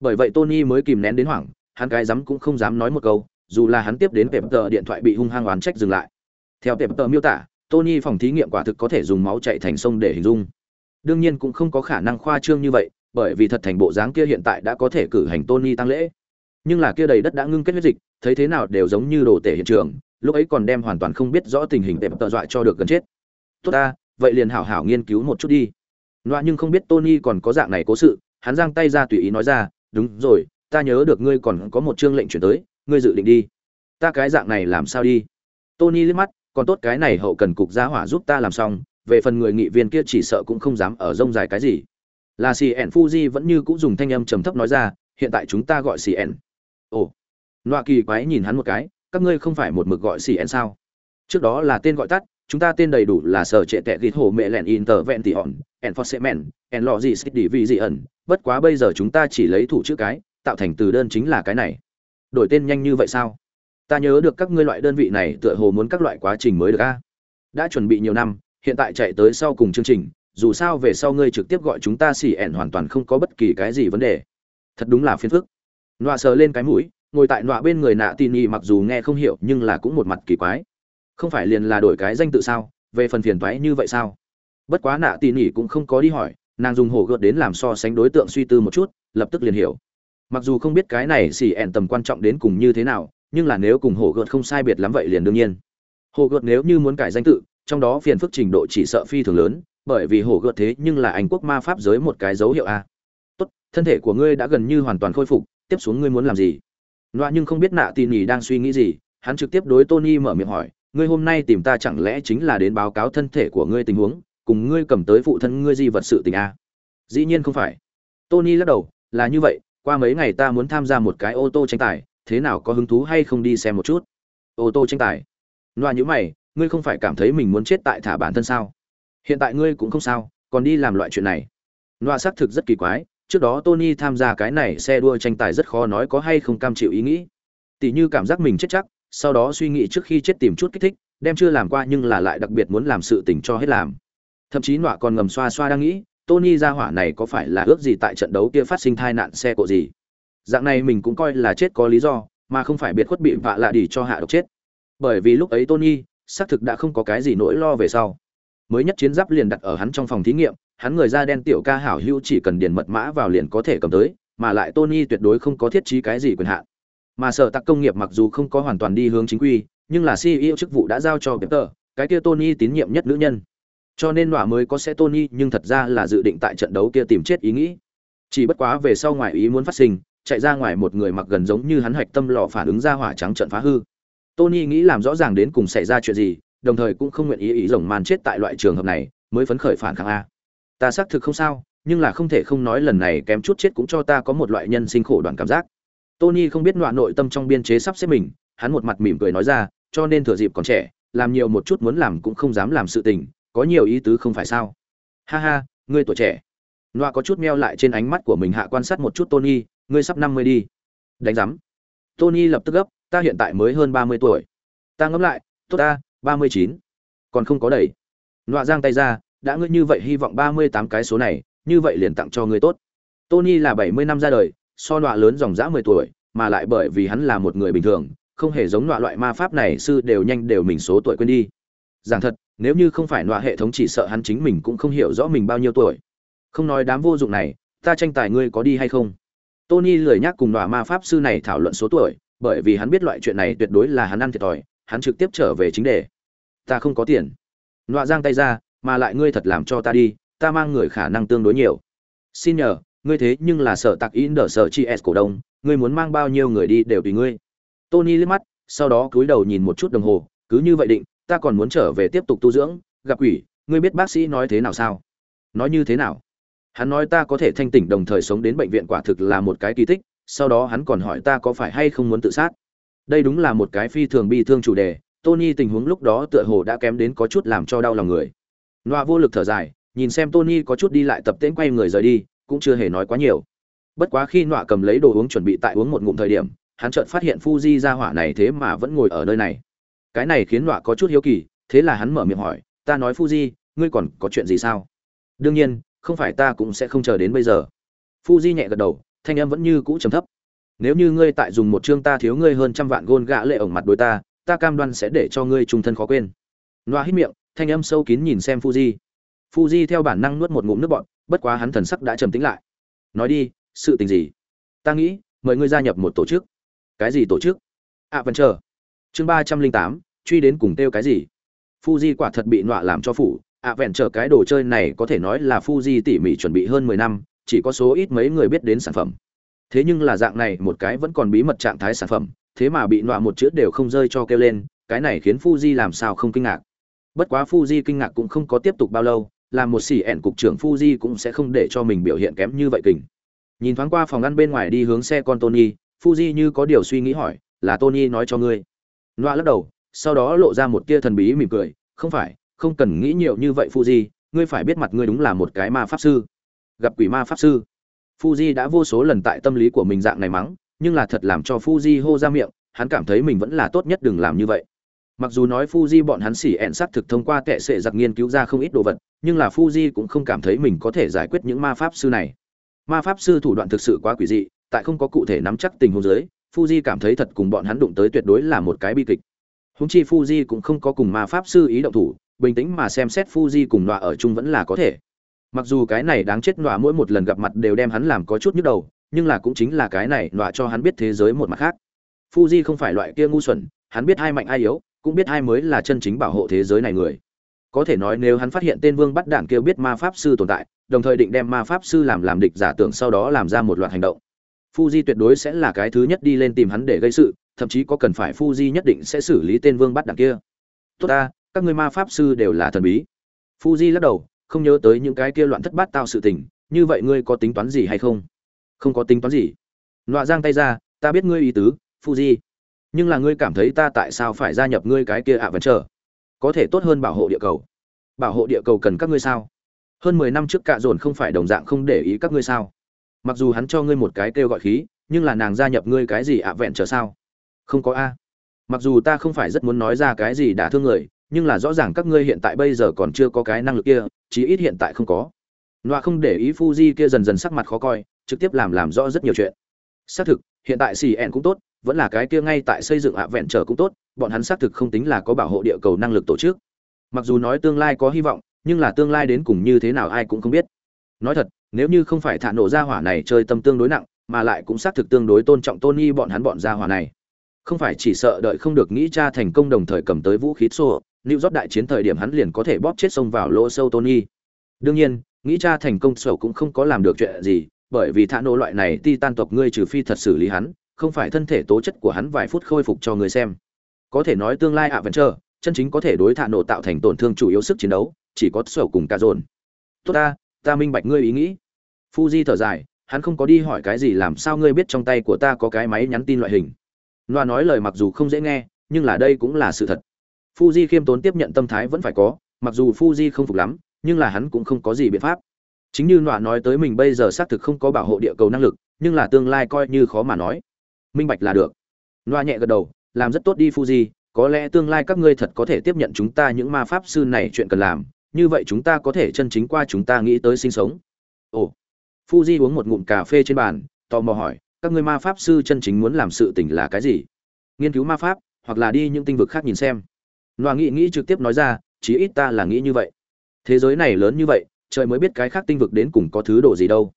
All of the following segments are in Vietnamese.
bởi vậy tony mới kìm nén đến hoảng, hắn cái dám cũng không dám nói một câu, dù là hắn tiếp đến pep tờ điện thoại bị hung hăng oán trách dừng lại. Theo pep tờ miêu tả, tony phòng thí nghiệm quả thực có thể dùng máu chạy thành sông để hình dung. Đương nhiên cũng không có khả năng khoa trương như vậy, bởi vì thật thành bộ dáng kia hiện tại đã có thể cử hành tony tăng lễ. Nhưng là kia đầy đất đã ngưng kết huyết dịch, thấy thế nào đều giống như đồ tể hiện trường, lúc ấy còn đem hoàn toàn không biết rõ tình hình tệp tợ dọa cho được gần chết. Tốt ta, vậy liền hảo hảo nghiên cứu một chút đi. Loa nhưng không biết tony còn có dạng này cố sự, hắn giang tay ra tùy ý nói ra đúng rồi, ta nhớ được ngươi còn có một chương lệnh chuyển tới, ngươi dự định đi. Ta cái dạng này làm sao đi? Tony liếc mắt, còn tốt cái này hậu cần cục gia hỏa giúp ta làm xong, về phần người nghị viên kia chỉ sợ cũng không dám ở rông dài cái gì. Là cn fuji vẫn như cũng dùng thanh âm trầm thấp nói ra, hiện tại chúng ta gọi cn ồ loa kỳ quái nhìn hắn một cái, các ngươi không phải một mực gọi cn sao? Trước đó là tên gọi tắt chúng ta tên đầy đủ là sở trệ tệ ghi hồ mẹ lẹn inter vẹn tỉ hòn enforcement en lò gì xích đi vì gì ẩn. Bất quá bây giờ chúng ta chỉ lấy thủ chữ cái, tạo thành từ đơn chính là cái này. Đổi tên nhanh như vậy sao? Ta nhớ được các ngươi loại đơn vị này tựa hồ muốn các loại quá trình mới được a. Đã chuẩn bị nhiều năm, hiện tại chạy tới sau cùng chương trình, dù sao về sau ngươi trực tiếp gọi chúng ta xỉ ẻn hoàn toàn không có bất kỳ cái gì vấn đề. Thật đúng là phiền phức. Nọa sờ lên cái mũi, ngồi tại nọa bên người nạ tin y mặc dù nghe không hiểu nhưng là cũng một mặt kỳ quái không phải liền là đổi cái danh tự sao? Về phần phiền toái như vậy sao? Bất quá nạ tin nỉ cũng không có đi hỏi, nàng dùng hổ gợt đến làm so sánh đối tượng suy tư một chút, lập tức liền hiểu. Mặc dù không biết cái này xì ẹn tầm quan trọng đến cùng như thế nào, nhưng là nếu cùng hổ gợt không sai biệt lắm vậy liền đương nhiên. Hổ gợt nếu như muốn cải danh tự, trong đó phiền phức trình độ chỉ sợ phi thường lớn, bởi vì hổ gợt thế nhưng là anh quốc ma pháp giới một cái dấu hiệu a. Tốt, thân thể của ngươi đã gần như hoàn toàn khôi phục, tiếp xuống ngươi muốn làm gì? Loa nhưng không biết nạ tỉ nhỉ đang suy nghĩ gì, hắn trực tiếp đối tony mở miệng hỏi ngươi hôm nay tìm ta chẳng lẽ chính là đến báo cáo thân thể của ngươi tình huống, cùng ngươi cầm tới phụ thân ngươi di vật sự tình a dĩ nhiên không phải. Tony lắc đầu, là như vậy, qua mấy ngày ta muốn tham gia một cái ô tô tranh tài, thế nào có hứng thú hay không đi xem một chút? Ô tô tranh tài. Loa nhữ mày, ngươi không phải cảm thấy mình muốn chết tại thả bản thân sao? Hiện tại ngươi cũng không sao, còn đi làm loại chuyện này. Loa xác thực rất kỳ quái, trước đó tony tham gia cái này xe đua tranh tài rất khó nói có hay không cam chịu ý nghĩ. Tỷ như cảm giác mình chết chắc sau đó suy nghĩ trước khi chết tìm chút kích thích, đem chưa làm qua nhưng là lại đặc biệt muốn làm sự tình cho hết làm. Thậm chí nọa còn ngầm xoa xoa đang nghĩ, tony ra hỏa này có phải là ước gì tại trận đấu kia phát sinh tai nạn xe cộ gì? Dạng này mình cũng coi là chết có lý do, mà không phải biệt khuất bị vạ lạ đi cho hạ độc chết. Bởi vì lúc ấy tony, xác thực đã không có cái gì nỗi lo về sau. Mới nhất chiến giáp liền đặt ở hắn trong phòng thí nghiệm, hắn người da đen tiểu ca hảo hữu chỉ cần điền mật mã vào liền có thể cầm tới, mà lại tony tuyệt đối không có thiết trí cái gì quyền hạn mà sở tạc công nghiệp mặc dù không có hoàn toàn đi hướng chính quy, nhưng là ceo chức vụ đã giao cho peter, cái kia tony tín nhiệm nhất nữ nhân. Cho nên nọa mới có sẽ tony, nhưng thật ra là dự định tại trận đấu kia tìm chết ý nghĩ. Chỉ bất quá về sau ngoài ý muốn phát sinh, chạy ra ngoài một người mặc gần giống như hắn hạch tâm lò phản ứng ra hỏa trắng trận phá hư. Tony nghĩ làm rõ ràng đến cùng xảy ra chuyện gì, đồng thời cũng không nguyện ý ý rồng màn chết tại loại trường hợp này, mới phấn khởi phản kháng a. Ta xác thực không sao, nhưng là không thể không nói lần này kém chút chết cũng cho ta có một loại nhân sinh khổ đoàn cảm giác tony không biết nọa nội tâm trong biên chế sắp xếp mình, hắn một mặt mỉm cười nói ra, cho nên thừa dịp còn trẻ, làm nhiều một chút muốn làm cũng không dám làm sự tình, có nhiều ý tứ không phải sao? Ha ha, ngươi tuổi trẻ. Nọa có chút meo lại trên ánh mắt của mình hạ quan sát một chút tony, ngươi sắp năm mươi đi. Đánh rắm. tony lập tức gấp, ta hiện tại mới hơn ba mươi tuổi. Ta ngẫm lại, tốt ta, ba mươi chín. Còn không có đầy. Nọa giang tay ra, đã ngươi như vậy hy vọng ba mươi tám cái số này, như vậy liền tặng cho ngươi tốt. Tony là bảy mươi năm ra đời so nọa lớn dòng dã mười tuổi, mà lại bởi vì hắn là một người bình thường, không hề giống nọa loại ma pháp này, sư đều nhanh đều mình số tuổi quên đi. Giảng thật, nếu như không phải nọa hệ thống chỉ sợ hắn chính mình cũng không hiểu rõ mình bao nhiêu tuổi. Không nói đám vô dụng này, ta tranh tài ngươi có đi hay không? Tony lười nhắc cùng nọa ma pháp sư này thảo luận số tuổi, bởi vì hắn biết loại chuyện này tuyệt đối là hắn ăn thiệt thòi, hắn trực tiếp trở về chính đề. Ta không có tiền. Nọa giang tay ra, mà lại ngươi thật làm cho ta đi, ta mang người khả năng tương đối nhiều. Xin nhờ ngươi thế nhưng là sở tạc in đờ sở chi s cổ đông, ngươi muốn mang bao nhiêu người đi đều tùy ngươi. Tony liếc mắt, sau đó cúi đầu nhìn một chút đồng hồ, cứ như vậy định, ta còn muốn trở về tiếp tục tu dưỡng, gặp quỷ, ngươi biết bác sĩ nói thế nào sao? Nói như thế nào? Hắn nói ta có thể thanh tỉnh đồng thời sống đến bệnh viện quả thực là một cái kỳ tích, sau đó hắn còn hỏi ta có phải hay không muốn tự sát. Đây đúng là một cái phi thường bi thương chủ đề, tony tình huống lúc đó tựa hồ đã kém đến có chút làm cho đau lòng người. Noa vô lực thở dài, nhìn xem tony có chút đi lại tập tễnh quay người rời đi cũng chưa hề nói quá nhiều bất quá khi nọa cầm lấy đồ uống chuẩn bị tại uống một ngụm thời điểm hắn chợt phát hiện Fuji ra hỏa này thế mà vẫn ngồi ở nơi này. Cái này khiến Nọa có chút hiếu kỳ, thế là hắn mở miệng hỏi, "Ta nói Fuji, ngươi còn có chuyện gì sao?" "Đương nhiên, không phải ta cũng sẽ không chờ đến bây giờ." Fuji nhẹ gật đầu, thanh âm vẫn như cũ trầm thấp nếu như ngươi tại dùng một chương ta thiếu ngươi hơn trăm vạn gôn gạ lệ ổng mặt đối ta ta cam đoan sẽ để cho ngươi trung thân khó quên Nọa hít miệng thanh âm sâu kín nhìn xem fuji fuji theo bản năng nuốt một ngụm nước bọt bất quá hắn thần sắc đã trầm tĩnh lại. Nói đi sự tình gì? Ta nghĩ mời ngươi gia nhập một tổ chức. Cái gì tổ chức? À vẫn chờ chương ba trăm linh tám truy đến cùng tiêu cái gì? Fuji quả thật bị nọa làm cho phủ. Ạ vẹn chờ cái đồ chơi này có thể nói là Fuji tỉ mỉ chuẩn bị hơn 10 năm, chỉ có số ít mấy người biết đến sản phẩm. Thế nhưng là dạng này một cái vẫn còn bí mật trạng thái sản phẩm, thế mà bị nọa một chữ đều không rơi cho kêu lên, cái này khiến Fuji làm sao không kinh ngạc. Bất quá Fuji kinh ngạc cũng không có tiếp tục bao lâu, làm một xỉ ẹn cục trưởng Fuji cũng sẽ không để cho mình biểu hiện kém như vậy kình. Nhìn thoáng qua phòng ăn bên ngoài đi hướng xe con Tony, Fuji như có điều suy nghĩ hỏi, là Tony nói cho ngươi. Loa lắc đầu, sau đó lộ ra một tia thần bí mỉm cười, không phải, không cần nghĩ nhiều như vậy Fuji, ngươi phải biết mặt ngươi đúng là một cái ma pháp sư. Gặp quỷ ma pháp sư. Fuji đã vô số lần tại tâm lý của mình dạng này mắng, nhưng là thật làm cho Fuji hô ra miệng, hắn cảm thấy mình vẫn là tốt nhất đừng làm như vậy. Mặc dù nói Fuji bọn hắn xỉ ẹn sát thực thông qua kệ sệ giặc nghiên cứu ra không ít đồ vật, nhưng là Fuji cũng không cảm thấy mình có thể giải quyết những ma pháp sư này. Ma pháp sư thủ đoạn thực sự quá quỷ dị, tại không có cụ thể nắm chắc tình huống dưới, Fuji cảm thấy thật cùng bọn hắn đụng tới tuyệt đối là một cái bi kịch. Húng chi Fuji cũng không có cùng ma pháp sư ý động thủ, bình tĩnh mà xem xét Fuji cùng nọa ở chung vẫn là có thể. Mặc dù cái này đáng chết nọa mỗi một lần gặp mặt đều đem hắn làm có chút nhức đầu, nhưng là cũng chính là cái này nọa cho hắn biết thế giới một mặt khác. Fuji không phải loại kia ngu xuẩn, hắn biết ai mạnh ai yếu, cũng biết ai mới là chân chính bảo hộ thế giới này người. Có thể nói nếu hắn phát hiện tên Vương bắt đạn kia biết ma pháp sư tồn tại, đồng thời định đem ma pháp sư làm làm địch giả tưởng sau đó làm ra một loạt hành động. Fuji tuyệt đối sẽ là cái thứ nhất đi lên tìm hắn để gây sự, thậm chí có cần phải Fuji nhất định sẽ xử lý tên Vương bắt đạn kia. Tốt ta, các ngươi ma pháp sư đều là thần bí fuji lắc đầu không nhớ tới những cái kia loạn thất bát tao sự tình như vậy ngươi có tính toán gì hay không không có tính toán gì loạ giang tay ra ta biết ngươi ý tứ fuji nhưng là ngươi cảm thấy ta tại sao phải gia nhập ngươi cái kia ạ vẫn chờ có thể tốt hơn bảo hộ địa cầu. Bảo hộ địa cầu cần các ngươi sao? Hơn mười năm trước cạ dồn không phải đồng dạng không để ý các ngươi sao? Mặc dù hắn cho ngươi một cái kêu gọi khí, nhưng là nàng gia nhập ngươi cái gì ạ vẹn chờ sao? Không có a. Mặc dù ta không phải rất muốn nói ra cái gì đả thương người, nhưng là rõ ràng các ngươi hiện tại bây giờ còn chưa có cái năng lực kia, chí ít hiện tại không có. Nọa không để ý fuji kia dần dần sắc mặt khó coi, trực tiếp làm làm rõ rất nhiều chuyện. Xác thực, hiện tại xì ẹn cũng tốt vẫn là cái kia ngay tại xây dựng ạ vẹn trở cũng tốt bọn hắn xác thực không tính là có bảo hộ địa cầu năng lực tổ chức. Mặc dù nói tương lai có hy vọng nhưng là tương lai đến cùng như thế nào ai cũng không biết. Nói thật nếu như không phải thả nổ ra hỏa này chơi tâm tương đối nặng mà lại cũng xác thực tương đối tôn trọng tony bọn hắn bọn ra hỏa này. Không phải chỉ sợ đợi không được nghĩ cha thành công đồng thời cầm tới vũ khí xô New York đại chiến thời điểm hắn liền có thể bóp chết xông vào lỗ sâu Tony. Đương nhiên, nghĩ cha thành công sầu cũng không có làm được chuyện gì, bởi vì thả nổ loại này titan tộc ngươi trừ phi thật xử lý hắn, không phải thân thể tố chất của hắn vài phút khôi phục cho người xem. Có thể nói tương lai ạ vẫn chờ, chân chính có thể đối thả nổ tạo thành tổn thương chủ yếu sức chiến đấu, chỉ có sầu cùng cả dồn. Tốt ta, ta minh bạch ngươi ý nghĩ. Fuji thở dài, hắn không có đi hỏi cái gì làm sao ngươi biết trong tay của ta có cái máy nhắn tin loại hình. Loa nói lời mặc dù không dễ nghe, nhưng là đây cũng là sự thật. Fuji khiêm tốn tiếp nhận tâm thái vẫn phải có, mặc dù Fuji không phục lắm, nhưng là hắn cũng không có gì biện pháp. Chính như loa nói tới mình bây giờ xác thực không có bảo hộ địa cầu năng lực, nhưng là tương lai coi như khó mà nói. Minh bạch là được. Loa nhẹ gật đầu, làm rất tốt đi Fuji, có lẽ tương lai các ngươi thật có thể tiếp nhận chúng ta những ma pháp sư này chuyện cần làm, như vậy chúng ta có thể chân chính qua chúng ta nghĩ tới sinh sống. Ồ. Fuji uống một ngụm cà phê trên bàn, tò mò hỏi, các ngươi ma pháp sư chân chính muốn làm sự tình là cái gì? Nghiên cứu ma pháp, hoặc là đi những tinh vực khác nhìn xem loa nghĩ nghĩ trực tiếp nói ra chí ít ta là nghĩ như vậy thế giới này lớn như vậy trời mới biết cái khác tinh vực đến cùng có thứ đồ gì đâu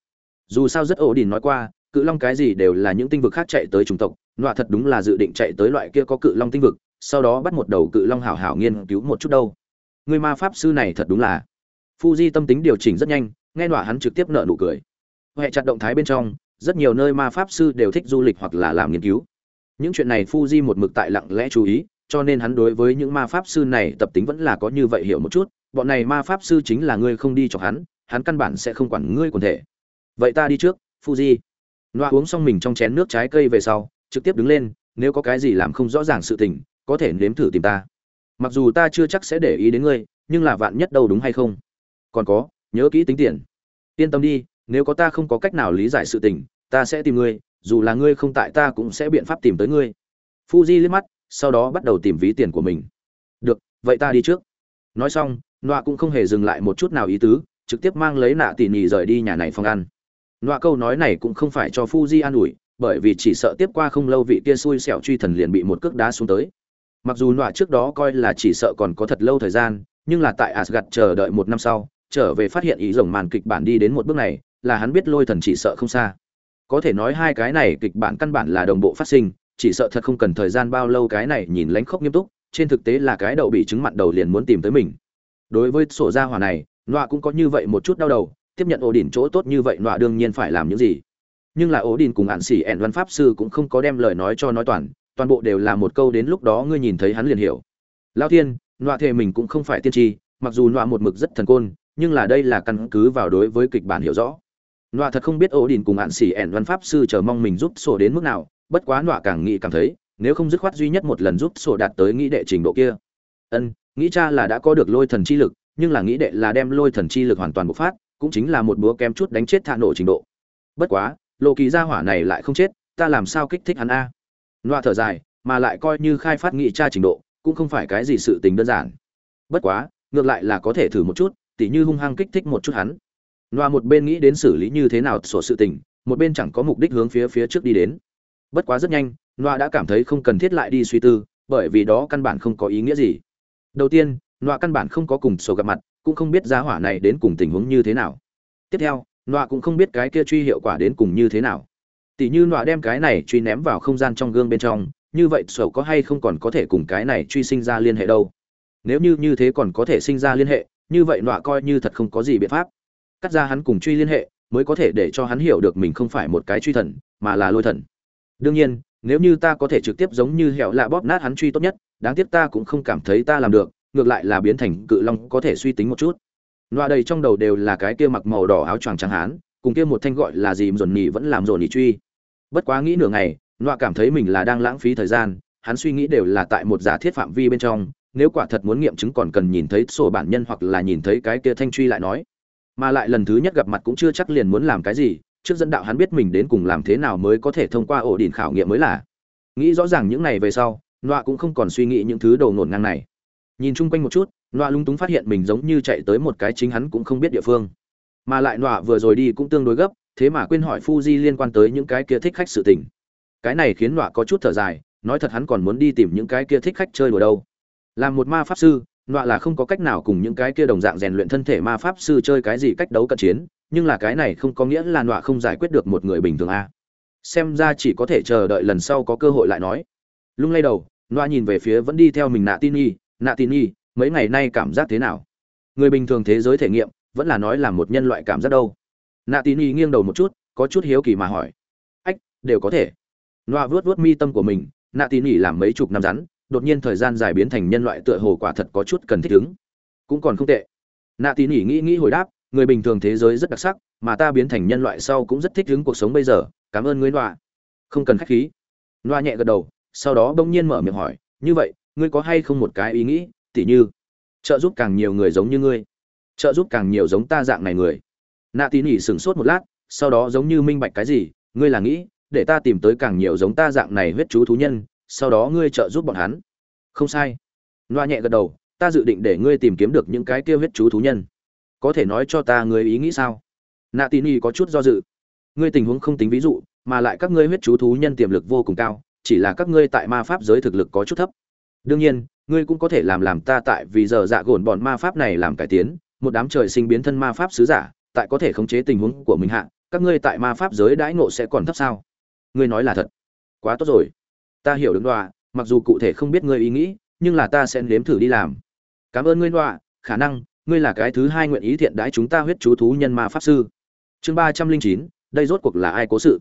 dù sao rất ổ đình nói qua cự long cái gì đều là những tinh vực khác chạy tới chủng tộc, nọa thật đúng là dự định chạy tới loại kia có cự long tinh vực, sau đó bắt một đầu cự long hảo hảo nghiên cứu một chút đâu. Người ma pháp sư này thật đúng là Fuji tâm tính điều chỉnh rất nhanh, nghe nọa hắn trực tiếp nợ nụ cười. Hệ chặt động thái bên trong, rất nhiều nơi ma pháp sư đều thích du lịch hoặc là làm nghiên cứu. Những chuyện này Fuji một mực tại lặng lẽ chú ý, cho nên hắn đối với những ma pháp sư này tập tính vẫn là có như vậy hiểu một chút. Bọn này ma pháp sư chính là ngươi không đi cho hắn hắn căn bản sẽ không quản ngươi quần thể. Vậy ta đi trước, fuji loa uống xong mình trong chén nước trái cây về sau, trực tiếp đứng lên, nếu có cái gì làm không rõ ràng sự tình, có thể nếm thử tìm ta. Mặc dù ta chưa chắc sẽ để ý đến ngươi, nhưng là vạn nhất đâu đúng hay không? Còn có, nhớ kỹ tính tiền. Yên tâm đi, nếu có ta không có cách nào lý giải sự tình, ta sẽ tìm ngươi, dù là ngươi không tại ta cũng sẽ biện pháp tìm tới ngươi. Fuji liếc mắt, sau đó bắt đầu tìm ví tiền của mình. Được, vậy ta đi trước. Nói xong, nọa cũng không hề dừng lại một chút nào ý tứ, trực tiếp mang lấy nạ tỉ nhì rời đi nhà này phòng ăn. Nọa câu nói này cũng không phải cho Fuji an ủi, bởi vì chỉ sợ tiếp qua không lâu vị kia xui xẻo truy thần liền bị một cước đá xuống tới. Mặc dù Nọa trước đó coi là chỉ sợ còn có thật lâu thời gian, nhưng là tại Asgard chờ đợi một năm sau, trở về phát hiện ý rồng màn kịch bản đi đến một bước này, là hắn biết lôi thần chỉ sợ không xa. Có thể nói hai cái này kịch bản căn bản là đồng bộ phát sinh, chỉ sợ thật không cần thời gian bao lâu cái này nhìn lánh khốc nghiêm túc, trên thực tế là cái đậu bị trứng mặn đầu liền muốn tìm tới mình. Đối với sổ gia hỏa này, Nọa cũng có như vậy một chút đau đầu, tiếp nhận ổ đỉnh chỗ tốt như vậy nọa đương nhiên phải làm những gì. Nhưng là ổ đỉnh cùng ạn xỉ ẹn văn pháp sư cũng không có đem lời nói cho nói toàn toàn bộ đều là một câu đến lúc đó ngươi nhìn thấy hắn liền hiểu. Lao thiên, nọa thề mình cũng không phải tiên tri, mặc dù nọa một mực rất thần côn, nhưng là đây là căn cứ vào đối với kịch bản hiểu rõ. Nọa thật không biết ổ đỉnh cùng ạn xỉ ẹn văn pháp sư chờ mong mình giúp sổ đến mức nào, bất quá nọa càng nghĩ càng thấy, nếu không dứt khoát duy nhất một lần giúp sổ đạt tới nghĩ đệ trình độ kia. Ân, nghĩ cha là đã có được lôi thần chi lực, nhưng là nghĩ đệ là đem lôi thần chi lực hoàn toàn bộc phát cũng chính là một búa kém chút đánh chết thạ nổ trình độ. Bất quá lộ kỳ gia hỏa này lại không chết, ta làm sao kích thích hắn a? Loa thở dài, mà lại coi như khai phát nghị tra trình độ, cũng không phải cái gì sự tình đơn giản. Bất quá, ngược lại là có thể thử một chút, tỉ như hung hăng kích thích một chút hắn. Loa một bên nghĩ đến xử lý như thế nào sổ sự tình, một bên chẳng có mục đích hướng phía phía trước đi đến. Bất quá rất nhanh, loa đã cảm thấy không cần thiết lại đi suy tư, bởi vì đó căn bản không có ý nghĩa gì. Đầu tiên, loa căn bản không có cùng sổ gặp mặt cũng không biết giá hỏa này đến cùng tình huống như thế nào. Tiếp theo, nọa cũng không biết cái kia truy hiệu quả đến cùng như thế nào. Tỷ như nọa đem cái này truy ném vào không gian trong gương bên trong, như vậy sầu có hay không còn có thể cùng cái này truy sinh ra liên hệ đâu? Nếu như như thế còn có thể sinh ra liên hệ, như vậy nọa coi như thật không có gì biện pháp. Cắt ra hắn cùng truy liên hệ, mới có thể để cho hắn hiểu được mình không phải một cái truy thần, mà là lôi thần. Đương nhiên, nếu như ta có thể trực tiếp giống như hẹo lạ bóp nát hắn truy tốt nhất, đáng tiếc ta cũng không cảm thấy ta làm được ngược lại là biến thành cự long có thể suy tính một chút. Loa đầy trong đầu đều là cái kia mặc màu đỏ áo choàng trắng hán, cùng kia một thanh gọi là gì dồn nhì vẫn làm dồn nhì truy. Bất quá nghĩ nửa ngày, loa cảm thấy mình là đang lãng phí thời gian, hắn suy nghĩ đều là tại một giả thiết phạm vi bên trong, nếu quả thật muốn nghiệm chứng còn cần nhìn thấy sổ bản nhân hoặc là nhìn thấy cái kia thanh truy lại nói. Mà lại lần thứ nhất gặp mặt cũng chưa chắc liền muốn làm cái gì, trước dẫn đạo hắn biết mình đến cùng làm thế nào mới có thể thông qua ổ đỉnh khảo nghiệm mới là. Nghĩ rõ ràng những này về sau, loa cũng không còn suy nghĩ những thứ đầu ngổn ngang này nhìn chung quanh một chút nọa lung túng phát hiện mình giống như chạy tới một cái chính hắn cũng không biết địa phương mà lại nọa vừa rồi đi cũng tương đối gấp thế mà quên hỏi Fuji liên quan tới những cái kia thích khách sự tình. Cái này khiến Nọa có chút thở dài, nói thật hắn còn muốn đi tìm những cái kia thích khách chơi đùa đâu. Làm một ma pháp sư, Nọa là không có cách nào cùng những cái kia đồng dạng rèn luyện thân thể ma pháp sư chơi cái gì cách đấu cận chiến, nhưng là cái này không có nghĩa là Nọa không giải quyết được một người bình thường a. Xem ra chỉ có thể chờ đợi lần sau có cơ hội lại nói. Lung lay đầu, Nọa nhìn về phía vẫn đi theo mình Nạ Tin Nhi, Nạ Tin Nhi, mấy ngày nay cảm giác thế nào? Người bình thường thế giới thể nghiệm vẫn là nói là một nhân loại cảm giác đâu. Nạ tín Nhi nghiêng đầu một chút có chút hiếu kỳ mà hỏi. Ách đều có thể. Noa vớt vớt mi tâm của mình nạ tín Nhi làm mấy chục năm rắn đột nhiên thời gian dài biến thành nhân loại tựa hồ quả thật có chút cần thích ứng. Cũng còn không tệ. Nạ tín Nhi nghĩ nghĩ hồi đáp người bình thường thế giới rất đặc sắc mà ta biến thành nhân loại sau cũng rất thích ứng cuộc sống bây giờ cảm ơn ngươi noa không cần khách khí. Noa nhẹ gật đầu sau đó bỗng nhiên mở miệng hỏi như vậy ngươi có hay không một cái ý nghĩ, tỉ như, trợ giúp càng nhiều người giống như ngươi, trợ giúp càng nhiều giống ta dạng này người. Nạ tín ỉ sửng sốt một lát, sau đó giống như minh bạch cái gì, ngươi là nghĩ, để ta tìm tới càng nhiều giống ta dạng này huyết chú thú nhân, sau đó ngươi trợ giúp bọn hắn. Không sai. Loa nhẹ gật đầu, ta dự định để ngươi tìm kiếm được những cái kia huyết chú thú nhân. Có thể nói cho ta người ý nghĩ sao? Nạ tín ỉ có chút do dự. Ngươi tình huống không tính ví dụ, mà lại các ngươi huyết chú thú nhân tiềm lực vô cùng cao, chỉ là các ngươi tại ma pháp giới thực lực có chút thấp đương nhiên, ngươi cũng có thể làm làm ta tại vì giờ dạ gồn bọn ma pháp này làm cải tiến, một đám trời sinh biến thân ma pháp sứ giả, tại có thể khống chế tình huống của mình hạ, các ngươi tại ma pháp giới đãi ngộ sẽ còn thấp sao? Ngươi nói là thật. Quá tốt rồi. Ta hiểu đứng đoạ mặc dù cụ thể không biết ngươi ý nghĩ, nhưng là ta sẽ nếm thử đi làm. Cảm ơn ngươi đoạ khả năng, ngươi là cái thứ hai nguyện ý thiện đãi chúng ta huyết chú thú nhân ma pháp sư. Chương ba trăm linh chín, đây rốt cuộc là ai cố sự?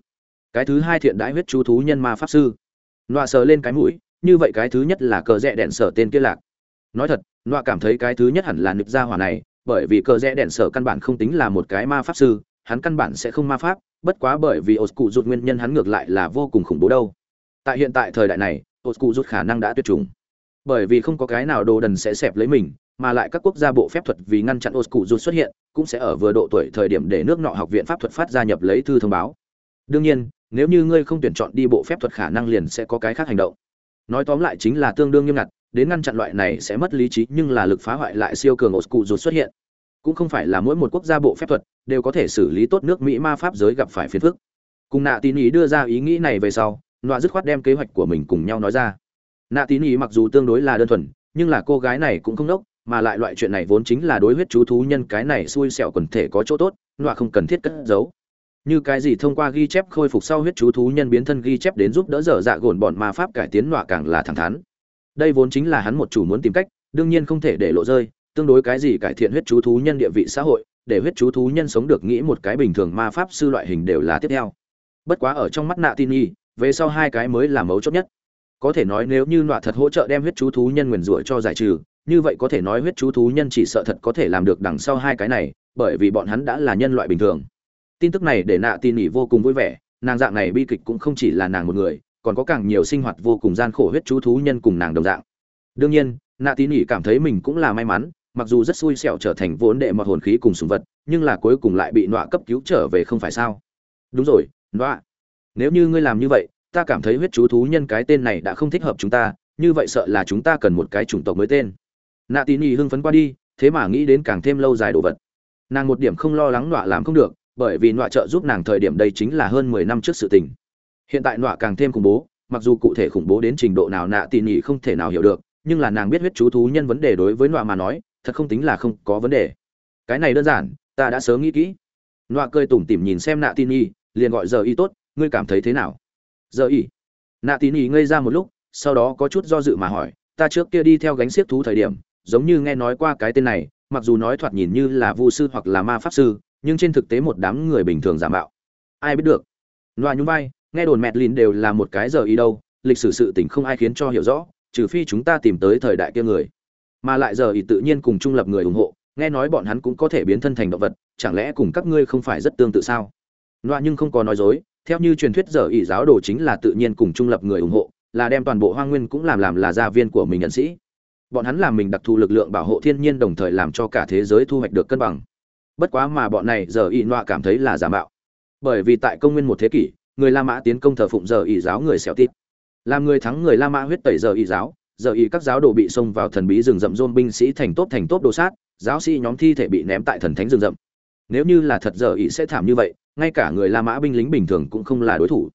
Cái thứ hai thiện đãi huyết chú thú nhân ma pháp sư. Đoạ sờ lên cái mũi như vậy cái thứ nhất là cờ rẽ đèn sở tên kia lạc. Nói thật, nọa cảm thấy cái thứ nhất hẳn là nực gia hỏa này, bởi vì cờ rẽ đèn sở căn bản không tính là một cái ma pháp sư, hắn căn bản sẽ không ma pháp, bất quá bởi vì ột cụ rụt nguyên nhân hắn ngược lại là vô cùng khủng bố đâu. Tại hiện tại thời đại này ột cụ rụt khả năng đã tuyệt chủng. Bởi vì không có cái nào đồ đần sẽ xẹp lấy mình, mà lại các quốc gia bộ phép thuật vì ngăn chặn ột cụ rụt xuất hiện, cũng sẽ ở vừa độ tuổi thời điểm để nước nọ học viện pháp thuật phát gia nhập lấy thư thông báo. Đương nhiên, nếu như ngươi không tuyển chọn đi bộ phép thuật khả năng liền sẽ có cái khác hành động nói tóm lại chính là tương đương nghiêm ngặt, đến ngăn chặn loại này sẽ mất lý trí nhưng là lực phá hoại lại siêu cường ổ cụ rụt xuất hiện. Cũng không phải là mỗi một quốc gia bộ phép thuật đều có thể xử lý tốt nước mỹ ma pháp giới gặp phải phiền phức. Cùng nạ tín ý đưa ra ý nghĩ này về sau, nọa dứt khoát đem kế hoạch của mình cùng nhau nói ra. Nạ tín ý mặc dù tương đối là đơn thuần, nhưng là cô gái này cũng không đốc, mà lại loại chuyện này vốn chính là đối huyết chú thú nhân cái này xui xẻo quần thể có chỗ tốt, nọa không cần thiết cất giấu như cái gì thông qua ghi chép khôi phục sau huyết chú thú nhân biến thân ghi chép đến giúp đỡ dở dạ gồn bọn ma pháp cải tiến nọa càng là thẳng thắn. Đây vốn chính là hắn một chủ muốn tìm cách, đương nhiên không thể để lộ rơi, tương đối cái gì cải thiện huyết chú thú nhân địa vị xã hội, để huyết chú thú nhân sống được nghĩ một cái bình thường ma pháp sư loại hình đều là tiếp theo. Bất quá ở trong mắt nạ tin y về sau hai cái mới là mấu chốt nhất. Có thể nói nếu như nọa thật hỗ trợ đem huyết chú thú nhân nguyền rủa cho giải trừ, như vậy có thể nói huyết chú thú nhân chỉ sợ thật có thể làm được đằng sau hai cái này, bởi vì bọn hắn đã là nhân loại bình thường tin tức này để nạ tin nỉ vô cùng vui vẻ, nàng dạng này bi kịch cũng không chỉ là nàng một người, còn có càng nhiều sinh hoạt vô cùng gian khổ huyết chú thú nhân cùng nàng đồng dạng. Đương nhiên, nạ tin nỉ cảm thấy mình cũng là may mắn, mặc dù rất xui xẻo trở thành vốn đệ mọt hồn khí cùng sùng vật, nhưng là cuối cùng lại bị nọa cấp cứu trở về không phải sao? Đúng rồi, nọa. Nếu như ngươi làm như vậy, ta cảm thấy huyết chú thú nhân cái tên này đã không thích hợp chúng ta, như vậy sợ là chúng ta cần một cái chủng tộc mới tên. Nạ tín y hưng phấn qua đi, thế mà nghĩ đến càng thêm lâu dài đồ vật. Nàng một điểm không lo lắng nọa làm không được bởi vì nọa trợ giúp nàng thời điểm đây chính là hơn mười năm trước sự tình. Hiện tại nọa càng thêm khủng bố, mặc dù cụ thể khủng bố đến trình độ nào nạ tỉ nhỉ không thể nào hiểu được, nhưng là nàng biết huyết chú thú nhân vấn đề đối với nọa mà nói, thật không tính là không có vấn đề. Cái này đơn giản, ta đã sớm nghĩ kỹ. Nọa cười tủm tỉm nhìn xem nạ tin y liền gọi giờ y tốt, ngươi cảm thấy thế nào? Giờ y. Nạ tin y ngây ra một lúc, sau đó có chút do dự mà hỏi, ta trước kia đi theo gánh xiếc thú thời điểm, giống như nghe nói qua cái tên này, mặc dù nói thoạt nhìn như là vu sư hoặc là ma pháp sư nhưng trên thực tế một đám người bình thường giả mạo. Ai biết được? Loa nhún vai, nghe đồn mẹt lìn đều là một cái giờ y đâu, lịch sử sự tình không ai khiến cho hiểu rõ, trừ phi chúng ta tìm tới thời đại kia người. Mà lại giờ ý tự nhiên cùng trung lập người ủng hộ, nghe nói bọn hắn cũng có thể biến thân thành động vật, chẳng lẽ cùng các ngươi không phải rất tương tự sao? Loa nhưng không có nói dối, theo như truyền thuyết giờ ý giáo đồ chính là tự nhiên cùng trung lập người ủng hộ, là đem toàn bộ hoa nguyên cũng làm làm là gia viên của mình nhận sĩ. Bọn hắn làm mình đặc thù lực lượng bảo hộ thiên nhiên đồng thời làm cho cả thế giới thu hoạch được cân bằng bất quá mà bọn này giờ ý nọa cảm thấy là giả mạo. Bởi vì tại công nguyên một thế kỷ, người la mã tiến công thờ phụng giờ ý giáo người xẻo tít. Làm người thắng người la mã huyết tẩy giờ ý giáo, giờ ý các giáo đồ bị xông vào thần bí rừng rậm rôn binh sĩ thành tốt thành tốt đồ sát, giáo sĩ nhóm thi thể bị ném tại thần thánh rừng rậm. Nếu như là thật giờ ý sẽ thảm như vậy, ngay cả người la mã binh lính bình thường cũng không là đối thủ.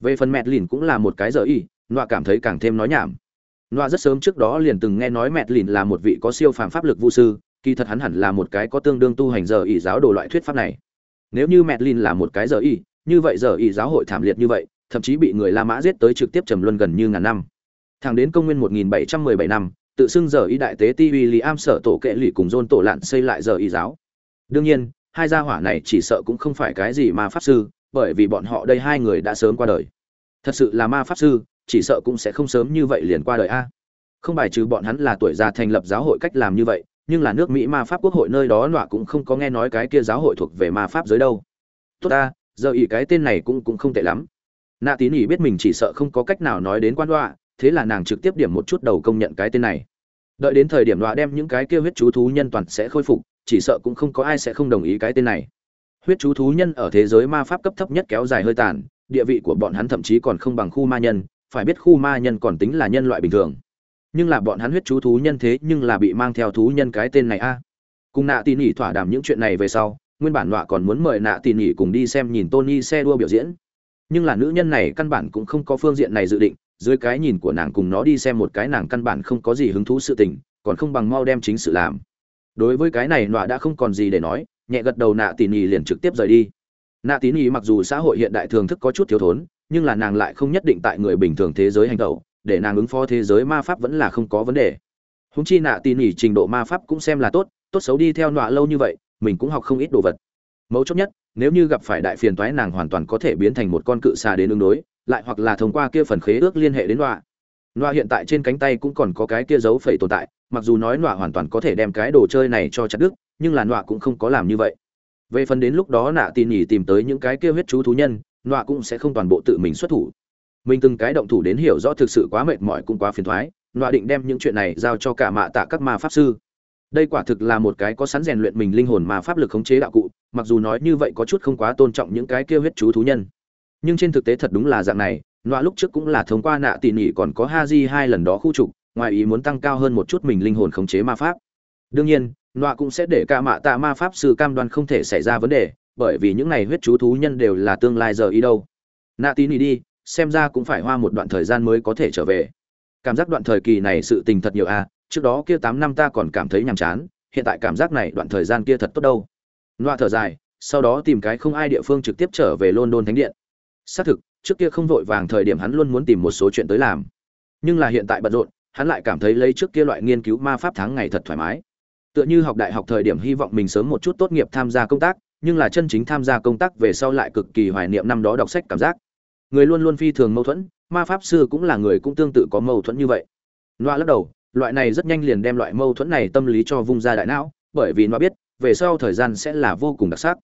Về phần mẹt lìn cũng là một cái giờ ý nọa cảm thấy càng thêm nói nhảm. Nọa rất sớm trước đó liền từng nghe nói mẹt lìn là một vị có siêu phàm pháp lực vũ sư kỳ thật hắn hẳn là một cái có tương đương tu hành giờ ỷ giáo đồ loại thuyết pháp này nếu như mẹ lìn là một cái giờ ỷ như vậy giờ ỷ giáo hội thảm liệt như vậy thậm chí bị người la mã giết tới trực tiếp trầm luân gần như ngàn năm Thẳng đến công nguyên 1717 năm, tự xưng giờ y đại tế Ti William sở tổ kệ lỷ cùng John tổ lạn xây lại giờ y giáo. Đương nhiên, hai gia hỏa này chỉ sợ cũng không phải cái gì ma pháp sư, bởi vì bọn họ đây hai người đã sớm qua đời. Thật sự là ma pháp sư, chỉ sợ cũng sẽ không sớm như vậy liền qua đời a. Không bài trừ bọn hắn là tuổi già thành lập giáo hội cách làm như vậy, nhưng là nước Mỹ ma pháp quốc hội nơi đó nọa cũng không có nghe nói cái kia giáo hội thuộc về ma pháp giới đâu. Tốt ta, giờ ý cái tên này cũng cũng không tệ lắm. Nạ Tín ý biết mình chỉ sợ không có cách nào nói đến quan đoạ, thế là nàng trực tiếp điểm một chút đầu công nhận cái tên này đợi đến thời điểm đọa đem những cái kia huyết chú thú nhân toàn sẽ khôi phục chỉ sợ cũng không có ai sẽ không đồng ý cái tên này huyết chú thú nhân ở thế giới ma pháp cấp thấp nhất kéo dài hơi tàn địa vị của bọn hắn thậm chí còn không bằng khu ma nhân phải biết khu ma nhân còn tính là nhân loại bình thường nhưng là bọn hắn huyết chú thú nhân thế nhưng là bị mang theo thú nhân cái tên này a. Cùng nạ tỉ nỉ thỏa đàm những chuyện này về sau, nguyên bản nọa còn muốn mời nạ tỉ nỉ cùng đi xem nhìn tony xe đua biểu diễn. Nhưng là nữ nhân này căn bản cũng không có phương diện này dự định, dưới cái nhìn của nàng cùng nó đi xem một cái nàng căn bản không có gì hứng thú sự tình, còn không bằng mau đem chính sự làm. Đối với cái này nọa đã không còn gì để nói, nhẹ gật đầu nạ tỉ nỉ liền trực tiếp rời đi. Nạ tỉ nỉ mặc dù xã hội hiện đại thường thức có chút thiếu thốn, nhưng là nàng lại không nhất định tại người bình thường thế giới hành tẩu để nàng ứng phó thế giới ma pháp vẫn là không có vấn đề. Húng chi nạ tỉ nỉ trình độ ma pháp cũng xem là tốt tốt xấu đi theo nọa lâu như vậy, mình cũng học không ít đồ vật. Mấu chốt nhất, nếu như gặp phải đại phiền toái nàng hoàn toàn có thể biến thành một con cự xà đến ứng đối, lại hoặc là thông qua kia phần khế ước liên hệ đến nọa. Nọa hiện tại trên cánh tay cũng còn có cái kia dấu phẩy tồn tại, mặc dù nói nọa hoàn toàn có thể đem cái đồ chơi này cho chặt đức nhưng là nọa cũng không có làm như vậy. Về phần đến lúc đó nạ tin nhỉ tìm tới những cái kia huyết chú thú nhân, nọa cũng sẽ không toàn bộ tự mình xuất thủ mình từng cái động thủ đến hiểu rõ thực sự quá mệt mỏi cũng quá phiền thoái loại định đem những chuyện này giao cho cả mạ tạ các ma pháp sư. Đây quả thực là một cái có sẵn rèn luyện mình linh hồn mà pháp lực khống chế đạo cụ, mặc dù nói như vậy có chút không quá tôn trọng những cái kêu huyết chú thú nhân. Nhưng trên thực tế thật đúng là dạng này loại lúc trước cũng là thông qua nạ tỉ nỉ còn có ha di hai lần đó khu trục, ngoài ý muốn tăng cao hơn một chút mình linh hồn khống chế ma pháp. Đương nhiên loại cũng sẽ để ca mạ tạ ma pháp sư cam đoan không thể xảy ra vấn đề, bởi vì những này huyết chú thú nhân đều là tương lai giờ ý đâu. Nạ tín đi xem ra cũng phải hoa một đoạn thời gian mới có thể trở về. Cảm giác đoạn thời kỳ này sự tình thật nhiều à trước đó kia tám năm ta còn cảm thấy nhàm chán, hiện tại cảm giác này đoạn thời gian kia thật tốt đâu. Loa thở dài, sau đó tìm cái không ai địa phương trực tiếp trở về london thánh điện. Xác thực, trước kia không vội vàng thời điểm hắn luôn muốn tìm một số chuyện tới làm. Nhưng là hiện tại bận rộn, hắn lại cảm thấy lấy trước kia loại nghiên cứu ma pháp tháng ngày thật thoải mái. Tựa như học đại học thời điểm hy vọng mình sớm một chút tốt nghiệp tham gia công tác, nhưng là chân chính tham gia công tác về sau lại cực kỳ hoài niệm năm đó đọc sách cảm giác người luôn luôn phi thường mâu thuẫn, ma pháp sư cũng là người cũng tương tự có mâu thuẫn như vậy. Loa lắc đầu, loại này rất nhanh liền đem loại mâu thuẫn này tâm lý cho vung ra đại não, bởi vì nó biết, về sau thời gian sẽ là vô cùng đặc sắc.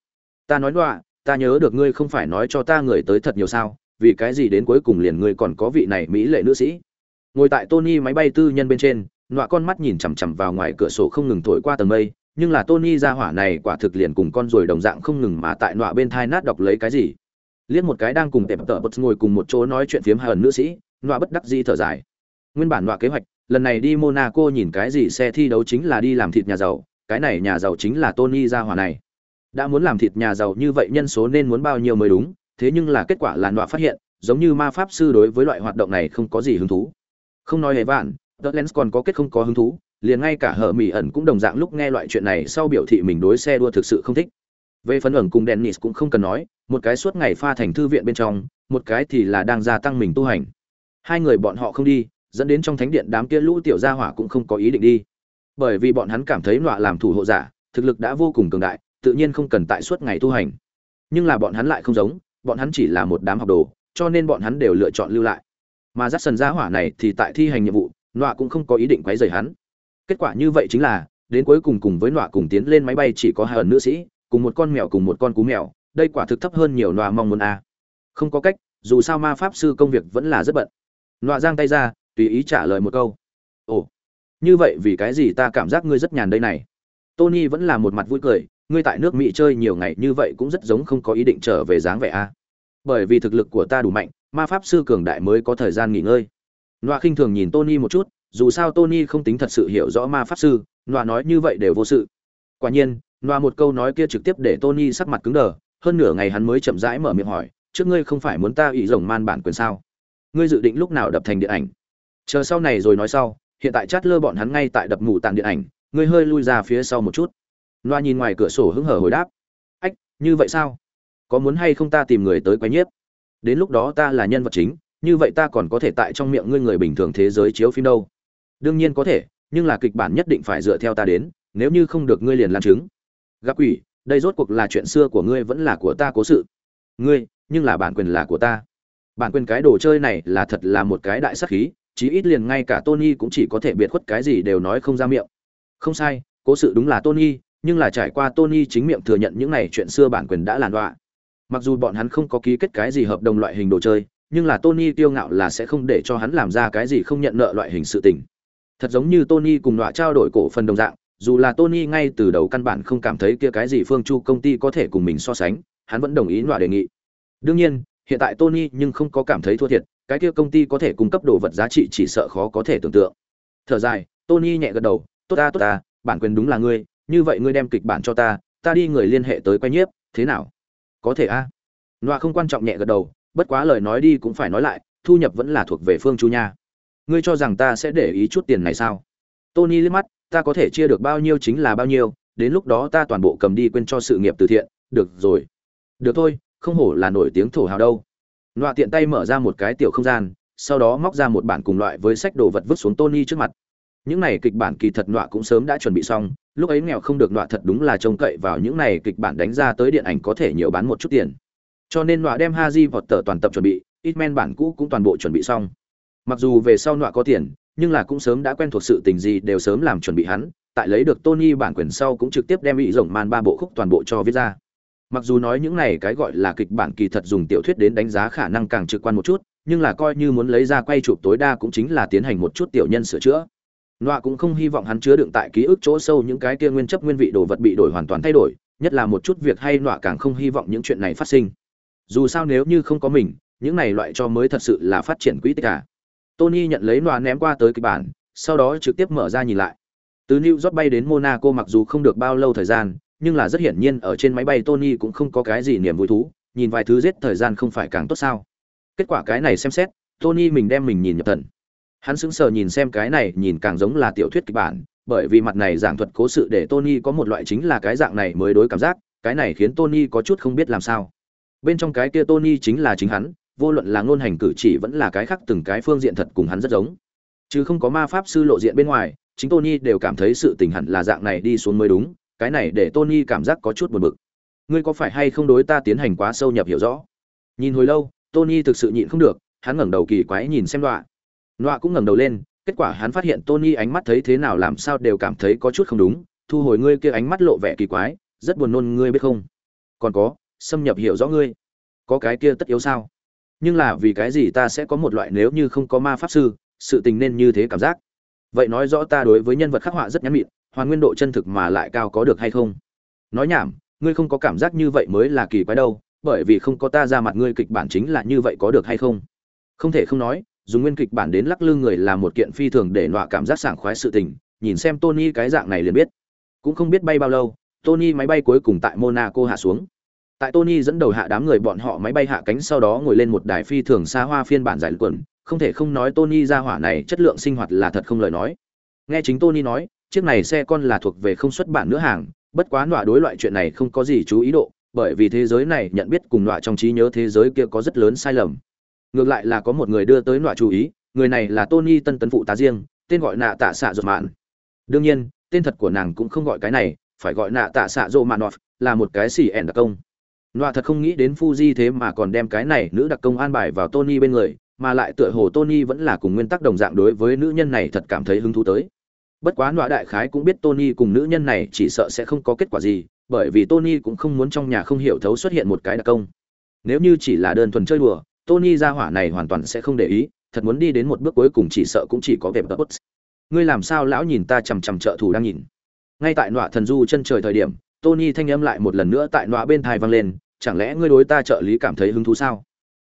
Ta nói loa ta nhớ được ngươi không phải nói cho ta người tới thật nhiều sao, vì cái gì đến cuối cùng liền ngươi còn có vị này mỹ lệ nữ sĩ. Ngồi tại tony máy bay tư nhân bên trên nọa con mắt nhìn chằm chằm vào ngoài cửa sổ không ngừng thổi qua tầng mây, nhưng là tony ra hỏa này quả thực liền cùng con ruồi đồng dạng không ngừng mà tại nọa bên thai nát đọc lấy cái gì liếc một cái đang cùng tệp tợ bật ngồi cùng một chỗ nói chuyện phiếm hai ẩn nữ sĩ, nọa bất đắc di thở dài. Nguyên bản nọa kế hoạch, lần này đi monaco nhìn cái gì xe thi đấu chính là đi làm thịt nhà giàu, cái này nhà giàu chính là tony ra hỏa này. Đã muốn làm thịt nhà giàu như vậy nhân số nên muốn bao nhiêu mới đúng, thế nhưng là kết quả là nọa phát hiện, giống như ma pháp sư đối với loại hoạt động này không có gì hứng thú. Không nói hề vạn tờ lens còn có kết không có hứng thú, liền ngay cả hở mỹ ẩn cũng đồng dạng lúc nghe loại chuyện này sau biểu thị mình đối xe đua thực sự không thích về phần ẩn cùng dennis cũng không cần nói, một cái suốt ngày pha thành thư viện bên trong, một cái thì là đang gia tăng mình tu hành. Hai người bọn họ không đi, dẫn đến trong thánh điện đám kia lũ tiểu gia hỏa cũng không có ý định đi. Bởi vì bọn hắn cảm thấy nọa làm thủ hộ giả, thực lực đã vô cùng cường đại, tự nhiên không cần tại suốt ngày tu hành. Nhưng là bọn hắn lại không giống, bọn hắn chỉ là một đám học đồ, cho nên bọn hắn đều lựa chọn lưu lại. Mà dắt sần gia hỏa này thì tại thi hành nhiệm vụ, nọa cũng không có ý định quấy rầy hắn. Kết quả như vậy chính là, đến cuối cùng cùng với nọa cùng tiến lên máy bay chỉ có hai ẩn nữ sĩ cùng một con mèo cùng một con cú mèo, đây quả thực thấp hơn nhiều nọa mong muốn a. Không có cách, dù sao ma pháp sư công việc vẫn là rất bận. Nọa giang tay ra, tùy ý trả lời một câu. Ồ, như vậy vì cái gì ta cảm giác ngươi rất nhàn đây này? Tony vẫn là một mặt vui cười, ngươi tại nước mỹ chơi nhiều ngày như vậy cũng rất giống không có ý định trở về dáng vẻ a. Bởi vì thực lực của ta đủ mạnh, ma pháp sư cường đại mới có thời gian nghỉ ngơi. Nọa khinh thường nhìn tony một chút, dù sao tony không tính thật sự hiểu rõ ma pháp sư, nọa nói như vậy đều vô sự. Quả nhiên Noa một câu nói kia trực tiếp để tony sắc mặt cứng đờ, hơn nửa ngày hắn mới chậm rãi mở miệng hỏi, trước ngươi không phải muốn ta ủy rồng man bản quyền sao? Ngươi dự định lúc nào đập thành điện ảnh? Chờ sau này rồi nói sau, hiện tại chát lơ bọn hắn ngay tại đập mù tàn điện ảnh, ngươi hơi lui ra phía sau một chút. Loa nhìn ngoài cửa sổ hứng hở hồi đáp, ách, như vậy sao? Có muốn hay không ta tìm người tới quấy nhiếp? Đến lúc đó ta là nhân vật chính, như vậy ta còn có thể tại trong miệng ngươi người bình thường thế giới chiếu phim đâu. Đương nhiên có thể, nhưng là kịch bản nhất định phải dựa theo ta đến, nếu như không được ngươi liền làm chứng gặp quỷ, đây rốt cuộc là chuyện xưa của ngươi vẫn là của ta cố sự. Ngươi, nhưng là bản quyền là của ta. Bản quyền cái đồ chơi này là thật là một cái đại sắc khí, chí ít liền ngay cả tony cũng chỉ có thể biệt khuất cái gì đều nói không ra miệng. Không sai, cố sự đúng là tony, nhưng là trải qua tony chính miệng thừa nhận những này chuyện xưa bản quyền đã làn đọa. Mặc dù bọn hắn không có ký kết cái gì hợp đồng loại hình đồ chơi, nhưng là tony tiêu ngạo là sẽ không để cho hắn làm ra cái gì không nhận nợ loại hình sự tình. Thật giống như tony cùng đọa trao đổi cổ phần đồng dạng dù là tony ngay từ đầu căn bản không cảm thấy kia cái gì phương chu công ty có thể cùng mình so sánh, hắn vẫn đồng ý đọa đề nghị. Đương nhiên, hiện tại tony nhưng không có cảm thấy thua thiệt, cái kia công ty có thể cung cấp đồ vật giá trị chỉ sợ khó có thể tưởng tượng. Thở dài, tony nhẹ gật đầu, tốt ta tốt ta, bản quyền đúng là ngươi, như vậy ngươi đem kịch bản cho ta ta đi người liên hệ tới quay nhiếp, thế nào? Có thể a. À? loa không quan trọng nhẹ gật đầu, bất quá lời nói đi cũng phải nói lại, thu nhập vẫn là thuộc về phương chu nha. Ngươi cho rằng ta sẽ để ý chút tiền này sao? Tony liếc mắt ta có thể chia được bao nhiêu chính là bao nhiêu, đến lúc đó ta toàn bộ cầm đi quên cho sự nghiệp từ thiện, được rồi. Được thôi, không hổ là nổi tiếng thổ hào đâu. Nọa tiện tay mở ra một cái tiểu không gian, sau đó móc ra một bản cùng loại với sách đồ vật vứt xuống tony trước mặt. Những này kịch bản kỳ thật nọa cũng sớm đã chuẩn bị xong, lúc ấy nghèo không được nọa thật đúng là trông cậy vào những này kịch bản đánh ra tới điện ảnh có thể nhiều bán một chút tiền. Cho nên nọa đem haji vọt tờ toàn tập chuẩn bị ít men bản cũ cũng toàn bộ chuẩn bị xong mặc dù về sau nọa có tiền nhưng là cũng sớm đã quen thuộc sự tình gì đều sớm làm chuẩn bị hắn tại lấy được tony bản quyền sau cũng trực tiếp đem bị rồng man ba bộ khúc toàn bộ cho viết ra mặc dù nói những này cái gọi là kịch bản kỳ thật dùng tiểu thuyết đến đánh giá khả năng càng trực quan một chút nhưng là coi như muốn lấy ra quay chụp tối đa cũng chính là tiến hành một chút tiểu nhân sửa chữa Nọa cũng không hy vọng hắn chứa đựng tại ký ức chỗ sâu những cái kia nguyên chấp nguyên vị đồ vật bị đổi hoàn toàn thay đổi, nhất là một chút việc hay Nọa càng không hy vọng những chuyện này phát sinh. Dù sao nếu như không có mình, những này loại cho mới thật sự là phát triển quỹ tích cả. Tony nhận lấy loa ném qua tới cái bản, sau đó trực tiếp mở ra nhìn lại. Từ New York bay đến Monaco mặc dù không được bao lâu thời gian, nhưng là rất hiển nhiên ở trên máy bay Tony cũng không có cái gì niềm vui thú, nhìn vài thứ giết thời gian không phải càng tốt sao? Kết quả cái này xem xét, Tony mình đem mình nhìn nhập thần. Hắn sững sờ nhìn xem cái này, nhìn càng giống là tiểu thuyết kịch bản, bởi vì mặt này giảng thuật cố sự để Tony có một loại chính là cái dạng này mới đối cảm giác, cái này khiến Tony có chút không biết làm sao. Bên trong cái kia Tony chính là chính hắn, vô luận là ngôn hành cử chỉ vẫn là cái khác từng cái phương diện thật cùng hắn rất giống. Chứ không có ma pháp sư lộ diện bên ngoài, chính Tony đều cảm thấy sự tình hẳn là dạng này đi xuống mới đúng, cái này để Tony cảm giác có chút buồn bực. Ngươi có phải hay không đối ta tiến hành quá sâu nhập hiểu rõ? Nhìn hồi lâu, Tony thực sự nhịn không được, hắn ngẩng đầu kỳ quái nhìn xem đọa. Đọa cũng ngẩng đầu lên, kết quả hắn phát hiện Tony ánh mắt thấy thế nào làm sao đều cảm thấy có chút không đúng, thu hồi ngươi kia ánh mắt lộ vẻ kỳ quái, rất buồn nôn ngươi biết không? Còn có, xâm nhập hiểu rõ ngươi. Có cái kia tất yếu sao? Nhưng là vì cái gì ta sẽ có một loại nếu như không có ma pháp sư, sự tình nên như thế cảm giác? Vậy nói rõ ta đối với nhân vật khắc họa rất nhắn mịn hoàn nguyên độ chân thực mà lại cao có được hay không? Nói nhảm ngươi không có cảm giác như vậy mới là kỳ quái đâu bởi vì không có ta ra mặt ngươi kịch bản chính là như vậy có được hay không? Không thể không nói dùng nguyên kịch bản đến lắc lư người là một kiện phi thường để nọa cảm giác sảng khoái sự tình nhìn xem tony cái dạng này liền biết. Cũng không biết bay bao lâu tony máy bay cuối cùng tại monaco hạ xuống tại tony dẫn đầu hạ đám người bọn họ máy bay hạ cánh sau đó ngồi lên một đài phi thường xa hoa phiên bản giải quần không thể không nói Tony ra hỏa này chất lượng sinh hoạt là thật không lời nói. Nghe chính Tony nói, chiếc này xe con là thuộc về không xuất bản nữa hàng, bất quá nọa đối loại chuyện này không có gì chú ý độ, bởi vì thế giới này nhận biết cùng nọa trong trí nhớ thế giới kia có rất lớn sai lầm. Ngược lại là có một người đưa tới nọa chú ý, người này là Tony Tân Tấn phụ tá riêng, tên gọi nạ tạ xạ ruột mạn. Đương nhiên, tên thật của nàng cũng không gọi cái này, phải gọi nạ tạ xạ dô mạn là một cái xì ẻn đặc công. Nọa thật không nghĩ đến Fuji thế mà còn đem cái này nữ đặc công an bài vào Tony bên người, mà lại tựa hồ Tony vẫn là cùng nguyên tắc đồng dạng đối với nữ nhân này thật cảm thấy hứng thú tới. Bất quá Nọa đại khái cũng biết Tony cùng nữ nhân này chỉ sợ sẽ không có kết quả gì, bởi vì Tony cũng không muốn trong nhà không hiểu thấu xuất hiện một cái đặc công. Nếu như chỉ là đơn thuần chơi đùa, Tony ra hỏa này hoàn toàn sẽ không để ý, thật muốn đi đến một bước cuối cùng chỉ sợ cũng chỉ có vẻ bất. Ngươi làm sao lão nhìn ta chằm chằm trợ thủ đang nhìn. Ngay tại Nọa thần du chân trời thời điểm, Tony thanh âm lại một lần nữa tại Nọa bên tai vang lên, chẳng lẽ ngươi đối ta trợ lý cảm thấy hứng thú sao?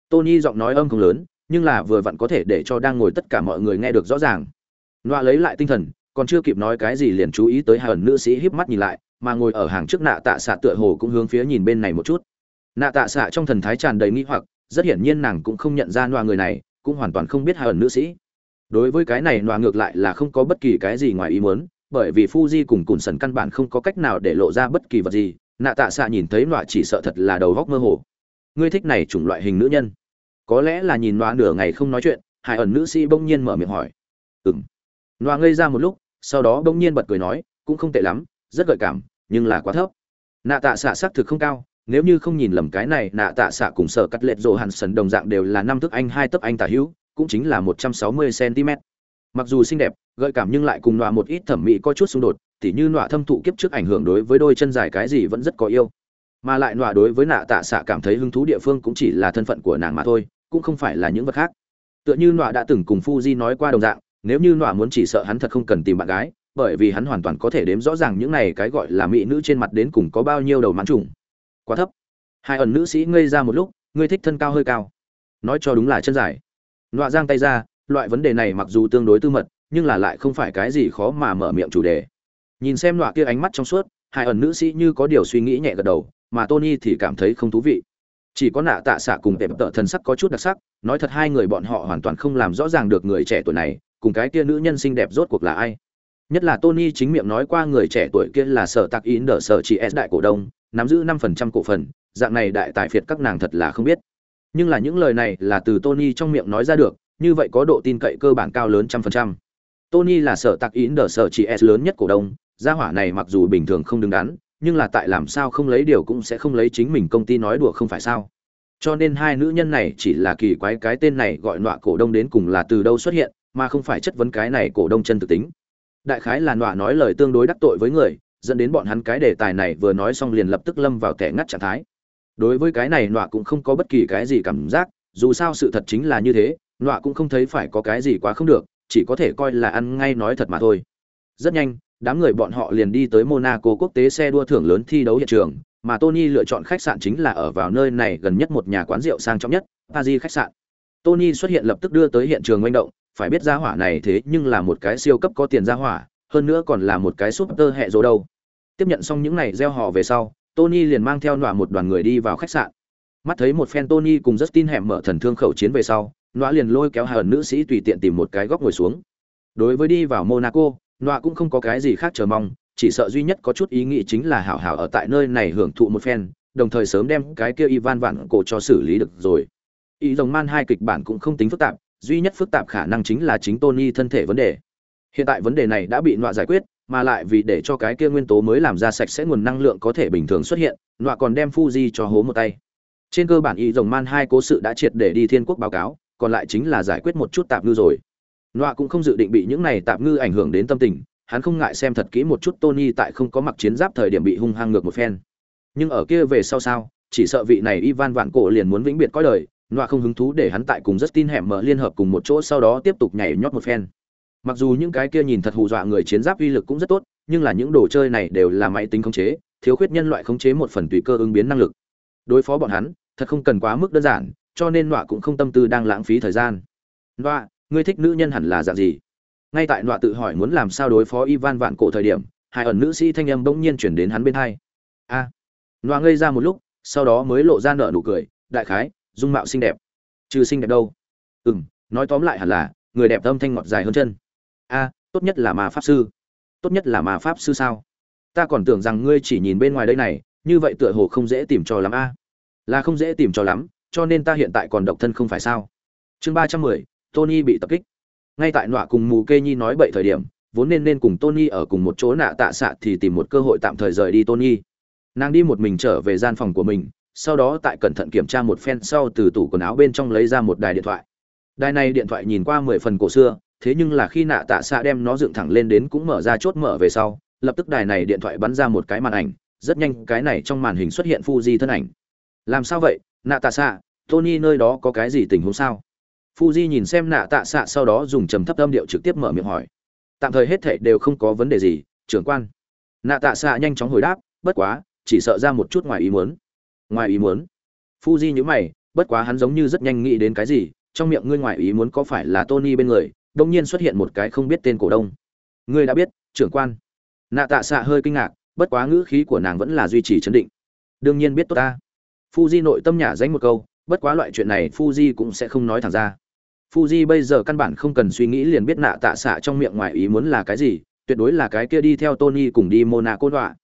Tony giọng nói âm không lớn, nhưng là vừa vặn có thể để cho đang ngồi tất cả mọi người nghe được rõ ràng. Nọa lấy lại tinh thần còn chưa kịp nói cái gì liền chú ý tới hai ẩn nữ sĩ híp mắt nhìn lại mà ngồi ở hàng trước nạ tạ xạ tựa hồ cũng hướng phía nhìn bên này một chút. Nạ tạ xạ trong thần thái tràn đầy nghi hoặc rất hiển nhiên nàng cũng không nhận ra nọa người này cũng hoàn toàn không biết hai ẩn nữ sĩ. Đối với cái này nọa ngược lại là không có bất kỳ cái gì ngoài ý muốn bởi vì Fuji cùng Cùn Sần căn bản không có cách nào để lộ ra bất kỳ vật gì, nạ tạ xạ nhìn thấy nọa chỉ sợ thật là đầu góc mơ hồ. Ngươi thích này chủng loại hình nữ nhân? có lẽ là nhìn nọa nửa ngày không nói chuyện hải ẩn nữ sĩ bỗng nhiên mở miệng hỏi ừ m nọa ngây ra một lúc, sau đó bỗng nhiên bật cười nói, cũng không tệ lắm, rất gợi cảm, nhưng là quá thấp nạ tạ xạ xác thực không cao, nếu như không nhìn lầm cái này, nạ tạ xạ cùng sở cắt lệch rộ hàn sần đồng dạng đều là năm thước anh, hai tấc anh tả hữu, cũng chính là một trăm sáu mươi cm mặc dù xinh đẹp, gợi cảm nhưng lại cùng nọa một ít thẩm mỹ có chút xung đột tỉ như nọa thâm thụ kiếp trước ảnh hưởng đối với đôi chân dài cái gì vẫn rất có yêu. Mà lại nọa đối với nạ tạ xạ cảm thấy hứng thú địa phương cũng chỉ là thân phận của nàng mà thôi, cũng không phải là những vật khác. Tựa như nọa đã từng cùng Fuji nói qua đồng dạng, nếu như nọa muốn chỉ sợ hắn thật không cần tìm bạn gái, bởi vì hắn hoàn toàn có thể đếm rõ ràng những này cái gọi là mỹ nữ trên mặt đến cùng có bao nhiêu đầu mãn trùng. Quá thấp. Hai ẩn nữ sĩ ngây ra một lúc, ngươi thích thân cao hơi cao. Nói cho đúng là chân dài. Nọa giang tay ra, loại vấn đề này mặc dù tương đối tư mật, nhưng là lại không phải cái gì khó mà mở miệng chủ đề nhìn xem nọa kia ánh mắt trong suốt, hai ẩn nữ sĩ như có điều suy nghĩ nhẹ gật đầu, mà tony thì cảm thấy không thú vị. Chỉ có nạ tạ xạ cùng tệp tợ thần sắc có chút đặc sắc, nói thật hai người bọn họ hoàn toàn không làm rõ ràng được người trẻ tuổi này, cùng cái kia nữ nhân xinh đẹp rốt cuộc là ai. Nhất là tony chính miệng nói qua người trẻ tuổi kia là sở tạc ý nở sở chị s đại cổ đông, nắm giữ năm phần trăm cổ phần, dạng này đại tài phiệt các nàng thật là không biết. Nhưng là những lời này là từ tony trong miệng nói ra được, như vậy có độ tin cậy cơ bản cao lớn trăm phần trăm. Tony là sở tạc ý nở sở chị s lớn nhất cổ đông gia hỏa này mặc dù bình thường không đứng đắn, nhưng là tại làm sao không lấy điều cũng sẽ không lấy chính mình công ty nói đùa không phải sao? Cho nên hai nữ nhân này chỉ là kỳ quái cái tên này gọi nọa cổ đông đến cùng là từ đâu xuất hiện, mà không phải chất vấn cái này cổ đông chân thực tính. Đại khái là nọa nói lời tương đối đắc tội với người, dẫn đến bọn hắn cái đề tài này vừa nói xong liền lập tức lâm vào kẻ ngắt trạng thái. Đối với cái này nọa cũng không có bất kỳ cái gì cảm giác, dù sao sự thật chính là như thế, nọa cũng không thấy phải có cái gì quá không được, chỉ có thể coi là ăn ngay nói thật mà thôi. Rất nhanh đám người bọn họ liền đi tới Monaco quốc tế xe đua thưởng lớn thi đấu hiện trường, mà Tony lựa chọn khách sạn chính là ở vào nơi này gần nhất một nhà quán rượu sang trọng nhất, Paris khách sạn. Tony xuất hiện lập tức đưa tới hiện trường manh động, phải biết gia hỏa này thế nhưng là một cái siêu cấp có tiền gia hỏa, hơn nữa còn là một cái super tơ rồ đâu. Tiếp nhận xong những này gieo họ về sau tony liền mang theo nọa một đoàn người đi vào khách sạn. Mắt thấy một fan tony cùng justin hẻm mở thần thương khẩu chiến về sau nọa liền lôi kéo hờn nữ sĩ tùy tiện tìm một cái góc ngồi xuống. Đối với đi vào monaco nọa cũng không có cái gì khác chờ mong, chỉ sợ duy nhất có chút ý nghĩ chính là hảo hảo ở tại nơi này hưởng thụ một phen, đồng thời sớm đem cái kia ivan vạn cổ cho xử lý được rồi. Ý rồng man hai kịch bản cũng không tính phức tạp, duy nhất phức tạp khả năng chính là chính tony thân thể vấn đề. Hiện tại vấn đề này đã bị nọa giải quyết, mà lại vì để cho cái kia nguyên tố mới làm ra sạch sẽ nguồn năng lượng có thể bình thường xuất hiện, nọa còn đem fuji cho hố một tay. Trên cơ bản ý rồng man hai cố sự đã triệt để đi thiên quốc báo cáo, còn lại chính là giải quyết một chút tạp ngư rồi nọa cũng không dự định bị những này tạp ngư ảnh hưởng đến tâm tình hắn không ngại xem thật kỹ một chút tony tại không có mặc chiến giáp thời điểm bị hung hăng ngược một phen nhưng ở kia về sau sao chỉ sợ vị này ivan vạn cổ liền muốn vĩnh biệt coi đời nọa không hứng thú để hắn tại cùng rất tin hẻm mở liên hợp cùng một chỗ sau đó tiếp tục nhảy nhót một phen. Mặc dù những cái kia nhìn thật hù dọa người chiến giáp uy lực cũng rất tốt, nhưng là những đồ chơi này đều là máy tính khống chế, thiếu khuyết nhân loại khống chế một phần tùy cơ ứng biến năng lực. Đối phó bọn hắn, thật không cần quá mức đơn giản, cho nên nọa cũng không tâm tư đang lãng phí thời gian. Nọa, ngươi thích nữ nhân hẳn là dạng gì? Ngay tại nọa tự hỏi muốn làm sao đối phó Ivan vạn cổ thời điểm, hai ẩn nữ sĩ thanh âm bỗng nhiên chuyển đến hắn bên hai. A. À. Nọa ngây ra một lúc, sau đó mới lộ ra nở nụ cười, đại khái, dung mạo xinh đẹp trừ xinh đẹp đâu ừ m nói tóm lại hẳn là người đẹp âm thanh ngọt dài hơn chân a tốt nhất là mà pháp sư tốt nhất là mà pháp sư sao ta còn tưởng rằng ngươi chỉ nhìn bên ngoài đây này như vậy tựa hồ không dễ tìm cho lắm a là không dễ tìm cho lắm cho nên ta hiện tại còn độc thân không phải sao chương ba trăm mười tony bị tập kích. Ngay tại nọa cùng mù kê nhi nói bậy thời điểm, vốn nên nên cùng tony ở cùng một chỗ nạ tạ xạ thì tìm một cơ hội tạm thời rời đi tony. Nàng đi một mình trở về gian phòng của mình, sau đó tại cẩn thận kiểm tra một phen sau từ tủ quần áo bên trong lấy ra một đài điện thoại. Đài này điện thoại nhìn qua mười phần cổ xưa, thế nhưng là khi nạ tạ xạ đem nó dựng thẳng lên đến cũng mở ra chốt mở về sau, lập tức đài này điện thoại bắn ra một cái màn ảnh, rất nhanh cái này trong màn hình xuất hiện Fuji thân ảnh. Làm sao vậy, nạ tạ xạ, tony nơi đó có cái gì tình huống sao? Fuji nhìn xem nạ tạ xạ sau đó dùng trầm thấp âm điệu trực tiếp mở miệng hỏi. Tạm thời hết thảy đều không có vấn đề gì, trưởng quan. Nạ tạ xạ nhanh chóng hồi đáp, bất quá, chỉ sợ ra một chút ngoài ý muốn. Ngoài ý muốn? Fuji nhíu mày, bất quá hắn giống như rất nhanh nghĩ đến cái gì, trong miệng ngươi ngoài ý muốn có phải là tony bên người đông nhiên xuất hiện một cái không biết tên cổ đông. Ngươi đã biết, trưởng quan. Nạ tạ xạ hơi kinh ngạc, bất quá ngữ khí của nàng vẫn là duy trì trấn định. Đương nhiên biết tốt ta. Fuji nội tâm nhả danh một câu, bất quá loại chuyện này fuji cũng sẽ không nói thẳng ra fuji bây giờ căn bản không cần suy nghĩ liền biết nạ tạ xạ trong miệng ngoài ý muốn là cái gì tuyệt đối là cái kia đi theo tony cùng đi monaco đọa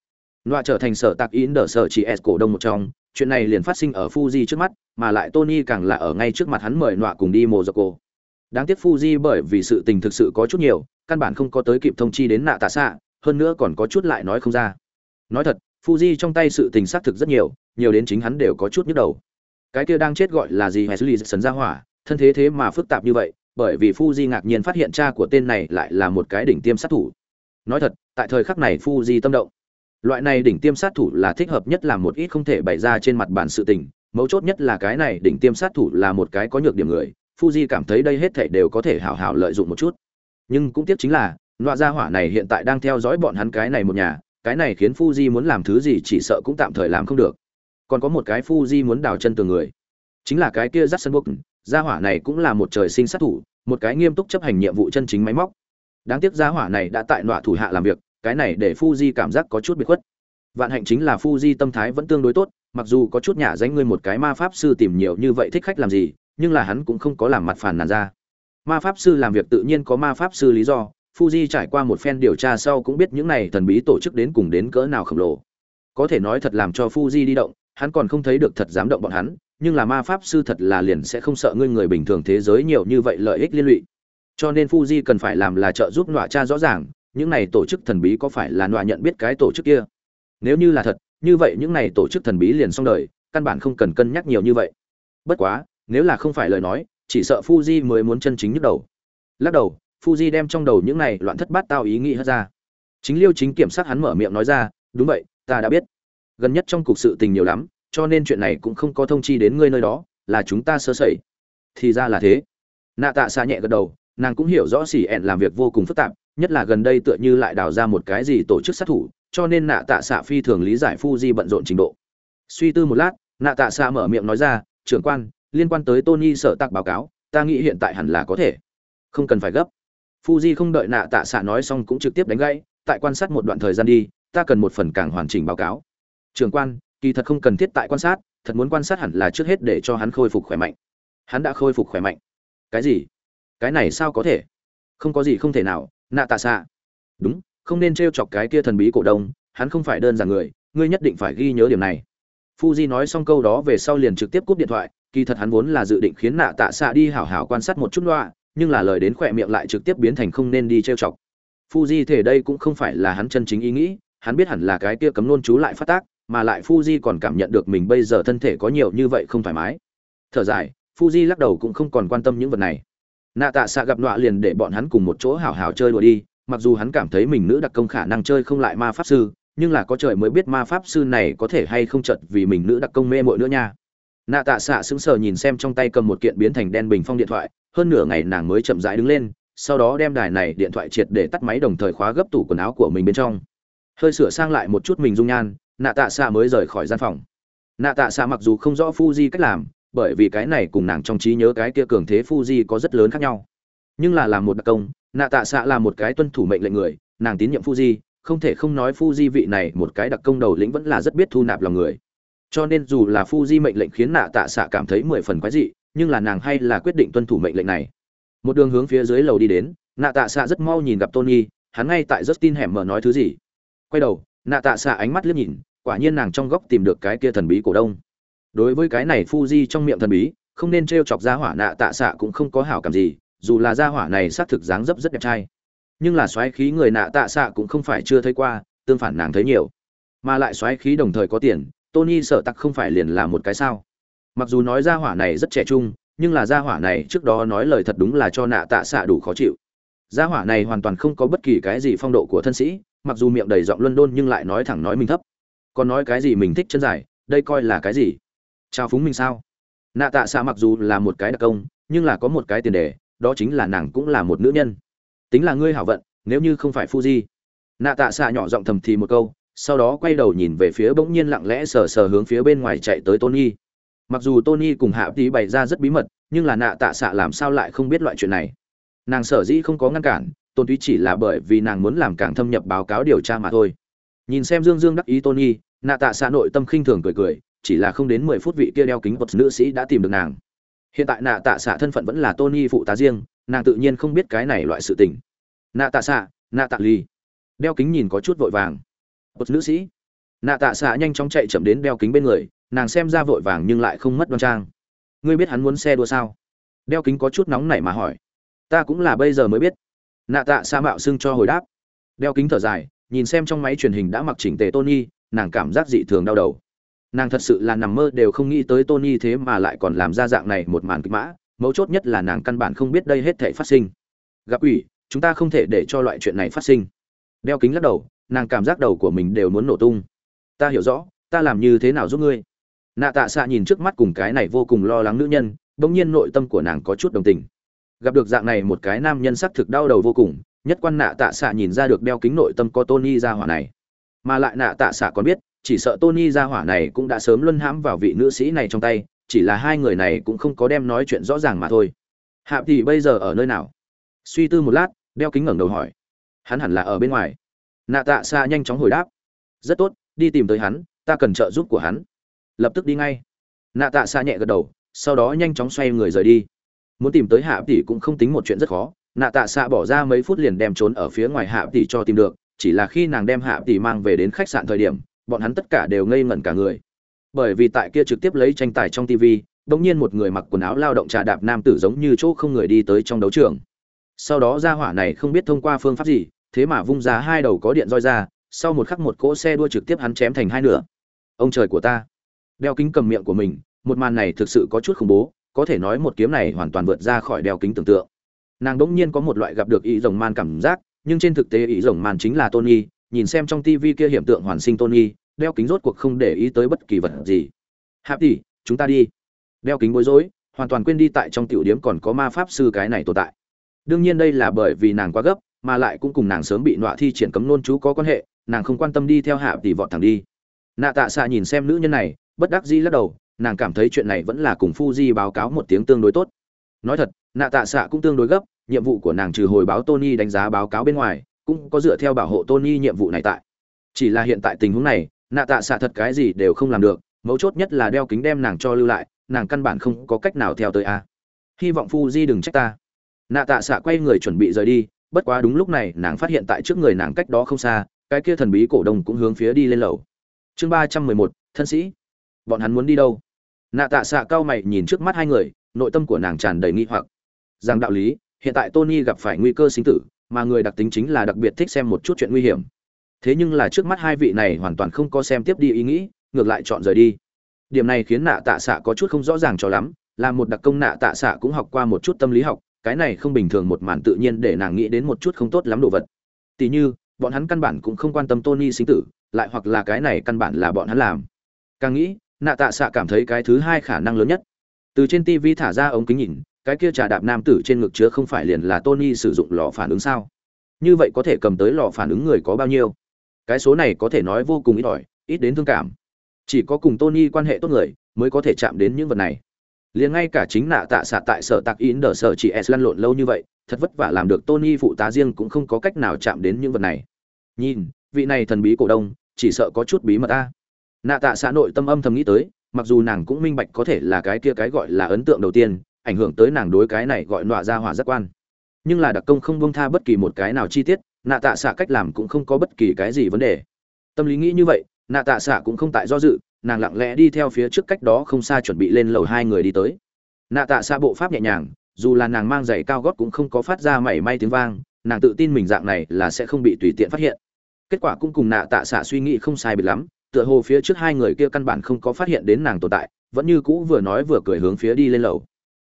Nọa trở thành sở tạc yến đỡ sở chỉ s cổ đông một trong chuyện này liền phát sinh ở Fuji trước mắt, mà lại Tony càng là ở ngay trước mặt hắn mời nọa cùng đi Monaco. Đáng tiếc Fuji bởi vì sự tình thực sự có chút nhiều, căn bản không có tới kịp thông chi đến nạ tạ xạ, hơn nữa còn có chút lại nói không ra. Nói thật, Fuji trong tay sự tình xác thực rất nhiều, nhiều đến chính hắn đều có chút nhức đầu. Cái kia đang chết gọi là gì Wesley sấn ra hỏa, thân thế thế mà phức tạp như vậy, bởi vì Fuji ngạc nhiên phát hiện cha của tên này lại là một cái đỉnh tiêm sát thủ. Nói thật, tại thời khắc này Fuji tâm động. Loại này đỉnh tiêm sát thủ là thích hợp nhất làm một ít không thể bày ra trên mặt bản sự tình mấu chốt nhất là cái này đỉnh tiêm sát thủ là một cái có nhược điểm người fuji cảm thấy đây hết thảy đều có thể hảo hảo lợi dụng một chút. Nhưng cũng tiếc chính là loại gia hỏa này hiện tại đang theo dõi bọn hắn cái này một nhà cái này khiến fuji muốn làm thứ gì chỉ sợ cũng tạm thời làm không được. Còn có một cái fuji muốn đào chân tường người chính là cái kia Jackson Book, gia hỏa này cũng là một trời sinh sát thủ, một cái nghiêm túc chấp hành nhiệm vụ chân chính máy móc. Đáng tiếc gia hỏa này đã tại nọa thủ hạ làm việc, cái này để Fuji cảm giác có chút biệt khuất. Vạn hạnh chính là Fuji tâm thái vẫn tương đối tốt, mặc dù có chút nhả danh ngươi một cái ma pháp sư tìm nhiều như vậy thích khách làm gì, nhưng là hắn cũng không có làm mặt phản nàn ra. Ma pháp sư làm việc tự nhiên có ma pháp sư lý do, Fuji trải qua một phen điều tra sau cũng biết những này thần bí tổ chức đến cùng đến cỡ nào khổng lồ. Có thể nói thật làm cho Fuji đi động, hắn còn không thấy được thật dám động bọn hắn, nhưng là ma pháp sư thật là liền sẽ không sợ ngươi người bình thường thế giới nhiều như vậy lợi ích liên lụy. Cho nên Fuji cần phải làm là trợ giúp nọa cha rõ ràng, những này tổ chức thần bí có phải là nọa nhận biết cái tổ chức kia? Nếu như là thật như vậy những này tổ chức thần bí liền xong đời căn bản không cần cân nhắc nhiều như vậy. Bất quá nếu là không phải lời nói chỉ sợ fuji mới muốn chân chính nhức đầu. Lắc đầu fuji đem trong đầu những này loạn thất bát tao ý nghĩ hất ra. Chính liêu chính kiểm sát hắn mở miệng nói ra đúng vậy ta đã biết. Gần nhất trong cục sự tình nhiều lắm cho nên chuyện này cũng không có thông chi đến ngươi nơi đó, là chúng ta sơ sẩy. Thì ra là thế. Nạ tạ xa nhẹ gật đầu, nàng cũng hiểu rõ xỉ ẹn làm việc vô cùng phức tạp, nhất là gần đây tựa như lại đào ra một cái gì tổ chức sát thủ, cho nên nạ tạ xạ phi thường lý giải phu di bận rộn trình độ. Suy tư một lát, nạ tạ xạ mở miệng nói ra, trưởng quan, liên quan tới tony sở tạc báo cáo, ta nghĩ hiện tại hẳn là có thể. Không cần phải gấp. Fuji không đợi nạ tạ xạ nói xong cũng trực tiếp đánh gãy, tại quan sát một đoạn thời gian đi, ta cần một phần càng hoàn chỉnh báo cáo. Trường quan kỳ thật không cần thiết tại quan sát, thật muốn quan sát hẳn là trước hết để cho hắn khôi phục khỏe mạnh. Hắn đã khôi phục khỏe mạnh. Cái gì? Cái này sao có thể? Không có gì không thể nào nạ tạ xạ đúng, không nên t r e o chọc cái kia thần bí cổ đông, hắn không phải đơn giản người, ngươi nhất định phải ghi nhớ điểm này. Fuji nói xong câu đó về sau liền trực tiếp cúp điện thoại, kỳ thật hắn vốn là dự định khiến nạ tạ xạ đi hảo hảo quan sát một chút loạ nhưng là lời đến khỏe miệng lại trực tiếp biến thành không nên đi trêu chọc. Fuji thể đây cũng không phải là hắn chân chính ý nghĩ, hắn biết hẳn là cái kia cấm nôn chú lại phát tác mà lại fuji còn cảm nhận được mình bây giờ thân thể có nhiều như vậy không thoải mái. Thở dài, fuji lắc đầu cũng không còn quan tâm những vật này. Nạ tạ Sạ gặp nọa liền để bọn hắn cùng một chỗ hảo hảo chơi đùa đi, mặc dù hắn cảm thấy mình nữ đặc công khả năng chơi không lại ma pháp sư, nhưng là có trời mới biết ma pháp sư này có thể hay không chợt vì mình nữ đặc công mê muội nữa nha. Nạ tạ Sạ sững sờ nhìn xem trong tay cầm một kiện biến thành đen bình phong điện thoại, hơn nửa ngày nàng mới chậm rãi đứng lên, sau đó đem đài này điện thoại triệt để tắt máy đồng thời khóa gấp tủ quần áo của mình bên trong. Hơi sửa sang lại một chút mình dung nhan nạ tạ xạ mới rời khỏi gian phòng nạ tạ xạ mặc dù không rõ Fuji cách làm bởi vì cái này cùng nàng trong trí nhớ cái kia cường thế Fuji có rất lớn khác nhau nhưng là làm một đặc công nạ tạ xạ là một cái tuân thủ mệnh lệnh người nàng tín nhiệm Fuji không thể không nói Fuji vị này một cái đặc công đầu lĩnh vẫn là rất biết thu nạp lòng người. Cho nên dù là Fuji mệnh lệnh khiến nạ tạ xạ cảm thấy mười phần quái dị, nhưng là nàng hay là quyết định tuân thủ mệnh lệnh này. Một đường hướng phía dưới lầu đi đến, nạ tạ xạ rất mau nhìn gặp Tony, hắn ngay tại Justin hẻm mở nói thứ gì. Quay đầu, nạ tạ xạ ánh mắt liếc nhìn, quả nhiên nàng trong góc tìm được cái kia thần bí cổ đông. Đối với cái này Fuji trong miệng thần bí, không nên trêu chọc ra hỏa nạ tạ xạ cũng không có hảo cảm gì, dù là ra hỏa này xác thực dáng dấp rất đẹp trai. Nhưng là xoáy khí người nạ tạ xạ cũng không phải chưa thấy qua tương phản nàng thấy nhiều. Mà lại xoáy khí đồng thời có tiền tony sợ tặc không phải liền là một cái sao. Mặc dù nói ra hỏa này rất trẻ trung nhưng là gia hỏa này trước đó nói lời thật đúng là cho nạ tạ xạ đủ khó chịu. Gia hỏa này hoàn toàn không có bất kỳ cái gì phong độ của thân sĩ mặc dù miệng đầy giọng luân nhưng lại nói thẳng nói mình thấp. Còn nói cái gì mình thích chân dài, đây coi là cái gì? Trao phúng mình sao? Nạ tạ xạ mặc dù là một cái đặc công, nhưng là có một cái tiền đề, đó chính là nàng cũng là một nữ nhân. Tính là ngươi hảo vận, nếu như không phải fuji. Nạ tạ xạ nhỏ giọng thầm thì một câu, sau đó quay đầu nhìn về phía bỗng nhiên lặng lẽ sờ sờ hướng phía bên ngoài chạy tới tony. Mặc dù tony cùng hạ tí bày ra rất bí mật, nhưng là nạ tạ xạ làm sao lại không biết loại chuyện này? Nàng sở dĩ không có ngăn cản tôn túy chỉ là bởi vì nàng muốn làm càng thâm nhập báo cáo điều tra mà thôi. Nhìn xem dương dương đắc ý Tôn Y, nạ tạ xạ nội tâm khinh thường cười cười chỉ là không đến mười phút vị kia đeo kính vật nữ sĩ đã tìm được nàng. Hiện tại nạ tạ xạ thân phận vẫn là tony phụ tá riêng nàng tự nhiên không biết cái này loại sự tình. Nạ tạ xạ nạ tạ ly đeo kính nhìn có chút vội vàng. Vật nữ sĩ. Nạ tạ xạ nhanh chóng chạy chậm đến đeo kính bên người nàng xem ra vội vàng nhưng lại không mất đoan trang. Ngươi biết hắn muốn xe đua sao? Đeo kính có chút nóng nảy mà hỏi. Ta cũng là bây giờ mới biết nạ tạ Sa mạo xưng cho hồi đáp. Đeo kính thở dài, nhìn xem trong máy truyền hình đã mặc chỉnh tề tony, nàng cảm giác dị thường đau đầu. Nàng thật sự là nằm mơ đều không nghĩ tới tony thế mà lại còn làm ra dạng này một màn kịch mã, mấu chốt nhất là nàng căn bản không biết đây hết thể phát sinh. Gặp ủy, chúng ta không thể để cho loại chuyện này phát sinh. Đeo kính lắc đầu, nàng cảm giác đầu của mình đều muốn nổ tung. Ta hiểu rõ, ta làm như thế nào giúp ngươi? Nạ tạ xạ nhìn trước mắt cùng cái này vô cùng lo lắng nữ nhân, bỗng nhiên nội tâm của nàng có chút đồng tình gặp được dạng này một cái nam nhân sắc thực đau đầu vô cùng, nhất quan nạ tạ xạ nhìn ra được đeo kính nội tâm có tony ra hỏa này. Mà lại nạ tạ xạ còn biết, chỉ sợ tony ra hỏa này cũng đã sớm luân hãm vào vị nữ sĩ này trong tay, chỉ là hai người này cũng không có đem nói chuyện rõ ràng mà thôi. Hạ thì bây giờ ở nơi nào? Suy tư một lát, đeo kính ngẩng đầu hỏi. Hắn hẳn là ở bên ngoài. Nạ tạ xạ nhanh chóng hồi đáp. Rất tốt, đi tìm tới hắn, ta cần trợ giúp của hắn. Lập tức đi ngay. Nạ tạ xạ nhẹ gật đầu, sau đó nhanh chóng xoay người rời đi muốn tìm tới hạ tỷ cũng không tính một chuyện rất khó. Nạ tạ xạ bỏ ra mấy phút liền đem trốn ở phía ngoài hạ tỷ cho tìm được, chỉ là khi nàng đem hạ tỷ mang về đến khách sạn thời điểm, bọn hắn tất cả đều ngây ngẩn cả người. Bởi vì tại kia trực tiếp lấy tranh tài trong tv bỗng nhiên một người mặc quần áo lao động trà đạp nam tử giống như chỗ không người đi tới trong đấu trường. Sau đó ra hỏa này không biết thông qua phương pháp gì, thế mà vung ra hai đầu có điện roi ra, sau một khắc một cỗ xe đua trực tiếp hắn chém thành hai nửa. Ông trời của ta. Đeo kính cầm miệng của mình, một màn này thực sự có chút khủng bố có thể nói một kiếm này hoàn toàn vượt ra khỏi đeo kính tưởng tượng. Nàng đỗng nhiên có một loại gặp được ý rồng man cảm giác, nhưng trên thực tế ý rồng man chính là tony, nhìn xem trong TV kia hiểm tượng hoàn sinh tony, đeo kính rốt cuộc không để ý tới bất kỳ vật gì. Hạp tỷ, chúng ta đi. Đeo kính bối rối, hoàn toàn quên đi tại trong tiểu điếm còn có ma pháp sư cái này tồn tại. Đương nhiên đây là bởi vì nàng quá gấp, mà lại cũng cùng nàng sớm bị nọa thi triển cấm nôn chú có quan hệ, nàng không quan tâm đi theo hạ tỷ vọt thẳng đi. Nạ tạ xạ nhìn xem nữ nhân này, bất đắc dĩ lắc đầu nàng cảm thấy chuyện này vẫn là cùng Fuji báo cáo một tiếng tương đối tốt. Nói thật, nạ tạ xạ cũng tương đối gấp, nhiệm vụ của nàng trừ hồi báo tony đánh giá báo cáo bên ngoài, cũng có dựa theo bảo hộ tony nhiệm vụ này tại. Chỉ là hiện tại tình huống này, nạ tạ xạ thật cái gì đều không làm được, mấu chốt nhất là đeo kính đem nàng cho lưu lại, nàng căn bản không có cách nào theo tới a. Hy vọng Fuji đừng trách ta. Nạ tạ xạ quay người chuẩn bị rời đi, bất quá đúng lúc này nàng phát hiện tại trước người nàng cách đó không xa, cái kia thần bí cổ đông cũng hướng phía đi lên lầu. Chương ba trăm mười một, thân sĩ. Bọn hắn muốn đi đâu? Nạ tạ xạ cao mày nhìn trước mắt hai người, nội tâm của nàng tràn đầy nghi hoặc. Rằng đạo lý, hiện tại tony gặp phải nguy cơ sinh tử, mà người đặc tính chính là đặc biệt thích xem một chút chuyện nguy hiểm. Thế nhưng là trước mắt hai vị này hoàn toàn không có xem tiếp đi ý nghĩ, ngược lại chọn rời đi. Điểm này khiến nạ tạ xạ có chút không rõ ràng cho lắm, là một đặc công nạ tạ xạ cũng học qua một chút tâm lý học, cái này không bình thường một màn tự nhiên để nàng nghĩ đến một chút không tốt lắm đồ vật. Tỉ như, bọn hắn căn bản cũng không quan tâm tony sinh tử, lại hoặc là cái này căn bản là bọn hắn làm. Càng nghĩ nạ tạ xạ cảm thấy cái thứ hai khả năng lớn nhất. Từ trên tv thả ra ống kính nhìn, cái kia trà đạp nam tử trên ngực chứa không phải liền là tony sử dụng lò phản ứng sao? Như vậy có thể cầm tới lò phản ứng người có bao nhiêu? Cái số này có thể nói vô cùng ít ỏi, ít đến thương cảm. Chỉ có cùng tony quan hệ tốt người, mới có thể chạm đến những vật này. Liền ngay cả chính nạ tạ xạ tại sở tạc in đờ sở chỉ s lăn lộn lâu như vậy, thật vất vả làm được tony phụ tá riêng cũng không có cách nào chạm đến những vật này. Nhìn, vị này thần bí cổ đông, chỉ sợ có chút bí mật ta nạ tạ xã nội tâm âm thầm nghĩ tới, mặc dù nàng cũng minh bạch có thể là cái kia cái gọi là ấn tượng đầu tiên, ảnh hưởng tới nàng đối cái này gọi nọa ra hỏa giác quan. Nhưng là đặc công không bông tha bất kỳ một cái nào chi tiết, nạ tạ xạ cách làm cũng không có bất kỳ cái gì vấn đề. Tâm lý nghĩ như vậy, nạ tạ xạ cũng không tại do dự, nàng lặng lẽ đi theo phía trước cách đó không xa chuẩn bị lên lầu hai người đi tới. Nạ tạ xạ bộ pháp nhẹ nhàng, dù là nàng mang giày cao gót cũng không có phát ra mảy may tiếng vang, nàng tự tin mình dạng này là sẽ không bị tùy tiện phát hiện. Kết quả cũng cùng nạ tạ xạ suy nghĩ không sai biệt lắm tựa hồ phía trước hai người kia căn bản không có phát hiện đến nàng tồn tại, vẫn như cũ vừa nói vừa cười hướng phía đi lên lầu.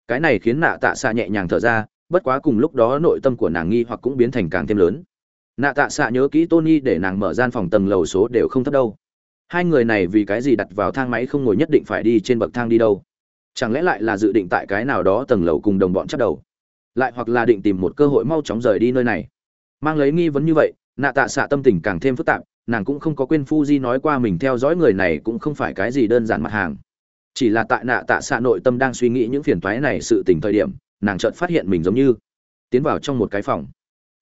Cái này khiến nạ tạ xạ nhẹ nhàng thở ra, bất quá cùng lúc đó nội tâm của nàng nghi hoặc cũng biến thành càng thêm lớn. Nạ tạ xạ nhớ kỹ tony để nàng mở gian phòng tầng lầu số đều không thấp đâu. Hai người này vì cái gì đặt vào thang máy không ngồi nhất định phải đi trên bậc thang đi đâu? Chẳng lẽ lại là dự định tại cái nào đó tầng lầu cùng đồng bọn chắc đầu? Lại hoặc là định tìm một cơ hội mau chóng rời đi nơi này? Mang lấy nghi vấn như vậy, nạ tạ xạ tâm tình càng thêm phức tạp nàng cũng không có quên Fuji nói qua mình theo dõi người này cũng không phải cái gì đơn giản mặt hàng. Chỉ là tại nạ tạ xạ nội tâm đang suy nghĩ những phiền toái này sự tình thời điểm, nàng chợt phát hiện mình giống như tiến vào trong một cái phòng.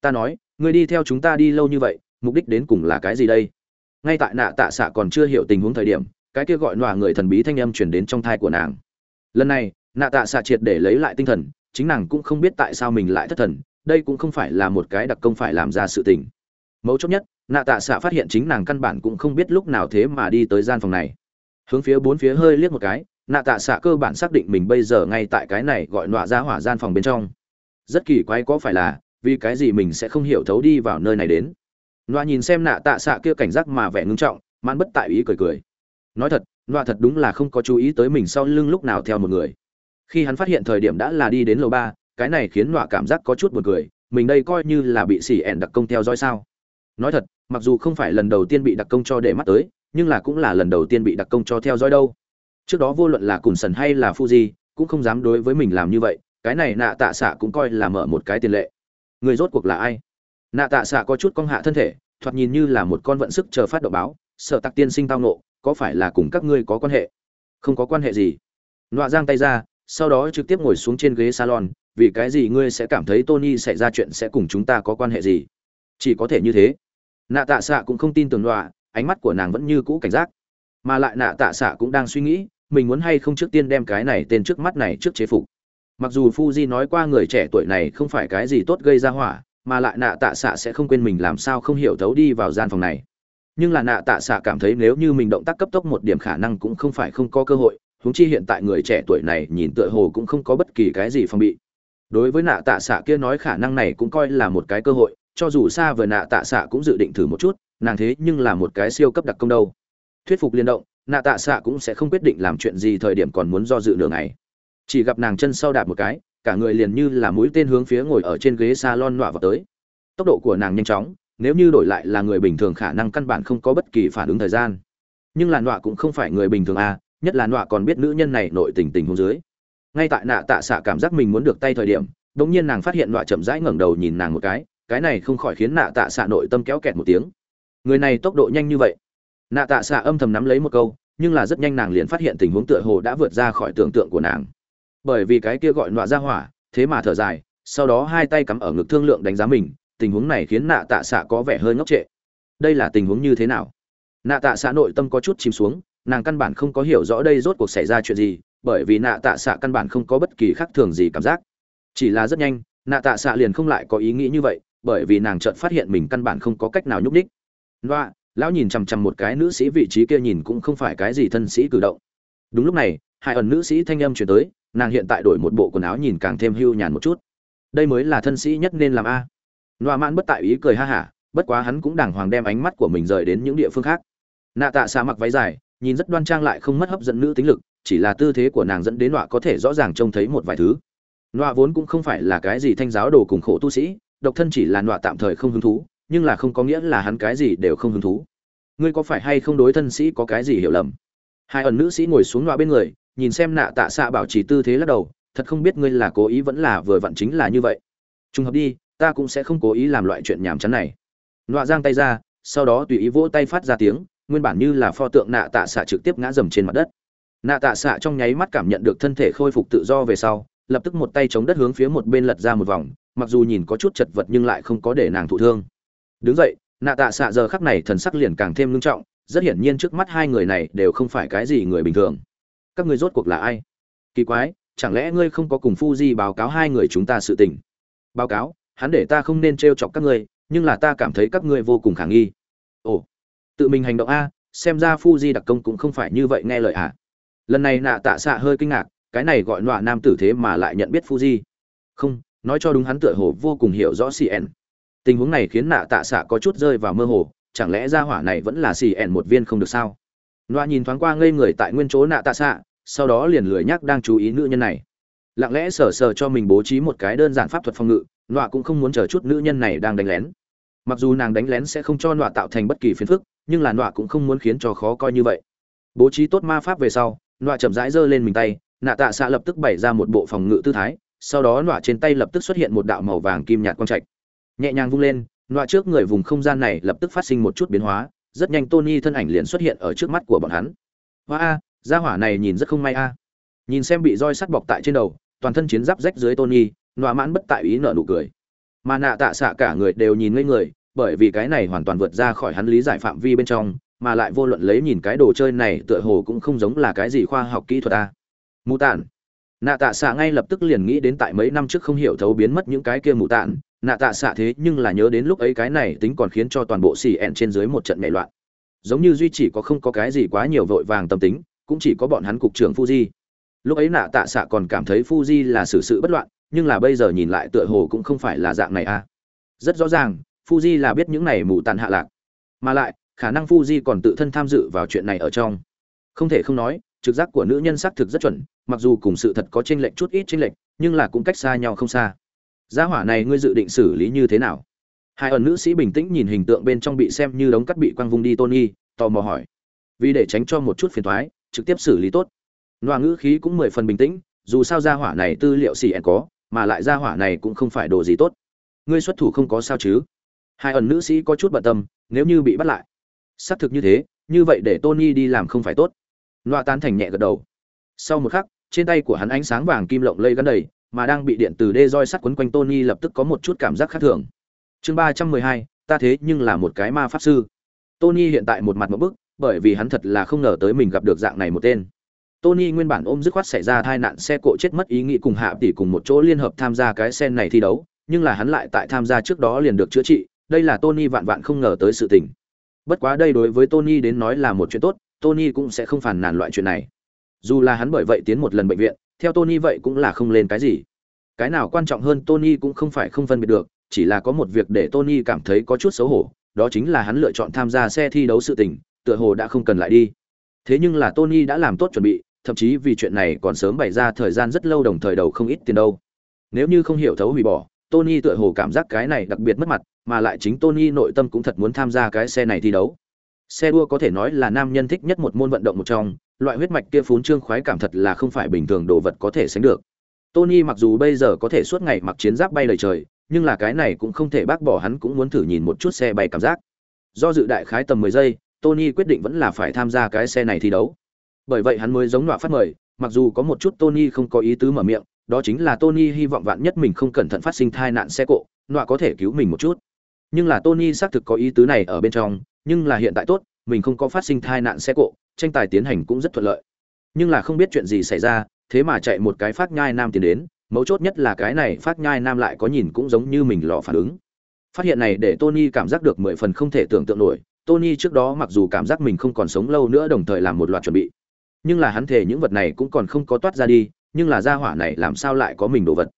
Ta nói, ngươi đi theo chúng ta đi lâu như vậy, mục đích đến cùng là cái gì đây? Ngay tại nạ tạ xạ còn chưa hiểu tình huống thời điểm, cái kia gọi nọa người thần bí thanh âm truyền đến trong thai của nàng. Lần này, nạ tạ xạ triệt để lấy lại tinh thần, chính nàng cũng không biết tại sao mình lại thất thần, đây cũng không phải là một cái đặc công phải làm ra sự tình mấu chốt nhất nạ tạ xạ phát hiện chính nàng căn bản cũng không biết lúc nào thế mà đi tới gian phòng này. Hướng phía bốn phía hơi liếc một cái, nạ tạ xạ cơ bản xác định mình bây giờ ngay tại cái này gọi nọa ra hỏa gian phòng bên trong. Rất kỳ quái có phải là, vì cái gì mình sẽ không hiểu thấu đi vào nơi này đến? Nọa nhìn xem nạ tạ xạ kia cảnh giác mà vẻ ngưng trọng man bất tại ý cười cười. Nói thật, nọa thật đúng là không có chú ý tới mình sau lưng lúc nào theo một người. Khi hắn phát hiện thời điểm đã là đi đến lầu ba, cái này khiến nọa cảm giác có chút buồn cười, mình đây coi như là bị xỉ ẻn đặc công theo dõi sao? Nói thật mặc dù không phải lần đầu tiên bị đặc công cho để mắt tới, nhưng là cũng là lần đầu tiên bị đặc công cho theo dõi đâu. Trước đó vô luận là cùn sần hay là fuji, cũng không dám đối với mình làm như vậy, cái này nạ tạ xạ cũng coi là mở một cái tiền lệ. Người rốt cuộc là ai? Nạ tạ xạ có chút cong hạ thân thể, thoạt nhìn như là một con vận sức chờ phát độ báo, sợ tặc tiên sinh tao nộ có phải là cùng các ngươi có quan hệ? Không có quan hệ gì. Nọa giang tay ra, sau đó trực tiếp ngồi xuống trên ghế salon, vì cái gì ngươi sẽ cảm thấy tony xảy ra chuyện sẽ cùng chúng ta có quan hệ gì? Chỉ có thể như thế nạ tạ xạ cũng không tin tưởng đọa ánh mắt của nàng vẫn như cũ cảnh giác. Mà lại nạ tạ xạ cũng đang suy nghĩ, mình muốn hay không trước tiên đem cái này tên trước mắt này trước chế phục. Mặc dù fuji nói qua người trẻ tuổi này không phải cái gì tốt gây ra hỏa, mà lại nạ tạ xạ sẽ không quên mình làm sao không hiểu thấu đi vào gian phòng này. Nhưng là nạ tạ xạ cảm thấy nếu như mình động tác cấp tốc một điểm khả năng cũng không phải không có cơ hội, huống chi hiện tại người trẻ tuổi này nhìn tựa hồ cũng không có bất kỳ cái gì phòng bị. Đối với nạ tạ xạ kia nói khả năng này cũng coi là một cái cơ hội cho dù xa vời nạ tạ xạ cũng dự định thử một chút, nàng thế nhưng là một cái siêu cấp đặc công đâu. Thuyết phục liên động, nạ tạ xạ cũng sẽ không quyết định làm chuyện gì thời điểm còn muốn do dự nửa ngày. Chỉ gặp nàng chân sau đạp một cái, cả người liền như là mũi tên hướng phía ngồi ở trên ghế s a lon nọa vào tới. Tốc độ của nàng nhanh chóng, nếu như đổi lại là người bình thường khả năng căn bản không có bất kỳ phản ứng thời gian. Nhưng là nọa cũng không phải người bình thường à nhất là nọa còn biết nữ nhân này nội tình tình hôn dưới. Ngay tại nạ tạ xạ cảm giác mình muốn được tay thời điểm đ ỗ n g nhiên nàng phát hiện nọa chậm rãi ngẩng đầu nhìn nàng một cái cái này không khỏi khiến nạ tạ xạ nội tâm kéo kẹt một tiếng. Người này tốc độ nhanh như vậy. Nạ tạ xạ âm thầm nắm lấy một câu, nhưng là rất nhanh nàng liền phát hiện tình huống tựa hồ đã vượt ra khỏi tưởng tượng của nàng. Bởi vì cái kia gọi nọa ra hỏa, thế mà thở dài, sau đó hai tay cắm ở ngực thương lượng đánh giá mình, tình huống này khiến nạ tạ xạ có vẻ hơi ngốc trệ. Đây là tình huống như thế nào? Nạ tạ xạ nội tâm có chút chìm xuống, nàng căn bản không có hiểu rõ đây rốt cuộc xảy ra chuyện gì, bởi vì nạ tạ xạ căn bản không có bất kỳ khác thường gì cảm giác. Chỉ là rất nhanh, nạ tạ xạ liền không lại có ý nghĩ như vậy bởi vì nàng chợt phát hiện mình căn bản không có cách nào nhúc đích. loa, lão nhìn chằm chằm một cái nữ sĩ vị trí kia nhìn cũng không phải cái gì thân sĩ cử động. Đúng lúc này, hai ẩn nữ sĩ thanh âm chuyển tới, nàng hiện tại đổi một bộ quần áo nhìn càng thêm hưu nhàn một chút. Đây mới là thân sĩ nhất nên làm a. Loa mãn bất tại ý cười ha hả, bất quá hắn cũng đàng hoàng đem ánh mắt của mình rời đến những địa phương khác. Nạ tạ xà mặc váy dài, nhìn rất đoan trang lại không mất hấp dẫn nữ tính lực, chỉ là tư thế của nàng dẫn đến nọa có thể rõ ràng trông thấy một vài thứ. Nọa vốn cũng không phải là cái gì thanh giáo đồ cùng khổ tu sĩ độc thân chỉ là nọa tạm thời không hứng thú, nhưng là không có nghĩa là hắn cái gì đều không hứng thú. Ngươi có phải hay không đối thân sĩ có cái gì hiểu lầm? Hai ẩn nữ sĩ ngồi xuống nọa bên người, nhìn xem nạ tạ xạ bảo trì tư thế lắc đầu, thật không biết ngươi là cố ý vẫn là vừa vặn chính là như vậy. Trùng hợp đi, ta cũng sẽ không cố ý làm loại chuyện nhảm chán này. Nọa giang tay ra, sau đó tùy ý vỗ tay phát ra tiếng, nguyên bản như là pho tượng nạ tạ xạ trực tiếp ngã dầm trên mặt đất. Nạ tạ xạ trong nháy mắt cảm nhận được thân thể khôi phục tự do về sau, lập tức một tay chống đất hướng phía một bên lật ra một vòng mặc dù nhìn có chút chật vật nhưng lại không có để nàng thụ thương. Đứng dậy, nạ tạ xạ giờ khắc này thần sắc liền càng thêm nghiêm trọng, rất hiển nhiên trước mắt hai người này đều không phải cái gì người bình thường. Các ngươi rốt cuộc là ai? Kỳ quái, chẳng lẽ ngươi không có cùng Fuji báo cáo hai người chúng ta sự tình? Báo cáo, hắn để ta không nên trêu chọc các ngươi, nhưng là ta cảm thấy các ngươi vô cùng khả nghi. Ồ, tự mình hành động a, xem ra Fuji đặc công cũng không phải như vậy nghe lời à lần này nạ tạ xạ hơi kinh ngạc, cái này gọi nọa nam tử thế mà lại nhận biết Fuji. Không nói cho đúng hắn tựa hồ vô cùng hiểu rõ cn tình huống này khiến nạ tạ xạ có chút rơi vào mơ hồ, chẳng lẽ ra hỏa này vẫn là cn một viên không được sao? Loa nhìn thoáng qua ngây người tại nguyên chỗ nạ tạ xạ, sau đó liền lười nhắc đang chú ý nữ nhân này. Lặng lẽ sờ sờ cho mình bố trí một cái đơn giản pháp thuật phòng ngự, loa cũng không muốn chờ chút nữ nhân này đang đánh lén. Mặc dù nàng đánh lén sẽ không cho loa tạo thành bất kỳ phiền phức, nhưng là loa cũng không muốn khiến cho khó coi như vậy. Bố trí tốt ma pháp về sau, loa chậm rãi giơ lên mình tay, nạ tạ xạ lập tức bày ra một bộ phòng ngự tư thái sau đó nọa trên tay lập tức xuất hiện một đạo màu vàng kim nhạt quang trạch. Nhẹ nhàng vung lên, nọa trước người vùng không gian này lập tức phát sinh một chút biến hóa, rất nhanh tony thân ảnh liền xuất hiện ở trước mắt của bọn hắn. Hoa a, gia hỏa này nhìn rất không may a. Nhìn xem bị roi sắt bọc tại trên đầu, toàn thân chiến giáp rách dưới tony, nọa mãn bất tại ý nợ nụ cười. Mà nạ tạ xạ cả người đều nhìn ngây người, bởi vì cái này hoàn toàn vượt ra khỏi hắn lý giải phạm vi bên trong, mà lại vô luận lấy nhìn cái đồ chơi này tựa hồ cũng không giống là cái gì khoa học kỹ thuật a. Mù tản nạ tạ xạ ngay lập tức liền nghĩ đến tại mấy năm trước không hiểu thấu biến mất những cái kia mù tạn. Nạ tạ xạ thế nhưng là nhớ đến lúc ấy cái này tính còn khiến cho toàn bộ xì ẹn trên dưới một trận nhảy loạn. Giống như duy chỉ có không có cái gì quá nhiều vội vàng tâm tính, cũng chỉ có bọn hắn cục trưởng fuji. Lúc ấy nạ tạ xạ còn cảm thấy fuji là xử sự bất loạn, nhưng là bây giờ nhìn lại tựa hồ cũng không phải là dạng này à? rất rõ ràng, fuji là biết những này mù tàn hạ lạc. Mà lại, khả năng fuji còn tự thân tham dự vào chuyện này ở trong. Không thể không nói trực giác của nữ nhân xác thực rất chuẩn mặc dù cùng sự thật có chênh lệch chút ít chênh lệch nhưng là cũng cách xa nhau không xa. Gia hỏa này ngươi dự định xử lý như thế nào? Hai ẩn nữ sĩ bình tĩnh nhìn hình tượng bên trong bị xem như đống cắt bị quăng vung đi tony tò mò hỏi. Vì để tránh cho một chút phiền toái, trực tiếp xử lý tốt. Loa ngữ khí cũng mười phần bình tĩnh dù sao gia hỏa này tư liệu xì có mà lại gia hỏa này cũng không phải đồ gì tốt. Ngươi xuất thủ không có sao chứ? Hai ẩn nữ sĩ có chút bận tâm nếu như bị bắt lại. Xác thực như thế như vậy để tony đi làm không phải tốt loa tán thành nhẹ gật đầu. Sau một khắc, trên tay của hắn ánh sáng vàng kim lộng lây gắn đầy, mà đang bị điện từ đê roi sắt quấn quanh tony lập tức có một chút cảm giác khác thường. Chương ba trăm mười hai, ta thế nhưng là một cái ma pháp sư. Tony hiện tại một mặt một bức, bởi vì hắn thật là không ngờ tới mình gặp được dạng này một tên. Tony nguyên bản ôm dứt khoát xảy ra tai nạn xe cộ chết mất ý nghĩ cùng hạ tỷ cùng một chỗ liên hợp tham gia cái sen này thi đấu, nhưng là hắn lại tại tham gia trước đó liền được chữa trị, đây là tony vạn vạn không ngờ tới sự tình. Bất quá đây đối với tony đến nói là một chuyện tốt tony cũng sẽ không phản nàn loại chuyện này. Dù là hắn bởi vậy tiến một lần bệnh viện, theo tony vậy cũng là không lên cái gì. Cái nào quan trọng hơn tony cũng không phải không phân biệt được, chỉ là có một việc để tony cảm thấy có chút xấu hổ, đó chính là hắn lựa chọn tham gia xe thi đấu sự tình, tựa hồ đã không cần lại đi. Thế nhưng là tony đã làm tốt chuẩn bị, thậm chí vì chuyện này còn sớm bày ra thời gian rất lâu đồng thời đầu không ít tiền đâu. Nếu như không hiểu thấu hủy bỏ, tony tựa hồ cảm giác cái này đặc biệt mất mặt, mà lại chính tony nội tâm cũng thật muốn tham gia cái xe này thi đấu xe đua có thể nói là nam nhân thích nhất một môn vận động một trong loại huyết mạch kia phún trương khoái cảm thật là không phải bình thường đồ vật có thể sánh được. Tony mặc dù bây giờ có thể suốt ngày mặc chiến giáp bay lời trời nhưng là cái này cũng không thể bác bỏ hắn cũng muốn thử nhìn một chút xe bay cảm giác. Do dự đại khái tầm mười giây tony quyết định vẫn là phải tham gia cái xe này thi đấu. Bởi vậy hắn mới giống nọa phát mời mặc dù có một chút tony không có ý tứ mở miệng đó chính là Tony hy vọng vạn nhất mình không cẩn thận phát sinh tai nạn xe cộ, nọa có thể cứu mình một chút. Nhưng là Tony xác thực có ý tứ này ở bên trong, nhưng là hiện tại tốt, mình không có phát sinh thai nạn xe cộ, tranh tài tiến hành cũng rất thuận lợi. Nhưng là không biết chuyện gì xảy ra, thế mà chạy một cái phát nhai nam tiến đến, mấu chốt nhất là cái này phát nhai nam lại có nhìn cũng giống như mình lọ phản ứng. Phát hiện này để Tony cảm giác được mười phần không thể tưởng tượng nổi, Tony trước đó mặc dù cảm giác mình không còn sống lâu nữa đồng thời làm một loạt chuẩn bị, nhưng là hắn thể những vật này cũng còn không có toát ra đi, nhưng là gia hỏa này làm sao lại có mình đồ vật?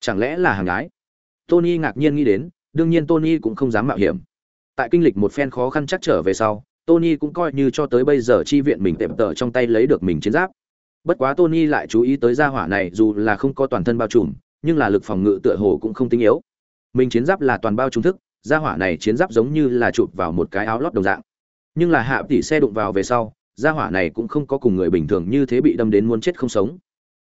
Chẳng lẽ là hàng gái? Tony ngạc nhiên nghĩ đến, đương nhiên Tony cũng không dám mạo hiểm. Tại kinh lịch một phen khó khăn chắc trở về sau, Tony cũng coi như cho tới bây giờ chi viện mình tệm tờ trong tay lấy được mình chiến giáp. Bất quá Tony lại chú ý tới gia hỏa này dù là không có toàn thân bao trùm, nhưng là lực phòng ngự tựa hồ cũng không tinh yếu. Mình chiến giáp là toàn bao trung thức, gia hỏa này chiến giáp giống như là chụp vào một cái áo lót đồng dạng. Nhưng là hạ tỷ xe đụng vào về sau, gia hỏa này cũng không có cùng người bình thường như thế bị đâm đến muốn chết không sống.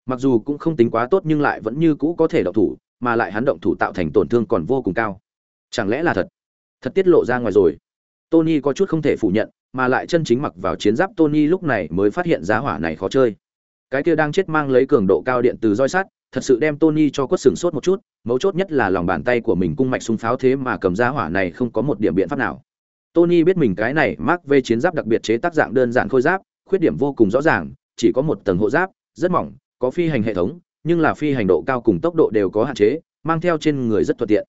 Mặc dù cũng không tính quá tốt nhưng lại vẫn như cũ có thể động thủ, mà lại hắn động thủ tạo thành tổn thương còn vô cùng cao. Chẳng lẽ là thật? Thật tiết lộ ra ngoài rồi. Tony có chút không thể phủ nhận, mà lại chân chính mặc vào chiến giáp Tony lúc này mới phát hiện giá hỏa này khó chơi. Cái kia đang chết mang lấy cường độ cao điện từ roi sắt, thật sự đem Tony cho quất sừng sốt một chút, mấu chốt nhất là lòng bàn tay của mình cung mạch súng pháo thế mà cầm giá hỏa này không có một điểm biện pháp nào. Tony biết mình cái này mắc về chiến giáp đặc biệt chế tác dạng đơn giản khôi giáp, khuyết điểm vô cùng rõ ràng, chỉ có một tầng hộ giáp, rất mỏng, có phi hành hệ thống, nhưng là phi hành độ cao cùng tốc độ đều có hạn chế, mang theo trên người rất thuận tiện.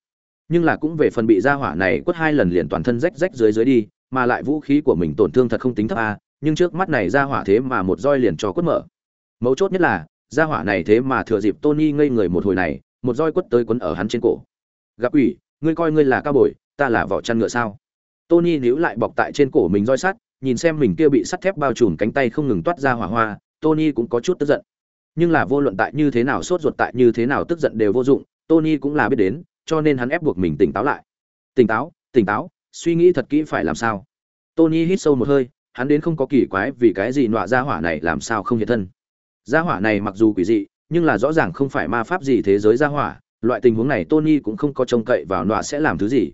Nhưng là cũng về phần bị gia hỏa này quất hai lần liền toàn thân rách rách dưới dưới đi, mà lại vũ khí của mình tổn thương thật không tính thấp a, nhưng trước mắt này gia hỏa thế mà một roi liền cho quất mở. Mấu chốt nhất là, gia hỏa này thế mà thừa dịp Tony ngây người một hồi này, một roi quất tới quấn ở hắn trên cổ. Gặp ủy, ngươi coi ngươi là cao bồi, ta là vỏ chăn ngựa sao? Tony níu lại bọc tại trên cổ mình roi sắt, nhìn xem mình kia bị sắt thép bao trùm cánh tay không ngừng toát ra hỏa hoa, Tony cũng có chút tức giận. Nhưng là vô luận tại như thế nào sốt ruột tại như thế nào tức giận đều vô dụng, Tony cũng là biết đến, cho nên hắn ép buộc mình tỉnh táo lại. Tỉnh táo, tỉnh táo, suy nghĩ thật kỹ phải làm sao. Tony hít sâu một hơi, hắn đến không có kỳ quái vì cái gì nọa ra hỏa này làm sao không hiện thân. Gia hỏa này mặc dù quỷ dị, nhưng là rõ ràng không phải ma pháp gì thế giới gia hỏa, loại tình huống này Tony cũng không có trông cậy vào nọa sẽ làm thứ gì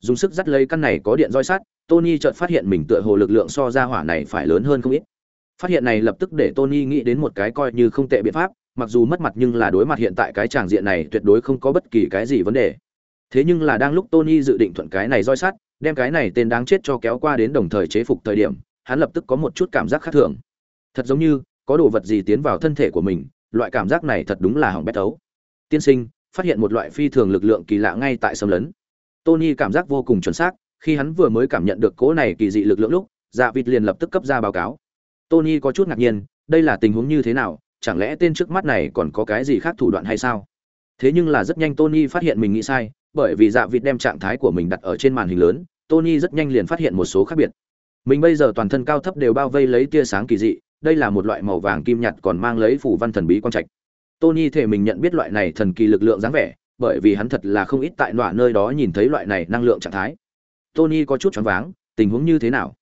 dùng sức dắt lấy căn này có điện roi sắt tony chợt phát hiện mình tựa hồ lực lượng so ra hỏa này phải lớn hơn không ít phát hiện này lập tức để tony nghĩ đến một cái coi như không tệ biện pháp mặc dù mất mặt nhưng là đối mặt hiện tại cái tràng diện này tuyệt đối không có bất kỳ cái gì vấn đề. Thế nhưng là đang lúc tony dự định thuận cái này roi sắt đem cái này tên đáng chết cho kéo qua đến đồng thời chế phục thời điểm hắn lập tức có một chút cảm giác khác thường. Thật giống như có đồ vật gì tiến vào thân thể của mình loại cảm giác này thật đúng là hỏng bét tấu tiên sinh phát hiện một loại phi thường lực lượng kỳ lạ ngay tại sầm lấn. Tony cảm giác vô cùng chuẩn xác, khi hắn vừa mới cảm nhận được cỗ này kỳ dị lực lượng lúc, Dạ Vịt liền lập tức cấp ra báo cáo. Tony có chút ngạc nhiên, đây là tình huống như thế nào, chẳng lẽ tên trước mắt này còn có cái gì khác thủ đoạn hay sao? Thế nhưng là rất nhanh Tony phát hiện mình nghĩ sai, bởi vì Dạ Vịt đem trạng thái của mình đặt ở trên màn hình lớn, Tony rất nhanh liền phát hiện một số khác biệt. Mình bây giờ toàn thân cao thấp đều bao vây lấy tia sáng kỳ dị, đây là một loại màu vàng kim nhạt còn mang lấy phủ văn thần bí quang trạch. Tony thể mình nhận biết loại này thần kỳ lực lượng dáng vẻ, bởi vì hắn thật là không ít tại nọa nơi đó nhìn thấy loại này năng lượng trạng thái tony có chút choáng váng tình huống như thế nào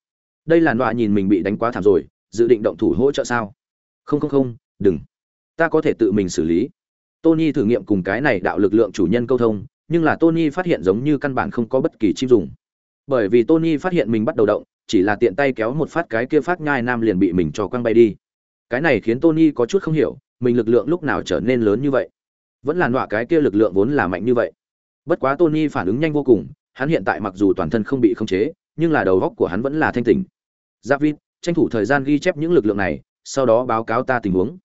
đây là nọa nhìn mình bị đánh quá thảm rồi dự định động thủ hỗ trợ sao không không không đừng, ta có thể tự mình xử lý. Tony thử nghiệm cùng cái này đạo lực lượng chủ nhân câu thông, nhưng là tony phát hiện giống như căn bản không có bất kỳ chim dùng. Bởi vì tony phát hiện mình bắt đầu động, chỉ là tiện tay kéo một phát cái kia phát nhai nam liền bị mình cho quăng bay đi. Cái này khiến tony có chút không hiểu, mình lực lượng lúc nào trở nên lớn như vậy? Vẫn là nọa cái kia lực lượng vốn là mạnh như vậy. Bất quá tony phản ứng nhanh vô cùng, hắn hiện tại mặc dù toàn thân không bị khống chế, nhưng là đầu góc của hắn vẫn là thanh tỉnh. Dạ Giáp vít tranh thủ thời gian ghi chép những lực lượng này, sau đó báo cáo ta tình huống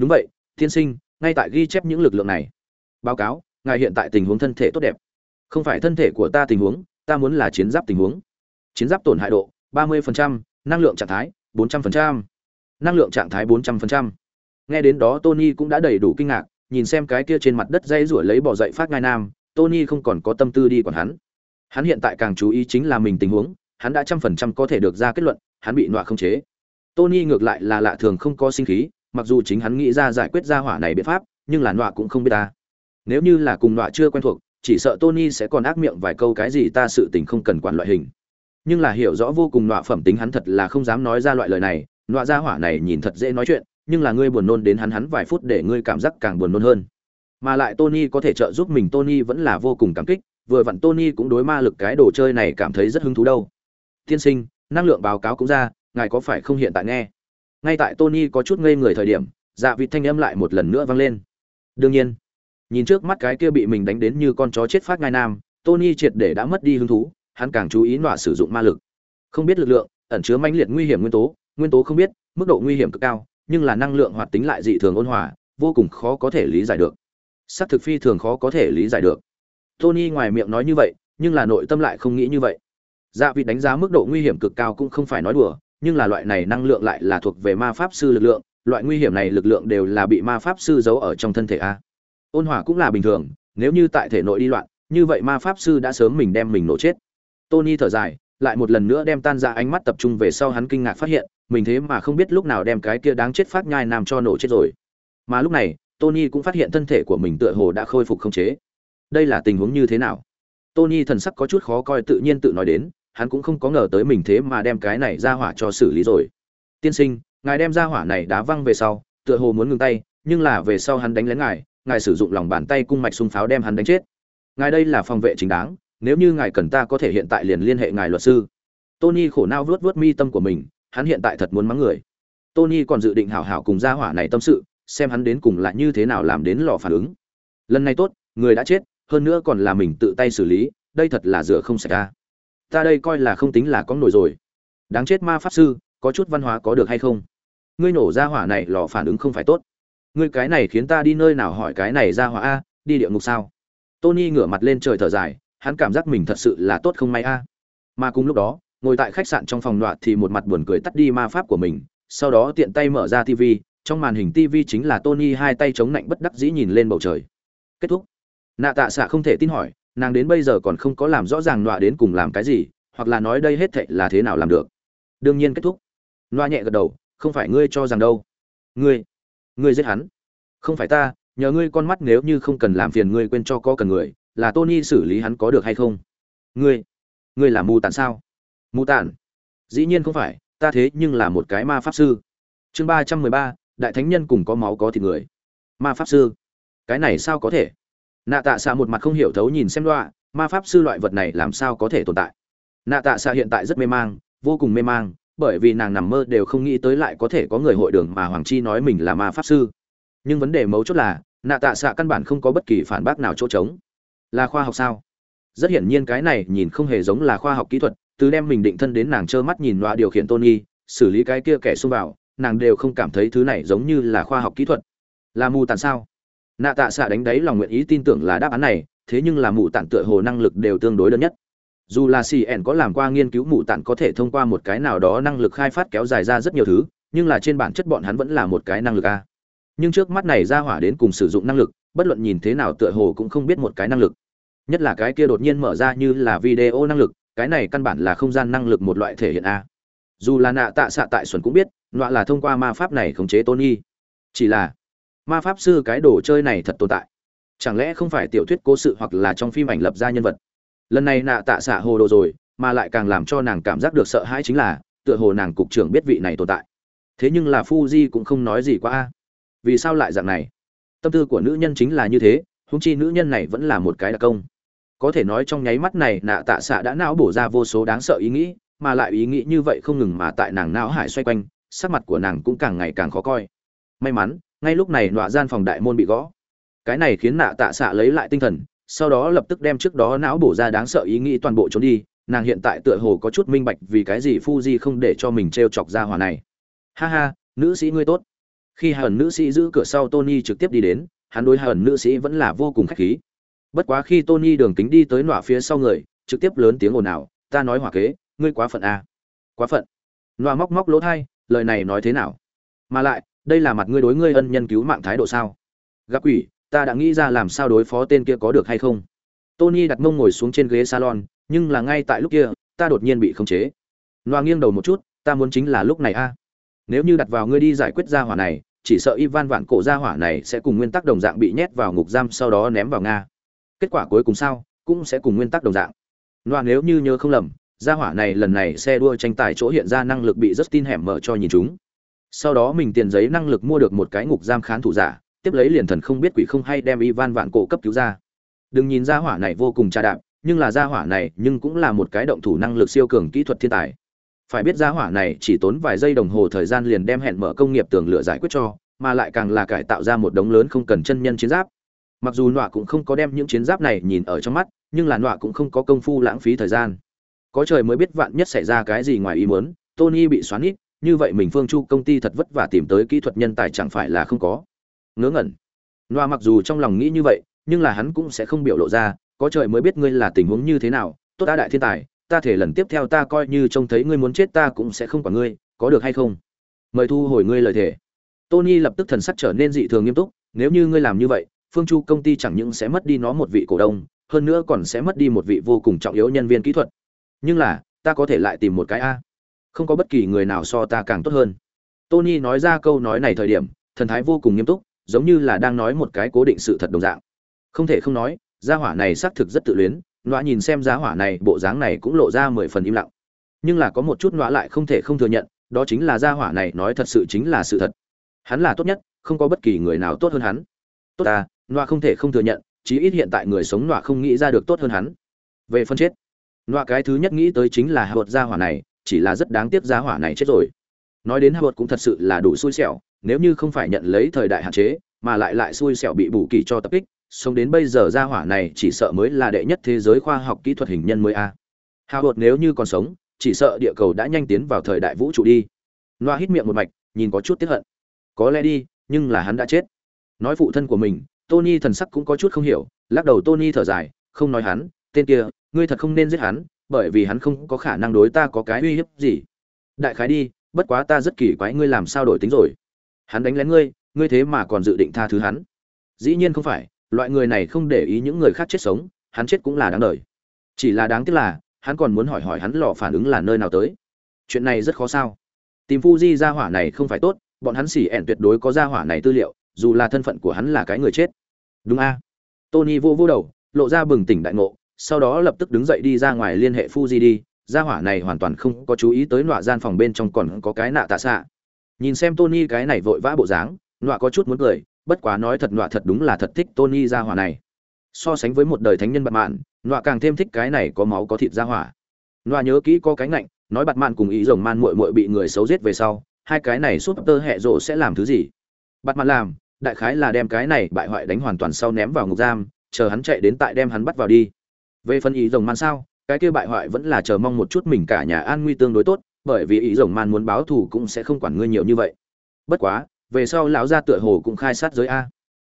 đúng vậy tiên sinh ngay tại ghi chép những lực lượng này. Báo cáo ngài hiện tại tình huống thân thể tốt đẹp. Không phải thân thể của ta tình huống ta muốn là chiến giáp tình huống. Chiến giáp tổn hại độ 30%, năng lượng trạng thái 400%. năng lượng trạng thái 400%. nghe đến đó tony cũng đã đầy đủ kinh ngạc nhìn xem cái kia trên mặt đất dây rủa lấy bỏ dậy phát ngai nam tony không còn có tâm tư đi còn hắn. Hắn hiện tại càng chú ý chính là mình tình huống hắn đã trăm phần trăm có thể được ra kết luận hắn bị nọa không chế. Tony ngược lại là lạ thường không có sinh khí mặc dù chính hắn nghĩ ra giải quyết ra hỏa này biện pháp nhưng là nọa cũng không biết ta nếu như là cùng nọa chưa quen thuộc chỉ sợ tony sẽ còn ác miệng vài câu cái gì ta sự tình không cần quản loại hình nhưng là hiểu rõ vô cùng nọa phẩm tính hắn thật là không dám nói ra loại lời này nọa ra hỏa này nhìn thật dễ nói chuyện nhưng là ngươi buồn nôn đến hắn hắn vài phút để ngươi cảm giác càng buồn nôn hơn. Mà lại Tony có thể trợ giúp mình Tony vẫn là vô cùng cảm kích, vừa vặn Tony cũng đối ma lực cái đồ chơi này cảm thấy rất hứng thú đâu. Tiên sinh, năng lượng báo cáo cũng ra, ngài có phải không hiện tại nghe? Ngay tại Tony có chút ngây người thời điểm, dạ vị thanh âm lại một lần nữa vang lên. đương nhiên nhìn trước mắt cái kia bị mình đánh đến như con chó chết phát ngai nam tony triệt để đã mất đi hứng thú hắn càng chú ý nọa sử dụng ma lực. Không biết lực lượng ẩn chứa mãnh liệt nguy hiểm nguyên tố nguyên tố không biết mức độ nguy hiểm cực cao nhưng là năng lượng hoạt tính lại dị thường ôn hòa vô cùng khó có thể lý giải được. Xác thực phi thường khó có thể lý giải được. Tony ngoài miệng nói như vậy nhưng là nội tâm lại không nghĩ như vậy. Dạ vị đánh giá mức độ nguy hiểm cực cao cũng không phải nói đùa nhưng là loại này năng lượng lại là thuộc về ma pháp sư lực lượng, loại nguy hiểm này lực lượng đều là bị ma pháp sư giấu ở trong thân thể a. Ôn hòa cũng là bình thường, nếu như tại thể nội đi loạn, như vậy ma pháp sư đã sớm mình đem mình nổ chết. Tony thở dài, lại một lần nữa đem tan ra ánh mắt tập trung về sau hắn kinh ngạc phát hiện, mình thế mà không biết lúc nào đem cái kia đáng chết phát nhai nam cho nổ chết rồi. Mà lúc này, tony cũng phát hiện thân thể của mình tựa hồ đã khôi phục không chế. Đây là tình huống như thế nào? Tony thần sắc có chút khó coi tự nhiên tự nói đến hắn cũng không có ngờ tới mình thế mà đem cái này ra hỏa cho xử lý rồi. Tiên sinh, ngài đem ra hỏa này đá văng về sau, tựa hồ muốn ngừng tay, nhưng là về sau hắn đánh lén ngài ngài sử dụng lòng bàn tay cung mạch xung pháo đem hắn đánh chết. Ngài đây là phòng vệ chính đáng, nếu như ngài cần ta có thể hiện tại liền liên hệ ngài luật sư. Tony khổ não vuốt vuốt mi tâm của mình, hắn hiện tại thật muốn mắng người. Tony còn dự định hảo hảo cùng gia hỏa này tâm sự, xem hắn đến cùng là như thế nào làm đến lò phản ứng. Lần này tốt, người đã chết, hơn nữa còn là mình tự tay xử lý, đây thật là rửa không sạch ra ta đây coi là không tính là có nổi rồi. Đáng chết ma pháp sư, có chút văn hóa có được hay không? Ngươi nổ ra hỏa này lò phản ứng không phải tốt. Ngươi cái này khiến ta đi nơi nào hỏi cái này ra hỏa a, đi địa ngục sao? Tony ngửa mặt lên trời thở dài, hắn cảm giác mình thật sự là tốt không may a. Mà cùng lúc đó, ngồi tại khách sạn trong phòng nọa thì một mặt buồn cười tắt đi ma pháp của mình, sau đó tiện tay mở ra tv trong màn hình tv chính là tony hai tay chống lạnh bất đắc dĩ nhìn lên bầu trời. Kết thúc. Nạ tạ xạ không thể tin hỏi nàng đến bây giờ còn không có làm rõ ràng nọa đến cùng làm cái gì, hoặc là nói đây hết thệ là thế nào làm được. Đương nhiên kết thúc. Nọa nhẹ gật đầu, không phải ngươi cho rằng đâu. Ngươi ngươi giết hắn. Không phải ta, nhờ ngươi con mắt nếu như không cần làm phiền ngươi quên cho có cần người, là tony xử lý hắn có được hay không? Ngươi ngươi là mù tản sao? Mù tản? Dĩ nhiên không phải, ta thế nhưng là một cái ma pháp sư. Chương ba trăm mười ba, đại thánh nhân cùng có máu có thịt người. Ma pháp sư? Cái này sao có thể? Nạ tạ xạ một mặt không hiểu thấu nhìn xem loạ, ma pháp sư loại vật này làm sao có thể tồn tại? Nạ tạ xạ hiện tại rất mê mang vô cùng mê mang bởi vì nàng nằm mơ đều không nghĩ tới lại có thể có người hội đường mà hoàng chi nói mình là ma pháp sư. Nhưng vấn đề mấu chốt là nạ tạ xạ căn bản không có bất kỳ phản bác nào chỗ trống. Là khoa học sao? Rất hiển nhiên cái này nhìn không hề giống là khoa học kỹ thuật từ đem mình định thân đến nàng trơ mắt nhìn loa điều khiển tôn nghi xử lý cái kia kẻ xung vào nàng đều không cảm thấy thứ này giống như là khoa học kỹ thuật. Là mù tàn sao? Nạ tạ xạ đánh đáy lòng nguyện ý tin tưởng là đáp án này, thế nhưng là mụ tản tựa hồ năng lực đều tương đối đơn nhất. Dù là cn có làm qua nghiên cứu mụ tản có thể thông qua một cái nào đó năng lực khai phát kéo dài ra rất nhiều thứ, nhưng là trên bản chất bọn hắn vẫn là một cái năng lực a. Nhưng trước mắt này ra hỏa đến cùng sử dụng năng lực, bất luận nhìn thế nào tựa hồ cũng không biết một cái năng lực. Nhất là cái kia đột nhiên mở ra như là video năng lực, cái này căn bản là không gian năng lực một loại thể hiện a. Dù là nạ tạ xạ tại xuẩn cũng biết, nọa là thông qua ma pháp này khống chế tony. Chỉ là ma pháp sư cái đồ chơi này thật tồn tại. Chẳng lẽ không phải tiểu thuyết cố sự hoặc là trong phim ảnh lập ra nhân vật? Lần này nạ tạ xạ hồ đồ rồi, mà lại càng làm cho nàng cảm giác được sợ hãi chính là, tựa hồ nàng cục trưởng biết vị này tồn tại. Thế nhưng là Fuji cũng không nói gì quá. A vì sao lại dạng này? Tâm tư của nữ nhân chính là như thế húng chi nữ nhân này vẫn là một cái đặc công. Có thể nói trong nháy mắt này, nạ tạ xạ đã não bổ ra vô số đáng sợ ý nghĩ, mà lại ý nghĩ như vậy không ngừng mà tại nàng não hải xoay quanh, sắc mặt của nàng cũng càng ngày càng khó coi. May mắn ngay lúc này nọa gian phòng đại môn bị gõ. Cái này khiến nạ tạ xạ lấy lại tinh thần, sau đó lập tức đem trước đó não bổ ra đáng sợ ý nghĩ toàn bộ trốn đi, nàng hiện tại tựa hồ có chút minh bạch vì cái gì Fuji không để cho mình t chọc ra hòa này. Ha ha, nữ sĩ ngươi tốt. Khi hai ẩn nữ sĩ giữ cửa sau tony trực tiếp đi đến, hắn đối hai ẩn nữ sĩ vẫn là vô cùng khách khí. Bất quá khi tony đường kính đi tới nọa phía sau người, trực tiếp lớn tiếng ồn ào, ta nói hỏa kế, ngươi quá phận à. quá phận. Nọa móc móc lỗ thai, lời này nói thế nào? Mà lại đây là mặt ngươi đối ngươi ân nhân cứu mạng thái độ sao? Gặp quỷ, ta đã nghĩ ra làm sao đối phó tên kia có được hay không? Tony đặt mông ngồi xuống trên ghế salon, nhưng là ngay tại lúc kia, ta đột nhiên bị khống chế. Loa nghiêng đầu một chút, ta muốn chính là lúc này a. Nếu như đặt vào ngươi đi giải quyết ra hỏa này, chỉ sợ ivan vạn cổ ra hỏa này sẽ cùng nguyên tắc đồng dạng bị nhét vào ngục giam sau đó ném vào nga. Kết quả cuối cùng sao, cũng sẽ cùng nguyên tắc đồng dạng. Loa nếu như nhớ không lầm, gia hỏa này lần này xe đua tranh tài chỗ hiện ra năng lực bị rất tin hẻm mở cho nhìn chúng sau đó mình tiền giấy năng lực mua được một cái ngục giam khán thủ giả, tiếp lấy liền thần không biết quỷ không hay đem ivan vạn cổ cấp cứu ra. Đừng nhìn ra hỏa này vô cùng trà đạp, nhưng là gia hỏa này nhưng cũng là một cái động thủ năng lực siêu cường kỹ thuật thiên tài. Phải biết gia hỏa này chỉ tốn vài giây đồng hồ thời gian liền đem hẹn mở công nghiệp tường lửa giải quyết cho, mà lại càng là cải tạo ra một đống lớn không cần chân nhân chiến giáp. Mặc dù nọa cũng không có đem những chiến giáp này nhìn ở trong mắt, nhưng là nọa cũng không có công phu lãng phí thời gian. Có trời mới biết vạn nhất xảy ra cái gì ngoài ý muốn, tony bị xoắn ít như vậy mình phương chu công ty thật vất vả tìm tới kỹ thuật nhân tài chẳng phải là không có. Ngớ ngẩn. Noa mặc dù trong lòng nghĩ như vậy, nhưng là hắn cũng sẽ không biểu lộ ra, có trời mới biết ngươi là tình huống như thế nào, tốt đã đại thiên tài, ta thể lần tiếp theo ta coi như trông thấy ngươi muốn chết ta cũng sẽ không quản ngươi, có được hay không? Mời thu hồi ngươi lời thề. Tony lập tức thần sắc trở nên dị thường nghiêm túc, nếu như ngươi làm như vậy, phương chu công ty chẳng những sẽ mất đi nó một vị cổ đông, hơn nữa còn sẽ mất đi một vị vô cùng trọng yếu nhân viên kỹ thuật. Nhưng là, ta có thể lại tìm một cái a không có bất kỳ người nào so ta càng tốt hơn. Tony nói ra câu nói này thời điểm, thần thái vô cùng nghiêm túc, giống như là đang nói một cái cố định sự thật đồng dạng. Không thể không nói, gia hỏa này xác thực rất tự luyến, nọa nhìn xem gia hỏa này, bộ dáng này cũng lộ ra mười phần im lặng. Nhưng là có một chút nọa lại không thể không thừa nhận, đó chính là gia hỏa này nói thật sự chính là sự thật. Hắn là tốt nhất, không có bất kỳ người nào tốt hơn hắn. Tốt ta, nọa không thể không thừa nhận, chí ít hiện tại người sống nọa không nghĩ ra được tốt hơn hắn. Về phân chết, nọa cái thứ nhất nghĩ tới chính là hạ gia hỏa này chỉ là rất đáng tiếc gia hỏa này chết rồi. Nói đến hạ bột cũng thật sự là đủ xui xẻo, nếu như không phải nhận lấy thời đại hạn chế, mà lại lại xui xẻo bị bù kỳ cho tập kích, sống đến bây giờ gia hỏa này chỉ sợ mới là đệ nhất thế giới khoa học kỹ thuật hình nhân mới a. Hạ bột nếu như còn sống, chỉ sợ địa cầu đã nhanh tiến vào thời đại vũ trụ đi. Loa hít miệng một mạch, nhìn có chút tiếc hận. Có lẽ đi, nhưng là hắn đã chết. Nói phụ thân của mình, tony thần sắc cũng có chút không hiểu, lắc đầu tony thở dài, không nói hắn, tên kia, ngươi thật không nên giết hắn bởi vì hắn không có khả năng đối ta có cái uy hiếp gì. Đại khái đi, bất quá ta rất kỳ quái ngươi làm sao đổi tính rồi. Hắn đánh lén ngươi ngươi thế mà còn dự định tha thứ hắn. Dĩ nhiên không phải, loại người này không để ý những người khác chết sống, hắn chết cũng là đáng đời. Chỉ là đáng tiếc là, hắn còn muốn hỏi hỏi hắn lò phản ứng là nơi nào tới. Chuyện này rất khó sao. Tìm Fuji gia hỏa này không phải tốt, bọn hắn xỉ ẻn tuyệt đối có gia hỏa này tư liệu, dù là thân phận của hắn là cái người chết. Đúng a. Tony vô vô đầu, lộ ra bừng tỉnh đại ngộ sau đó lập tức đứng dậy đi ra ngoài liên hệ Fuji đi. Gia hỏa này hoàn toàn không có chú ý tới nọa gian phòng bên trong còn có cái nạ tạ xạ. Nhìn xem tony cái này vội vã bộ dáng, nọa có chút muốn cười, bất quá nói thật nọa thật đúng là thật thích tony gia hỏa này. So sánh với một đời thánh nhân bạt mạn, nọa càng thêm thích cái này có máu có thịt gia hỏa. Nọa nhớ kỹ có cái ngạnh, nói bạt mạn cùng ý rồng man muội muội bị người xấu giết về sau, hai cái này suốt tơ hệ rộ sẽ làm thứ gì? Bạt mạn làm, đại khái là đem cái này bại hoại đánh hoàn toàn sau ném vào ngục giam, chờ hắn chạy đến tại đem hắn bắt vào đi về phần ý rồng man sao, cái kia bại hoại vẫn là chờ mong một chút mình cả nhà an nguy tương đối tốt, bởi vì ý rồng man muốn báo thù cũng sẽ không quản ngươi nhiều như vậy. Bất quá, về sau lão gia tựa hồ cũng khai sát giới a.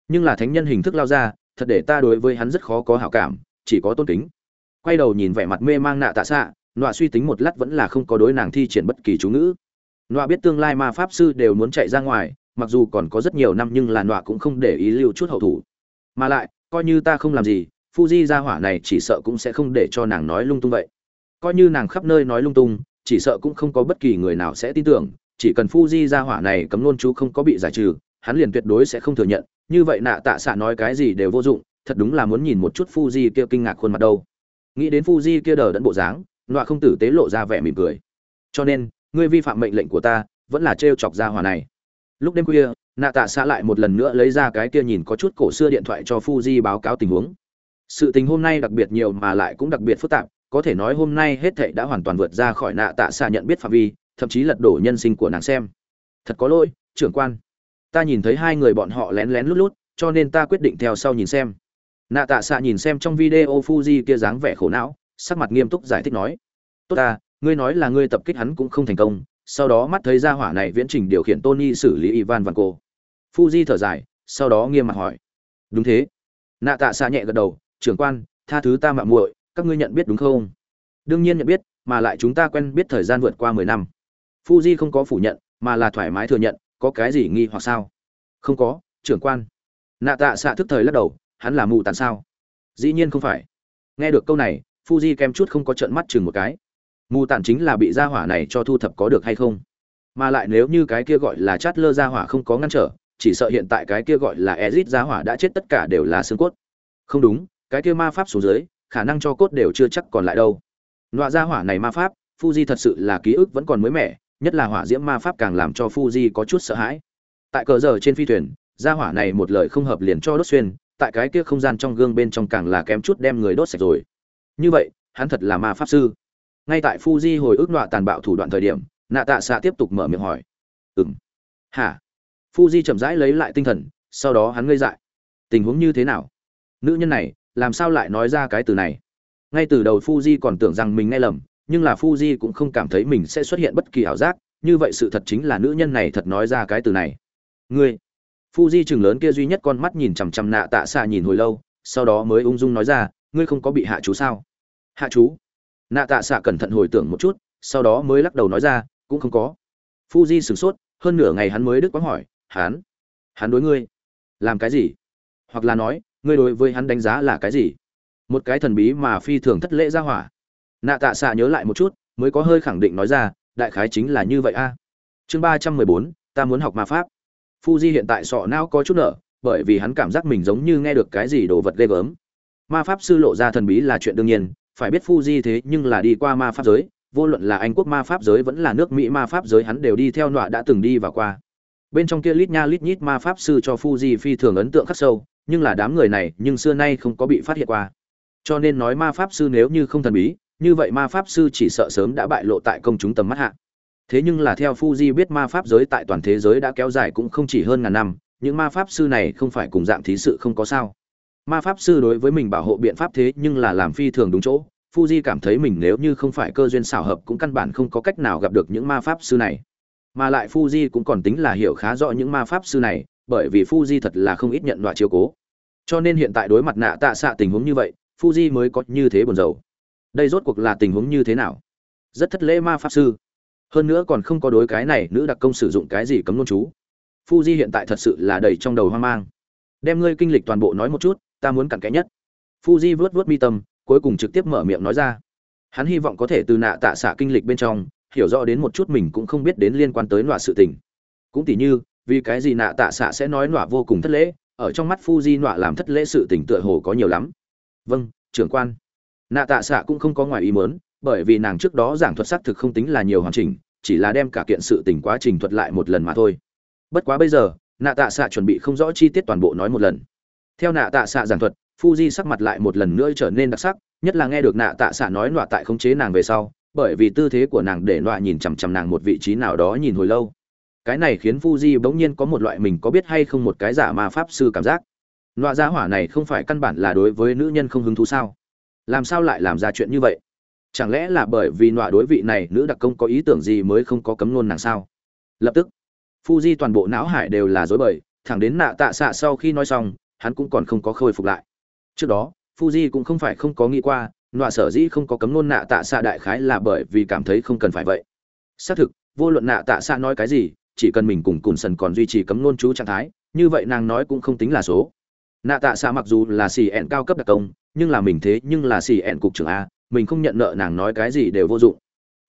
Nhưng là thánh nhân hình thức lao ra thật để ta đối với hắn rất khó có hảo cảm, chỉ có tôn kính. Quay đầu nhìn vẻ mặt mê mang nạ tạ xạ, nọa suy tính một lát vẫn là không có đối nàng thi triển bất kỳ chú ngữ. Nọa biết tương lai ma pháp sư đều muốn chạy ra ngoài, mặc dù còn có rất nhiều năm nhưng là nọa cũng không để ý lưu chút hậu thủ. Mà lại, coi như ta không làm gì Fuji gia hỏa này chỉ sợ cũng sẽ không để cho nàng nói lung tung vậy. Coi như nàng khắp nơi nói lung tung, chỉ sợ cũng không có bất kỳ người nào sẽ tin tưởng, chỉ cần Fuji gia hỏa này cấm luôn chú không có bị giải trừ, hắn liền tuyệt đối sẽ không thừa nhận, như vậy nạ tạ xạ nói cái gì đều vô dụng, thật đúng là muốn nhìn một chút Fuji kia kinh ngạc khuôn mặt đâu. Nghĩ đến Fuji kia đờ đẫn bộ dáng, nọa không tử tế lộ ra vẻ mỉm cười. Cho nên, ngươi vi phạm mệnh lệnh của ta, vẫn là trêu chọc gia hỏa này. Lúc đêm khuya, nạ tạ xạ lại một lần nữa lấy ra cái kia nhìn có chút cổ xưa điện thoại cho Fuji báo cáo tình huống sự tình hôm nay đặc biệt nhiều mà lại cũng đặc biệt phức tạp, có thể nói hôm nay hết thảy đã hoàn toàn vượt ra khỏi nạ tạ xạ nhận biết phạm vi, thậm chí lật đổ nhân sinh của nàng xem. Thật có lỗi, trưởng quan. Ta nhìn thấy hai người bọn họ lén lén lút lút, cho nên ta quyết định theo sau nhìn xem. Nạ tạ xạ nhìn xem trong video fuji kia dáng vẻ khổ não, sắc mặt nghiêm túc giải thích nói. Tốt ta, ngươi nói là ngươi tập kích hắn cũng không thành công, sau đó mắt thấy ra hỏa này viễn trình điều khiển tony xử lý ivan van cô fuji thở dài, sau đó nghiêm mặt hỏi. Đúng thế. Nạ tạ xạ nhẹ gật đầu trưởng quan, tha thứ ta mạo muội, các ngươi nhận biết đúng không? Đương nhiên nhận biết, mà lại chúng ta quen biết thời gian vượt qua mười năm. Fuji không có phủ nhận, mà là thoải mái thừa nhận, có cái gì nghi hoặc sao? Không có, trưởng quan. Nạ tạ xạ thức thời lắc đầu, hắn là mù tàn sao? Dĩ nhiên không phải. Nghe được câu này, fuji kem chút không có trận mắt chừng một cái. Mù tàn chính là bị gia hỏa này cho thu thập có được hay không? Mà lại nếu như cái kia gọi là chát lơ gia hỏa không có ngăn trở, chỉ sợ hiện tại cái kia gọi là ezit gia hỏa đã chết tất cả đều là xương cốt. Không đúng cái kia ma pháp xuống dưới khả năng cho cốt đều chưa chắc còn lại đâu. Nọa ra hỏa này ma pháp fuji thật sự là ký ức vẫn còn mới mẻ nhất là hỏa diễm ma pháp càng làm cho fuji có chút sợ hãi. Tại cờ giờ trên phi thuyền ra hỏa này một lời không hợp liền cho đốt xuyên tại cái kia không gian trong gương bên trong càng là kém chút đem người đốt sạch rồi. Như vậy hắn thật là ma pháp sư. Ngay tại fuji hồi ức nọa tàn bạo thủ đoạn thời điểm nạ tạ xạ tiếp tục mở miệng hỏi. Ừng hả? Fuji chậm rãi lấy lại tinh thần, sau đó hắn ngây dại. Tình huống như thế nào? Nữ nhân này, làm sao lại nói ra cái từ này? Ngay từ đầu Fuji còn tưởng rằng mình nghe lầm, nhưng là Fuji cũng không cảm thấy mình sẽ xuất hiện bất kỳ ảo giác, như vậy sự thật chính là nữ nhân này thật nói ra cái từ này. Ngươi. Fuji chừng lớn kia duy nhất con mắt nhìn chằm chằm nạ tạ xạ nhìn hồi lâu, sau đó mới ung dung nói ra, ngươi không có bị hạ chú sao? Hạ chú? Nạ tạ xạ cẩn thận hồi tưởng một chút, sau đó mới lắc đầu nói ra, cũng không có. Fuji sửng sốt, hơn nửa ngày hắn mới đứt quãng hỏi, hắn, hắn đối ngươi làm cái gì? Hoặc là nói, ngươi đối với hắn đánh giá là cái gì? Một cái thần bí mà phi thường thất lễ ra hỏa. Nạ tạ xạ nhớ lại một chút, mới có hơi khẳng định nói ra, đại khái chính là như vậy a. Chương ba trăm mười bốn, ta muốn học ma pháp. Fuji hiện tại sọ não có chút nở, bởi vì hắn cảm giác mình giống như nghe được cái gì đồ vật ghê gớm. Ma pháp sư lộ ra thần bí là chuyện đương nhiên, phải biết Fuji thế nhưng là đi qua ma pháp giới, vô luận là Anh quốc ma pháp giới vẫn là nước Mỹ ma pháp giới hắn đều đi theo nọa đã từng đi và qua. Bên trong kia lít nha lít nhít ma pháp sư cho Fuji phi thường ấn tượng khắc sâu, nhưng là đám người này nhưng xưa nay không có bị phát hiện qua. Cho nên nói ma pháp sư nếu như không thần bí, như vậy ma pháp sư chỉ sợ sớm đã bại lộ tại công chúng tầm mắt hạ. Thế nhưng là theo Fuji biết ma pháp giới tại toàn thế giới đã kéo dài cũng không chỉ hơn ngàn năm, những ma pháp sư này không phải cùng dạng thí sự không có sao. Ma pháp sư đối với mình bảo hộ biện pháp thế nhưng là làm phi thường đúng chỗ, Fuji cảm thấy mình nếu như không phải cơ duyên xảo hợp cũng căn bản không có cách nào gặp được những ma pháp sư này. Mà lại Fuji cũng còn tính là hiểu khá rõ những ma pháp sư này, bởi vì Fuji thật là không ít nhận loại chiếu cố. Cho nên hiện tại đối mặt nạ tạ xạ tình huống như vậy, Fuji mới có như thế buồn rầu. Đây rốt cuộc là tình huống như thế nào? Rất thất lễ ma pháp sư. Hơn nữa còn không có đối cái này nữ đặc công sử dụng cái gì cấm luôn chú. Fuji hiện tại thật sự là đầy trong đầu hoang mang. Đem ngươi kinh lịch toàn bộ nói một chút, ta muốn cặn kẽ nhất. Fuji vớt vớt mi tâm, cuối cùng trực tiếp mở miệng nói ra hắn hy vọng có thể từ nạ tạ xạ kinh lịch bên trong hiểu rõ đến một chút mình cũng không biết đến liên quan tới loại sự tình cũng tỉ như vì cái gì nạ tạ xạ sẽ nói nọa vô cùng thất lễ ở trong mắt Fuji nọa làm thất lễ sự tình tựa hồ có nhiều lắm. Vâng trưởng quan. Nạ tạ xạ cũng không có ngoài ý mớn bởi vì nàng trước đó giảng thuật xác thực không tính là nhiều hoàn chỉnh chỉ là đem cả kiện sự tình quá trình thuật lại một lần mà thôi. Bất quá bây giờ nạ tạ xạ chuẩn bị không rõ chi tiết toàn bộ nói một lần. Theo nạ tạ xạ giảng thuật Fuji sắc mặt lại một lần nữa trở nên đặc sắc, nhất là nghe được nạ tạ xạ nói nọa tại khống chế nàng về sau, bởi vì tư thế của nàng để nọa nhìn chằm chằm nàng một vị trí nào đó nhìn hồi lâu. Cái này khiến Fuji bỗng nhiên có một loại mình có biết hay không một cái giả ma pháp sư cảm giác. loại gia hỏa này không phải căn bản là đối với nữ nhân không hứng thú sao? Làm sao lại làm ra chuyện như vậy? Chẳng lẽ là bởi vì loại đối vị này nữ đặc công có ý tưởng gì mới không có cấm luôn nàng sao? Lập tức, Fuji toàn bộ não hải đều là rối bời, thẳng đến nạ tạ xạ sau khi nói xong, hắn cũng còn không có khôi phục lại trước đó fuji cũng không phải không có nghĩ qua loại sở dĩ không có cấm nôn nạ tạ xạ đại khái là bởi vì cảm thấy không cần phải vậy xác thực vô luận nạ tạ xạ nói cái gì chỉ cần mình cùng cùn sần còn duy trì cấm nôn chú trạng thái, như vậy nàng nói cũng không tính là số. Nạ tạ xạ mặc dù là xì ẹn cao cấp đặc công, nhưng là mình thế nhưng là xì ẹn cục trưởng a, mình không nhận nợ nàng nói cái gì đều vô dụng.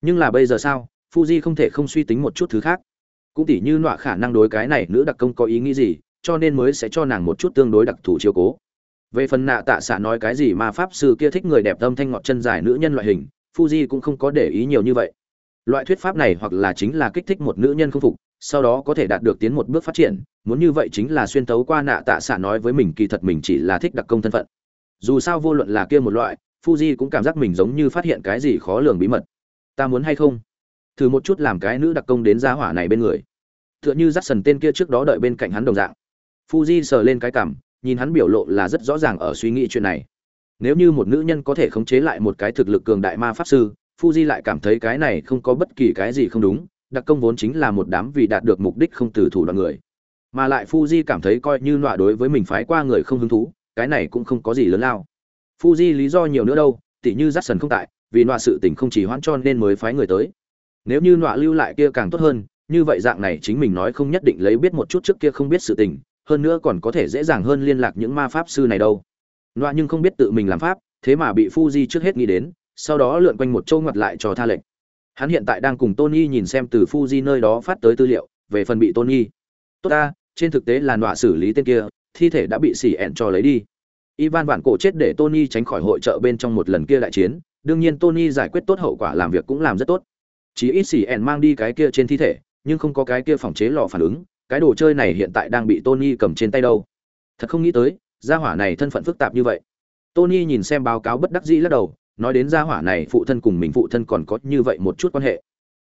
Nhưng là bây giờ sao? Fuji không thể không suy tính một chút thứ khác. Cũng tỉ như nọa khả năng đối cái này nữ đặc công có ý nghĩ gì, cho nên mới sẽ cho nàng một chút tương đối đặc thù chiếu cố. Về phần nạ tạ xạ nói cái gì mà pháp sư kia thích người đẹp tâm thanh ngọt chân dài nữ nhân loại hình, fuji cũng không có để ý nhiều như vậy. Loại thuyết pháp này hoặc là chính là kích thích một nữ nhân không phục sau đó có thể đạt được tiến một bước phát triển, muốn như vậy chính là xuyên tấu qua nạ tạ xạ nói với mình kỳ thật mình chỉ là thích đặc công thân phận. Dù sao vô luận là kia một loại, fuji cũng cảm giác mình giống như phát hiện cái gì khó lường bí mật. Ta muốn hay không? Thử một chút làm cái nữ đặc công đến gia hỏa này bên người. Tựa như dắt sần tên kia trước đó đợi bên cạnh hắn đồng dạng. Fuji sờ lên cái cảm, nhìn hắn biểu lộ là rất rõ ràng ở suy nghĩ chuyện này. Nếu như một nữ nhân có thể khống chế lại một cái thực lực cường đại ma pháp sư, fuji lại cảm thấy cái này không có bất kỳ cái gì không đúng đặc công vốn chính là một đám vì đạt được mục đích không từ thủ đoạn người. Mà lại fuji cảm thấy coi như nọa đối với mình phái qua người không hứng thú, cái này cũng không có gì lớn lao. Fuji lý do nhiều nữa đâu, tỉ như Jackson không tại, vì nọa sự tình không chỉ hoãn cho nên mới phái người tới. Nếu như nọa lưu lại kia càng tốt hơn, như vậy dạng này chính mình nói không nhất định lấy biết một chút trước kia không biết sự tình, hơn nữa còn có thể dễ dàng hơn liên lạc những ma pháp sư này đâu. Nọa nhưng không biết tự mình làm pháp, thế mà bị Fuji trước hết nghĩ đến, sau đó lượn quanh một châu ngoặt lại cho tha lệnh hắn hiện tại đang cùng tony nhìn xem từ Fuji nơi đó phát tới tư liệu về phần bị tony tốt ta trên thực tế là nọa xử lý tên kia thi thể đã bị xỉ ẹn cho lấy đi ivan vạn cổ chết để tony tránh khỏi hội trợ bên trong một lần kia đại chiến đương nhiên tony giải quyết tốt hậu quả làm việc cũng làm rất tốt chỉ ít xỉ ẹn mang đi cái kia trên thi thể nhưng không có cái kia phòng chế lò phản ứng cái đồ chơi này hiện tại đang bị Tony cầm trên tay đâu. Thật không nghĩ tới, gia hỏa này thân phận phức tạp như vậy. Tony nhìn xem báo cáo bất đắc dĩ lắc đầu, nói đến gia hỏa này phụ thân cùng mình phụ thân còn có như vậy một chút quan hệ.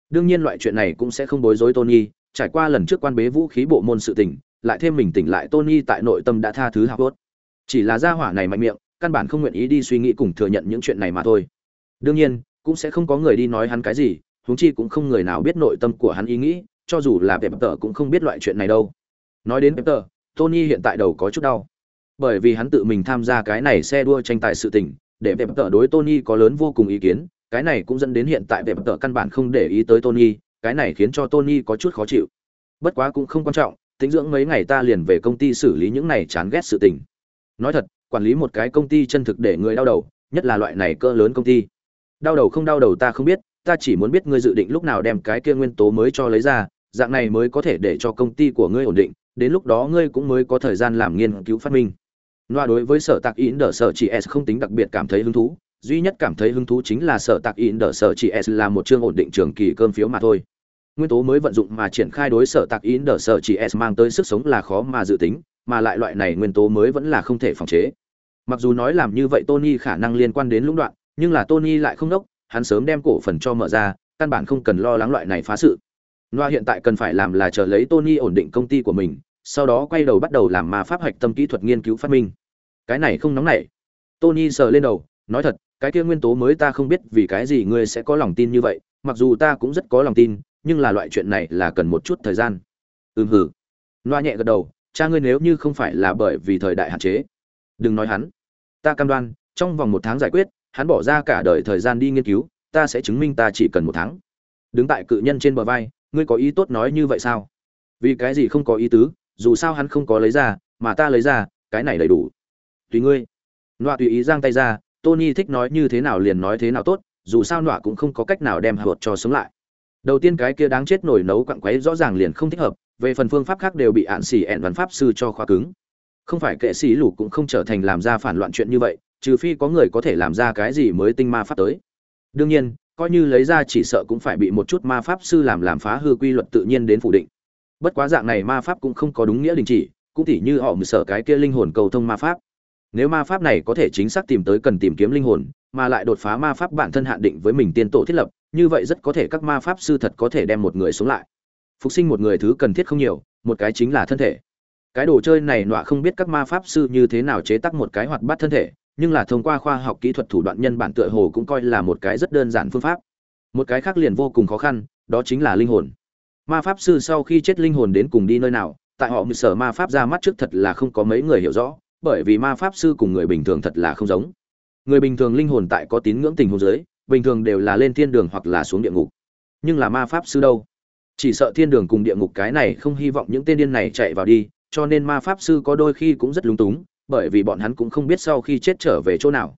Đương nhiên loại chuyện này cũng sẽ không bối rối Tony, trải qua lần trước quan bế vũ khí bộ môn sự tình lại thêm mình tỉnh lại tony tại nội tâm đã tha thứ hạc hốt. Chỉ là gia hỏa này mạnh miệng căn bản không nguyện ý đi suy nghĩ cùng thừa nhận những chuyện này mà thôi. Đương nhiên cũng sẽ không có người đi nói hắn cái gì huống chi cũng không người nào biết nội tâm của hắn ý nghĩ cho dù là pep tờ cũng không biết loại chuyện này đâu. Nói đến pep tờ tony hiện tại đầu có chút đau. Bởi vì hắn tự mình tham gia cái này xe đua tranh tài sự tình để vẹp tợ đối tony có lớn vô cùng ý kiến, cái này cũng dẫn đến hiện tại vẹp tợ căn bản không để ý tới tony, cái này khiến cho tony có chút khó chịu. Bất quá cũng không quan trọng, tính dưỡng mấy ngày ta liền về công ty xử lý những này chán ghét sự tình. Nói thật, quản lý một cái công ty chân thực để người đau đầu, nhất là loại này cỡ lớn công ty. Đau đầu không đau đầu ta không biết, ta chỉ muốn biết ngươi dự định lúc nào đem cái kia nguyên tố mới cho lấy ra, dạng này mới có thể để cho công ty của ngươi ổn định, đến lúc đó ngươi cũng mới có thời gian làm nghiên cứu phát minh loa đối với sở tạc in đỡ sở chỉ S không tính đặc biệt cảm thấy hứng thú, duy nhất cảm thấy hứng thú chính là sở tạc in đỡ sở chỉ S là một chương ổn định trường kỳ cơm phiếu mà thôi. Nguyên tố mới vận dụng mà triển khai đối sở tạc in đỡ sở chỉ S mang tới sức sống là khó mà dự tính, mà lại loại này nguyên tố mới vẫn là không thể phòng chế. Mặc dù nói làm như vậy Tony khả năng liên quan đến lũng đoạn, nhưng là Tony lại không đốc, hắn sớm đem cổ phần cho mở ra, căn bản không cần lo lắng loại này phá sự. loa hiện tại cần phải làm là chờ lấy Tony ổn định công ty của mình, sau đó quay đầu bắt đầu làm ma pháp hạch tâm kỹ thuật nghiên cứu phát minh. Cái này không nóng nảy. Tony sờ lên đầu, nói thật, cái kia nguyên tố mới ta không biết vì cái gì ngươi sẽ có lòng tin như vậy, mặc dù ta cũng rất có lòng tin, nhưng là loại chuyện này là cần một chút thời gian. Ừm hử. loa nhẹ gật đầu, cha ngươi nếu như không phải là bởi vì thời đại hạn chế, đừng nói hắn. Ta cam đoan, trong vòng một tháng giải quyết, hắn bỏ ra cả đời thời gian đi nghiên cứu, ta sẽ chứng minh ta chỉ cần một tháng. Đứng tại cự nhân trên bờ vai, ngươi có ý tốt nói như vậy sao? Vì cái gì không có ý tứ, dù sao hắn không có lấy ra, mà ta lấy ra, cái này đầy đủ. Tùy ngươi. Nọa tùy ý giang tay ra, Tony thích nói như thế nào liền nói thế nào tốt, dù sao nọa cũng không có cách nào đem hợp cho sống lại. Đầu tiên cái kia đáng chết nổi nấu quặng quấy rõ ràng liền không thích hợp, về phần phương pháp khác đều bị ạn xỉ ẹn văn pháp sư cho khóa cứng. Không phải kệ sĩ lục cũng không trở thành làm ra phản loạn chuyện như vậy, trừ phi có người có thể làm ra cái gì mới tinh ma pháp tới. Đương nhiên, coi như lấy ra chỉ sợ cũng phải bị một chút ma pháp sư làm làm phá hư quy luật tự nhiên đến phủ định bất quá dạng này ma pháp cũng không có đúng nghĩa đình chỉ, cũng tỉ như họ mượn sở cái kia linh hồn cầu thông ma pháp. Nếu ma pháp này có thể chính xác tìm tới cần tìm kiếm linh hồn, mà lại đột phá ma pháp bản thân hạn định với mình tiên tổ thiết lập, như vậy rất có thể các ma pháp sư thật có thể đem một người xuống lại. Phục sinh một người thứ cần thiết không nhiều, một cái chính là thân thể. Cái đồ chơi này nọa không biết các ma pháp sư như thế nào chế tác một cái hoạt bát thân thể, nhưng là thông qua khoa học kỹ thuật thủ đoạn nhân bản tựa hồ cũng coi là một cái rất đơn giản phương pháp. Một cái khác liền vô cùng khó khăn, đó chính là linh hồn ma pháp sư sau khi chết linh hồn đến cùng đi nơi nào, tại họ sở ma pháp ra mắt trước thật là không có mấy người hiểu rõ, bởi vì ma pháp sư cùng người bình thường thật là không giống. Người bình thường linh hồn tại có tín ngưỡng tình hồn giới bình thường đều là lên thiên đường hoặc là xuống địa ngục. Nhưng là ma pháp sư đâu? Chỉ sợ thiên đường cùng địa ngục cái này không hy vọng những tên điên này chạy vào đi, cho nên ma pháp sư có đôi khi cũng rất lung túng, bởi vì bọn hắn cũng không biết sau khi chết trở về chỗ nào.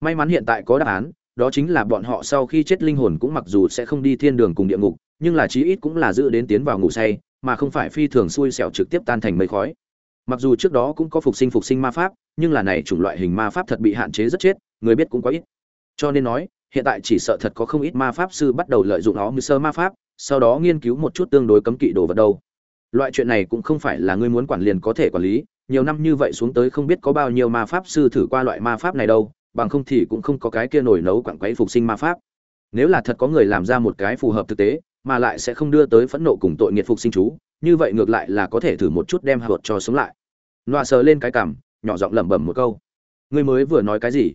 May mắn hiện tại có đáp án đó chính là bọn họ sau khi chết linh hồn cũng mặc dù sẽ không đi thiên đường cùng địa ngục, nhưng là chí ít cũng là giữ đến tiến vào ngủ say, mà không phải phi thường xui xẻo trực tiếp tan thành mây khói. Mặc dù trước đó cũng có phục sinh phục sinh ma pháp, nhưng là này chủng loại hình ma pháp thật bị hạn chế rất chết, người biết cũng có ít. Cho nên nói, hiện tại chỉ sợ thật có không ít ma pháp sư bắt đầu lợi dụng nó như sơ ma pháp, sau đó nghiên cứu một chút tương đối cấm kỵ đồ vật đâu. Loại chuyện này cũng không phải là ngươi muốn quản liền có thể quản lý, nhiều năm như vậy xuống tới không biết có bao nhiêu ma pháp sư thử qua loại ma pháp này đâu bằng không thì cũng không có cái kia nổi nấu quặng quấy phục sinh ma pháp. Nếu là thật có người làm ra một cái phù hợp thực tế, mà lại sẽ không đưa tới phẫn nộ cùng tội nghiệt phục sinh chú, như vậy ngược lại là có thể thử một chút đem hạ cho sống lại. Loa sờ lên cái cằm, nhỏ giọng lẩm bẩm một câu. Ngươi mới vừa nói cái gì?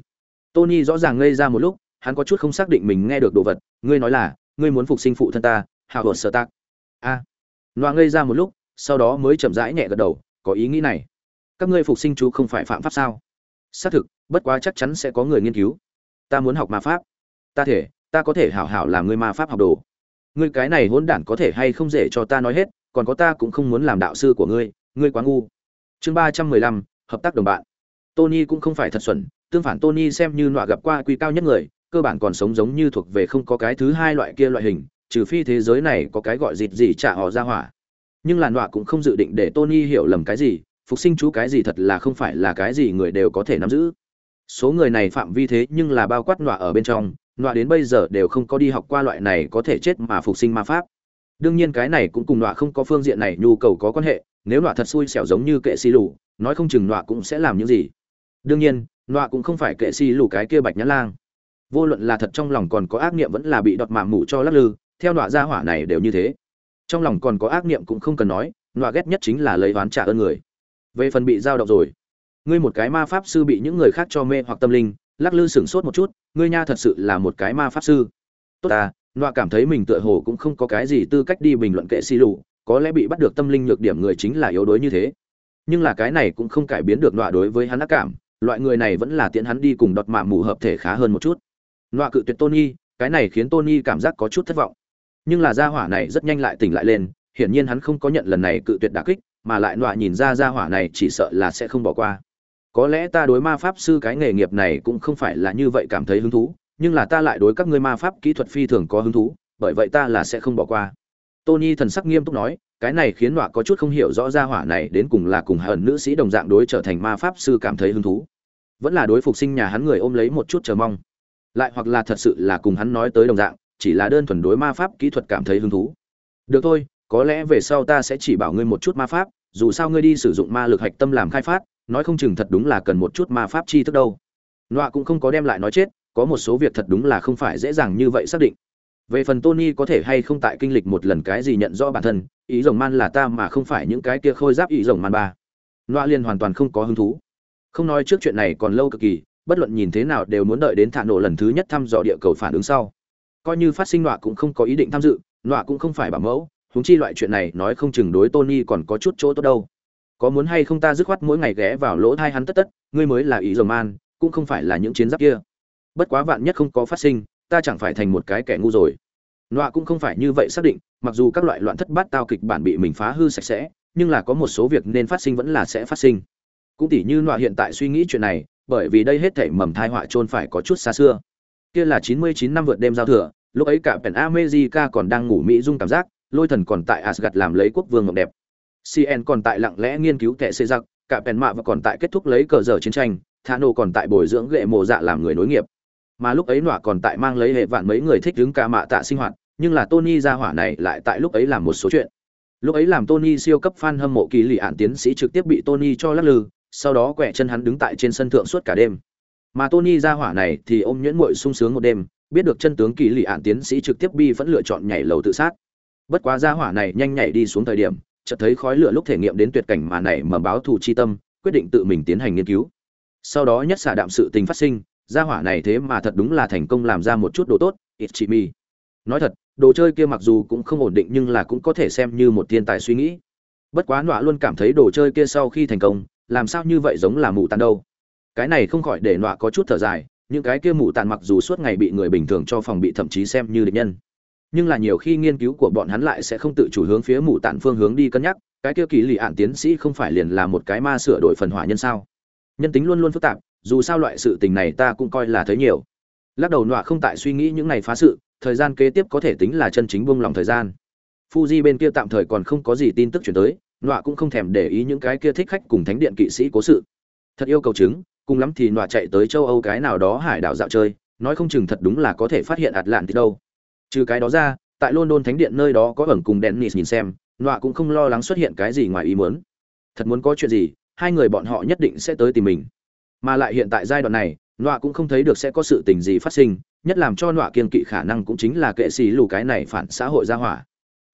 Tony rõ ràng ngây ra một lúc, hắn có chút không xác định mình nghe được đồ vật. Ngươi nói là, ngươi muốn phục sinh phụ thân ta hạo vật sơ tác a. À. loa ngây ra một lúc, sau đó mới chậm rãi nhẹ gật đầu, có ý nghĩ này. Các ngươi phục sinh chú không phải phạm pháp sao? Xác thực bất quá chắc chắn sẽ có người nghiên cứu. Ta muốn học ma pháp. Ta thể, ta có thể hảo hảo làm người ma pháp học đồ. Ngươi cái này hỗn đản có thể hay không dễ cho ta nói hết, còn có ta cũng không muốn làm đạo sư của ngươi ngươi quá ngu. Chương ba trăm mười lăm, hợp tác đồng bạn. Tony cũng không phải thật xuẩn, tương phản tony xem như nọa gặp qua quy cao nhất người, cơ bản còn sống giống như thuộc về không có cái thứ hai loại kia loại hình, trừ phi thế giới này có cái gọi dịt gì trả họ ra hỏa. Nhưng là nọa cũng không dự định để tony hiểu lầm cái gì, phục sinh chú cái gì thật là không phải là cái gì người đều có thể nắm giữ số người này phạm vi thế nhưng là bao quát nọa ở bên trong, nọa đến bây giờ đều không có đi học qua loại này có thể chết mà phục sinh ma pháp. Đương nhiên cái này cũng cùng nọa không có phương diện này nhu cầu có quan hệ, nếu nọa thật xui xẻo giống như kệ xì lù, nói không chừng nọa cũng sẽ làm những gì. Đương nhiên, nọa cũng không phải kệ xì lù cái kia bạch nhã lang. Vô luận là thật trong lòng còn có ác niệm vẫn là bị đọt mạng mủ cho lắc lư, theo nọa gia hỏa này đều như thế. Trong lòng còn có ác niệm cũng không cần nói, nọa ghét nhất chính là lấy oán trả ơn người. Về phần bị giao động rồi ngươi một cái ma pháp sư bị những người khác cho mê hoặc tâm linh, lắc lư sửng sốt một chút, ngươi nha thật sự là một cái ma pháp sư. Tốt ta loa cảm thấy mình tựa hồ cũng không có cái gì tư cách đi bình luận kệ xì lụ có lẽ bị bắt được tâm linh nhược điểm người chính là yếu đuối như thế. Nhưng là cái này cũng không cải biến được loa đối với hắn ác cảm, loại người này vẫn là tiện hắn đi cùng đọt mạ mù hợp thể khá hơn một chút. Loa cự tuyệt tony, cái này khiến tony cảm giác có chút thất vọng. Nhưng là gia hỏa này rất nhanh lại tỉnh lại lên, hiển nhiên hắn không có nhận lần này cự tuyệt đả kích, mà lại loa nhìn ra gia hỏa này chỉ sợ là sẽ không bỏ qua có lẽ ta đối ma pháp sư cái nghề nghiệp này cũng không phải là như vậy cảm thấy hứng thú, nhưng là ta lại đối các ngươi ma pháp kỹ thuật phi thường có hứng thú, bởi vậy ta là sẽ không bỏ qua. Tony thần sắc nghiêm túc nói, cái này khiến nọa có chút không hiểu rõ ra hỏa này đến cùng là cùng hận nữ sĩ đồng dạng đối trở thành ma pháp sư cảm thấy hứng thú. Vẫn là đối phục sinh nhà hắn người ôm lấy một chút chờ mong. Lại hoặc là thật sự là cùng hắn nói tới đồng dạng, chỉ là đơn thuần đối ma pháp kỹ thuật cảm thấy hứng thú. Được thôi, có lẽ về sau ta sẽ chỉ bảo ngươi một chút ma pháp, dù sao ngươi đi sử dụng ma lực hạch tâm làm khai phát nói không chừng thật đúng là cần một chút ma pháp chi thức đâu. Nọa cũng không có đem lại nói chết, có một số việc thật đúng là không phải dễ dàng như vậy xác định. Về phần tony có thể hay không tại kinh lịch một lần cái gì nhận rõ bản thân, ý rồng man là ta mà không phải những cái kia khôi giáp ý rồng man ba. Nọa liền hoàn toàn không có hứng thú. Không nói trước chuyện này còn lâu cực kỳ, bất luận nhìn thế nào đều muốn đợi đến thả nổ lần thứ nhất thăm dò địa cầu phản ứng sau. Coi như phát sinh nọa cũng không có ý định tham dự, nọa cũng không phải bảo mẫu, huống chi loại chuyện này nói không chừng đối tony còn có chút chỗ tốt đâu có muốn hay không ta dứt khoát mỗi ngày ghé vào lỗ thai hắn tất tất, ngươi mới là ý dầu man, cũng không phải là những chiến giáp kia. Bất quá vạn nhất không có phát sinh, ta chẳng phải thành một cái kẻ ngu rồi. Nọa cũng không phải như vậy xác định, mặc dù các loại loạn thất bát tao kịch bản bị mình phá hư sạch sẽ, nhưng là có một số việc nên phát sinh vẫn là sẽ phát sinh. Cũng tỉ như nọa hiện tại suy nghĩ chuyện này, bởi vì đây hết thảy mầm thai họa chôn phải có chút xa xưa. Kia là chín mươi chín năm vượt đêm giao thừa, lúc ấy cả pèn America còn đang ngủ mỹ dung cảm giác, lôi thần còn tại Asgard làm lấy quốc vương ngọc đẹp cn còn tại lặng lẽ nghiên cứu kẻ xây giặc, cả pèn mạ và còn tại kết thúc lấy cờ giờ chiến tranh thano còn tại bồi dưỡng ghệ mộ dạ làm người nối nghiệp. Mà lúc ấy nọa còn tại mang lấy hệ vạn mấy người thích đứng ca mạ tạ sinh hoạt, nhưng là tony ra hỏa này lại tại lúc ấy làm một số chuyện. Lúc ấy làm tony siêu cấp fan hâm mộ kỳ lì ạn tiến sĩ trực tiếp bị tony cho lắc lư, sau đó quẹ chân hắn đứng tại trên sân thượng suốt cả đêm. Mà tony ra hỏa này thì ôm nhuyễn muội sung sướng một đêm, biết được chân tướng kỳ lì ạn tiến sĩ trực tiếp bi vẫn lựa chọn nhảy lầu tự sát. Bất quá ra hỏa này nhanh nhảy đi xuống thời điểm chợt thấy khói lửa lúc thể nghiệm đến tuyệt cảnh mà nảy mà báo thù chi tâm, quyết định tự mình tiến hành nghiên cứu. Sau đó nhất xả đạm sự tình phát sinh, gia hỏa này thế mà thật đúng là thành công làm ra một chút đồ tốt, Ichimi. nói thật, đồ chơi kia mặc dù cũng không ổn định nhưng là cũng có thể xem như một thiên tài suy nghĩ. Bất quá nọa luôn cảm thấy đồ chơi kia sau khi thành công, làm sao như vậy giống là mù tàn đâu. Cái này không khỏi để nọa có chút thở dài, những cái kia mù tàn mặc dù suốt ngày bị người bình thường cho phòng bị thậm chí xem như địch nhân nhưng là nhiều khi nghiên cứu của bọn hắn lại sẽ không tự chủ hướng phía mù tản phương hướng đi cân nhắc, cái kia kỳ lì ạn tiến sĩ không phải liền là một cái ma sửa đổi phần hỏa nhân sao? Nhân tính luôn luôn phức tạp, dù sao loại sự tình này ta cũng coi là thấy nhiều. Lắc đầu nọa không tại suy nghĩ những ngày phá sự, thời gian kế tiếp có thể tính là chân chính buông lòng thời gian. Fuji bên kia tạm thời còn không có gì tin tức chuyển tới, nọa cũng không thèm để ý những cái kia thích khách cùng thánh điện kỵ sĩ cố sự. Thật yêu cầu chứng, cùng lắm thì nọa chạy tới châu âu cái nào đó hải đảo dạo chơi, nói không chừng thật đúng là có thể phát hiện ạt lạn thì đâu trừ cái đó ra, tại london thánh điện nơi đó có ẩn cùng dennis nhìn xem nọa cũng không lo lắng xuất hiện cái gì ngoài ý muốn. Thật muốn có chuyện gì, hai người bọn họ nhất định sẽ tới tìm mình. Mà lại hiện tại giai đoạn này nọa cũng không thấy được sẽ có sự tình gì phát sinh, nhất làm cho nọa kiên kỵ khả năng cũng chính là kệ sĩ lù cái này phản xã hội ra hỏa.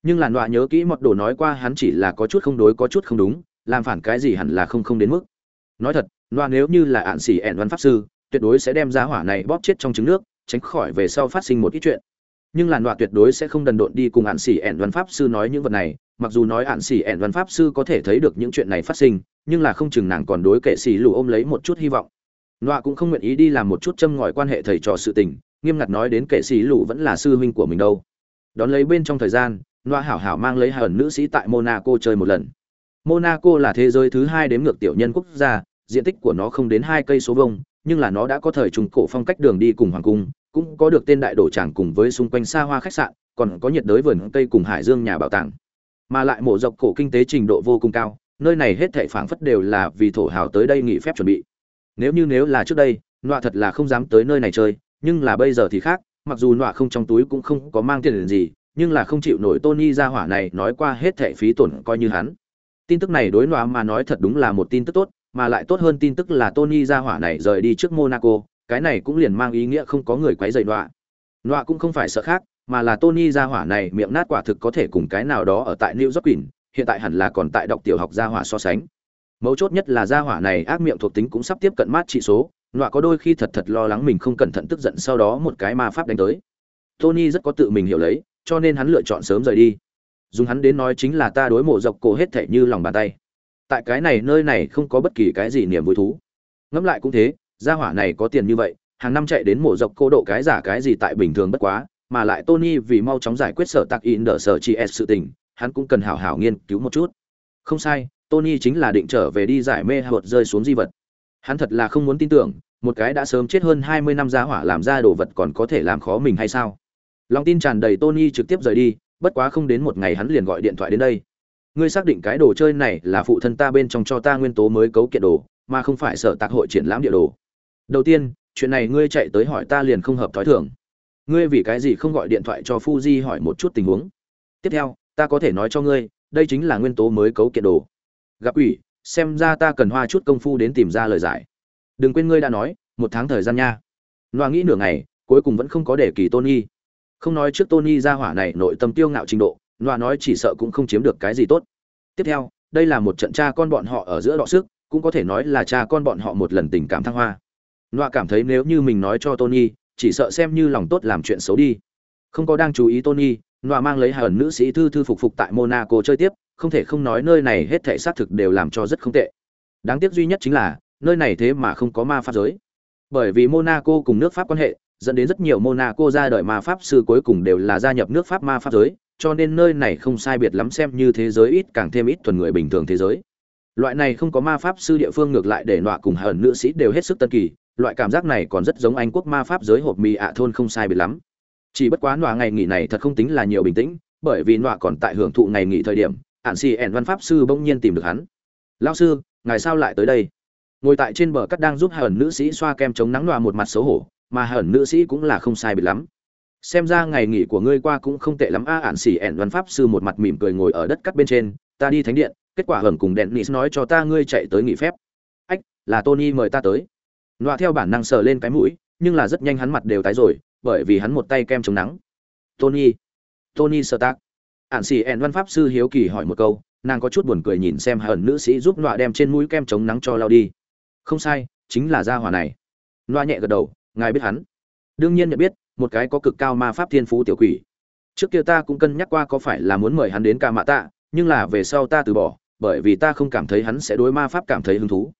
Nhưng là nọa nhớ kỹ mọt đồ nói qua hắn chỉ là có chút không đối có chút không đúng, làm phản cái gì hẳn là không không đến mức. Nói thật nọa nếu như là ạn xỉ ẹn văn pháp sư, tuyệt đối sẽ đem ra hỏa này bóp chết trong trứng nước, tránh khỏi về sau phát sinh một ít chuyện nhưng làn đọa tuyệt đối sẽ không đần độn đi cùng ạn xỉ ẹn văn pháp sư nói những vật này, mặc dù nói ạn xỉ ẹn văn pháp sư có thể thấy được những chuyện này phát sinh, nhưng là không chừng nàng còn đối kệ xỉ lù ôm lấy một chút hy vọng. Nọa cũng không nguyện ý đi làm một chút châm ngòi quan hệ thầy trò sự tình, nghiêm ngặt nói đến kệ xỉ lù vẫn là sư huynh của mình đâu. Đón lấy bên trong thời gian, nọa hảo hảo mang lấy hà ẩn nữ sĩ tại monaco chơi một lần. Monaco là thế giới thứ hai đếm ngược tiểu nhân quốc gia, diện tích của nó không đến hai cây số vông nhưng là nó đã có thời trung cổ phong cách đường đi cùng hoàng cung cũng có được tên đại đổ tràng cùng với xung quanh xa hoa khách sạn, còn có nhiệt đới vườn cây cùng hải dương nhà bảo tàng. Mà lại mộ dọc cổ kinh tế trình độ vô cùng cao, nơi này hết thảy phảng phất đều là vì thổ hào tới đây nghỉ phép chuẩn bị. Nếu như nếu là trước đây, nọa thật là không dám tới nơi này chơi, nhưng là bây giờ thì khác, mặc dù nọa không trong túi cũng không có mang tiền gì, nhưng là không chịu nổi tony ra hỏa này nói qua hết thảy phí tổn coi như hắn. Tin tức này đối nọa mà nói thật đúng là một tin tức tốt, mà lại tốt hơn tin tức là tony ra hỏa này rời đi trước monaco cái này cũng liền mang ý nghĩa không có người quấy rầy nọa nọa cũng không phải sợ khác mà là Tony gia hỏa này miệng nát quả thực có thể cùng cái nào đó ở tại New York Queen, hiện tại hẳn là còn tại đọc tiểu học gia hỏa so sánh. Mấu chốt nhất là gia hỏa này ác miệng thuộc tính cũng sắp tiếp cận mát trị số, nọa có đôi khi thật thật lo lắng mình không cẩn thận tức giận sau đó một cái ma pháp đánh tới. Tony rất có tự mình hiểu lấy, cho nên hắn lựa chọn sớm rời đi. Dùng hắn đến nói chính là ta đối mộ dọc cổ hết thảy như lòng bàn tay. Tại cái này nơi này không có bất kỳ cái gì niềm vui thú. Ngẫm lại cũng thế, gia hỏa này có tiền như vậy, hàng năm chạy đến mộ dọc cô độ cái giả cái gì tại bình thường bất quá, mà lại Tony vì mau chóng giải quyết sở tạc in đỡ sở chỉ sự tình, hắn cũng cần hảo hảo nghiên cứu một chút. Không sai, Tony chính là định trở về đi giải mê hợt rơi xuống di vật. Hắn thật là không muốn tin tưởng, một cái đã sớm chết hơn 20 năm gia hỏa làm ra đồ vật còn có thể làm khó mình hay sao? Lòng tin tràn đầy Tony trực tiếp rời đi, bất quá không đến một ngày hắn liền gọi điện thoại đến đây. Ngươi xác định cái đồ chơi này là phụ thân ta bên trong cho ta nguyên tố mới cấu kiện đồ, mà không phải sở tạc hội triển lãm địa đồ. Đầu tiên, chuyện này ngươi chạy tới hỏi ta liền không hợp thói thường. Ngươi vì cái gì không gọi điện thoại cho Fuji hỏi một chút tình huống? Tiếp theo, ta có thể nói cho ngươi, đây chính là nguyên tố mới cấu kiện đồ. Gặp ủy, xem ra ta cần hoa chút công phu đến tìm ra lời giải. Đừng quên ngươi đã nói, một tháng thời gian nha. Loa nghĩ nửa ngày, cuối cùng vẫn không có để kỳ Tony. Không nói trước Tony ra hỏa này nội tâm tiêu ngạo trình độ, Loa nói chỉ sợ cũng không chiếm được cái gì tốt. Tiếp theo, đây là một trận cha con bọn họ ở giữa đọ sức, cũng có thể nói là cha con bọn họ một lần tình cảm thăng hoa. Nọa cảm thấy nếu như mình nói cho Tony, chỉ sợ xem như lòng tốt làm chuyện xấu đi. Không có đang chú ý Tony, Nọa mang lấy hai ẩn nữ sĩ thư thư phục phục tại Monaco chơi tiếp, không thể không nói nơi này hết thảy xác thực đều làm cho rất không tệ. Đáng tiếc duy nhất chính là, nơi này thế mà không có ma pháp giới. Bởi vì Monaco cùng nước Pháp quan hệ, dẫn đến rất nhiều Monaco ra đời ma pháp sư cuối cùng đều là gia nhập nước Pháp ma pháp giới, cho nên nơi này không sai biệt lắm xem như thế giới ít càng thêm ít thuần người bình thường thế giới. Loại này không có ma pháp sư địa phương ngược lại để nọa cùng hận nữ sĩ đều hết sức tân kỳ, loại cảm giác này còn rất giống Anh quốc ma pháp giới hộp mì ạ thôn không sai biệt lắm. Chỉ bất quá nọa ngày nghỉ này thật không tính là nhiều bình tĩnh, bởi vì nọa còn tại hưởng thụ ngày nghỉ thời điểm, ản xì ẻn văn pháp sư bỗng nhiên tìm được hắn. "Lão sư, ngài sao lại tới đây?" ngồi tại trên bờ cắt đang giúp hờn ẩn nữ sĩ xoa kem chống nắng nọa một mặt xấu hổ mà hờn ẩn nữ sĩ cũng là không sai biệt lắm xem ra ngày nghỉ của ngươi qua cũng không tệ lắm a ạn xỉ ẻn văn pháp sư một mặt mỉm cười ngồi ở đất cắt bên trên ta đi thánh điện kết quả hởn cùng đèn nis nói cho ta ngươi chạy tới nghỉ phép ách là tony mời ta tới loa theo bản năng sờ lên cái mũi, nhưng là rất nhanh hắn mặt đều tái rồi, bởi vì hắn một tay kem chống nắng. Tony tony sơ tác ạn xì ẹn văn pháp sư hiếu kỳ hỏi một câu, nàng có chút buồn cười nhìn xem hai ẩn nữ sĩ giúp loa đem trên mũi kem chống nắng cho lao đi không sai, chính là gia hỏa này. Loa nhẹ gật đầu, ngài biết hắn. Đương nhiên nhận biết, một cái có cực cao ma pháp thiên phú tiểu quỷ. Trước kia ta cũng cân nhắc qua có phải là muốn mời hắn đến ca mạ tạ, nhưng là về sau ta từ bỏ, bởi vì ta không cảm thấy hắn sẽ đối ma pháp cảm thấy hứng thú.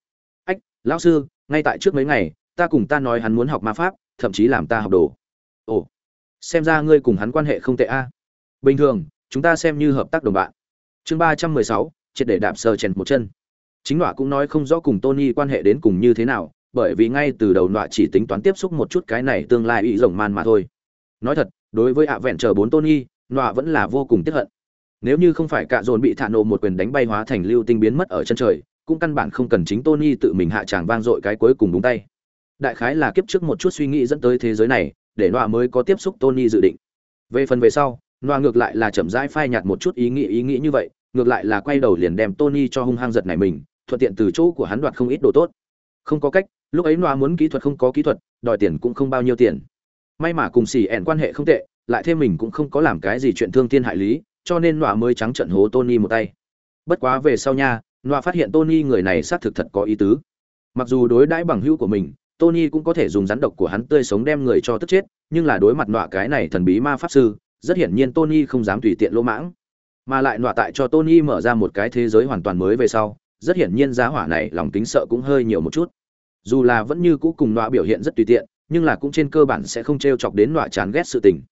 Ách, lão sư ngay tại trước mấy ngày, ta cùng ta nói hắn muốn học ma pháp, thậm chí làm ta học đồ. Ồ, xem ra ngươi cùng hắn quan hệ không tệ a. Bình thường, chúng ta xem như hợp tác đồng bạn. Chương ba trăm mười sáu, triệt để đạp sờ chèn một chân. Chính nọa cũng nói không rõ cùng tony quan hệ đến cùng như thế nào, bởi vì ngay từ đầu nọa chỉ tính toán tiếp xúc một chút cái này tương lai ý rồng man mà thôi. Nói thật, đối với ạ vẹn chờ bốn tony, nọa vẫn là vô cùng tiếc hận. Nếu như không phải cạ dồn bị thả nộ một quyền đánh bay hóa thành lưu tinh biến mất ở chân trời cũng căn bản không cần chính tony tự mình hạ tràng vang dội cái cuối cùng đúng tay. Đại khái là kiếp trước một chút suy nghĩ dẫn tới thế giới này, để Noa mới có tiếp xúc tony dự định. Về phần về sau, Noa ngược lại là chậm rãi phai nhạt một chút ý nghĩ ý nghĩ như vậy, ngược lại là quay đầu liền đem tony cho hung hăng giật này mình, thuận tiện từ chỗ của hắn đoạt không ít đồ tốt. Không có cách, lúc ấy noa muốn kỹ thuật không có kỹ thuật, đòi tiền cũng không bao nhiêu tiền. May mà cùng xì ẻn quan hệ không tệ, lại thêm mình cũng không có làm cái gì chuyện thương thiên hại lý, cho nên noa mới trắng trận hố tony một tay. Bất quá về sau nha noa phát hiện tony người này xác thực thật có ý tứ. Mặc dù đối đãi bằng hữu của mình, tony cũng có thể dùng rắn độc của hắn tươi sống đem người cho tức chết, nhưng là đối mặt nọa cái này thần bí ma pháp sư, rất hiển nhiên tony không dám tùy tiện lỗ mãng. Mà lại nọa tại cho tony mở ra một cái thế giới hoàn toàn mới về sau, rất hiển nhiên giá hỏa này lòng tính sợ cũng hơi nhiều một chút. Dù là vẫn như cũ cùng nọa biểu hiện rất tùy tiện, nhưng là cũng trên cơ bản sẽ không trêu chọc đến nọa chán ghét sự tình.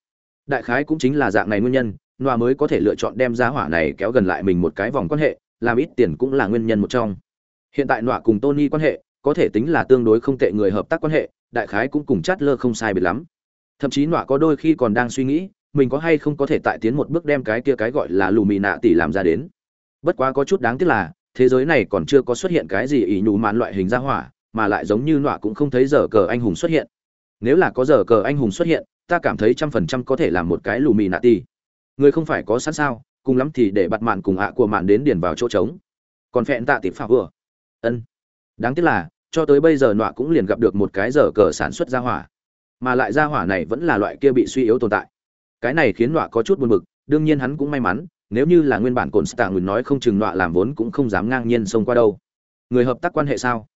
Đại khái cũng chính là dạng này nguyên nhân nọa mới có thể lựa chọn đem giá hỏa này kéo gần lại mình một cái vòng quan hệ làm ít tiền cũng là nguyên nhân một trong. Hiện tại nọa cùng tony quan hệ, có thể tính là tương đối không tệ người hợp tác quan hệ, đại khái cũng cùng chát lơ không sai biệt lắm. Thậm chí nọa có đôi khi còn đang suy nghĩ, mình có hay không có thể tại tiến một bước đem cái kia cái gọi là lù mì nạ tỷ làm ra đến. Bất quá có chút đáng tiếc là, thế giới này còn chưa có xuất hiện cái gì ý nhù mạn loại hình ra hỏa, mà lại giống như nọa cũng không thấy giờ cờ anh hùng xuất hiện. Nếu là có giờ cờ anh hùng xuất hiện, ta cảm thấy trăm phần trăm có thể làm một cái lù mì nạ tỷ. người không phải có sẵn sao? Cùng lắm thì để bặt mạn cùng ạ của mạn đến điền vào chỗ trống. Còn phẹn tạ tịp phá vừa. Ân. Đáng tiếc là, cho tới bây giờ nọa cũng liền gặp được một cái giờ cờ sản xuất ra hỏa. Mà lại ra hỏa này vẫn là loại kia bị suy yếu tồn tại. Cái này khiến nọa có chút buồn bực, đương nhiên hắn cũng may mắn, nếu như là nguyên bản cồn stạng người nói không chừng nọa làm vốn cũng không dám ngang nhiên xông qua đâu. Người hợp tác quan hệ sao?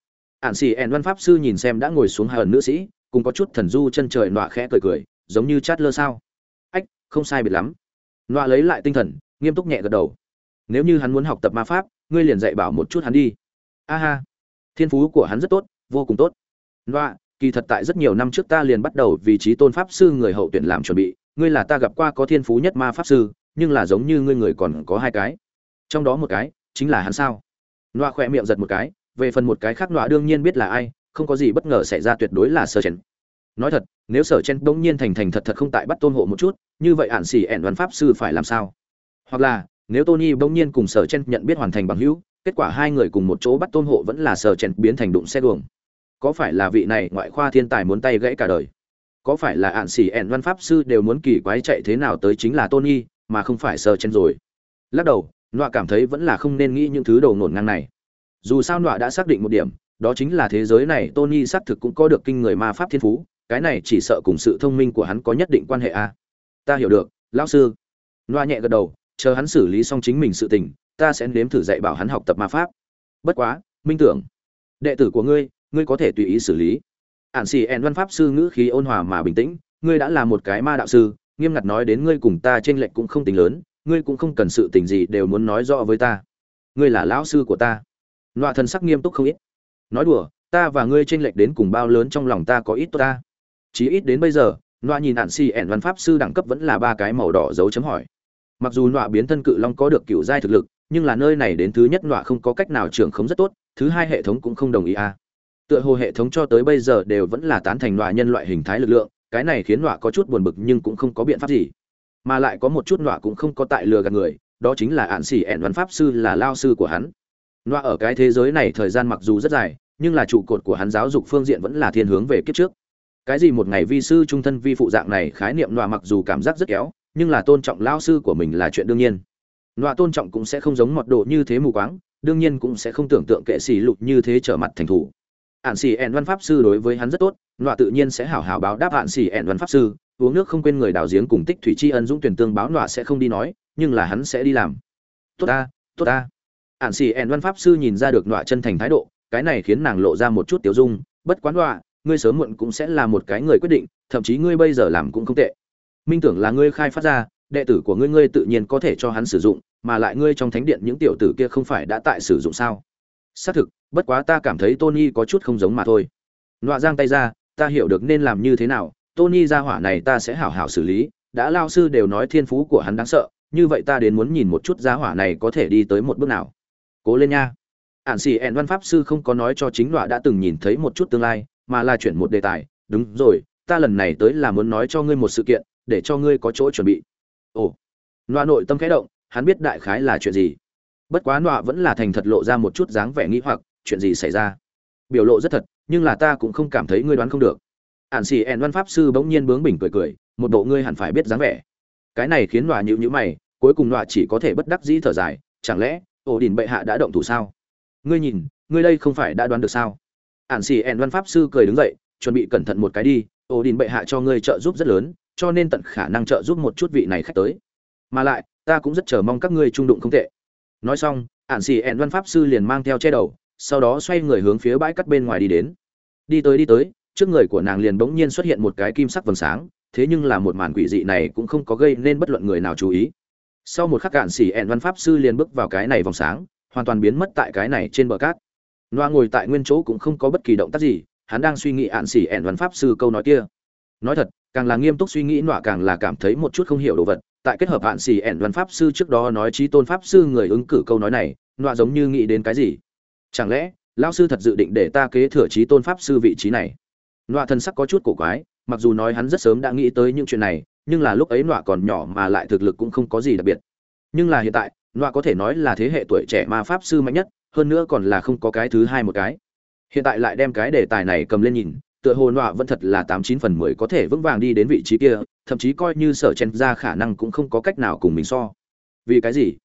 Ạn xì ẹn văn pháp sư nhìn xem đã ngồi xuống hai ẩn nữ sĩ, cùng có chút thần du chân trời nọa khẽ cười cười, giống như chát lơ sao. Ách, không sai biệt lắm. Nọa lấy lại tinh thần nghiêm túc nhẹ gật đầu. Nếu như hắn muốn học tập ma pháp, ngươi liền dạy bảo một chút hắn đi. A ha. Thiên phú của hắn rất tốt, vô cùng tốt. Nọa kỳ thật tại rất nhiều năm trước ta liền bắt đầu vì trí tôn pháp sư người hậu tuyển làm chuẩn bị. Ngươi là ta gặp qua có thiên phú nhất ma pháp sư, nhưng là giống như ngươi người còn có hai cái. Trong đó một cái chính là hắn sao? Nọa khỏe miệng giật một cái, về phần một cái khác nọa đương nhiên biết là ai, không có gì bất ngờ xảy ra tuyệt đối là sở chen. Nói thật, nếu sở chen bỗng nhiên thành thành thật thật không tại bắt tôn hộ một chút, như vậy ản xỉ ẻn văn pháp sư phải làm sao? Hoặc là, nếu tony bỗng nhiên cùng sở chen nhận biết hoàn thành bằng hữu, kết quả hai người cùng một chỗ bắt tôn hộ vẫn là sở chen biến thành đụng xe đường. Có phải là vị này ngoại khoa thiên tài muốn tay gãy cả đời? Có phải là ạn xỉ ẹn văn pháp sư đều muốn kỳ quái chạy thế nào tới chính là tony, mà không phải sở chen rồi? Lắc đầu, nọa cảm thấy vẫn là không nên nghĩ những thứ đầu nổn ngang này. Dù sao nọa đã xác định một điểm, đó chính là thế giới này tony xác thực cũng có được kinh người ma pháp thiên phú, cái này chỉ sợ cùng sự thông minh của hắn có nhất định quan hệ a à. ta hiểu được, lão sư. Nọa nhẹ gật đầu chờ hắn xử lý xong chính mình sự tình, ta sẽ nếm thử dạy bảo hắn học tập ma pháp. Bất quá, minh tưởng, đệ tử của ngươi ngươi có thể tùy ý xử lý. Ản xì En văn pháp sư ngữ khí ôn hòa mà bình tĩnh, ngươi đã là một cái ma đạo sư, nghiêm ngặt nói đến ngươi cùng ta trên lệch cũng không tính lớn, ngươi cũng không cần sự tình gì đều muốn nói rõ với ta. Ngươi là lão sư của ta. Nọa thần sắc nghiêm túc không ít. Nói đùa, ta và ngươi trên lệch đến cùng bao lớn trong lòng ta có ít tốt ta. Chí ít đến bây giờ, nọa nhìn Ản si En văn pháp sư đẳng cấp vẫn là ba cái màu đỏ dấu chấm hỏi mặc dù nọa biến thân cự long có được cựu giai thực lực nhưng là nơi này đến thứ nhất nọa không có cách nào trưởng khống rất tốt thứ hai hệ thống cũng không đồng ý a à. tựa hồ hệ thống cho tới bây giờ đều vẫn là tán thành nọa nhân loại hình thái lực lượng cái này khiến nọa có chút buồn bực nhưng cũng không có biện pháp gì mà lại có một chút nọa cũng không có tại lừa gạt người đó chính là ạn xỉ ẹn văn pháp sư là lao sư của hắn nọa ở cái thế giới này thời gian mặc dù rất dài, nhưng là trụ cột của hắn giáo dục phương diện vẫn là thiên hướng về kiếp trước. Cái gì một ngày vi sư trung thân vi phụ dạng này khái niệm nọa mặc dù cảm giác rất kéo, nhưng là tôn trọng lao sư của mình là chuyện đương nhiên. nọa tôn trọng cũng sẽ không giống mọt độ như thế mù quáng, đương nhiên cũng sẽ không tưởng tượng kệ xì lục như thế trở mặt thành thủ. ạn xì ẹn văn pháp sư đối với hắn rất tốt, nọa tự nhiên sẽ hảo hảo báo đáp ạn xì ẹn văn pháp sư, uống nước không quên người đào giếng cùng tích thủy tri ân dũng tuyển tương báo nọa sẽ không đi nói, nhưng là hắn sẽ đi làm. Tốt ta, tốt ta ạn xì ẹn văn pháp sư nhìn ra được nọa chân thành thái độ cái này khiến nàng lộ ra một chút tiểu dung bất quán nọa ngươi sớm muộn cũng sẽ là một cái người quyết định thậm chí ngươi bây giờ làm cũng không tệ minh tưởng là ngươi khai phát ra, đệ tử của ngươi ngươi tự nhiên có thể cho hắn sử dụng, mà lại ngươi trong thánh điện những tiểu tử kia không phải đã tại sử dụng sao? Xác thực, bất quá ta cảm thấy tony có chút không giống mà thôi. Nọa giang tay ra, ta hiểu được nên làm như thế nào. Tony ra hỏa này ta sẽ hảo hảo xử lý. Đã lao sư đều nói thiên phú của hắn đáng sợ, như vậy ta đến muốn nhìn một chút giá hỏa này có thể đi tới một bước nào. Cố lên nha. Ạn xì ẹn văn pháp sư không có nói cho chính đọa đã từng nhìn thấy một chút tương lai, mà là chuyển một đề tài. Đúng rồi, ta lần này tới là muốn nói cho ngươi một sự kiện để cho ngươi có chỗ chuẩn bị. Ồ loa nội tâm khẽ động, hắn biết đại khái là chuyện gì. Bất quá loa vẫn là thành thật lộ ra một chút dáng vẻ nghĩ hoặc, chuyện gì xảy ra? Biểu lộ rất thật, nhưng là ta cũng không cảm thấy ngươi đoán không được. Ạn xì ẹn văn pháp sư bỗng nhiên bướng bỉnh cười cười, một bộ ngươi hẳn phải biết dáng vẻ. Cái này khiến loa nhịu nhữ mày, cuối cùng loa chỉ có thể bất đắc dĩ thở dài, chẳng lẽ, ổ đình bệ hạ đã động thủ sao? Ngươi nhìn, ngươi đây không phải đã đoán được sao? Ản xì ẹn văn pháp sư cười đứng dậy, chuẩn bị cẩn thận một cái đi, ổ đình bệ hạ cho ngươi trợ giúp rất lớn cho nên tận khả năng trợ giúp một chút vị này khách tới. Mà lại, ta cũng rất chờ mong các ngươi trung đụng không tệ. Nói xong ản xì ẻn văn pháp sư liền mang theo che đầu, sau đó xoay người hướng phía bãi cắt bên ngoài đi đến. Đi tới đi tới, trước người của nàng liền bỗng nhiên xuất hiện một cái kim sắc vầng sáng, thế nhưng là một màn quỷ dị này cũng không có gây nên bất luận người nào chú ý. Sau một khắc cạn xỉ ẹn văn pháp sư liền bước vào cái này vòng sáng, hoàn toàn biến mất tại cái này trên bờ cát. Noa ngồi tại nguyên chỗ cũng không có bất kỳ động tác gì, hắn đang suy nghĩ ạn xỉ ẹn văn pháp sư câu nói kia. Nói thật càng là nghiêm túc suy nghĩ nọa càng là cảm thấy một chút không hiểu đồ vật. Tại kết hợp hạn xì ẹn văn pháp sư trước đó nói trí tôn pháp sư người ứng cử câu nói này, nọa giống như nghĩ đến cái gì? Chẳng lẽ, lão sư thật dự định để ta kế thừa trí tôn pháp sư vị trí này? Nọa thân sắc có chút cổ quái, mặc dù nói hắn rất sớm đã nghĩ tới những chuyện này, nhưng là lúc ấy nọa còn nhỏ mà lại thực lực cũng không có gì đặc biệt. Nhưng là hiện tại, nọa có thể nói là thế hệ tuổi trẻ ma pháp sư mạnh nhất, hơn nữa còn là không có cái thứ hai một cái. Hiện tại lại đem cái đề tài này cầm lên nhìn tựa hồ nọa vẫn thật là tám chín phần mười có thể vững vàng đi đến vị trí kia, thậm chí coi như sở chen ra khả năng cũng không có cách nào cùng mình so. Vì cái gì?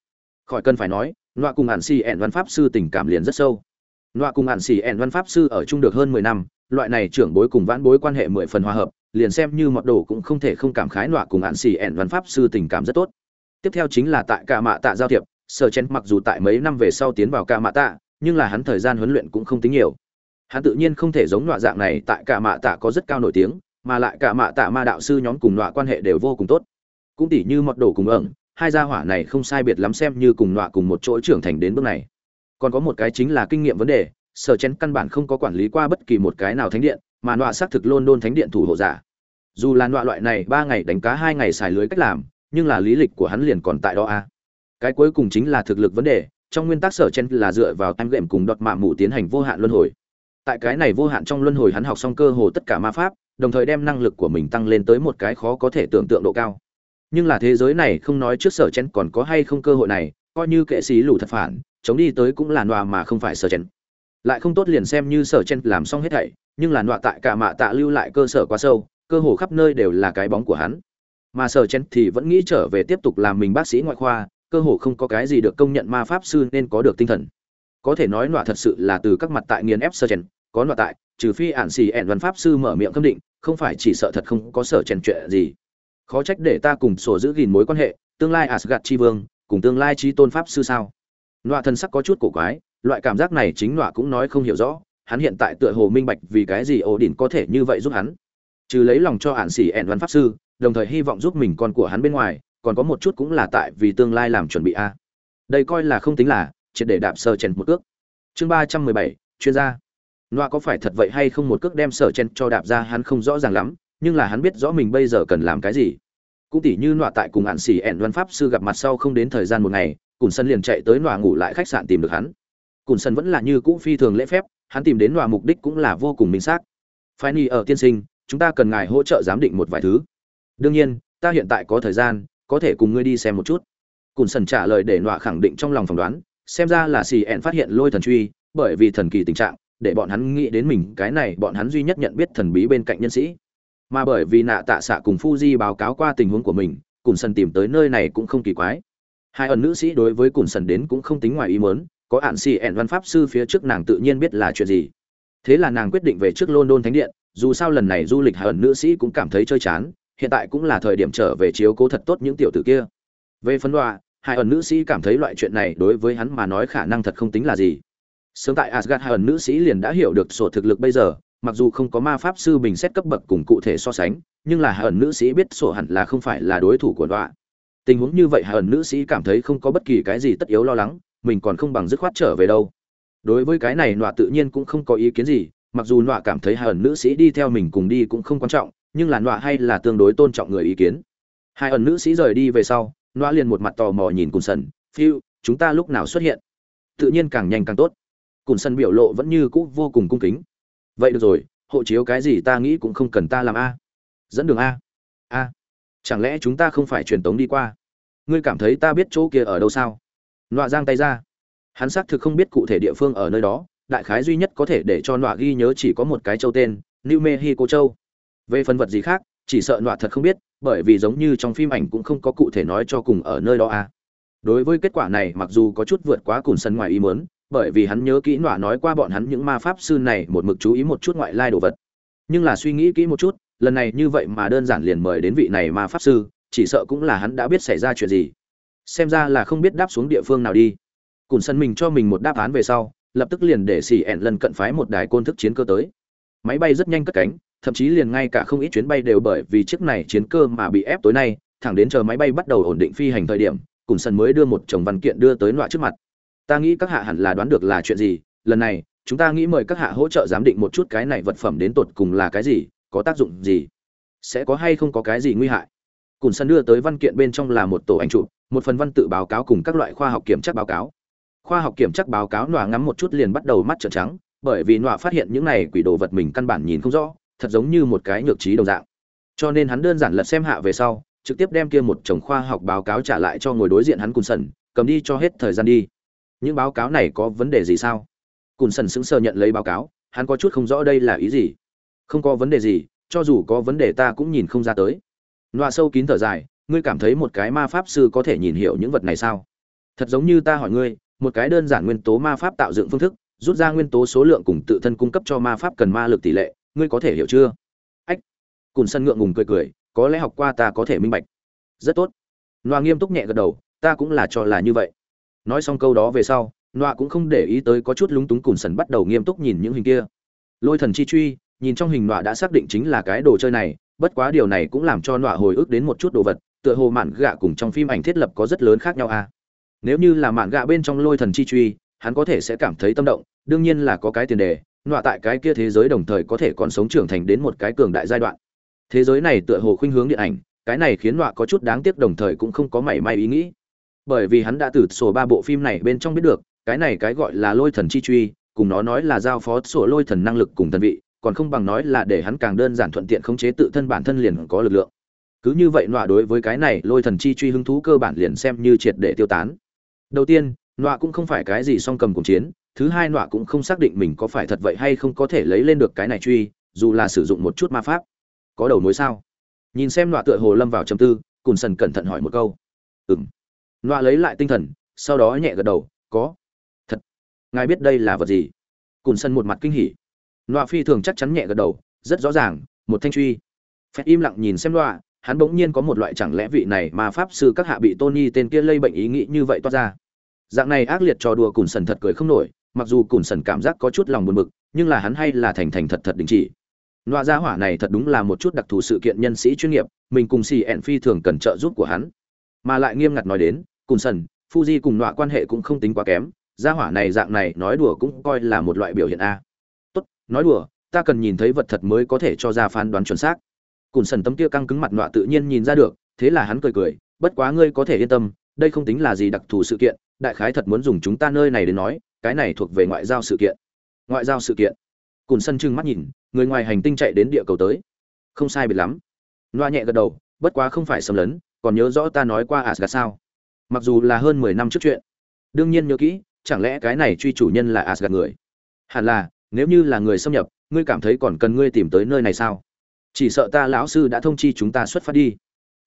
Khỏi cần phải nói, nọa cùng hạn xì ẹn văn pháp sư tình cảm liền rất sâu. Nọa cùng hạn xì ẹn văn pháp sư ở chung được hơn mười năm, loại này trưởng bối cùng vãn bối quan hệ mười phần hòa hợp, liền xem như mọt đồ cũng không thể không cảm khái nọa cùng hạn xì ẻn văn pháp sư tình cảm rất tốt. Tiếp theo chính là tại cả mạ tạ giao thiệp, sở chen mặc dù tại mấy năm về sau tiến vào cả mạ tạ, nhưng là hắn thời gian huấn luyện cũng không tính nhiều hắn tự nhiên không thể giống nọa dạng này, tại cả mạ tạ có rất cao nổi tiếng, mà lại cả mạ tạ ma đạo sư nhóm cùng nọa quan hệ đều vô cùng tốt. Cũng tỉ như mọt đổ cùng ẩn, hai gia hỏa này không sai biệt lắm xem như cùng nọa cùng một chỗ trưởng thành đến bước này. Còn có một cái chính là kinh nghiệm vấn đề, sở chén căn bản không có quản lý qua bất kỳ một cái nào thánh điện, mà nọa xác thực luôn đôn thánh điện thủ hộ giả. Dù là nọa loại này ba ngày đánh cá hai ngày xài lưới cách làm, nhưng là lý lịch của hắn liền còn tại đó a cái cuối cùng chính là thực lực vấn đề, trong nguyên tắc sở chen là dựa vào anh game cùng đọt mạ mù tiến hành vô hạn luân hồi tại cái này vô hạn trong luân hồi hắn học xong cơ hồ tất cả ma pháp, đồng thời đem năng lực của mình tăng lên tới một cái khó có thể tưởng tượng độ cao. Nhưng là thế giới này không nói trước sở chen còn có hay không cơ hội này, coi như kệ sĩ lù thật phản, chống đi tới cũng là nọa mà không phải sở chen lại không tốt liền xem như sở chen làm xong hết thảy, nhưng là nọa tại cả mạ tạ lưu lại cơ sở quá sâu, cơ hồ khắp nơi đều là cái bóng của hắn. Mà sở chen thì vẫn nghĩ trở về tiếp tục làm mình bác sĩ ngoại khoa, cơ hồ không có cái gì được công nhận ma pháp sư nên có được tinh thần. Có thể nói nọa thật sự là từ các mặt tại nghiền ép sở chen có loại tại, trừ phi ản xì ẻn văn pháp sư mở miệng khâm định, không phải chỉ sợ thật không có sở chèn chuyện gì. Khó trách để ta cùng sổ giữ gìn mối quan hệ, tương lai asgad chi vương, cùng tương lai chi tôn pháp sư sao? Loại thần sắc có chút cổ quái, loại cảm giác này chính loại cũng nói không hiểu rõ, hắn hiện tại tựa hồ minh bạch vì cái gì ổ đỉnh có thể như vậy giúp hắn. Trừ lấy lòng cho ản xỉ ẻn văn pháp sư, đồng thời hy vọng giúp mình con của hắn bên ngoài, còn có một chút cũng là tại vì tương lai làm chuẩn bị a. Đây coi là không tính là, triệt để đạp sơ chèn một cước chương ba trăm mười bảy, chuyên gia noa có phải thật vậy hay không một cước đem sở chen cho đạp ra hắn không rõ ràng lắm, nhưng là hắn biết rõ mình bây giờ cần làm cái gì. Cũng tỉ như noa tại cùng hạn xỉ ẻn văn pháp sư gặp mặt sau không đến thời gian một ngày, cùn sân liền chạy tới noa ngủ lại khách sạn tìm được hắn. Cùn sân vẫn là như cũ phi thường lễ phép, hắn tìm đến noa mục đích cũng là vô cùng minh xác. Phái ni ở tiên sinh, chúng ta cần ngài hỗ trợ giám định một vài thứ. Đương nhiên, ta hiện tại có thời gian, có thể cùng ngươi đi xem một chút. Cùn sân trả lời để noa khẳng định trong lòng phỏng đoán, xem ra là xì ẻn phát hiện lôi thần truy, bởi vì thần kỳ tình trạng để bọn hắn nghĩ đến mình cái này bọn hắn duy nhất nhận biết thần bí bên cạnh nhân sĩ mà bởi vì nạ tạ xạ cùng Fuji báo cáo qua tình huống của mình, Cùn Sần tìm tới nơi này cũng không kỳ quái. Hai ẩn nữ sĩ đối với Cùn Sần đến cũng không tính ngoài ý muốn, có ản xì ẻn văn pháp sư phía trước nàng tự nhiên biết là chuyện gì. Thế là nàng quyết định về trước London Thánh Điện, dù sao lần này du lịch hai ẩn nữ sĩ cũng cảm thấy chơi chán, hiện tại cũng là thời điểm trở về chiếu cố thật tốt những tiểu tử kia. Về phân đoạ, hai ẩn nữ sĩ cảm thấy loại chuyện này đối với hắn mà nói khả năng thật không tính là gì. Sớm tại Asgard hai ẩn nữ sĩ liền đã hiểu được sổ thực lực bây giờ, mặc dù không có ma pháp sư bình xét cấp bậc cùng cụ thể so sánh nhưng là hai ẩn nữ sĩ biết sổ hẳn là không phải là đối thủ của đọa. Tình huống như vậy hai ẩn nữ sĩ cảm thấy không có bất kỳ cái gì tất yếu lo lắng mình còn không bằng dứt khoát trở về đâu. Đối với cái này nọa tự nhiên cũng không có ý kiến gì mặc dù nọa cảm thấy hai ẩn nữ sĩ đi theo mình cùng đi cũng không quan trọng nhưng là nọa hay là tương đối tôn trọng người ý kiến. Hai ẩn nữ sĩ rời đi về sau nọa liền một mặt tò mò nhìn cùng sần phiêu chúng ta lúc nào xuất hiện? Tự nhiên càng nhanh càng tốt cùn sân biểu lộ vẫn như cũ vô cùng cung kính. Vậy được rồi, hộ chiếu cái gì ta nghĩ cũng không cần ta làm a. Dẫn đường a. A. Chẳng lẽ chúng ta không phải truyền tống đi qua? Ngươi cảm thấy ta biết chỗ kia ở đâu sao? Nọa giang tay ra. Hắn xác thực không biết cụ thể địa phương ở nơi đó, đại khái duy nhất có thể để cho nọa ghi nhớ chỉ có một cái châu tên, new mexico châu. Về phần vật gì khác, chỉ sợ nọa thật không biết, bởi vì giống như trong phim ảnh cũng không có cụ thể nói cho cùng ở nơi đó a. Đối với kết quả này, mặc dù có chút vượt quá cùn sân ngoài ý muốn bởi vì hắn nhớ kỹ nọa nói qua bọn hắn những ma pháp sư này một mực chú ý một chút ngoại lai đồ vật. Nhưng là suy nghĩ kỹ một chút, lần này như vậy mà đơn giản liền mời đến vị này ma pháp sư, chỉ sợ cũng là hắn đã biết xảy ra chuyện gì. Xem ra là không biết đáp xuống địa phương nào đi. Cùn sân mình cho mình một đáp án về sau, lập tức liền để xì ẹn lần cận phái một đài côn thức chiến cơ tới. Máy bay rất nhanh cất cánh, thậm chí liền ngay cả không ít chuyến bay đều bởi vì chiếc này chiến cơ mà bị ép tối nay, thẳng đến chờ máy bay bắt đầu ổn định phi hành thời điểm, cùn sân mới đưa một chồng văn kiện đưa tới nọa trước mặt ta nghĩ các hạ hẳn là đoán được là chuyện gì, lần này, chúng ta nghĩ mời các hạ hỗ trợ giám định một chút cái này vật phẩm đến tột cùng là cái gì, có tác dụng gì, sẽ có hay không có cái gì nguy hại. Cùn sân đưa tới văn kiện bên trong là một tổ ảnh chụp, một phần văn tự báo cáo cùng các loại khoa học kiểm tra báo cáo. Khoa học kiểm tra báo cáo nọa ngắm một chút liền bắt đầu mắt trợn trắng, bởi vì nọa phát hiện những này quỷ đồ vật mình căn bản nhìn không rõ, thật giống như một cái nhược trí đồng dạng. Cho nên hắn đơn giản lật xem hạ về sau, trực tiếp đem kia một chồng khoa học báo cáo trả lại cho ngồi đối diện hắn cùn sần cầm đi cho hết thời gian đi những báo cáo này có vấn đề gì sao? Cùn sần sững sờ nhận lấy báo cáo, hắn có chút không rõ đây là ý gì. Không có vấn đề gì, cho dù có vấn đề ta cũng nhìn không ra tới. Loa sâu kín thở dài, ngươi cảm thấy một cái ma pháp sư có thể nhìn hiểu những vật này sao? Thật giống như ta hỏi ngươi, một cái đơn giản nguyên tố ma pháp tạo dựng phương thức, rút ra nguyên tố số lượng cùng tự thân cung cấp cho ma pháp cần ma lực tỷ lệ, ngươi có thể hiểu chưa? Ách! Cùn sân ngượng ngùng cười cười, có lẽ học qua ta có thể minh bạch. Rất tốt. Loa nghiêm túc nhẹ gật đầu, ta cũng là cho là như vậy nói xong câu đó về sau nọa cũng không để ý tới có chút lúng túng cùn sần bắt đầu nghiêm túc nhìn những hình kia. Lôi thần chi truy, nhìn trong hình nọa đã xác định chính là cái đồ chơi này, bất quá điều này cũng làm cho nọa hồi ức đến một chút đồ vật, tựa hồ mạn gạ cùng trong phim ảnh thiết lập có rất lớn khác nhau à. nếu như là mạn gạ bên trong lôi thần chi truy, hắn có thể sẽ cảm thấy tâm động, đương nhiên là có cái tiền đề nọa tại cái kia thế giới đồng thời có thể còn sống trưởng thành đến một cái cường đại giai đoạn. Thế giới này tựa hồ khuynh hướng điện ảnh, cái này khiến nọa có chút đáng tiếc đồng thời cũng không có mảy may ý nghĩ bởi vì hắn đã từ sổ ba bộ phim này bên trong biết được, cái này cái gọi là lôi thần chi truy, cùng nó nói là giao phó sổ lôi thần năng lực cùng thần vị, còn không bằng nói là để hắn càng đơn giản thuận tiện khống chế tự thân bản thân liền có lực lượng. Cứ như vậy nọa đối với cái này lôi thần chi truy hứng thú cơ bản liền xem như triệt để tiêu tán. Đầu tiên, nọa cũng không phải cái gì song cầm cùng chiến, thứ hai nọa cũng không xác định mình có phải thật vậy hay không có thể lấy lên được cái này truy, dù là sử dụng một chút ma pháp. Có đầu mối sao? Nhìn xem nọa tựa hồ lâm vào chầm tư, cùn sần cẩn thận hỏi một câu. Ừng nọa lấy lại tinh thần sau đó nhẹ gật đầu có thật ngài biết đây là vật gì cùn sần một mặt kinh hỉ nọa phi thường chắc chắn nhẹ gật đầu rất rõ ràng một thanh truy phép im lặng nhìn xem nọa hắn bỗng nhiên có một loại chẳng lẽ vị này mà pháp sư các hạ bị Tony tên kia lây bệnh ý nghĩ như vậy toát ra. Dạng này ác liệt trò đùa Cùn Sần thật cười không nổi, mặc dù Cùn Sần cảm giác có chút lòng buồn bực, nhưng là hắn hay là thành thành thật thật đình chỉ. Loa gia hỏa này thật đúng là một chút đặc thù sự kiện nhân sĩ chuyên nghiệp, mình cùng xì ẹn phi thường cần trợ giúp của hắn. Mà lại nghiêm ngặt nói đến, Cùn Sần, Fuji cùng nọa quan hệ cũng không tính quá kém, gia hỏa này dạng này nói đùa cũng coi là một loại biểu hiện a. Tốt, nói đùa, ta cần nhìn thấy vật thật mới có thể cho ra phán đoán chuẩn xác. Cùn sần tấm kia căng cứng mặt nọa tự nhiên nhìn ra được thế là hắn cười cười bất quá ngươi có thể yên tâm đây không tính là gì đặc thù sự kiện đại khái thật muốn dùng chúng ta nơi này để nói cái này thuộc về ngoại giao sự kiện. Ngoại giao sự kiện. Cùn sân trưng mắt nhìn người ngoài hành tinh chạy đến địa cầu tới. Không sai biệt lắm. Loa nhẹ gật đầu bất quá không phải xâm lấn còn nhớ rõ ta nói qua Asgard sao? Mặc dù là hơn mười năm trước chuyện đương nhiên nhớ kỹ chẳng lẽ cái này truy chủ nhân là Asgard người? Hẳn là nếu như là người xâm nhập ngươi cảm thấy còn cần ngươi tìm tới nơi này sao? Chỉ sợ ta lão sư đã thông chi chúng ta xuất phát đi.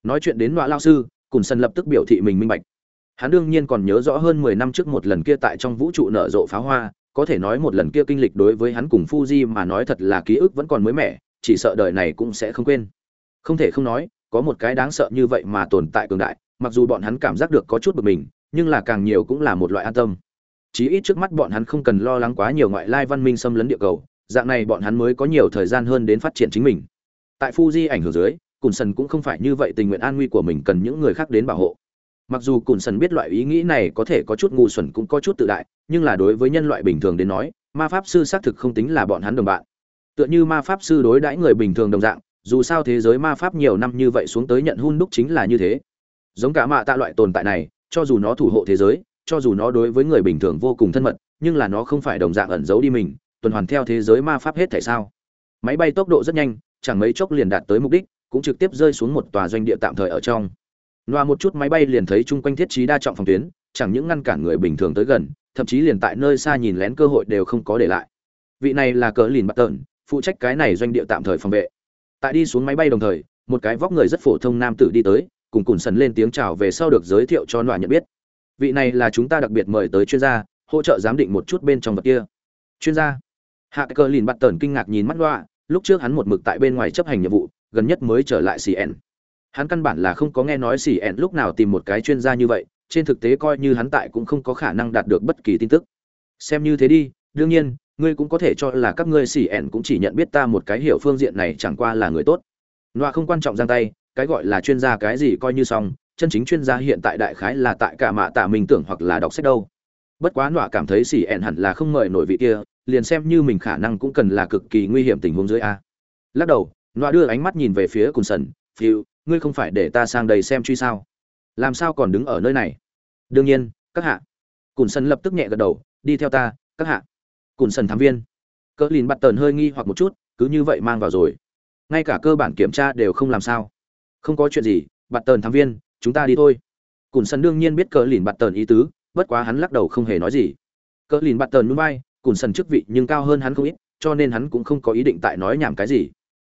Nói chuyện đến nọa lão sư cùn sân lập tức biểu thị mình minh bạch. Hắn đương nhiên còn nhớ rõ hơn mười năm trước một lần kia tại trong vũ trụ nở rộ pháo hoa có thể nói một lần kia kinh lịch đối với hắn cùng Fuji mà nói thật là ký ức vẫn còn mới mẻ, chỉ sợ đời này cũng sẽ không quên. Không thể không nói, có một cái đáng sợ như vậy mà tồn tại cường đại, mặc dù bọn hắn cảm giác được có chút bực mình, nhưng là càng nhiều cũng là một loại an tâm. Chí ít trước mắt bọn hắn không cần lo lắng quá nhiều ngoại lai văn minh xâm lấn địa cầu, dạng này bọn hắn mới có nhiều thời gian hơn đến phát triển chính mình tại Fuji ảnh hưởng dưới, Cùn Sần cũng không phải như vậy tình nguyện an nguy của mình cần những người khác đến bảo hộ. Mặc dù Cùn Sần biết loại ý nghĩ này có thể có chút ngu xuẩn cũng có chút tự đại, nhưng là đối với nhân loại bình thường đến nói, ma pháp sư xác thực không tính là bọn hắn đồng bạn. Tựa như ma pháp sư đối đãi người bình thường đồng dạng, dù sao thế giới ma pháp nhiều năm như vậy xuống tới nhận hun đúc chính là như thế. Giống cả mạ tạ loại tồn tại này, cho dù nó thủ hộ thế giới, cho dù nó đối với người bình thường vô cùng thân mật, nhưng là nó không phải đồng dạng ẩn giấu đi mình, tuần hoàn theo thế giới ma pháp hết tại sao? Máy bay tốc độ rất nhanh, chẳng mấy chốc liền đạt tới mục đích, cũng trực tiếp rơi xuống một tòa doanh địa tạm thời ở trong. Loa một chút máy bay liền thấy chung quanh thiết trí đa trọng phòng tuyến, chẳng những ngăn cản người bình thường tới gần, thậm chí liền tại nơi xa nhìn lén cơ hội đều không có để lại. Vị này là cỡ lìn bắt tợn, phụ trách cái này doanh địa tạm thời phòng vệ. Tại đi xuống máy bay đồng thời, một cái vóc người rất phổ thông nam tử đi tới, cùng cùn sần lên tiếng chào về sau được giới thiệu cho Loa nhận biết. Vị này là chúng ta đặc biệt mời tới chuyên gia, hỗ trợ giám định một chút bên trong vật kia. Chuyên gia? Hạ Cơ Lìn bắt tần kinh ngạc nhìn mắt Loa, lúc trước hắn một mực tại bên ngoài chấp hành nhiệm vụ gần nhất mới trở lại cn hắn căn bản là không có nghe nói cn lúc nào tìm một cái chuyên gia như vậy trên thực tế coi như hắn tại cũng không có khả năng đạt được bất kỳ tin tức xem như thế đi đương nhiên ngươi cũng có thể cho là các ngươi cn cũng chỉ nhận biết ta một cái hiểu phương diện này chẳng qua là người tốt. Loa không quan trọng giang tay, cái gọi là chuyên gia cái gì coi như xong, chân chính chuyên gia hiện tại đại khái là tại cả mạ tạ mình tưởng hoặc là đọc sách đâu. Bất quá nọa cảm thấy xỉ ẹn hẳn là không mời nổi vị kia, liền xem như mình khả năng cũng cần là cực kỳ nguy hiểm tình huống dưới a. Lắc đầu, nọa đưa ánh mắt nhìn về phía cùn sần, phiêu, ngươi không phải để ta sang đây xem truy sao? Làm sao còn đứng ở nơi này? Đương nhiên, các hạ. Cùn sần lập tức nhẹ gật đầu, đi theo ta, các hạ cùn sần thám viên. Cỡ lìn bắt tờn hơi nghi hoặc một chút, cứ như vậy mang vào rồi. Ngay cả cơ bản kiểm tra đều không làm sao. Không có chuyện gì, bắt tờn thám viên, chúng ta đi thôi. Cùn sần đương nhiên biết cỡ lìn bắt tờn ý tứ, bất quá hắn lắc đầu không hề nói gì. Cỡ lìn bắt tờn núi bay, cùn sần chức vị nhưng cao hơn hắn không ít, cho nên hắn cũng không có ý định tại nói nhảm cái gì.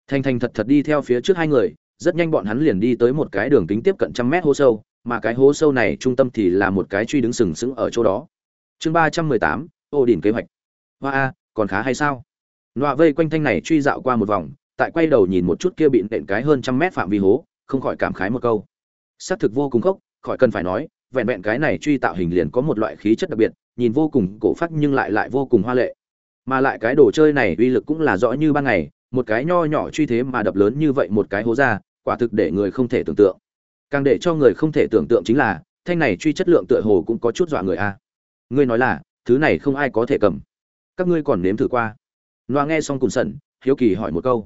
Thành thành thật thật đi theo phía trước hai người, rất nhanh bọn hắn liền đi tới một cái đường kính tiếp cận trăm mét hố sâu, mà cái hố sâu này trung tâm thì là một cái truy đứng sừng sững ở chỗ đó. Chương ba trăm mười tám, ô đỉnh kế hoạch hoa a, còn khá hay sao? Nọa vây quanh thanh này truy dạo qua một vòng, tại quay đầu nhìn một chút kia bị nện cái hơn trăm mét phạm vi hố, không khỏi cảm khái một câu. Xác thực vô cùng khốc, khỏi cần phải nói, vẹn vẹn cái này truy tạo hình liền có một loại khí chất đặc biệt, nhìn vô cùng cổ phát nhưng lại lại vô cùng hoa lệ. Mà lại cái đồ chơi này uy lực cũng là rõ như ban ngày, một cái nho nhỏ truy thế mà đập lớn như vậy một cái hố ra, quả thực để người không thể tưởng tượng. Càng để cho người không thể tưởng tượng chính là, thanh này truy chất lượng tựa hồ cũng có chút dọa người a. Ngươi nói là, thứ này không ai có thể cầm các ngươi còn nếm thử qua. Loa nghe xong cùng sẩn, hiếu kỳ hỏi một câu.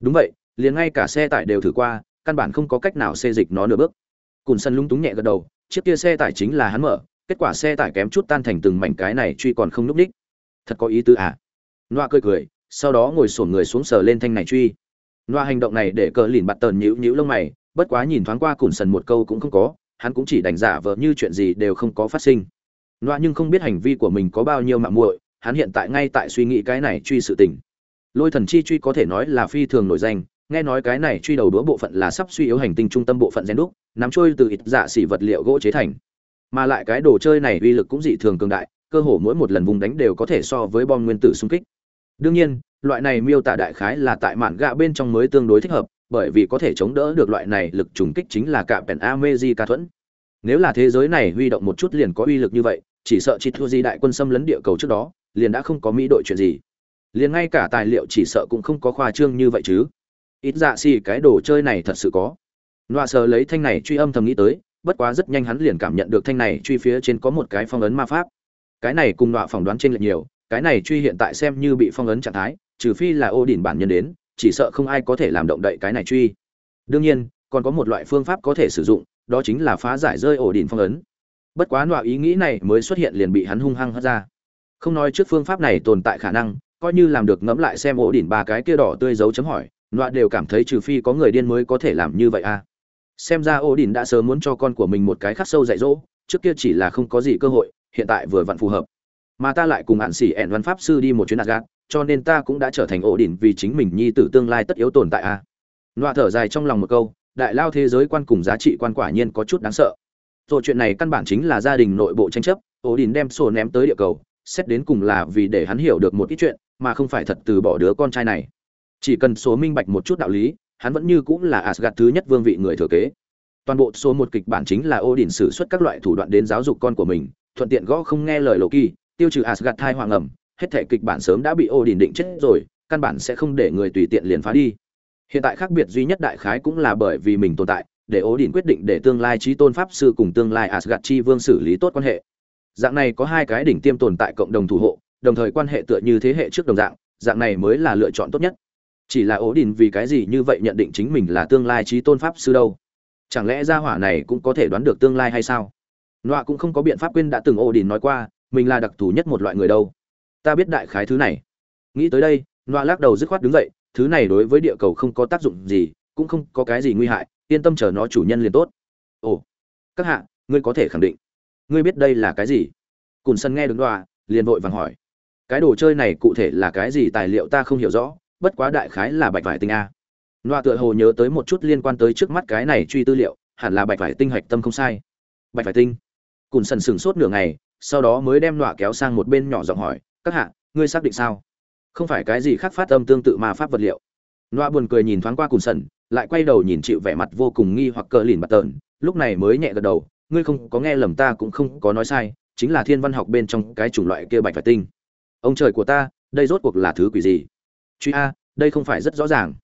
Đúng vậy, liền ngay cả xe tải đều thử qua, căn bản không có cách nào xê dịch nó nửa bước. Cùn sân lung túng nhẹ gật đầu, chiếc kia xe tải chính là hắn mở, kết quả xe tải kém chút tan thành từng mảnh cái này truy còn không núp ních thật có ý tứ à? Loa cười cười, sau đó ngồi sổn người xuống sờ lên thanh này truy. Loa hành động này để cờ lìn bạt tờn nhíu nhíu lông mày, bất quá nhìn thoáng qua cùn sần một câu cũng không có, hắn cũng chỉ đánh giả vờ như chuyện gì đều không có phát sinh. Loa nhưng không biết hành vi của mình có bao nhiêu mạng muội hắn hiện tại ngay tại suy nghĩ cái này truy sự tình. Lôi thần chi truy có thể nói là phi thường nổi danh, nghe nói cái này truy đầu đũa bộ phận là sắp suy yếu hành tinh trung tâm bộ phận gen đúc, nắm trôi từ ít dạ xỉ vật liệu gỗ chế thành. Mà lại cái đồ chơi này uy lực cũng dị thường cường đại, cơ hồ mỗi một lần vùng đánh đều có thể so với bom nguyên tử xung kích. Đương nhiên, loại này miêu tả đại khái là tại mạn gạ bên trong mới tương đối thích hợp, bởi vì có thể chống đỡ được loại này lực trùng kích chính là cả pèn amezi ca thuẫn nếu là thế giới này huy động một chút liền có uy lực như vậy, chỉ sợ chỉ thua di đại quân xâm lấn địa cầu trước đó liền đã không có mỹ đội chuyện gì. Liền ngay cả tài liệu chỉ sợ cũng không có khoa trương như vậy chứ. Ít dạ xì, cái đồ chơi này thật sự có. Nọa sờ lấy thanh này truy âm thầm nghĩ tới, bất quá rất nhanh hắn liền cảm nhận được thanh này truy phía trên có một cái phong ấn ma pháp. Cái này cùng nọa phỏng đoán trên lệch nhiều, cái này truy hiện tại xem như bị phong ấn trạng thái, trừ phi là ô đỉnh bản nhân đến, chỉ sợ không ai có thể làm động đậy cái này truy. Đương nhiên, còn có một loại phương pháp có thể sử dụng, đó chính là phá giải rơi ổ đỉnh phong ấn. Bất quá nọa ý nghĩ này mới xuất hiện liền bị hắn hung hăng hất ra không nói trước phương pháp này tồn tại khả năng, coi như làm được ngẫm lại xem ổ đỉnh ba cái kia đỏ tươi dấu chấm hỏi loạn đều cảm thấy trừ phi có người điên mới có thể làm như vậy à. Xem ra ổ đỉnh đã sớm muốn cho con của mình một cái khắc sâu dạy dỗ, trước kia chỉ là không có gì cơ hội, hiện tại vừa vặn phù hợp. Mà ta lại cùng hạn sĩ ẹn văn pháp sư đi một chuyến gạt cho nên ta cũng đã trở thành ổ đỉnh vì chính mình nhi tử tương lai tất yếu tồn tại à. Loạn thở dài trong lòng một câu, đại lao thế giới quan cùng giá trị quan quả nhiên có chút đáng sợ. Rồi chuyện này căn bản chính là gia đình nội bộ tranh chấp, ổ đỉnh đem sổ ném tới địa cầu xét đến cùng là vì để hắn hiểu được một ít chuyện, mà không phải thật từ bỏ đứa con trai này. Chỉ cần số minh bạch một chút đạo lý, hắn vẫn như cũng là asgad thứ nhất vương vị người thừa kế. Toàn bộ số một kịch bản chính là Odin sử xuất các loại thủ đoạn đến giáo dục con của mình, thuận tiện gõ không nghe lời Loki, tiêu trừ asgad thai hoàng ẩm, hết thể kịch bản sớm đã bị Odin định chết rồi, căn bản sẽ không để người tùy tiện liền phá đi. Hiện tại khác biệt duy nhất đại khái cũng là bởi vì mình tồn tại, để Odin quyết định để tương lai trí tôn pháp sư cùng tương lai asgad chi vương xử lý tốt quan hệ dạng này có hai cái đỉnh tiêm tồn tại cộng đồng thủ hộ, đồng thời quan hệ tựa như thế hệ trước đồng dạng dạng này mới là lựa chọn tốt nhất. Chỉ là ố đình vì cái gì như vậy nhận định chính mình là tương lai trí tôn pháp sư đâu? Chẳng lẽ gia hỏa này cũng có thể đoán được tương lai hay sao? Nọa cũng không có biện pháp quên đã từng ố đình nói qua, mình là đặc thù nhất một loại người đâu. Ta biết đại khái thứ này. Nghĩ tới đây, nọa lắc đầu dứt khoát đứng dậy, thứ này đối với địa cầu không có tác dụng gì, cũng không có cái gì nguy hại, yên tâm chờ nó chủ nhân liền tốt. Ồ, các hạ, ngươi có thể khẳng định ngươi biết đây là cái gì? Cùn sân nghe đứng đoà liền vội vàng hỏi. Cái đồ chơi này cụ thể là cái gì tài liệu ta không hiểu rõ, bất quá đại khái là bạch vải tinh a. Loa tựa hồ nhớ tới một chút liên quan tới trước mắt cái này truy tư liệu, hẳn là bạch vải tinh hạch tâm không sai. Bạch vải tinh. Cùn sần sừng sốt nửa ngày, sau đó mới đem loa kéo sang một bên nhỏ giọng hỏi, các hạ, ngươi xác định sao? Không phải cái gì khác phát âm tương tự mà pháp vật liệu. Loa buồn cười nhìn thoáng qua cùn sần lại quay đầu nhìn chịu vẻ mặt vô cùng nghi hoặc cờ lìn bạt tờn lúc này mới nhẹ gật đầu ngươi không có nghe lầm ta cũng không có nói sai chính là thiên văn học bên trong cái chủng loại kia bạch vải tinh. Ông trời của ta đây rốt cuộc là thứ quỷ gì? Truy a đây không phải rất rõ ràng.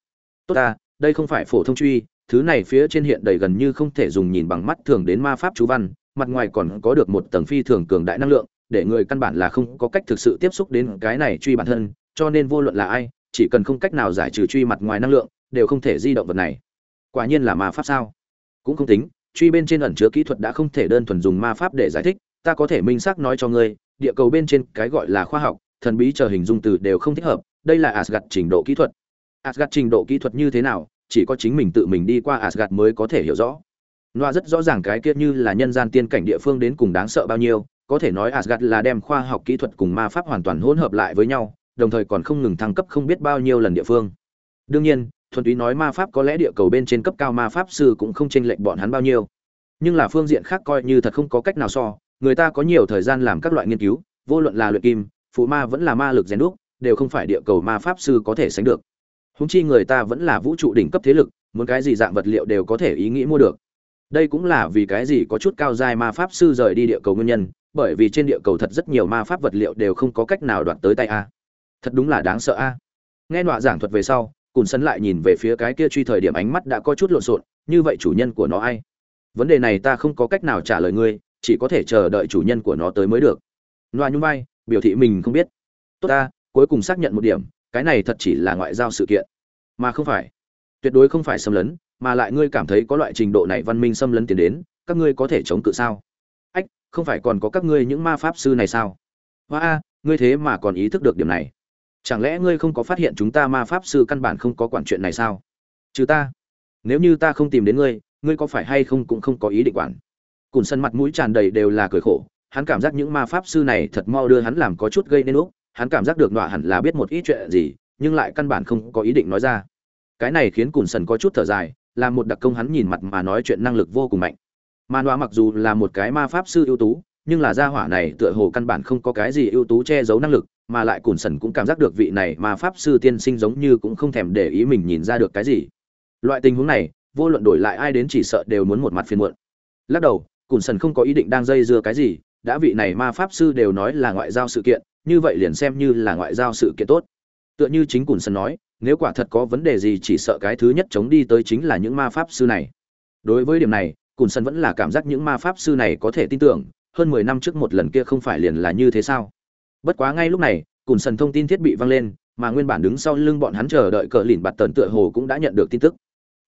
Tốt ta, đây không phải phổ thông truy thứ này phía trên hiện đầy gần như không thể dùng nhìn bằng mắt thường đến ma pháp chú văn mặt ngoài còn có được một tầng phi thường cường đại năng lượng để người căn bản là không có cách thực sự tiếp xúc đến cái này truy bản thân cho nên vô luận là ai chỉ cần không cách nào giải trừ truy mặt ngoài năng lượng đều không thể di động vật này. Quả nhiên là ma pháp sao? Cũng không tính truy bên trên ẩn chứa kỹ thuật đã không thể đơn thuần dùng ma pháp để giải thích ta có thể minh xác nói cho ngươi địa cầu bên trên cái gọi là khoa học thần bí chờ hình dung từ đều không thích hợp đây là asgad trình độ kỹ thuật. asgad trình độ kỹ thuật như thế nào, chỉ có chính mình tự mình đi qua asgad mới có thể hiểu rõ. Noa rất rõ ràng cái kia như là nhân gian tiên cảnh địa phương đến cùng đáng sợ bao nhiêu, có thể nói asgad là đem khoa học kỹ thuật cùng ma pháp hoàn toàn hỗn hợp lại với nhau, đồng thời còn không ngừng thăng cấp không biết bao nhiêu lần địa phương. Đương nhiên, thuần túy nói ma pháp có lẽ địa cầu bên trên cấp cao ma pháp sư cũng không chênh lệch bọn hắn bao nhiêu. Nhưng là phương diện khác coi như thật không có cách nào so, người ta có nhiều thời gian làm các loại nghiên cứu, vô luận là luyện kim, phụ ma vẫn là ma lực rèn đúc, đều không phải địa cầu ma pháp sư có thể sánh được. Huống chi người ta vẫn là vũ trụ đỉnh cấp thế lực muốn cái gì dạng vật liệu đều có thể ý nghĩ mua được. Đây cũng là vì cái gì có chút cao giai ma pháp sư rời đi địa cầu nguyên nhân bởi vì trên địa cầu thật rất nhiều ma pháp vật liệu đều không có cách nào đoạt tới tay a. Thật đúng là đáng sợ a. Nghe nọa giảng thuật về sau cùn sân lại nhìn về phía cái kia truy thời điểm ánh mắt đã có chút lộn xộn, như vậy chủ nhân của nó ai? Vấn đề này ta không có cách nào trả lời ngươi, chỉ có thể chờ đợi chủ nhân của nó tới mới được. Nọa nhung vai, biểu thị mình không biết. Tốt ta, cuối cùng xác nhận một điểm, cái này thật chỉ là ngoại giao sự kiện, mà không phải. Tuyệt đối không phải xâm lấn, mà lại ngươi cảm thấy có loại trình độ này văn minh xâm lấn tiến đến, các ngươi có thể chống cự sao? Ách, không phải còn có các ngươi những ma pháp sư này sao? Hoa a ngươi thế mà còn ý thức được điểm này chẳng lẽ ngươi không có phát hiện chúng ta ma pháp sư căn bản không có quản chuyện này sao? Chứ ta. Nếu như ta không tìm đến ngươi ngươi có phải hay không cũng không có ý định quản. Cùn sân mặt mũi tràn đầy đều là cười khổ, hắn cảm giác những ma pháp sư này thật mau đưa hắn làm có chút gây nên lúc hắn cảm giác được nọa hẳn là biết một ít chuyện gì, nhưng lại căn bản không có ý định nói ra. Cái này khiến cùn sần có chút thở dài, là một đặc công hắn nhìn mặt mà nói chuyện năng lực vô cùng mạnh. Mà nọa mặc dù là một cái ma pháp sư ưu tú, nhưng là gia hỏa này tựa hồ căn bản không có cái gì ưu tú che giấu năng lực mà lại cùn sần cũng cảm giác được vị này mà pháp sư tiên sinh giống như cũng không thèm để ý mình nhìn ra được cái gì. Loại tình huống này, vô luận đổi lại ai đến chỉ sợ đều muốn một mặt phiền muộn. Lắc đầu, cùn sần không có ý định đang dây dưa cái gì, đã vị này ma pháp sư đều nói là ngoại giao sự kiện, như vậy liền xem như là ngoại giao sự kiện tốt. Tựa như chính cùn sần nói, nếu quả thật có vấn đề gì chỉ sợ cái thứ nhất chống đi tới chính là những ma pháp sư này. Đối với điểm này, cùn sần vẫn là cảm giác những ma pháp sư này có thể tin tưởng, hơn mười năm trước một lần kia không phải liền là như thế sao? Bất quá ngay lúc này, cùn sần thông tin thiết bị vang lên, mà nguyên bản đứng sau lưng bọn hắn chờ đợi cờ lìn bạt tần tựa hồ cũng đã nhận được tin tức.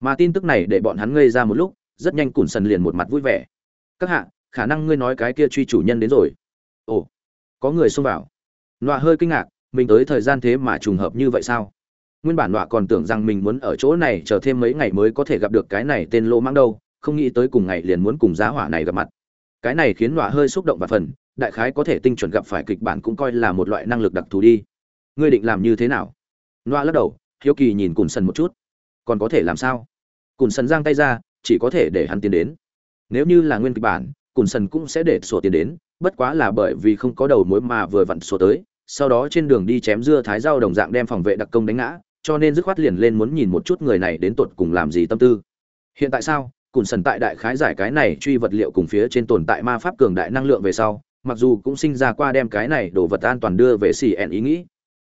Mà tin tức này để bọn hắn ngây ra một lúc, rất nhanh cùn sần liền một mặt vui vẻ. Các hạ, khả năng ngươi nói cái kia truy chủ nhân đến rồi. Ồ, có người xông vào. Nọa hơi kinh ngạc, mình tới thời gian thế mà trùng hợp như vậy sao? Nguyên bản nọa còn tưởng rằng mình muốn ở chỗ này chờ thêm mấy ngày mới có thể gặp được cái này tên lô mang đâu, không nghĩ tới cùng ngày liền muốn cùng giá hỏa này gặp mặt. Cái này khiến nọa hơi xúc động và phần đại khái có thể tinh chuẩn gặp phải kịch bản cũng coi là một loại năng lực đặc thù đi. Ngươi định làm như thế nào? Loa lắc đầu, hiếu kỳ nhìn cùn sần một chút. Còn có thể làm sao? Cùn sần giang tay ra, chỉ có thể để hắn tiến đến. Nếu như là nguyên kịch bản, cùn sần cũng sẽ để sổ tiền đến, bất quá là bởi vì không có đầu mối mà vừa vặn sổ tới, sau đó trên đường đi chém dưa thái rau đồng dạng đem phòng vệ đặc công đánh ngã, cho nên dứt khoát liền lên muốn nhìn một chút người này đến tột cùng làm gì tâm tư. Hiện tại sao? Cùn sần tại đại khái giải cái này truy vật liệu cùng phía trên tồn tại ma pháp cường đại năng lượng về sau mặc dù cũng sinh ra qua đem cái này đồ vật an toàn đưa về xì ẹn ý nghĩ.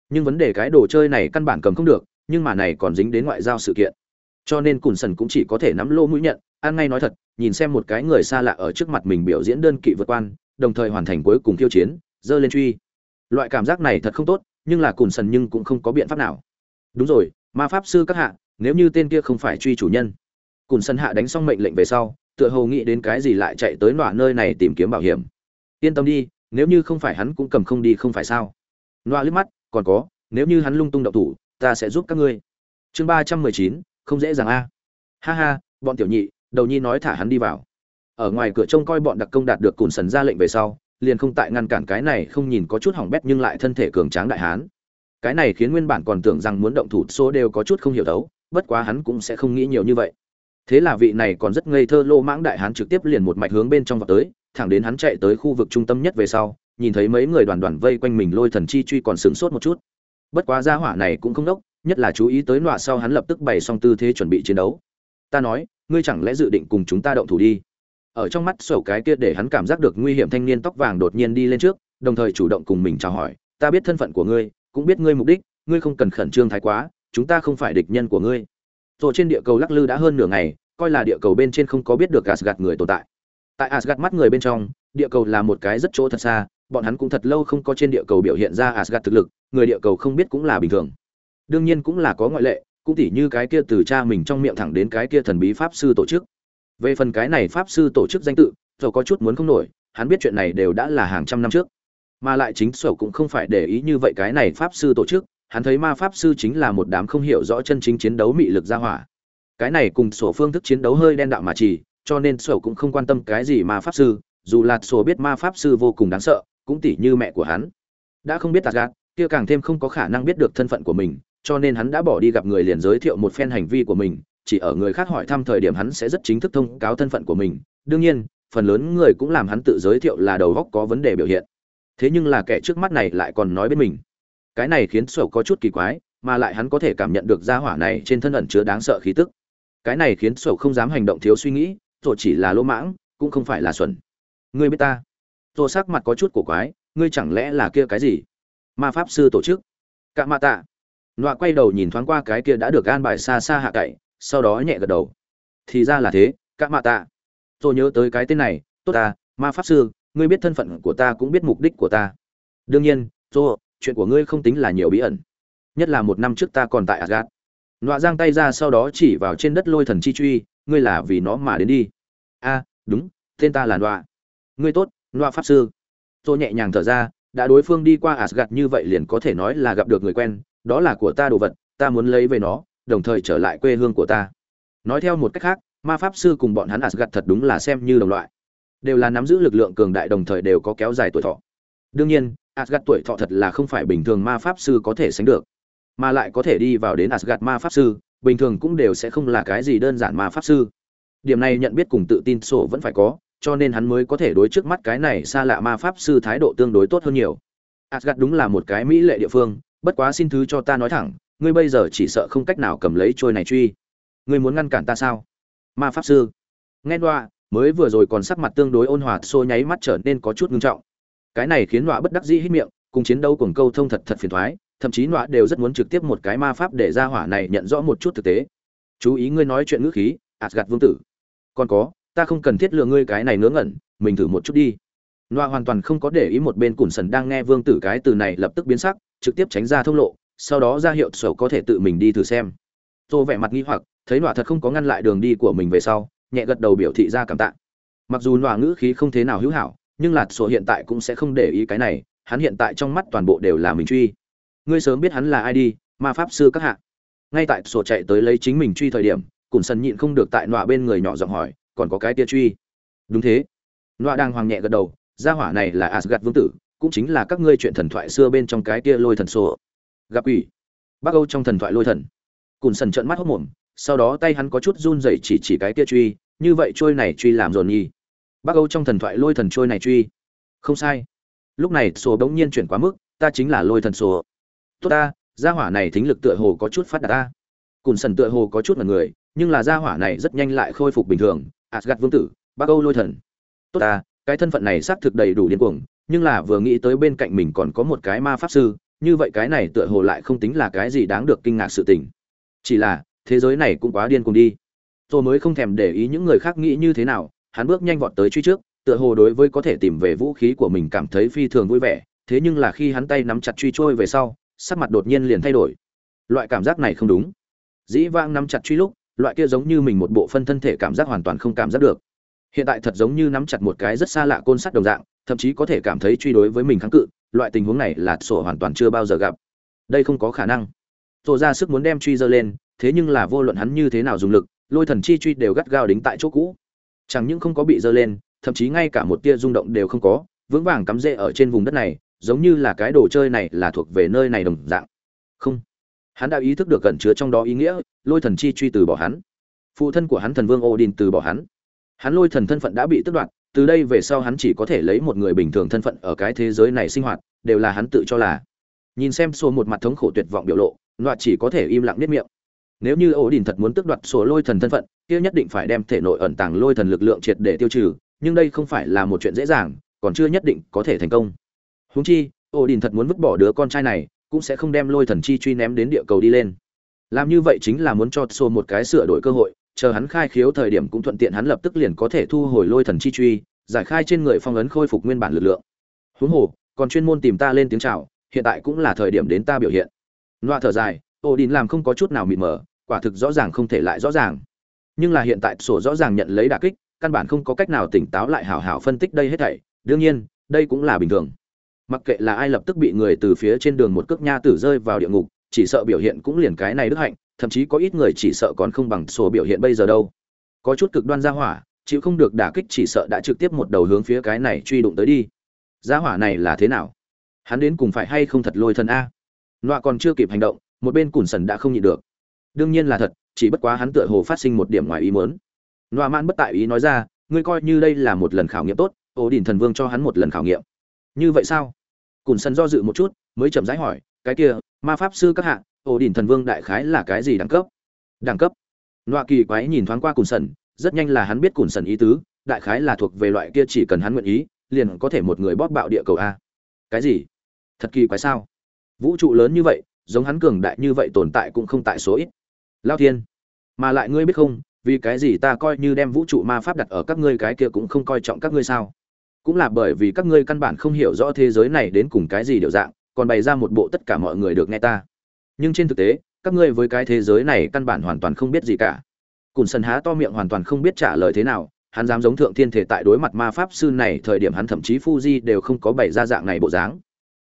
Nhưng vấn đề cái đồ chơi này căn bản cầm không được, nhưng mà này còn dính đến ngoại giao sự kiện. Cho nên cùn sần cũng chỉ có thể nắm lô mũi nhận an ngay nói thật, nhìn xem một cái người xa lạ ở trước mặt mình biểu diễn đơn kỵ vượt quan, đồng thời hoàn thành cuối cùng khiêu chiến, dơ lên truy. Loại cảm giác này thật không tốt, nhưng là cùn sần nhưng cũng không có biện pháp nào. Đúng rồi, ma pháp sư các hạ, nếu như tên kia không phải truy chủ nhân. Cùn sần hạ đánh xong mệnh lệnh về sau, tựa hồ nghĩ đến cái gì lại chạy tới nọa nơi này tìm kiếm bảo hiểm yên tâm đi, nếu như không phải hắn cũng cầm không đi không phải sao. Loa liếc mắt, còn có, nếu như hắn lung tung động thủ, ta sẽ giúp các ngươi. Chương ba trăm mười chín, không dễ dàng a. Ha ha, bọn tiểu nhị, đầu nhi nói thả hắn đi vào. Ở ngoài cửa trông coi bọn đặc công đạt được cùn sần ra lệnh về sau, liền không tại ngăn cản cái này không nhìn có chút hỏng bét nhưng lại thân thể cường tráng đại hán. Cái này khiến nguyên bản còn tưởng rằng muốn động thủ số đều có chút không hiểu đấu, bất quá hắn cũng sẽ không nghĩ nhiều như vậy. Thế là vị này còn rất ngây thơ lô mãng đại hán trực tiếp liền một mạch hướng bên trong vào tới thẳng đến hắn chạy tới khu vực trung tâm nhất về sau, nhìn thấy mấy người đoàn đoàn vây quanh mình lôi thần chi truy còn sửng sốt một chút. Bất quá gia hỏa này cũng không đốc, nhất là chú ý tới nọa sau hắn lập tức bày xong tư thế chuẩn bị chiến đấu. Ta nói, ngươi chẳng lẽ dự định cùng chúng ta động thủ đi? Ở trong mắt sổ cái kia để hắn cảm giác được nguy hiểm thanh niên tóc vàng đột nhiên đi lên trước, đồng thời chủ động cùng mình chào hỏi, ta biết thân phận của ngươi, cũng biết ngươi mục đích, ngươi không cần khẩn trương thái quá, chúng ta không phải địch nhân của ngươi. Rồi trên địa cầu lắc lư đã hơn nửa ngày, coi là địa cầu bên trên không có biết được Asgard người tồn tại tại Asgard mắt người bên trong, địa cầu là một cái rất chỗ thật xa, bọn hắn cũng thật lâu không có trên địa cầu biểu hiện ra Asgard thực lực, người địa cầu không biết cũng là bình thường. Đương nhiên cũng là có ngoại lệ, cũng tỉ như cái kia từ cha mình trong miệng thẳng đến cái kia thần bí pháp sư tổ chức. Về phần cái này pháp sư tổ chức danh tự dầu có chút muốn không nổi, hắn biết chuyện này đều đã là hàng trăm năm trước. Mà lại chính sổ cũng không phải để ý như vậy cái này pháp sư tổ chức, hắn thấy ma pháp sư chính là một đám không hiểu rõ chân chính chiến đấu mị lực ra hỏa. Cái này cùng sổ phương thức chiến đấu hơi đen đạo mà chỉ cho nên sổ cũng không quan tâm cái gì ma pháp sư, dù là sổ biết ma pháp sư vô cùng đáng sợ, cũng tỉ như mẹ của hắn. Đã không biết tạt gạt kia càng thêm không có khả năng biết được thân phận của mình, cho nên hắn đã bỏ đi gặp người liền giới thiệu một phen hành vi của mình, chỉ ở người khác hỏi thăm thời điểm hắn sẽ rất chính thức thông cáo thân phận của mình. Đương nhiên, phần lớn người cũng làm hắn tự giới thiệu là đầu góc có vấn đề biểu hiện. Thế nhưng là kẻ trước mắt này lại còn nói bên mình. Cái này khiến sổ có chút kỳ quái, mà lại hắn có thể cảm nhận được gia hỏa này trên thân ẩn chứa đáng sợ khí tức. Cái này khiến sổ không dám hành động thiếu suy nghĩ rồi chỉ là lỗ mãng, cũng không phải là xuẩn. Ngươi biết ta? Rồi sắc mặt có chút cổ quái, ngươi chẳng lẽ là kia cái gì? Ma pháp sư tổ chức. Cạ mạ tạ. Nọa quay đầu nhìn thoáng qua cái kia đã được an bài xa xa hạ cậy, sau đó nhẹ gật đầu. Thì ra là thế, cạ mạ tạ. Tôi nhớ tới cái tên này, tốt ta, ma pháp sư, ngươi biết thân phận của ta cũng biết mục đích của ta. Đương nhiên tôi chuyện của ngươi không tính là nhiều bí ẩn. Nhất là một năm trước ta còn tại asgad nọa giang tay ra sau đó chỉ vào trên đất lôi thần chi truy ngươi là vì nó mà đến đi. A, đúng, tên ta là nọa. Ngươi tốt, nọa pháp sư. Tôi nhẹ nhàng thở ra, đã đối phương đi qua asgad như vậy liền có thể nói là gặp được người quen, đó là của ta đồ vật, ta muốn lấy về nó, đồng thời trở lại quê hương của ta. Nói theo một cách khác, ma pháp sư cùng bọn hắn asgad thật đúng là xem như đồng loại. Đều là nắm giữ lực lượng cường đại đồng thời đều có kéo dài tuổi thọ. Đương nhiên asgad tuổi thọ thật là không phải bình thường ma pháp sư có thể sánh được, mà lại có thể đi vào đến asgad ma pháp sư bình thường cũng đều sẽ không là cái gì đơn giản mà pháp sư. Điểm này nhận biết cùng tự tin sổ vẫn phải có, cho nên hắn mới có thể đối trước mắt cái này xa lạ ma pháp sư thái độ tương đối tốt hơn nhiều. Asgad đúng là một cái mỹ lệ địa phương, bất quá xin thứ cho ta nói thẳng, ngươi bây giờ chỉ sợ không cách nào cầm lấy trôi này truy. Ngươi muốn ngăn cản ta sao? Ma pháp sư. Nghe đoạ mới vừa rồi còn sắc mặt tương đối ôn hòa, xô nháy mắt trở nên có chút ngưng trọng. Cái này khiến đoạ bất đắc dĩ hít miệng, cùng chiến đấu cùng câu thông thật thật phiền thoái thậm chí nọa đều rất muốn trực tiếp một cái ma pháp để ra hỏa này nhận rõ một chút thực tế chú ý ngươi nói chuyện ngữ khí gạt vương tử còn có ta không cần thiết lừa ngươi cái này ngớ ngẩn mình thử một chút đi nọa hoàn toàn không có để ý một bên củn Sần đang nghe Vương Tử cái từ này lập tức biến sắc, trực tiếp tránh ra thông lộ, sau đó ra hiệu sổ có thể tự mình đi thử xem. Tô vẻ mặt nghi hoặc, thấy nọa thật không có ngăn lại đường đi của mình về sau, nhẹ gật đầu biểu thị ra cảm tạ. Mặc dù nọa ngữ khí không thế nào hữu hảo, nhưng Lạt sổ hiện tại cũng sẽ không để ý cái này, hắn hiện tại trong mắt toàn bộ đều là mình truy. Ngươi sớm biết hắn là ai đi, ma pháp sư các hạ. Ngay tại sổ chạy tới lấy chính mình truy thời điểm, Cùn Sần nhịn không được tại nọa bên người nhỏ giọng hỏi, còn có cái tia truy. Đúng thế. nọa đang hoàng nhẹ gật đầu, gia hỏa này là asgad vương tử, cũng chính là các ngươi chuyện thần thoại xưa bên trong cái kia lôi thần sổ. Gặp quỷ. Bắc Âu trong thần thoại lôi thần. Cùn Sần trợn mắt hốc mồm, sau đó tay hắn có chút run rẩy chỉ chỉ cái kia truy, như vậy trôi này truy làm dồn nhi. Bắc Âu trong thần thoại lôi thần trôi này truy. Không sai. Lúc này sổ bỗng nhiên chuyển quá mức, ta chính là lôi thần sổ. Tốt ta, gia hỏa này thính lực tựa hồ có chút phát đạt ta. Cùn Sần tựa hồ có chút mật người, nhưng là gia hỏa này rất nhanh lại khôi phục bình thường, asgad vương tử, Bắc Âu lôi thần. Tốt ta, cái thân phận này xác thực đầy đủ điên cuồng nhưng là vừa nghĩ tới bên cạnh mình còn có một cái ma pháp sư như vậy cái này tựa hồ lại không tính là cái gì đáng được kinh ngạc sự tình chỉ là thế giới này cũng quá điên cuồng đi tôi mới không thèm để ý những người khác nghĩ như thế nào hắn bước nhanh vọt tới truy trước tựa hồ đối với có thể tìm về vũ khí của mình cảm thấy phi thường vui vẻ thế nhưng là khi hắn tay nắm chặt truy trôi về sau sắc mặt đột nhiên liền thay đổi. Loại cảm giác này không đúng. Dĩ vãng nắm chặt truy lúc, loại kia giống như mình một bộ phân thân thể cảm giác hoàn toàn không cảm giác được. Hiện tại thật giống như nắm chặt một cái rất xa lạ côn sắt đồng dạng, thậm chí có thể cảm thấy truy đối với mình kháng cự, loại tình huống này là sổ hoàn toàn chưa bao giờ gặp. Đây không có khả năng. Tổ ra sức muốn đem truy giơ lên, thế nhưng là vô luận hắn như thế nào dùng lực, lôi thần chi truy đều gắt gao đính tại chỗ cũ. Chẳng những không có bị giơ lên, thậm chí ngay cả một tia rung động đều không có, vững vàng cắm rễ ở trên vùng đất này giống như là cái đồ chơi này là thuộc về nơi này đồng dạng. Không. Hắn đã ý thức được gần chứa trong đó ý nghĩa, lôi thần chi truy từ bỏ hắn. Phụ thân của hắn thần vương odin từ bỏ hắn. Hắn lôi thần thân phận đã bị tước đoạt, từ đây về sau hắn chỉ có thể lấy một người bình thường thân phận ở cái thế giới này sinh hoạt, đều là hắn tự cho là. Nhìn xem số một mặt thống khổ tuyệt vọng biểu lộ loạt chỉ có thể im lặng nếp miệng. Nếu như ổ đình thật muốn tước đoạt số lôi thần thân phận, kia nhất định phải đem thể nội ẩn tàng lôi thần lực lượng triệt để tiêu trừ, nhưng đây không phải là một chuyện dễ dàng, còn chưa nhất định có thể thành công. Huống chi Ô đình thật muốn vứt bỏ đứa con trai này cũng sẽ không đem lôi thần chi truy ném đến địa cầu đi lên làm như vậy chính là muốn cho số một cái sửa đổi cơ hội chờ hắn khai khiếu thời điểm cũng thuận tiện hắn lập tức liền có thể thu hồi lôi thần chi truy, giải khai trên người phong ấn khôi phục nguyên bản lực lượng. Huống hồ, còn chuyên môn tìm ta lên tiếng chào, hiện tại cũng là thời điểm đến ta biểu hiện. Loa thở dài, Ô Odin làm không có chút nào mịt mờ, quả thực rõ ràng không thể lại rõ ràng. Nhưng là hiện tại sổ rõ ràng nhận lấy đả kích, căn bản không có cách nào tỉnh táo lại hảo hảo phân tích đây hết thảy, đương nhiên, đây cũng là bình thường. Mặc kệ là ai lập tức bị người từ phía trên đường một cước nha tử rơi vào địa ngục, chỉ sợ biểu hiện cũng liền cái này đức hạnh, thậm chí có ít người chỉ sợ còn không bằng sổ biểu hiện bây giờ đâu. Có chút cực đoan gia hỏa chịu không được đả kích chỉ sợ đã trực tiếp một đầu hướng phía cái này truy đụng tới đi. Gia hỏa này là thế nào? Hắn đến cùng phải hay không thật lôi thần a? Nọa còn chưa kịp hành động một bên cùn sần đã không nhịn được. Đương nhiên là thật chỉ bất quá hắn tựa hồ phát sinh một điểm ngoài ý muốn. Nọa man bất tại ý nói ra ngươi coi như đây là một lần khảo nghiệm tốt ổ đỉnh thần vương cho hắn một lần khảo nghiệm như vậy sao? Cùn sần do dự một chút, mới chậm rãi hỏi, cái kia, ma pháp sư các hạ, ổ đỉnh thần vương đại khái là cái gì đẳng cấp? Đẳng cấp? Nọa kỳ quái nhìn thoáng qua cùn sần rất nhanh là hắn biết cùn sần ý tứ, đại khái là thuộc về loại kia chỉ cần hắn nguyện ý, liền có thể một người bóp bạo địa cầu a. Cái gì? Thật kỳ quái sao? Vũ trụ lớn như vậy, giống hắn cường đại như vậy tồn tại cũng không tại số ít. Lao thiên, mà lại ngươi biết không, vì cái gì ta coi như đem vũ trụ ma pháp đặt ở các ngươi cái kia cũng không coi trọng các ngươi sao? Cũng là bởi vì các ngươi căn bản không hiểu rõ thế giới này đến cùng cái gì điều dạng còn bày ra một bộ tất cả mọi người được nghe ta nhưng trên thực tế các ngươi với cái thế giới này căn bản hoàn toàn không biết gì cả cùn sần há to miệng hoàn toàn không biết trả lời thế nào hắn dám giống thượng thiên thể tại đối mặt ma pháp sư này thời điểm hắn thậm chí Fuji đều không có bày ra dạng này bộ dáng.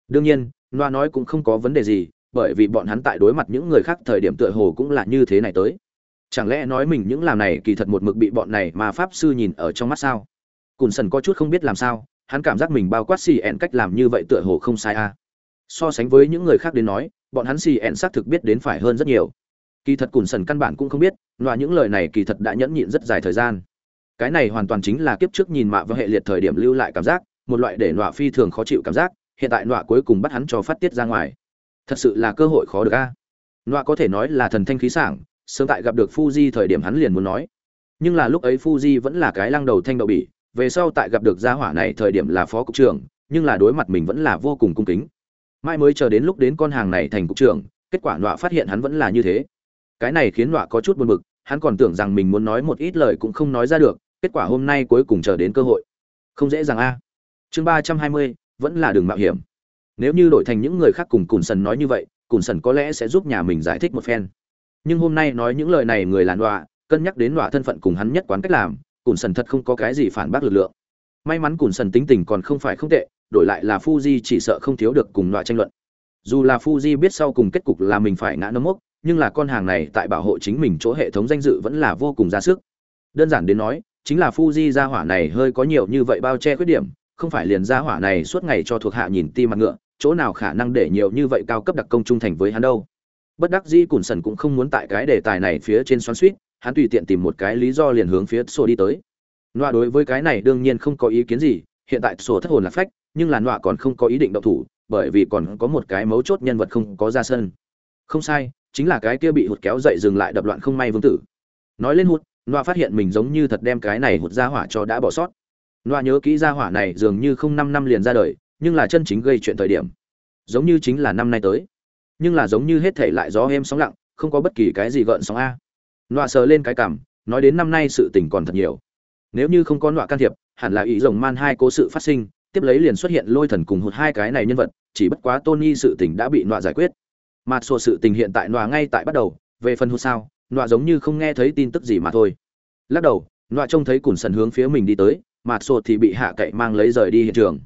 Đương nhiên, Noa nói cũng không có vấn đề gì, bởi vì bọn hắn tại đối mặt những người khác thời điểm tựa hồ cũng là như thế này tới. Chẳng lẽ nói mình những làm này kỳ thật một mực bị bọn này ma pháp sư nhìn ở trong mắt sao? Cùn Sần có chút không biết làm sao, hắn cảm giác mình bao quát xì ẹn cách làm như vậy tựa hồ không sai a. So sánh với những người khác đến nói, bọn hắn xì ẹn xác thực biết đến phải hơn rất nhiều. Kỳ thật Cùn Sần căn bản cũng không biết, loa những lời này kỳ thật đã nhẫn nhịn rất dài thời gian cái này hoàn toàn chính là kiếp trước nhìn mạ và hệ liệt thời điểm lưu lại cảm giác một loại để nọa phi thường khó chịu cảm giác hiện tại nọa cuối cùng bắt hắn cho phát tiết ra ngoài thật sự là cơ hội khó được a nọa có thể nói là thần thanh khí sảng sớm tại gặp được Fuji thời điểm hắn liền muốn nói nhưng là lúc ấy Fuji vẫn là cái lăng đầu thanh đậu bỉ về sau tại gặp được gia hỏa này thời điểm là phó cục trưởng nhưng là đối mặt mình vẫn là vô cùng cung kính. Mai mới chờ đến lúc đến con hàng này thành cục trưởng kết quả nọa phát hiện hắn vẫn là như thế. Cái này khiến nọa có chút buồn bực hắn còn tưởng rằng mình muốn nói một ít lời cũng không nói ra được kết quả hôm nay cuối cùng chờ đến cơ hội. Không dễ dàng a. Chương ba trăm hai mươi vẫn là đường mạo hiểm. Nếu như đổi thành những người khác cùng cùn sần nói như vậy cùn sần có lẽ sẽ giúp nhà mình giải thích một phen. Nhưng hôm nay nói những lời này người là nọa, cân nhắc đến nọa thân phận cùng hắn nhất quán cách làm cùn sần thật không có cái gì phản bác lực lượng may mắn cùn sần tính tình còn không phải không tệ đổi lại là Fuji chỉ sợ không thiếu được cùng loại tranh luận. Dù là Fuji biết sau cùng kết cục là mình phải ngã nấm mốc, nhưng là con hàng này tại bảo hộ chính mình chỗ hệ thống danh dự vẫn là vô cùng ra sức. Đơn giản đến nói, chính là Fuji gia hỏa này hơi có nhiều như vậy bao che khuyết điểm, không phải liền gia hỏa này suốt ngày cho thuộc hạ nhìn ti mặt ngựa, chỗ nào khả năng để nhiều như vậy cao cấp đặc công trung thành với hắn đâu. Bất đắc dĩ Cùn Sần cũng không muốn tại cái đề tài này phía trên xoắn xuýt, hắn tùy tiện tìm một cái lý do liền hướng phía sổ đi tới. Nọa đối với cái này đương nhiên không có ý kiến gì, hiện tại sổ thất hồn là phách, nhưng là Nọa còn không có ý định động thủ, bởi vì còn có một cái mấu chốt nhân vật không có ra sân. Không sai, chính là cái kia bị hụt kéo dậy dừng lại đập loạn không may vương tử. Nói lên hụt, nọa phát hiện mình giống như thật đem cái này hụt ra hỏa cho đã bỏ sót. nọa nhớ kỹ ra hỏa này dường như không năm năm liền ra đời, nhưng là chân chính gây chuyện thời điểm, giống như chính là năm nay tới. Nhưng là giống như hết thể lại gió êm sóng lặng, không có bất kỳ cái gì gợn sóng a nọa sờ lên cái cảm, nói đến năm nay sự tình còn thật nhiều. Nếu như không có nọa can thiệp, hẳn là ý rồng man hai cố sự phát sinh, tiếp lấy liền xuất hiện lôi thần cùng hụt hai cái này nhân vật, chỉ bất quá Tony sự tình đã bị nọa giải quyết. Mà sổ sự tình hiện tại nọa ngay tại bắt đầu, về phần hụt sao, nọa giống như không nghe thấy tin tức gì mà thôi. Lắc đầu nọa trông thấy cùn sần hướng phía mình đi tới mà sổ thì bị hạ cậy mang lấy rời đi hiện trường.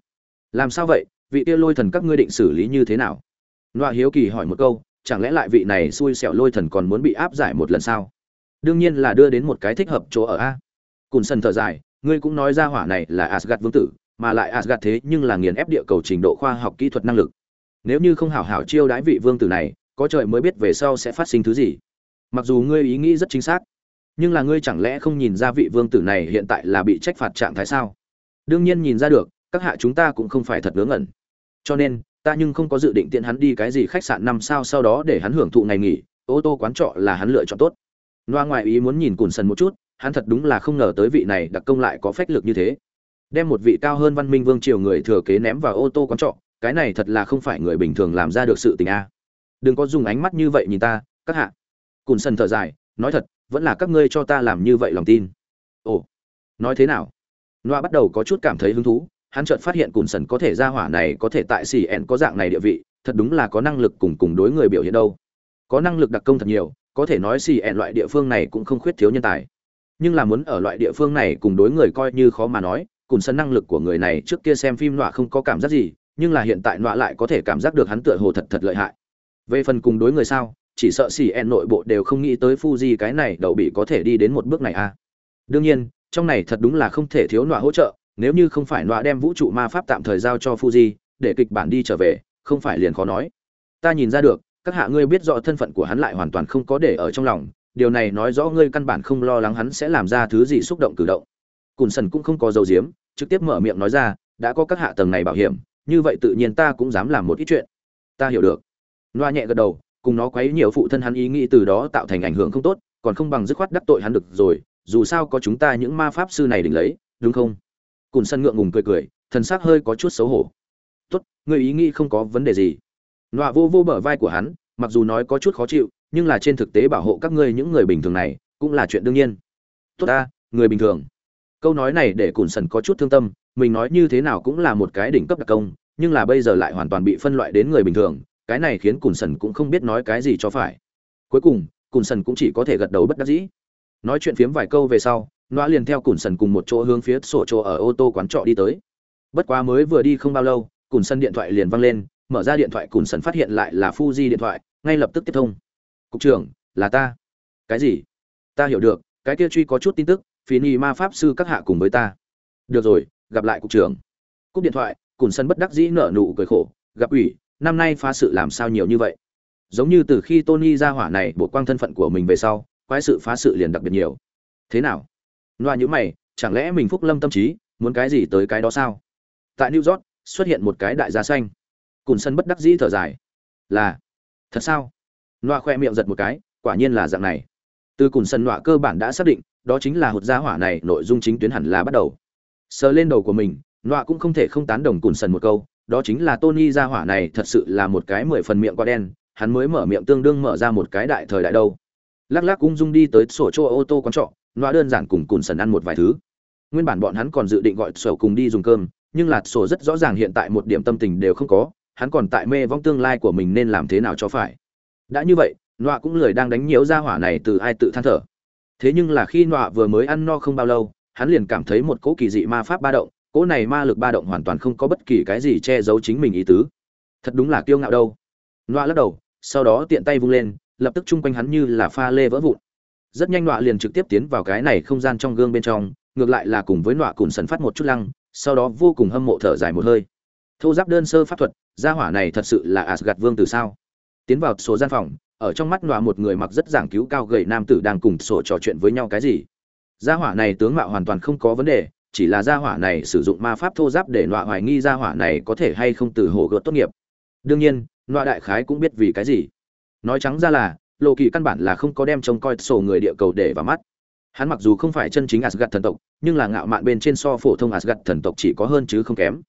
Làm sao vậy? Vị kia lôi thần các ngươi định xử lý như thế nào? Nọa hiếu kỳ hỏi một câu chẳng lẽ lại vị này xui xẻo lôi thần còn muốn bị áp giải một lần sao? Đương nhiên là đưa đến một cái thích hợp chỗ ở a. Cùn sần thở dài, ngươi cũng nói ra hỏa này là asgad vương tử, mà lại asgad thế nhưng là nghiền ép địa cầu trình độ khoa học kỹ thuật năng lực. Nếu như không hảo hảo chiêu đãi vị vương tử này, có trời mới biết về sau sẽ phát sinh thứ gì. Mặc dù ngươi ý nghĩ rất chính xác, nhưng là ngươi chẳng lẽ không nhìn ra vị vương tử này hiện tại là bị trách phạt trạng thái sao? Đương nhiên nhìn ra được, các hạ chúng ta cũng không phải thật ngớ ngẩn. Cho nên, ta nhưng không có dự định tiện hắn đi cái gì khách sạn năm sao sau đó để hắn hưởng thụ ngày nghỉ, ô tô quán trọ là hắn lựa chọn tốt loa ngoại ý muốn nhìn cùn sần một chút, hắn thật đúng là không ngờ tới vị này đặc công lại có phách lực như thế. Đem một vị cao hơn văn minh vương triều người thừa kế ném vào ô tô quán trọ, cái này thật là không phải người bình thường làm ra được sự tình a. Đừng có dùng ánh mắt như vậy nhìn ta, các hạ. Cùn sần thở dài, nói thật, vẫn là các ngươi cho ta làm như vậy lòng tin. Ồ, nói thế nào? Loa bắt đầu có chút cảm thấy hứng thú, hắn chợt phát hiện cùn sần có thể ra hỏa này có thể tại xì ẹn có dạng này địa vị, thật đúng là có năng lực cùng cùng đối người biểu hiện đâu. Có năng lực đặc công thật nhiều có thể nói xì ẹn loại địa phương này cũng không khuyết thiếu nhân tài nhưng là muốn ở loại địa phương này cùng đối người coi như khó mà nói cùn sân năng lực của người này trước kia xem phim nọa không có cảm giác gì nhưng là hiện tại nọa lại có thể cảm giác được hắn tựa hồ thật thật lợi hại về phần cùng đối người sao chỉ sợ xì ẹn nội bộ đều không nghĩ tới Fuji cái này đậu bị có thể đi đến một bước này a. À. Đương nhiên, trong này thật đúng là không thể thiếu nọa hỗ trợ, nếu như không phải nọa đem vũ trụ ma pháp tạm thời giao cho Fuji, để kịch bản đi trở về, không phải liền khó nói. Ta nhìn ra được, các hạ ngươi biết rõ thân phận của hắn lại hoàn toàn không có để ở trong lòng, điều này nói rõ ngươi căn bản không lo lắng hắn sẽ làm ra thứ gì xúc động cử động. Cùn Sần cũng không có dầu diếm, trực tiếp mở miệng nói ra, đã có các hạ tầng này bảo hiểm, như vậy tự nhiên ta cũng dám làm một ít chuyện. Ta hiểu được. Loa nhẹ gật đầu, cùng nó quấy nhiều phụ thân hắn ý nghĩ từ đó tạo thành ảnh hưởng không tốt còn không bằng dứt khoát đắc tội hắn được rồi dù sao có chúng ta những ma pháp sư này đỉnh lấy đúng không cùn sân ngượng ngùng cười cười thần sắc hơi có chút xấu hổ tốt người ý nghĩ không có vấn đề gì nọa vô vô bờ vai của hắn, mặc dù nói có chút khó chịu, nhưng là trên thực tế bảo hộ các ngươi những người bình thường này, cũng là chuyện đương nhiên. Tốt ta, người bình thường. Câu nói này để cùn sần có chút thương tâm, mình nói như thế nào cũng là một cái đỉnh cấp đặc công, nhưng là bây giờ lại hoàn toàn bị phân loại đến người bình thường, cái này khiến cùn sần cũng không biết nói cái gì cho phải. Cuối cùng, cùn sần cũng chỉ có thể gật đầu bất đắc dĩ. Nói chuyện phiếm vài câu về sau noa liền theo cùn sần cùng một chỗ hướng phía sổ chỗ ở ô tô quán trọ đi tới. Bất quá mới vừa đi không bao lâu, cùn sân điện thoại liền văng lên mở ra điện thoại cùn sần phát hiện lại là fuji điện thoại, ngay lập tức tiếp thông. Cục trưởng, là ta. Cái gì? Ta hiểu được, cái kia truy có chút tin tức, phí ni ma pháp sư các hạ cùng với ta. Được rồi, gặp lại cục trưởng. Cúp điện thoại, cùn sân bất đắc dĩ nở nụ cười khổ, gặp ủy, năm nay phá sự làm sao nhiều như vậy? Giống như từ khi tony ra hỏa này bộ quang thân phận của mình về sau, quái sự phá sự liền đặc biệt nhiều. Thế nào? Loa nhữ mày, chẳng lẽ mình phúc lâm tâm trí, muốn cái gì tới cái đó sao? Tại new york, xuất hiện một cái đại gia xanh cùn sân bất đắc dĩ thở dài. Là. Thật sao? Nọa khoe miệng giật một cái, quả nhiên là dạng này. Từ cùn sân nọa cơ bản đã xác định, đó chính là hột gia hỏa này nội dung chính tuyến hẳn là bắt đầu. Sờ lên đầu của mình, nọa cũng không thể không tán đồng cùn sân một câu, đó chính là tony gia hỏa này thật sự là một cái mười phần miệng quá đen, hắn mới mở miệng tương đương mở ra một cái đại thời đại đâu. Lắc lắc cũng dung đi tới sổ chỗ ô tô quán trọ, nọa đơn giản cùng cùn sần ăn một vài thứ. Nguyên bản bọn hắn còn dự định gọi sổ cùng đi dùng cơm, nhưng là sổ rất rõ ràng hiện tại một điểm tâm tình đều không có hắn còn tại mê vong tương lai của mình nên làm thế nào cho phải. Đã như vậy, nọa cũng lười đang đánh nhiễu ra hỏa này từ ai tự than thở. Thế nhưng là khi nọa vừa mới ăn no không bao lâu, hắn liền cảm thấy một cỗ kỳ dị ma pháp ba động, cỗ này ma lực ba động hoàn toàn không có bất kỳ cái gì che giấu chính mình ý tứ. Thật đúng là kiêu ngạo đâu. Nọa lắc đầu, sau đó tiện tay vung lên, lập tức chung quanh hắn như là pha lê vỡ vụn. Rất nhanh nọa liền trực tiếp tiến vào cái này không gian trong gương bên trong, ngược lại là cùng với nọa cùn sần phát một chút lăng, sau đó vô cùng hâm mộ thở dài một hơi. Thô giáp đơn sơ pháp thuật gia hỏa này thật sự là Asgard vương từ sao? Tiến vào số gian phòng, ở trong mắt nọa một người mặc rất giảng cứu cao gầy nam tử đang cùng sổ trò chuyện với nhau cái gì? Gia hỏa này tướng mạo hoàn toàn không có vấn đề, chỉ là gia hỏa này sử dụng ma pháp thô giáp để nọa hoài nghi gia hỏa này có thể hay không từ hồ gợt tốt nghiệp. Đương nhiên, nọa đại khái cũng biết vì cái gì. Nói trắng ra là lộ kỳ căn bản là không có đem trông coi sổ người địa cầu để vào mắt. Hắn mặc dù không phải chân chính Asgard thần tộc, nhưng là ngạo mạn bên trên so phổ thông Asgard thần tộc chỉ có hơn chứ không kém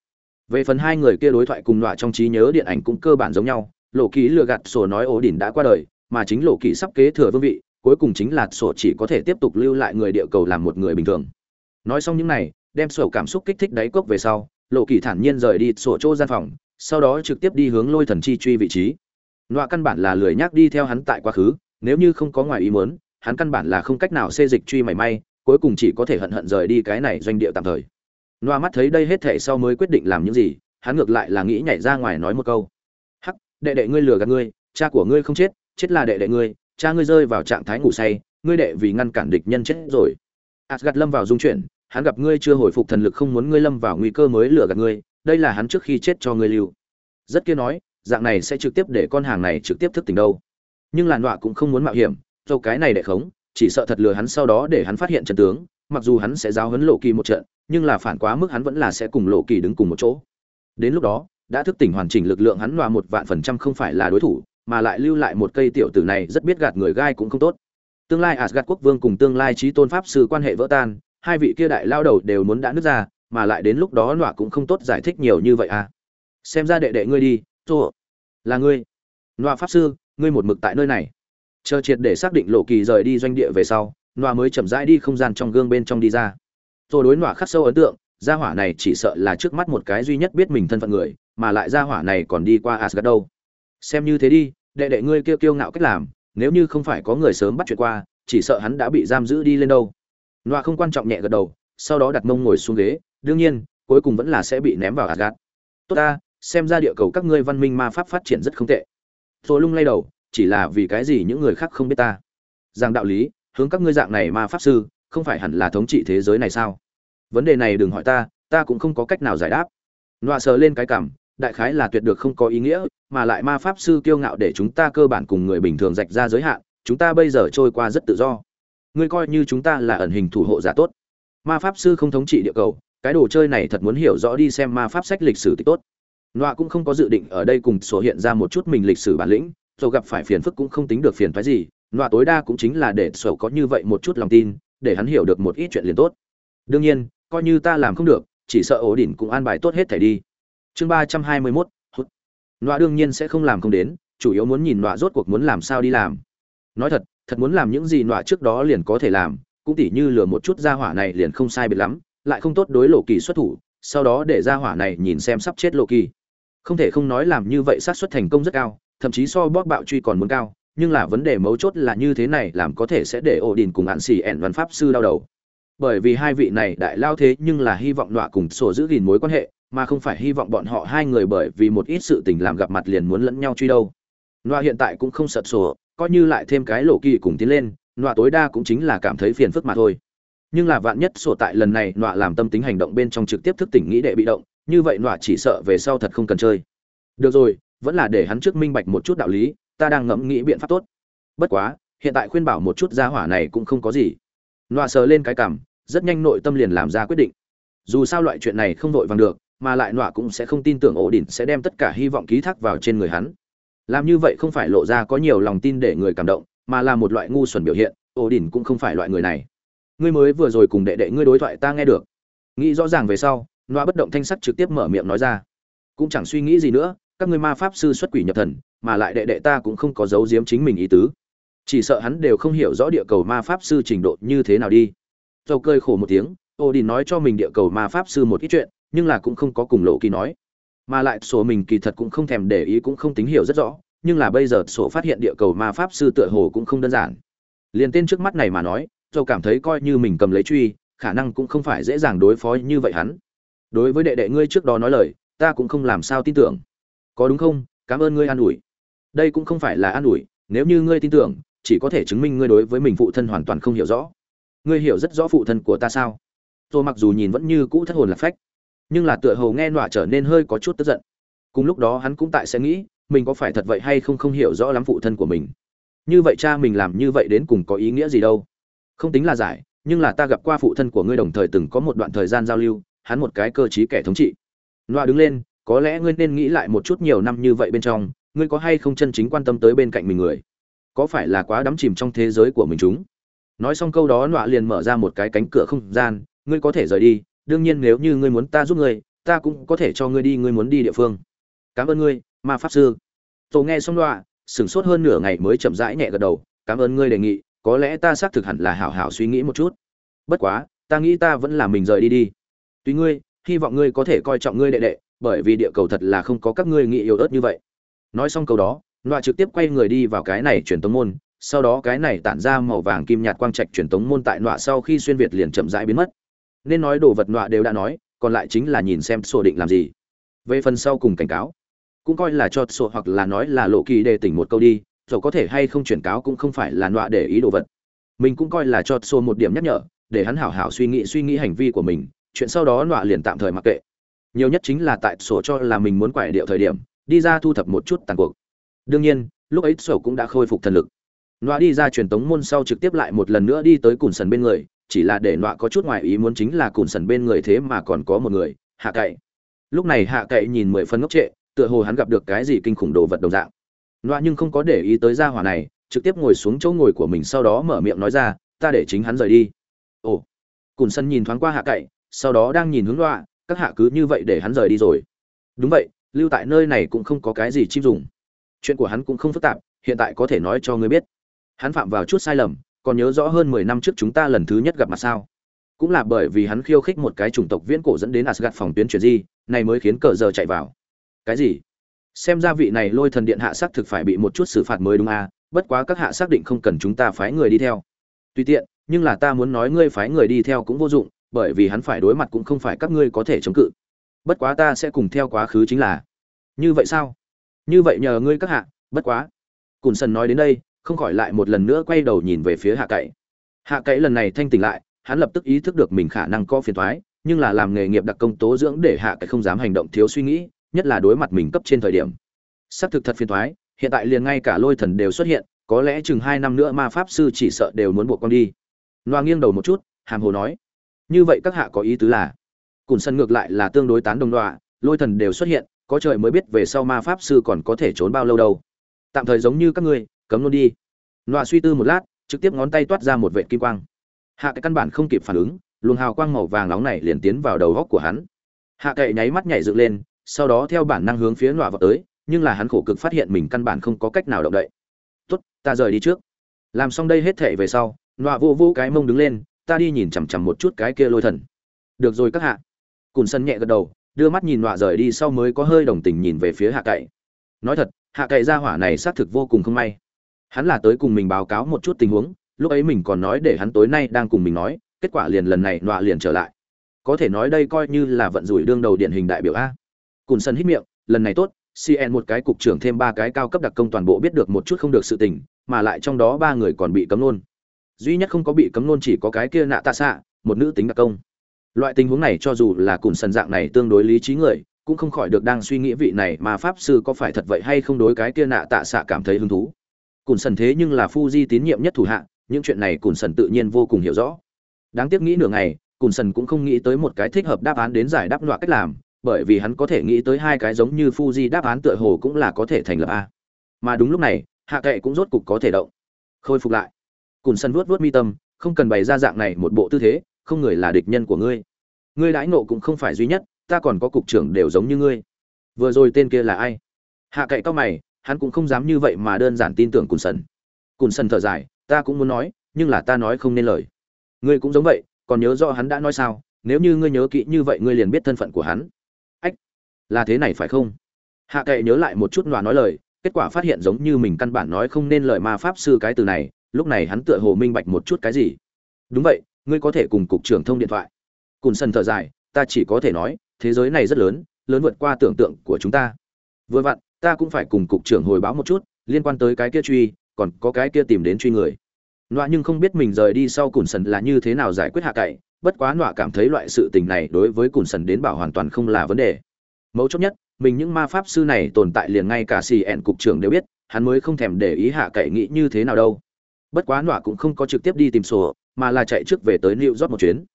về phần hai người kia đối thoại cùng loại trong trí nhớ điện ảnh cũng cơ bản giống nhau, lộ ký lừa gạt sổ nói ổ đỉnh đã qua đời, mà chính lộ kỳ sắp kế thừa vương vị, cuối cùng chính là sổ chỉ có thể tiếp tục lưu lại người địa cầu làm một người bình thường. Nói xong những này, đem sổ cảm xúc kích thích đáy cốc về sau, lộ kỳ thản nhiên rời đi sổ chỗ gian phòng, sau đó trực tiếp đi hướng lôi thần chi truy vị trí. Loại căn bản là lười nhác đi theo hắn tại quá khứ, nếu như không có ngoài ý muốn, hắn căn bản là không cách nào xê dịch truy mảy may, cuối cùng chỉ có thể hận hận rời đi cái này doanh địa tạm thời. Noa mắt thấy đây hết thảy sau mới quyết định làm những gì, hắn ngược lại là nghĩ nhảy ra ngoài nói một câu. Hắc, đệ đệ ngươi lừa gạt ngươi, cha của ngươi không chết chết là đệ đệ ngươi, cha ngươi rơi vào trạng thái ngủ say, ngươi đệ vì ngăn cản địch nhân chết rồi. Asgard lâm vào dung chuyển, hắn gặp ngươi chưa hồi phục thần lực không muốn ngươi lâm vào nguy cơ mới lừa gạt ngươi, đây là hắn trước khi chết cho ngươi lưu. Rất kia nói, dạng này sẽ trực tiếp để con hàng này trực tiếp thức tỉnh đâu. Nhưng làn Noa cũng không muốn mạo hiểm, dâu cái này để khống, chỉ sợ thật lừa hắn sau đó để hắn phát hiện trận tướng, mặc dù hắn sẽ giao huấn lộ kỳ một trận nhưng là phản quá mức hắn vẫn là sẽ cùng lộ kỳ đứng cùng một chỗ. Đến lúc đó, đã thức tỉnh hoàn chỉnh lực lượng hắn loa một vạn phần trăm không phải là đối thủ, mà lại lưu lại một cây tiểu tử này rất biết gạt người gai cũng không tốt. Tương lai asgad quốc vương cùng tương lai trí tôn pháp sư quan hệ vỡ tan, hai vị kia đại lao đầu đều muốn đã nứt ra, mà lại đến lúc đó loa cũng không tốt giải thích nhiều như vậy à. Xem ra đệ đệ ngươi đi, tô. Là ngươi. Loa pháp sư, ngươi một mực tại nơi này. Chờ triệt để xác định lộ kỳ rời đi doanh địa về sau loa mới chậm rãi đi không gian trong gương bên trong đi ra tôi đối nọa khắc sâu ấn tượng, gia hỏa này chỉ sợ là trước mắt một cái duy nhất biết mình thân phận người, mà lại gia hỏa này còn đi qua asgad đâu. Xem như thế đi, đệ đệ ngươi kêu kiêu ngạo cách làm, nếu như không phải có người sớm bắt chuyện qua, chỉ sợ hắn đã bị giam giữ đi lên đâu. Nọa không quan trọng nhẹ gật đầu, sau đó đặt mông ngồi xuống ghế, đương nhiên, cuối cùng vẫn là sẽ bị ném vào asgad tốt ta, xem ra địa cầu các ngươi văn minh ma pháp phát triển rất không tệ. Tôi lung lay đầu, chỉ là vì cái gì những người khác không biết ta? Rằng đạo lý, hướng các ngươi dạng này ma pháp sư, không phải hẳn là thống trị thế giới này sao? Vấn đề này đừng hỏi ta ta cũng không có cách nào giải đáp. Nọa sờ lên cái cảm, đại khái là tuyệt được không có ý nghĩa, mà lại ma pháp sư kiêu ngạo để chúng ta cơ bản cùng người bình thường rạch ra giới hạn, chúng ta bây giờ trôi qua rất tự do. Ngươi coi như chúng ta là ẩn hình thủ hộ giả tốt. Ma pháp sư không thống trị địa cầu, cái đồ chơi này thật muốn hiểu rõ đi xem ma pháp sách lịch sử thì tốt. Nọa cũng không có dự định ở đây cùng sổ hiện ra một chút mình lịch sử bản lĩnh, dù gặp phải phiền phức cũng không tính được phiền phái gì, nọa tối đa cũng chính là để sổ có như vậy một chút lòng tin, để hắn hiểu được một ít chuyện liền tốt. Đương nhiên coi như ta làm không được, chỉ sợ ổ đỉnh cũng an bài tốt hết thảy đi. Chương ba trăm hai mươi mốt, hút. Nọa đương nhiên sẽ không làm không đến, chủ yếu muốn nhìn nọa rốt cuộc muốn làm sao đi làm. Nói thật thật muốn làm những gì nọa trước đó liền có thể làm, cũng tỉ như lừa một chút gia hỏa này liền không sai biệt lắm, lại không tốt đối lộ kỳ xuất thủ, sau đó để gia hỏa này nhìn xem sắp chết lộ kỳ. Không thể không nói làm như vậy xác suất thành công rất cao, thậm chí so bóp bạo truy còn muốn cao, nhưng là vấn đề mấu chốt là như thế này làm có thể sẽ để ổ đình cùng hạn xì ẻn văn pháp sư đau đầu bởi vì hai vị này đại lao thế nhưng là hy vọng nọa cùng sổ giữ gìn mối quan hệ, mà không phải hy vọng bọn họ hai người bởi vì một ít sự tình làm gặp mặt liền muốn lẫn nhau truy đâu. Nọa hiện tại cũng không sợ sổ, coi như lại thêm cái lộ kỳ cùng tiến lên, nọa tối đa cũng chính là cảm thấy phiền phức mà thôi. Nhưng là vạn nhất sổ tại lần này nọa làm tâm tính hành động bên trong trực tiếp thức tỉnh nghĩ đệ bị động, như vậy nọa chỉ sợ về sau thật không cần chơi. Được rồi, vẫn là để hắn trước minh bạch một chút đạo lý, ta đang ngẫm nghĩ biện pháp tốt. Bất quá, hiện tại khuyên bảo một chút gia hỏa này cũng không có gì. Nọa sờ lên cái cảm rất nhanh nội tâm liền làm ra quyết định. Dù sao loại chuyện này không vội vàng được, mà lại nọa cũng sẽ không tin tưởng ổ đỉnh sẽ đem tất cả hy vọng ký thác vào trên người hắn. Làm như vậy không phải lộ ra có nhiều lòng tin để người cảm động, mà là một loại ngu xuẩn biểu hiện, ổ đỉnh cũng không phải loại người này. Ngươi mới vừa rồi cùng đệ đệ ngươi đối thoại ta nghe được. Nghĩ rõ ràng về sau, nọa bất động thanh sắc trực tiếp mở miệng nói ra. Cũng chẳng suy nghĩ gì nữa, các ngươi ma pháp sư xuất quỷ nhập thần, mà lại đệ đệ ta cũng không có giấu giếm chính mình ý tứ. Chỉ sợ hắn đều không hiểu rõ địa cầu ma pháp sư trình độ như thế nào đi dầu cười khổ một tiếng ô đi nói cho mình địa cầu ma pháp sư một ít chuyện, nhưng là cũng không có cùng lộ kỳ nói. Mà lại sổ mình kỳ thật cũng không thèm để ý cũng không tính hiểu rất rõ, nhưng là bây giờ sổ phát hiện địa cầu ma pháp sư tựa hồ cũng không đơn giản. Liền tên trước mắt này mà nói, dầu cảm thấy coi như mình cầm lấy truy, khả năng cũng không phải dễ dàng đối phó như vậy hắn. Đối với đệ đệ ngươi trước đó nói lời, ta cũng không làm sao tin tưởng. Có đúng không? Cảm ơn ngươi an ủi. Đây cũng không phải là an ủi, nếu như ngươi tin tưởng, chỉ có thể chứng minh ngươi đối với mình phụ thân hoàn toàn không hiểu rõ ngươi hiểu rất rõ phụ thân của ta sao? Tôi mặc dù nhìn vẫn như cũ thất hồn lạc phách, nhưng là tựa hồ nghe nọa trở nên hơi có chút tức giận. Cùng lúc đó hắn cũng tại sẽ nghĩ, mình có phải thật vậy hay không không hiểu rõ lắm phụ thân của mình. Như vậy cha mình làm như vậy đến cùng có ý nghĩa gì đâu? Không tính là giải, nhưng là ta gặp qua phụ thân của ngươi đồng thời từng có một đoạn thời gian giao lưu, hắn một cái cơ t kẻ thống trị. Nọa đứng lên, có lẽ ngươi nên nghĩ lại một chút nhiều năm như vậy bên trong, ngươi có hay không chân chính quan tâm tới bên cạnh mình người? Có phải là quá đắm chìm trong thế giới của mình chúng? Nói xong câu đó nọa liền mở ra một cái cánh cửa không gian, ngươi có thể rời đi, đương nhiên nếu như ngươi muốn ta giúp ngươi, ta cũng có thể cho ngươi đi, ngươi muốn đi địa phương. Cảm ơn ngươi, ma pháp sư. Tổ nghe xong nọa, sửng sốt hơn nửa ngày mới chậm rãi nhẹ gật đầu, cảm ơn ngươi đề nghị, có lẽ ta xác thực hẳn là hảo hảo suy nghĩ một chút. Bất quá, ta nghĩ ta vẫn là mình rời đi đi. Tùy ngươi, hy vọng ngươi có thể coi trọng ngươi đệ đệ, bởi vì địa cầu thật là không có các ngươi nghĩ yếu ớt như vậy. Nói xong câu đó loa trực tiếp quay người đi vào cái này truyền tống môn sau đó cái này tản ra màu vàng kim nhạt quang trạch truyền tống môn tại nọa sau khi xuyên việt liền chậm rãi biến mất. Nên nói đồ vật nọa đều đã nói, còn lại chính là nhìn xem sổ định làm gì. Về phần sau cùng cảnh cáo, cũng coi là cho sổ hoặc là nói là lộ kỳ đề tỉnh một câu đi dầu có thể hay không chuyển cáo cũng không phải là nọa để ý đồ vật. Mình cũng coi là cho sổ một điểm nhắc nhở, để hắn hảo hảo suy nghĩ suy nghĩ hành vi của mình, chuyện sau đó nọa liền tạm thời mặc kệ. Nhiều nhất chính là tại sổ cho là mình muốn quải điệu thời điểm, đi ra thu thập một chút tàn cuộc. Đương nhiên, lúc ấy sổ cũng đã khôi phục thần lực nọa đi ra truyền tống môn sau trực tiếp lại một lần nữa đi tới cùn sần bên người, chỉ là để nọa có chút ngoài ý muốn chính là cùn sần bên người thế mà còn có một người, hạ cậy. Lúc này hạ cậy nhìn mười phân ngốc trệ, tựa hồ hắn gặp được cái gì kinh khủng đồ vật đồng dạng. Nọa nhưng không có để ý tới gia hỏa này, trực tiếp ngồi xuống chỗ ngồi của mình sau đó mở miệng nói ra, ta để chính hắn rời đi. Ồ. Cùn sân nhìn thoáng qua hạ cậy, sau đó đang nhìn hướng nọa, các hạ cứ như vậy để hắn rời đi rồi. Đúng vậy, lưu tại nơi này cũng không có cái gì chim dùng. Chuyện của hắn cũng không phức tạp, hiện tại có thể nói cho ngươi biết hắn phạm vào chút sai lầm, còn nhớ rõ hơn mười năm trước chúng ta lần thứ nhất gặp mặt sao? Cũng là bởi vì hắn khiêu khích một cái chủng tộc viễn cổ dẫn đến asgad phòng tuyến chuyển di, này mới khiến cờ giờ chạy vào. Cái gì? Xem ra vị này lôi thần điện hạ xác thực phải bị một chút xử phạt mới đúng à bất quá các hạ xác định không cần chúng ta phái người đi theo. Tùy tiện, nhưng là ta muốn nói ngươi phái người đi theo cũng vô dụng, bởi vì hắn phải đối mặt cũng không phải các ngươi có thể chống cự. Bất quá ta sẽ cùng theo quá khứ chính là. Như vậy sao? Như vậy nhờ ngươi các hạ, bất quá. Cùn sần nói đến đây không khỏi lại một lần nữa quay đầu nhìn về phía hạ cậy. Hạ cậy lần này thanh tỉnh lại, hắn lập tức ý thức được mình khả năng có phiền thoái nhưng là làm nghề nghiệp đặc công tố dưỡng để hạ cậy không dám hành động thiếu suy nghĩ, nhất là đối mặt mình cấp trên thời điểm. Xác thực thật phiền thoái hiện tại liền ngay cả lôi thần đều xuất hiện, có lẽ chừng hai năm nữa ma pháp sư chỉ sợ đều muốn buộc con đi. Loa nghiêng đầu một chút, hàm hồ nói, như vậy các hạ có ý tứ là? Cùn sân ngược lại là tương đối tán đồng đoạ lôi thần đều xuất hiện, có trời mới biết về sau ma pháp sư còn có thể trốn bao lâu đâu. Tạm thời giống như các ngươi cấm luôn đi. Nọa suy tư một lát, trực tiếp ngón tay toát ra một vệ kim quang. Hạ cái căn bản không kịp phản ứng, luồng hào quang màu vàng nóng này liền tiến vào đầu góc của hắn. Hạ cậy nháy mắt nhảy dựng lên, sau đó theo bản năng hướng phía nọa vào tới, nhưng là hắn khổ cực phát hiện mình căn bản không có cách nào động đậy. Tốt, ta rời đi trước. Làm xong đây hết thể về sau, nọa vô vô cái mông đứng lên, ta đi nhìn chằm chằm một chút cái kia lôi thần. Được rồi các hạ. Cùn sân nhẹ gật đầu, đưa mắt nhìn nọa rời đi sau mới có hơi đồng tình nhìn về phía hạ cậy nói thật, hạ cậy ra hỏa này xác thực vô cùng không may hắn là tới cùng mình báo cáo một chút tình huống, lúc ấy mình còn nói để hắn tối nay đang cùng mình nói, kết quả liền lần này nọa liền trở lại. Có thể nói đây coi như là vận rủi đương đầu điển hình đại biểu a. Cùn sân hít miệng, lần này tốt cn một cái cục trưởng thêm ba cái cao cấp đặc công toàn bộ biết được một chút không được sự tình, mà lại trong đó ba người còn bị cấm nôn duy nhất không có bị cấm nôn chỉ có cái kia nạ tạ xạ, một nữ tính đặc công. Loại tình huống này cho dù là cùn sân dạng này tương đối lý trí người, cũng không khỏi được đang suy nghĩ vị này mà pháp sư có phải thật vậy hay không đối cái kia nạ tạ xạ cảm thấy hứng thú cùn sần thế nhưng là phu di tín nhiệm nhất thủ hạ những chuyện này cùn sần tự nhiên vô cùng hiểu rõ đáng tiếc nghĩ nửa ngày cùn sần cũng không nghĩ tới một cái thích hợp đáp án đến giải đáp loại cách làm bởi vì hắn có thể nghĩ tới hai cái giống như Fuji đáp án tựa hồ cũng là có thể thành lập a. Mà đúng lúc này, hạ kệ cũng rốt cục có thể động. Khôi phục lại. Cùn sần vuốt vuốt mi tâm, không cần bày ra dạng này một bộ tư thế, không người là địch nhân của ngươi. Ngươi đãi nộ cũng không phải duy nhất, ta còn có cục trưởng đều giống như ngươi. Vừa rồi tên kia là ai? Hạ kệ cao mày, hắn cũng không dám như vậy mà đơn giản tin tưởng Cùn Sần. Cùn Sần thở dài, ta cũng muốn nói, nhưng là ta nói không nên lời. Ngươi cũng giống vậy, còn nhớ rõ hắn đã nói sao? Nếu như ngươi nhớ kỹ như vậy ngươi liền biết thân phận của hắn Ách, là thế này phải không hạ kệ nhớ lại một chút loà nói lời kết quả phát hiện giống như mình căn bản nói không nên lời ma pháp sư cái từ này lúc này hắn tựa hồ minh bạch một chút cái gì đúng vậy ngươi có thể cùng cục trưởng thông điện thoại cùn Sần thở dài ta chỉ có thể nói thế giới này rất lớn lớn vượt qua tưởng tượng của chúng ta vừa vặn ta cũng phải cùng cục trưởng hồi báo một chút, liên quan tới cái kia truy, còn có cái kia tìm đến truy người. Nọa nhưng không biết mình rời đi sau cùn sần là như thế nào giải quyết hạ cậy, bất quá nọa cảm thấy loại sự tình này đối với cùn sần đến bảo hoàn toàn không là vấn đề. Mấu chốt nhất, mình những ma pháp sư này tồn tại liền ngay cả xì ẹn cục trưởng đều biết, hắn mới không thèm để ý hạ cậy nghĩ như thế nào đâu. Bất quá nọa cũng không có trực tiếp đi tìm sổ, mà là chạy trước về tới new rót một chuyến.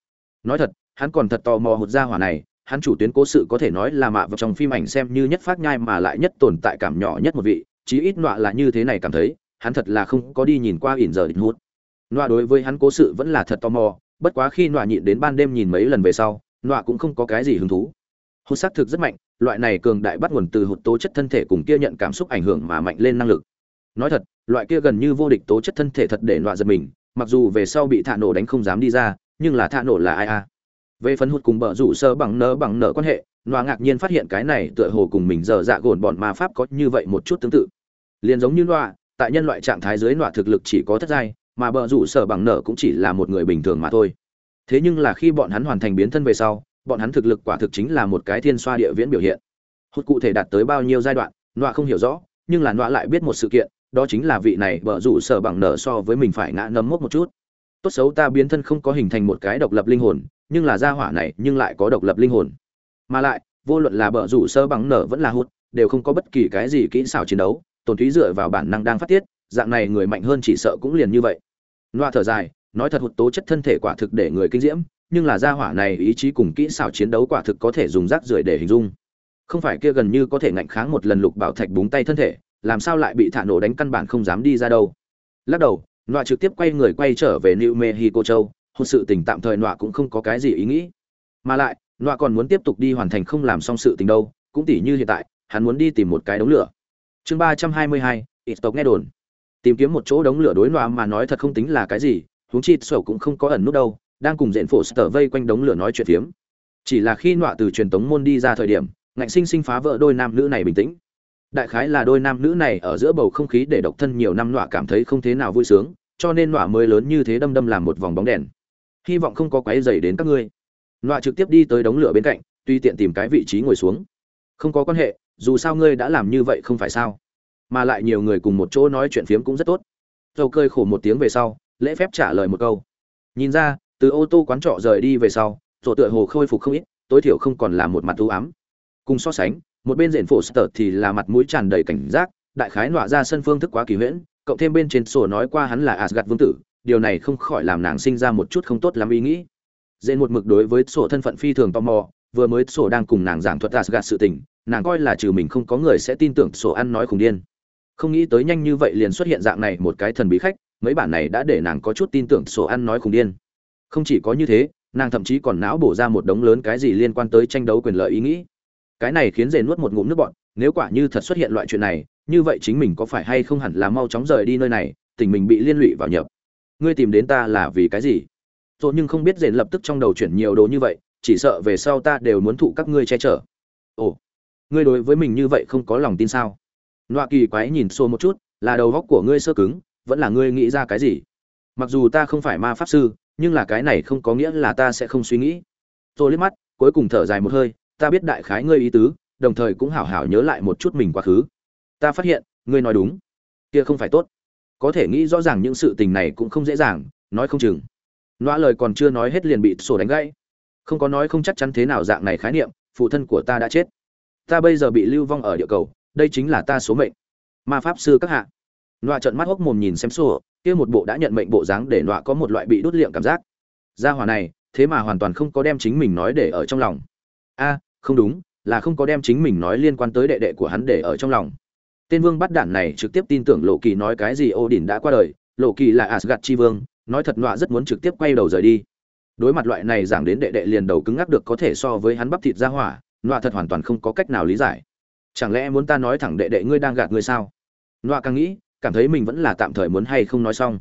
Nói thật, hắn còn thật tò mò hụt ra hỏa này hắn chủ tuyến cố sự có thể nói là mạ vào trong phim ảnh xem như nhất phát nhai mà lại nhất tồn tại cảm nhỏ nhất một vị, chí ít nọa là như thế này cảm thấy, hắn thật là không có đi nhìn qua ỉn giờ định hút. Nọa đối với hắn cố sự vẫn là thật tò mò, bất quá khi nọa nhịn đến ban đêm nhìn mấy lần về sau, nọa cũng không có cái gì hứng thú. Hút xác thực rất mạnh, loại này cường đại bắt nguồn từ hụt tố chất thân thể cùng kia nhận cảm xúc ảnh hưởng mà mạnh lên năng lực. Nói thật, loại kia gần như vô địch tố chất thân thể thật để nọa giật mình, mặc dù về sau bị thạ nổ đánh không dám đi ra, nhưng là thạ nổ là ai a? Về phần hụt cùng bờ rủ sơ bằng nở bằng nợ quan hệ Loa ngạc nhiên phát hiện cái này tựa hồ cùng mình giờ dạ gồn bọn ma pháp có như vậy một chút tương tự. Liền giống như Loa, tại nhân loại trạng thái dưới Loa thực lực chỉ có thất giai mà bờ rủ sở bằng nợ cũng chỉ là một người bình thường mà thôi. Thế nhưng là khi bọn hắn hoàn thành biến thân về sau bọn hắn thực lực quả thực chính là một cái thiên xoa địa viễn biểu hiện. Hút cụ thể đạt tới bao nhiêu giai đoạn Loa không hiểu rõ nhưng là Loa lại biết một sự kiện đó chính là vị này Bờ rủ sở bằng nở so với mình phải ngã nấm mốc một chút. Tốt xấu ta biến thân không có hình thành một cái độc lập linh hồn nhưng là gia hỏa này nhưng lại có độc lập linh hồn. Mà lại, vô luận là bở rủ sơ bằng nở vẫn là hút đều không có bất kỳ cái gì kỹ xảo chiến đấu, tổn thúy dựa vào bản năng đang phát tiết, dạng này người mạnh hơn chỉ sợ cũng liền như vậy. Loa thở dài, nói thật hụt tố chất thân thể quả thực để người kinh diễm, nhưng là gia hỏa này ý chí cùng kỹ xảo chiến đấu quả thực có thể dùng rác rưởi để hình dung. Không phải kia gần như có thể ngạnh kháng một lần lục bảo thạch búng tay thân thể, làm sao lại bị thả nổ đánh căn bản không dám đi ra đâu. Lắc đầu, loa trực tiếp quay người quay trở về new mexico châu hôn sự tình tạm thời nọa cũng không có cái gì ý nghĩ. Mà lại, nọa còn muốn tiếp tục đi hoàn thành không làm xong sự tình đâu, cũng tỉ như hiện tại, hắn muốn đi tìm một cái đống lửa. Chương ba trăm hai mươi hai ít tộc nghe đồn. Tìm kiếm một chỗ đống lửa đối nọa mà nói thật không tính là cái gì, huống chi sổ cũng không có ẩn nút đâu, đang cùng diện phổ sở vây quanh đống lửa nói chuyện phiếm. Chỉ là khi nọa từ truyền tống môn đi ra thời điểm, ngạnh sinh sinh phá vỡ đôi nam nữ này bình tĩnh. Đại khái là đôi nam nữ này ở giữa bầu không khí để độc thân nhiều năm nọa cảm thấy không thế nào vui sướng, cho nên nọa mới lớn như thế đâm đâm làm một vòng bóng đèn hy vọng không có quái dày đến các ngươi. Nọa trực tiếp đi tới đống lửa bên cạnh, tuy tiện tìm cái vị trí ngồi xuống. Không có quan hệ, dù sao ngươi đã làm như vậy không phải sao. Mà lại nhiều người cùng một chỗ nói chuyện phiếm cũng rất tốt. Dầu cơi khổ một tiếng về sau, lễ phép trả lời một câu. Nhìn ra, từ ô tô quán trọ rời đi về sau rồi tựa hồ khôi phục không ít, tối thiểu không còn là một mặt u ám. Cùng so sánh, một bên diện phổ sở thì là mặt mũi tràn đầy cảnh giác, đại khái nọa ra sân phương thức quá kỳ huyễn, cộng thêm bên trên sổ nói qua hắn là asgad vương tử điều này không khỏi làm nàng sinh ra một chút không tốt lắm ý nghĩ. Dện một mực đối với sổ thân phận phi thường tò mò, vừa mới sổ đang cùng nàng giảng thuật asgad sự tình, nàng coi là trừ mình không có người sẽ tin tưởng sổ ăn nói khủng điên. Không nghĩ tới nhanh như vậy liền xuất hiện dạng này một cái thần bí khách, mấy bản này đã để nàng có chút tin tưởng sổ ăn nói khủng điên. Không chỉ có như thế, nàng thậm chí còn não bổ ra một đống lớn cái gì liên quan tới tranh đấu quyền lợi ý nghĩ. Cái này khiến dề nuốt một ngụm nước bọn nếu quả như thật xuất hiện loại chuyện này, như vậy chính mình có phải hay không hẳn là mau chóng rời đi nơi này, tình mình bị liên lụy vào nhập ngươi tìm đến ta là vì cái gì? Rồi nhưng không biết dền lập tức trong đầu chuyển nhiều đồ như vậy, chỉ sợ về sau ta đều muốn thụ các ngươi che chở. Ồ, ngươi đối với mình như vậy không có lòng tin sao? Nọa kỳ quái nhìn xô một chút, là đầu góc của ngươi sơ cứng, vẫn là ngươi nghĩ ra cái gì? Mặc dù ta không phải ma pháp sư, nhưng là cái này không có nghĩa là ta sẽ không suy nghĩ. Tôi liếc mắt, cuối cùng thở dài một hơi, ta biết đại khái ngươi ý tứ, đồng thời cũng hảo hảo nhớ lại một chút mình quá khứ. Ta phát hiện, ngươi nói đúng. Kia không phải tốt có thể nghĩ rõ ràng những sự tình này cũng không dễ dàng, nói không chừng. Loa lời còn chưa nói hết liền bị sổ đánh gãy. Không có nói không chắc chắn thế nào dạng này khái niệm, phụ thân của ta đã chết. Ta bây giờ bị lưu vong ở địa cầu, đây chính là ta số mệnh. Ma pháp sư các hạ. Loa trợn mắt hốc mồm nhìn xem sổ, kia một bộ đã nhận mệnh bộ dáng để loa có một loại bị đốt liệm cảm giác. Gia hỏa này, thế mà hoàn toàn không có đem chính mình nói để ở trong lòng. A, không đúng, là không có đem chính mình nói liên quan tới đệ đệ của hắn để ở trong lòng tên vương bắt đản này trực tiếp tin tưởng lộ kỳ nói cái gì ô đình đã qua đời, lộ kỳ là asgad chi vương, nói thật nọa rất muốn trực tiếp quay đầu rời đi. Đối mặt loại này giảng đến đệ đệ liền đầu cứng ngắc được có thể so với hắn bắp thịt ra hỏa, nọa thật hoàn toàn không có cách nào lý giải. Chẳng lẽ muốn ta nói thẳng đệ đệ ngươi đang gạt ngươi sao? Nọa càng nghĩ, cảm thấy mình vẫn là tạm thời muốn hay không nói xong.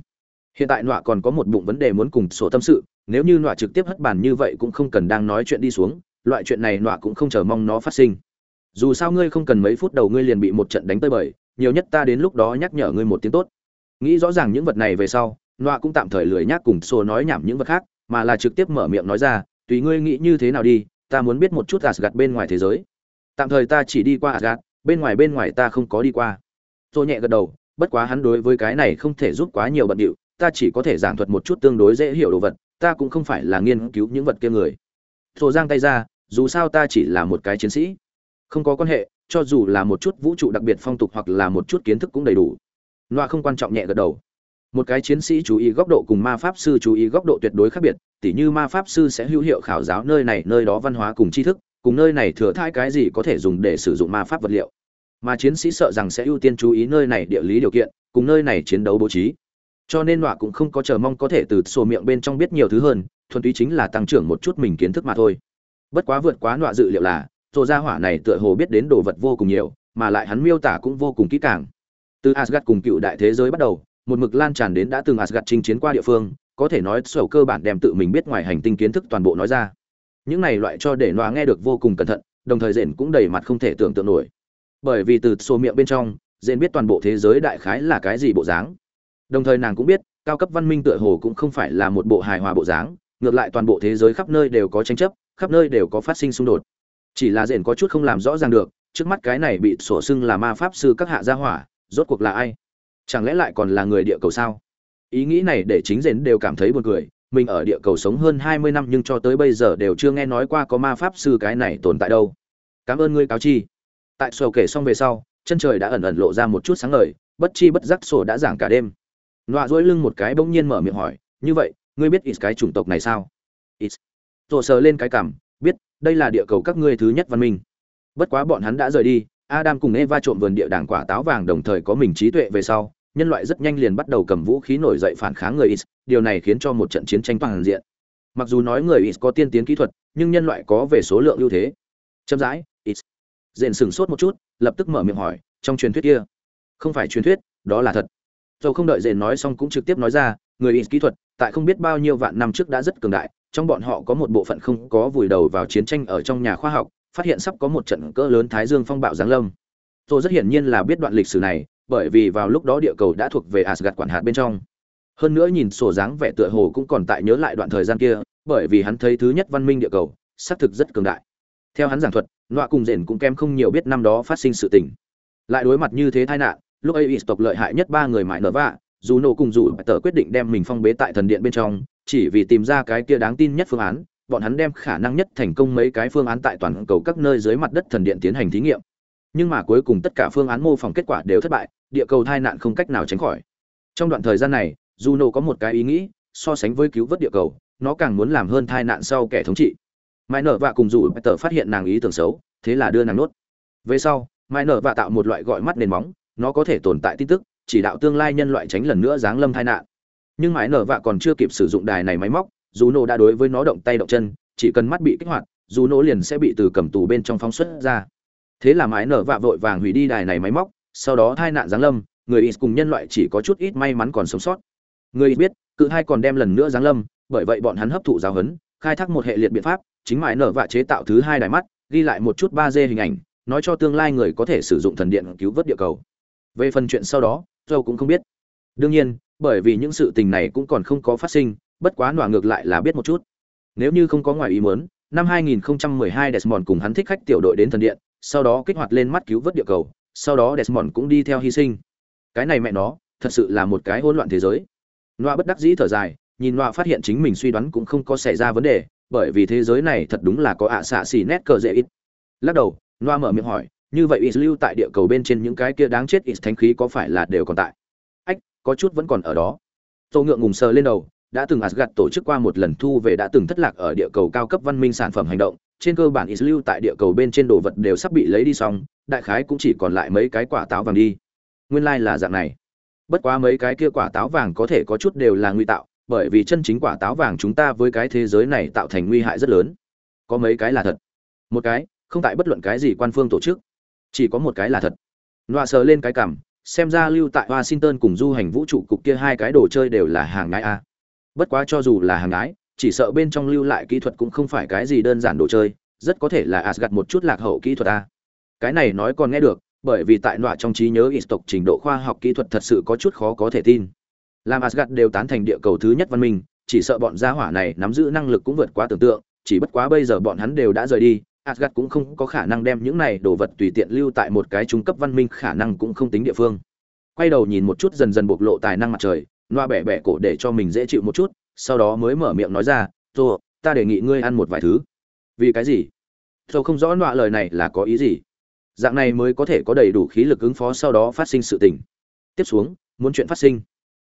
Hiện tại nọa còn có một bụng vấn đề muốn cùng sổ tâm sự, nếu như nọa trực tiếp hất bàn như vậy cũng không cần đang nói chuyện đi xuống, loại chuyện này nọa cũng không chờ mong nó phát sinh dù sao ngươi không cần mấy phút đầu ngươi liền bị một trận đánh tơi bời, nhiều nhất ta đến lúc đó nhắc nhở ngươi một tiếng tốt. Nghĩ rõ ràng những vật này về sau noa cũng tạm thời lười nhắc cùng xô nói nhảm những vật khác, mà là trực tiếp mở miệng nói ra, tùy ngươi nghĩ như thế nào đi, ta muốn biết một chút gạt bên ngoài thế giới. Tạm thời ta chỉ đi qua gạt bên ngoài bên ngoài ta không có đi qua. Tôi nhẹ gật đầu, bất quá hắn đối với cái này không thể giúp quá nhiều bận điệu, ta chỉ có thể giảng thuật một chút tương đối dễ hiểu đồ vật, ta cũng không phải là nghiên cứu những vật kia người. Thổ giang tay ra, dù sao ta chỉ là một cái chiến sĩ không có quan hệ, cho dù là một chút vũ trụ đặc biệt phong tục hoặc là một chút kiến thức cũng đầy đủ. Loa không quan trọng nhẹ gật đầu. Một cái chiến sĩ chú ý góc độ cùng ma pháp sư chú ý góc độ tuyệt đối khác biệt, tỉ như ma pháp sư sẽ hữu hiệu khảo giáo nơi này, nơi đó văn hóa cùng tri thức, cùng nơi này thừa thãi cái gì có thể dùng để sử dụng ma pháp vật liệu. Mà chiến sĩ sợ rằng sẽ ưu tiên chú ý nơi này địa lý điều kiện, cùng nơi này chiến đấu bố trí. Cho nên nọa cũng không có chờ mong có thể từ sổ miệng bên trong biết nhiều thứ hơn, thuần túy chính là tăng trưởng một chút mình kiến thức mà thôi. Bất quá vượt quá nọa dự liệu là Tô gia hỏa này tựa hồ biết đến đồ vật vô cùng nhiều, mà lại hắn miêu tả cũng vô cùng kỹ càng. Từ asgad cùng cựu đại thế giới bắt đầu, một mực lan tràn đến đã từng asgad chinh chiến qua địa phương, có thể nói sổ cơ bản đem tự mình biết ngoài hành tinh kiến thức toàn bộ nói ra. Những này loại cho để nọa nghe được vô cùng cẩn thận, đồng thời Dện cũng đầy mặt không thể tưởng tượng nổi. Bởi vì từ sổ miệng bên trong Dện biết toàn bộ thế giới đại khái là cái gì bộ dáng. Đồng thời nàng cũng biết, cao cấp văn minh tựa hồ cũng không phải là một bộ hài hòa bộ dáng, ngược lại toàn bộ thế giới khắp nơi đều có tranh chấp, khắp nơi đều có phát sinh xung đột chỉ là rền có chút không làm rõ ràng được, trước mắt cái này bị sổ xưng là ma pháp sư các hạ gia hỏa, rốt cuộc là ai? Chẳng lẽ lại còn là người địa cầu sao? Ý nghĩ này để chính rền đều cảm thấy buồn cười, mình ở địa cầu sống hơn hai mươi năm nhưng cho tới bây giờ đều chưa nghe nói qua có ma pháp sư cái này tồn tại đâu. Cảm ơn ngươi cáo chi. Tại sổ kể xong về sau, chân trời đã ẩn ẩn lộ ra một chút sáng ngời, bất chi bất giác sổ đã giảng cả đêm. Nọa dỗi lưng một cái bỗng nhiên mở miệng hỏi, như vậy, ngươi biết ít cái chủng tộc này sao? Ít rồ sờ lên cái cảm đây là địa cầu các ngươi thứ nhất văn minh. Bất quá bọn hắn đã rời đi, adam cùng eva trộm vườn địa đàng quả táo vàng đồng thời có mình trí tuệ về sau, nhân loại rất nhanh liền bắt đầu cầm vũ khí nổi dậy phản kháng người is, điều này khiến cho một trận chiến tranh toàn diện. Mặc dù nói người is có tiên tiến kỹ thuật, nhưng nhân loại có về số lượng ưu thế. Chậm rãi, is. Dện sửng sốt một chút, lập tức mở miệng hỏi, trong truyền thuyết kia, không phải truyền thuyết, đó là thật. Dầu không đợi dện nói xong cũng trực tiếp nói ra, người is kỹ thuật, tại không biết bao nhiêu vạn năm trước đã rất cường đại trong bọn họ có một bộ phận không có vùi đầu vào chiến tranh ở trong nhà khoa học, phát hiện sắp có một trận cỡ lớn thái dương phong bạo giáng lâm. Tôi rất hiển nhiên là biết đoạn lịch sử này, bởi vì vào lúc đó địa cầu đã thuộc về asgad quản hạt bên trong. Hơn nữa nhìn sổ dáng vẻ tựa hồ cũng còn tại nhớ lại đoạn thời gian kia, bởi vì hắn thấy thứ nhất văn minh địa cầu, xác thực rất cường đại. Theo hắn giảng thuật, nọa cùng rền cũng kém không nhiều biết năm đó phát sinh sự tình. Lại đối mặt như thế tai nạn, lúc ấy tộc lợi hại nhất ba người mãi nở vạ, dù nổ cùng dù tờ quyết định đem mình phong bế tại thần điện bên trong chỉ vì tìm ra cái kia đáng tin nhất phương án, bọn hắn đem khả năng nhất thành công mấy cái phương án tại toàn cầu các nơi dưới mặt đất thần điện tiến hành thí nghiệm. Nhưng mà cuối cùng tất cả phương án mô phỏng kết quả đều thất bại, địa cầu tai nạn không cách nào tránh khỏi. Trong đoạn thời gian này, juno có một cái ý nghĩ, so sánh với cứu vớt địa cầu, nó càng muốn làm hơn tai nạn sau kẻ thống trị. Mai nở vạ cùng dù tờ phát hiện nàng ý tưởng xấu, thế là đưa nàng nuốt về sau mai nở vạ tạo một loại gọi mắt nền móng, nó có thể tồn tại tin tức, chỉ đạo tương lai nhân loại tránh lần nữa giáng lâm tai nạn nhưng mãi nở vạ còn chưa kịp sử dụng đài này máy móc dù nổ đã đối với nó động tay động chân, chỉ cần mắt bị kích hoạt dù nổ liền sẽ bị từ cầm tù bên trong phóng xuất ra. Thế là mãi nở vạ vội vàng hủy đi đài này máy móc, sau đó tai nạn giáng lâm, người ít cùng nhân loại chỉ có chút ít may mắn còn sống sót. Người ít biết, cự hai còn đem lần nữa giáng lâm, bởi vậy bọn hắn hấp thụ giáo huấn, khai thác một hệ liệt biện pháp, chính mãi nở vạ chế tạo thứ hai đài mắt, ghi lại một chút ba d hình ảnh, nói cho tương lai người có thể sử dụng thần điện cứu vớt địa cầu. Về phần chuyện sau đó dâu cũng không biết. Đương nhiên bởi vì những sự tình này cũng còn không có phát sinh, bất quá nọa ngược lại là biết một chút. Nếu như không có ngoài ý muốn, năm 2012 Desmond cùng hắn thích khách tiểu đội đến thần điện, sau đó kích hoạt lên mắt cứu vớt địa cầu, sau đó Desmond cũng đi theo hy sinh. Cái này mẹ nó, thật sự là một cái hỗn loạn thế giới. Nọa bất đắc dĩ thở dài, nhìn nọa phát hiện chính mình suy đoán cũng không có xảy ra vấn đề, bởi vì thế giới này thật đúng là có ạ xạ xì nét cờ dễ ít. Lắc đầu noa mở miệng hỏi, như vậy ít lưu tại địa cầu bên trên những cái kia đáng chết ít thánh khí có phải là đều còn tại? Có chút vẫn còn ở đó. Tô ngượng ngùng sờ lên đầu, đã từng Asgard tổ chức qua một lần thu về đã từng thất lạc ở địa cầu cao cấp văn minh sản phẩm hành động, trên cơ bản ít lưu tại địa cầu bên trên đồ vật đều sắp bị lấy đi xong, đại khái cũng chỉ còn lại mấy cái quả táo vàng đi. Nguyên lai là dạng này. Bất quá mấy cái kia quả táo vàng có thể có chút đều là nguy tạo, bởi vì chân chính quả táo vàng chúng ta với cái thế giới này tạo thành nguy hại rất lớn. Có mấy cái là thật. Một cái, không tại bất luận cái gì quan phương tổ chức. Chỉ có một cái là thật. Loa sờ lên cái cảm xem ra lưu tại washington cùng du hành vũ trụ cục kia hai cái đồ chơi đều là hàng ngái a. Bất quá cho dù là hàng ngái, chỉ sợ bên trong lưu lại kỹ thuật cũng không phải cái gì đơn giản đồ chơi, rất có thể là asgad một chút lạc hậu kỹ thuật a. Cái này nói còn nghe được, bởi vì tại nọa trong trí nhớ ít tộc trình độ khoa học kỹ thuật thật sự có chút khó có thể tin. Làm asgad đều tán thành địa cầu thứ nhất văn minh, chỉ sợ bọn gia hỏa này nắm giữ năng lực cũng vượt quá tưởng tượng, chỉ bất quá bây giờ bọn hắn đều đã rời đi Asgard cũng không có khả năng đem những này đồ vật tùy tiện lưu tại một cái trung cấp văn minh khả năng cũng không tính địa phương. Quay đầu nhìn một chút dần dần bộc lộ tài năng mặt trời, loa bẻ bẻ cổ để cho mình dễ chịu một chút, sau đó mới mở miệng nói ra, "Tô, ta đề nghị ngươi ăn một vài thứ." "Vì cái gì?" Tô không rõ loa lời này là có ý gì. Dạng này mới có thể có đầy đủ khí lực ứng phó sau đó phát sinh sự tình. Tiếp xuống, muốn chuyện phát sinh.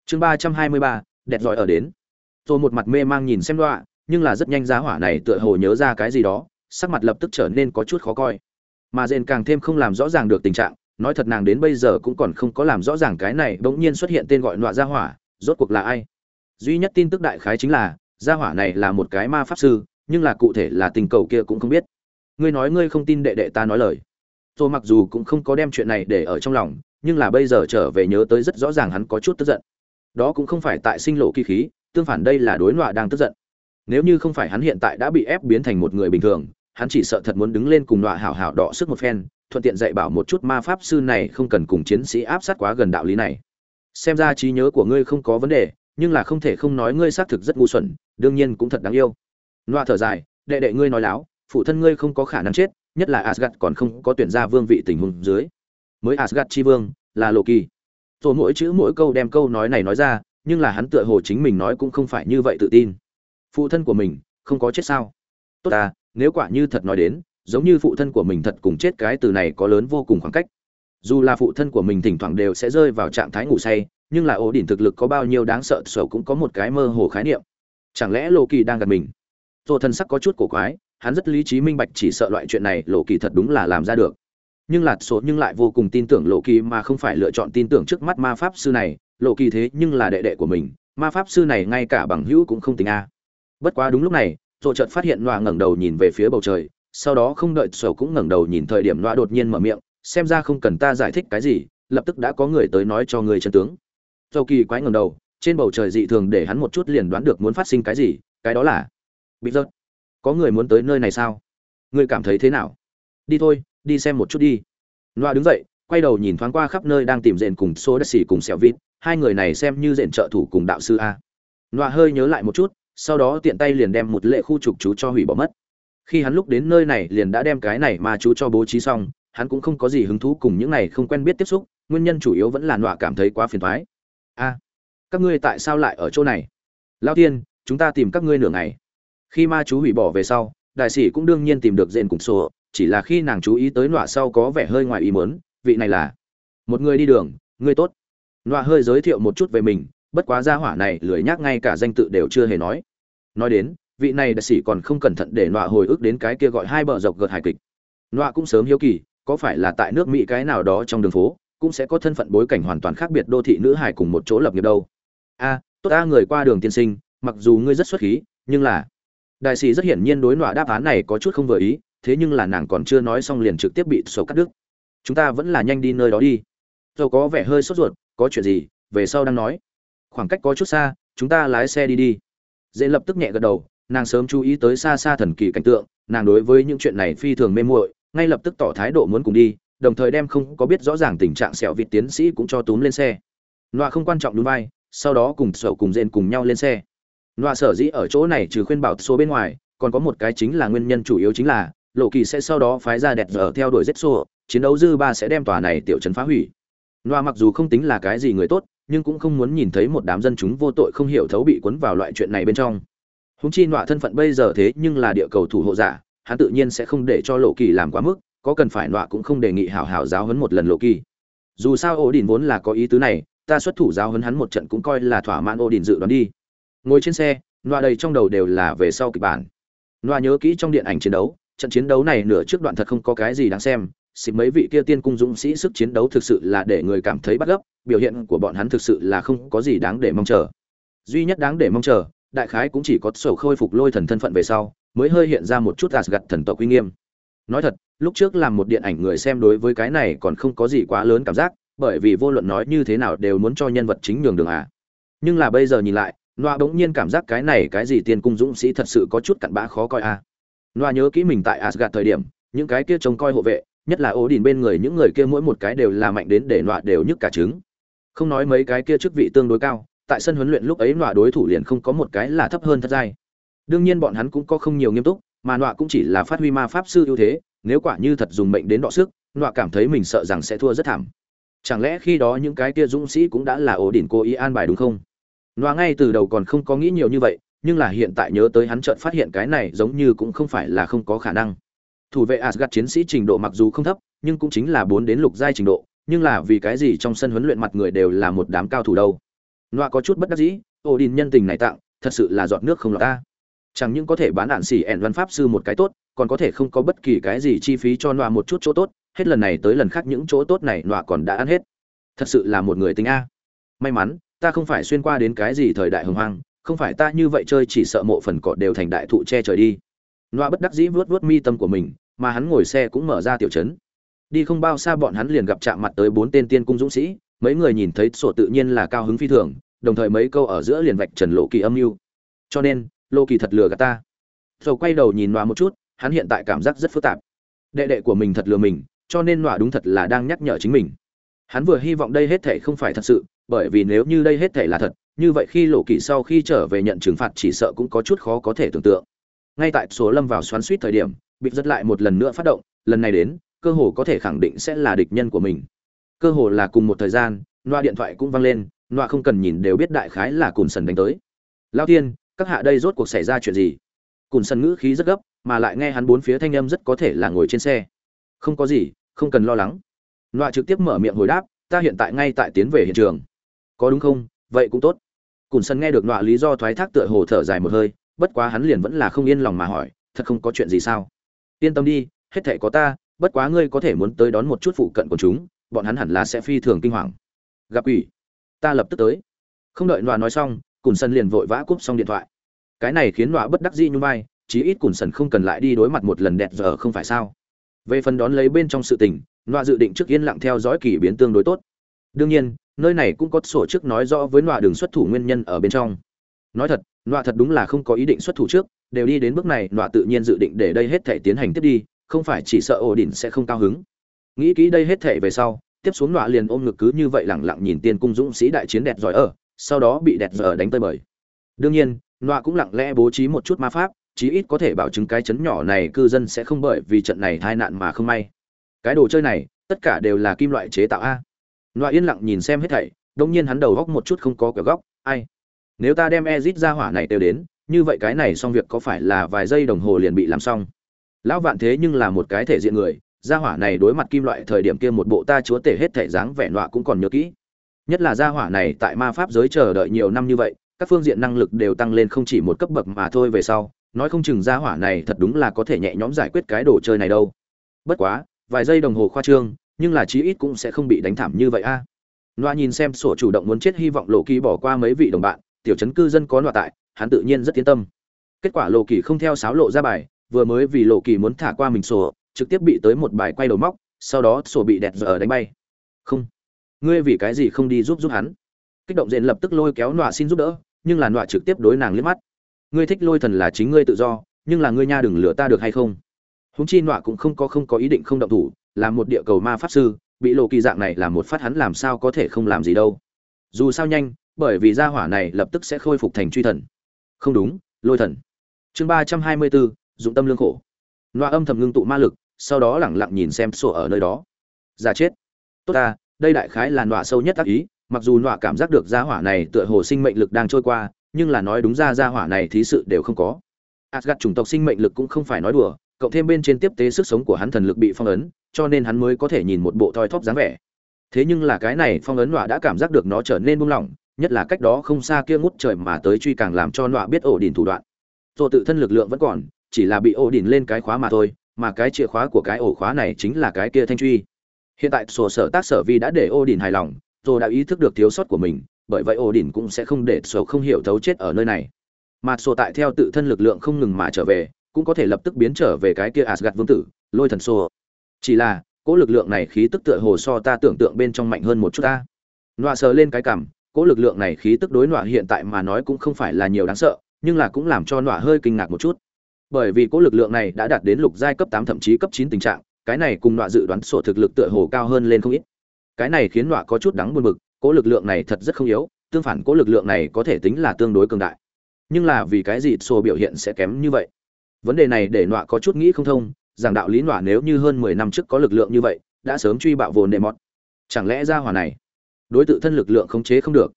Chương ba trăm hai mươi ba, đẹp giỏi ở đến. Tô một mặt mê mang nhìn xem loa, nhưng là rất nhanh giá hỏa này tựa hồ nhớ ra cái gì đó, sắc mặt lập tức trở nên có chút khó coi. Mà rèn càng thêm không làm rõ ràng được tình trạng, nói thật nàng đến bây giờ cũng còn không có làm rõ ràng cái này bỗng nhiên xuất hiện tên gọi nọa gia hỏa, rốt cuộc là ai? Duy nhất tin tức đại khái chính là, gia hỏa này là một cái ma pháp sư, nhưng là cụ thể là tình cầu kia cũng không biết. Ngươi nói ngươi không tin đệ đệ ta nói lời. Tôi mặc dù cũng không có đem chuyện này để ở trong lòng, nhưng là bây giờ trở về nhớ tới rất rõ ràng hắn có chút tức giận. Đó cũng không phải tại sinh lộ kỳ khí, tương phản đây là đối nọa đang tức giận. Nếu như không phải hắn hiện tại đã bị ép biến thành một người bình thường hắn chỉ sợ thật muốn đứng lên cùng đọa hảo hảo đọ sức một phen, thuận tiện dạy bảo một chút ma pháp sư này không cần cùng chiến sĩ áp sát quá gần đạo lý này. Xem ra trí nhớ của ngươi không có vấn đề, nhưng là không thể không nói ngươi xác thực rất ngu xuẩn, đương nhiên cũng thật đáng yêu. Loa thở dài, đệ đệ ngươi nói láo, phụ thân ngươi không có khả năng chết, nhất là asgad còn không có tuyển ra vương vị tình huống dưới. Mới asgad chi vương, là lộ kỳ. Rồi mỗi chữ mỗi câu đem câu nói này nói ra, nhưng là hắn tựa hồ chính mình nói cũng không phải như vậy tự tin. Phụ thân của mình, không có chết sao? Tốt à nếu quả như thật nói đến, giống như phụ thân của mình thật cùng chết cái từ này có lớn vô cùng khoảng cách. Dù là phụ thân của mình thỉnh thoảng đều sẽ rơi vào trạng thái ngủ say, nhưng là ổ đỉnh thực lực có bao nhiêu đáng sợ sầu cũng có một cái mơ hồ khái niệm. Chẳng lẽ lộ kỳ đang gần mình? Tô thân sắc có chút cổ quái, hắn rất lý trí minh bạch chỉ sợ loại chuyện này lộ kỳ thật đúng là làm ra được. Nhưng lạt số nhưng lại vô cùng tin tưởng lộ kỳ mà không phải lựa chọn tin tưởng trước mắt ma pháp sư này. Lộ kỳ thế nhưng là đệ đệ của mình, ma pháp sư này ngay cả bằng hữu cũng không tính a. Bất quá đúng lúc này rồi chợt phát hiện loa ngẩng đầu nhìn về phía bầu trời, sau đó không đợi sầu cũng ngẩng đầu nhìn thời điểm loa đột nhiên mở miệng, xem ra không cần ta giải thích cái gì, lập tức đã có người tới nói cho người chân tướng. Dầu kỳ quái ngẩng đầu, trên bầu trời dị thường để hắn một chút liền đoán được muốn phát sinh cái gì, cái đó là, bị rớt có người muốn tới nơi này sao? Ngươi cảm thấy thế nào? Đi thôi, đi xem một chút đi. Loa đứng dậy, quay đầu nhìn thoáng qua khắp nơi đang tìm rện cùng số đất xỉ cùng xẻo vịt, hai người này xem như rện trợ thủ cùng đạo sư a. Loa hơi nhớ lại một chút sau đó tiện tay liền đem một lệ khu trục chú cho hủy bỏ mất. Khi hắn lúc đến nơi này liền đã đem cái này mà chú cho bố trí xong, hắn cũng không có gì hứng thú cùng những này không quen biết tiếp xúc, nguyên nhân chủ yếu vẫn là nọa cảm thấy quá phiền thoái a, các ngươi tại sao lại ở chỗ này? Lao tiên, chúng ta tìm các ngươi nửa ngày. Khi ma chú hủy bỏ về sau, đại sĩ cũng đương nhiên tìm được dện cùng sổ, chỉ là khi nàng chú ý tới nọa sau có vẻ hơi ngoài ý mớn vị này là, một người đi đường người tốt. Nọa hơi giới thiệu một chút về mình bất quá gia hỏa này lười nhác ngay cả danh tự đều chưa hề nói. Nói đến, vị này đại sĩ còn không cẩn thận để nọa hồi ức đến cái kia gọi hai bờ dọc gợt hài kịch. Nọa cũng sớm hiếu kỳ, có phải là tại nước mỹ cái nào đó trong đường phố, cũng sẽ có thân phận bối cảnh hoàn toàn khác biệt đô thị nữ hải cùng một chỗ lập nghiệp đâu. A, tốt ta người qua đường tiên sinh, mặc dù ngươi rất xuất khí, nhưng là đại sĩ rất hiển nhiên đối nọa đáp án này có chút không vừa ý, thế nhưng là nàng còn chưa nói xong liền trực tiếp bị sổ cắt đứt. Chúng ta vẫn là nhanh đi nơi đó đi. Dầu có vẻ hơi sốt ruột, có chuyện gì, về sau đang nói khoảng cách có chút xa, chúng ta lái xe đi đi. Dễ lập tức nhẹ gật đầu, nàng sớm chú ý tới xa xa thần kỳ cảnh tượng, nàng đối với những chuyện này phi thường mê muội, ngay lập tức tỏ thái độ muốn cùng đi, đồng thời đem không có biết rõ ràng tình trạng sẹo vịt tiến sĩ cũng cho túm lên xe. Loa không quan trọng đúng vai, sau đó cùng sở cùng dên cùng nhau lên xe. Loa sở dĩ ở chỗ này trừ khuyên bảo số bên ngoài, còn có một cái chính là nguyên nhân chủ yếu chính là, lộ kỳ sẽ sau đó phái ra đẹp dở theo đuổi giết xô chiến đấu dư ba sẽ đem tòa này tiểu trấn phá hủy. Loa mặc dù không tính là cái gì người tốt nhưng cũng không muốn nhìn thấy một đám dân chúng vô tội không hiểu thấu bị cuốn vào loại chuyện này bên trong. Húng chi nọa thân phận bây giờ thế nhưng là địa cầu thủ hộ giả, hắn tự nhiên sẽ không để cho lộ kỳ làm quá mức, có cần phải nọa cũng không đề nghị hảo hảo giáo hấn một lần lộ kỳ. Dù sao ổ đình vốn là có ý tứ này, ta xuất thủ giáo hấn hắn một trận cũng coi là thỏa mãn ổ đình dự đoán đi. Ngồi trên xe, nọa đầy trong đầu đều là về sau kịch bản. Nọa nhớ kỹ trong điện ảnh chiến đấu, trận chiến đấu này nửa trước đoạn thật không có cái gì đáng xem xịt mấy vị kia tiên cung dũng sĩ sức chiến đấu thực sự là để người cảm thấy bắt gấp, biểu hiện của bọn hắn thực sự là không có gì đáng để mong chờ. Duy nhất đáng để mong chờ, đại khái cũng chỉ có sổ khôi phục lôi thần thân phận về sau, mới hơi hiện ra một chút gạt thần tộc uy nghiêm. Nói thật, lúc trước làm một điện ảnh người xem đối với cái này còn không có gì quá lớn cảm giác, bởi vì vô luận nói như thế nào đều muốn cho nhân vật chính nhường đường à. Nhưng là bây giờ nhìn lại noa bỗng nhiên cảm giác cái này cái gì tiên cung dũng sĩ thật sự có chút cặn bã khó coi à. Noa nhớ kỹ mình tại asgad thời điểm, những cái kia trông coi hộ vệ nhất là ố đỉnh bên người những người kia mỗi một cái đều là mạnh đến để nọa đều nhức cả trứng. Không nói mấy cái kia chức vị tương đối cao, tại sân huấn luyện lúc ấy nọa đối thủ liền không có một cái là thấp hơn thất giai đương nhiên bọn hắn cũng có không nhiều nghiêm túc, mà nọa cũng chỉ là phát huy ma pháp sư ưu thế, nếu quả như thật dùng mệnh đến đọ sức, nọa cảm thấy mình sợ rằng sẽ thua rất thảm. Chẳng lẽ khi đó những cái kia dũng sĩ cũng đã là ổ đỉnh cố ý an bài đúng không? Nọa ngay từ đầu còn không có nghĩ nhiều như vậy, nhưng là hiện tại nhớ tới hắn chợt phát hiện cái này giống như cũng không phải là không có khả năng thủ vệ asgad chiến sĩ trình độ mặc dù không thấp, nhưng cũng chính là bốn đến lục giai trình độ, nhưng là vì cái gì trong sân huấn luyện mặt người đều là một đám cao thủ đâu? Loa có chút bất đắc dĩ ổ nhân tình này tặng, thật sự là giọt nước không lọt ta. Chẳng những có thể bán đạn xỉ ẻn văn pháp sư một cái tốt, còn có thể không có bất kỳ cái gì chi phí cho loa một chút chỗ tốt, hết lần này tới lần khác những chỗ tốt này loa còn đã ăn hết. Thật sự là một người tính a. May mắn, ta không phải xuyên qua đến cái gì thời đại hồng hoang, không phải ta như vậy chơi chỉ sợ mộ phần cọt đều thành đại thụ che trời đi nọa bất đắc dĩ vuốt vuốt mi tâm của mình, mà hắn ngồi xe cũng mở ra tiểu trấn. Đi không bao xa bọn hắn liền gặp chạm mặt tới bốn tên tiên cung dũng sĩ, mấy người nhìn thấy sổ tự nhiên là cao hứng phi thường, đồng thời mấy câu ở giữa liền vạch trần lộ kỳ âm mưu. Cho nên, lộ kỳ thật lừa gạt ta. Rồi quay đầu nhìn nọa một chút, hắn hiện tại cảm giác rất phức tạp. Đệ đệ của mình thật lừa mình, cho nên nọa đúng thật là đang nhắc nhở chính mình. Hắn vừa hy vọng đây hết thể không phải thật sự, bởi vì nếu như đây hết thể là thật, như vậy khi lộ kỳ sau khi trở về nhận trừng phạt chỉ sợ cũng có chút khó có thể tưởng tượng ngay tại số lâm vào xoắn suýt thời điểm bị giật lại một lần nữa phát động, lần này đến, cơ hồ có thể khẳng định sẽ là địch nhân của mình. Cơ hồ là cùng một thời gian, loa điện thoại cũng vang lên, loa không cần nhìn đều biết đại khái là cùn sần đánh tới. Lao tiên, các hạ đây rốt cuộc xảy ra chuyện gì? Cùn sần ngữ khí rất gấp, mà lại nghe hắn bốn phía thanh âm rất có thể là ngồi trên xe. Không có gì, không cần lo lắng. Loa trực tiếp mở miệng hồi đáp, ta hiện tại ngay tại tiến về hiện trường. Có đúng không? Vậy cũng tốt. Cùn sân nghe được loa lý do thoái thác tựa hồ thở dài một hơi bất quá hắn liền vẫn là không yên lòng mà hỏi, thật không có chuyện gì sao? Yên tâm đi, hết thể có ta, bất quá ngươi có thể muốn tới đón một chút phụ cận của chúng, bọn hắn hẳn là sẽ phi thường kinh hoàng. Gặp quỷ, ta lập tức tới. Không đợi nọa nói xong, cùn sân liền vội vã cúp xong điện thoại. Cái này khiến nọa bất đắc dĩ nhún vai, chí ít cùn sần không cần lại đi đối mặt một lần đẹp giờ không phải sao? Về phần đón lấy bên trong sự tình, nọa dự định trước yên lặng theo dõi kỳ biến tương đối tốt. Đương nhiên, nơi này cũng có sổ trước nói rõ với nọa đường xuất thủ nguyên nhân ở bên trong nói thật nọa thật đúng là không có ý định xuất thủ trước đều đi đến bước này nọa tự nhiên dự định để đây hết thể tiến hành tiếp đi không phải chỉ sợ ổ đỉnh sẽ không cao hứng nghĩ kỹ đây hết thể về sau tiếp xuống nọa liền ôm ngực cứ như vậy lẳng lặng nhìn tiên cung dũng sĩ đại chiến đẹp giỏi ở sau đó bị đẹp giỏi đánh tơi bời đương nhiên nọa cũng lặng lẽ bố trí một chút ma pháp chí ít có thể bảo chứng cái chấn nhỏ này cư dân sẽ không bởi vì trận này tai nạn mà không may. Cái đồ chơi này, tất cả đều là kim loại chế tạo a. nọa yên lặng nhìn xem hết thảy, đông nhiên hắn đầu góc một chút không có cửa góc, ai? Nếu ta đem Ezit ra hỏa này tiêu đến, như vậy cái này xong việc có phải là vài giây đồng hồ liền bị làm xong? Lão vạn thế nhưng là một cái thể diện người, gia hỏa này đối mặt kim loại thời điểm kia một bộ ta chúa tể hết thể dáng vẻ nọa cũng còn nhớ kỹ. Nhất là gia hỏa này tại ma pháp giới chờ đợi nhiều năm như vậy, các phương diện năng lực đều tăng lên không chỉ một cấp bậc mà thôi về sau, nói không chừng gia hỏa này thật đúng là có thể nhẹ nhõm giải quyết cái đồ chơi này đâu bất quá vài giây đồng hồ khoa trương nhưng là chí ít cũng sẽ không bị đánh thảm như vậy a à. nhìn xem sổ chủ động muốn chết hy vọng lộ kỳ bỏ qua mấy vị đồng bạn tiểu trấn cư dân có nọa tại, hắn tự nhiên rất yên tâm. Kết quả lộ kỳ không theo sáo lộ ra bài, vừa mới vì lộ kỳ muốn thả qua mình sổ, trực tiếp bị tới một bài quay đầu móc, sau đó sổ bị đẹp giờ đánh bay. Không. Ngươi vì cái gì không đi giúp giúp hắn? Kích động diện lập tức lôi kéo nọa xin giúp đỡ, nhưng là nọa trực tiếp đối nàng liếc mắt. Ngươi thích lôi thần là chính ngươi tự do, nhưng là ngươi nha đừng lừa ta được hay không? Húng chi nọa cũng không có không có ý định không động thủ làm một địa cầu ma pháp sư, bị lộ kỳ dạng này làm một phát hắn làm sao có thể không làm gì đâu. Dù sao nhanh bởi vì gia hỏa này lập tức sẽ khôi phục thành truy thần. Không đúng, lôi thần. Chương ba trăm hai mươi bốn, dụng tâm lương khổ. Loa âm thầm ngưng tụ ma lực, sau đó lẳng lặng nhìn xem sổ ở nơi đó. Ra chết. Tốt ta, đây đại khái là nọa sâu nhất tác ý, mặc dù nọa cảm giác được gia hỏa này tựa hồ sinh mệnh lực đang trôi qua, nhưng là nói đúng ra gia hỏa này thí sự đều không có. Asgard chủng tộc sinh mệnh lực cũng không phải nói đùa, cộng thêm bên trên tiếp tế sức sống của hắn thần lực bị phong ấn, cho nên hắn mới có thể nhìn một bộ thoi thóp dáng vẻ. Thế nhưng là cái này phong ấn nọa đã cảm giác được nó trở nên buông lỏng nhất là cách đó không xa kia ngút trời mà tới truy càng làm cho nọa biết ổ đỉnh thủ đoạn rồi tự thân lực lượng vẫn còn chỉ là bị ổ đỉnh lên cái khóa mà thôi mà cái chìa khóa của cái ổ khóa này chính là cái kia thanh truy hiện tại sổ sở tác sở vi đã để ổ đỉnh hài lòng rồi đã ý thức được thiếu sót của mình bởi vậy ổ đỉnh cũng sẽ không để sổ không hiểu thấu chết ở nơi này mà sổ tại theo tự thân lực lượng không ngừng mà trở về cũng có thể lập tức biến trở về cái kia Asgard vương tử, lôi thần sổ. Chỉ là, cỗ lực lượng này khí tức tựa hồ so ta tưởng tượng bên trong mạnh hơn một chút ta. Nọa sờ lên cái cằm, cỗ lực lượng này khí tức đối nọa hiện tại mà nói cũng không phải là nhiều đáng sợ, nhưng là cũng làm cho nọa hơi kinh ngạc một chút. Bởi vì cỗ lực lượng này đã đạt đến lục giai cấp tám thậm chí cấp chín tình trạng, cái này cùng nọa dự đoán sổ thực lực tựa hồ cao hơn lên không ít. Cái này khiến nọa có chút đáng buồn bực, cỗ lực lượng này thật rất không yếu, tương phản cỗ lực lượng này có thể tính là tương đối cường đại. Nhưng là vì cái gì sổ biểu hiện sẽ kém như vậy? vấn đề này để nọa có chút nghĩ không thông rằng đạo lý nọa nếu như hơn mười năm trước có lực lượng như vậy đã sớm truy bạo vồn đệ mọt chẳng lẽ ra hỏa này đối tự thân lực lượng khống chế không được.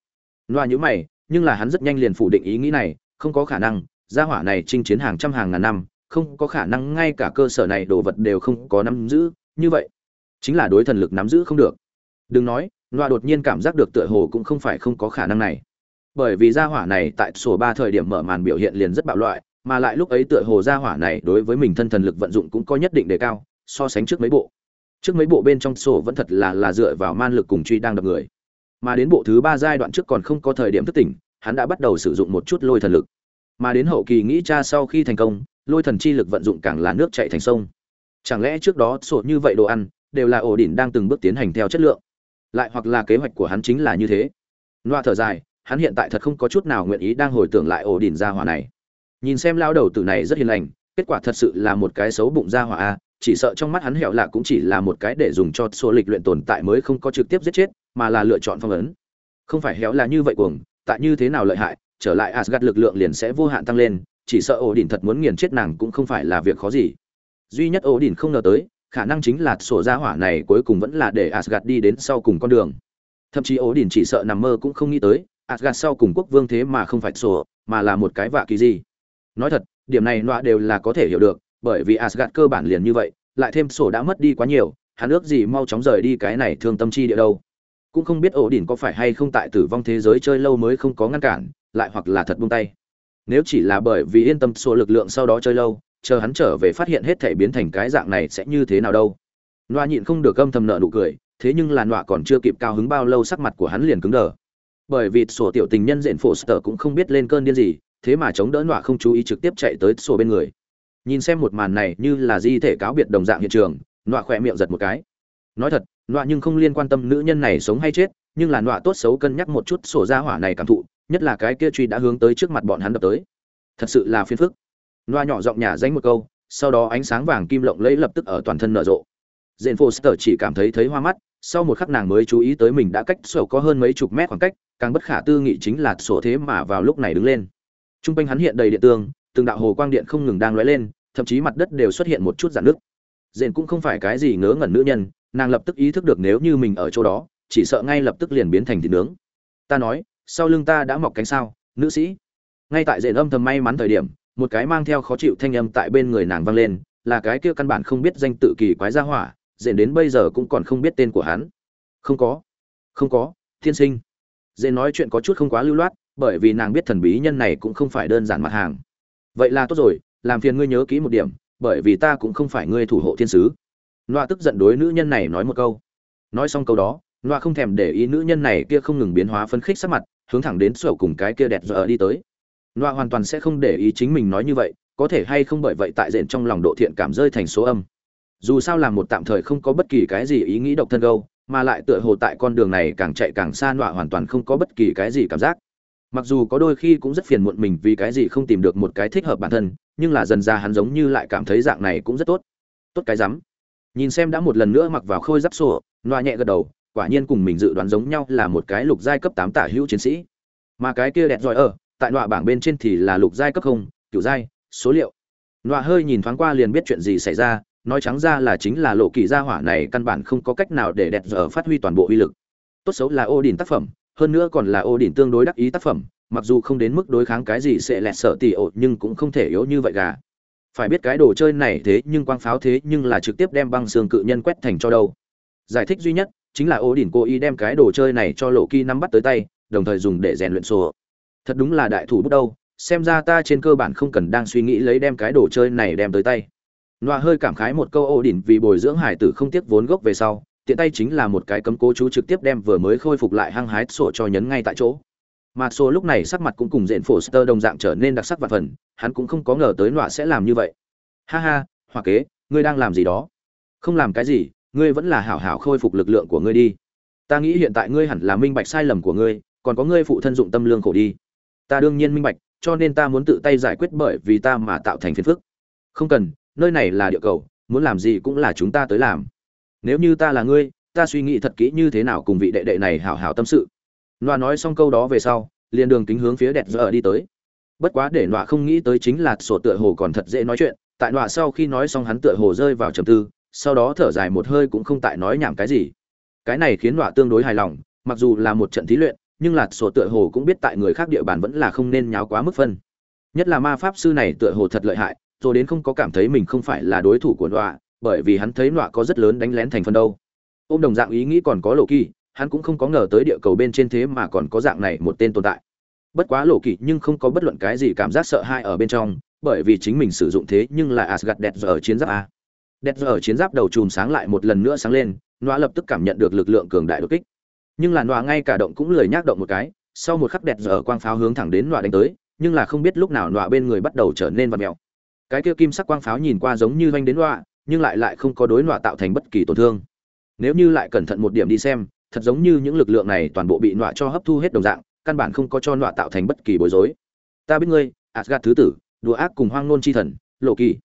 Loa nhữ mày, nhưng là hắn rất nhanh liền phủ định ý nghĩ này, không có khả năng, gia hỏa này chinh chiến hàng trăm hàng ngàn năm, không có khả năng ngay cả cơ sở này đồ vật đều không có nắm giữ, như vậy, chính là đối thần lực nắm giữ không được. Đừng nói, loa đột nhiên cảm giác được tựa hồ cũng không phải không có khả năng này. Bởi vì gia hỏa này tại sổ ba thời điểm mở màn biểu hiện liền rất bạo loại, mà lại lúc ấy tựa hồ gia hỏa này đối với mình thân thần lực vận dụng cũng có nhất định đề cao, so sánh trước mấy bộ. Trước mấy bộ bên trong sổ vẫn thật là là dựa vào man lực cùng truy đang đập người mà đến bộ thứ ba giai đoạn trước còn không có thời điểm thức tỉnh, hắn đã bắt đầu sử dụng một chút lôi thần lực. Mà đến hậu kỳ nghĩ cha sau khi thành công, lôi thần chi lực vận dụng càng là nước chạy thành sông. Chẳng lẽ trước đó sổ như vậy đồ ăn, đều là ổ đỉnh đang từng bước tiến hành theo chất lượng? Lại hoặc là kế hoạch của hắn chính là như thế? Loa thở dài, hắn hiện tại thật không có chút nào nguyện ý đang hồi tưởng lại ổ đỉnh ra hỏa này. Nhìn xem lao đầu tử này rất hiền lành, kết quả thật sự là một cái xấu bụng ra hỏa a chỉ sợ trong mắt hắn hẻo lạ cũng chỉ là một cái để dùng cho số lịch luyện tồn tại mới không có trực tiếp giết chết, mà là lựa chọn phong ấn. Không phải héo là như vậy cuồng, tại như thế nào lợi hại, trở lại asgad lực lượng liền sẽ vô hạn tăng lên, chỉ sợ ổ đỉnh thật muốn nghiền chết nàng cũng không phải là việc khó gì. Duy nhất ổ đỉnh không ngờ tới, khả năng chính là sổ gia hỏa này cuối cùng vẫn là để asgad đi đến sau cùng con đường. Thậm chí ổ đỉnh chỉ sợ nằm mơ cũng không nghĩ tới asgad sau cùng quốc vương thế mà không phải sổ, mà là một cái vạ kỳ gì. Nói thật, điểm này nọa đều là có thể hiểu được bởi vì Asgard cơ bản liền như vậy, lại thêm sổ đã mất đi quá nhiều, hắn ước gì mau chóng rời đi cái này thương tâm chi địa đâu. Cũng không biết ổ đỉnh có phải hay không tại tử vong thế giới chơi lâu mới không có ngăn cản, lại hoặc là thật buông tay. Nếu chỉ là bởi vì yên tâm sổ lực lượng sau đó chơi lâu, chờ hắn trở về phát hiện hết thể biến thành cái dạng này sẽ như thế nào đâu. Noa nhịn không được âm thầm nợ nụ cười, thế nhưng là Noa còn chưa kịp cao hứng bao lâu sắc mặt của hắn liền cứng đờ. Bởi vì sổ tiểu tình nhân diện phổ sở cũng không biết lên cơn điên gì, thế mà chống đỡ Noa không chú ý trực tiếp chạy tới sổ bên người nhìn xem một màn này như là di thể cáo biệt đồng dạng hiện trường nọa khỏe miệng giật một cái. Nói thật nọa nhưng không liên quan tâm nữ nhân này sống hay chết nhưng là nọa tốt xấu cân nhắc một chút sổ ra hỏa này cảm thụ nhất là cái kia truy đã hướng tới trước mặt bọn hắn đập tới. Thật sự là phiền phức. Nọa nhỏ giọng nhả danh một câu sau đó ánh sáng vàng kim lộng lẫy lập tức ở toàn thân nở rộ. Dện foster chỉ cảm thấy thấy hoa mắt sau một khắc nàng mới chú ý tới mình đã cách sổ có hơn mấy chục mét khoảng cách càng bất khả tư nghị chính là sổ thế mà vào lúc này đứng lên. Trung quanh hắn hiện đầy điện tương, từng đạo hồ quang điện không ngừng đang lóe lên, thậm chí mặt đất đều xuất hiện một chút rạn nứt. Dện cũng không phải cái gì ngớ ngẩn nữ nhân, nàng lập tức ý thức được nếu như mình ở chỗ đó, chỉ sợ ngay lập tức liền biến thành thịt nướng. Ta nói, sau lưng ta đã mọc cánh sao, nữ sĩ. Ngay tại Dện âm thầm may mắn thời điểm, một cái mang theo khó chịu thanh âm tại bên người nàng vang lên, là cái kia căn bản không biết danh tự kỳ quái gia hỏa, Dện đến bây giờ cũng còn không biết tên của hắn. Không có, không có, thiên sinh. Dện nói chuyện có chút không quá lưu loát, bởi vì nàng biết thần bí nhân này cũng không phải đơn giản mặt hàng vậy là tốt rồi, làm phiền ngươi nhớ kỹ một điểm, bởi vì ta cũng không phải ngươi thủ hộ thiên sứ. Loa tức giận đối nữ nhân này nói một câu. Nói xong câu đó loa không thèm để ý nữ nhân này kia không ngừng biến hóa phấn khích sắc mặt, hướng thẳng đến sổ cùng cái kia đẹp giờ đi tới. Loa hoàn toàn sẽ không để ý chính mình nói như vậy, có thể hay không bởi vậy tại diện trong lòng độ thiện cảm rơi thành số âm. Dù sao là một tạm thời không có bất kỳ cái gì ý nghĩ độc thân gâu mà lại tựa hồ tại con đường này càng chạy càng xa, nọa hoàn toàn không có bất kỳ cái gì cảm giác mặc dù có đôi khi cũng rất phiền muộn mình vì cái gì không tìm được một cái thích hợp bản thân, nhưng là dần ra hắn giống như lại cảm thấy dạng này cũng rất tốt. Tốt cái rắm. Nhìn xem đã một lần nữa mặc vào khôi giáp sổ, loa nhẹ gật đầu, quả nhiên cùng mình dự đoán giống nhau là một cái lục giai cấp tám tả hữu chiến sĩ. Mà cái kia đẹp giỏi ở, tại loa bảng bên trên thì là lục giai cấp không, kiểu giai, số liệu. Loa hơi nhìn thoáng qua liền biết chuyện gì xảy ra, nói trắng ra là chính là lộ kỳ gia hỏa này căn bản không có cách nào để đẹp giờ phát huy toàn bộ uy lực. Tốt xấu là ô đình tác phẩm hơn nữa còn là ô đỉnh tương đối đắc ý tác phẩm mặc dù không đến mức đối kháng cái gì sẽ lẹt sợ tỉ ổ nhưng cũng không thể yếu như vậy gà. Phải biết cái đồ chơi này thế nhưng quang pháo thế nhưng là trực tiếp đem băng xương cự nhân quét thành cho đâu. Giải thích duy nhất chính là ô đỉnh cô ý đem cái đồ chơi này cho lộ kỳ nắm bắt tới tay đồng thời dùng để rèn luyện sổ. Thật đúng là đại thủ bút đâu xem ra ta trên cơ bản không cần đang suy nghĩ lấy đem cái đồ chơi này đem tới tay. Noa hơi cảm khái một câu ô đỉnh vì bồi dưỡng hải tử không tiếc vốn gốc về sau, tiện tay chính là một cái cấm cố chú trực tiếp đem vừa mới khôi phục lại hăng hái sổ cho nhấn ngay tại chỗ. Mà sổ lúc này sắc mặt cũng cùng diện Foster đồng dạng trở nên đặc sắc và phần, hắn cũng không có ngờ tới nọa sẽ làm như vậy. Ha ha, Hoa kế, ngươi đang làm gì đó? Không làm cái gì, ngươi vẫn là hảo hảo khôi phục lực lượng của ngươi đi. Ta nghĩ hiện tại ngươi hẳn là minh bạch sai lầm của ngươi, còn có ngươi phụ thân dụng tâm lương khổ đi. Ta đương nhiên minh bạch, cho nên ta muốn tự tay giải quyết bởi vì ta mà tạo thành phiền phức. Không cần, nơi này là địa cầu muốn làm gì cũng là chúng ta tới làm nếu như ta là ngươi, ta suy nghĩ thật kỹ như thế nào cùng vị đệ đệ này hảo hảo tâm sự. Loa nói xong câu đó về sau, liền đường kính hướng phía đẹp giờ đi tới. Bất quá để loa không nghĩ tới chính là sổ tựa hồ còn thật dễ nói chuyện, tại loa sau khi nói xong hắn tựa hồ rơi vào trầm tư, sau đó thở dài một hơi cũng không tại nói nhảm cái gì. Cái này khiến loa tương đối hài lòng, mặc dù là một trận thí luyện, nhưng là sổ tựa hồ cũng biết tại người khác địa bàn vẫn là không nên nháo quá mức phân. Nhất là ma pháp sư này tựa hồ thật lợi hại, rồi đến không có cảm thấy mình không phải là đối thủ của đọa bởi vì hắn thấy nọa có rất lớn đánh lén thành phần đâu. Ôm đồng dạng ý nghĩ còn có lộ kỳ, hắn cũng không có ngờ tới địa cầu bên trên thế mà còn có dạng này một tên tồn tại. Bất quá lộ kỳ nhưng không có bất luận cái gì cảm giác sợ hãi ở bên trong, bởi vì chính mình sử dụng thế nhưng là asgad đẹp giờ chiến giáp a. Đẹp giờ chiến giáp đầu chùm sáng lại một lần nữa sáng lên, nọa lập tức cảm nhận được lực lượng cường đại đột kích. Nhưng là nọa ngay cả động cũng lười nhác động một cái, sau một khắc đẹp giờ quang pháo hướng thẳng đến nọa đánh tới, nhưng là không biết lúc nào nọa bên người bắt đầu trở nên vặt mèo. Cái kia kim sắc quang pháo nhìn qua giống như doanh đến nọa nhưng lại lại không có đối nọa tạo thành bất kỳ tổn thương. Nếu như lại cẩn thận một điểm đi xem, thật giống như những lực lượng này toàn bộ bị nọa cho hấp thu hết đồng dạng, căn bản không có cho nọa tạo thành bất kỳ bối rối. Ta biết ngươi asgad thứ tử, đùa ác cùng hoang nôn chi thần, lộ kỳ.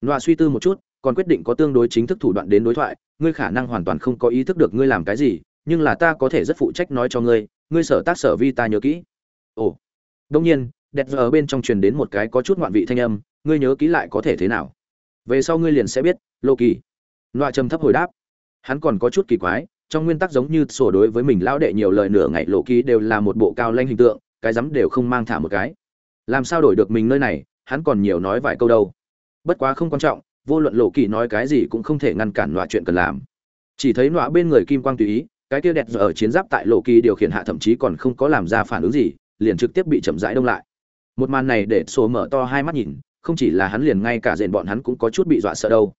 Nọa suy tư một chút, còn quyết định có tương đối chính thức thủ đoạn đến đối thoại, ngươi khả năng hoàn toàn không có ý thức được ngươi làm cái gì, nhưng là ta có thể rất phụ trách nói cho ngươi ngươi sở tác sở vi ta nhớ kỹ. Ồ. Đông nhiên đẹp giờ ở bên trong truyền đến một cái có chút ngoạn vị thanh âm, ngươi nhớ kỹ lại có thể thế nào? Về sau ngươi liền sẽ biết, lô kỳ. Loa trầm thấp hồi đáp. Hắn còn có chút kỳ quái, trong nguyên tắc giống như sổ đối với mình lão đệ nhiều lời nửa ngày lộ kỳ đều là một bộ cao lanh hình tượng, cái rắm đều không mang thả một cái. Làm sao đổi được mình nơi này, hắn còn nhiều nói vài câu đâu. Bất quá không quan trọng, vô luận lộ kỳ nói cái gì cũng không thể ngăn cản loại chuyện cần làm. Chỉ thấy nọa bên người kim quang tùy ý, cái kia đẹp giờ ở chiến giáp tại lộ kỳ điều khiển hạ thậm chí còn không có làm ra phản ứng gì, liền trực tiếp bị chậm rãi đông lại. Một màn này để sổ mở to hai mắt nhìn không chỉ là hắn liền ngay cả rèn bọn hắn cũng có chút bị dọa sợ đâu.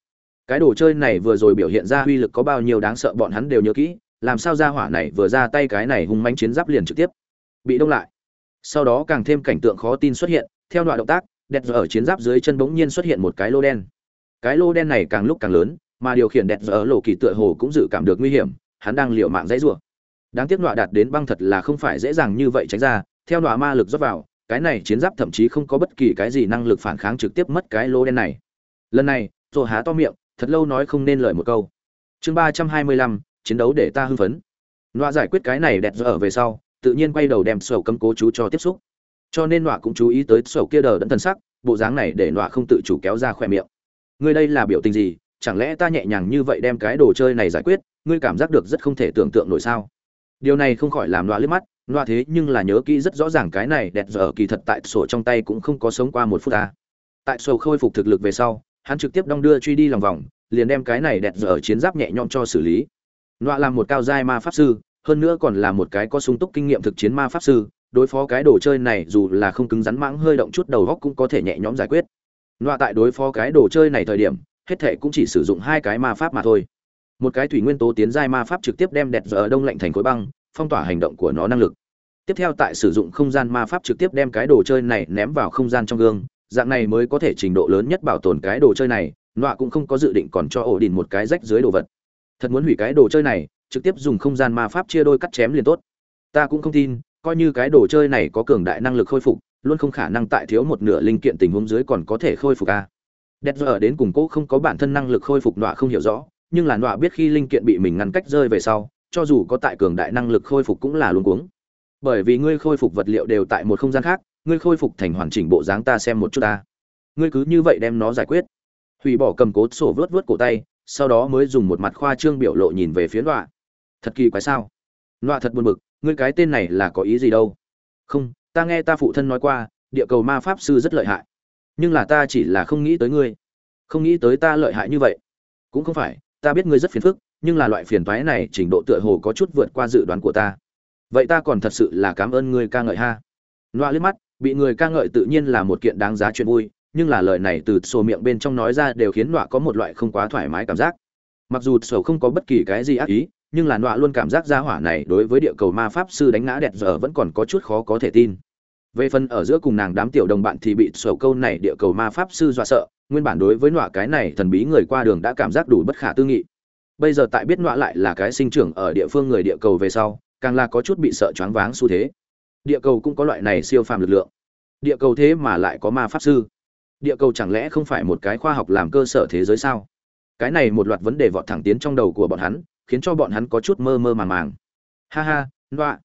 Cái đồ chơi này vừa rồi biểu hiện ra uy lực có bao nhiêu đáng sợ bọn hắn đều nhớ kỹ, làm sao ra hỏa này vừa ra tay cái này hung manh chiến giáp liền trực tiếp bị đông lại. Sau đó càng thêm cảnh tượng khó tin xuất hiện, theo đoạn động tác đẹp ở chiến giáp dưới chân bỗng nhiên xuất hiện một cái lô đen. Cái lô đen này càng lúc càng lớn, mà điều khiển đẹp ở lộ kỳ tựa hồ cũng dự cảm được nguy hiểm, hắn đang liều mạng dãy rủa. Đáng tiếc đoạn đạt đến băng thật là không phải dễ dàng như vậy tránh ra, theo đoạn ma lực rót vào cái này chiến giáp thậm chí không có bất kỳ cái gì năng lực phản kháng trực tiếp mất cái lô đen này. Lần này rồi há to miệng, thật lâu nói không nên lời một câu. Chương ba trăm hai mươi lăm, chiến đấu để ta hưng phấn. Nọa giải quyết cái này đẹp giờ ở về sau, tự nhiên quay đầu đem sầu cấm cố chú cho tiếp xúc. Cho nên nọa cũng chú ý tới sầu kia đờ đẫn thân sắc, bộ dáng này để nọa không tự chủ kéo ra khỏe miệng. Ngươi đây là biểu tình gì? Chẳng lẽ ta nhẹ nhàng như vậy đem cái đồ chơi này giải quyết? Ngươi cảm giác được rất không thể tưởng tượng nổi sao? Điều này không khỏi làm nọa liếc mắt loa thế nhưng là nhớ kỹ rất rõ ràng cái này đẹp giờ kỳ thật tại sổ trong tay cũng không có sống qua một phút ta. Tại sổ khôi phục thực lực về sau, hắn trực tiếp đong đưa truy đi lòng vòng, liền đem cái này đẹp giờ chiến giáp nhẹ nhõm cho xử lý. Loa là một cao giai ma pháp sư, hơn nữa còn là một cái có sung túc kinh nghiệm thực chiến ma pháp sư, đối phó cái đồ chơi này dù là không cứng rắn mãng hơi động chút đầu góc cũng có thể nhẹ nhõm giải quyết. Loa tại đối phó cái đồ chơi này thời điểm, hết thệ cũng chỉ sử dụng hai cái ma pháp mà thôi. Một cái thủy nguyên tố tiến giai ma pháp trực tiếp đem đẹp giờ đông lạnh thành khối băng, phong tỏa hành động của nó năng lực tiếp theo tại sử dụng không gian ma pháp trực tiếp đem cái đồ chơi này ném vào không gian trong gương, dạng này mới có thể trình độ lớn nhất bảo tồn cái đồ chơi này, nọa cũng không có dự định còn cho ổ đình một cái rách dưới đồ vật. Thật muốn hủy cái đồ chơi này, trực tiếp dùng không gian ma pháp chia đôi cắt chém liền tốt. Ta cũng không tin, coi như cái đồ chơi này có cường đại năng lực khôi phục, luôn không khả năng tại thiếu một nửa linh kiện tình huống dưới còn có thể khôi phục a. Đẹp giờ đến cùng cố không có bản thân năng lực khôi phục nọa không hiểu rõ, nhưng là nọa biết khi linh kiện bị mình ngăn cách rơi về sau, cho dù có tại cường đại năng lực khôi phục cũng là luống cuống bởi vì ngươi khôi phục vật liệu đều tại một không gian khác, ngươi khôi phục thành hoàn chỉnh bộ dáng ta xem một chút ta. Ngươi cứ như vậy đem nó giải quyết. Hủy bỏ cầm cố sổ vớt vớt cổ tay, sau đó mới dùng một mặt khoa trương biểu lộ nhìn về phía nọa. Thật kỳ quái sao? Nọa thật buồn bực, ngươi cái tên này là có ý gì đâu? Không, ta nghe ta phụ thân nói qua, địa cầu ma pháp sư rất lợi hại. Nhưng là ta chỉ là không nghĩ tới ngươi. Không nghĩ tới ta lợi hại như vậy. Cũng không phải, ta biết ngươi rất phiền phức, nhưng là loại phiền toái này trình độ tựa hồ có chút vượt qua dự đoán của ta vậy ta còn thật sự là cảm ơn ngươi ca ngợi ha. Loa liếc mắt, bị người ca ngợi tự nhiên là một kiện đáng giá chuyện vui, nhưng là lời này từ sổ miệng bên trong nói ra đều khiến loa có một loại không quá thoải mái cảm giác. Mặc dù sổ không có bất kỳ cái gì ác ý, nhưng là loa luôn cảm giác gia hỏa này đối với địa cầu ma pháp sư đánh ngã đẹp giờ vẫn còn có chút khó có thể tin. Về phần ở giữa cùng nàng đám tiểu đồng bạn thì bị sổ câu này địa cầu ma pháp sư dọa sợ, nguyên bản đối với nọa cái này thần bí người qua đường đã cảm giác đủ bất khả tư nghị. Bây giờ tại biết nọa lại là cái sinh trưởng ở địa phương người địa cầu về sau càng là có chút bị sợ choáng váng xu thế. Địa cầu cũng có loại này siêu phàm lực lượng. Địa cầu thế mà lại có ma pháp sư. Địa cầu chẳng lẽ không phải một cái khoa học làm cơ sở thế giới sao? Cái này một loạt vấn đề vọt thẳng tiến trong đầu của bọn hắn, khiến cho bọn hắn có chút mơ mơ màng màng. Ha ha loạ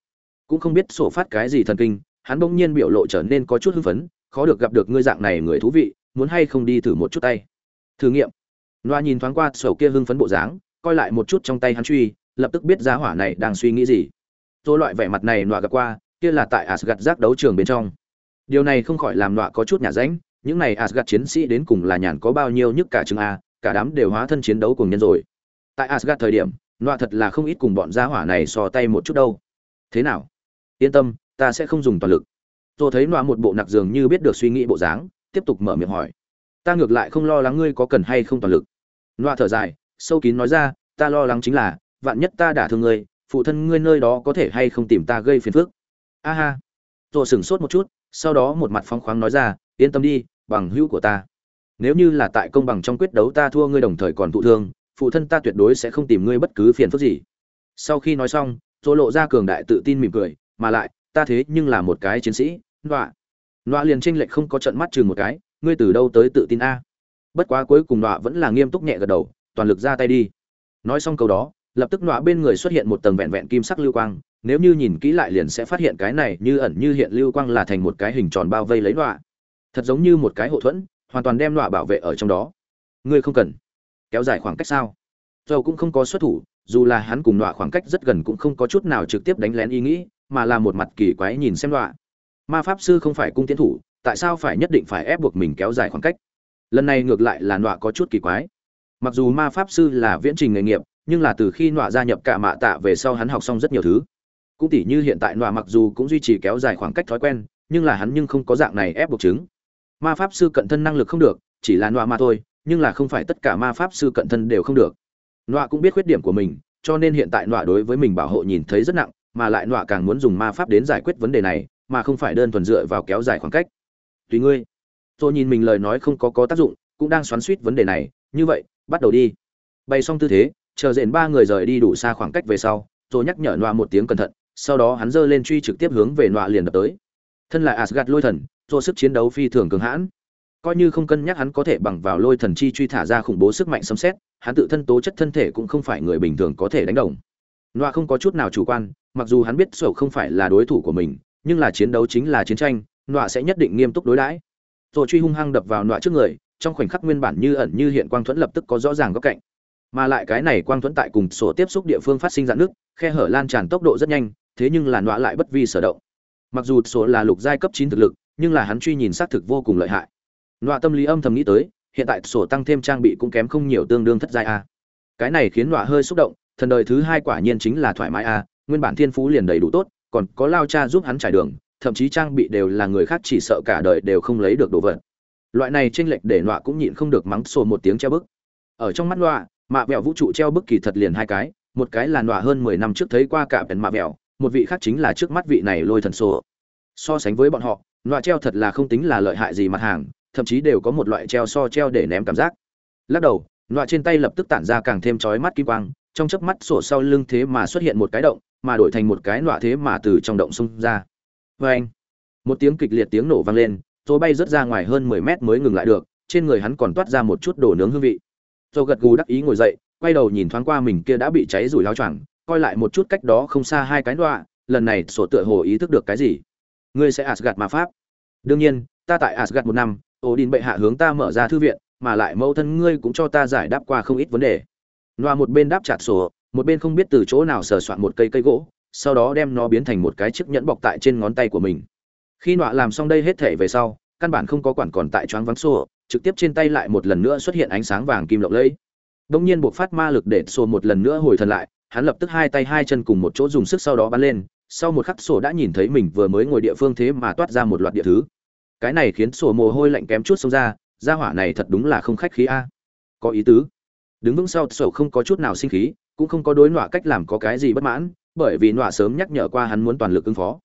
cũng không biết sổ phát cái gì thần kinh, hắn bỗng nhiên biểu lộ trở nên có chút hưng phấn, khó được gặp được ngươi dạng này người thú vị, muốn hay không đi thử một chút tay. Thử nghiệm. Loa nhìn thoáng qua sổ kia hưng phấn bộ dáng, coi lại một chút trong tay hắn truy, lập tức biết giá hỏa này đang suy nghĩ gì rồi loại vẻ mặt này nọa gặp qua, kia là tại asgad giác đấu trường bên trong. Điều này không khỏi làm nọa có chút nhả ránh, những này asgad chiến sĩ đến cùng là nhàn có bao nhiêu nhức cả chừng a, cả đám đều hóa thân chiến đấu cùng nhân rồi. Tại asgad thời điểm, nọa thật là không ít cùng bọn gia hỏa này so tay một chút đâu. Thế nào? Yên tâm, ta sẽ không dùng toàn lực. Tôi thấy nọa một bộ nặc dường như biết được suy nghĩ bộ dáng, tiếp tục mở miệng hỏi. Ta ngược lại không lo lắng ngươi có cần hay không toàn lực. Nọa thở dài, sâu kín nói ra, ta lo lắng chính là, vạn nhất ta đả thương ngươi phụ thân ngươi nơi đó có thể hay không tìm ta gây phiền phức? A ha. Tôi sửng sốt một chút, sau đó một mặt phong khoáng nói ra, yên tâm đi, bằng hữu của ta. Nếu như là tại công bằng trong quyết đấu ta thua ngươi đồng thời còn thụ thương, phụ thân ta tuyệt đối sẽ không tìm ngươi bất cứ phiền phức gì. Sau khi nói xong tôi lộ ra cường đại tự tin mỉm cười, mà lại, ta thế nhưng là một cái chiến sĩ, nọa. Nọa liền tranh lệch không có trận mắt chừng một cái, ngươi từ đâu tới tự tin a? Bất quá cuối cùng nọa vẫn là nghiêm túc nhẹ gật đầu, toàn lực ra tay đi. Nói xong câu đó lập tức nọa bên người xuất hiện một tầng vẹn vẹn kim sắc lưu quang, nếu như nhìn kỹ lại liền sẽ phát hiện cái này như ẩn như hiện lưu quang là thành một cái hình tròn bao vây lấy nọa. Thật giống như một cái hậu thuẫn, hoàn toàn đem nọa bảo vệ ở trong đó. Ngươi không cần. Kéo dài khoảng cách sao? Dầu cũng không có xuất thủ, dù là hắn cùng nọa khoảng cách rất gần cũng không có chút nào trực tiếp đánh lén ý nghĩ, mà là một mặt kỳ quái nhìn xem nọa. Ma pháp sư không phải cung tiến thủ, tại sao phải nhất định phải ép buộc mình kéo dài khoảng cách? Lần này ngược lại là nọa có chút kỳ quái. Mặc dù ma pháp sư là viễn trình nghề nghiệp nhưng là từ khi nọa gia nhập cả mạ tạ về sau hắn học xong rất nhiều thứ. Cũng tỉ như hiện tại nọa mặc dù cũng duy trì kéo dài khoảng cách thói quen, nhưng là hắn nhưng không có dạng này ép buộc chứng. Ma pháp sư cận thân năng lực không được, chỉ là nọa mà thôi, nhưng là không phải tất cả ma pháp sư cận thân đều không được. Nọa cũng biết khuyết điểm của mình, cho nên hiện tại nọa đối với mình bảo hộ nhìn thấy rất nặng, mà lại nọa càng muốn dùng ma pháp đến giải quyết vấn đề này, mà không phải đơn thuần dựa vào kéo dài khoảng cách. Tùy ngươi. Tôi nhìn mình lời nói không có có tác dụng, cũng đang xoắn suýt vấn đề này, như vậy, bắt đầu đi. Bày xong tư thế chờ dện ba người rời đi đủ xa khoảng cách về sau, rồi nhắc nhở nọa một tiếng cẩn thận, sau đó hắn giơ lên truy trực tiếp hướng về nọa liền đập tới. Thân là asgad lôi thần, rồi sức chiến đấu phi thường cường hãn. Coi như không cân nhắc hắn có thể bằng vào lôi thần chi truy thả ra khủng bố sức mạnh xâm xét hắn tự thân tố chất thân thể cũng không phải người bình thường có thể đánh đồng. Nọa không có chút nào chủ quan, mặc dù hắn biết sổ không phải là đối thủ của mình, nhưng là chiến đấu chính là chiến tranh nọa sẽ nhất định nghiêm túc đối đãi. Rồi truy hung hăng đập vào nọa trước người, trong khoảnh khắc nguyên bản như ẩn như hiện quang thuẫn lập tức có rõ ràng góc cạnh mà lại cái này quang thuẫn tại cùng sổ tiếp xúc địa phương phát sinh dạn nước khe hở lan tràn tốc độ rất nhanh, thế nhưng là nọa lại bất vi sở động. Mặc dù sổ là lục giai cấp chín thực lực, nhưng là hắn truy nhìn xác thực vô cùng lợi hại. Nọa tâm lý âm thầm nghĩ tới, hiện tại sổ tăng thêm trang bị cũng kém không nhiều tương đương thất giai a. Cái này khiến nọa hơi xúc động, thần đời thứ hai quả nhiên chính là thoải mái a, nguyên bản thiên phú liền đầy đủ tốt, còn có lao cha giúp hắn trải đường, thậm chí trang bị đều là người khác chỉ sợ cả đời đều không lấy được đồ vật. Loại này tranh lệch để nọa cũng nhịn không được mắng sổ một tiếng che bức. Ở trong mắt nọa mạ vẹo vũ trụ treo bức kỳ thật liền hai cái, một cái là nọa hơn mười năm trước thấy qua cả bèn mạ vẹo, một vị khác chính là trước mắt vị này lôi thần sổ. So sánh với bọn họ, nọa treo thật là không tính là lợi hại gì mặt hàng, thậm chí đều có một loại treo so treo để ném cảm giác. Lắc đầu, nọa trên tay lập tức tản ra càng thêm chói mắt kim quang, trong chớp mắt sổ sau lưng thế mà xuất hiện một cái động, mà đổi thành một cái nọa thế mà từ trong động xung ra. Vê anh, một tiếng kịch liệt tiếng nổ vang lên, rồi bay rớt ra ngoài hơn mười mét mới ngừng lại được, trên người hắn còn toát ra một chút đồ nướng hương vị rồi gật gù đắc ý ngồi dậy, quay đầu nhìn thoáng qua mình kia đã bị cháy rủi lao choàng, coi lại một chút cách đó không xa hai cái đọa, lần này sổ tựa hồ ý thức được cái gì? Ngươi sẽ Asgard ma pháp. Đương nhiên, ta tại Asgard một năm, Odin bệ hạ hướng ta mở ra thư viện, mà lại mẫu thân ngươi cũng cho ta giải đáp qua không ít vấn đề. Noa một bên đáp chặt sổ, một bên không biết từ chỗ nào sờ soạn một cây cây gỗ, sau đó đem nó biến thành một cái chiếc nhẫn bọc tại trên ngón tay của mình. Khi Noa làm xong đây hết thể về sau, căn bản không có quản còn tại choáng vắng sổ trực tiếp trên tay lại một lần nữa xuất hiện ánh sáng vàng kim lộng lẫy. Đông nhiên buộc phát ma lực để sổ một lần nữa hồi thần lại, hắn lập tức hai tay hai chân cùng một chỗ dùng sức sau đó bắn lên, sau một khắc sổ đã nhìn thấy mình vừa mới ngồi địa phương thế mà toát ra một loạt địa thứ. Cái này khiến sổ mồ hôi lạnh kém chút xông ra, gia hỏa này thật đúng là không khách khí a. Có ý tứ. Đứng vững sau, sổ không có chút nào sinh khí, cũng không có đối nọa cách làm có cái gì bất mãn, bởi vì nọa sớm nhắc nhở qua hắn muốn toàn lực ứng phó.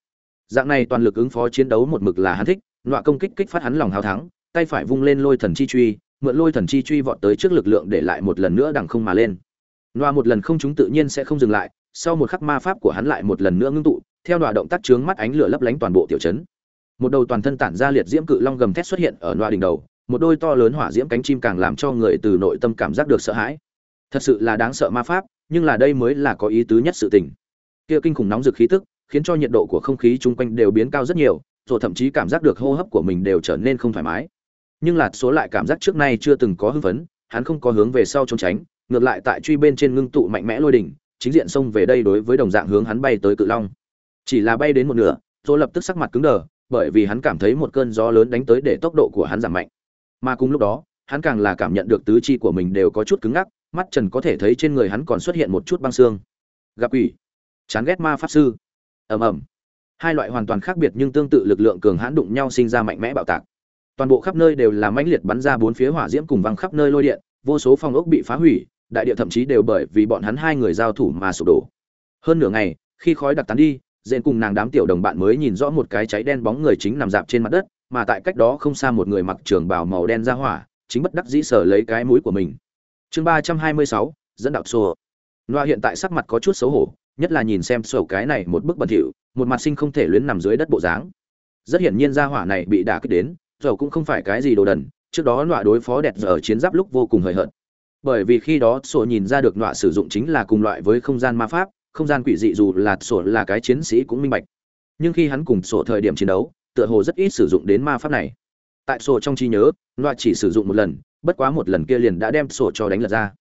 Dạng này toàn lực ứng phó chiến đấu một mực là hắn thích, nọa công kích kích phát hắn lòng hào thắng tay phải vung lên lôi thần chi truy, mượn lôi thần chi truy vọt tới trước lực lượng để lại một lần nữa đằng không mà lên. Loa một lần không chúng tự nhiên sẽ không dừng lại, sau một khắc ma pháp của hắn lại một lần nữa ngưng tụ, theo loa động tác trướng mắt ánh lửa lấp lánh toàn bộ tiểu trấn. Một đầu toàn thân tản ra liệt diễm cự long gầm thét xuất hiện ở loa đỉnh đầu, một đôi to lớn hỏa diễm cánh chim càng làm cho người từ nội tâm cảm giác được sợ hãi. Thật sự là đáng sợ ma pháp, nhưng là đây mới là có ý tứ nhất sự tình. Kia kinh khủng nóng rực khí tức, khiến cho nhiệt độ của không khí chung quanh đều biến cao rất nhiều, rồi thậm chí cảm giác được hô hấp của mình đều trở nên không thoải mái nhưng lạt số lại cảm giác trước nay chưa từng có hưng phấn, hắn không có hướng về sau trốn tránh, ngược lại tại truy bên trên ngưng tụ mạnh mẽ lôi đỉnh, chính diện xông về đây đối với đồng dạng hướng hắn bay tới cự long. Chỉ là bay đến một nửa rồi lập tức sắc mặt cứng đờ, bởi vì hắn cảm thấy một cơn gió lớn đánh tới để tốc độ của hắn giảm mạnh. Mà cùng lúc đó, hắn càng là cảm nhận được tứ chi của mình đều có chút cứng ngắc, mắt trần có thể thấy trên người hắn còn xuất hiện một chút băng xương. Gặp ủy chán ghét ma pháp sư. Ầm ầm. Hai loại hoàn toàn khác biệt nhưng tương tự lực lượng cường hãn đụng nhau sinh ra mạnh mẽ bạo tạc toàn bộ khắp nơi đều là mãnh liệt bắn ra bốn phía hỏa diễm cùng văng khắp nơi lôi điện, vô số phòng ốc bị phá hủy, đại địa thậm chí đều bởi vì bọn hắn hai người giao thủ mà sụp đổ. Hơn nửa ngày, khi khói đặc tán đi dện cùng nàng đám tiểu đồng bạn mới nhìn rõ một cái cháy đen bóng người chính nằm dạp trên mặt đất, mà tại cách đó không xa một người mặc trường bào màu đen ra hỏa, chính bất đắc dĩ sở lấy cái mũi của mình. Chương ba trăm hai mươi sáu, dẫn đạo xô loa hiện tại sắc mặt có chút xấu hổ, nhất là nhìn xem sổ cái này một bức bẩn thỉu, một mặt sinh không thể luyến nằm dưới đất bộ dáng. Rất hiển nhiên ra hỏa này bị đả kích đến dầu cũng không phải cái gì đồ đần, trước đó nọa đối phó đẹp giờ chiến giáp lúc vô cùng hời hợt. Bởi vì khi đó sổ nhìn ra được nọa sử dụng chính là cùng loại với không gian ma pháp, không gian quỷ dị dù là sổ là cái chiến sĩ cũng minh bạch. Nhưng khi hắn cùng sổ thời điểm chiến đấu, tựa hồ rất ít sử dụng đến ma pháp này. Tại sổ trong trí nhớ, nọa chỉ sử dụng một lần, bất quá một lần kia liền đã đem sổ cho đánh lật ra.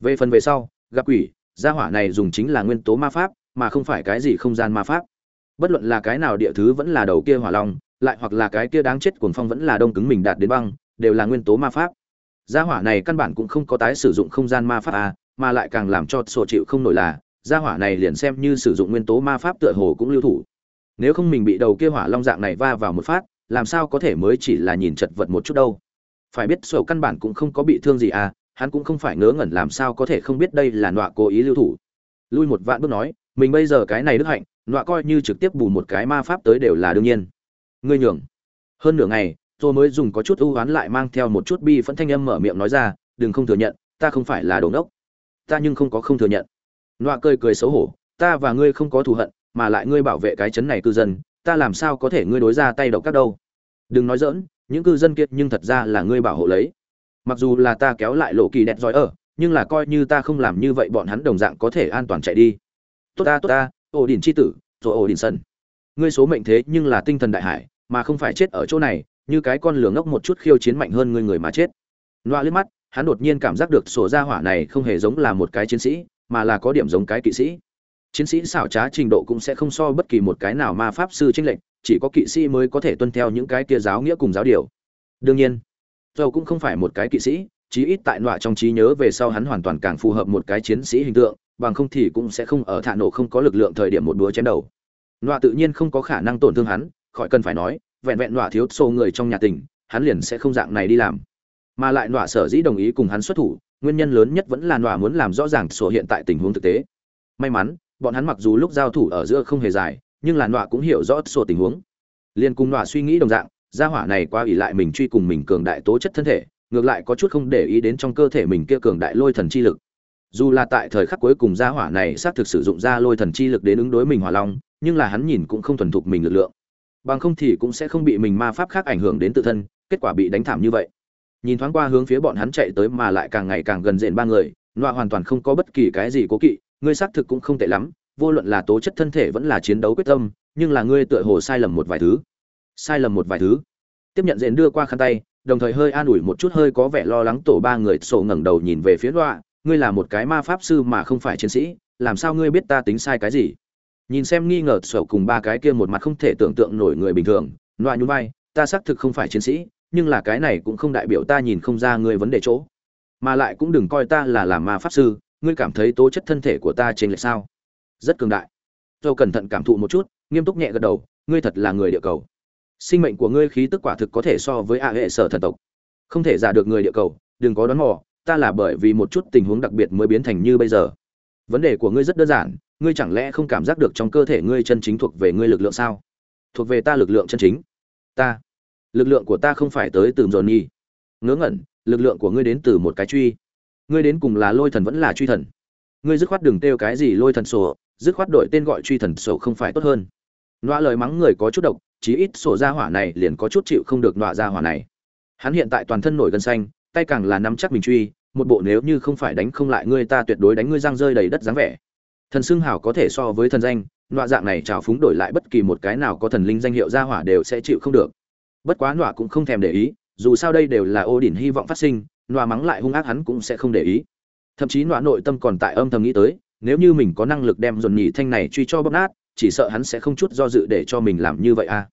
Về phần về sau, gặp quỷ, gia hỏa này dùng chính là nguyên tố ma pháp, mà không phải cái gì không gian ma pháp. Bất luận là cái nào địa thứ vẫn là đầu kia hỏa long lại hoặc là cái kia đáng chết cuồng phong vẫn là đông cứng mình đạt đến băng, đều là nguyên tố ma pháp. Gia hỏa này căn bản cũng không có tái sử dụng không gian ma pháp à mà lại càng làm cho sổ chịu không nổi là, gia hỏa này liền xem như sử dụng nguyên tố ma pháp tựa hồ cũng lưu thủ. Nếu không mình bị đầu kia hỏa long dạng này va vào một phát, làm sao có thể mới chỉ là nhìn chật vật một chút đâu? Phải biết sổ căn bản cũng không có bị thương gì à hắn cũng không phải ngớ ngẩn làm sao có thể không biết đây là nọa cố ý lưu thủ. Lui một vạn bước nói, mình bây giờ cái này đức hạnh, nọa coi như trực tiếp bù một cái ma pháp tới đều là đương nhiên ngươi nhường. Hơn nửa ngày, tôi mới dùng có chút ưu oán lại mang theo một chút bi phẫn thanh âm mở miệng nói ra, đừng không thừa nhận, ta không phải là đồ ngốc. Ta nhưng không có không thừa nhận. Nọa cười cười xấu hổ, ta và ngươi không có thù hận, mà lại ngươi bảo vệ cái chấn này cư dân, ta làm sao có thể ngươi đối ra tay độc các đâu? Đừng nói dỡn những cư dân kiệt nhưng thật ra là ngươi bảo hộ lấy. Mặc dù là ta kéo lại lộ kỳ đẹp giỏi ở, nhưng là coi như ta không làm như vậy bọn hắn đồng dạng có thể an toàn chạy đi. Tốt ta tốt ta, ổ đỉnh c h i tử, rồi ổ đỉnh sân ngươi số mệnh thế nhưng là tinh thần đại hải, mà không phải chết ở chỗ này, như cái con lửa ngốc một chút khiêu chiến mạnh hơn ngươi người mà chết. Loa liếc mắt, hắn đột nhiên cảm giác được sổ ra hỏa này không hề giống là một cái chiến sĩ, mà là có điểm giống cái kỵ sĩ. Chiến sĩ xảo trá trình độ cũng sẽ không so bất kỳ một cái nào ma pháp sư tranh lệch, chỉ có kỵ sĩ mới có thể tuân theo những cái kia giáo nghĩa cùng giáo điều. Đương nhiên dầu cũng không phải một cái kỵ sĩ, chí ít tại nọa trong trí nhớ về sau hắn hoàn toàn càng phù hợp một cái chiến sĩ hình tượng, bằng không thì cũng sẽ không ở thạ nổ không có lực lượng thời điểm một búa chém đầu nọa tự nhiên không có khả năng tổn thương hắn, khỏi cần phải nói, vẹn vẹn nọa thiếu xô người trong nhà tình, hắn liền sẽ không dạng này đi làm. Mà lại nọa sở dĩ đồng ý cùng hắn xuất thủ, nguyên nhân lớn nhất vẫn là nọa muốn làm rõ ràng sổ hiện tại tình huống thực tế. May mắn, bọn hắn mặc dù lúc giao thủ ở giữa không hề dài, nhưng là nọa cũng hiểu rõ sổ tình huống. Liền cùng nọa suy nghĩ đồng dạng, gia hỏa này qua ỉ lại mình truy cùng mình cường đại tố chất thân thể, ngược lại có chút không để ý đến trong cơ thể mình kia cường đại lôi thần chi lực. Dù là tại thời khắc cuối cùng gia hỏa này xác thực sử dụng ra lôi thần chi lực đến ứng đối mình hỏa long nhưng là hắn nhìn cũng không thuần thục mình lực lượng. Bằng không thì cũng sẽ không bị mình ma pháp khác ảnh hưởng đến tự thân, kết quả bị đánh thảm như vậy. Nhìn thoáng qua hướng phía bọn hắn chạy tới mà lại càng ngày càng gần rện ba người, nọa hoàn toàn không có bất kỳ cái gì cố kỵ, ngươi xác thực cũng không tệ lắm, vô luận là tố chất thân thể vẫn là chiến đấu quyết tâm, nhưng là ngươi tựa hồ sai lầm một vài thứ. Sai lầm một vài thứ. Tiếp nhận rện đưa qua khăn tay, đồng thời hơi an ủi một chút hơi có vẻ lo lắng tổ ba người sổ ngẩng đầu nhìn về phía nọa, ngươi là một cái ma pháp sư mà không phải chiến sĩ, làm sao ngươi biết ta tính sai cái gì? Nhìn xem nghi ngờ sầu cùng ba cái kia một mặt không thể tưởng tượng nổi người bình thường loại nhún vai, ta xác thực không phải chiến sĩ, nhưng là cái này cũng không đại biểu ta nhìn không ra ngươi vấn đề chỗ. Mà lại cũng đừng coi ta là làm ma pháp sư, ngươi cảm thấy tố chất thân thể của ta trên lệch sao? Rất cường đại. Tôi cẩn thận cảm thụ một chút, nghiêm túc nhẹ gật đầu, ngươi thật là người địa cầu. Sinh mệnh của ngươi khí tức quả thực có thể so với a hệ sở thần tộc. Không thể giả được người địa cầu, đừng có đoán mò, ta là bởi vì một chút tình huống đặc biệt mới biến thành như bây giờ. Vấn đề của ngươi rất đơn giản ngươi chẳng lẽ không cảm giác được trong cơ thể ngươi chân chính thuộc về ngươi lực lượng sao? Thuộc về ta lực lượng chân chính. Ta. Lực lượng của ta không phải tới từ dồn nhi ngớ ngẩn, lực lượng của ngươi đến từ một cái truy. Ngươi đến cùng là lôi thần vẫn là truy thần? Ngươi dứt khoát đừng kêu cái gì lôi thần sổ, dứt khoát đổi tên gọi truy thần sổ không phải tốt hơn. Nọa lời mắng người có chút độc, chí ít sổ ra hỏa này liền có chút chịu không được nọa ra hỏa này. Hắn hiện tại toàn thân nổi gân xanh, tay càng là nắm chắc mình truy, một bộ nếu như không phải đánh không lại ngươi ta tuyệt đối đánh ngươi răng rơi đầy đất dáng vẻ thần xưng hảo có thể so với thần danh, nọa dạng này trào phúng đổi lại bất kỳ một cái nào có thần linh danh hiệu ra hỏa đều sẽ chịu không được. Bất quá nọa cũng không thèm để ý, dù sao đây đều là ô đỉnh hy vọng phát sinh, nọa mắng lại hung ác hắn cũng sẽ không để ý. Thậm chí nọa nội tâm còn tại âm thầm nghĩ tới, nếu như mình có năng lực đem dồn nhì thanh này truy cho bóp nát, chỉ sợ hắn sẽ không chút do dự để cho mình làm như vậy a à.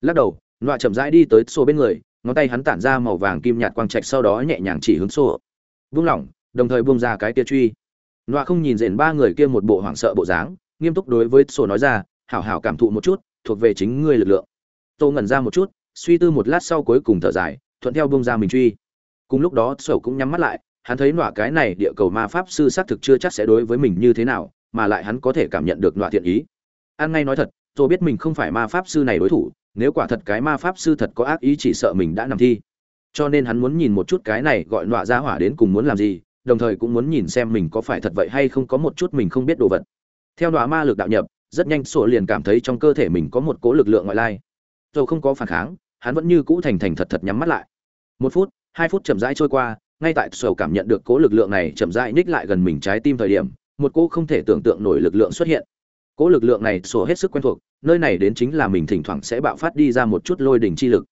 lắc đầu, nọa chậm rãi đi tới xô bên người, ngón tay hắn tản ra màu vàng kim nhạt quang trạch sau đó nhẹ nhàng chỉ hướng xô. Vung lỏng, đồng thời buông ra cái tia truy nọa không nhìn rền ba người kia một bộ hoảng sợ bộ dáng, nghiêm túc đối với sổ nói ra, hảo hảo cảm thụ một chút, thuộc về chính ngươi lực lượng. Tô ngẩn ra một chút, suy tư một lát sau cuối cùng thở dài, thuận theo bông ra mình truy. Cùng lúc đó, sổ cũng nhắm mắt lại, hắn thấy nọa cái này địa cầu ma pháp sư xác thực chưa chắc sẽ đối với mình như thế nào, mà lại hắn có thể cảm nhận được nọa thiện ý. An ngay nói thật tôi biết mình không phải ma pháp sư này đối thủ, nếu quả thật cái ma pháp sư thật có ác ý chỉ sợ mình đã nằm thi. Cho nên hắn muốn nhìn một chút cái này gọi nọa ra hỏa đến cùng muốn làm gì đồng thời cũng muốn nhìn xem mình có phải thật vậy hay không có một chút mình không biết đồ vật. Theo đóa ma lực đạo nhập, rất nhanh sổ liền cảm thấy trong cơ thể mình có một cố lực lượng ngoại lai. Dầu không có phản kháng, hắn vẫn như cũ thành thành thật thật nhắm mắt lại. Một phút, hai phút chậm rãi trôi qua, ngay tại sổ cảm nhận được cố lực lượng này chậm rãi ních lại gần mình trái tim thời điểm, một cô không thể tưởng tượng nổi lực lượng xuất hiện. Cố lực lượng này sổ hết sức quen thuộc, nơi này đến chính là mình thỉnh thoảng sẽ bạo phát đi ra một chút lôi đỉnh chi lực.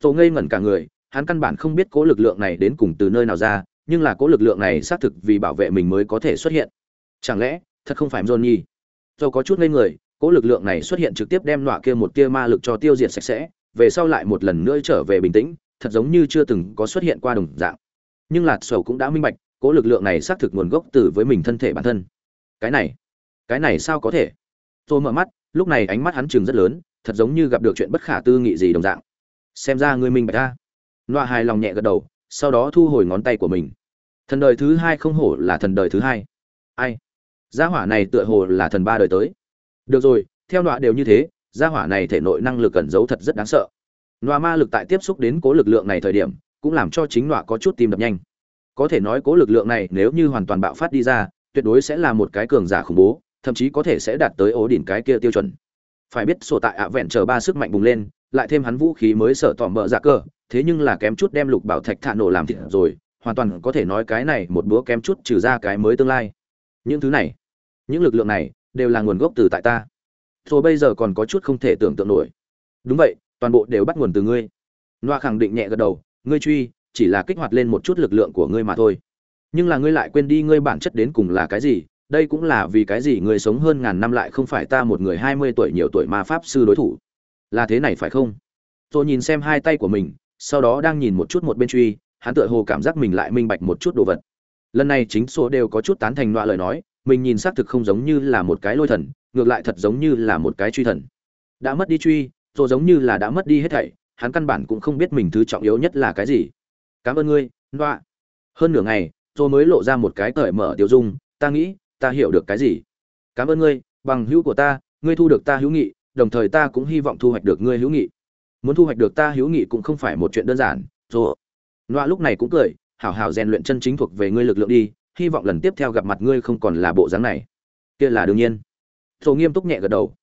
Tổ ngây ngẩn cả người, hắn căn bản không biết cố lực lượng này đến cùng từ nơi nào ra nhưng là cố lực lượng này xác thực vì bảo vệ mình mới có thể xuất hiện. Chẳng lẽ, thật không phải johnny? Dầu có chút ngây người, cố lực lượng này xuất hiện trực tiếp đem nọa kia một tia ma lực cho tiêu diệt sạch sẽ, về sau lại một lần nữa trở về bình tĩnh, thật giống như chưa từng có xuất hiện qua đồng dạng. Nhưng lạt sầu cũng đã minh bạch, cố lực lượng này xác thực nguồn gốc từ với mình thân thể bản thân. Cái này cái này sao có thể? Tôi mở mắt, lúc này ánh mắt hắn chừng rất lớn, thật giống như gặp được chuyện bất khả tư nghị gì đồng dạng. Xem ra ngươi minh bạch ta. Nọa hài lòng nhẹ gật đầu sau đó thu hồi ngón tay của mình. Thần đời thứ hai không hổ là thần đời thứ hai. Ai? Gia hỏa này tựa hồ là thần ba đời tới. Được rồi, theo nọa đều như thế, gia hỏa này thể nội năng lực cẩn giấu thật rất đáng sợ. Nọa ma lực tại tiếp xúc đến cố lực lượng này thời điểm, cũng làm cho chính nọa có chút tim đập nhanh. Có thể nói cố lực lượng này nếu như hoàn toàn bạo phát đi ra, tuyệt đối sẽ là một cái cường giả khủng bố, thậm chí có thể sẽ đạt tới ố đỉnh cái kia tiêu chuẩn. Phải biết sổ tại ạ vẹn chờ ba sức mạnh bùng lên, lại thêm hắn vũ khí mới sở tỏm bờ dạ cơ thế nhưng là kém chút đem lục bảo thạch thạ nổ làm thịt rồi, hoàn toàn có thể nói cái này một búa kém chút trừ ra cái mới tương lai. Những thứ này, những lực lượng này đều là nguồn gốc từ tại ta. Rồi bây giờ còn có chút không thể tưởng tượng nổi. Đúng vậy, toàn bộ đều bắt nguồn từ ngươi. Loa khẳng định nhẹ gật đầu, ngươi truy, chỉ là kích hoạt lên một chút lực lượng của ngươi mà thôi. Nhưng là ngươi lại quên đi ngươi bản chất đến cùng là cái gì, đây cũng là vì cái gì ngươi sống hơn ngàn năm lại không phải ta một người hai mươi tuổi nhiều tuổi mà pháp sư đối thủ. Là thế này phải không? Tôi nhìn xem hai tay của mình sau đó đang nhìn một chút một bên truy, hắn tựa hồ cảm giác mình lại minh bạch một chút đồ vật. Lần này chính số đều có chút tán thành loại lời nói, mình nhìn xác thực không giống như là một cái lôi thần, ngược lại thật giống như là một cái truy thần. Đã mất đi truy, rồi giống như là đã mất đi hết thảy, hắn căn bản cũng không biết mình thứ trọng yếu nhất là cái gì. Cảm ơn ngươi, loa. Hơn nửa ngày, rồi mới lộ ra một cái cởi mở tiêu dung, ta nghĩ, ta hiểu được cái gì. Cảm ơn ngươi, bằng hữu của ta, ngươi thu được ta hữu nghị, đồng thời ta cũng hy vọng thu hoạch được ngươi hữu nghị muốn thu hoạch được ta hữu nghị cũng không phải một chuyện đơn giản. Rồi loa lúc này cũng cười, hảo hảo rèn luyện chân chính thuộc về ngươi lực lượng đi, hy vọng lần tiếp theo gặp mặt ngươi không còn là bộ dáng này. Kia là đương nhiên. Rồi nghiêm túc nhẹ gật đầu.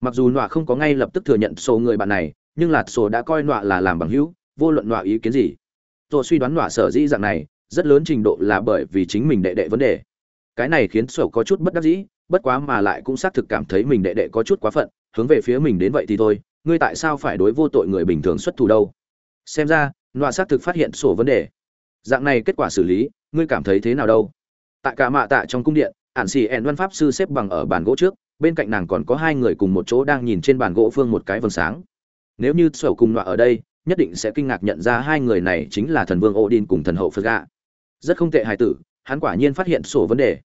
Mặc dù nọa không có ngay lập tức thừa nhận số người bạn này, nhưng là sổ đã coi nọa là làm bằng hữu, vô luận nọa ý kiến gì. Rồi suy đoán nọa sở dĩ dạng này, rất lớn trình độ là bởi vì chính mình đệ đệ vấn đề. Cái này khiến sổ có chút bất đắc dĩ, bất quá mà lại cũng xác thực cảm thấy mình đệ đệ có chút quá phận, hướng về phía mình đến vậy thì thôi ngươi tại sao phải đối vô tội người bình thường xuất thủ đâu? Xem ra loạ xác thực phát hiện sổ vấn đề. Dạng này kết quả xử lý, ngươi cảm thấy thế nào đâu? Tại cả mạ tạ trong cung điện, ản xì ẹn văn pháp sư xếp bằng ở bàn gỗ trước, bên cạnh nàng còn có hai người cùng một chỗ đang nhìn trên bàn gỗ phương một cái vầng sáng. Nếu như sổ cùng loạ ở đây, nhất định sẽ kinh ngạc nhận ra hai người này chính là thần vương odin cùng thần hậu phật gạ. Rất không tệ hài tử, hắn quả nhiên phát hiện sổ vấn đề.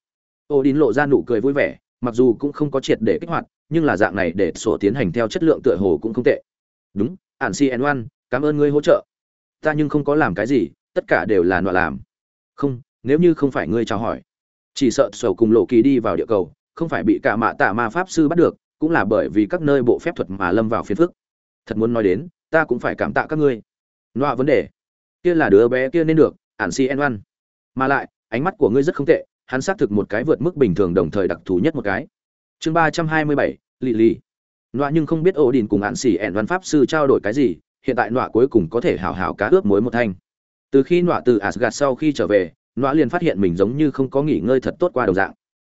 Odin lộ ra nụ cười vui vẻ, mặc dù cũng không có triệt để kích hoạt nhưng là dạng này để sổ tiến hành theo chất lượng tựa hồ cũng không tệ. Đúng, ản cn one cảm ơn ngươi hỗ trợ. Ta nhưng không có làm cái gì, tất cả đều là nọa làm. Không, nếu như không phải ngươi chào hỏi. Chỉ sợ sổ cùng lộ kỳ đi vào địa cầu, không phải bị cả mạ tạ ma pháp sư bắt được, cũng là bởi vì các nơi bộ phép thuật mà lâm vào phiền phức. Thật muốn nói đến, ta cũng phải cảm tạ các ngươi. Nọa vấn đề. Kia là đứa bé kia nên được, ản si en mà lại, ánh mắt của ngươi rất không tệ, hắn xác thực một cái vượt mức bình thường đồng thời đặc thù nhất một cái. Chương ba trăm hai mươi bảy lì lì. Nọa nhưng không biết ổ đình cùng ạn xỉ ẹn văn pháp sư trao đổi cái gì, hiện tại nọa cuối cùng có thể hảo hảo cá ướp mối một thanh. Từ khi nọa từ asgad sau khi trở về, nọa liền phát hiện mình giống như không có nghỉ ngơi thật tốt qua đầu dạng.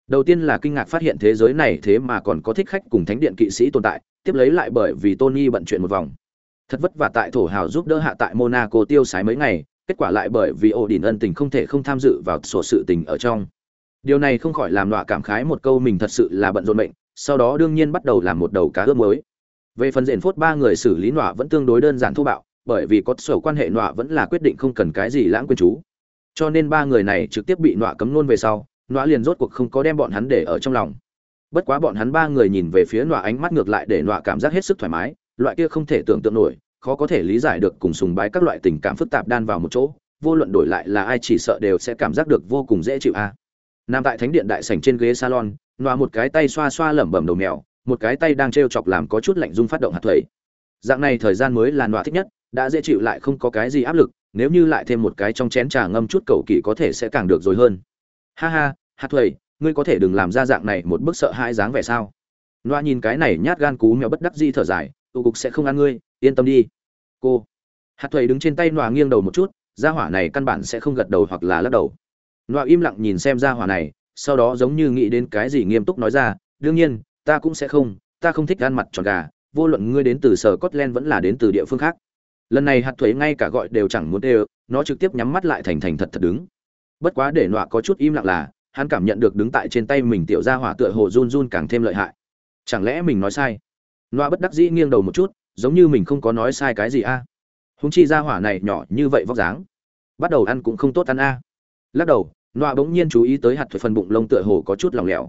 Đầu tiên là kinh ngạc phát hiện thế giới này thế mà còn có thích khách cùng thánh điện kỵ sĩ tồn tại, tiếp lấy lại bởi vì tony bận chuyện một vòng. Thật vất vả tại thổ hào giúp đỡ hạ tại monaco tiêu sái mấy ngày, kết quả lại bởi vì ổ đình ân tình không thể không tham dự vào sổ sự tình ở trong. Điều này không khỏi làm nọa cảm khái một câu mình thật sự là bận rộn bệnh sau đó đương nhiên bắt đầu làm một đầu cá ướp mới về phần diện phốt ba người xử lý nọa vẫn tương đối đơn giản thô bạo, bởi vì có sổ quan hệ nọa vẫn là quyết định không cần cái gì lãng quên chú. Cho nên ba người này trực tiếp bị nọa cấm nôn về sau, nọa liền rốt cuộc không có đem bọn hắn để ở trong lòng. Bất quá bọn hắn ba người nhìn về phía nọa ánh mắt ngược lại để nọa cảm giác hết sức thoải mái, loại kia không thể tưởng tượng nổi, khó có thể lý giải được cùng sùng bái các loại tình cảm phức tạp đan vào một chỗ, vô luận đổi lại là ai chỉ sợ đều sẽ cảm giác được vô cùng dễ chịu a. À. nằm tại thánh điện đại sảnh trên ghế salon nọa một cái tay xoa xoa lẩm bẩm đầu mèo, một cái tay đang t chọc làm có chút lạnh dung phát động hạt thuẩy. Dạng này thời gian mới là nọa thích nhất, đã dễ chịu lại không có cái gì áp lực, nếu như lại thêm một cái trong chén trà ngâm chút cầu kỳ có thể sẽ càng được rồi hơn. Ha ha, hạt thuẩy, ngươi có thể đừng làm ra dạng này một bức sợ hãi dáng vẻ sao? Nọa nhìn cái này nhát gan cú mèo bất đắc di thở dài, tụ cục sẽ không ăn ngươi, yên tâm đi. Cô. Hạt thuẩy đứng trên tay nọa nghiêng đầu một chút, gia hỏa này căn bản sẽ không gật đầu hoặc là lắc đầu. Nọa im lặng nhìn xem gia hỏa này sau đó giống như nghĩ đến cái gì nghiêm túc nói ra, đương nhiên, ta cũng sẽ không, ta không thích ăn mặt tròn gà, vô luận ngươi đến từ sở Scotland vẫn là đến từ địa phương khác. Lần này hạt thuế ngay cả gọi đều chẳng muốn đều, nó trực tiếp nhắm mắt lại thành thành thật thật đứng. Bất quá để nọa có chút im lặng là, hắn cảm nhận được đứng tại trên tay mình tiểu gia hỏa tựa hồ run run càng thêm lợi hại. Chẳng lẽ mình nói sai? Nọa bất đắc dĩ nghiêng đầu một chút, giống như mình không có nói sai cái gì a. À? húng chi gia hỏa này nhỏ như vậy vóc dáng. Bắt đầu ăn cũng không tốt ăn a. Lắc đầu nọa bỗng nhiên chú ý tới hạt thuế phần bụng lông tựa hồ có chút lỏng lẻo.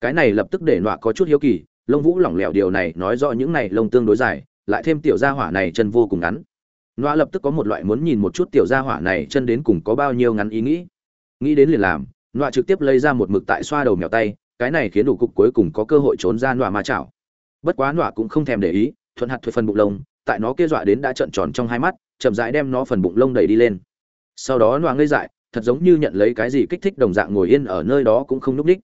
Cái này lập tức để nọa có chút hiếu kỳ, lông vũ lỏng lẻo điều này nói rõ những này lông tương đối dài, lại thêm tiểu gia hỏa này chân vô cùng ngắn. Nọa lập tức có một loại muốn nhìn một chút tiểu gia hỏa này chân đến cùng có bao nhiêu ngắn ý nghĩ. Nghĩ đến liền làm, nọa trực tiếp lấy ra một mực tại xoa đầu mèo tay, cái này khiến đủ cục cuối cùng có cơ hội trốn ra nọa ma chảo. Bất quá nọa cũng không thèm để ý, thuận hạt thuê phần bụng lông, tại nó kia dọa đến đã trợn tròn trong hai mắt, chậm rãi đem nó phần bụng lông đẩy đi lên. Sau đó nọa ngây dại thật giống như nhận lấy cái gì kích thích đồng dạng ngồi yên ở nơi đó cũng không núp đích.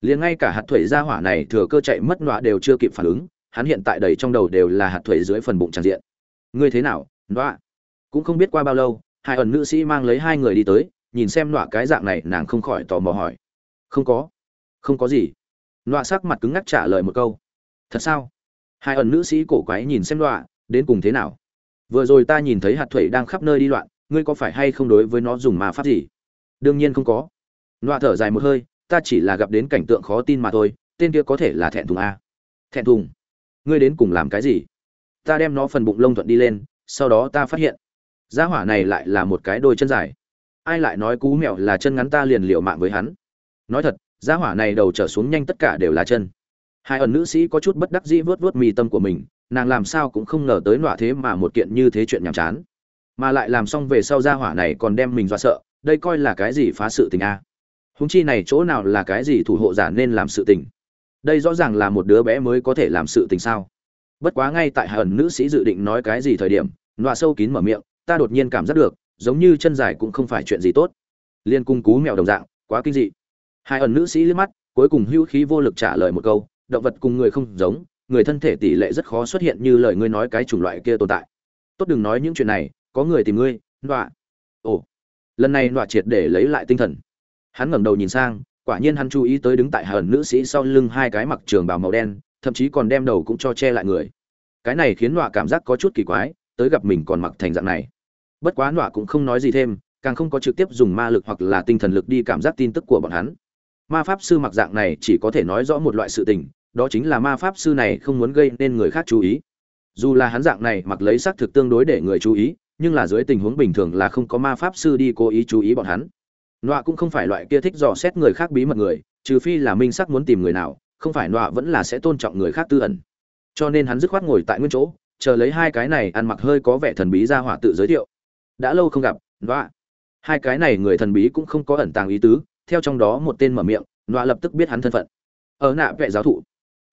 Liền ngay cả hạt thuẩy ra hỏa này thừa cơ chạy mất nọa đều chưa kịp phản ứng, hắn hiện tại đầy trong đầu đều là hạt thuẩy dưới phần bụng tràn diện. Ngươi thế nào, nọa? Cũng không biết qua bao lâu, hai ẩn nữ sĩ mang lấy hai người đi tới, nhìn xem nọa cái dạng này nàng không khỏi tò mò hỏi. Không có. Không có gì. Nọa sắc mặt cứng ngắc trả lời một câu. Thật sao? Hai ẩn nữ sĩ cổ quái nhìn xem nọa, đến cùng thế nào? Vừa rồi ta nhìn thấy hạt thuẩy đang khắp nơi đi loạn ngươi có phải hay không đối với nó dùng ma pháp gì? Đương nhiên không có. Nọa thở dài một hơi, ta chỉ là gặp đến cảnh tượng khó tin mà thôi, tên kia có thể là thẹn thùng a. Thẹn thùng? Ngươi đến cùng làm cái gì? Ta đem nó phần bụng lông thuận đi lên, sau đó ta phát hiện, gia hỏa này lại là một cái đôi chân dài. Ai lại nói cú mèo là chân ngắn ta liền liệu mạng với hắn? Nói thật, gia hỏa này đầu trở xuống nhanh tất cả đều là chân. Hai ẩn nữ sĩ có chút bất đắc dĩ vớt vớt mì tâm của mình, nàng làm sao cũng không ngờ tới nọa thế mà một kiện như thế chuyện nhàm chán mà lại làm xong về sau gia hỏa này còn đem mình dọa sợ, đây coi là cái gì phá sự tình a? Húng chi này chỗ nào là cái gì thủ hộ giả nên làm sự tình? Đây rõ ràng là một đứa bé mới có thể làm sự tình sao? Bất quá ngay tại hờn nữ sĩ dự định nói cái gì thời điểm, nọa sâu kín mở miệng, ta đột nhiên cảm giác được, giống như chân dài cũng không phải chuyện gì tốt. Liên cung cú mèo đồng dạng, quá kinh dị. Hai ẩn nữ sĩ liếc mắt, cuối cùng hữu khí vô lực trả lời một câu, động vật cùng người không giống, người thân thể tỷ lệ rất khó xuất hiện như lời ngươi nói cái chủng loại kia tồn tại. Tốt đừng nói những chuyện này có người tìm ngươi, nọa. Ồ, lần này nọa triệt để lấy lại tinh thần. Hắn ngẩng đầu nhìn sang, quả nhiên hắn chú ý tới đứng tại hờn nữ sĩ sau lưng hai cái mặc trường bào màu đen, thậm chí còn đem đầu cũng cho che lại người. Cái này khiến nọa cảm giác có chút kỳ quái, tới gặp mình còn mặc thành dạng này. Bất quá nọa cũng không nói gì thêm, càng không có trực tiếp dùng ma lực hoặc là tinh thần lực đi cảm giác tin tức của bọn hắn. Ma pháp sư mặc dạng này chỉ có thể nói rõ một loại sự tình, đó chính là ma pháp sư này không muốn gây nên người khác chú ý. Dù là hắn dạng này mặc lấy xác thực tương đối để người chú ý nhưng là dưới tình huống bình thường là không có ma pháp sư đi cố ý chú ý bọn hắn. Nọa cũng không phải loại kia thích dò xét người khác bí mật người, trừ phi là minh sắc muốn tìm người nào, không phải nọa vẫn là sẽ tôn trọng người khác tư ẩn. Cho nên hắn dứt khoát ngồi tại nguyên chỗ, chờ lấy hai cái này ăn mặc hơi có vẻ thần bí ra hỏa tự giới thiệu. Đã lâu không gặp, nọa. Hai cái này người thần bí cũng không có ẩn tàng ý tứ, theo trong đó một tên mở miệng, nọa lập tức biết hắn thân phận. Ở nạ vệ giáo thụ.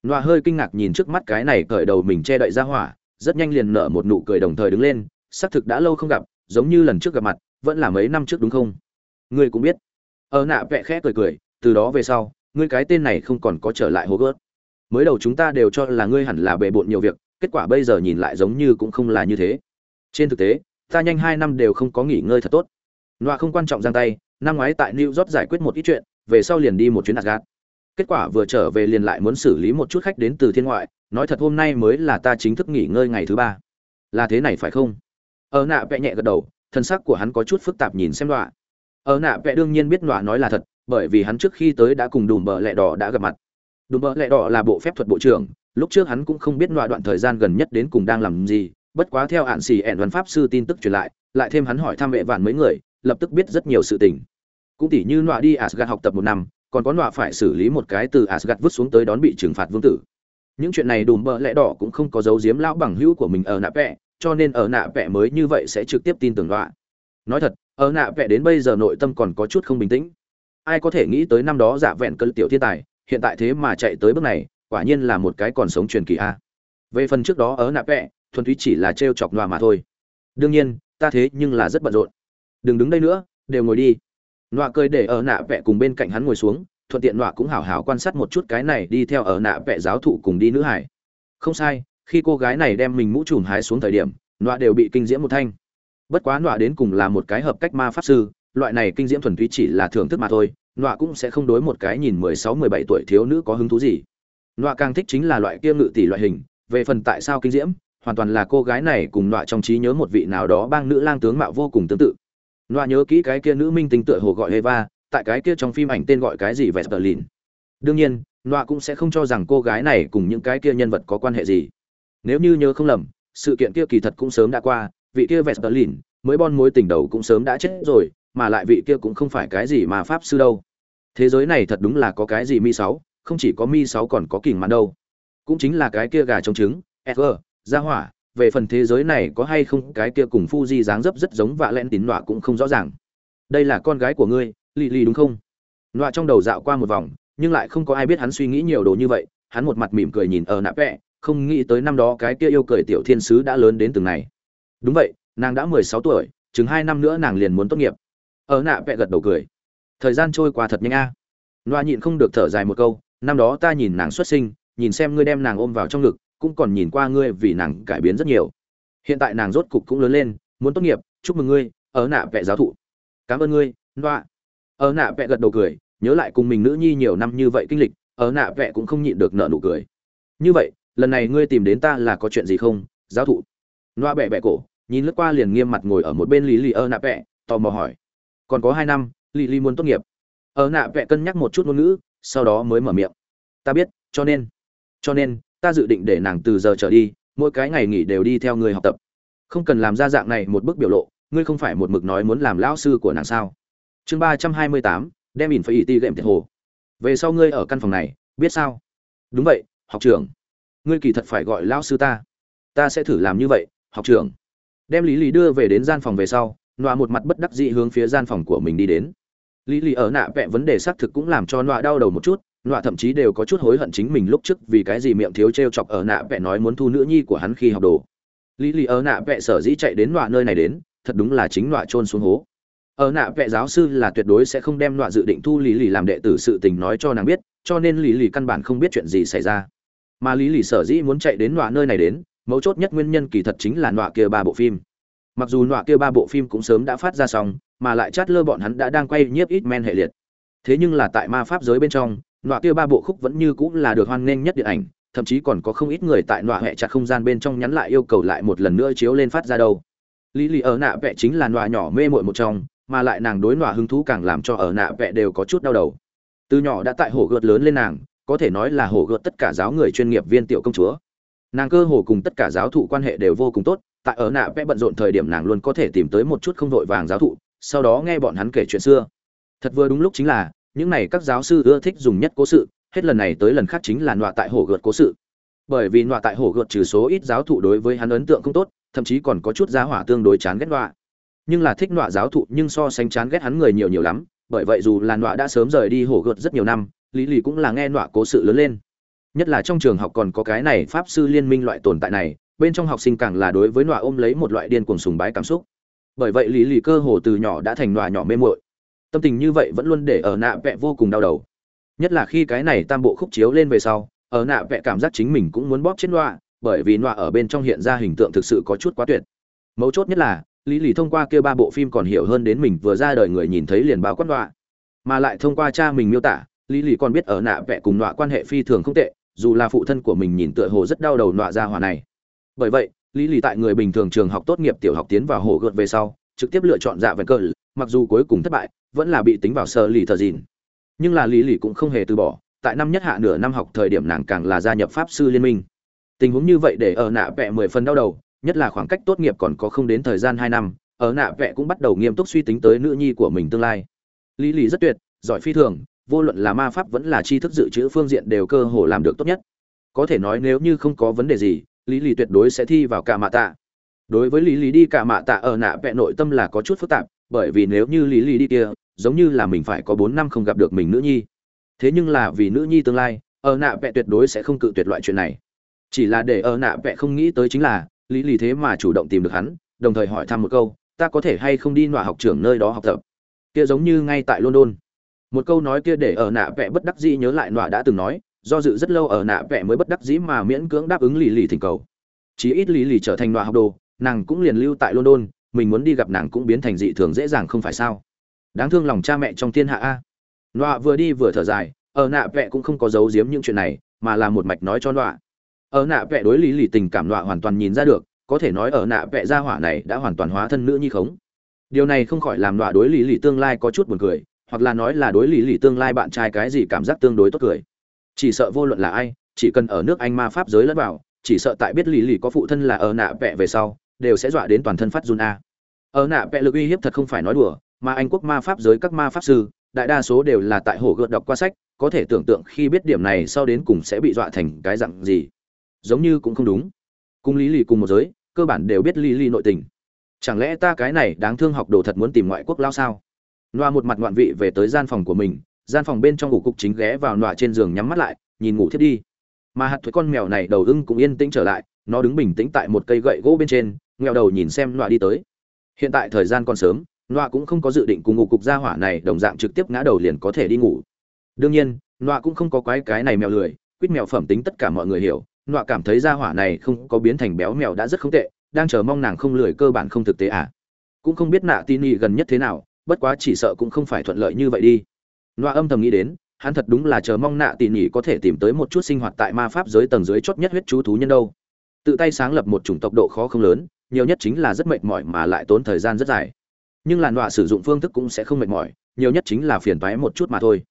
Nọa hơi kinh ngạc nhìn trước mắt cái này cởi đầu mình che đậy ra hỏa, rất nhanh liền nở một nụ cười đồng thời đứng lên xác thực đã lâu không gặp, giống như lần trước gặp mặt, vẫn là mấy năm trước đúng không? Ngươi cũng biết. Ở nạ vẽ khẽ cười cười, từ đó về sau, ngươi cái tên này không còn có trở lại hố gớt. Mới đầu chúng ta đều cho là ngươi hẳn là bề bộn nhiều việc, kết quả bây giờ nhìn lại giống như cũng không là như thế. Trên thực tế, ta nhanh hai năm đều không có nghỉ ngơi thật tốt. Nọa không quan trọng giang tay, năm ngoái tại new york giải quyết một ít chuyện, về sau liền đi một chuyến asgad kết quả vừa trở về liền lại muốn xử lý một chút khách đến từ thiên ngoại, nói thật hôm nay mới là ta chính thức nghỉ ngơi ngày thứ ba. Là thế này phải không? Ở nạ vẽ nhẹ gật đầu, thân sắc của hắn có chút phức tạp nhìn xem đọa ở nạ vẽ đương nhiên biết đọa nói là thật, bởi vì hắn trước khi tới đã cùng đùm bờ lẹ đỏ đã gặp mặt. Đùm bờ lẹ đỏ là bộ phép thuật bộ trưởng, lúc trước hắn cũng không biết đọa đoạn thời gian gần nhất đến cùng đang làm gì, bất quá theo hạn xì ẻn văn pháp sư tin tức truyền lại lại thêm hắn hỏi thăm vệ vạn mấy người, lập tức biết rất nhiều sự tình. Cũng tỉ như đọa đi asgad học tập một năm, còn có đọa phải xử lý một cái từ asgad vứt xuống tới đón bị trừng phạt vương tử. Những chuyện này đùm bờ lẽ đỏ cũng không có dấu giếm lão bằng hữu của mình ở nạ vẽ cho nên ở nạ vẽ mới như vậy sẽ trực tiếp tin tưởng đọa nói thật, ở nạ vẽ đến bây giờ nội tâm còn có chút không bình tĩnh. Ai có thể nghĩ tới năm đó giả vẹn cơn tiểu thiên tài, hiện tại thế mà chạy tới bước này, quả nhiên là một cái còn sống truyền kỳ a. Về phần trước đó ở nạ vẽ thuần túy chỉ là trêu chọc loa mà thôi. Đương nhiên, ta thế nhưng là rất bận rộn. Đừng đứng đây nữa, đều ngồi đi. Nọa cười để ở nạ vẽ cùng bên cạnh hắn ngồi xuống, thuận tiện nọa cũng hảo hảo quan sát một chút cái này đi theo ở nạ vẽ giáo thụ cùng đi nữ hải. Không sai khi cô gái này đem mình mũ trùm hái xuống thời điểm, nọa đều bị kinh diễm một thanh. Bất quá nọa đến cùng là một cái hợp cách ma pháp sư, loại này kinh diễm thuần túy chỉ là thưởng thức mà thôi, nọa cũng sẽ không đối một cái nhìn mười sáu, mười bảy tuổi thiếu nữ có hứng thú gì. Nọa càng thích chính là loại kia ngự tỷ loại hình, về phần tại sao kinh diễm, hoàn toàn là cô gái này cùng nọa trong trí nhớ một vị nào đó bang nữ lang tướng mạo vô cùng tương tự. Nọa nhớ kỹ cái kia nữ minh tinh tựa hồ gọi eva, tại cái kia trong phim ảnh tên gọi cái gì vesperlin đương nhiên, nọa cũng sẽ không cho rằng cô gái này cùng những cái kia nhân vật có quan hệ gì nếu như nhớ không lầm sự kiện kia kỳ thật cũng sớm đã qua vị kia vesperlin mới bon mối tình đầu cũng sớm đã chết rồi mà lại vị kia cũng không phải cái gì mà pháp sư đâu thế giới này thật đúng là có cái gì mi sáu không chỉ có mi sáu còn có kình mặn đâu cũng chính là cái kia gà trống trứng ever ra hỏa về phần thế giới này có hay không cái kia cùng Fuji dáng dấp rất giống vạ lẹn tín nọa cũng không rõ ràng. Đây là con gái của ngươi, Lì Lì đúng không? Nọa trong đầu dạo qua một vòng, nhưng lại không có ai biết hắn suy nghĩ nhiều đồ như vậy, hắn một mặt mỉm cười nhìn ở nạ vẽ, không nghĩ tới năm đó cái kia yêu cười tiểu thiên sứ đã lớn đến từng này. Đúng vậy, nàng đã mười sáu tuổi, chừng hai năm nữa nàng liền muốn tốt nghiệp. Ở nạ vẽ gật đầu cười. Thời gian trôi qua thật nhanh a. À. Nhịn không được thở dài một câu, năm đó ta nhìn nàng xuất sinh, nhìn xem ngươi đem nàng ôm vào trong ngực, cũng còn nhìn qua ngươi vì nàng cải biến rất nhiều hiện tại nàng rốt cục cũng lớn lên muốn tốt nghiệp chúc mừng ngươi ở nạ vẽ giáo thụ cảm ơn ngươi loa ở nạ vẽ gật đầu cười nhớ lại cùng mình nữ nhi nhiều năm như vậy kinh lịch ở nạ vẽ cũng không nhịn được nợ nụ cười như vậy lần này ngươi tìm đến ta là có chuyện gì không, giáo thụ? Loa bẹ bẹ cổ, nhìn lướt qua liền nghiêm mặt ngồi ở một bên lý lì ơ nạ vẽ tò mò hỏi. Còn có hai năm, lì lì muốn tốt nghiệp. Ở nạ vẽ cân nhắc một chút ngôn ngữ, sau đó mới mở miệng. Ta biết, cho nên cho nên, ta dự định để nàng từ giờ trở đi, mỗi cái ngày nghỉ đều đi theo người học tập. Không cần làm ra dạng này một bức biểu lộ, ngươi không phải một mực nói muốn làm lão sư của nàng sao? Chương ba trăm hai mươi tám, đem ỉn phải ỉ ti gệm thiệt hồ. Về sau ngươi ở căn phòng này, biết sao? Đúng vậy, học trưởng ngươi kỳ thật phải gọi lão sư ta. Ta sẽ thử làm như vậy, học trưởng. Đem lý lý đưa về đến gian phòng về sau, nọa một mặt bất đắc dĩ hướng phía gian phòng của mình đi đến. Lý lý ở nạ vẽ vấn đề xác thực cũng làm cho nọa đau đầu một chút, nọa thậm chí đều có chút hối hận chính mình lúc trước vì cái gì miệng thiếu t r e o chọc ở nạ vẽ nói muốn thu nữ nhi của hắn khi học đồ. Lý lý ở nạ vẽ sở dĩ chạy đến nọa nơi này đến, thật đúng là chính nọa trôn xuống hố. Ở nạ vẽ giáo sư là tuyệt đối sẽ không đem nọa dự định thu lý lý làm đệ tử sự tình nói cho nàng biết, cho nên lý lý căn bản không biết chuyện gì xảy ra mà lý lì sở dĩ muốn chạy đến nọa nơi này đến, mấu chốt nhất nguyên nhân kỳ thật chính là nọa kia ba bộ phim. Mặc dù nọa kia ba bộ phim cũng sớm đã phát ra xong, mà lại chát lơ bọn hắn đã đang quay nhiếp ít men hệ liệt. Thế nhưng là tại ma pháp giới bên trong, nọa kia ba bộ khúc vẫn như cũng là được hoan nghênh nhất điện ảnh, thậm chí còn có không ít người tại nọa hệ chặt không gian bên trong nhắn lại yêu cầu lại một lần nữa chiếu lên phát ra đâu. Lý lì ở nạ vẽ chính là nọa nhỏ mê mội một trong, mà lại nàng đối nọa hứng thú càng làm cho ở nạ vẽ đều có chút đau đầu. Từ nhỏ đã tại hổ gợt lớn lên nàng có thể nói là hổ gợt tất cả giáo người chuyên nghiệp viên tiểu công chúa. Nàng cơ hồ cùng tất cả giáo thụ quan hệ đều vô cùng tốt, tại ở nạ vẽ bận rộn thời điểm nàng luôn có thể tìm tới một chút không vội vàng giáo thụ, sau đó nghe bọn hắn kể chuyện xưa. Thật vừa đúng lúc chính là, những này các giáo sư ưa thích dùng nhất cố sự, hết lần này tới lần khác chính là nọa tại hồ gợt cố sự. Bởi vì nọa tại hồ gợt trừ số ít giáo thụ đối với hắn ấn tượng không tốt, thậm chí còn có chút giá hỏa tương đối chán ghét nọa. Nhưng là thích nọa giáo thụ nhưng so sánh chán ghét hắn người nhiều nhiều lắm, bởi vậy dù là nọa đã sớm rời đi hồ gợt rất nhiều năm lý lì cũng là nghe nọa cố sự lớn lên. Nhất là trong trường học còn có cái này pháp sư liên minh loại tồn tại này, bên trong học sinh càng là đối với nọa ôm lấy một loại điên cuồng sùng bái cảm xúc. Bởi vậy lý lì cơ hồ từ nhỏ đã thành nọa nhỏ mê muội. Tâm tình như vậy vẫn luôn để ở nạ vẽ vô cùng đau đầu. Nhất là khi cái này tam bộ khúc chiếu lên về sau, ở nạ vẽ cảm giác chính mình cũng muốn bóp chết nọa, bởi vì nọa ở bên trong hiện ra hình tượng thực sự có chút quá tuyệt. Mấu chốt nhất là, lý lì thông qua kia ba bộ phim còn hiểu hơn đến mình vừa ra đời người nhìn thấy liền báo quát nọa. Mà lại thông qua cha mình miêu tả lý lì còn biết ở nạ vẽ cùng nọa quan hệ phi thường không tệ, dù là phụ thân của mình nhìn tựa hồ rất đau đầu nọa ra hòa này. Bởi vậy, lý lì tại người bình thường trường học tốt nghiệp tiểu học tiến vào hồ gợt về sau, trực tiếp lựa chọn dạ vẹn cờ mặc dù cuối cùng thất bại, vẫn là bị tính vào sơ lì thờ dìn. Nhưng là lý lì cũng không hề từ bỏ, tại năm nhất hạ nửa năm học thời điểm nàng càng là gia nhập pháp sư liên minh. Tình huống như vậy để ở nạ vẽ mười phần đau đầu, nhất là khoảng cách tốt nghiệp còn có không đến thời gian hai năm, ở nạ vẽ cũng bắt đầu nghiêm túc suy tính tới nữ nhi của mình tương lai. Lý lì rất tuyệt, giỏi phi thường vô luận là ma pháp vẫn là tri thức dự trữ phương diện đều cơ hồ làm được tốt nhất. Có thể nói nếu như không có vấn đề gì, lý lì tuyệt đối sẽ thi vào cả mạ tạ. Đối với lý lý đi cả mạ tạ ở nạ vẹ nội tâm là có chút phức tạp, bởi vì nếu như lý lý đi kia, giống như là mình phải có bốn năm không gặp được mình nữ nhi. Thế nhưng là vì nữ nhi tương lai, ở nạ vẹ tuyệt đối sẽ không cự tuyệt loại chuyện này. Chỉ là để ở nạ vẹ không nghĩ tới chính là, lý lý thế mà chủ động tìm được hắn, đồng thời hỏi thăm một câu, ta có thể hay không đi nọa học trưởng nơi đó học tập? Kia giống như ngay tại london một câu nói kia để ở nạ vẽ bất đắc dĩ nhớ lại nọa đã từng nói, do dự rất lâu ở nạ vẽ mới bất đắc dĩ mà miễn cưỡng đáp ứng lì lì thỉnh cầu. Chí ít lì lì trở thành nọa học đồ, nàng cũng liền lưu tại london, mình muốn đi gặp nàng cũng biến thành dị thường dễ dàng không phải sao? Đáng thương lòng cha mẹ trong thiên hạ a. Nọa vừa đi vừa thở dài, ở nạ vẽ cũng không có giấu giếm những chuyện này, mà là một mạch nói cho nọa. Ở nạ vẽ đối lý lì tình cảm nọa hoàn toàn nhìn ra được, có thể nói ở nạ vẽ gia hỏa này đã hoàn toàn hóa thân nữ nhi khống. Điều này không khỏi làm nọa đối lý lì tương lai có chút buồn cười hoặc là nói là đối lý lì tương lai bạn trai cái gì cảm giác tương đối tốt cười. Chỉ sợ vô luận là ai, chỉ cần ở nước anh ma pháp giới lẫn vào, chỉ sợ tại biết lì lì có phụ thân là ở nạ vẹ về sau, đều sẽ dọa đến toàn thân phát run a. Ở nạ vẹ lực uy hiếp thật không phải nói đùa, mà anh quốc ma pháp giới các ma pháp sư, đại đa số đều là tại hồ gợt đọc qua sách, có thể tưởng tượng khi biết điểm này sau đến cùng sẽ bị dọa thành cái dặn gì. Giống như cũng không đúng. Cùng lý lì cùng một giới, cơ bản đều biết lý lì nội tình. Chẳng lẽ ta cái này đáng thương học đồ thật muốn tìm ngoại quốc lao sao? Loa một mặt ngoạn vị về tới gian phòng của mình, gian phòng bên trong ngủ cục chính ghé vào nọa trên giường nhắm mắt lại, nhìn ngủ thiết đi. Mà hạt thuế con mèo này đầu ưng cũng yên tĩnh trở lại, nó đứng bình tĩnh tại một cây gậy gỗ bên trên ngẹo đầu nhìn xem nọa đi tới. Hiện tại thời gian còn sớm, nọa cũng không có dự định cùng ngủ cục gia hỏa này đồng dạng trực tiếp ngã đầu liền có thể đi ngủ. Đương nhiên, nọa cũng không có quái cái này mèo lười, quýt mèo phẩm tính tất cả mọi người hiểu, nọa cảm thấy gia hỏa này không có biến thành béo mèo đã rất không tệ, đang chờ mong nàng không lười cơ bản không thực tế à. Cũng không biết nạ tin y gần nhất thế nào bất quá chỉ sợ cũng không phải thuận lợi như vậy đi loa âm thầm nghĩ đến, hắn thật đúng là chờ mong nạ tỷ nỉ có thể tìm tới một chút sinh hoạt tại ma pháp giới tầng dưới chót nhất huyết chú thú nhân đâu. Tự tay sáng lập một chủng tộc độ khó không lớn, nhiều nhất chính là rất mệt mỏi mà lại tốn thời gian rất dài. Nhưng là đọa sử dụng phương thức cũng sẽ không mệt mỏi, nhiều nhất chính là phiền toái một chút mà thôi.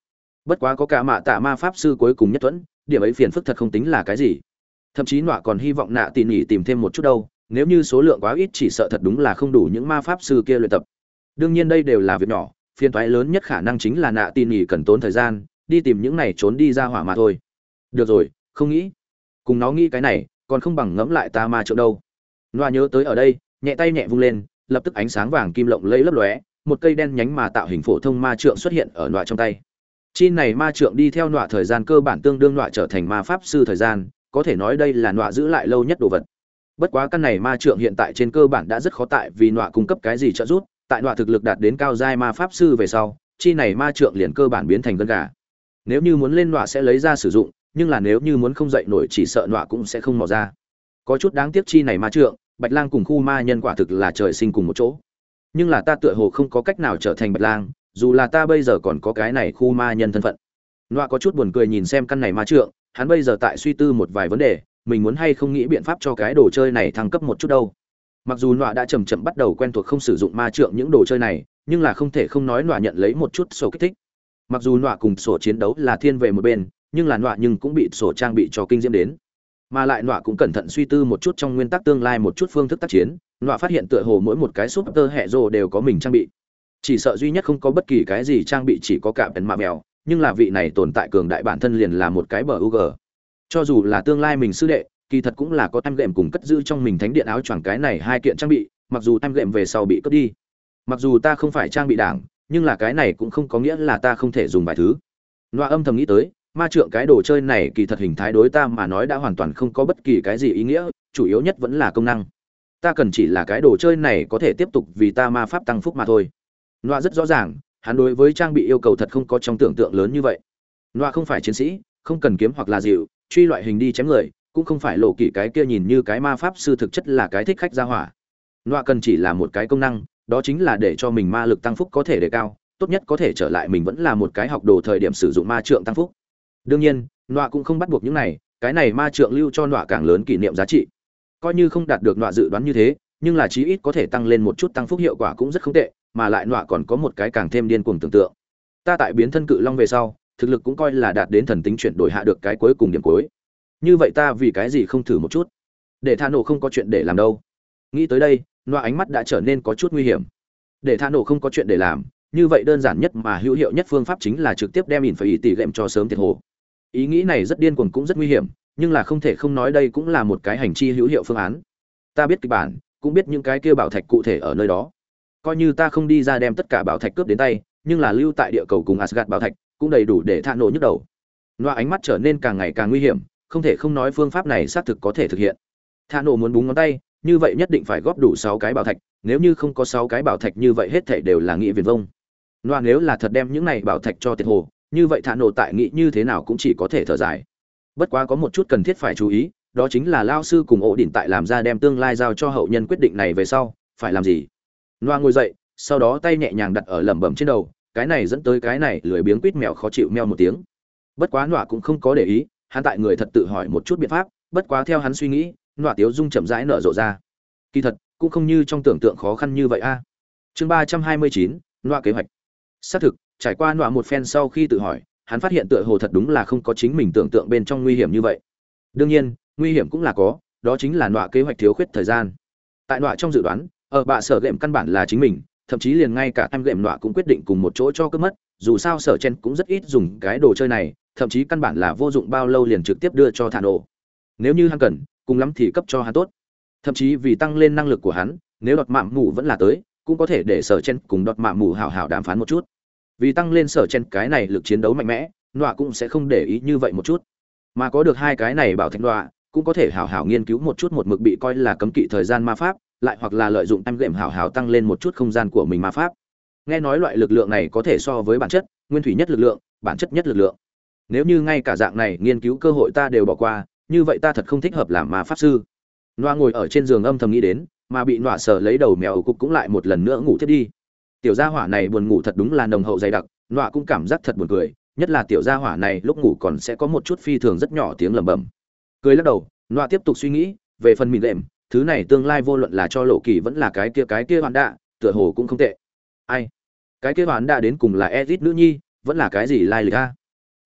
Bất quá có cả mạ tạ ma pháp sư cuối cùng nhất tuẫn, điểm ấy phiền phức thật không tính là cái gì. Thậm chí nọa còn hy vọng nạ tỷ nỉ tìm thêm một chút đâu, nếu như số lượng quá ít chỉ sợ thật đúng là không đủ những ma pháp sư kia luyện tập. Đương nhiên đây đều là việc nhỏ, phiền toái lớn nhất khả năng chính là nạ tin nghỉ cần tốn thời gian đi tìm những này trốn đi ra hỏa mà thôi. Được rồi không nghĩ. Cùng nó nghĩ cái này còn không bằng ngẫm lại ta ma trượng đâu. Loa nhớ tới ở đây nhẹ tay nhẹ vung lên lập tức ánh sáng vàng kim lộng lẫy lấp lóe một cây đen nhánh mà tạo hình phổ thông ma trượng xuất hiện ở nọa trong tay. Chi này ma trượng đi theo nọa thời gian cơ bản tương đương nọa trở thành ma pháp sư thời gian có thể nói đây là nọa giữ lại lâu nhất đồ vật. Bất quá căn này ma trượng hiện tại trên cơ bản đã rất khó tại vì nọa cung cấp cái gì trợ giúp tại đoạn thực lực đạt đến cao giai ma pháp sư về sau, chi này ma trượng liền cơ bản biến thành gân gà. Nếu như muốn lên đoạn sẽ lấy ra sử dụng, nhưng là nếu như muốn không dậy nổi chỉ sợ đoạn cũng sẽ không mò ra. Có chút đáng tiếc chi này ma trượng, bạch lang cùng khu ma nhân quả thực là trời sinh cùng một chỗ. Nhưng là ta tựa hồ không có cách nào trở thành bạch lang, dù là ta bây giờ còn có cái này khu ma nhân thân phận. Nọa có chút buồn cười nhìn xem căn này ma trượng, hắn bây giờ tại suy tư một vài vấn đề, mình muốn hay không nghĩ biện pháp cho cái đồ chơi này thăng cấp một chút đâu mặc dù nọa đã chầm chậm bắt đầu quen thuộc không sử dụng ma trượng những đồ chơi này, nhưng là không thể không nói nọa nhận lấy một chút sổ kích thích. Mặc dù nọa cùng sổ chiến đấu là thiên về một bên, nhưng là nọa nhưng cũng bị sổ trang bị cho kinh diễm đến. Mà lại nọa cũng cẩn thận suy tư một chút trong nguyên tắc tương lai một chút phương thức tác chiến, nọa phát hiện tựa hồ mỗi một cái súp tơ hệ rồ đều có mình trang bị. Chỉ sợ duy nhất không có bất kỳ cái gì trang bị chỉ có cả bèn mạ mèo, nhưng là vị này tồn tại cường đại bản thân liền là một cái bờ u g cho dù là tương lai mình sư đệ kỳ thật cũng là có em lệm cùng cất giữ trong mình thánh điện áo choàng cái này hai kiện trang bị, mặc dù em lệm về sau bị cướp đi. Mặc dù ta không phải trang bị đảng, nhưng là cái này cũng không có nghĩa là ta không thể dùng vài thứ. Loa âm thầm nghĩ tới, ma trượng cái đồ chơi này kỳ thật hình thái đối ta mà nói đã hoàn toàn không có bất kỳ cái gì ý nghĩa, chủ yếu nhất vẫn là công năng. Ta cần chỉ là cái đồ chơi này có thể tiếp tục vì ta ma pháp tăng phúc mà thôi. Loa rất rõ ràng, hắn đối với trang bị yêu cầu thật không có trong tưởng tượng lớn như vậy. Loa không phải chiến sĩ, không cần kiếm hoặc là dịu, truy loại hình đi chém người cũng không phải lộ kỳ cái kia nhìn như cái ma pháp sư thực chất là cái thích khách gia hỏa. Nọa cần chỉ là một cái công năng, đó chính là để cho mình ma lực tăng phúc có thể đề cao, tốt nhất có thể trở lại mình vẫn là một cái học đồ thời điểm sử dụng ma trượng tăng phúc. Đương nhiên, nọa cũng không bắt buộc những này, cái này ma trượng lưu cho nọa càng lớn kỷ niệm giá trị. Coi như không đạt được nọa dự đoán như thế, nhưng là chí ít có thể tăng lên một chút tăng phúc hiệu quả cũng rất không tệ, mà lại nọa còn có một cái càng thêm điên cuồng tưởng tượng. Ta tại biến thân cự long về sau, thực lực cũng coi là đạt đến thần tính chuyển đổi hạ được cái cuối cùng điểm cuối như vậy ta vì cái gì không thử một chút? Để tha nổ không có chuyện để làm đâu. Nghĩ tới đây, loa ánh mắt đã trở nên có chút nguy hiểm. Để tha nổ không có chuyện để làm, như vậy đơn giản nhất mà hữu hiệu nhất phương pháp chính là trực tiếp đem ỉn phải ý tỷ lệm cho sớm thiệt hồ. Ý nghĩ này rất điên cuồng cũng rất nguy hiểm, nhưng là không thể không nói đây cũng là một cái hành chi hữu hiệu phương án. Ta biết kịch bản, cũng biết những cái kia bảo thạch cụ thể ở nơi đó. Coi như ta không đi ra đem tất cả bảo thạch cướp đến tay, nhưng là lưu tại địa cầu cùng asgad bảo thạch cũng đầy đủ để thạ nổ nhức đầu. Loa ánh mắt trở nên càng ngày càng nguy hiểm không thể không nói phương pháp này xác thực có thể thực hiện. Thạ nổ muốn búng ngón tay, như vậy nhất định phải góp đủ sáu cái bảo thạch, nếu như không có sáu cái bảo thạch như vậy hết thảy đều là nghĩa viền vông. Loa nếu là thật đem những này bảo thạch cho tiệt hồ, như vậy thạ nổ tại nghĩ như thế nào cũng chỉ có thể thở dài. Bất quá có một chút cần thiết phải chú ý, đó chính là lao sư cùng ổ đỉnh tại làm ra đem tương lai giao cho hậu nhân quyết định này về sau, phải làm gì? Loa ngồi dậy, sau đó tay nhẹ nhàng đặt ở lẩm bẩm trên đầu, cái này dẫn tới cái này lười biếng quýt mèo khó chịu meo một tiếng. Bất quá nọa cũng không có để ý hắn tại người thật tự hỏi một chút biện pháp, bất quá theo hắn suy nghĩ, nọa tiếu dung chậm rãi nở rộ ra. Kỳ thật, cũng không như trong tưởng tượng khó khăn như vậy a. Chương ba trăm hai mươi chín, nọa kế hoạch. Xác thực, trải qua nọa một phen sau khi tự hỏi, hắn phát hiện tựa hồ thật đúng là không có chính mình tưởng tượng bên trong nguy hiểm như vậy. Đương nhiên, nguy hiểm cũng là có, đó chính là nọa kế hoạch thiếu khuyết thời gian. Tại nọa trong dự đoán, ở bạ sở gệm căn bản là chính mình, thậm chí liền ngay cả em gệm nọa cũng quyết định cùng một chỗ cho cướp mất, dù sao sở chen cũng rất ít dùng cái đồ chơi này thậm chí căn bản là vô dụng bao lâu liền trực tiếp đưa cho thả nổ nếu như hắn cần, cùng lắm thì cấp cho hắn tốt. Thậm chí vì tăng lên năng lực của hắn, nếu đọt mạng mù vẫn là tới, cũng có thể để sở chen cùng đọt mạng mù hào hào đàm phán một chút. Vì tăng lên sở chen, cái này lực chiến đấu mạnh mẽ, nọa cũng sẽ không để ý như vậy một chút. Mà có được hai cái này bảo thạch nọa, cũng có thể hào hào nghiên cứu một chút một mực bị coi là cấm kỵ thời gian ma pháp, lại hoặc là lợi dụng em gệm hào hào tăng lên một chút không gian của mình ma pháp. Nghe nói loại lực lượng này có thể so với bản chất, nguyên thủy nhất lực lượng, bản chất nhất lực lượng nếu như ngay cả dạng này nghiên cứu cơ hội ta đều bỏ qua, như vậy ta thật không thích hợp làm ma pháp sư. Noa ngồi ở trên giường âm thầm nghĩ đến, mà bị nọa sợ lấy đầu mèo cục cũng lại một lần nữa ngủ thiết đi. Tiểu gia hỏa này buồn ngủ thật đúng là nồng hậu dày đặc nọa cũng cảm giác thật buồn cười, nhất là tiểu gia hỏa này lúc ngủ còn sẽ có một chút phi thường rất nhỏ tiếng lẩm bẩm. Cười lắc đầu nọa tiếp tục suy nghĩ, về phần mịn lệm, thứ này tương lai vô luận là cho lộ kỳ vẫn là cái kia cái kia hoạn đạ, tựa hồ cũng không tệ. Ai? Cái kia hoạn đạ đến cùng là ezit nữ nhi, vẫn là cái gì lai lịch a?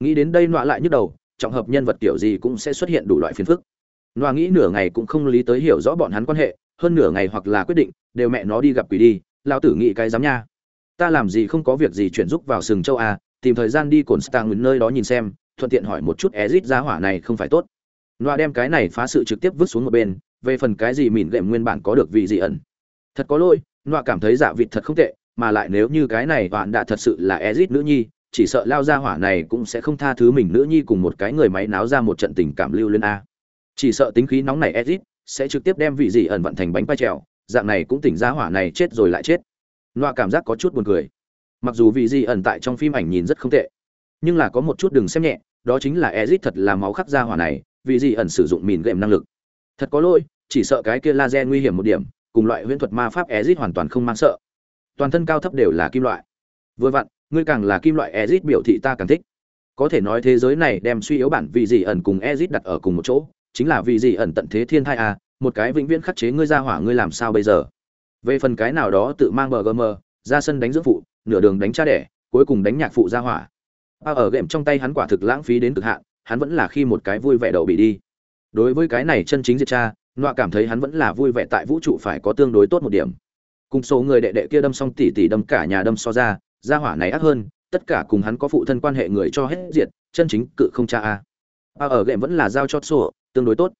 Nghĩ đến đây nọa lại nhức đầu, trọng hợp nhân vật kiểu gì cũng sẽ xuất hiện đủ loại phiền phức. Nọa nghĩ nửa ngày cũng không lý tới hiểu rõ bọn hắn quan hệ, hơn nửa ngày hoặc là quyết định, đều mẹ nó đi gặp quỷ đi lao tử nghĩ cái dám nha. Ta làm gì không có việc gì chuyển giúp vào sừng châu a tìm thời gian đi cồn stang nơi đó nhìn xem, thuận tiện hỏi một chút ezit giá hỏa này không phải tốt. Nọa đem cái này phá sự trực tiếp vứt xuống một bên, về phần cái gì mỉn lệm nguyên bản có được vị gì ẩn. Thật có lỗi, nọa cảm thấy giả vịt thật không tệ, mà lại nếu như cái này bạn đã thật sự là ezit nữ nhi chỉ sợ lao ra hỏa này cũng sẽ không tha thứ mình nữ nhi cùng một cái người máy náo ra một trận tình cảm lưu lên a. Chỉ sợ tính khí nóng này edit sẽ trực tiếp đem vị gì ẩn vận thành bánh bay trèo, dạng này cũng tỉnh ra hỏa này chết rồi lại chết. Loa cảm giác có chút buồn cười. Mặc dù vị gì ẩn tại trong phim ảnh nhìn rất không tệ, nhưng là có một chút đừng xem nhẹ, đó chính là edit thật là máu khắc ra hỏa này, vị gì ẩn sử dụng mìn game năng lực. Thật có lỗi, chỉ sợ cái kia laser nguy hiểm một điểm, cùng loại huyễn thuật ma pháp edit hoàn toàn không mang sợ. Toàn thân cao thấp đều là kim loại. Vừa vặn ngươi càng là kim loại ezit biểu thị ta càng thích. Có thể nói thế giới này đem suy yếu bản vị gì ẩn cùng ezit đặt ở cùng một chỗ chính là vị gì ẩn tận thế thiên thai a à, một cái vĩnh viễn khắc chế ngươi ra hỏa ngươi làm sao bây giờ? Về phần cái nào đó tự mang BGM, ra sân đánh dưỡng phụ nửa đường đánh cha đẻ cuối cùng đánh nhạc phụ ra hỏa. Ba ở gệm trong tay hắn quả thực lãng phí đến cực hạn hắn vẫn là khi một cái vui vẻ đậu bị đi. Đối với cái này chân chính diệt cha nọa cảm thấy hắn vẫn là vui vẻ tại vũ trụ phải có tương đối tốt một điểm. Cùng số người đệ đệ kia đâm xong tỉ tỉ đâm cả nhà đâm so ra gia hỏa này ác hơn tất cả cùng hắn có phụ thân quan hệ người cho hết diệt chân chính cự không cha a. A ở gệm vẫn là giao cho sổ tương đối tốt.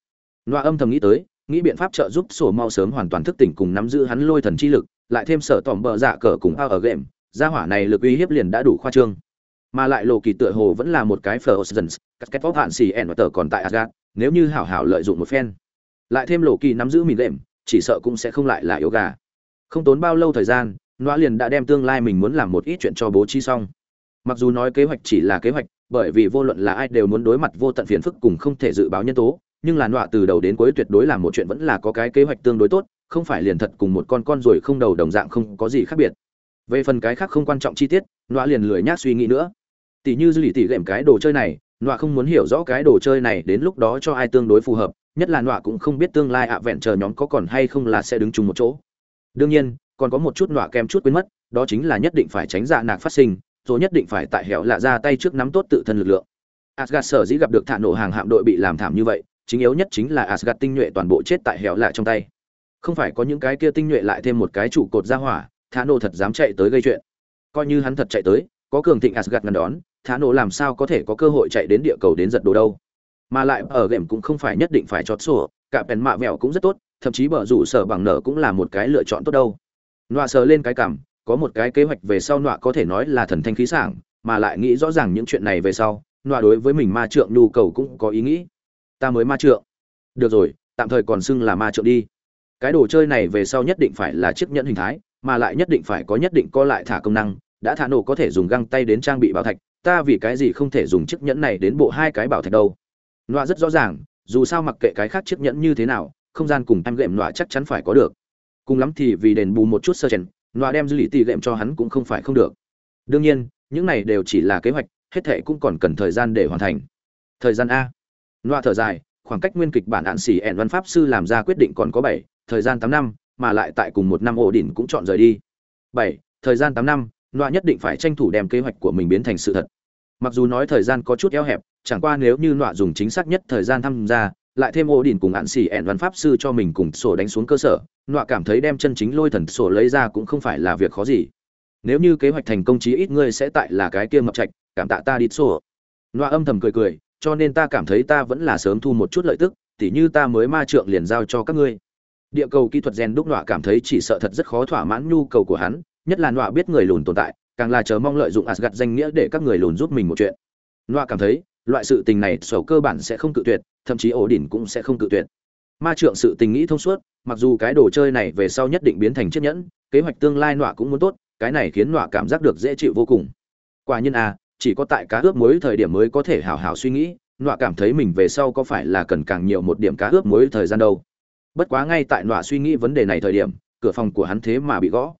Loa âm thầm nghĩ tới nghĩ biện pháp trợ giúp sổ mau sớm hoàn toàn thức tỉnh cùng nắm giữ hắn lôi thần chi lực lại thêm sở tỏm bờ dạ cờ cùng a ở gệm gia hỏa này lực uy hiếp liền đã đủ khoa trương. Mà lại lộ kỳ tựa hồ vẫn là một cái phở. các kết vóc hạn xì ẻn và tờ còn tại Asgard, nếu như hảo hảo lợi dụng một phen. Lại thêm lộ kỳ nắm giữ mìn đệm chỉ sợ cũng sẽ không lại là yếu gà. Không tốn bao lâu thời gian noa liền đã đem tương lai mình muốn làm một ít chuyện cho bố trí xong. Mặc dù nói kế hoạch chỉ là kế hoạch, bởi vì vô luận là ai đều muốn đối mặt vô tận phiền phức cùng không thể dự báo nhân tố, nhưng là nọa từ đầu đến cuối tuyệt đối làm một chuyện vẫn là có cái kế hoạch tương đối tốt, không phải liền thật cùng một con con ruồi không đầu đồng dạng không có gì khác biệt. Về phần cái khác không quan trọng chi tiết nọa liền lười nhác suy nghĩ nữa. Tỷ như dư lì tỷ lệm cái đồ chơi này nọa không muốn hiểu rõ cái đồ chơi này đến lúc đó cho ai tương đối phù hợp, nhất là nọa cũng không biết tương lai ạ vẹn chờ nhóm có còn hay không là sẽ đứng chung một chỗ. Đương nhiên còn có một chút nọa kem chút quên mất, đó chính là nhất định phải tránh dạ nạc phát sinh, rồi nhất định phải tại hẻo lạ ra tay trước nắm tốt tự thân lực lượng. Asgard sở dĩ gặp được thả nổ hàng hạm đội bị làm thảm như vậy, chính yếu nhất chính là Asgard tinh nhuệ toàn bộ chết tại hẻo lạ trong tay. Không phải có những cái kia tinh nhuệ lại thêm một cái trụ cột ra hỏa, thả nổ thật dám chạy tới gây chuyện. Coi như hắn thật chạy tới, có cường thịnh Asgard ngăn đón, thả nổ làm sao có thể có cơ hội chạy đến địa cầu đến giật đồ đâu. Mà lại, ở game cũng không phải nhất định phải chót sổ, cả pèn mạ vẹo cũng rất tốt, thậm chí bờ rủ sở bằng nở cũng là một cái lựa chọn tốt đâu nọa sờ lên cái cảm, có một cái kế hoạch về sau nọa có thể nói là thần thanh khí sảng, mà lại nghĩ rõ ràng những chuyện này về sau, nọa đối với mình ma trượng nhu cầu cũng có ý nghĩ. Ta mới ma trượng. Được rồi, tạm thời còn xưng là ma trượng đi. Cái đồ chơi này về sau nhất định phải là chiếc nhẫn hình thái, mà lại nhất định phải có nhất định co lại thả công năng, đã thả nổ có thể dùng găng tay đến trang bị bảo thạch, ta vì cái gì không thể dùng chiếc nhẫn này đến bộ hai cái bảo thạch đâu? Nọa rất rõ ràng, dù sao mặc kệ cái khác chiếc nhẫn như thế nào, không gian cùng em gệm nọa chắc chắn phải có được cùng lắm thì vì đền bù một chút sơ chèn, loa đem dư lý tỷ lệm cho hắn cũng không phải không được. Đương nhiên, những này đều chỉ là kế hoạch, hết thệ cũng còn cần thời gian để hoàn thành. Thời gian a. Loa thở dài, khoảng cách nguyên kịch bản án xỉ ẹn văn pháp sư làm ra quyết định còn có bảy, thời gian tám năm, mà lại tại cùng một năm ổ đỉnh cũng chọn rời đi. Bảy, thời gian tám năm, loa nhất định phải tranh thủ đem kế hoạch của mình biến thành sự thật. Mặc dù nói thời gian có chút eo hẹp, chẳng qua nếu như loa dùng chính xác nhất thời gian tham gia lại thêm ổ đình cùng ạn xỉ ẹn văn pháp sư cho mình cùng sổ đánh xuống cơ sở, nọa cảm thấy đem chân chính lôi thần sổ lấy ra cũng không phải là việc khó gì. Nếu như kế hoạch thành công chí ít ngươi sẽ tại là cái kia mập trạch, cảm tạ ta đi sổ. Nọa âm thầm cười cười, cho nên ta cảm thấy ta vẫn là sớm thu một chút lợi tức, tỉ như ta mới ma trượng liền giao cho các ngươi. Địa cầu kỹ thuật gen đúc nọa cảm thấy chỉ sợ thật rất khó thỏa mãn nhu cầu của hắn, nhất là nọa biết người lùn tồn tại, càng là chờ mong lợi dụng asgad danh nghĩa để các người lùn giúp mình một chuyện. Nọa cảm thấy, loại sự tình này sổ cơ bản sẽ không cự tuyệt thậm chí ổ đỉnh cũng sẽ không cự tuyệt. Ma trượng sự tình nghĩ thông suốt, mặc dù cái đồ chơi này về sau nhất định biến thành chiếc nhẫn, kế hoạch tương lai nọa cũng muốn tốt, cái này khiến nọa cảm giác được dễ chịu vô cùng. Quả nhiên à chỉ có tại cá ướp muối thời điểm mới có thể hào hào suy nghĩ, nọa cảm thấy mình về sau có phải là cần càng nhiều một điểm cá ướp muối thời gian đâu. Bất quá ngay tại nọa suy nghĩ vấn đề này thời điểm, cửa phòng của hắn thế mà bị gõ.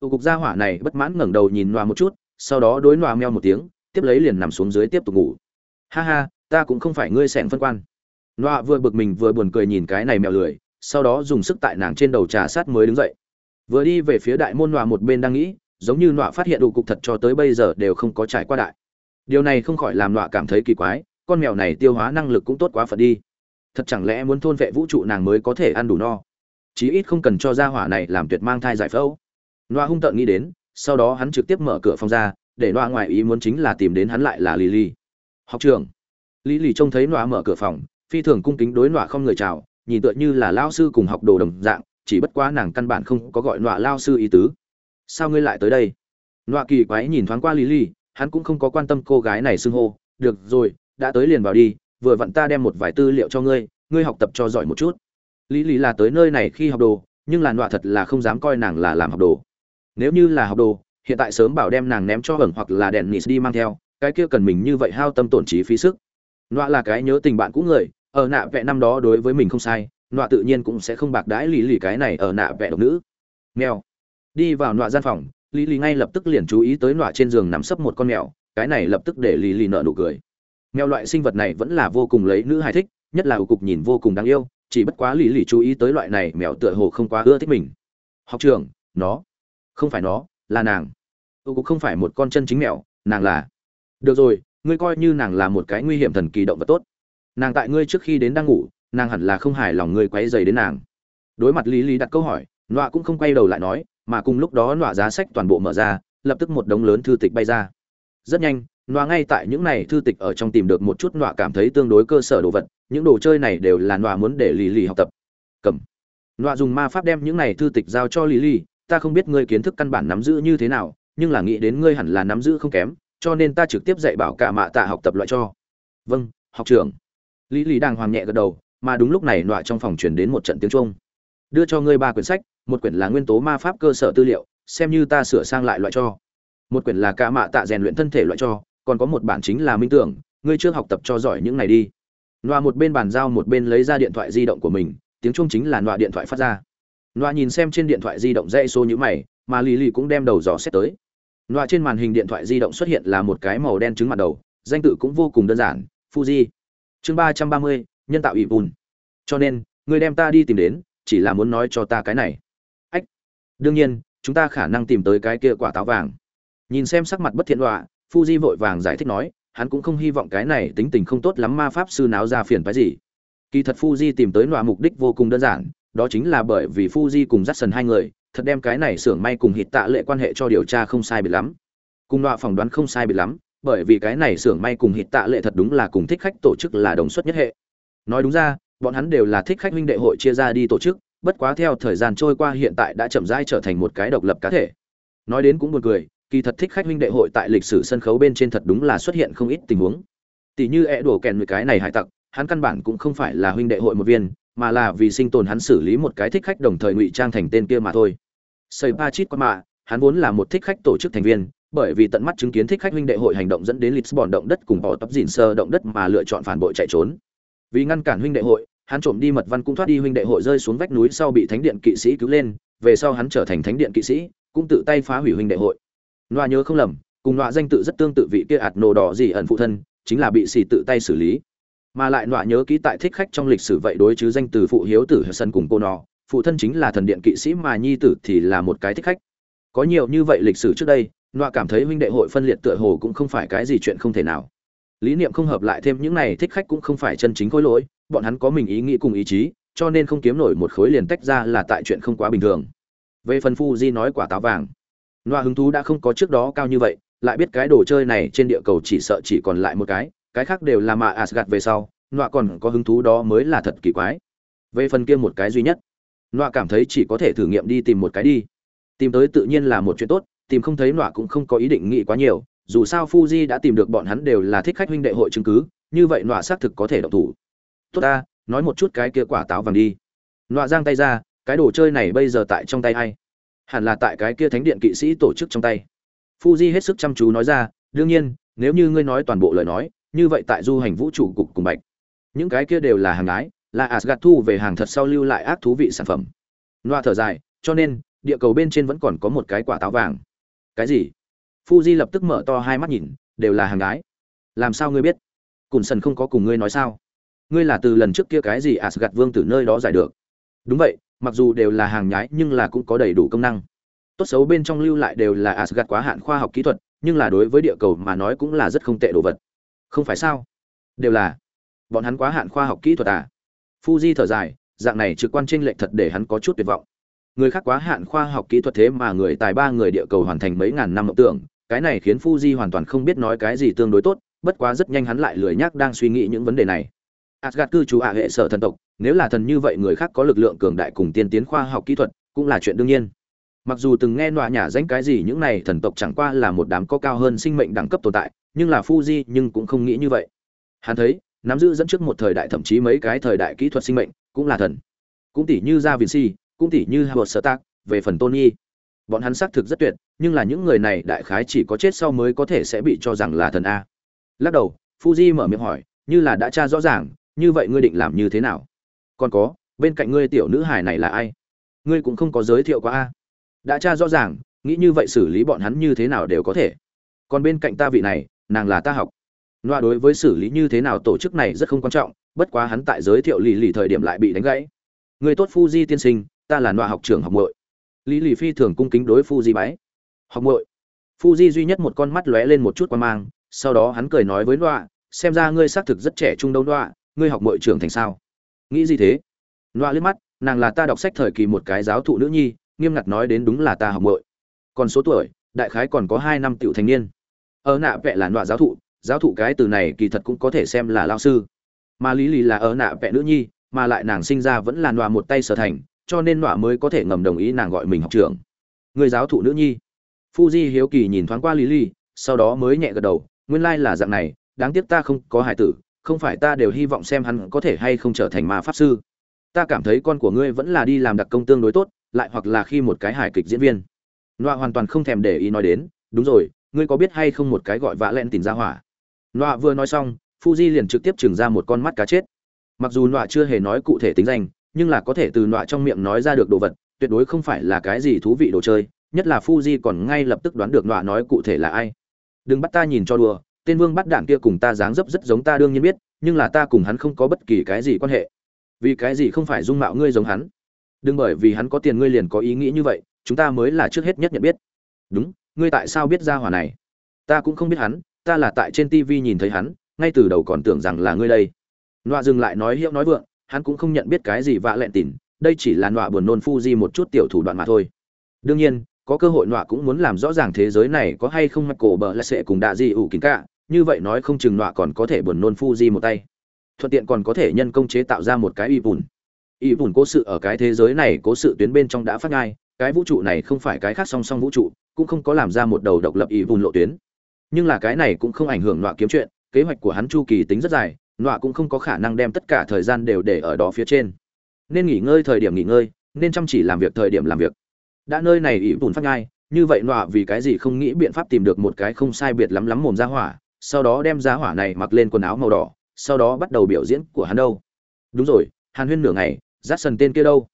Tụ cục gia hỏa này bất mãn ngẩng đầu nhìn nọa một chút, sau đó đối nọa meo một tiếng, tiếp lấy liền nằm xuống dưới tiếp tục ngủ. Ha ha, ta cũng không phải ngươi sẻn phân quan nọa vừa bực mình vừa buồn cười nhìn cái này mèo lười, sau đó dùng sức tại nàng trên đầu trà sát mới đứng dậy. Vừa đi về phía đại môn nọa một bên đang nghĩ, giống như nọa phát hiện đủ cục thật cho tới bây giờ đều không có trải qua đại. Điều này không khỏi làm nọa cảm thấy kỳ quái, con mèo này tiêu hóa năng lực cũng tốt quá phật đi. Thật chẳng lẽ muốn thôn vệ vũ trụ nàng mới có thể ăn đủ no? Chí ít không cần cho gia hỏa này làm tuyệt mang thai giải phẫu. Nọa hung tợn nghĩ đến, sau đó hắn trực tiếp mở cửa phòng ra, để nọa ngoài ý muốn chính là tìm đến hắn lại là lì lì học trường. Lý lì trông thấy nọa mở cửa phòng phi thường cung kính đối nọa không người chào, nhìn tựa như là lao sư cùng học đồ đồng dạng, chỉ bất quá nàng căn bản không có gọi nọa lao sư ý tứ. Sao ngươi lại tới đây? Nọa kỳ quái nhìn thoáng qua lý lý hắn cũng không có quan tâm cô gái này xưng hô. Được rồi, đã tới liền vào đi, vừa vặn ta đem một vài tư liệu cho ngươi ngươi học tập cho giỏi một chút. Lý lý là tới nơi này khi học đồ, nhưng là nọa thật là không dám coi nàng là làm học đồ. Nếu như là học đồ, hiện tại sớm bảo đem nàng ném cho hẩn hoặc là đèn nịt đi mang theo, cái kia cần mình như vậy hao tâm tổn trí phí sức. Nọa là cái nhớ tình bạn cũ người ở nạ vẽ năm đó đối với mình không sai, nọa tự nhiên cũng sẽ không bạc đãi lì lì cái này ở nạ vẽ độc nữ. Mèo. Đi vào nọa gian phòng, lì lì ngay lập tức liền chú ý tới nọa trên giường nằm sấp một con mèo, cái này lập tức để lì lì nợ nụ cười. Mèo loại sinh vật này vẫn là vô cùng lấy nữ hài thích, nhất là ủ cục nhìn vô cùng đáng yêu, chỉ bất quá lì lì chú ý tới loại này mèo tựa hồ không quá ưa thích mình. Học trường, nó. Không phải nó, là nàng. Ủ cục không phải một con chân chính mèo, nàng là. Được rồi, ngươi coi như nàng là một cái nguy hiểm thần kỳ động vật tốt nàng tại ngươi trước khi đến đang ngủ, nàng hẳn là không hài lòng ngươi quấy dày đến nàng. Đối mặt lý lý đặt câu hỏi, nọa cũng không quay đầu lại nói, mà cùng lúc đó nọa giá sách toàn bộ mở ra, lập tức một đống lớn thư tịch bay ra. Rất nhanh, nọa ngay tại những này thư tịch ở trong tìm được một chút nọa cảm thấy tương đối cơ sở đồ vật, những đồ chơi này đều là nọa muốn để lì lì học tập. Cầm. Nọa dùng ma pháp đem những này thư tịch giao cho lì lì ta không biết ngươi kiến thức căn bản nắm giữ như thế nào, nhưng là nghĩ đến ngươi hẳn là nắm giữ không kém, cho nên ta trực tiếp dạy bảo cả mạ tạ học tập loại cho. Vâng học trưởng lý lý đang hoàng nhẹ gật đầu, mà đúng lúc này nọa trong phòng truyền đến một trận tiếng trung đưa cho ngươi ba quyển sách, một quyển là nguyên tố ma pháp cơ sở tư liệu, xem như ta sửa sang lại loại cho. Một quyển là cả mạ tạ rèn luyện thân thể loại cho, còn có một bản chính là minh tưởng, ngươi trước học tập cho giỏi những này đi. Nọa một bên bàn giao một bên lấy ra điện thoại di động của mình, tiếng chuông chính là nọa điện thoại phát ra. Nọa nhìn xem trên điện thoại di động dãy số nhữ mày, mà lì lì cũng đem đầu dò xét tới. Nọa trên màn hình điện thoại di động xuất hiện là một cái màu đen trứng mặt đầu, danh tự cũng vô cùng đơn giản, fuji chương ba trăm ba mươi, nhân tạo ỷ bùn cho nên người đem ta đi tìm đến, chỉ là muốn nói cho ta cái này. Ách. Đương nhiên, chúng ta khả năng tìm tới cái kia quả táo vàng. Nhìn xem sắc mặt bất thiện đọa, fuji vội vàng giải thích nói, hắn cũng không hy vọng cái này tính tình không tốt lắm ma pháp sư náo ra phiền phái gì. Kỳ thật fuji tìm tới nọa mục đích vô cùng đơn giản, đó chính là bởi vì fuji cùng dắt sần hai người, thật đem cái này xưởng may cùng hít tạ lệ quan hệ cho điều tra không sai biệt lắm. Cùng nọa phỏng đoán không sai biệt lắm bởi vì cái này xưởng may cùng hít tạ lệ thật đúng là cùng thích khách tổ chức là đồng xuất nhất hệ. Nói đúng ra, bọn hắn đều là thích khách huynh đệ hội chia ra đi tổ chức, bất quá theo thời gian trôi qua hiện tại đã chậm rãi trở thành một cái độc lập cá thể. Nói đến cũng buồn cười, kỳ thật thích khách huynh đệ hội tại lịch sử sân khấu bên trên thật đúng là xuất hiện không ít tình huống. Tỷ như e đổ kèn người cái này hải tặc, hắn căn bản cũng không phải là huynh đệ hội một viên, mà là vì sinh tồn hắn xử lý một cái thích khách đồng thời ngụy trang thành tên kia mà thôi. Sầy ba chít qua mạ, hắn vốn là một thích khách tổ chức thành viên bởi vì tận mắt chứng kiến thích khách huynh đệ hội hành động dẫn đến Lisbon động đất cùng bỏ tập dìn sơ động đất mà lựa chọn phản bội chạy trốn. Vì ngăn cản huynh đệ hội, hắn trộm đi mật văn cũng thoát đi huynh đệ hội rơi xuống vách núi sau bị thánh điện kỵ sĩ cứu lên, về sau hắn trở thành thánh điện kỵ sĩ, cũng tự tay phá hủy huynh đệ hội. Noa nhớ không lầm, cùng Noa danh tự rất tương tự vị kia ạt nổ đỏ gì ẩn phụ thân, chính là bị xì tự tay xử lý. Mà lại Noa nhớ ký tại thích khách trong lịch sử vậy đối chứ danh từ phụ hiếu tử sân cùng cô nọ, phụ thân chính là thần điện kỵ sĩ mà nhi tử thì là một cái thích khách. Có nhiều như vậy lịch sử trước đây, Noa cảm thấy huynh đệ hội phân liệt tựa hồ cũng không phải cái gì chuyện không thể nào. Lý niệm không hợp lại thêm những này thích khách cũng không phải chân chính khối lỗi, bọn hắn có mình ý nghĩ cùng ý chí, cho nên không kiếm nổi một khối liền tách ra là tại chuyện không quá bình thường. Về phần Phu Di nói quả táo vàng, Noa hứng thú đã không có trước đó cao như vậy, lại biết cái đồ chơi này trên địa cầu chỉ sợ chỉ còn lại một cái, cái khác đều là mà asgad về sau, Noa còn có hứng thú đó mới là thật kỳ quái. Về phần kia một cái duy nhất, Noa cảm thấy chỉ có thể thử nghiệm đi tìm một cái đi. Tìm tới tự nhiên là một chuyện tốt, tìm không thấy nọa cũng không có ý định nghĩ quá nhiều, dù sao fuji đã tìm được bọn hắn đều là thích khách huynh đệ hội chứng cứ, như vậy nọa xác thực có thể động thủ. Tốt ta, nói một chút cái kia quả táo vàng đi. Nọa giang tay ra, cái đồ chơi này bây giờ tại trong tay ai? Hẳn là tại cái kia thánh điện kỵ sĩ tổ chức trong tay. Fuji hết sức chăm chú nói ra, đương nhiên, nếu như ngươi nói toàn bộ lời nói, như vậy tại du hành vũ trụ cục cùng bạch. Những cái kia đều là hàng ái, là asgad thu về hàng thật sau lưu lại ác thú vị sản phẩm. Nọa thở dài, cho nên, địa cầu bên trên vẫn còn có một cái quả táo vàng cái gì? Fuji lập tức mở to hai mắt nhìn, đều là hàng gái. Làm sao ngươi biết? Cùn sần không có cùng ngươi nói sao? Ngươi là từ lần trước kia cái gì asgad vương từ nơi đó giải được? Đúng vậy, mặc dù đều là hàng nhái nhưng là cũng có đầy đủ công năng. Tốt xấu bên trong lưu lại đều là asgad quá hạn khoa học kỹ thuật, nhưng là đối với địa cầu mà nói cũng là rất không tệ đồ vật. Không phải sao? Đều là. Bọn hắn quá hạn khoa học kỹ thuật à? Fuji thở dài, dạng này trực quan trên lệch thật để hắn có chút tuyệt vọng người khác quá hạn khoa học kỹ thuật thế mà người tài ba người địa cầu hoàn thành mấy ngàn năm mộng tưởng, cái này khiến Fuji hoàn toàn không biết nói cái gì tương đối tốt, bất quá rất nhanh hắn lại lười nhác đang suy nghĩ những vấn đề này. Asgad cư trú ạ hệ sở thần tộc, nếu là thần như vậy người khác có lực lượng cường đại cùng tiên tiến khoa học kỹ thuật, cũng là chuyện đương nhiên. Mặc dù từng nghe nọa nhả danh cái gì những này thần tộc chẳng qua là một đám có cao hơn sinh mệnh đẳng cấp tồn tại, nhưng là Fuji nhưng cũng không nghĩ như vậy. Hắn thấy, nắm giữ dẫn trước một thời đại thậm chí mấy cái thời đại kỹ thuật sinh mệnh, cũng là thần. Cũng tỷ như Ra Vinci cũng tỷ như Howard Stark, về phần Tony. Bọn hắn xác thực rất tuyệt, nhưng là những người này đại khái chỉ có chết sau mới có thể sẽ bị cho rằng là thần a. Lắc đầu, Fuji mở miệng hỏi, như là đã tra rõ ràng, như vậy ngươi định làm như thế nào? Còn có, bên cạnh ngươi tiểu nữ hài này là ai? Ngươi cũng không có giới thiệu qua a. Đã tra rõ ràng, nghĩ như vậy xử lý bọn hắn như thế nào đều có thể. Còn bên cạnh ta vị này, nàng là ta học. Loa đối với xử lý như thế nào tổ chức này rất không quan trọng, bất quá hắn tại giới thiệu lì lì thời điểm lại bị đánh gãy. Người tốt Fuji tiên sinh ta là nọa học trưởng học muội. Lý lì phi thường cung kính đối phu di bái. Học muội. Phu di duy nhất một con mắt lóe lên một chút quan mang, sau đó hắn cười nói với nọa, xem ra ngươi xác thực rất trẻ trung đâu nọa, ngươi học muội trưởng thành sao? Nghĩ gì thế? Nọa liếc mắt, nàng là ta đọc sách thời kỳ một cái giáo thụ nữ nhi, nghiêm ngặt nói đến đúng là ta học muội. Còn số tuổi, đại khái còn có hai năm tiểu thành niên. Ở nạ vẽ là nọa giáo thụ giáo thụ cái từ này kỳ thật cũng có thể xem là lao sư. Mà lý lì là ở nạ vẽ nữ nhi, mà lại nàng sinh ra vẫn là nọa một tay sở thành cho nên nọa mới có thể ngầm đồng ý nàng gọi mình học trưởng. Người giáo thụ nữ nhi. Fuji hiếu kỳ nhìn thoáng qua lý lì sau đó mới nhẹ gật đầu, nguyên lai là dạng này, đáng tiếc ta không có hải tử, không phải ta đều hy vọng xem hắn có thể hay không trở thành ma pháp sư. Ta cảm thấy con của ngươi vẫn là đi làm đặc công tương đối tốt, lại hoặc là khi một cái hài kịch diễn viên. Nọa hoàn toàn không thèm để ý nói đến, đúng rồi, ngươi có biết hay không một cái gọi vạ len tìm ra hỏa? Nọa vừa nói xong, fuji liền trực tiếp trừng ra một con mắt cá chết. Mặc dù nọa chưa hề nói cụ thể tính danh nhưng là có thể từ nọa trong miệng nói ra được đồ vật, tuyệt đối không phải là cái gì thú vị đồ chơi, nhất là fuji còn ngay lập tức đoán được nọa nói cụ thể là ai. Đừng bắt ta nhìn cho đùa, tên vương bắt đạn kia cùng ta dáng dấp rất giống ta đương nhiên biết, nhưng là ta cùng hắn không có bất kỳ cái gì quan hệ. Vì cái gì không phải dung mạo ngươi giống hắn? Đừng bởi vì hắn có tiền ngươi liền có ý nghĩ như vậy, chúng ta mới là trước hết nhất nhận biết. Đúng, ngươi tại sao biết ra hỏa này? Ta cũng không biết hắn, ta là tại trên tv nhìn thấy hắn, ngay từ đầu còn tưởng rằng là ngươi đây. Nọa dừng lại nói hiệu nói vượng hắn cũng không nhận biết cái gì vạ lẹn tỉn, đây chỉ là nọa buồn nôn phu di một chút tiểu thủ đoạn mà thôi. Đương nhiên, có cơ hội nọa cũng muốn làm rõ ràng thế giới này có hay không mặc cổ bờ là sẽ cùng đạ di ủ kín cả, như vậy nói không chừng nọa còn có thể buồn nôn phu di một tay. Thuận tiện còn có thể nhân công chế tạo ra một cái y bùn. Y bùn cố sự ở cái thế giới này cố sự tuyến bên trong đã phát ngai cái vũ trụ này không phải cái khác song song vũ trụ, cũng không có làm ra một đầu độc lập y bùn lộ tuyến. Nhưng là cái này cũng không ảnh hưởng nọa kiếm chuyện, kế hoạch của hắn chu kỳ tính rất dài nọa cũng không có khả năng đem tất cả thời gian đều để ở đó phía trên. Nên nghỉ ngơi thời điểm nghỉ ngơi, nên chăm chỉ làm việc thời điểm làm việc. Đã nơi này ỷ bùn phát ngai như vậy nọa vì cái gì không nghĩ biện pháp tìm được một cái không sai biệt lắm lắm mồm ra hỏa, sau đó đem ra hỏa này mặc lên quần áo màu đỏ, sau đó bắt đầu biểu diễn của hắn đâu. Đúng rồi, hàn huyên nửa ngày, rát sần tên kia đâu?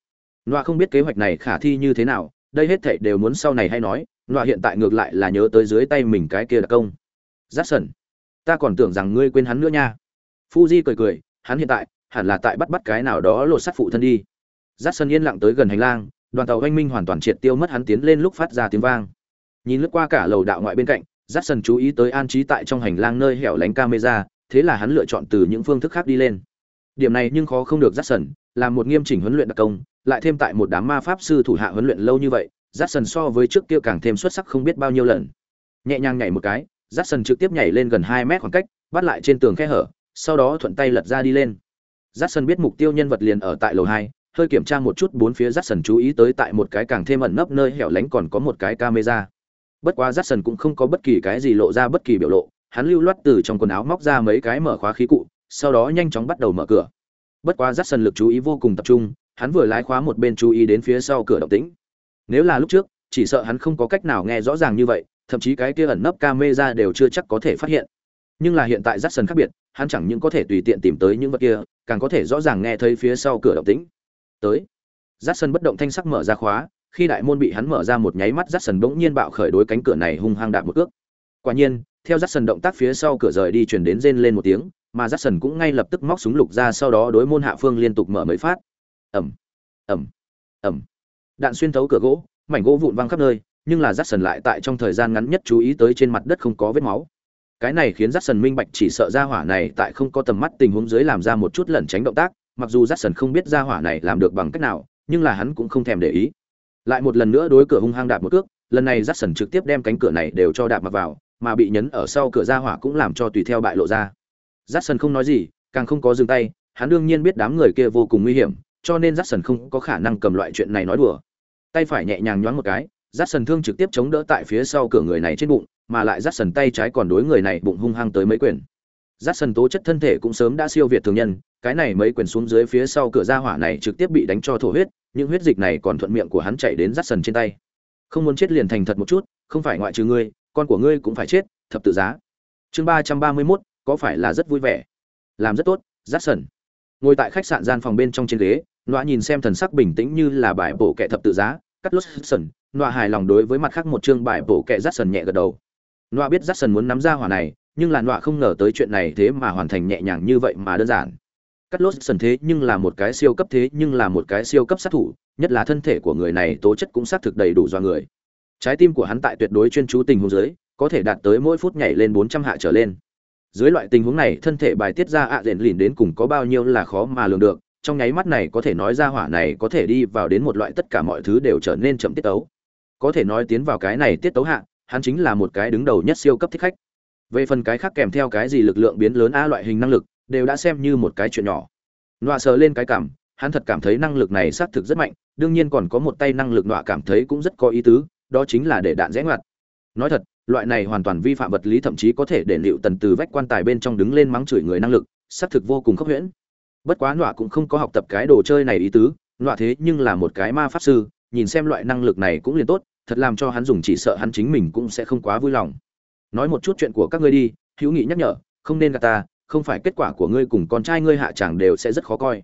Nọa không biết kế hoạch này khả thi như thế nào, đây hết thảy đều muốn sau này hay nói, nọa hiện tại ngược lại là nhớ tới dưới tay mình cái kia đặc công. Rát sần, ta còn tưởng rằng ngươi quên hắn nữa nha fuji cười cười hắn hiện tại hẳn là tại bắt bắt cái nào đó lột sát phụ thân đi. Jackson yên lặng tới gần hành lang đoàn tàu oanh minh hoàn toàn triệt tiêu mất hắn tiến lên lúc phát ra tiếng vang. Nhìn lướt qua cả lầu đạo ngoại bên cạnh Jackson chú ý tới an trí tại trong hành lang nơi hẻo lánh camera thế là hắn lựa chọn từ những phương thức khác đi lên. Điểm này nhưng khó không được Jackson, làm một nghiêm chỉnh huấn luyện đặc công lại thêm tại một đám ma pháp sư thủ hạ huấn luyện lâu như vậy Jackson so với trước kia càng thêm xuất sắc không biết bao nhiêu lần. Nhẹ nhàng nhảy một cái Jackson trực tiếp nhảy lên gần hai mét khoảng cách bắt lại trên tường khe hở sau đó thuận tay lật ra đi lên. Rát sần biết mục tiêu nhân vật liền ở tại lầu hai, hơi kiểm tra một chút bốn phía rát sần chú ý tới tại một cái càng thêm ẩn nấp nơi hẻo lánh còn có một cái camera. Bất quá rát sần cũng không có bất kỳ cái gì lộ ra bất kỳ biểu lộ, hắn lưu loát từ trong quần áo móc ra mấy cái mở khóa khí cụ, sau đó nhanh chóng bắt đầu mở cửa. Bất quá rát sần lực chú ý vô cùng tập trung, hắn vừa lái khóa một bên chú ý đến phía sau cửa động tĩnh. Nếu là lúc trước, chỉ sợ hắn không có cách nào nghe rõ ràng như vậy, thậm chí cái kia ẩn nấp camera đều chưa chắc có thể phát hiện nhưng là hiện tại Jackson khác biệt, hắn chẳng những có thể tùy tiện tìm tới những vật kia, càng có thể rõ ràng nghe thấy phía sau cửa động tĩnh. Tới. Jackson bất động thanh sắc mở ra khóa, khi đại môn bị hắn mở ra một nháy mắt Jackson sần bỗng nhiên bạo khởi đối cánh cửa này hung hăng đạp một cước. Quả nhiên, theo Jackson động tác phía sau cửa rời đi chuyển đến rên lên một tiếng, mà Jackson cũng ngay lập tức móc súng lục ra sau đó đối môn hạ phương liên tục mở mấy phát. Ẩm ẩm ẩm đạn xuyên thấu cửa gỗ, mảnh gỗ vụn văng khắp nơi, nhưng là Jackson lại tại trong thời gian ngắn nhất chú ý tới trên mặt đất không có vết máu cái này khiến rát sần minh bạch chỉ sợ ra hỏa này tại không có tầm mắt tình huống dưới làm ra một chút lẩn tránh động tác, mặc dù rát sần không biết ra hỏa này làm được bằng cách nào, nhưng là hắn cũng không thèm để ý. Lại một lần nữa đối cửa hung hăng đạp một cước, lần này rát sần trực tiếp đem cánh cửa này đều cho đạp mặc vào, mà bị nhấn ở sau cửa ra hỏa cũng làm cho tùy theo bại lộ ra. Rát sần không nói gì, càng không có dừng tay, hắn đương nhiên biết đám người kia vô cùng nguy hiểm, cho nên rát sần không có khả năng cầm loại chuyện này nói đùa. Tay phải nhẹ nhàng nhoáng một cái rát sần thương trực tiếp chống đỡ tại phía sau cửa người này trên bụng mà lại rát sần tay trái còn đối người này bụng hung hăng tới mấy quyền. Rát sần tố chất thân thể cũng sớm đã siêu việt thường nhân, cái này mấy quyền xuống dưới phía sau cửa ra hỏa này trực tiếp bị đánh cho thổ huyết, những huyết dịch này còn thuận miệng của hắn chạy đến rát sần trên tay. Không muốn chết liền thành thật một chút, không phải ngoại trừ ngươi, con của ngươi cũng phải chết, thập tự giá. Chương ba trăm ba mươi mốt, có phải là rất vui vẻ? Làm rất tốt, rát sần. Ngồi tại khách sạn gian phòng bên trong trên ghế, nọa nhìn xem thần sắc bình tĩnh như là bài bổ kệ thập tự giá, cắt lốt sần, nọa hài lòng đối với mặt khác một chương bài bổ kệ rát sần nhẹ gật đầu nọa biết rát sần muốn nắm ra hỏa này, nhưng là nọa không ngờ tới chuyện này thế mà hoàn thành nhẹ nhàng như vậy mà đơn giản. Cắt lốt sần thế nhưng là một cái siêu cấp thế nhưng là một cái siêu cấp sát thủ, nhất là thân thể của người này tố chất cũng xác thực đầy đủ do người. Trái tim của hắn tại tuyệt đối chuyên chú tình huống dưới, có thể đạt tới mỗi phút nhảy lên bốn trăm hạ trở lên. Dưới loại tình huống này, thân thể bài tiết ra ạ à rền lìn đến cùng có bao nhiêu là khó mà lường được, trong nháy mắt này có thể nói ra hỏa này có thể đi vào đến một loại tất cả mọi thứ đều trở nên chậm tiết tấu. Có thể nói tiến vào cái này tiết tấu hạ hắn chính là một cái đứng đầu nhất siêu cấp thích khách. Về phần cái khác kèm theo cái gì lực lượng biến lớn a loại hình năng lực, đều đã xem như một cái chuyện nhỏ. Nọa sờ lên cái cảm, hắn thật cảm thấy năng lực này xác thực rất mạnh, đương nhiên còn có một tay năng lực nọa cảm thấy cũng rất có ý tứ, đó chính là để đạn rẽ ngoặt. Nói thật, loại này hoàn toàn vi phạm vật lý thậm chí có thể để liệu tần từ vách quan tài bên trong đứng lên mắng chửi người năng lực, xác thực vô cùng khốc huyễn. Bất quá nọa cũng không có học tập cái đồ chơi này ý tứ, nọa thế nhưng là một cái ma pháp sư, nhìn xem loại năng lực này cũng liền tốt thật làm cho hắn dùng chỉ sợ hắn chính mình cũng sẽ không quá vui lòng. Nói một chút chuyện của các ngươi đi, hữu nghị nhắc nhở, không nên gạt ta, không phải kết quả của ngươi cùng con trai ngươi hạ chẳng đều sẽ rất khó coi.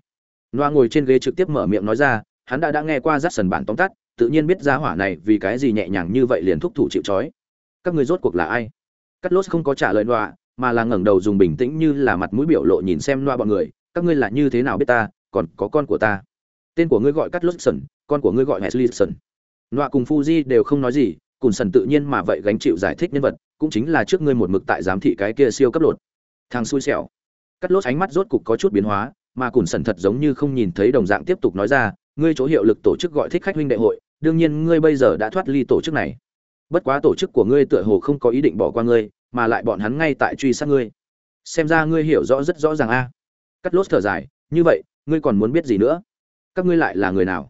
Noa ngồi trên ghế trực tiếp mở miệng nói ra, hắn đã đã nghe qua rát sần bản tóm tắt, tự nhiên biết giá hỏa này vì cái gì nhẹ nhàng như vậy liền thúc thủ chịu trói. Các ngươi rốt cuộc là ai? Cắt lốt không có trả lời noa, mà là ngẩng đầu dùng bình tĩnh như là mặt mũi biểu lộ nhìn xem noa bọn người, các ngươi là như thế nào biết ta, còn có con của ta. Tên của ngươi gọi cắt lốt sần con của ngươi gọi Wesley sần nọa cùng fuji đều không nói gì, cùn sần tự nhiên mà vậy gánh chịu giải thích nhân vật, cũng chính là trước ngươi một mực tại giám thị cái kia siêu cấp lột. Thằng xui xẻo. Cắt lốt ánh mắt rốt cục có chút biến hóa, mà cùn sần thật giống như không nhìn thấy đồng dạng tiếp tục nói ra, ngươi chỗ hiệu lực tổ chức gọi thích khách huynh đệ hội, đương nhiên ngươi bây giờ đã thoát ly tổ chức này. Bất quá tổ chức của ngươi tựa hồ không có ý định bỏ qua ngươi, mà lại bọn hắn ngay tại truy sát ngươi. Xem ra ngươi hiểu rõ rất rõ ràng a. Cắt lốt thở dài, như vậy, ngươi còn muốn biết gì nữa? Các ngươi lại là người nào?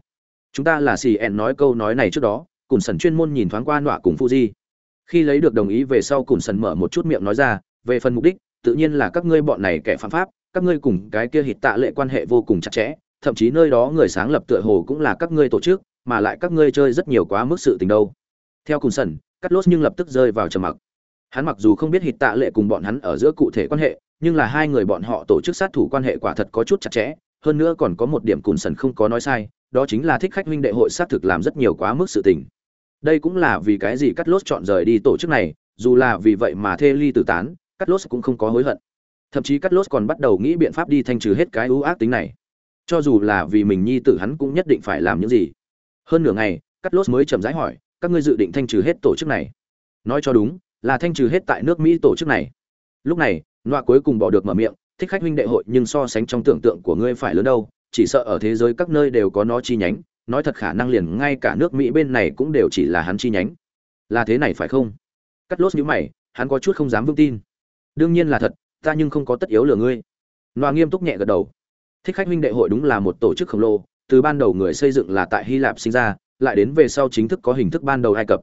Chúng ta là xì ẹn nói câu nói này trước đó, cùn sần chuyên môn nhìn thoáng qua nọa cùng fuji. Khi lấy được đồng ý về sau cùn sần mở một chút miệng nói ra, về phần mục đích, tự nhiên là các ngươi bọn này kẻ phạm pháp, các ngươi cùng cái kia hít tạ lệ quan hệ vô cùng chặt chẽ, thậm chí nơi đó người sáng lập tựa hồ cũng là các ngươi tổ chức, mà lại các ngươi chơi rất nhiều quá mức sự tình đâu. Theo cùng sần cắt lốt nhưng lập tức rơi vào trầm mặc. Hắn mặc dù không biết hít tạ lệ cùng bọn hắn ở giữa cụ thể quan hệ, nhưng là hai người bọn họ tổ chức sát thủ quan hệ quả thật có chút chặt chẽ, hơn nữa còn có một điểm cùn sần không có nói sai đó chính là thích khách huynh đệ hội sát thực làm rất nhiều quá mức sự tình. Đây cũng là vì cái gì cắt lốt chọn rời đi tổ chức này, dù là vì vậy mà thê ly tử tán, cắt lốt cũng không có hối hận. Thậm chí cắt lốt còn bắt đầu nghĩ biện pháp đi thanh trừ hết cái ưu ác tính này. Cho dù là vì mình nhi tử hắn cũng nhất định phải làm những gì. Hơn nửa ngày, cắt lốt mới chậm rãi hỏi, các ngươi dự định thanh trừ hết tổ chức này? Nói cho đúng, là thanh trừ hết tại nước mỹ tổ chức này. Lúc này noa cuối cùng bỏ được mở miệng, thích khách huynh đệ hội nhưng so sánh trong tưởng tượng của ngươi phải lớn đâu chỉ sợ ở thế giới các nơi đều có nó chi nhánh, nói thật khả năng liền ngay cả nước mỹ bên này cũng đều chỉ là hắn chi nhánh. Là thế này phải không? Cắt lốt nhữ mày, hắn có chút không dám vững tin. Đương nhiên là thật, ta nhưng không có tất yếu lừa ngươi. Loa nghiêm túc nhẹ gật đầu. Thích khách huynh đệ hội đúng là một tổ chức khổng lồ, từ ban đầu người xây dựng là tại hy lạp sinh ra, lại đến về sau chính thức có hình thức ban đầu ai cập.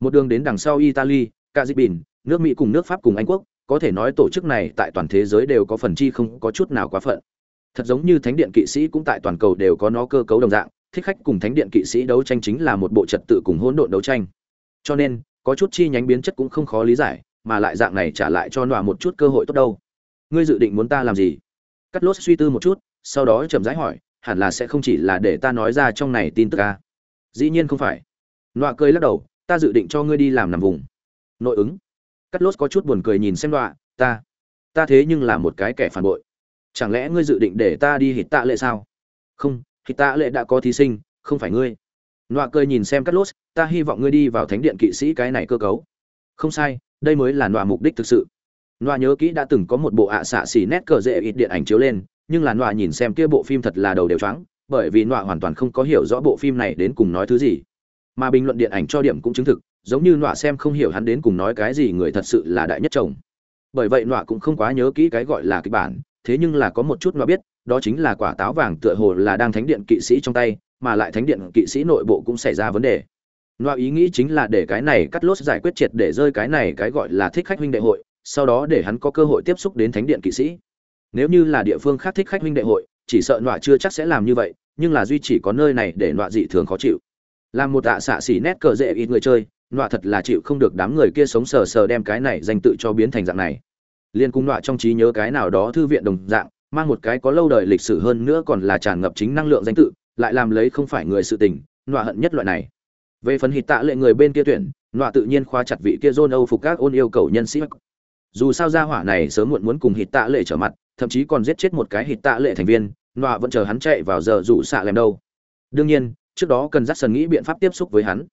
Một đường đến đằng sau italy kazibin nước mỹ cùng nước pháp cùng anh quốc, có thể nói tổ chức này tại toàn thế giới đều có phần chi không có chút nào quá phận thật giống như thánh điện kỵ sĩ cũng tại toàn cầu đều có nó cơ cấu đồng dạng, thích khách cùng thánh điện kỵ sĩ đấu tranh chính là một bộ trật tự cùng hỗn độn đấu tranh. Cho nên, có chút chi nhánh biến chất cũng không khó lý giải, mà lại dạng này trả lại cho nọa một chút cơ hội tốt đâu. Ngươi dự định muốn ta làm gì? Cắt lốt suy tư một chút, sau đó chậm rãi hỏi, hẳn là sẽ không chỉ là để ta nói ra trong này tin tức à? dĩ nhiên không phải. Nọa cười lắc đầu, ta dự định cho ngươi đi làm nằm vùng. Nội ứng. Cắt lốt có chút buồn cười nhìn xem nọa ta. Ta thế nhưng là một cái kẻ phản bội chẳng lẽ ngươi dự định để ta đi hít tạ lệ sao? Không, hít tạ lệ đã có thí sinh, không phải ngươi. Nọa cười nhìn xem cắt lốt ta hy vọng ngươi đi vào thánh điện kỵ sĩ cái này cơ cấu. Không sai, đây mới là nọa mục đích thực sự. Nọa nhớ kỹ đã từng có một bộ ạ xạ xỉ nét cờ rễ ít điện ảnh chiếu lên, nhưng là nọa nhìn xem kia bộ phim thật là đầu đều choáng, bởi vì nọa hoàn toàn không có hiểu rõ bộ phim này đến cùng nói thứ gì. Mà bình luận điện ảnh cho điểm cũng chứng thực, giống như nọa xem không hiểu hắn đến cùng nói cái gì người thật sự là đại nhất chồng. Bởi vậy nọa cũng không quá nhớ kỹ cái gọi là kịch bản thế nhưng là có một chút nó biết đó chính là quả táo vàng tựa hồ là đang thánh điện kỵ sĩ trong tay mà lại thánh điện kỵ sĩ nội bộ cũng xảy ra vấn đề Noa ý nghĩ chính là để cái này cắt lốt giải quyết triệt để rơi cái này cái gọi là thích khách huynh đệ hội, sau đó để hắn có cơ hội tiếp xúc đến thánh điện kỵ sĩ. Nếu như là địa phương khác thích khách huynh đệ hội, chỉ sợ Noa chưa chắc sẽ làm như vậy, nhưng là duy chỉ có nơi này để Noa dị thường khó chịu. Làm một tạ xạ xỉ nét cờ dễ ít người chơi, Noa thật là chịu không được đám người kia sống sờ sờ đem cái này danh tự cho biến thành dạng này. Liên cung Noa trong trí nhớ cái nào đó thư viện đồng dạng, mang một cái có lâu đời lịch sử hơn nữa còn là tràn ngập chính năng lượng danh tự, lại làm lấy không phải người sự tình, Noa hận nhất loại này. Về phần hít tạ lệ người bên kia tuyển nọa tự nhiên khoa chặt vị kia john âu phục các ôn yêu cầu nhân sĩ. Dù sao gia hỏa này sớm muộn muốn cùng hít tạ lệ trở mặt thậm chí còn giết chết một cái hít tạ lệ thành viên nọa vẫn chờ hắn chạy vào giờ rủ xạ làm đâu. Đương nhiên trước đó cần dắt sần nghĩ biện pháp tiếp xúc với hắn.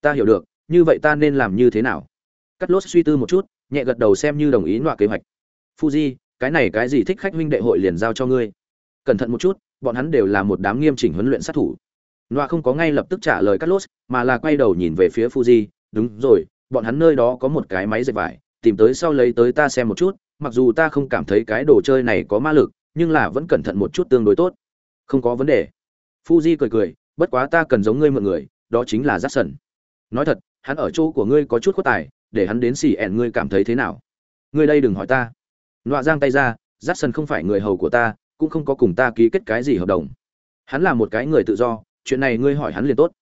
Ta hiểu được như vậy ta nên làm như thế nào? Cắt lốt suy tư một chút nhẹ gật đầu xem như đồng ý nọa kế hoạch fuji cái này cái gì thích khách huynh đệ hội liền giao cho ngươi cẩn thận một chút bọn hắn đều là một đám nghiêm chỉnh huấn luyện sát thủ Nọa không có ngay lập tức trả lời cắt lốt, mà là quay đầu nhìn về phía Fuji, đúng rồi, bọn hắn nơi đó có một cái máy dệt vải, tìm tới sau lấy tới ta xem một chút, mặc dù ta không cảm thấy cái đồ chơi này có ma lực, nhưng là vẫn cẩn thận một chút tương đối tốt. Không có vấn đề. Fuji cười cười, bất quá ta cần giống ngươi mượn người, đó chính là Jackson. Nói thật, hắn ở chỗ của ngươi có chút có tài, để hắn đến xì ẹn ngươi cảm thấy thế nào? Ngươi đây đừng hỏi ta. nọa giang tay ra, Jackson không phải người hầu của ta, cũng không có cùng ta ký kết cái gì hợp đồng. Hắn là một cái người tự do, chuyện này ngươi hỏi hắn liền tốt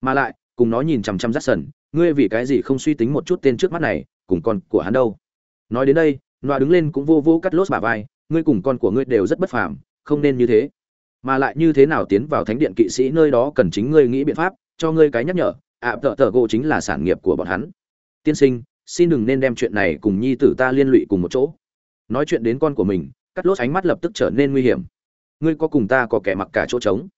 mà lại cùng nó nhìn chằm chằm rát sần ngươi vì cái gì không suy tính một chút tên trước mắt này cùng con của hắn đâu nói đến đây nọa đứng lên cũng vô vô cắt lốt bà vai ngươi cùng con của ngươi đều rất bất phàm không nên như thế mà lại như thế nào tiến vào thánh điện kỵ sĩ nơi đó cần chính ngươi nghĩ biện pháp cho ngươi cái nhắc nhở ạ tợ tợ gỗ chính là sản nghiệp của bọn hắn tiên sinh xin đừng nên đem chuyện này cùng nhi tử ta liên lụy cùng một chỗ nói chuyện đến con của mình cắt lốt ánh mắt lập tức trở nên nguy hiểm ngươi có cùng ta có kẻ mặc cả chỗ trống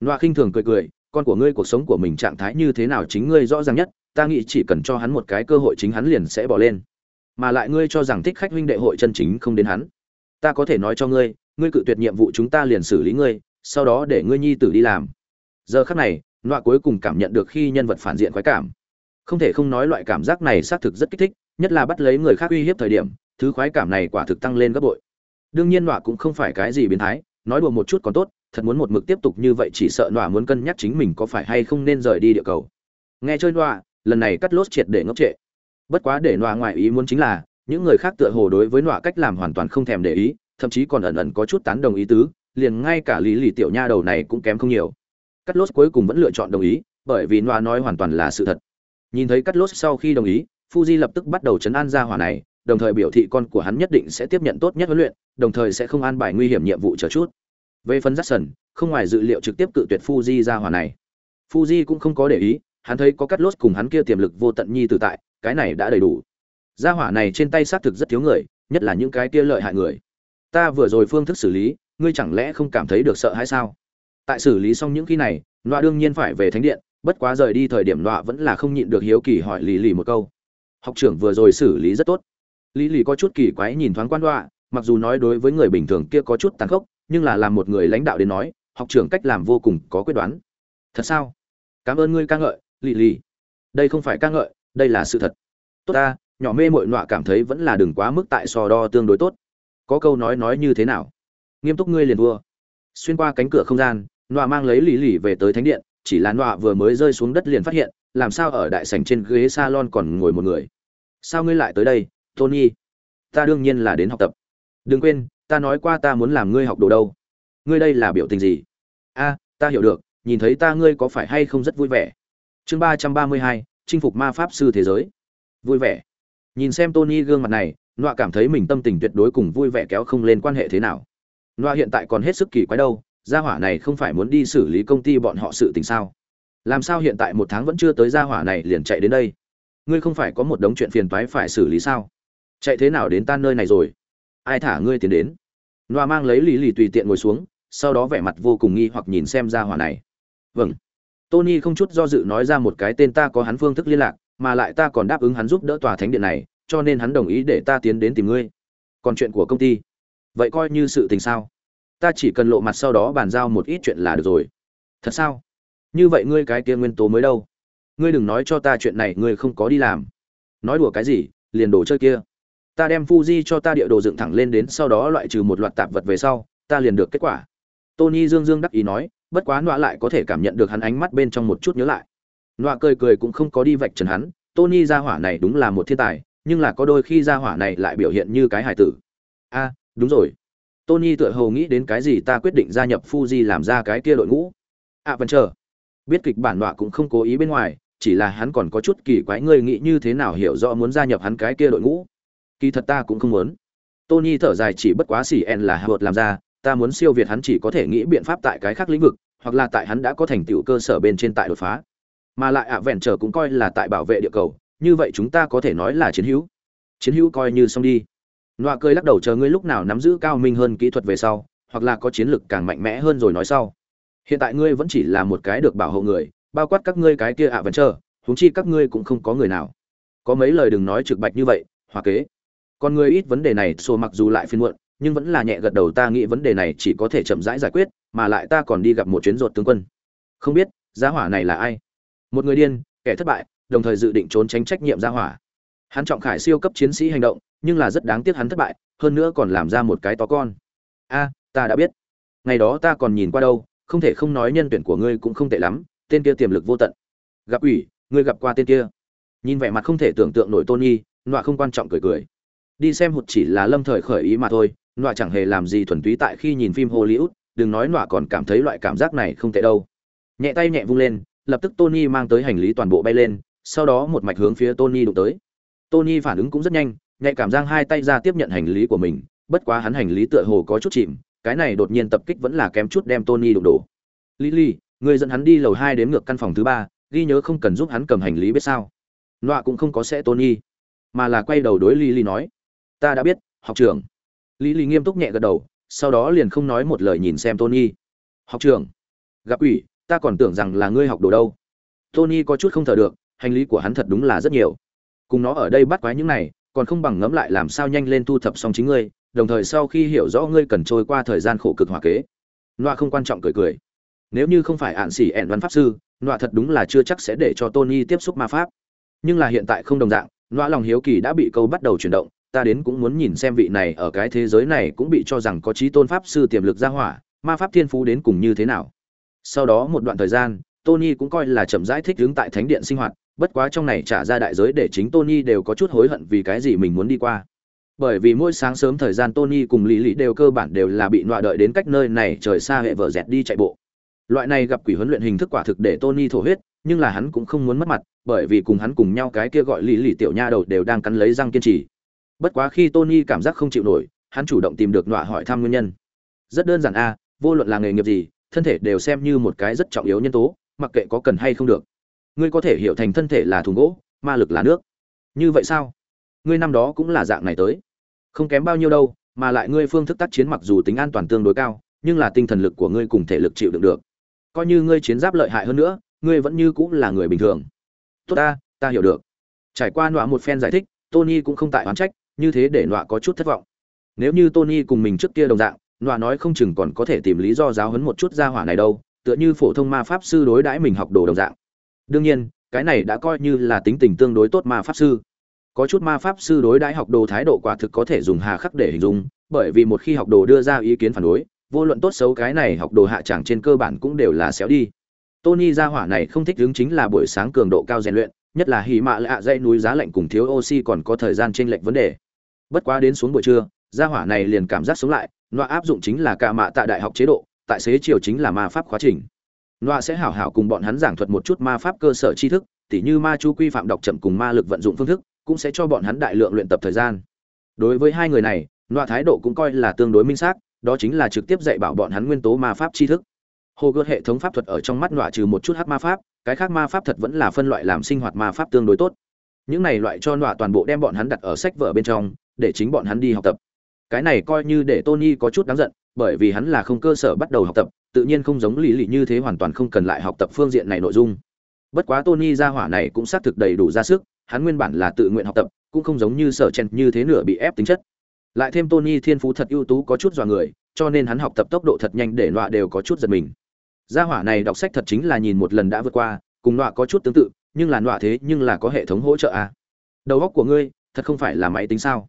Noa khinh thường cười cười, con của ngươi cuộc sống của mình trạng thái như thế nào chính ngươi rõ ràng nhất, ta nghĩ chỉ cần cho hắn một cái cơ hội chính hắn liền sẽ bỏ lên. Mà lại ngươi cho rằng thích khách huynh đệ hội chân chính không đến hắn. Ta có thể nói cho ngươi, ngươi cự tuyệt nhiệm vụ chúng ta liền xử lý ngươi, sau đó để ngươi nhi tử đi làm. Giờ khắc này, nọa cuối cùng cảm nhận được khi nhân vật phản diện khoái cảm. Không thể không nói loại cảm giác này xác thực rất kích thích, nhất là bắt lấy người khác uy hiếp thời điểm, thứ khoái cảm này quả thực tăng lên gấp bội. Đương nhiên nọa cũng không phải cái gì biến thái, nói đùa một chút còn tốt, thật muốn một mực tiếp tục như vậy chỉ sợ nọa muốn cân nhắc chính mình có phải hay không nên rời đi địa cầu. Nghe chơi nọa lần này cắt lốt triệt để ngốc trệ. Bất quá để nọa ngoài ý muốn chính là những người khác tựa hồ đối với nọa cách làm hoàn toàn không thèm để ý thậm chí còn ẩn ẩn có chút tán đồng ý tứ liền ngay cả lý lì tiểu nha đầu này cũng kém không nhiều. Cắt lốt cuối cùng vẫn lựa chọn đồng ý bởi vì nọa nói hoàn toàn là sự thật nhìn thấy cắt lốt sau khi đồng ý fuji lập tức bắt đầu chấn an ra hỏa này đồng thời biểu thị con của hắn nhất định sẽ tiếp nhận tốt nhất huấn luyện đồng thời sẽ không an bài nguy hiểm nhiệm vụ chờ chút về phần Jackson, không ngoài dự liệu trực tiếp cự tuyệt Fuji ra hỏa này. Fuji cũng không có để ý, hắn thấy có cắt lốt cùng hắn kia tiềm lực vô tận nhi tử tại, cái này đã đầy đủ. Gia hỏa này trên tay xác thực rất thiếu người, nhất là những cái kia lợi hại người. Ta vừa rồi phương thức xử lý, ngươi chẳng lẽ không cảm thấy được sợ hay sao? Tại xử lý xong những khi này, Loa đương nhiên phải về thánh điện, bất quá rời đi thời điểm Loa vẫn là không nhịn được hiếu kỳ hỏi Lý Lì một câu. Học trưởng vừa rồi xử lý rất tốt. Lý Lì có chút kỳ quái nhìn thoáng quan đọa mặc dù nói đối với người bình thường kia có chút tàn khốc, nhưng là làm một người lãnh đạo đến nói học trưởng cách làm vô cùng có quyết đoán. Thật sao? Cảm ơn ngươi ca ngợi lì lì. Đây không phải ca ngợi đây là sự thật. Tốt ta nhỏ mê mội nọa cảm thấy vẫn là đừng quá mức tại so đo tương đối tốt. Có câu nói nói như thế nào? Nghiêm túc ngươi liền vua. Xuyên qua cánh cửa không gian nọa mang lấy lì lì về tới thánh điện chỉ là nọa vừa mới rơi xuống đất liền phát hiện, làm sao ở đại sảnh trên ghế salon còn ngồi một người? Sao ngươi lại tới đây, tony? Ta đương nhiên là đến học tập. Đừng quên, ta nói qua ta muốn làm ngươi học đồ đâu. Ngươi đây là biểu tình gì? A, ta hiểu được, nhìn thấy ta ngươi có phải hay không rất vui vẻ? Chương ba trăm ba mươi hai, chinh phục ma pháp sư thế giới. Vui vẻ. Nhìn xem tony gương mặt này, nọa cảm thấy mình tâm tình tuyệt đối cùng vui vẻ kéo không lên quan hệ thế nào. Nọa hiện tại còn hết sức kỳ quái đâu gia hỏa này không phải muốn đi xử lý công ty bọn họ sự tình sao? Làm sao hiện tại một tháng vẫn chưa tới gia hỏa này liền chạy đến đây? Ngươi không phải có một đống chuyện phiền toái phải xử lý sao? Chạy thế nào đến tan nơi này rồi? Ai thả ngươi tiến đến? Noa mang lấy lý lì tùy tiện ngồi xuống, sau đó vẻ mặt vô cùng nghi hoặc nhìn xem gia hỏa này. Vâng. Tony không chút do dự nói ra một cái tên ta có hắn phương thức liên lạc, mà lại ta còn đáp ứng hắn giúp đỡ tòa thánh điện này, cho nên hắn đồng ý để ta tiến đến tìm ngươi. Còn chuyện của công ty? Vậy coi như sự tình sao? Ta chỉ cần lộ mặt sau đó bàn giao một ít chuyện là được rồi. Thật sao? Như vậy ngươi cái kia nguyên tố mới đâu? Ngươi đừng nói cho ta chuyện này, ngươi không có đi làm. Nói đùa cái gì, liền đồ chơi kia. Ta đem fuji cho ta địa đồ dựng thẳng lên đến sau đó loại trừ một loạt tạp vật về sau, ta liền được kết quả. Tony dương dương đắc ý nói, bất quá nọa lại có thể cảm nhận được hắn ánh mắt bên trong một chút nhớ lại. Nọa cười cười cũng không có đi vạch trần hắn, tony ra hỏa này đúng là một thiên tài, nhưng là có đôi khi ra hỏa này lại biểu hiện như cái hài tử. A, đúng rồi tony tựa hồ nghĩ đến cái gì ta quyết định gia nhập fuji làm ra cái kia đội ngũ. À vẫn chờ biết kịch bản nọa cũng không cố ý bên ngoài, chỉ là hắn còn có chút kỳ quái ngươi nghĩ như thế nào hiểu rõ muốn gia nhập hắn cái kia đội ngũ. Kỳ thật ta cũng không muốn. Tony thở dài chỉ bất quá xỉ en là hợp làm ra, ta muốn siêu việt hắn chỉ có thể nghĩ biện pháp tại cái khác lĩnh vực, hoặc là tại hắn đã có thành tựu cơ sở bên trên tại đột phá. Mà lại ạ vẹn trở cũng coi là tại bảo vệ địa cầu, như vậy chúng ta có thể nói là chiến hữu. Chiến hữu coi như xong đi nọa cười lắc đầu chờ ngươi lúc nào nắm giữ cao minh hơn kỹ thuật về sau, hoặc là có chiến lực càng mạnh mẽ hơn rồi nói sau. Hiện tại ngươi vẫn chỉ là một cái được bảo hộ người, bao quát các ngươi cái kia ạ vẫn chờ, huống chi các ngươi cũng không có người nào. Có mấy lời đừng nói trực bạch như vậy, hòa kế. Còn ngươi ít vấn đề này, xô mặc dù lại phiên muộn, nhưng vẫn là nhẹ gật đầu ta nghĩ vấn đề này chỉ có thể chậm rãi giải quyết, mà lại ta còn đi gặp một chuyến ruột tướng quân. Không biết giá hỏa này là ai? Một người điên, kẻ thất bại, đồng thời dự định trốn tránh trách nhiệm giá hỏa. Hắn trọng khải siêu cấp chiến sĩ hành động nhưng là rất đáng tiếc hắn thất bại, hơn nữa còn làm ra một cái to con. A, ta đã biết. Ngày đó ta còn nhìn qua đâu, không thể không nói nhân tuyển của ngươi cũng không tệ lắm, tên kia tiềm lực vô tận. Gặp ủy, ngươi gặp qua tên kia. Nhìn vẻ mặt không thể tưởng tượng nổi tony, nọa không quan trọng cười cười. Đi xem hụt chỉ là lâm thời khởi ý mà thôi, nọa chẳng hề làm gì thuần túy tại khi nhìn phim hollywood, đừng nói nọa còn cảm thấy loại cảm giác này không tệ đâu. Nhẹ tay nhẹ vung lên, lập tức tony mang tới hành lý toàn bộ bay lên, sau đó một mạch hướng phía tony đụng tới. Tony phản ứng cũng rất nhanh nhạy cảm giang hai tay ra tiếp nhận hành lý của mình, bất quá hắn hành lý tựa hồ có chút chìm, cái này đột nhiên tập kích vẫn là kém chút đem tony đụng đổ. Lily, người dẫn hắn đi lầu hai đến ngược căn phòng thứ ba, ghi nhớ không cần giúp hắn cầm hành lý biết sao? Nọa cũng không có sẽ tony, mà là quay đầu đối lily nói, ta đã biết, học trưởng. Lily nghiêm túc nhẹ gật đầu, sau đó liền không nói một lời nhìn xem tony. Học trưởng, gặp ủy, ta còn tưởng rằng là ngươi học đồ đâu. Tony có chút không thở được, hành lý của hắn thật đúng là rất nhiều. Cùng nó ở đây bắt quái những này còn không bằng ngẫm lại làm sao nhanh lên thu thập xong chính ngươi, đồng thời sau khi hiểu rõ ngươi cần trôi qua thời gian khổ cực hòa kế loa không quan trọng cười cười. Nếu như không phải ạn xỉ ẹn văn pháp sư loa thật đúng là chưa chắc sẽ để cho tony tiếp xúc ma pháp. Nhưng là hiện tại không đồng dạng loa lòng hiếu kỳ đã bị câu bắt đầu chuyển động, ta đến cũng muốn nhìn xem vị này ở cái thế giới này cũng bị cho rằng có trí tôn pháp sư tiềm lực ra hỏa, ma pháp thiên phú đến cùng như thế nào. Sau đó một đoạn thời gian, tony cũng coi là chậm rãi thích đứng tại thánh điện sinh hoạt bất quá trong này trả ra đại giới để chính tony đều có chút hối hận vì cái gì mình muốn đi qua. Bởi vì mỗi sáng sớm thời gian tony cùng lý lý đều cơ bản đều là bị nọa đợi đến cách nơi này trời xa hệ vợ dẹt đi chạy bộ. Loại này gặp quỷ huấn luyện hình thức quả thực để tony thổ huyết, nhưng là hắn cũng không muốn mất mặt, bởi vì cùng hắn cùng nhau cái kia gọi lý lý tiểu nha đầu đều đang cắn lấy răng kiên trì. Bất quá khi tony cảm giác không chịu nổi, hắn chủ động tìm được nọa hỏi thăm nguyên nhân. Rất đơn giản a, vô luận là nghề nghiệp gì, thân thể đều xem như một cái rất trọng yếu nhân tố, mặc kệ có cần hay không được ngươi có thể hiểu thành thân thể là thùng gỗ, ma lực là nước. Như vậy sao? Ngươi năm đó cũng là dạng này tới. Không kém bao nhiêu đâu, mà lại ngươi phương thức tác chiến mặc dù tính an toàn tương đối cao, nhưng là tinh thần lực của ngươi cùng thể lực chịu đựng được. Coi như ngươi chiến giáp lợi hại hơn nữa, ngươi vẫn như cũng là người bình thường. Tốt ta ta hiểu được. Trải qua nọa một phen giải thích, tony cũng không tại oán trách, như thế để nọa có chút thất vọng. Nếu như tony cùng mình trước kia đồng dạng, nọa nói không chừng còn có thể tìm lý do giáo hấn một chút ra hỏa này đâu, tựa như phổ thông ma pháp sư đối đãi mình học đồ đồng dạng đương nhiên, cái này đã coi như là tính tình tương đối tốt ma pháp sư. Có chút ma pháp sư đối đãi học đồ thái độ quả thực có thể dùng hà khắc để hình dung, bởi vì một khi học đồ đưa ra ý kiến phản đối, vô luận tốt xấu cái này học đồ hạ tràng trên cơ bản cũng đều là xéo đi. Tony ra hỏa này không thích đứng chính là buổi sáng cường độ cao rèn luyện, nhất là hì mạ lạ dãy núi giá lạnh cùng thiếu oxy còn có thời gian trên lệch vấn đề. Bất quá đến xuống buổi trưa, gia hỏa này liền cảm giác sống lại loại áp dụng chính là cả mạ tại đại học chế độ, tại xế chiều chính là ma pháp khóa trình. Noa sẽ hảo hảo cùng bọn hắn giảng thuật một chút ma pháp cơ sở tri thức, tỉ như ma chú quy phạm đọc chậm cùng ma lực vận dụng phương thức, cũng sẽ cho bọn hắn đại lượng luyện tập thời gian. Đối với hai người này, Noa thái độ cũng coi là tương đối minh xác, đó chính là trực tiếp dạy bảo bọn hắn nguyên tố ma pháp tri thức. Hồ gợt hệ thống pháp thuật ở trong mắt Noa trừ một chút hắc ma pháp, cái khác ma pháp thật vẫn là phân loại làm sinh hoạt ma pháp tương đối tốt. Những này loại cho Noa toàn bộ đem bọn hắn đặt ở sách vở bên trong, để chính bọn hắn đi học tập. Cái này coi như để Tony có chút đáng giận, bởi vì hắn là không cơ sở bắt đầu học tập, tự nhiên không giống lý lị như thế hoàn toàn không cần lại học tập phương diện này nội dung bất quá tony gia hỏa này cũng xác thực đầy đủ ra sức hắn nguyên bản là tự nguyện học tập cũng không giống như sở chen như thế nửa bị ép tính chất lại thêm tony thiên phú thật ưu tú có chút dọa người cho nên hắn học tập tốc độ thật nhanh để nọa đều có chút giật mình gia hỏa này đọc sách thật chính là nhìn một lần đã vượt qua cùng nọa có chút tương tự nhưng là nọa thế nhưng là có hệ thống hỗ trợ à. đầu óc của ngươi thật không phải là máy tính sao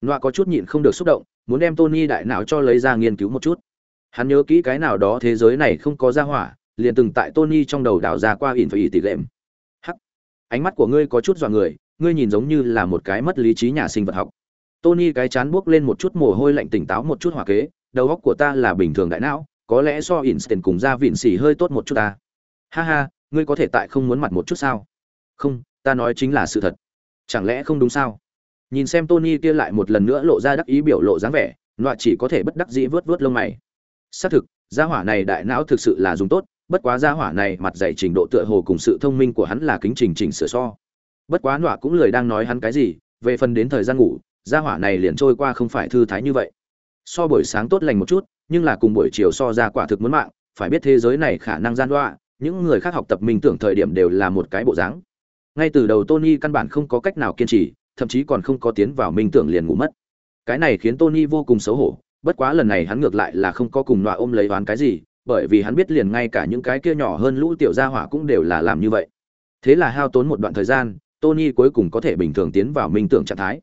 Nọa có chút nhịn không được xúc động, muốn đem Tony đại não cho lấy ra nghiên cứu một chút. Hắn nhớ kỹ cái nào đó thế giới này không có gia hỏa, liền từng tại Tony trong đầu đảo ra qua ỉn phải tỷ lệm. Hắc, ánh mắt của ngươi có chút dọa người, ngươi nhìn giống như là một cái mất lý trí nhà sinh vật học. Tony cái chán buốc lên một chút mồ hôi lạnh tỉnh táo một chút hòa kế, đầu óc của ta là bình thường đại não, có lẽ so Einstein cùng ra vịn xỉ hơi tốt một chút ta. Ha ha, ngươi có thể tại không muốn mặt một chút sao? Không, ta nói chính là sự thật. Chẳng lẽ không đúng sao? Nhìn xem Tony kia lại một lần nữa lộ ra đắc ý biểu lộ dáng vẻ, loại chỉ có thể bất đắc dĩ vớt vớt lông mày. Xác thực, gia hỏa này đại não thực sự là dùng tốt, bất quá gia hỏa này mặt dày trình độ tựa hồ cùng sự thông minh của hắn là kính trình chỉnh sửa so. Bất quá nọa cũng lười đang nói hắn cái gì, về phần đến thời gian ngủ, gia hỏa này liền trôi qua không phải thư thái như vậy. So buổi sáng tốt lành một chút, nhưng là cùng buổi chiều so ra quả thực muốn mạng, phải biết thế giới này khả năng gian đoạ, những người khác học tập minh tưởng thời điểm đều là một cái bộ dáng. Ngay từ đầu Tony căn bản không có cách nào kiên trì, thậm chí còn không có tiến vào minh tưởng liền ngủ mất. Cái này khiến Tony vô cùng xấu hổ, bất quá lần này hắn ngược lại là không có cùng nọa ôm lấy oán cái gì, bởi vì hắn biết liền ngay cả những cái kia nhỏ hơn lũ tiểu gia hỏa cũng đều là làm như vậy. Thế là hao tốn một đoạn thời gian, Tony cuối cùng có thể bình thường tiến vào minh tưởng trạng thái.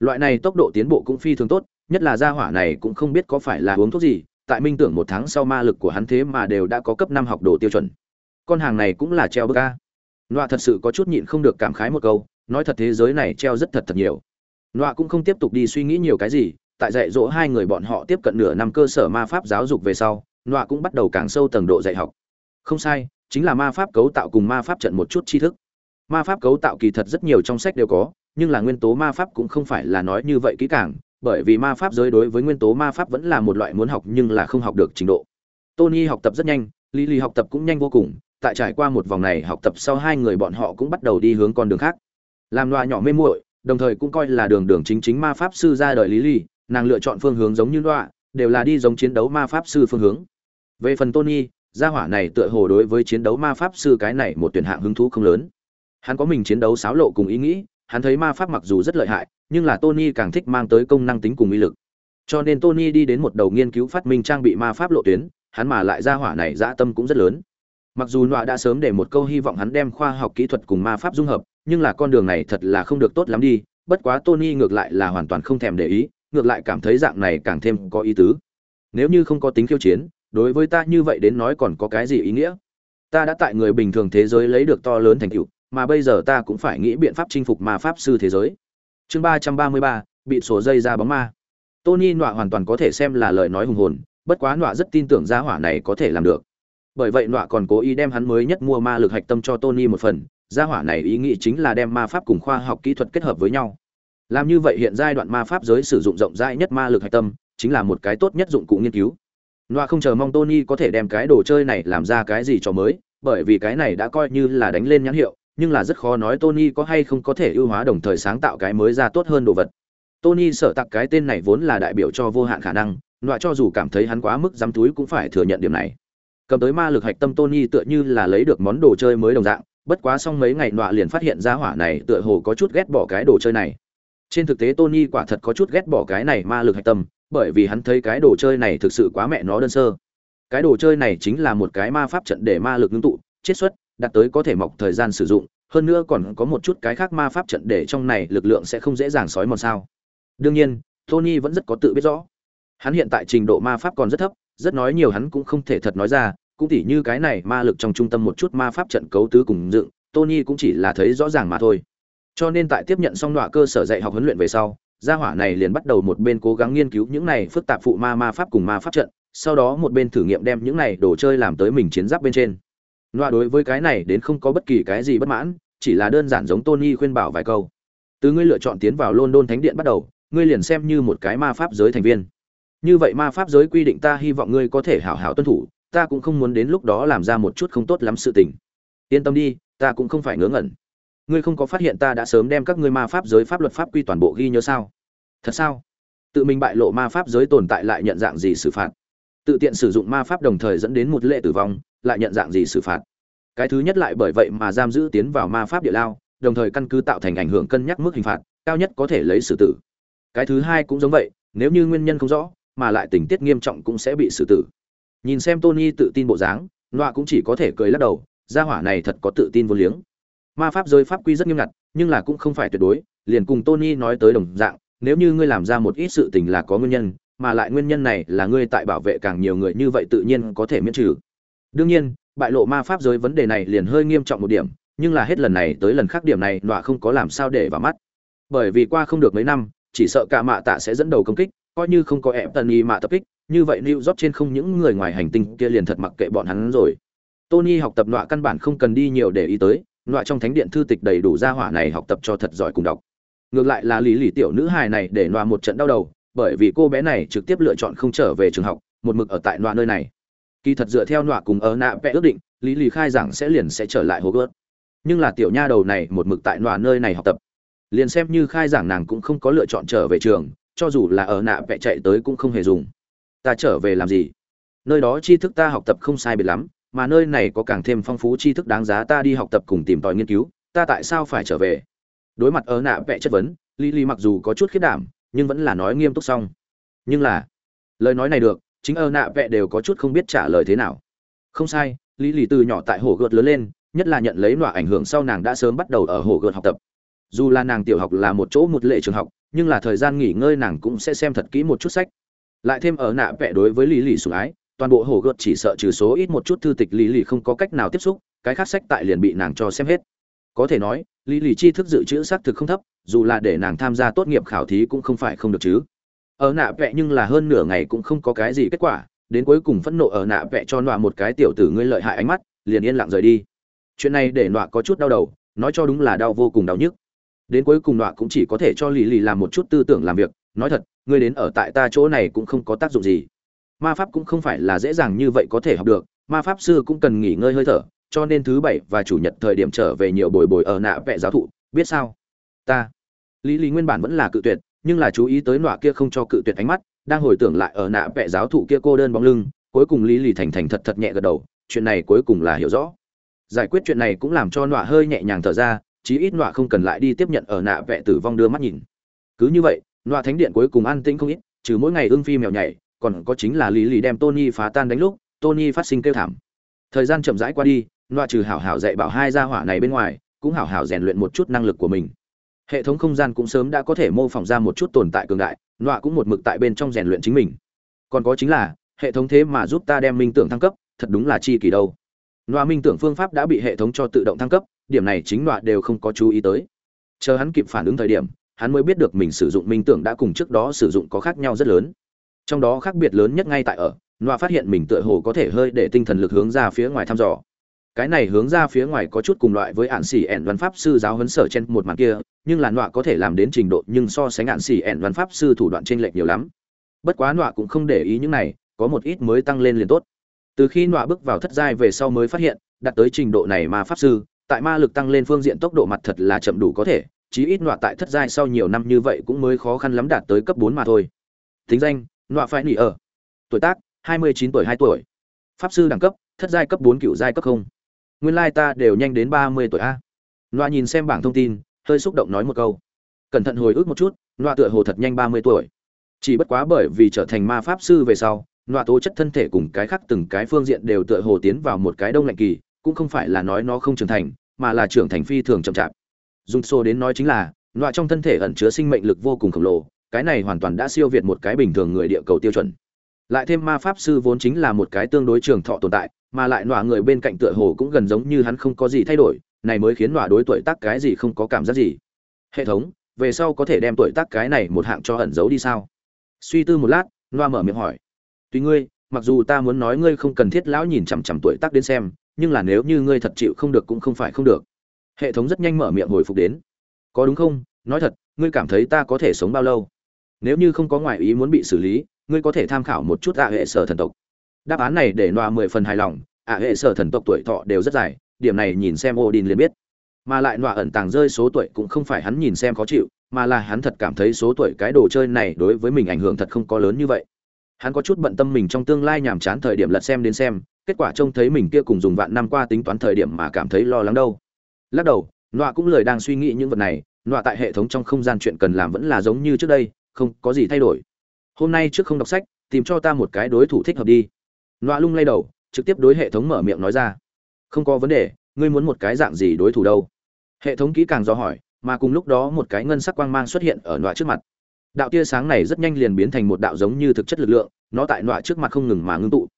Loại này tốc độ tiến bộ cũng phi thường tốt, nhất là gia hỏa này cũng không biết có phải là uống thuốc gì, tại minh tưởng một tháng sau ma lực của hắn thế mà đều đã có cấp năm học đồ tiêu chuẩn. Con hàng này cũng là treo bơ ca Nọa thật sự có chút nhịn không được cảm khái một câu, nói thật thế giới này treo rất thật thật nhiều. Nọa cũng không tiếp tục đi suy nghĩ nhiều cái gì, tại dạy dỗ hai người bọn họ tiếp cận nửa năm cơ sở ma pháp giáo dục về sau, Nọa cũng bắt đầu càng sâu tầng độ dạy học. Không sai, chính là ma pháp cấu tạo cùng ma pháp trận một chút tri thức. Ma pháp cấu tạo kỳ thật rất nhiều trong sách đều có, nhưng là nguyên tố ma pháp cũng không phải là nói như vậy kỹ càng, bởi vì ma pháp giới đối với nguyên tố ma pháp vẫn là một loại muốn học nhưng là không học được trình độ. Tony học tập rất nhanh, Lily học tập cũng nhanh vô cùng, tại trải qua một vòng này học tập sau hai người bọn họ cũng bắt đầu đi hướng con đường khác. Làm loa nhỏ mê muội, đồng thời cũng coi là đường đường chính chính ma pháp sư ra đời Lily, nàng lựa chọn phương hướng giống như đọa, đều là đi giống chiến đấu ma pháp sư phương hướng. Về phần Tony, gia hỏa này tựa hồ đối với chiến đấu ma pháp sư cái này một tuyển hạng hứng thú không lớn. Hắn có mình chiến đấu xáo lộ cùng ý nghĩ, hắn thấy ma pháp mặc dù rất lợi hại, nhưng là Tony càng thích mang tới công năng tính cùng uy lực. Cho nên Tony đi đến một đầu nghiên cứu phát minh trang bị ma pháp lộ tuyến, hắn mà lại gia hỏa này dã tâm cũng rất lớn. Mặc dù Nọa đã sớm để một câu hy vọng hắn đem khoa học kỹ thuật cùng ma pháp dung hợp, nhưng là con đường này thật là không được tốt lắm đi, bất quá Tony ngược lại là hoàn toàn không thèm để ý, ngược lại cảm thấy dạng này càng thêm có ý tứ. Nếu như không có tính khiêu chiến, đối với ta như vậy đến nói còn có cái gì ý nghĩa? Ta đã tại người bình thường thế giới lấy được to lớn thành tựu, mà bây giờ ta cũng phải nghĩ biện pháp chinh phục ma pháp sư thế giới chương ba trăm ba mươi ba bị sổ dây ra bóng ma tony nọa hoàn toàn có thể xem là lời nói hùng hồn bất quá nọa rất tin tưởng gia hỏa này có thể làm được bởi vậy nọa còn cố ý đem hắn mới nhất mua ma lực hạch tâm cho tony một phần gia hỏa này ý nghĩ chính là đem ma pháp cùng khoa học kỹ thuật kết hợp với nhau làm như vậy hiện giai đoạn ma pháp giới sử dụng rộng rãi nhất ma lực hạch tâm chính là một cái tốt nhất dụng cụ nghiên cứu loa không chờ mong tony có thể đem cái đồ chơi này làm ra cái gì cho mới bởi vì cái này đã coi như là đánh lên nhãn hiệu nhưng là rất khó nói Tony có hay không có thể ưu hóa đồng thời sáng tạo cái mới ra tốt hơn đồ vật. Tony sợ tặc cái tên này vốn là đại biểu cho vô hạn khả năng, loại cho dù cảm thấy hắn quá mức dám túi cũng phải thừa nhận điểm này. Cầm tới ma lực hạch tâm Tony tựa như là lấy được món đồ chơi mới đồng dạng, bất quá xong mấy ngày nọa liền phát hiện ra hỏa này tựa hồ có chút ghét bỏ cái đồ chơi này. Trên thực tế Tony quả thật có chút ghét bỏ cái này ma lực hạch tâm, bởi vì hắn thấy cái đồ chơi này thực sự quá mẹ nó đơn sơ. Cái đồ chơi này chính là một cái ma pháp trận để ma lực ngưng tụ, chiết xuất, đạt tới có thể mọc thời gian sử dụng hơn nữa còn có một chút cái khác ma pháp trận để trong này lực lượng sẽ không dễ dàng sói mòn sao. Đương nhiên tony vẫn rất có tự biết rõ. Hắn hiện tại trình độ ma pháp còn rất thấp rất nói nhiều hắn cũng không thể thật nói ra cũng tỉ như cái này ma lực trong trung tâm một chút ma pháp trận cấu tứ cùng dựng tony cũng chỉ là thấy rõ ràng mà thôi cho nên tại tiếp nhận xong đọa cơ sở dạy học huấn luyện về sau gia hỏa này liền bắt đầu một bên cố gắng nghiên cứu những này phức tạp phụ ma ma pháp cùng ma pháp trận sau đó một bên thử nghiệm đem những này đồ chơi làm tới mình chiến giáp bên trên Nọa đối với cái này đến không có bất kỳ cái gì bất mãn, chỉ là đơn giản giống Tony khuyên bảo vài câu. Từ ngươi lựa chọn tiến vào London Thánh Điện bắt đầu, ngươi liền xem như một cái ma pháp giới thành viên. Như vậy ma pháp giới quy định ta hy vọng ngươi có thể hảo hảo tuân thủ, ta cũng không muốn đến lúc đó làm ra một chút không tốt lắm sự tình. Yên tâm đi, ta cũng không phải ngớ ngẩn. Ngươi không có phát hiện ta đã sớm đem các ngươi ma pháp giới pháp luật pháp quy toàn bộ ghi nhớ sao? Thật sao? Tự mình bại lộ ma pháp giới tồn tại lại nhận dạng gì xử phạt? Tự tiện sử dụng ma pháp đồng thời dẫn đến một lệ tử vong, lại nhận dạng gì xử phạt cái thứ nhất lại bởi vậy mà giam giữ tiến vào ma pháp địa lao đồng thời căn cứ tạo thành ảnh hưởng cân nhắc mức hình phạt cao nhất có thể lấy xử tử cái thứ hai cũng giống vậy nếu như nguyên nhân không rõ mà lại tình tiết nghiêm trọng cũng sẽ bị xử tử nhìn xem tony tự tin bộ dáng loa cũng chỉ có thể cười lắc đầu gia hỏa này thật có tự tin vô liếng ma pháp giới pháp quy rất nghiêm ngặt, nhưng là cũng không phải tuyệt đối, liền cùng tony nói tới đồng dạng, nếu như ngươi làm ra một ít sự tình là có nguyên nhân, mà lại nguyên nhân này là ngươi tại bảo vệ càng nhiều người như vậy tự nhiên có thể miễn trừ. Đương nhiên, bại lộ ma pháp giới vấn đề này liền hơi nghiêm trọng một điểm, nhưng là hết lần này tới lần khác điểm này, nọa không có làm sao để vào mắt. Bởi vì qua không được mấy năm, chỉ sợ cả mạ tạ sẽ dẫn đầu công kích, coi như không có ép tần y mạ tập kích, như vậy lưu rót trên không những người ngoài hành tinh kia liền thật mặc kệ bọn hắn rồi. Tony học tập nọa căn bản không cần đi nhiều để ý tới nọa trong thánh điện thư tịch đầy đủ gia hỏa này học tập cho thật giỏi cùng đọc. Ngược lại là lý lì tiểu nữ hài này để nọa một trận đau đầu, bởi vì cô bé này trực tiếp lựa chọn không trở về trường học, một mực ở tại nọa nơi này. Kỳ thật dựa theo nọa cùng ở nạ vẽ ước định, lý lì khai giảng sẽ liền sẽ trở lại hồ gớt nhưng là tiểu nha đầu này một mực tại nọa nơi này học tập. Liền xem như khai giảng nàng cũng không có lựa chọn trở về trường, cho dù là ở nạ vẽ chạy tới cũng không hề dùng. Ta trở về làm gì? Nơi đó tri thức ta học tập không sai biệt lắm mà nơi này có càng thêm phong phú tri thức đáng giá ta đi học tập cùng tìm tòi nghiên cứu, ta tại sao phải trở về? Đối mặt ở nạ vẽ chất vấn, lý lý mặc dù có chút khiết đảm, nhưng vẫn là nói nghiêm túc xong. Nhưng là, lời nói này được, chính ở nạ vẽ đều có chút không biết trả lời thế nào. Không sai, lý lý từ nhỏ tại hồ gợt lớn lên, nhất là nhận lấy nọa ảnh hưởng sau nàng đã sớm bắt đầu ở hồ gợt học tập. Dù là nàng tiểu học là một chỗ một lệ trường học, nhưng là thời gian nghỉ ngơi nàng cũng sẽ xem thật kỹ một chút sách. Lại thêm ở nạ vẽ đối với lý lý sủng ái toàn bộ hồ gợt chỉ sợ trừ số ít một chút thư tịch lý lì không có cách nào tiếp xúc, cái khác sách tại liền bị nàng cho xem hết. Có thể nói, lý lì chi thức dự trữ xác thực không thấp, dù là để nàng tham gia tốt nghiệp khảo thí cũng không phải không được chứ. Ở nạ vẽ nhưng là hơn nửa ngày cũng không có cái gì kết quả, đến cuối cùng phẫn nộ ở nạ vẽ cho nọa một cái tiểu tử ngươi lợi hại ánh mắt, liền yên lặng rời đi. Chuyện này để nọa có chút đau đầu, nói cho đúng là đau vô cùng đau nhức. Đến cuối cùng nọa cũng chỉ có thể cho lì lì làm một chút tư tưởng làm việc, nói thật, ngươi đến ở tại ta chỗ này cũng không có tác dụng gì ma pháp cũng không phải là dễ dàng như vậy có thể học được, ma pháp sư cũng cần nghỉ ngơi hơi thở, cho nên thứ bảy và chủ nhật thời điểm trở về nhiều bồi bồi ở nạ vẽ giáo thụ, biết sao? Ta. Lý lý nguyên bản vẫn là cự tuyệt, nhưng là chú ý tới nọa kia không cho cự tuyệt ánh mắt, đang hồi tưởng lại ở nạ vẽ giáo thụ kia cô đơn bóng lưng, cuối cùng lý Lý thành thành thật thật nhẹ gật đầu, chuyện này cuối cùng là hiểu rõ. Giải quyết chuyện này cũng làm cho nọa hơi nhẹ nhàng thở ra, chí ít nọa không cần lại đi tiếp nhận ở nạ vẽ tử vong đưa mắt nhìn. Cứ như vậy, nọa thánh điện cuối cùng an tĩnh không ít, trừ mỗi ngày ương phi mèo nhảy còn có chính là lý lý đem tony phá tan đánh lúc, tony phát sinh kêu thảm. Thời gian chậm rãi qua đi loại trừ hảo hảo dạy bảo hai gia hỏa này bên ngoài, cũng hảo hảo rèn luyện một chút năng lực của mình. Hệ thống không gian cũng sớm đã có thể mô phỏng ra một chút tồn tại cường đại loại cũng một mực tại bên trong rèn luyện chính mình. Còn có chính là, hệ thống thế mà giúp ta đem minh tưởng thăng cấp, thật đúng là chi kỳ đâu. Loại minh tưởng phương pháp đã bị hệ thống cho tự động thăng cấp, điểm này chính loại đều không có chú ý tới. Chờ hắn kịp phản ứng thời điểm, hắn mới biết được mình sử dụng minh tưởng đã cùng trước đó sử dụng có khác nhau rất lớn trong đó khác biệt lớn nhất ngay tại ở nọa phát hiện mình tựa hồ có thể hơi để tinh thần lực hướng ra phía ngoài thăm dò. Cái này hướng ra phía ngoài có chút cùng loại với ạn xỉ ẻn văn pháp sư giáo huấn sở trên một màn kia, nhưng là nọa có thể làm đến trình độ nhưng so sánh ạn xỉ ẻn văn pháp sư thủ đoạn t r ê n lệch nhiều lắm. Bất quá nọa cũng không để ý những này, có một ít mới tăng lên liền tốt. Từ khi nọa bước vào thất giai về sau mới phát hiện, đạt tới trình độ này mà pháp sư, tại ma lực tăng lên phương diện tốc độ mặt thật là chậm đủ có thể, chí ít nọa tại thất giai sau nhiều năm như vậy cũng mới khó khăn lắm đạt tới cấp bốn mà thôi. Thính danh nọa phải nỉ ở. Tuổi tác, hai mươi chín tuổi hai tuổi. Pháp sư đẳng cấp, thất giai cấp bốn, cựu giai cấp không. Nguyên lai ta đều nhanh đến ba mươi tuổi a. Loa nhìn xem bảng thông tin, hơi xúc động nói một câu. Cẩn thận hồi ức một chút loa tựa hồ thật nhanh ba mươi tuổi. Chỉ bất quá bởi vì trở thành ma pháp sư về sau loa tố chất thân thể cùng cái khác từng cái phương diện đều tựa hồ tiến vào một cái đông lạnh kỳ, cũng không phải là nói nó không trưởng thành, mà là trưởng thành phi thường chậm chạp. Dùng xô đến nói chính là loa trong thân thể ẩn chứa sinh mệnh lực vô cùng khổng lồ cái này hoàn toàn đã siêu việt một cái bình thường người địa cầu tiêu chuẩn. Lại thêm ma pháp sư vốn chính là một cái tương đối trường thọ tồn tại, mà lại nọa người bên cạnh tựa hồ cũng gần giống như hắn không có gì thay đổi, này mới khiến nọa đối tuổi tác cái gì không có cảm giác gì. Hệ thống, về sau có thể đem tuổi tác cái này một hạng cho ẩn giấu đi sao? Suy tư một lát, nọa mở miệng hỏi. Tùy ngươi, mặc dù ta muốn nói ngươi không cần thiết lão nhìn chằm chằm tuổi tác đến xem, nhưng là nếu như ngươi thật chịu không được cũng không phải không được. Hệ thống rất nhanh mở miệng hồi phục đến. Có đúng không? Nói thật, ngươi cảm thấy ta có thể sống bao lâu? Nếu như không có ngoại ý muốn bị xử lý, ngươi có thể tham khảo một chút ạ hệ sở thần tộc. Đáp án này để noa mười phần hài lòng, ạ hệ sở thần tộc tuổi thọ đều rất dài, điểm này nhìn xem odin liền biết. Mà lại noa ẩn tàng rơi số tuổi cũng không phải hắn nhìn xem khó chịu, mà là hắn thật cảm thấy số tuổi cái đồ chơi này đối với mình ảnh hưởng thật không có lớn như vậy. Hắn có chút bận tâm mình trong tương lai nhàm chán thời điểm lật xem đến xem, kết quả trông thấy mình kia cùng dùng vạn năm qua tính toán thời điểm mà cảm thấy lo lắng đâu. Lắc đầu nọa cũng lời đang suy nghĩ những vật này nọa tại hệ thống trong không gian chuyện cần làm vẫn là giống như trước đây không có gì thay đổi hôm nay trước không đọc sách tìm cho ta một cái đối thủ thích hợp đi Nọa lung lay đầu, trực tiếp đối hệ thống mở miệng nói ra. Không có vấn đề, ngươi muốn một cái dạng gì đối thủ đâu? Hệ thống kỹ càng do hỏi, mà cùng lúc đó một cái ngân sắc quang mang xuất hiện ở nọa trước mặt. đạo tia sáng này rất nhanh liền biến thành một đạo giống như thực chất lực lượng nó tại nọa trước mặt không ngừng mà ngưng tụ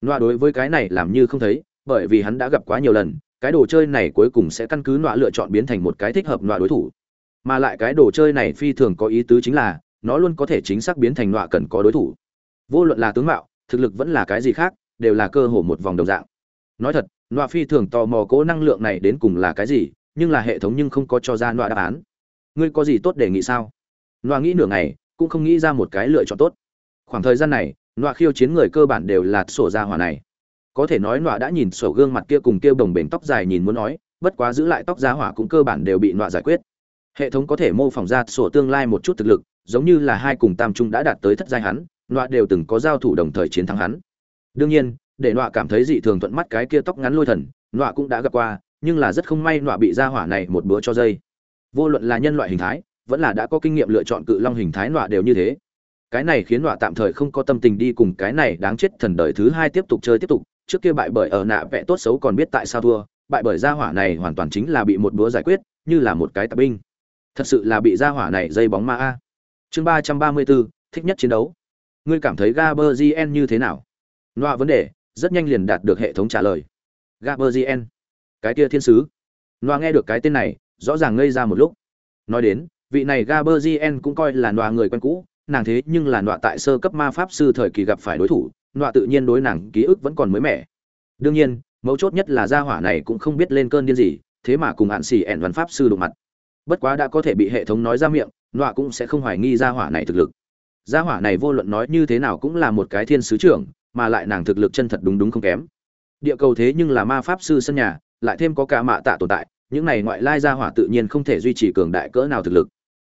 nọa đối với cái này làm như không thấy bởi vì hắn đã gặp quá nhiều lần cái đồ chơi này cuối cùng sẽ căn cứ nọa lựa chọn biến thành một cái thích hợp nọa đối thủ mà lại cái đồ chơi này phi thường có ý tứ chính là nó luôn có thể chính xác biến thành nọa cần có đối thủ. Vô luận là tướng mạo, thực lực vẫn là cái gì khác, đều là cơ hồ một vòng đồng dạng. Nói thật, nọa phi thường tò mò cố năng lượng này đến cùng là cái gì, nhưng là hệ thống nhưng không có cho ra nọa đáp án. Ngươi có gì tốt đề nghị sao? Nọa nghĩ nửa ngày, cũng không nghĩ ra một cái lựa chọn tốt. Khoảng thời gian này, nọa khiêu chiến người cơ bản đều là sổ ra hỏa này. Có thể nói nọa đã nhìn sổ gương mặt kia cùng kêu đồng bền tóc dài nhìn muốn nói, bất quá giữ lại tóc giá hỏa cũng cơ bản đều bị nọa giải quyết. Hệ thống có thể mô phỏng ra sổ tương lai một chút thực lực giống như là hai cùng tam trung đã đạt tới thất giai hắn, nọa đều từng có giao thủ đồng thời chiến thắng hắn. Đương nhiên, để nọa cảm thấy dị thường thuận mắt cái kia tóc ngắn lôi thần, nọa cũng đã gặp qua, nhưng là rất không may nọa bị ra hỏa này một bữa cho dây. Vô luận là nhân loại hình thái, vẫn là đã có kinh nghiệm lựa chọn cự long hình thái nọa đều như thế. Cái này khiến nọa tạm thời không có tâm tình đi cùng cái này đáng chết thần đời thứ hai tiếp tục chơi tiếp tục, trước kia bại bởi ở nạ vẽ tốt xấu còn biết tại sao thua, bại bởi gia hỏa này hoàn toàn chính là bị một búa giải quyết, như là một cái tạp binh. Thật sự là bị gia hỏa này dây bóng ma a chương ba trăm ba mươi bốn thích nhất chiến đấu. Ngươi cảm thấy gaberzien như thế nào? Loa vấn đề, rất nhanh liền đạt được hệ thống trả lời. Gaberzien cái kia thiên sứ. Loa nghe được cái tên này, rõ ràng ngây ra một lúc. Nói đến, vị này gaberzien cũng coi là loa người quen cũ, nàng thế nhưng là loa tại sơ cấp ma pháp sư thời kỳ gặp phải đối thủ, loa tự nhiên đối nàng ký ức vẫn còn mới mẻ. Đương nhiên, mấu chốt nhất là gia hỏa này cũng không biết lên cơn điên gì, thế mà cùng hạn xỉ ẻn văn pháp sư đụng mặt. Bất quá đã có thể bị hệ thống nói ra miệng nọa cũng sẽ không hoài nghi gia hỏa này thực lực. Gia hỏa này vô luận nói như thế nào cũng là một cái thiên sứ trưởng mà lại nàng thực lực chân thật đúng đúng không kém. Địa cầu thế nhưng là ma pháp sư sân nhà lại thêm có cả mạ tạ tồn tại những này ngoại lai gia hỏa tự nhiên không thể duy trì cường đại cỡ nào thực lực.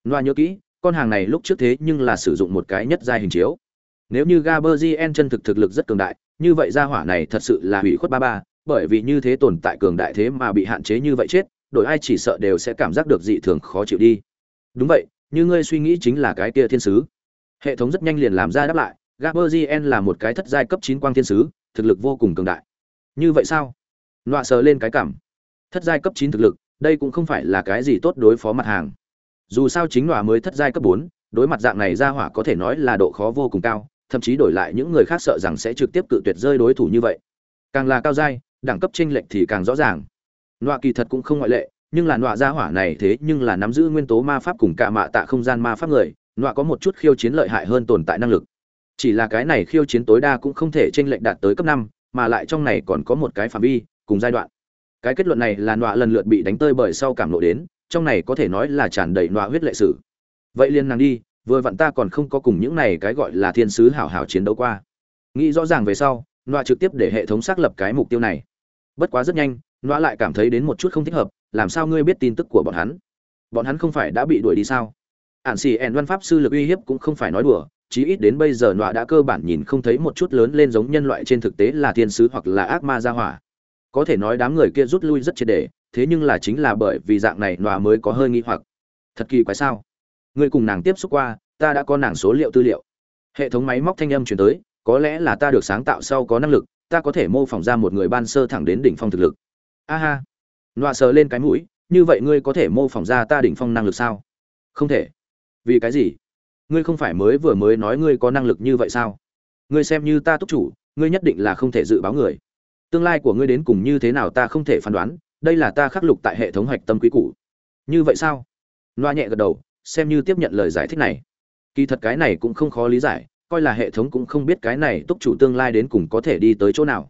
Loa nhớ kỹ con hàng này lúc trước thế nhưng là sử dụng một cái nhất giai hình chiếu. Nếu như Gaberzien chân thực thực lực rất cường đại, như vậy gia hỏa này thật sự là hủy khuất ba ba, bởi vì như thế tồn tại cường đại thế mà bị hạn chế như vậy chết, đội ai chỉ sợ đều sẽ cảm giác được dị thường khó chịu đi. Đúng vậy, như ngươi suy nghĩ chính là cái kia thiên sứ. Hệ thống rất nhanh liền làm ra đáp lại, Gaberzien là một cái thất giai cấp 9 quang thiên sứ, thực lực vô cùng cường đại. Như vậy sao? Loạ sờ lên cái cảm. Thất giai cấp 9 thực lực, đây cũng không phải là cái gì tốt đối phó mặt hàng. Dù sao chính Loạ mới thất giai cấp 4, đối mặt dạng này gia hỏa có thể nói là độ khó vô cùng cao, thậm chí đổi lại những người khác sợ rằng sẽ trực tiếp cự tuyệt rơi đối thủ như vậy càng là cao giai đẳng cấp chênh lệch thì càng rõ ràng nọa kỳ thật cũng không ngoại lệ nhưng là nọa gia hỏa này thế nhưng là nắm giữ nguyên tố ma pháp cùng cả mạ tạ không gian ma pháp người, nọa có một chút khiêu chiến lợi hại hơn tồn tại năng lực. Chỉ là cái này khiêu chiến tối đa cũng không thể trên lệch đạt tới cấp năm, mà lại trong này còn có một cái phạm vi, cùng giai đoạn. Cái kết luận này là nọa lần lượt bị đánh tơi bởi sau cảm lộ đến, trong này có thể nói là tràn đầy nọa huyết lệ sử. Vậy liền nàng đi, vừa vặn ta còn không có cùng những này cái gọi là thiên sứ hảo hảo chiến đấu qua. Nghĩ rõ ràng về sau, nọa trực tiếp để hệ thống xác lập cái mục tiêu này. Bất quá rất nhanh nó lại cảm thấy đến một chút không thích hợp, làm sao ngươi biết tin tức của bọn hắn? Bọn hắn không phải đã bị đuổi đi sao? Ản xì ẻn văn pháp sư lực uy hiếp cũng không phải nói đùa, chí ít đến bây giờ nọa đã cơ bản nhìn không thấy một chút lớn lên giống nhân loại trên thực tế là thiên sứ hoặc là ác ma gia hỏa. Có thể nói đám người kia rút lui rất triệt để, thế nhưng là chính là bởi vì dạng này nọa mới có hơi nghi hoặc. Thật kỳ quái sao? Ngươi cùng nàng tiếp xúc qua, ta đã có nàng số liệu tư liệu. Hệ thống máy móc thanh âm truyền tới, có lẽ là ta được sáng tạo sau có năng lực, ta có thể mô phỏng ra một người ban sơ thẳng đến đỉnh phong thực lực a ha. Nọa sờ lên cái mũi, như vậy ngươi có thể mô phỏng ra ta đỉnh phong năng lực sao? Không thể. Vì cái gì? Ngươi không phải mới vừa mới nói ngươi có năng lực như vậy sao? Ngươi xem như ta túc chủ, ngươi nhất định là không thể dự báo người. Tương lai của ngươi đến cùng như thế nào ta không thể phán đoán, đây là ta khắc lục tại hệ thống hoạch tâm quý cũ như vậy sao? Loa nhẹ gật đầu, xem như tiếp nhận lời giải thích này. Kỳ thật cái này cũng không khó lý giải, coi là hệ thống cũng không biết cái này túc chủ tương lai đến cùng có thể đi tới chỗ nào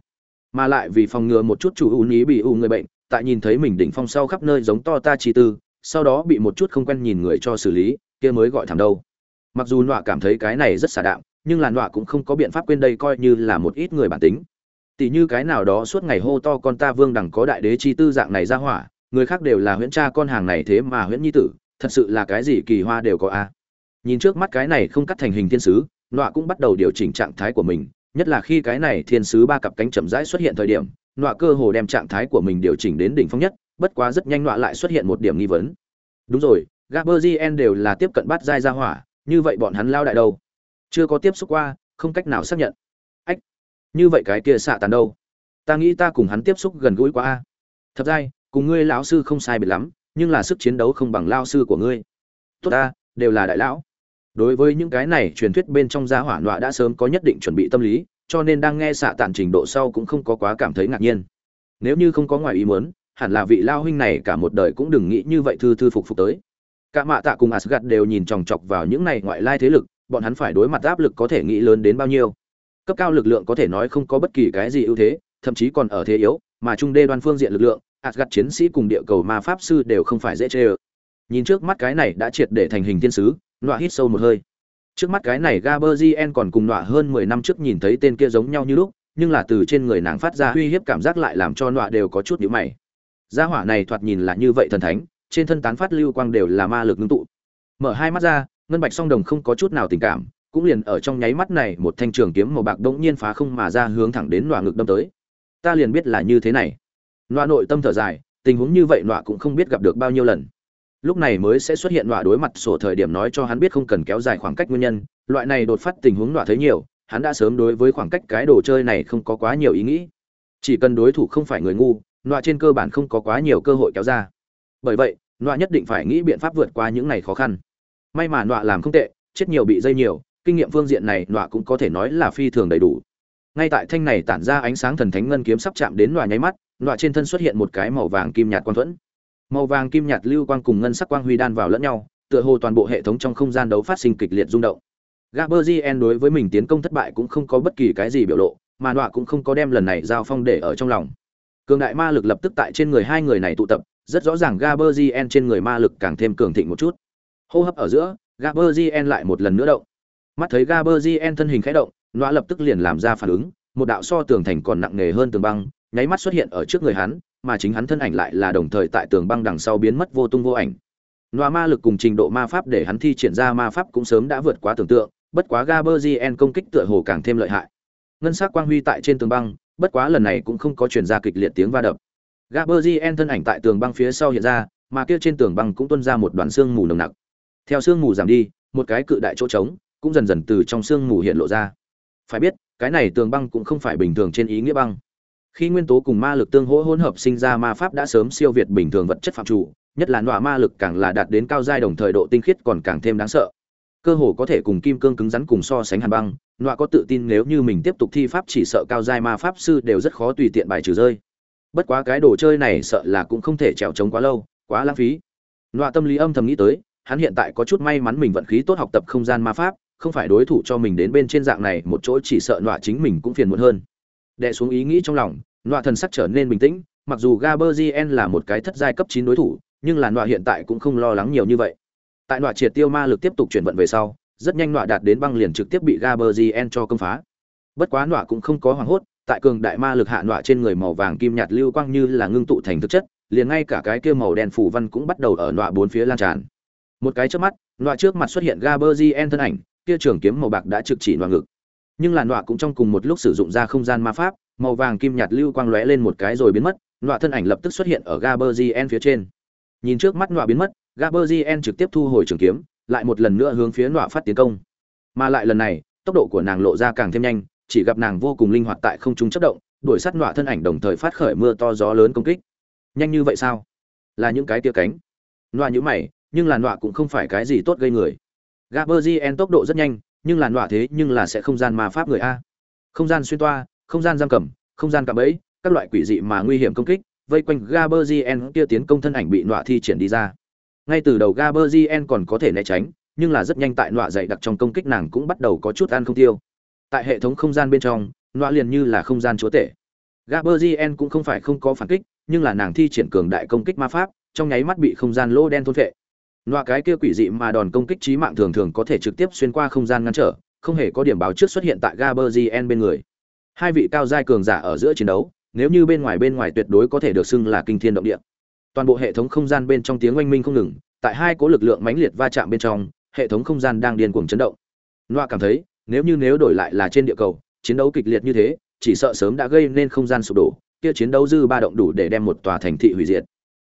mà lại vì phòng ngừa một chút chủ ưu ý bị u người bệnh, tại nhìn thấy mình đỉnh phong sau khắp nơi giống to ta chi tư, sau đó bị một chút không quen nhìn người cho xử lý, kia mới gọi thảm đâu. Mặc dù nọa cảm thấy cái này rất xả đạm, nhưng là nọa cũng không có biện pháp quên đây coi như là một ít người bản tính. Tỷ như cái nào đó suốt ngày hô to con ta vương đẳng có đại đế chi tư dạng này ra hỏa, người khác đều là huyễn cha con hàng này thế mà huyễn nhi tử, thật sự là cái gì kỳ hoa đều có a. Nhìn trước mắt cái này không cắt thành hình thiên sứ, nọa cũng bắt đầu điều chỉnh trạng thái của mình nhất là khi cái này thiên sứ ba cặp cánh chậm rãi xuất hiện thời điểm, nọa cơ hồ đem trạng thái của mình điều chỉnh đến đỉnh phong nhất, bất quá rất nhanh nọa lại xuất hiện một điểm nghi vấn. Đúng rồi gaberzien đều là tiếp cận bắt giai ra hỏa, như vậy bọn hắn lao đại đâu? Chưa có tiếp xúc qua, không cách nào xác nhận. Ách, như vậy cái kia xạ tàn đâu? Ta nghĩ ta cùng hắn tiếp xúc gần gũi quá a. Thật ra, cùng ngươi lão sư không sai biệt lắm, nhưng là sức chiến đấu không bằng lao sư của ngươi. Tốt ta, đều là đại lão đối với những cái này, truyền thuyết bên trong gia hỏa nọa đã sớm có nhất định chuẩn bị tâm lý, cho nên đang nghe xạ tản trình độ sau cũng không có quá cảm thấy ngạc nhiên. Nếu như không có ngoài ý muốn, hẳn là vị lao huynh này cả một đời cũng đừng nghĩ như vậy thư thư phục phục tới. Cả mạ tạ cùng asgad đều nhìn chòng chọc vào những này ngoại lai thế lực, bọn hắn phải đối mặt áp lực có thể nghĩ lớn đến bao nhiêu. Cấp cao lực lượng có thể nói không có bất kỳ cái gì ưu thế, thậm chí còn ở thế yếu, mà trung đê đoan phương diện lực lượng asgad chiến sĩ cùng địa cầu ma pháp sư đều không phải dễ chê ơ. Nhìn trước mắt cái này đã triệt để thành hình thiên sứ nọa hít sâu một hơi. Trước mắt cái này gaberzien còn cùng nọa hơn mười năm trước nhìn thấy tên kia giống nhau như lúc, nhưng là từ trên người nàng phát ra uy hiếp cảm giác lại làm cho nọa đều có chút nhíu mày. Gia hỏa này thoạt nhìn là như vậy thần thánh, trên thân tán phát lưu quang đều là ma lực ngưng tụ. Mở hai mắt ra, ngân bạch song đồng không có chút nào tình cảm, cũng liền ở trong nháy mắt này một thanh trường kiếm màu bạc đống nhiên phá không mà ra hướng thẳng đến nọa ngực đâm tới. Ta liền biết là như thế này. Nọa nội tâm thở dài, tình huống như vậy nọa cũng không biết gặp được bao nhiêu lần lúc này mới sẽ xuất hiện nọa đối mặt sổ thời điểm nói cho hắn biết không cần kéo dài khoảng cách nguyên nhân. Loại này đột phát tình huống nọa thấy nhiều, hắn đã sớm đối với khoảng cách cái đồ chơi này không có quá nhiều ý nghĩ. Chỉ cần đối thủ không phải người ngu nọa trên cơ bản không có quá nhiều cơ hội kéo ra. Bởi vậy nọa nhất định phải nghĩ biện pháp vượt qua những ngày khó khăn. May mà nọa làm không tệ, chết nhiều bị dây nhiều, kinh nghiệm phương diện này nọa cũng có thể nói là phi thường đầy đủ. Ngay tại thanh này tản ra ánh sáng thần thánh ngân kiếm sắp chạm đến nọa nháy mắt nọa trên thân xuất hiện một cái màu vàng kim nhạt quang thuẫn màu vàng kim nhạt lưu quang cùng ngân sắc quang huy đan vào lẫn nhau, tựa hồ toàn bộ hệ thống trong không gian đấu phát sinh kịch liệt rung động. Gaberzien đối với mình tiến công thất bại cũng không có bất kỳ cái gì biểu lộ, mà nọa cũng không có đem lần này giao phong để ở trong lòng. Cường đại ma lực lập tức tại trên người hai người này tụ tập, rất rõ ràng gaberzien trên người ma lực càng thêm cường thịnh một chút. Hô hấp ở giữa gaberzien lại một lần nữa động. Mắt thấy gaberzien thân hình khẽ động, nọa lập tức liền làm ra phản ứng, một đạo so tường thành còn nặng nề hơn tường băng, nháy mắt xuất hiện ở trước người hắn mà chính hắn thân ảnh lại là đồng thời tại tường băng đằng sau biến mất vô tung vô ảnh. Nọa ma lực cùng trình độ ma pháp để hắn thi triển ra ma pháp cũng sớm đã vượt quá tưởng tượng, bất quá gaberzien công kích tựa hồ càng thêm lợi hại. Ngân sắc quang huy tại trên tường băng, bất quá lần này cũng không có truyền ra kịch liệt tiếng va đập. Gaberzien thân ảnh tại tường băng phía sau hiện ra, mà kia trên tường băng cũng tuôn ra một đoàn xương mù nồng nặc. Theo xương mù giảm đi, một cái cự đại chỗ trống cũng dần dần từ trong xương mù hiện lộ ra. Phải biết, cái này tường băng cũng không phải bình thường trên ý nghĩa băng khi nguyên tố cùng ma lực tương hỗ hỗn hợp sinh ra ma pháp đã sớm siêu việt bình thường vật chất phạm chủ, nhất là nọa ma lực càng là đạt đến cao giai đồng thời độ tinh khiết còn càng thêm đáng sợ. Cơ hồ có thể cùng kim cương cứng rắn cùng so sánh hàn băng nọa có tự tin nếu như mình tiếp tục thi pháp chỉ sợ cao giai ma pháp sư đều rất khó tùy tiện bài trừ rơi. Bất quá cái đồ chơi này sợ là cũng không thể trèo trống quá lâu, quá lãng phí. Nọa tâm lý âm thầm nghĩ tới, hắn hiện tại có chút may mắn mình vận khí tốt học tập không gian ma pháp, không phải đối thủ cho mình đến bên trên dạng này, một chỗ chỉ sợ nọa chính mình cũng phiền muộn hơn. Đệ xuống ý nghĩ trong lòng nọa thần sắc trở nên bình tĩnh, mặc dù gaberzien là một cái thất giai cấp chín đối thủ, nhưng là nọa hiện tại cũng không lo lắng nhiều như vậy. Tại nọa triệt tiêu ma lực tiếp tục chuyển vận về sau, rất nhanh nọa đạt đến băng liền trực tiếp bị gaberzien cho công phá. Bất quá nọa cũng không có hoảng hốt, tại cường đại ma lực hạ nọa trên người màu vàng kim nhạt lưu quang như là ngưng tụ thành thực chất, liền ngay cả cái kia màu đen phủ văn cũng bắt đầu ở nọa bốn phía lan tràn. Một cái trước mắt, nọa trước mặt xuất hiện gaberzien thân ảnh, kia trường kiếm màu bạc đã trực chỉ nọa ngực. Nhưng là nọa cũng trong cùng một lúc sử dụng ra không gian ma pháp màu vàng kim nhạt lưu quang lóe lên một cái rồi biến mất, nọa thân ảnh lập tức xuất hiện ở gaberzien phía trên. Nhìn trước mắt nọa biến mất, gaberzien trực tiếp thu hồi trường kiếm, lại một lần nữa hướng phía nọa phát tiến công. Mà lại lần này, tốc độ của nàng lộ ra càng thêm nhanh, chỉ gặp nàng vô cùng linh hoạt tại không trung chất động, đuổi sát nọa thân ảnh đồng thời phát khởi mưa to gió lớn công kích. Nhanh như vậy sao? Là những cái tia cánh. Nọa nhữ mày, nhưng là nọa cũng không phải cái gì tốt gây người. Gaberzien tốc độ rất nhanh, nhưng là nọa thế nhưng là sẽ không gian ma pháp người a. Không gian xuyên toa không gian giam cầm không gian cạm bẫy các loại quỷ dị mà nguy hiểm công kích vây quanh gaberzien kia tiến công thân ảnh bị nọa thi triển đi ra ngay từ đầu gaberzien còn có thể né tránh nhưng là rất nhanh tại nọa dày đặc trong công kích nàng cũng bắt đầu có chút ăn không tiêu tại hệ thống không gian bên trong nọa liền như là không gian chúa tể gaberzien cũng không phải không có phản kích nhưng là nàng thi triển cường đại công kích ma pháp trong nháy mắt bị không gian lỗ đen thôn phệ. Nọa cái kia quỷ dị mà đòn công kích chí mạng thường thường có thể trực tiếp xuyên qua không gian ngăn trở, không hề có điểm báo trước xuất hiện tại Gaberzien bên người. Hai vị cao giai cường giả ở giữa chiến đấu, nếu như bên ngoài bên ngoài tuyệt đối có thể được xưng là kinh thiên động địa. Toàn bộ hệ thống không gian bên trong tiếng oanh minh không ngừng, tại hai cố lực lượng mãnh liệt va chạm bên trong, hệ thống không gian đang điên cuồng chấn động. Nọa cảm thấy, nếu như nếu đổi lại là trên địa cầu, chiến đấu kịch liệt như thế, chỉ sợ sớm đã gây nên không gian sụp đổ, kia chiến đấu dư ba động đủ để đem một tòa thành thị hủy diệt.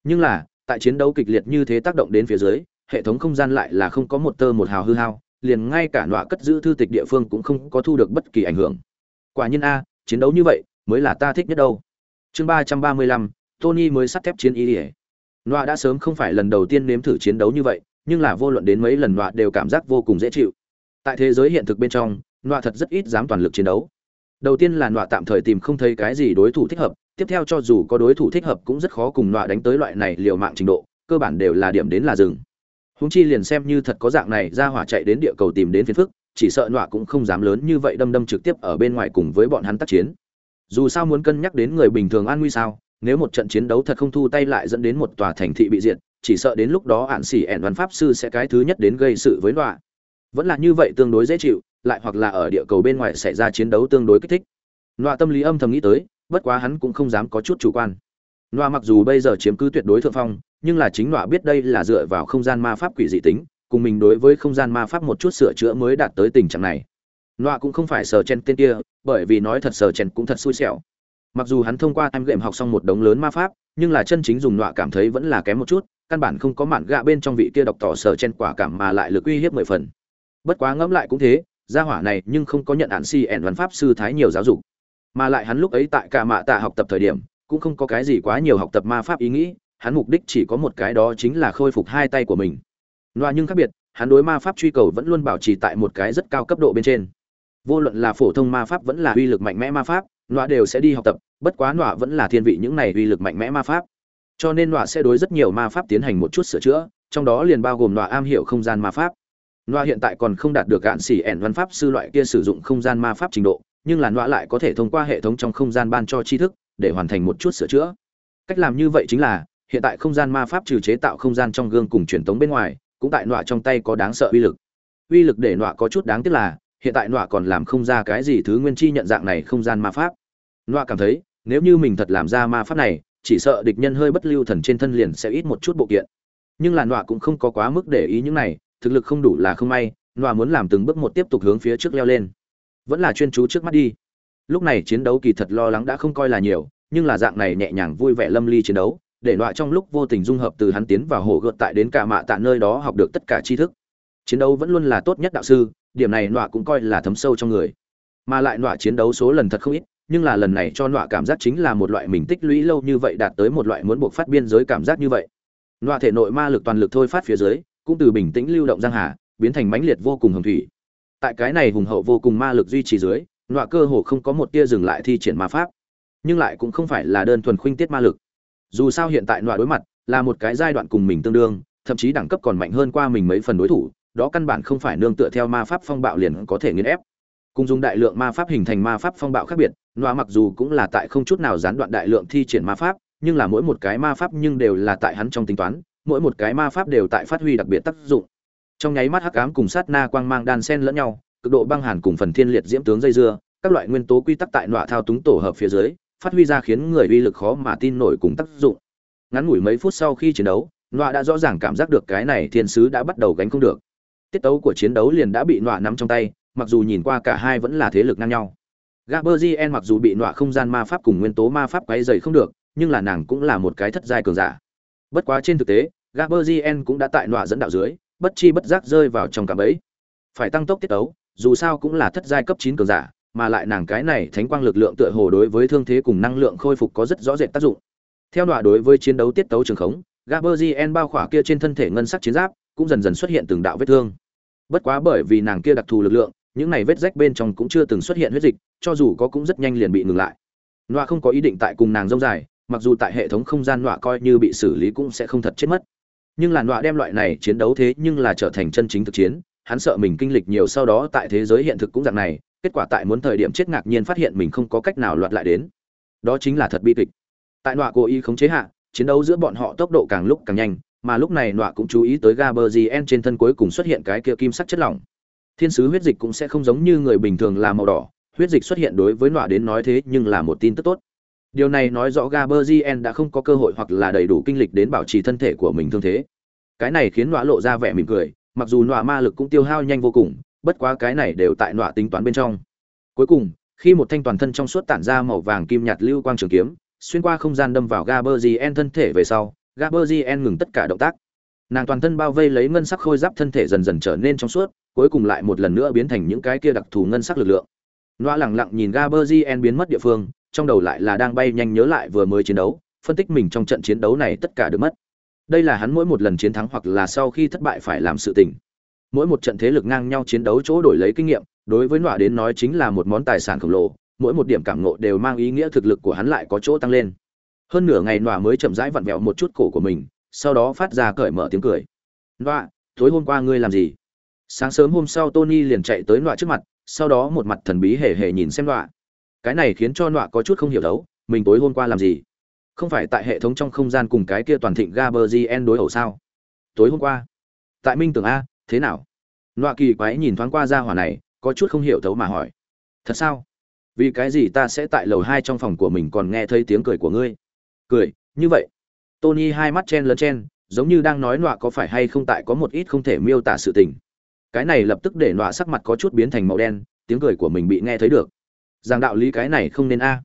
Nhưng là, tại chiến đấu kịch liệt như thế tác động đến phía dưới hệ thống không gian lại là không có một tơ một hào hư hao liền ngay cả nọa cất giữ thư tịch địa phương cũng không có thu được bất kỳ ảnh hưởng quả nhiên a, chiến đấu như vậy mới là ta thích nhất đâu. Chương ba trăm ba mươi lăm, tony mới sắt thép chiến ý ỉa nọa đã sớm không phải lần đầu tiên nếm thử chiến đấu như vậy, nhưng là vô luận đến mấy lần nọa đều cảm giác vô cùng dễ chịu. Tại thế giới hiện thực bên trong, nọa thật rất ít dám toàn lực chiến đấu. Đầu tiên là nọa tạm thời tìm không thấy cái gì đối thủ thích hợp, tiếp theo cho dù có đối thủ thích hợp cũng rất khó cùng nọa đánh tới loại này liều mạng trình độ, cơ bản đều là điểm đến là rừng húng chi liền xem như thật có dạng này, ra hỏa chạy đến địa cầu tìm đến phiền phức chỉ sợ nọa cũng không dám lớn như vậy đâm đâm trực tiếp ở bên ngoài cùng với bọn hắn tác chiến. Dù sao muốn cân nhắc đến người bình thường an nguy sao, nếu một trận chiến đấu thật không thu tay lại dẫn đến một tòa thành thị bị diệt, chỉ sợ đến lúc đó ạn xỉ ẻn văn pháp sư sẽ cái thứ nhất đến gây sự với nọa. Vẫn là như vậy tương đối dễ chịu, lại hoặc là ở địa cầu bên ngoài xảy ra chiến đấu tương đối kích thích. Nọa tâm lý âm thầm nghĩ tới, bất quá hắn cũng không dám có chút chủ quan. Nọa mặc dù bây giờ chiếm cứ tuyệt đối thượng phong, nhưng là chính nọa biết đây là dựa vào không gian ma pháp quỷ dị tính cùng mình đối với không gian ma pháp một chút sửa chữa mới đạt tới tình trạng này. Nọa cũng không phải sờ chen tên kia, bởi vì nói thật sờ chen cũng thật xui xẻo. Mặc dù hắn thông qua em gệm học xong một đống lớn ma pháp, nhưng là chân chính dùng nọa cảm thấy vẫn là kém một chút, căn bản không có mạn gạ bên trong vị kia đọc tỏ sờ chen quả cảm mà lại lực uy hiếp mười phần. Bất quá ngẫm lại cũng thế, gia hỏa này nhưng không có nhận ạn si ẻn văn pháp sư thái nhiều giáo dục. Mà lại hắn lúc ấy tại cả mạ tạ học tập thời điểm, cũng không có cái gì quá nhiều học tập ma pháp ý nghĩ, hắn mục đích chỉ có một cái đó chính là khôi phục hai tay của mình loa nhưng khác biệt, hắn đối ma pháp truy cầu vẫn luôn bảo trì tại một cái rất cao cấp độ bên trên. Vô luận là phổ thông ma pháp vẫn là uy lực mạnh mẽ ma pháp, loa đều sẽ đi học tập, bất quá loa vẫn là thiên vị những này uy lực mạnh mẽ ma pháp. Cho nên loa sẽ đối rất nhiều ma pháp tiến hành một chút sửa chữa, trong đó liền bao gồm loa am hiểu không gian ma pháp. Loa hiện tại còn không đạt được gạn xỉ ẻn văn pháp sư loại kia sử dụng không gian ma pháp trình độ, nhưng là loa lại có thể thông qua hệ thống trong không gian ban cho tri thức, để hoàn thành một chút sửa chữa. Cách làm như vậy chính là, hiện tại không gian ma pháp trừ chế tạo không gian trong gương cùng truyền tống bên ngoài cũng tại nọa trong tay có đáng sợ uy lực. Uy lực để nọa có chút đáng tiếc là, hiện tại nọa còn làm không ra cái gì thứ nguyên chi nhận dạng này không gian ma pháp. Nọa cảm thấy, nếu như mình thật làm ra ma pháp này, chỉ sợ địch nhân hơi bất lưu thần trên thân liền sẽ ít một chút bộ kiện. Nhưng là nọa cũng không có quá mức để ý những này, thực lực không đủ là không may, nọa muốn làm từng bước một tiếp tục hướng phía trước leo lên. Vẫn là chuyên chú trước mắt đi. Lúc này chiến đấu kỳ thật lo lắng đã không coi là nhiều, nhưng là dạng này nhẹ nhàng vui vẻ lâm ly chiến đấu để loại trong lúc vô tình dung hợp từ hắn tiến vào hồ gợt tại đến cả mạ tạ nơi đó học được tất cả tri thức. Chiến đấu vẫn luôn là tốt nhất đạo sư, điểm này nọa cũng coi là thấm sâu trong người. Mà lại nọa chiến đấu số lần thật không ít, nhưng là lần này cho nọa cảm giác chính là một loại mình tích lũy lâu như vậy đạt tới một loại muốn buộc phát biên giới cảm giác như vậy. Nọa thể nội ma lực toàn lực thôi phát phía dưới, cũng từ bình tĩnh lưu động giang hà, biến thành mãnh liệt vô cùng hồng thủy. Tại cái này hùng hậu vô cùng ma lực duy trì dưới nọa cơ hồ không có một tia dừng lại thi triển ma pháp. Nhưng lại cũng không phải là đơn thuần khuynh tiết ma lực dù sao hiện tại loại đối mặt là một cái giai đoạn cùng mình tương đương, thậm chí đẳng cấp còn mạnh hơn qua mình mấy phần đối thủ, đó căn bản không phải nương tựa theo ma pháp phong bạo liền có thể nghiền ép. Cùng dùng đại lượng ma pháp hình thành ma pháp phong bạo khác biệt loa mặc dù cũng là tại không chút nào gián đoạn đại lượng thi triển ma pháp, nhưng là mỗi một cái ma pháp nhưng đều là tại hắn trong tính toán, mỗi một cái ma pháp đều tại phát huy đặc biệt tác dụng. Trong nháy mắt hắc ám cùng sát na quang mang đan sen lẫn nhau, cực độ băng hàn cùng phần thiên liệt diễm tướng dây dưa, các loại nguyên tố quy tắc tại nọa thao túng tổ hợp phía dưới phát huy ra khiến người uy lực khó mà tin nổi cùng tác dụng. Ngắn ngủi mấy phút sau khi chiến đấu, nọa đã rõ ràng cảm giác được cái này thiên sứ đã bắt đầu gánh không được. Tiết tấu của chiến đấu liền đã bị nọa nắm trong tay, mặc dù nhìn qua cả hai vẫn là thế lực ngang nhau. Gaberzien mặc dù bị nọa không gian ma pháp cùng nguyên tố ma pháp quấy dày không được, nhưng là nàng cũng là một cái thất giai cường giả. Bất quá trên thực tế gaberzien cũng đã tại nọa dẫn đạo dưới, bất chi bất giác rơi vào trong cạm ấy phải tăng tốc tiết tấu, dù sao cũng là thất giai cấp chín cường giả mà lại nàng cái này thánh quang lực lượng tựa hồ đối với thương thế cùng năng lượng khôi phục có rất rõ rệt tác dụng. Theo đọa đối với chiến đấu tiết tấu trường khống gaberzien bao khỏa kia trên thân thể ngân sắc chiến giáp cũng dần dần xuất hiện từng đạo vết thương. Bất quá bởi vì nàng kia đặc thù lực lượng, những này vết rách bên trong cũng chưa từng xuất hiện huyết dịch, cho dù có cũng rất nhanh liền bị ngừng lại. Nọa không có ý định tại cùng nàng rông dài, mặc dù tại hệ thống không gian nọa coi như bị xử lý cũng sẽ không thật chết mất. Nhưng là nọa đem loại này chiến đấu thế nhưng là trở thành chân chính thực chiến, hắn sợ mình kinh lịch nhiều sau đó tại thế giới hiện thực cũng dạng này kết quả tại muốn thời điểm chết ngạc nhiên phát hiện mình không có cách nào loạt lại đến. Đó chính là thật bi kịch. Tại nọa cố ý khống chế hạ, chiến đấu giữa bọn họ tốc độ càng lúc càng nhanh, mà lúc này nọa cũng chú ý tới gaberzien trên thân cuối cùng xuất hiện cái kia kim sắc chất lỏng. Thiên sứ huyết dịch cũng sẽ không giống như người bình thường là màu đỏ, huyết dịch xuất hiện đối với nọa đến nói thế nhưng là một tin tức tốt. Điều này nói rõ gaberzien đã không có cơ hội hoặc là đầy đủ kinh lịch đến bảo trì thân thể của mình thương thế. Cái này khiến nọa lộ ra vẻ mỉm cười, mặc dù nọa ma lực cũng tiêu hao nhanh vô cùng bất quá cái này đều tại nọa tính toán bên trong cuối cùng khi một thanh toàn thân trong suốt tản ra màu vàng kim nhạt lưu quang trường kiếm xuyên qua không gian đâm vào Gaberzien thân thể về sau, Gaberzien ngừng tất cả động tác. Nàng toàn thân bao vây lấy ngân sắc khôi giáp thân thể dần dần trở nên trong suốt, cuối cùng lại một lần nữa biến thành những cái kia đặc thù ngân sắc lực lượng. nọa lặng lặng nhìn Gaberzien biến mất địa phương, trong đầu lại là đang bay nhanh nhớ lại vừa mới chiến đấu, phân tích mình trong trận chiến đấu này tất cả được mất. đây là hắn mỗi một lần chiến thắng hoặc là sau khi thất bại phải làm sự tình mỗi một trận thế lực ngang nhau chiến đấu chỗ đổi lấy kinh nghiệm, đối với nọa đến nói chính là một món tài sản khổng lồ, mỗi một điểm cảm ngộ đều mang ý nghĩa thực lực của hắn lại có chỗ tăng lên. Hơn nửa ngày nọa mới chậm rãi vặn vẹo một chút cổ của mình, sau đó phát ra cởi mở tiếng cười. Nọa, tối hôm qua ngươi làm gì? Sáng sớm hôm sau tony liền chạy tới nọa trước mặt, sau đó một mặt thần bí hề hề nhìn xem nọa. Cái này khiến cho nọa có chút không hiểu đấu, mình tối hôm qua làm gì? Không phải tại hệ thống trong không gian cùng cái kia toàn thịnh gaberzien đối ẩu sao? Tối hôm qua? Tại minh tưởng a thế nào? Nọa kỳ quái nhìn thoáng qua ra hỏa này, có chút không hiểu thấu mà hỏi. Thật sao? Vì cái gì ta sẽ tại lầu hai trong phòng của mình còn nghe thấy tiếng cười của ngươi? Cười, như vậy. Tony hai mắt chen lấn chen, giống như đang nói nọa có phải hay không tại có một ít không thể miêu tả sự tình. Cái này lập tức để nọa sắc mặt có chút biến thành màu đen, tiếng cười của mình bị nghe thấy được. Rằng đạo lý cái này không nên a.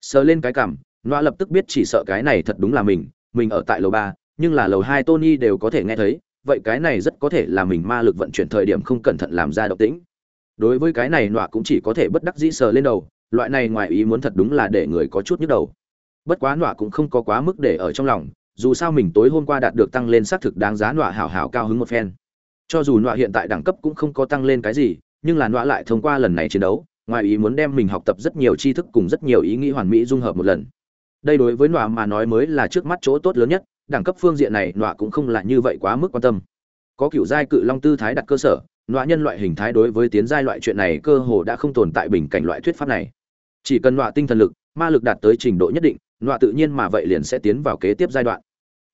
Sờ lên cái cảm nọa lập tức biết chỉ sợ cái này thật đúng là mình mình ở tại lầu ba, nhưng là lầu hai tony đều có thể nghe thấy vậy cái này rất có thể là mình ma lực vận chuyển thời điểm không cẩn thận làm ra động tĩnh. Đối với cái này nọa cũng chỉ có thể bất đắc dĩ sờ lên đầu, loại này ngoài ý muốn thật đúng là để người có chút nhức đầu. Bất quá nọa cũng không có quá mức để ở trong lòng, dù sao mình tối hôm qua đạt được tăng lên xác thực đáng giá nọa hảo hảo cao hứng một phen. Cho dù nọa hiện tại đẳng cấp cũng không có tăng lên cái gì, nhưng là nọa lại thông qua lần này chiến đấu, ngoài ý muốn đem mình học tập rất nhiều tri thức cùng rất nhiều ý nghĩ hoàn mỹ dung hợp một lần. Đây đối với nọa mà nói mới là trước mắt chỗ tốt lớn nhất đẳng cấp phương diện này nọa cũng không là như vậy quá mức quan tâm. Có kiểu giai cự long tư thái đặt cơ sở, nọa nhân loại hình thái đối với tiến giai loại chuyện này cơ hồ đã không tồn tại bình cảnh loại thuyết pháp này. Chỉ cần nọa tinh thần lực, ma lực đạt tới trình độ nhất định, nọa tự nhiên mà vậy liền sẽ tiến vào kế tiếp giai đoạn.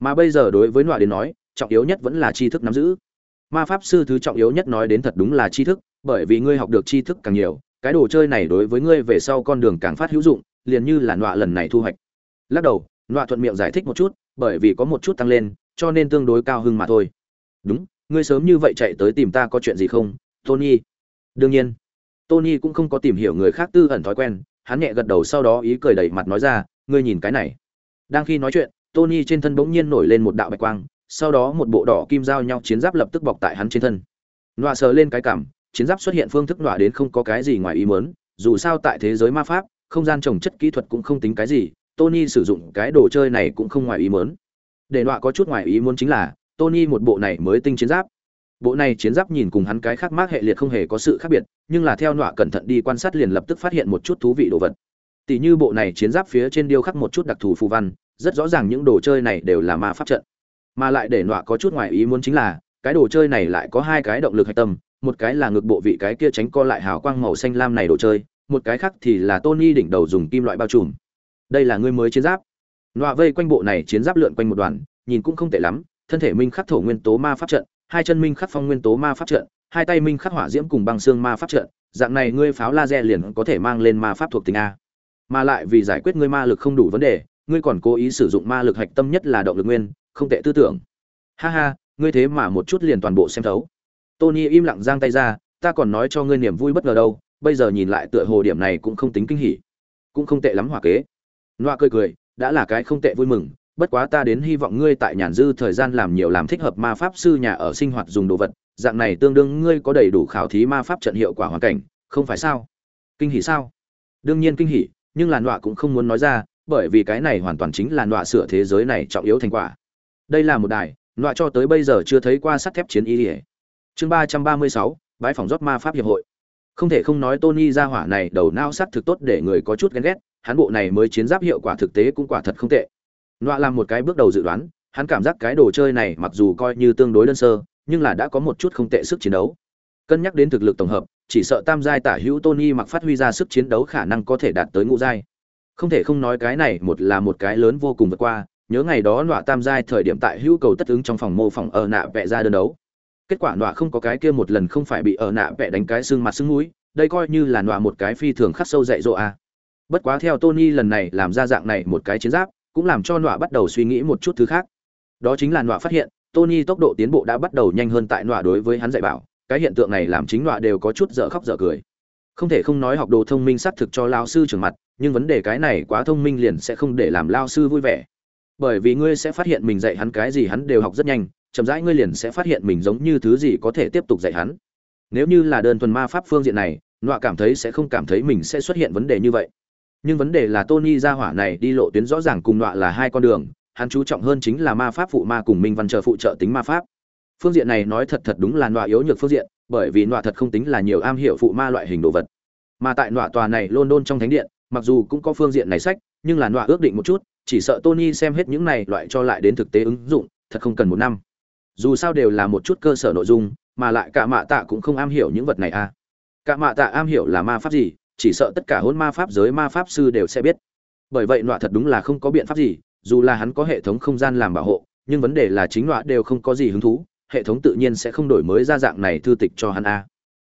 Mà bây giờ đối với nọa đến nói, trọng yếu nhất vẫn là tri thức nắm giữ. Ma pháp sư thứ trọng yếu nhất nói đến thật đúng là tri thức, bởi vì ngươi học được tri thức càng nhiều, cái đồ chơi này đối với ngươi về sau con đường càng phát hữu dụng, liền như là nọa lần này thu hoạch. Lắc đầu, nọa thuận miệng giải thích một chút bởi vì có một chút tăng lên, cho nên tương đối cao hưng mà thôi. Đúng, ngươi sớm như vậy chạy tới tìm ta có chuyện gì không, tony? Đương nhiên. Tony cũng không có tìm hiểu người khác tư ẩn thói quen, hắn nhẹ gật đầu sau đó ý cười đẩy mặt nói ra, ngươi nhìn cái này. Đang khi nói chuyện, tony trên thân bỗng nhiên nổi lên một đạo bạch quang, sau đó một bộ đỏ kim giao nhau chiến giáp lập tức bọc tại hắn trên thân. Nọa sờ lên cái cảm, chiến giáp xuất hiện phương thức nọa đến không có cái gì ngoài ý mớn dù sao tại thế giới ma pháp, không gian trồng chất kỹ thuật cũng không tính cái gì tony sử dụng cái đồ chơi này cũng không ngoài ý muốn. để nọa có chút ngoài ý muốn chính là, tony một bộ này mới tinh chiến giáp. Bộ này chiến giáp nhìn cùng hắn cái khác mác hệ liệt không hề có sự khác biệt, nhưng là theo nọa cẩn thận đi quan sát liền lập tức phát hiện một chút thú vị đồ vật. Tỷ như bộ này chiến giáp phía trên điêu khắc một chút đặc thù phù văn, rất rõ ràng những đồ chơi này đều là ma pháp trận. Mà lại để nọa có chút ngoài ý muốn chính là, cái đồ chơi này lại có hai cái động lực hạch tâm, một cái là ngực bộ vị cái kia tránh co lại hào quang màu xanh lam này đồ chơi, một cái khác thì là tony đỉnh đầu dùng kim loại bao trùm đây là ngươi mới chiến giáp. Nọa vây quanh bộ này chiến giáp lượn quanh một đoàn, nhìn cũng không tệ lắm, thân thể minh khắc thổ nguyên tố ma pháp trận, hai chân minh khắc phong nguyên tố ma pháp trận, hai tay minh khắc hỏa diễm cùng băng xương ma pháp trận, dạng này ngươi pháo laser liền có thể mang lên ma pháp thuộc tính a. Mà lại vì giải quyết ngươi ma lực không đủ vấn đề, ngươi còn cố ý sử dụng ma lực hạch tâm nhất là động lực nguyên, không tệ tư tưởng. Ha ha, ngươi thế mà một chút liền toàn bộ xem thấu. Tony im lặng giang tay ra, ta còn nói cho ngươi niềm vui bất ngờ đâu, bây giờ nhìn lại tựa hồ điểm này cũng không tính kinh hỉ. Cũng không tệ lắm hòa kế noa cười cười, đã là cái không tệ vui mừng, bất quá ta đến hy vọng ngươi tại nhàn dư thời gian làm nhiều làm thích hợp ma pháp sư nhà ở sinh hoạt dùng đồ vật, dạng này tương đương ngươi có đầy đủ khảo thí ma pháp trận hiệu quả hoàn cảnh, không phải sao? Kinh hỉ sao? Đương nhiên kinh hỉ, nhưng là Noa cũng không muốn nói ra, bởi vì cái này hoàn toàn chính là Noa sửa thế giới này trọng yếu thành quả. Đây là một đài, Noa cho tới bây giờ chưa thấy qua sắt thép chiến y chương ba trăm ba mươi sáu, bãi phòng rót ma pháp hiệp hội. Không thể không nói tony ra hỏa này đầu não sắt thực tốt để người có chút ghen ghét hắn bộ này mới chiến giáp hiệu quả thực tế cũng quả thật không tệ. Nọa làm một cái bước đầu dự đoán, hắn cảm giác cái đồ chơi này mặc dù coi như tương đối đơn sơ, nhưng là đã có một chút không tệ sức chiến đấu. Cân nhắc đến thực lực tổng hợp, chỉ sợ tam giai tả hữu tony mặc phát huy ra sức chiến đấu khả năng có thể đạt tới ngũ giai. Không thể không nói cái này một là một cái lớn vô cùng vượt qua, nhớ ngày đó nọa tam giai thời điểm tại hữu cầu tất ứng trong phòng mô phỏng ở nạ vẽ ra đơn đấu. Kết quả nọa không có cái kia một lần không phải bị ở nạ vẽ đánh cái xương mặt xương mũi, đây coi như là nọa một cái phi thường khắc sâu dạy dỗ à bất quá theo tony lần này làm ra dạng này một cái chiến giáp, cũng làm cho nọa bắt đầu suy nghĩ một chút thứ khác. Đó chính là nọa phát hiện, tony tốc độ tiến bộ đã bắt đầu nhanh hơn tại nọa đối với hắn dạy bảo, cái hiện tượng này làm chính nọa đều có chút dở khóc dở cười. Không thể không nói học đồ thông minh xác thực cho lao sư trưởng mặt, nhưng vấn đề cái này quá thông minh liền sẽ không để làm lao sư vui vẻ. Bởi vì ngươi sẽ phát hiện mình dạy hắn cái gì hắn đều học rất nhanh, chậm rãi ngươi liền sẽ phát hiện mình giống như thứ gì có thể tiếp tục dạy hắn. Nếu như là đơn thuần ma pháp phương diện này, nọa cảm thấy sẽ không cảm thấy mình sẽ xuất hiện vấn đề như vậy nhưng vấn đề là tony ra hỏa này đi lộ tuyến rõ ràng cùng nọa là hai con đường, hắn chú trọng hơn chính là ma pháp phụ ma cùng minh văn trợ phụ trợ tính ma pháp. Phương diện này nói thật thật đúng là nọa yếu nhược phương diện, bởi vì nọa thật không tính là nhiều am hiểu phụ ma loại hình đồ vật. Mà tại nọa tòa này london trong thánh điện, mặc dù cũng có phương diện này sách, nhưng là nọa ước định một chút, chỉ sợ tony xem hết những này loại cho lại đến thực tế ứng dụng, thật không cần một năm. Dù sao đều là một chút cơ sở nội dung, mà lại cả mạ tạ cũng không am hiểu những vật này à. Cả mạ tạ am hiểu là ma pháp gì chỉ sợ tất cả hôn ma pháp giới ma pháp sư đều sẽ biết. Bởi vậy nọa thật đúng là không có biện pháp gì, dù là hắn có hệ thống không gian làm bảo hộ, nhưng vấn đề là chính nọa đều không có gì hứng thú, hệ thống tự nhiên sẽ không đổi mới ra dạng này thư tịch cho hắn a.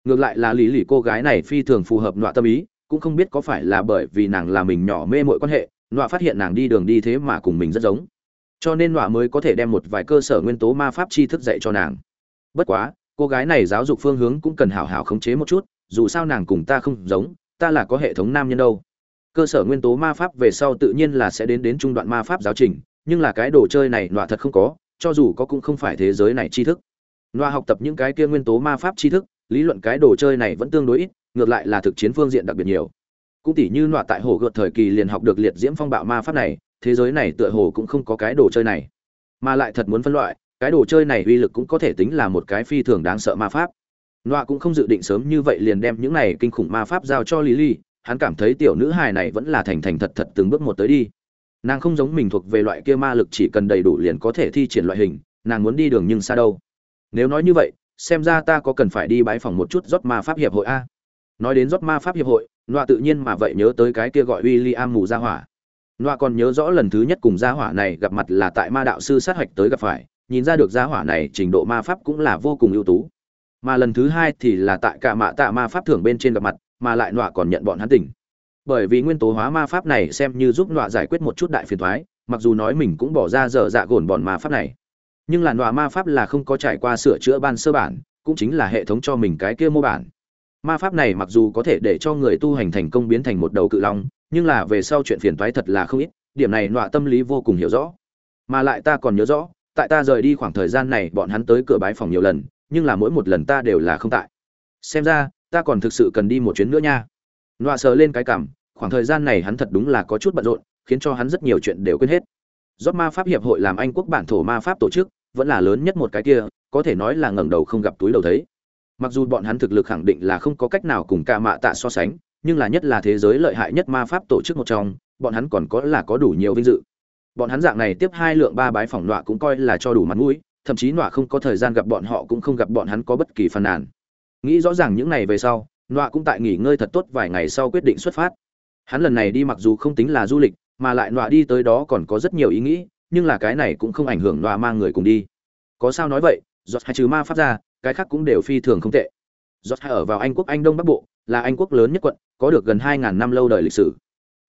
Ngược lại là lý lì cô gái này phi thường phù hợp nọa tâm ý, cũng không biết có phải là bởi vì nàng là mình nhỏ mê mọi quan hệ, nọa phát hiện nàng đi đường đi thế mà cùng mình rất giống. Cho nên nọa mới có thể đem một vài cơ sở nguyên tố ma pháp tri thức dạy cho nàng. Bất quá, cô gái này giáo dục phương hướng cũng cần hảo hảo khống chế một chút, dù sao nàng cùng ta không giống ta là có hệ thống nam nhân đâu. Cơ sở nguyên tố ma pháp về sau tự nhiên là sẽ đến đến trung đoạn ma pháp giáo trình, nhưng là cái đồ chơi này nọa thật không có, cho dù có cũng không phải thế giới này tri thức. Nọa học tập những cái kia nguyên tố ma pháp tri thức, lý luận cái đồ chơi này vẫn tương đối ít, ngược lại là thực chiến phương diện đặc biệt nhiều. Cũng tỉ như nọa tại hồ gợt thời kỳ liền học được liệt diễm phong bạo ma pháp này, thế giới này tựa hồ cũng không có cái đồ chơi này. Mà lại thật muốn phân loại, cái đồ chơi này uy lực cũng có thể tính là một cái phi thường đáng sợ ma pháp nọa cũng không dự định sớm như vậy liền đem những này kinh khủng ma pháp giao cho Lily. hắn cảm thấy tiểu nữ hài này vẫn là thành thành thật thật từng bước một tới đi. Nàng không giống mình thuộc về loại kia ma lực chỉ cần đầy đủ liền có thể thi triển loại hình, nàng muốn đi đường nhưng xa đâu. Nếu nói như vậy, xem ra ta có cần phải đi bái phòng một chút rót ma pháp hiệp hội a? Nói đến rót ma pháp hiệp hội, nọa tự nhiên mà vậy nhớ tới cái kia gọi William mù gia hỏa. Nọa còn nhớ rõ lần thứ nhất cùng gia hỏa này gặp mặt là tại ma đạo sư sát hạch tới gặp phải, nhìn ra được gia hỏa này trình độ ma pháp cũng là vô cùng ưu tú mà lần thứ hai thì là tại cả mạ tạ ma pháp thưởng bên trên gặp mặt, mà lại nọa còn nhận bọn hắn tỉnh. Bởi vì nguyên tố hóa ma pháp này xem như giúp nọa giải quyết một chút đại phiền thoái, mặc dù nói mình cũng bỏ ra dở dạ gồn bọn ma pháp này. Nhưng là nọa ma pháp là không có trải qua sửa chữa ban sơ bản, cũng chính là hệ thống cho mình cái kia mô bản. Ma pháp này mặc dù có thể để cho người tu hành thành công biến thành một đầu cự long, nhưng là về sau chuyện phiền toái thật là không ít, điểm này nọa tâm lý vô cùng hiểu rõ. Mà lại ta còn nhớ rõ, tại ta rời đi khoảng thời gian này bọn hắn tới cửa bái phòng nhiều lần nhưng là mỗi một lần ta đều là không tại. Xem ra, ta còn thực sự cần đi một chuyến nữa nha. Nọa sờ lên cái cảm, khoảng thời gian này hắn thật đúng là có chút bận rộn, khiến cho hắn rất nhiều chuyện đều quên hết. Rốt ma pháp hiệp hội làm anh quốc bản thổ ma pháp tổ chức, vẫn là lớn nhất một cái kia, có thể nói là ngẩng đầu không gặp túi đầu thấy. Mặc dù bọn hắn thực lực khẳng định là không có cách nào cùng ca mạ tạ so sánh, nhưng là nhất là thế giới lợi hại nhất ma pháp tổ chức một trong, bọn hắn còn có là có đủ nhiều vinh dự. Bọn hắn dạng này tiếp hai lượng ba bái phỏng nọa cũng coi là cho đủ mặt mũi thậm chí nọa không có thời gian gặp bọn họ cũng không gặp bọn hắn có bất kỳ phàn nàn. Nghĩ rõ ràng những ngày về sau, nọa cũng tại nghỉ ngơi thật tốt vài ngày sau quyết định xuất phát. Hắn lần này đi mặc dù không tính là du lịch, mà lại nọa đi tới đó còn có rất nhiều ý nghĩ, nhưng là cái này cũng không ảnh hưởng nọa mang người cùng đi. Có sao nói vậy giọt hai trừ ma pháp ra, cái khác cũng đều phi thường không tệ. Giọt hai ở vào anh quốc anh đông bắc bộ, là anh quốc lớn nhất quận, có được gần hai ngàn năm lâu đời lịch sử.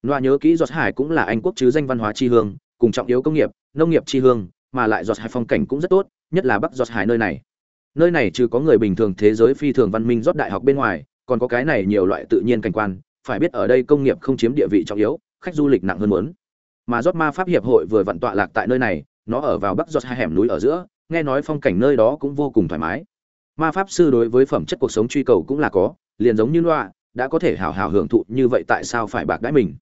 Nọa nhớ kỹ giọt hải cũng là anh quốc chứ danh văn hóa tri hương, cùng trọng yếu công nghiệp, nông nghiệp tri hương mà lại giọt hải phong cảnh cũng rất tốt, nhất là bắc giọt hải nơi này. Nơi này trừ có người bình thường thế giới phi thường văn minh rót đại học bên ngoài, còn có cái này nhiều loại tự nhiên cảnh quan, phải biết ở đây công nghiệp không chiếm địa vị trọng yếu, khách du lịch nặng hơn muốn. Mà rót ma pháp hiệp hội vừa vặn tọa lạc tại nơi này, nó ở vào bắc giọt hai hẻm núi ở giữa, nghe nói phong cảnh nơi đó cũng vô cùng thoải mái. Ma pháp sư đối với phẩm chất cuộc sống truy cầu cũng là có, liền giống như loa, đã có thể hào hào hưởng thụ như vậy tại sao phải bạc đãi mình.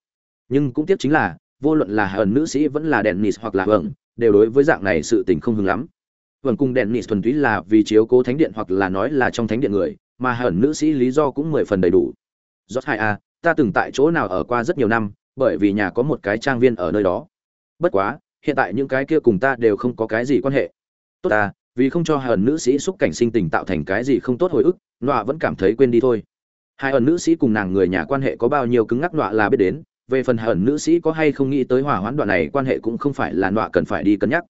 Nhưng cũng tiếc chính là, vô luận là hờn nữ sĩ vẫn là đèn nịt hoặc là hưởng đều đối với dạng này sự tình không hứng lắm. Vâng cùng đèn nis thuần túy là vì chiếu cố thánh điện hoặc là nói là trong thánh điện người, mà hẳn nữ sĩ lý do cũng mười phần đầy đủ. Rót hai a ta từng tại chỗ nào ở qua rất nhiều năm, bởi vì nhà có một cái trang viên ở nơi đó. Bất quá, hiện tại những cái kia cùng ta đều không có cái gì quan hệ. Tốt ta, vì không cho hờn nữ sĩ xúc cảnh sinh tình tạo thành cái gì không tốt hồi ức, nọa vẫn cảm thấy quên đi thôi. Hai ẩn nữ sĩ cùng nàng người nhà quan hệ có bao nhiêu cứng ngắc nọa là biết đến về phần hận nữ sĩ có hay không nghĩ tới hỏa hoãn đoạn này quan hệ cũng không phải là nọa cần phải đi cân nhắc.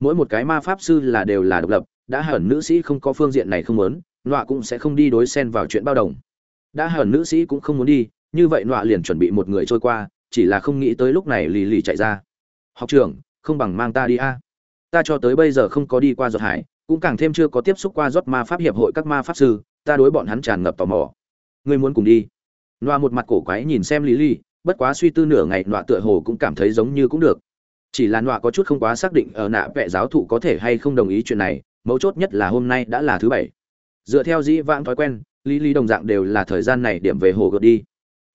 Mỗi một cái ma pháp sư là đều là độc lập, đã hận nữ sĩ không có phương diện này không muốn, nọa cũng sẽ không đi đối xen vào chuyện bao đồng. Đã hận nữ sĩ cũng không muốn đi, như vậy nọa liền chuẩn bị một người trôi qua, chỉ là không nghĩ tới lúc này lì lì chạy ra. Học trưởng, không bằng mang ta đi a. Ta cho tới bây giờ không có đi qua giọt hải, cũng càng thêm chưa có tiếp xúc qua rót ma pháp hiệp hội các ma pháp sư, ta đối bọn hắn tràn ngập tò mò. Ngươi muốn cùng đi? Loa một mặt cổ quái nhìn xem lý ly bất quá suy tư nửa ngày, nọa tựa hồ cũng cảm thấy giống như cũng được. Chỉ là nọa có chút không quá xác định ở nạ vẽ giáo thụ có thể hay không đồng ý chuyện này, mấu chốt nhất là hôm nay đã là thứ bảy. Dựa theo dĩ vãng thói quen, lý lý đồng dạng đều là thời gian này điểm về hồ gợt đi.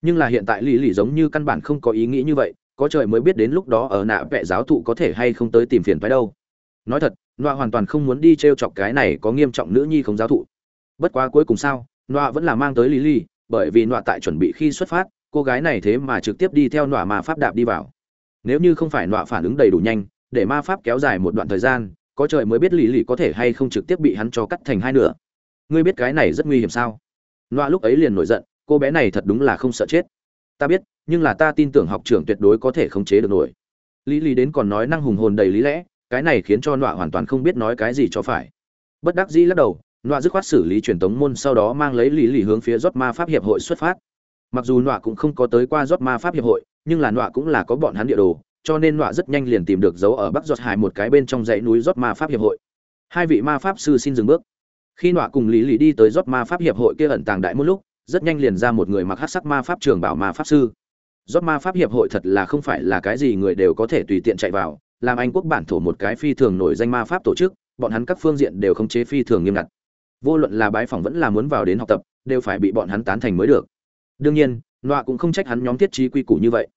Nhưng là hiện tại lý lý giống như căn bản không có ý nghĩ như vậy, có trời mới biết đến lúc đó ở nạ vẽ giáo thụ có thể hay không tới tìm phiền phái đâu. Nói thật, nọa hoàn toàn không muốn đi t r e o chọc cái này có nghiêm trọng nữ nhi không giáo thụ. Bất quá cuối cùng sao, nọa vẫn là mang tới lý lý, bởi vì nọa tại chuẩn bị khi xuất phát cô gái này thế mà trực tiếp đi theo nọa mà pháp đạp đi vào. Nếu như không phải nọa phản ứng đầy đủ nhanh, để ma pháp kéo dài một đoạn thời gian, có trời mới biết lý lì có thể hay không trực tiếp bị hắn cho cắt thành hai nửa. Ngươi biết cái này rất nguy hiểm sao? Nọa lúc ấy liền nổi giận, cô bé này thật đúng là không sợ chết. Ta biết, nhưng là ta tin tưởng học trưởng tuyệt đối có thể khống chế được nổi. Lý lý đến còn nói năng hùng hồn đầy lý lẽ, cái này khiến cho nọa hoàn toàn không biết nói cái gì cho phải. Bất đắc dĩ lắc đầu, nọa dứt khoát xử lý truyền tống môn sau đó mang lấy lý lý hướng phía rót ma pháp hiệp hội xuất phát mặc dù nọa cũng không có tới qua rót ma pháp hiệp hội, nhưng là nọa cũng là có bọn hắn địa đồ, cho nên nọa rất nhanh liền tìm được dấu ở bắc giọt hải một cái bên trong dãy núi rót ma pháp hiệp hội. Hai vị ma pháp sư xin dừng bước. Khi nọa cùng lý lý đi tới rót ma pháp hiệp hội kia ẩn tàng đại một lúc, rất nhanh liền ra một người mặc hát sắc ma pháp trường bảo ma pháp sư. Rót ma pháp hiệp hội thật là không phải là cái gì người đều có thể tùy tiện chạy vào, làm anh quốc bản thổ một cái phi thường nổi danh ma pháp tổ chức, bọn hắn các phương diện đều khống chế phi thường nghiêm ngặt. Vô luận là bái phỏng vẫn là muốn vào đến học tập, đều phải bị bọn hắn tán thành mới được đương nhiên nọa cũng không trách hắn nhóm thiết trí quy củ như vậy.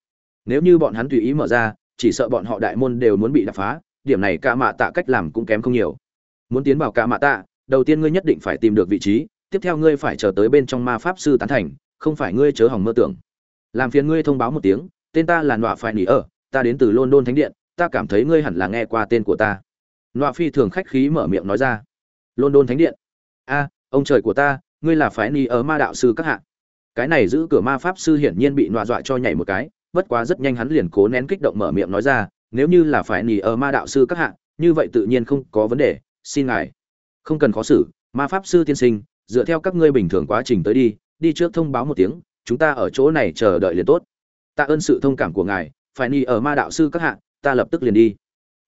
Nếu như bọn hắn tùy ý mở ra, chỉ sợ bọn họ đại môn đều muốn bị đập phá, điểm này cả mạ tạ cách làm cũng kém không nhiều. Muốn tiến vào cả mạ tạ, đầu tiên ngươi nhất định phải tìm được vị trí, tiếp theo ngươi phải chờ tới bên trong ma pháp sư tán thành, không phải ngươi chớ hỏng mơ tưởng. Làm phiền ngươi thông báo một tiếng, tên ta là nọa phải nỉ ở ta đến từ london thánh điện, ta cảm thấy ngươi hẳn là nghe qua tên của ta. Nọa phi thường khách khí mở miệng nói ra. London thánh điện? A, ông trời của ta, ngươi là phải nghỉ ở ma đạo sư các hạ cái này giữ cửa ma pháp sư hiển nhiên bị nọa dọa cho nhảy một cái, bất quá rất nhanh hắn liền cố nén kích động mở miệng nói ra, nếu như là phải nghỉ ở ma đạo sư các hạ, như vậy tự nhiên không có vấn đề, xin ngài. Không cần khó xử, ma pháp sư tiên sinh, dựa theo các ngươi bình thường quá trình tới đi đi trước thông báo một tiếng, chúng ta ở chỗ này chờ đợi liền tốt. Tạ ơn sự thông cảm của ngài, phải ni ở ma đạo sư các hạ, ta lập tức liền đi.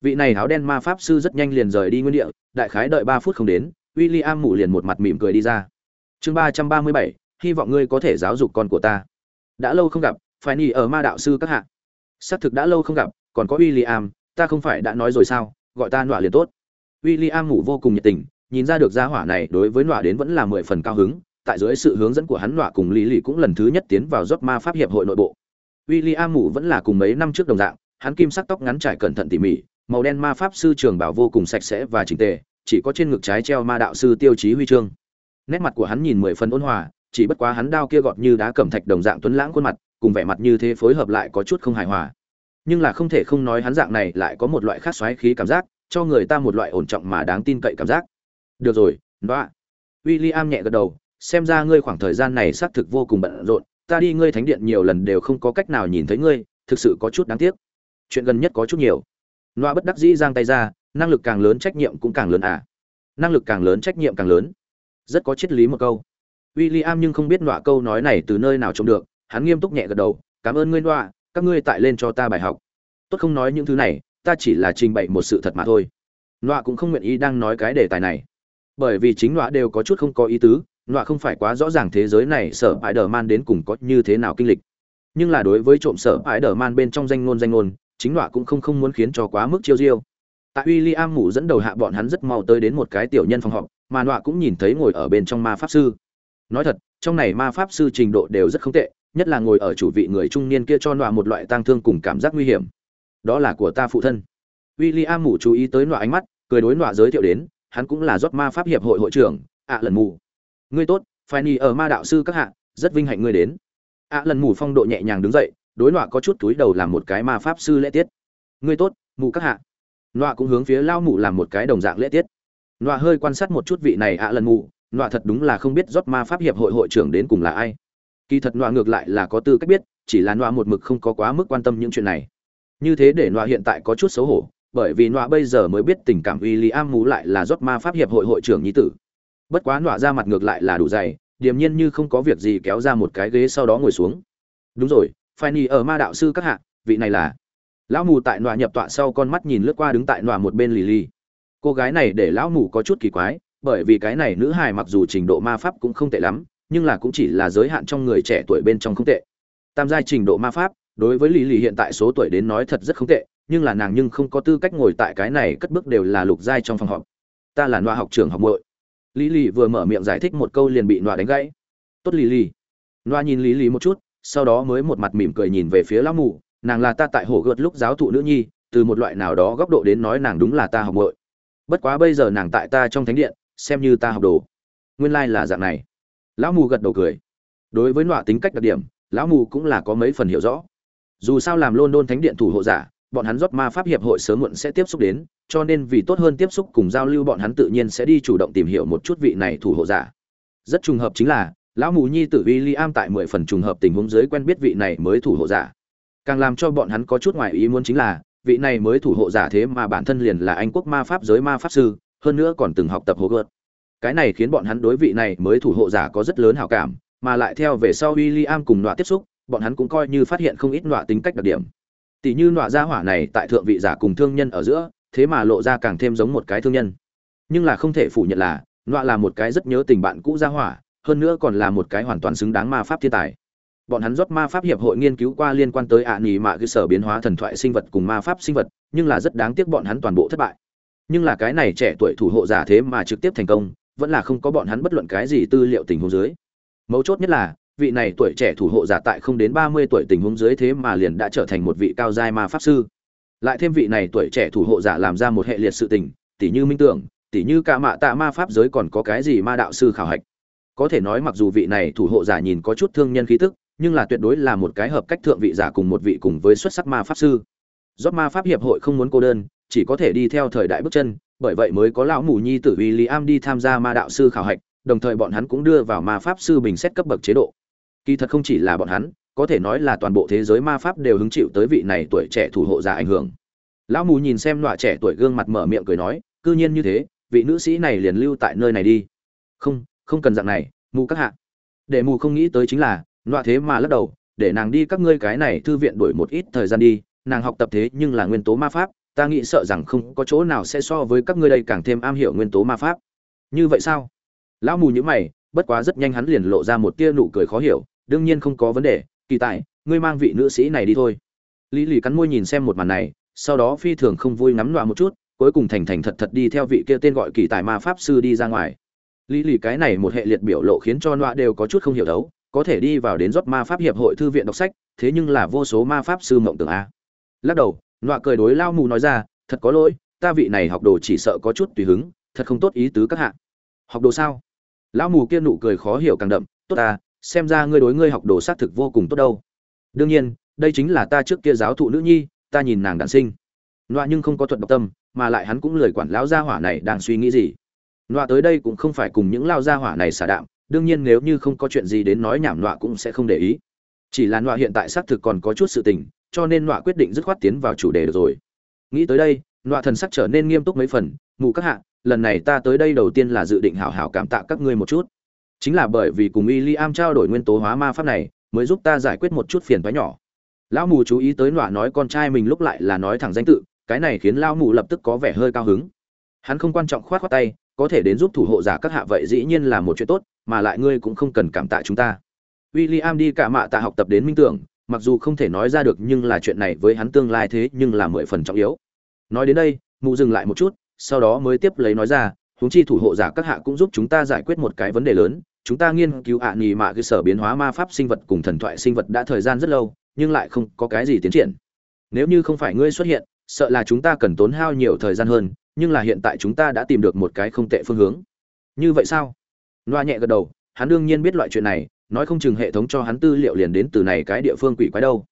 Vị này áo đen ma pháp sư rất nhanh liền rời đi nguyên địa, đại khái đợi ba phút không đến w i l l i am mụ liền một mặt mỉm cười đi ra. Chương ba trăm ba mươi bảy hy vọng ngươi có thể giáo dục con của ta. Đã lâu không gặp, phải ni ở ma đạo sư các hạ. Xác thực đã lâu không gặp, còn có w i l l i am ta không phải đã nói rồi sao, gọi ta nọa liền tốt. W i l l i am vô cùng nhiệt tình, nhìn ra được gia hỏa này đối với nọa đến vẫn là mười phần cao hứng, tại dưới sự hướng dẫn của hắn nọa cùng lý lì cũng lần thứ nhất tiến vào giót ma pháp hiệp hội nội bộ. William ngủ vẫn là cùng mấy năm trước đồng dạng, hắn kim sắc tóc ngắn trải cẩn thận tỉ mỉ, màu đen ma pháp sư trường bảo vô cùng sạch sẽ và chỉnh tề, chỉ có trên ngực trái treo ma đạo sư tiêu chí huy chương. Nét mặt của hắn nhìn mười phần ôn hòa chỉ bất quá hắn đao kia gọt như đá cẩm thạch đồng dạng tuấn lãng khuôn mặt, cùng vẻ mặt như thế phối hợp lại có chút không hài hòa. Nhưng là không thể không nói hắn dạng này lại có một loại khác xoáy khí cảm giác, cho người ta một loại ổn trọng mà đáng tin cậy cảm giác. Được rồi đoạ William nhẹ gật đầu, xem ra ngươi khoảng thời gian này xác thực vô cùng bận rộn, ta đi ngươi thánh điện nhiều lần đều không có cách nào nhìn thấy ngươi, thực sự có chút đáng tiếc. Chuyện gần nhất có chút nhiều. Noa bất đắc dĩ giang tay ra, năng lực càng lớn trách nhiệm cũng càng lớn à. Năng lực càng lớn trách nhiệm càng lớn. Rất có triết lý một câu. William nhưng không biết nọa câu nói này từ nơi nào trông được hắn nghiêm túc nhẹ gật đầu cảm ơn ngươi nọa, các ngươi tại lên cho ta bài học. Tốt không nói những thứ này ta chỉ là trình bày một sự thật mà thôi. Nọa cũng không nguyện ý đang nói cái đề tài này. Bởi vì chính nọa đều có chút không có ý tứ nọa không phải quá rõ ràng thế giới này sở ải đờ man đến cùng có như thế nào kinh lịch. Nhưng là đối với trộm sở ải đờ man bên trong danh ngôn danh ngôn chính nọa cũng không không muốn khiến cho quá mức chiêu diêu. Tại w i am dẫn đầu hạ bọn hắn rất mau tới đến một cái tiểu nhân phòng họp mà nọa cũng nhìn thấy ngồi ở bên trong ma pháp sư nói thật, trong này ma pháp sư trình độ đều rất không tệ, nhất là ngồi ở chủ vị người trung niên kia cho nọa một loại tang thương cùng cảm giác nguy hiểm. Đó là của ta phụ thân. W i l l i am mủ chú ý tới nọa ánh mắt, cười đối nọa giới thiệu đến, hắn cũng là rót ma pháp hiệp hội hội trưởng, ạ lần mù. Ngươi tốt, phải nì ở ma đạo sư các hạ, rất vinh hạnh ngươi đến. Ạ lần mù phong độ nhẹ nhàng đứng dậy, đối nọa có chút túi đầu làm một cái ma pháp sư lễ tiết. Ngươi tốt, mù các hạ. Nọa cũng hướng phía lao mù làm một cái đồng dạng lễ tiết. Nọa hơi quan sát một chút vị này ạ lần mù nọa thật đúng là không biết rót ma pháp hiệp hội hội trưởng đến cùng là ai. Kỳ thật nọa ngược lại là có tư cách biết, chỉ là nọa một mực không có quá mức quan tâm những chuyện này. Như thế để nọa hiện tại có chút xấu hổ, bởi vì nọa bây giờ mới biết tình cảm uy lý am mú lại là rót ma pháp hiệp hội hội trưởng nhí tử. Bất quá nọa ra mặt ngược lại là đủ dày, điềm nhiên như không có việc gì kéo ra một cái ghế sau đó ngồi xuống. Đúng rồi phai ni ở ma đạo sư các hạ, vị này là. Lão mù tại nọa nhập tọa sau con mắt nhìn lướt qua đứng tại nọa một bên lì lì cô gái này để lão mù có chút kỳ quái bởi vì cái này nữ hài mặc dù trình độ ma pháp cũng không tệ lắm, nhưng là cũng chỉ là giới hạn trong người trẻ tuổi bên trong không tệ. Tam giai trình độ ma pháp, đối với lì lì hiện tại số tuổi đến nói thật rất không tệ, nhưng là nàng nhưng không có tư cách ngồi tại cái này cất bước đều là lục giai trong phòng họp. Ta là loa học trường học bội lý lì vừa mở miệng giải thích một câu liền bị loa đánh gãy. Tốt lì lì. Loa nhìn lý lì một chút, sau đó mới một mặt mỉm cười nhìn về phía lão mù, nàng là ta tại hồ gợt lúc giáo thụ nữ nhi, từ một loại nào đó góc độ đến nói nàng đúng là ta học bội bất quá bây giờ nàng tại ta trong thánh điện xem như ta học đồ. Nguyên lai、like、là dạng này. Lão mù gật đầu cười. Đối với nọa tính cách đặc điểm, lão mù cũng là có mấy phần hiểu rõ. Dù sao làm london thánh điện thủ hộ giả, bọn hắn rót ma pháp hiệp hội sớm muộn sẽ tiếp xúc đến, cho nên vì tốt hơn tiếp xúc cùng giao lưu bọn hắn tự nhiên sẽ đi chủ động tìm hiểu một chút vị này thủ hộ giả. Rất trùng hợp chính là, lão mù nhi tử w i l l i am tại mười phần trùng hợp tình huống dưới quen biết vị này mới thủ hộ giả. Càng làm cho bọn hắn có chút ngoài ý muốn chính là, vị này mới thủ hộ giả thế mà bản thân liền là anh quốc ma pháp giới ma pháp sư hơn nữa còn từng học tập hồ gợt cái này khiến bọn hắn đối vị này mới thủ hộ giả có rất lớn hảo cảm, mà lại theo về sau w i l l i am cùng nọa tiếp xúc, bọn hắn cũng coi như phát hiện không ít nọa tính cách đặc điểm. Tỷ như nọa gia hỏa này tại thượng vị giả cùng thương nhân ở giữa, thế mà lộ ra càng thêm giống một cái thương nhân. Nhưng là không thể phủ nhận là, nọa là một cái rất nhớ tình bạn cũ gia hỏa, hơn nữa còn là một cái hoàn toàn xứng đáng ma pháp thiên tài. Bọn hắn rót ma pháp hiệp hội nghiên cứu qua liên quan tới ạ à nhì mạ cơ sở biến hóa thần thoại sinh vật cùng ma pháp sinh vật, nhưng là rất đáng tiếc bọn hắn toàn bộ thất bại nhưng là cái này trẻ tuổi thủ hộ giả thế mà trực tiếp thành công, vẫn là không có bọn hắn bất luận cái gì tư liệu tình huống dưới. Mấu chốt nhất là, vị này tuổi trẻ thủ hộ giả tại không đến ba mươi tuổi tình huống dưới thế mà liền đã trở thành một vị cao giai ma pháp sư. Lại thêm vị này tuổi trẻ thủ hộ giả làm ra một hệ liệt sự tình tỷ như minh tưởng tỷ như cả mạ tạ ma pháp giới còn có cái gì ma đạo sư khảo hạch. Có thể nói mặc dù vị này thủ hộ giả nhìn có chút thương nhân khí tức, nhưng là tuyệt đối là một cái hợp cách thượng vị giả cùng một vị cùng với xuất sắc ma pháp sư. Rót ma pháp hiệp hội không muốn cô đơn chỉ có thể đi theo thời đại bước chân, bởi vậy mới có lão mù nhi tử William đi tham gia ma đạo sư khảo hạch, đồng thời bọn hắn cũng đưa vào ma pháp sư bình xét cấp bậc chế độ. Kỳ thật không chỉ là bọn hắn, có thể nói là toàn bộ thế giới ma pháp đều hứng chịu tới vị này tuổi trẻ thủ hộ giả ảnh hưởng. Lão mù nhìn xem nọa trẻ tuổi gương mặt mở miệng cười nói, cư nhiên như thế, vị nữ sĩ này liền lưu tại nơi này đi. Không không cần dạng này, mù các hạ. Để mù không nghĩ tới chính là nọa thế mà lắc đầu, để nàng đi các ngươi cái này thư viện đổi một ít thời gian đi, nàng học tập thế nhưng là nguyên tố ma pháp ta nghĩ sợ rằng không có chỗ nào sẽ so với các ngươi đây càng thêm am hiểu nguyên tố ma pháp. Như vậy sao? Lão mù nhữ mày, bất quá rất nhanh hắn liền lộ ra một tia nụ cười khó hiểu, đương nhiên không có vấn đề, kỳ tài, ngươi mang vị nữ sĩ này đi thôi. Lý lì cắn môi nhìn xem một màn này, sau đó phi thường không vui ngắm loạ một chút, cuối cùng thành thành thật thật đi theo vị kia tên gọi kỳ tài ma pháp sư đi ra ngoài. Lý lì cái này một hệ liệt biểu lộ khiến cho loạ đều có chút không hiểu đấu, có thể đi vào đến rót ma pháp hiệp hội thư viện đọc sách, thế nhưng là vô số ma pháp sư mộng tưởng a. Lắc đầu nọa cười đối lao mù nói ra, thật có lỗi, ta vị này học đồ chỉ sợ có chút tùy hứng, thật không tốt ý tứ các hạ. Học đồ sao? Lão mù kia nụ cười khó hiểu càng đậm, tốt ta, xem ra ngươi đối ngươi học đồ xác thực vô cùng tốt đâu. Đương nhiên, đây chính là ta trước kia giáo thụ nữ nhi, ta nhìn nàng đản sinh. Nọa nhưng không có thuật độc tâm, mà lại hắn cũng lời quản lão gia hỏa này đang suy nghĩ gì. Nọa tới đây cũng không phải cùng những lao gia hỏa này xả đạm, đương nhiên nếu như không có chuyện gì đến nói nhảm nọa cũng sẽ không để ý. Chỉ là nọa hiện tại xác thực còn có chút sự tình cho nên nọa quyết định dứt khoát tiến vào chủ đề được rồi. Nghĩ tới đây, nọa thần sắc trở nên nghiêm túc mấy phần ngụ các hạ, lần này ta tới đây đầu tiên là dự định hảo hảo cảm tạ các ngươi một chút. Chính là bởi vì cùng William trao đổi nguyên tố hóa ma pháp này, mới giúp ta giải quyết một chút phiền thoái nhỏ. Lão mù chú ý tới nọa nói con trai mình lúc lại là nói thẳng danh tự, cái này khiến lão mù lập tức có vẻ hơi cao hứng. Hắn không quan trọng khoát khoát tay, có thể đến giúp thủ hộ giả các hạ vậy dĩ nhiên là một chuyện tốt, mà lại ngươi cũng không cần cảm tạ chúng ta. William đi cả mạ tạ học tập đến minh tưởng mặc dù không thể nói ra được nhưng là chuyện này với hắn tương lai thế nhưng là mười phần trọng yếu. Nói đến đây, mụ dừng lại một chút, sau đó mới tiếp lấy nói ra, huống chi thủ hộ giả các hạ cũng giúp chúng ta giải quyết một cái vấn đề lớn, chúng ta nghiên cứu ạ à nhì mạ cơ sở biến hóa ma pháp sinh vật cùng thần thoại sinh vật đã thời gian rất lâu, nhưng lại không có cái gì tiến triển. Nếu như không phải ngươi xuất hiện, sợ là chúng ta cần tốn hao nhiều thời gian hơn, nhưng là hiện tại chúng ta đã tìm được một cái không tệ phương hướng. Như vậy sao? Loa nhẹ gật đầu, hắn đương nhiên biết loại chuyện này nói không chừng hệ thống cho hắn tư liệu liền đến từ này cái địa phương quỷ quái đâu.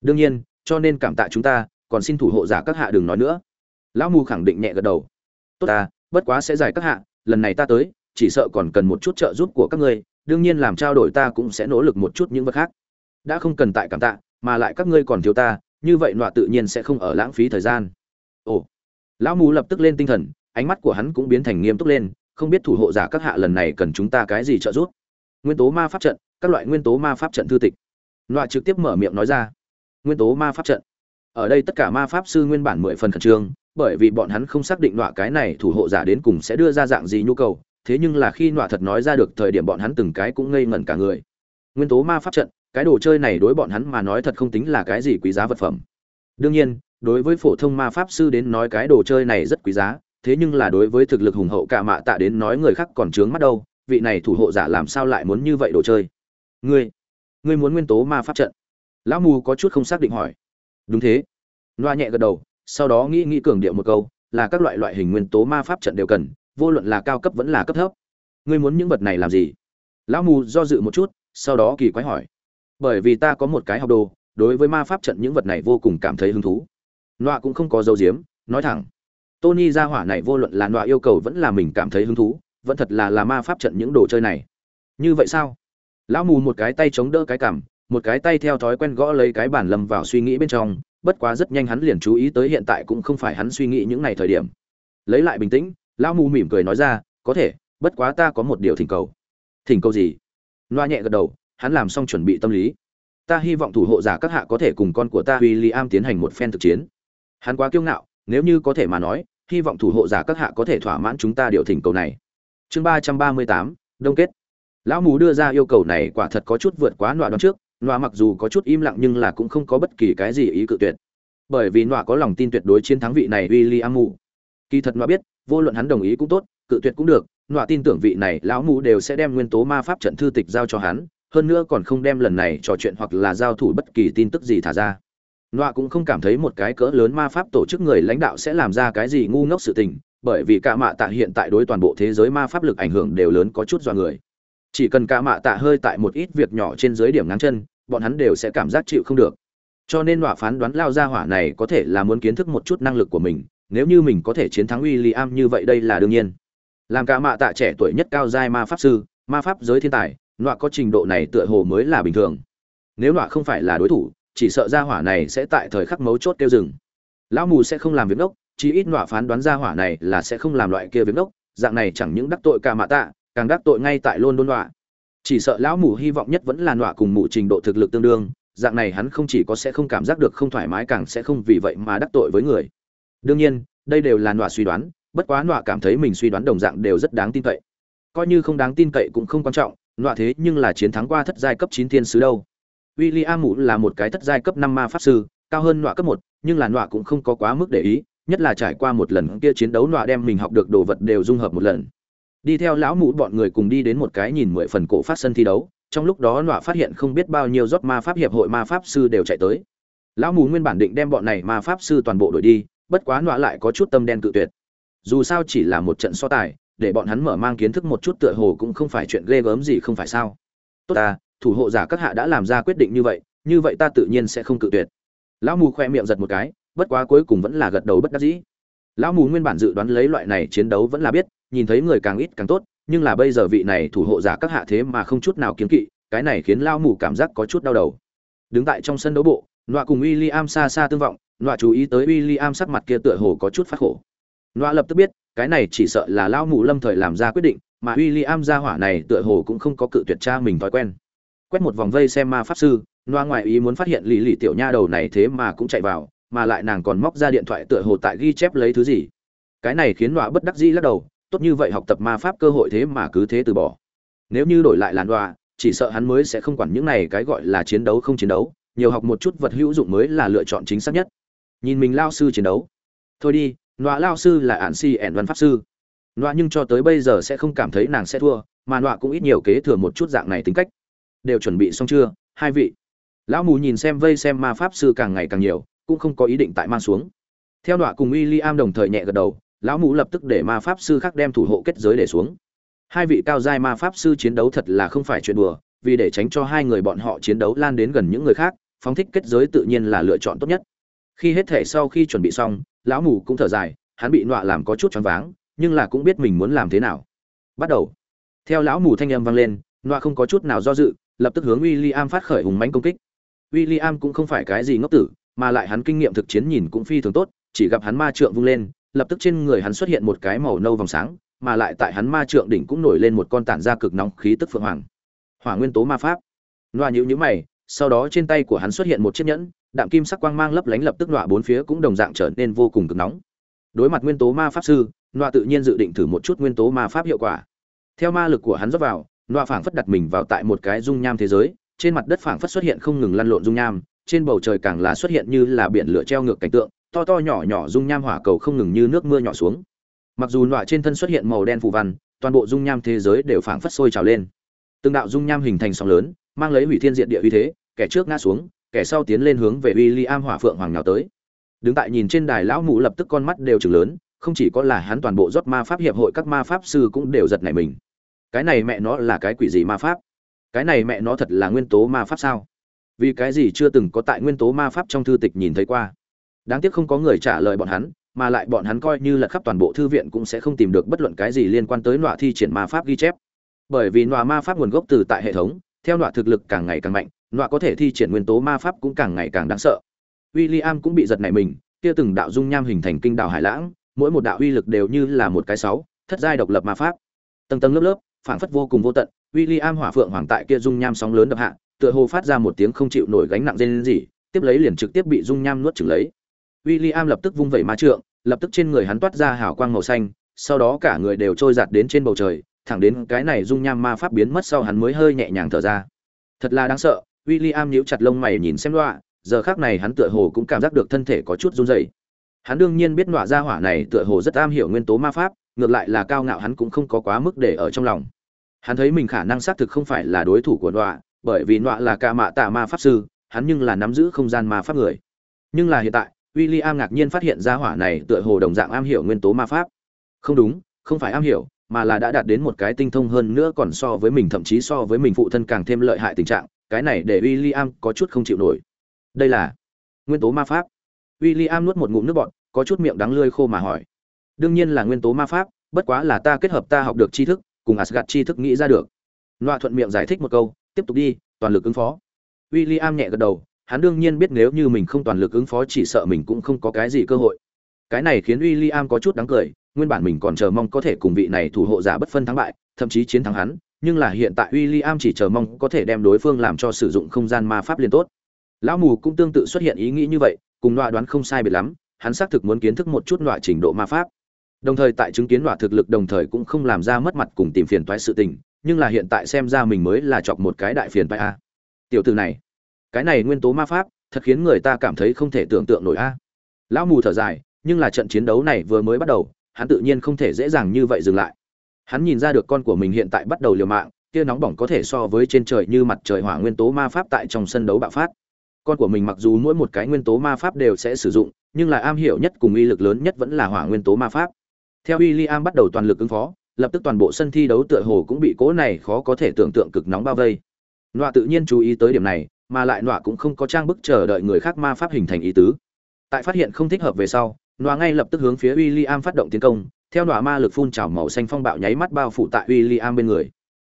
Đương nhiên, cho nên cảm tạ chúng ta, còn xin thủ hộ giả các hạ đừng nói nữa. Lão mù khẳng định nhẹ gật đầu. Tốt ta, bất quá sẽ giải các hạ, lần này ta tới, chỉ sợ còn cần một chút trợ giúp của các ngươi, đương nhiên làm trao đổi ta cũng sẽ nỗ lực một chút những vật khác. Đã không cần tại cảm tạ, mà lại các ngươi còn thiếu ta, như vậy nọa tự nhiên sẽ không ở lãng phí thời gian. Ồ. Lão mù lập tức lên tinh thần, ánh mắt của hắn cũng biến thành nghiêm túc lên, không biết thủ hộ giả các hạ lần này cần chúng ta cái gì trợ giúp. Nguyên tố ma pháp trận các loại nguyên tố ma pháp trận thư tịch. Loại trực tiếp mở miệng nói ra. Nguyên tố ma pháp trận. Ở đây tất cả ma pháp sư nguyên bản mười phần khẩn trương, bởi vì bọn hắn không xác định loại cái này thủ hộ giả đến cùng sẽ đưa ra dạng gì nhu cầu, thế nhưng là khi nọa thật nói ra được thời điểm bọn hắn từng cái cũng ngây ngẩn cả người. Nguyên tố ma pháp trận, cái đồ chơi này đối bọn hắn mà nói thật không tính là cái gì quý giá vật phẩm. Đương nhiên, đối với phổ thông ma pháp sư đến nói cái đồ chơi này rất quý giá, thế nhưng là đối với thực lực hùng hậu cả mạ tạ đến nói người khác còn trướng mắt đâu, vị này thủ hộ giả làm sao lại muốn như vậy đồ chơi? Ngươi ngươi muốn nguyên tố ma pháp trận. Lão mù có chút không xác định hỏi. Đúng thế. Loa nhẹ gật đầu, sau đó nghĩ nghĩ cường điệu một câu, là các loại loại hình nguyên tố ma pháp trận đều cần, vô luận là cao cấp vẫn là cấp thấp. Ngươi muốn những vật này làm gì? Lão mù do dự một chút, sau đó kỳ quái hỏi. Bởi vì ta có một cái học đồ, đối với ma pháp trận những vật này vô cùng cảm thấy hứng thú. Nọa cũng không có dấu diếm nói thẳng. Tony ra hỏa này vô luận là nọa yêu cầu vẫn là mình cảm thấy hứng thú, vẫn thật là là ma pháp trận những đồ chơi này. Như vậy sao? Lão mù một cái tay chống đỡ cái cằm, một cái tay theo thói quen gõ lấy cái bản lầm vào suy nghĩ bên trong, bất quá rất nhanh hắn liền chú ý tới hiện tại cũng không phải hắn suy nghĩ những ngày thời điểm. Lấy lại bình tĩnh, lão mù mỉm cười nói ra, có thể, bất quá ta có một điều thỉnh cầu. Thỉnh cầu gì? Loa nhẹ gật đầu, hắn làm xong chuẩn bị tâm lý. Ta hy vọng thủ hộ giả các hạ có thể cùng con của ta w i l l i am tiến hành một phen thực chiến. Hắn quá kiêu ngạo, nếu như có thể mà nói, hy vọng thủ hộ giả các hạ có thể thỏa mãn chúng ta điều thỉnh cầu này. Chương ba trăm ba mươi tám, đông kết lão mù đưa ra yêu cầu này quả thật có chút vượt quá nọa đoán trước, nọa mặc dù có chút im lặng nhưng là cũng không có bất kỳ cái gì ý cự tuyệt. Bởi vì nọa có lòng tin tuyệt đối chiến thắng vị này w i l l i am mù. Kỳ thật nọa biết, vô luận hắn đồng ý cũng tốt, cự tuyệt cũng được, nọa tin tưởng vị này lão mù đều sẽ đem nguyên tố ma pháp trận thư tịch giao cho hắn, hơn nữa còn không đem lần này trò chuyện hoặc là giao thủ bất kỳ tin tức gì thả ra. Nọa cũng không cảm thấy một cái cỡ lớn ma pháp tổ chức người lãnh đạo sẽ làm ra cái gì ngu ngốc sự tình, bởi vì cả mạ tạ hiện tại đối toàn bộ thế giới ma pháp lực ảnh hưởng đều lớn có chút do người chỉ cần cả mạ tạ hơi tại một ít việc nhỏ trên dưới điểm ngắn chân, bọn hắn đều sẽ cảm giác chịu không được. Cho nên nọa phán đoán lao ra hỏa này có thể là muốn kiến thức một chút năng lực của mình, nếu như mình có thể chiến thắng William như vậy đây là đương nhiên. Làm cả mạ tạ trẻ tuổi nhất cao giai ma pháp sư, ma pháp giới thiên tài, nọa có trình độ này tựa hồ mới là bình thường. Nếu nọa không phải là đối thủ, chỉ sợ ra hỏa này sẽ tại thời khắc mấu chốt tiêu rừng lão mù sẽ không làm việc ngốc chỉ ít nọa phán đoán ra hỏa này là sẽ không làm loại kia việc ngốc, dạng này chẳng những đắc tội cả mạ tạ càng đắc tội ngay tại london nọa. Chỉ sợ lão mù hy vọng nhất vẫn là nọa cùng mù trình độ thực lực tương đương dạng này hắn không chỉ có sẽ không cảm giác được không thoải mái càng sẽ không vì vậy mà đắc tội với người. Đương nhiên đây đều là nọa suy đoán bất quá nọa cảm thấy mình suy đoán đồng dạng đều rất đáng tin cậy. Coi như không đáng tin cậy cũng không quan trọng nọa thế nhưng là chiến thắng qua thất giai cấp chín thiên sứ đâu. William mù là một cái thất giai cấp năm ma pháp sư, cao hơn nọa cấp một, nhưng là nọa cũng không có quá mức để ý, nhất là trải qua một lần kia chiến đấu nọa đem mình học được đồ vật đều dung hợp một lần. Đi theo lão mũ bọn người cùng đi đến một cái nhìn mười phần cổ phát sân thi đấu, trong lúc đó nọa phát hiện không biết bao nhiêu rốt ma pháp hiệp hội ma pháp sư đều chạy tới. Lão mũ nguyên bản định đem bọn này ma pháp sư toàn bộ đổi đi, bất quá nọa lại có chút tâm đen cự tuyệt. Dù sao chỉ là một trận so tài, để bọn hắn mở mang kiến thức một chút tựa hồ cũng không phải chuyện ghê gớm gì không phải sao. Tốt ta, thủ hộ giả các hạ đã làm ra quyết định như vậy như vậy ta tự nhiên sẽ không cự tuyệt lão mù khoe miệng giật một cái bất quá cuối cùng vẫn là gật đầu bất đắc dĩ lão mù nguyên bản dự đoán lấy loại này chiến đấu vẫn là biết nhìn thấy người càng ít càng tốt, nhưng là bây giờ vị này thủ hộ giả các hạ thế mà không chút nào kiếm kỵ, cái này khiến lão mù cảm giác có chút đau đầu. Đứng tại trong sân đấu bộ, nọa cùng w i l l i am xa xa tương vọng, nọa chú ý tới w i l l i am sắc mặt kia tựa hồ có chút phát khổ. Nọa lập tức biết, cái này chỉ sợ là lão mù lâm thời làm ra quyết định, mà w i l l i am gia hỏa này tựa hồ cũng không có cự tuyệt cha mình thói quen. Quét một vòng vây xem ma pháp sư, nọa ngoại ý muốn phát hiện lì lì tiểu nha đầu này thế mà cũng chạy vào, mà lại nàng còn móc ra điện thoại tựa hồ tại ghi chép lấy thứ gì. Cái này khiến nọa bất đắc dĩ lắc đầu tốt như vậy học tập ma pháp cơ hội thế mà cứ thế từ bỏ. Nếu như đổi lại làn đoạ chỉ sợ hắn mới sẽ không quản những này cái gọi là chiến đấu không chiến đấu, nhiều học một chút vật hữu dụng mới là lựa chọn chính xác nhất. Nhìn mình lao sư chiến đấu. Thôi đi nọa lao sư là ạn si ẻn văn pháp sư. Nọa nhưng cho tới bây giờ sẽ không cảm thấy nàng sẽ thua, mà nọa cũng ít nhiều kế thừa một chút dạng này tính cách. Đều chuẩn bị xong chưa, hai vị? Lão mù nhìn xem vây xem ma pháp sư càng ngày càng nhiều, cũng không có ý định tại mang xuống. Theo nọa cùng w i l l i am đồng thời nhẹ gật đầu lão mũ lập tức để ma pháp sư khác đem thủ hộ kết giới để xuống. Hai vị cao giai ma pháp sư chiến đấu thật là không phải chuyện đùa vì để tránh cho hai người bọn họ chiến đấu lan đến gần những người khác phóng thích kết giới tự nhiên là lựa chọn tốt nhất. Khi hết thể sau khi chuẩn bị xong lão mù cũng thở dài hắn bị nọa làm có chút choáng váng nhưng là cũng biết mình muốn làm thế nào. Bắt đầu. Theo lão mù thanh âm vang lên nọa không có chút nào do dự lập tức hướng William phát khởi hùng mãnh công kích. William cũng không phải cái gì ngốc tử, mà lại hắn kinh nghiệm thực chiến nhìn cũng phi thường tốt, chỉ gặp hắn ma trượng vung lên, lập tức trên người hắn xuất hiện một cái màu nâu vòng sáng, mà lại tại hắn ma trượng đỉnh cũng nổi lên một con tản ra cực nóng khí tức phượng hoàng. Hỏa nguyên tố ma pháp. Loa nhíu nhíu mày, sau đó trên tay của hắn xuất hiện một chiếc nhẫn, đạm kim sắc quang mang lấp lánh lập tức nọa bốn phía cũng đồng dạng trở nên vô cùng cực nóng. Đối mặt nguyên tố ma pháp sư, Loa tự nhiên dự định thử một chút nguyên tố ma pháp hiệu quả. Theo ma lực của hắn rót vào, Loa phảng phất đặt mình vào tại một cái dung nham thế giới, trên mặt đất phảng phất xuất hiện không ngừng lăn lộn dung nham, trên bầu trời càng là xuất hiện như là biển lửa treo ngược cảnh tượng, to to nhỏ nhỏ dung nham hỏa cầu không ngừng như nước mưa nhỏ xuống. Mặc dù nọa trên thân xuất hiện màu đen phù văn, toàn bộ dung nham thế giới đều phảng phất sôi trào lên. Từng đạo dung nham hình thành sóng lớn, mang lấy hủy thiên diệt địa uy thế, kẻ trước ngã xuống, kẻ sau tiến lên hướng về William Hỏa Phượng Hoàng nào tới. Đứng tại nhìn trên đài lão mụ lập tức con mắt đều trừng lớn, không chỉ có là hắn toàn bộ rốt ma pháp hiệp hội các ma pháp sư cũng đều giật nảy mình. Cái này mẹ nó là cái quỷ gì ma pháp? Cái này mẹ nó thật là nguyên tố ma pháp sao? Vì cái gì chưa từng có tại nguyên tố ma pháp trong thư tịch nhìn thấy qua? Đáng tiếc không có người trả lời bọn hắn, mà lại bọn hắn coi như là khắp toàn bộ thư viện cũng sẽ không tìm được bất luận cái gì liên quan tới nọa thi triển ma pháp ghi chép. Bởi vì nọa ma pháp nguồn gốc từ tại hệ thống, theo nọa thực lực càng ngày càng mạnh, nọa có thể thi triển nguyên tố ma pháp cũng càng ngày càng đáng sợ. William cũng bị giật nảy mình, kia từng đạo dung nham hình thành kinh đảo hải lãng, mỗi một đạo uy lực đều như là một cái sáu, thất giai độc lập ma pháp. Tầng tầng lớp lớp, phảng phất vô cùng vô tận, William hỏa phượng hoàng tại kia dung nham sóng lớn đập hạ, tựa hồ phát ra một tiếng không chịu nổi gánh nặng rên rỉ, tiếp lấy liền trực tiếp bị dung nham nuốt chửng lấy. William lập tức vung vẩy ma trượng, lập tức trên người hắn toát ra hào quang màu xanh, sau đó cả người đều trôi giạt đến trên bầu trời, thẳng đến cái này dung nham ma pháp biến mất sau hắn mới hơi nhẹ nhàng thở ra. Thật là đáng sợ, William nhíu chặt lông mày nhìn xem loa, giờ khắc này hắn tựa hồ cũng cảm giác được thân thể có chút run rẩy. Hắn đương nhiên biết đọa gia hỏa này tựa hồ rất am hiểu nguyên tố ma pháp, ngược lại là cao ngạo hắn cũng không có quá mức để ở trong lòng. Hắn thấy mình khả năng xác thực không phải là đối thủ của đọa, bởi vì đọa là ca mạ tạ ma pháp sư, hắn nhưng là nắm giữ không gian ma pháp người. Nhưng là hiện tại, William ngạc nhiên phát hiện ra hỏa này tựa hồ đồng dạng am hiểu nguyên tố ma pháp. Không đúng, không phải am hiểu, mà là đã đạt đến một cái tinh thông hơn nữa còn so với mình thậm chí so với mình phụ thân càng thêm lợi hại tình trạng, cái này để William có chút không chịu nổi. Đây là nguyên tố ma pháp. William nuốt một ngụm nước bọt, có chút miệng đắng lươi khô mà hỏi. Đương nhiên là nguyên tố ma pháp, bất quá là ta kết hợp ta học được tri thức, cùng Asgard tri thức nghĩ ra được. Loa thuận miệng giải thích một câu, tiếp tục đi, toàn lực ứng phó. William nhẹ gật đầu, hắn đương nhiên biết nếu như mình không toàn lực ứng phó chỉ sợ mình cũng không có cái gì cơ hội. Cái này khiến William có chút đáng cười, nguyên bản mình còn chờ mong có thể cùng vị này thủ hộ giả bất phân thắng bại, thậm chí chiến thắng hắn, nhưng là hiện tại William chỉ chờ mong có thể đem đối phương làm cho sử dụng không gian ma pháp liên tốt. Lão mù cũng tương tự xuất hiện ý nghĩ như vậy, cùng loại đoán không sai biệt lắm, hắn xác thực muốn kiến thức một chút loại trình độ ma pháp. Đồng thời tại chứng kiến loại thực lực đồng thời cũng không làm ra mất mặt cùng tìm phiền toái sự tình, nhưng là hiện tại xem ra mình mới là chọc một cái đại phiền toái a. Tiểu tử này, cái này nguyên tố ma pháp, thật khiến người ta cảm thấy không thể tưởng tượng nổi a. Lão mù thở dài, nhưng là trận chiến đấu này vừa mới bắt đầu, hắn tự nhiên không thể dễ dàng như vậy dừng lại. Hắn nhìn ra được con của mình hiện tại bắt đầu liều mạng, kia nóng bỏng có thể so với trên trời như mặt trời hỏa nguyên tố ma pháp tại trong sân đấu bạo phát. Con của mình mặc dù mỗi một cái nguyên tố ma pháp đều sẽ sử dụng, nhưng là am hiểu nhất cùng uy lực lớn nhất vẫn là hỏa nguyên tố ma pháp. Theo William bắt đầu toàn lực ứng phó, lập tức toàn bộ sân thi đấu tựa hồ cũng bị cố này khó có thể tưởng tượng cực nóng bao vây. loạ tự nhiên chú ý tới điểm này, mà lại Nọa cũng không có trang bức chờ đợi người khác ma pháp hình thành ý tứ. Tại phát hiện không thích hợp về sau, Nọa ngay lập tức hướng phía William phát động tiến công, theo Nọa ma lực phun trào màu xanh phong bạo nháy mắt bao phủ tại William bên người.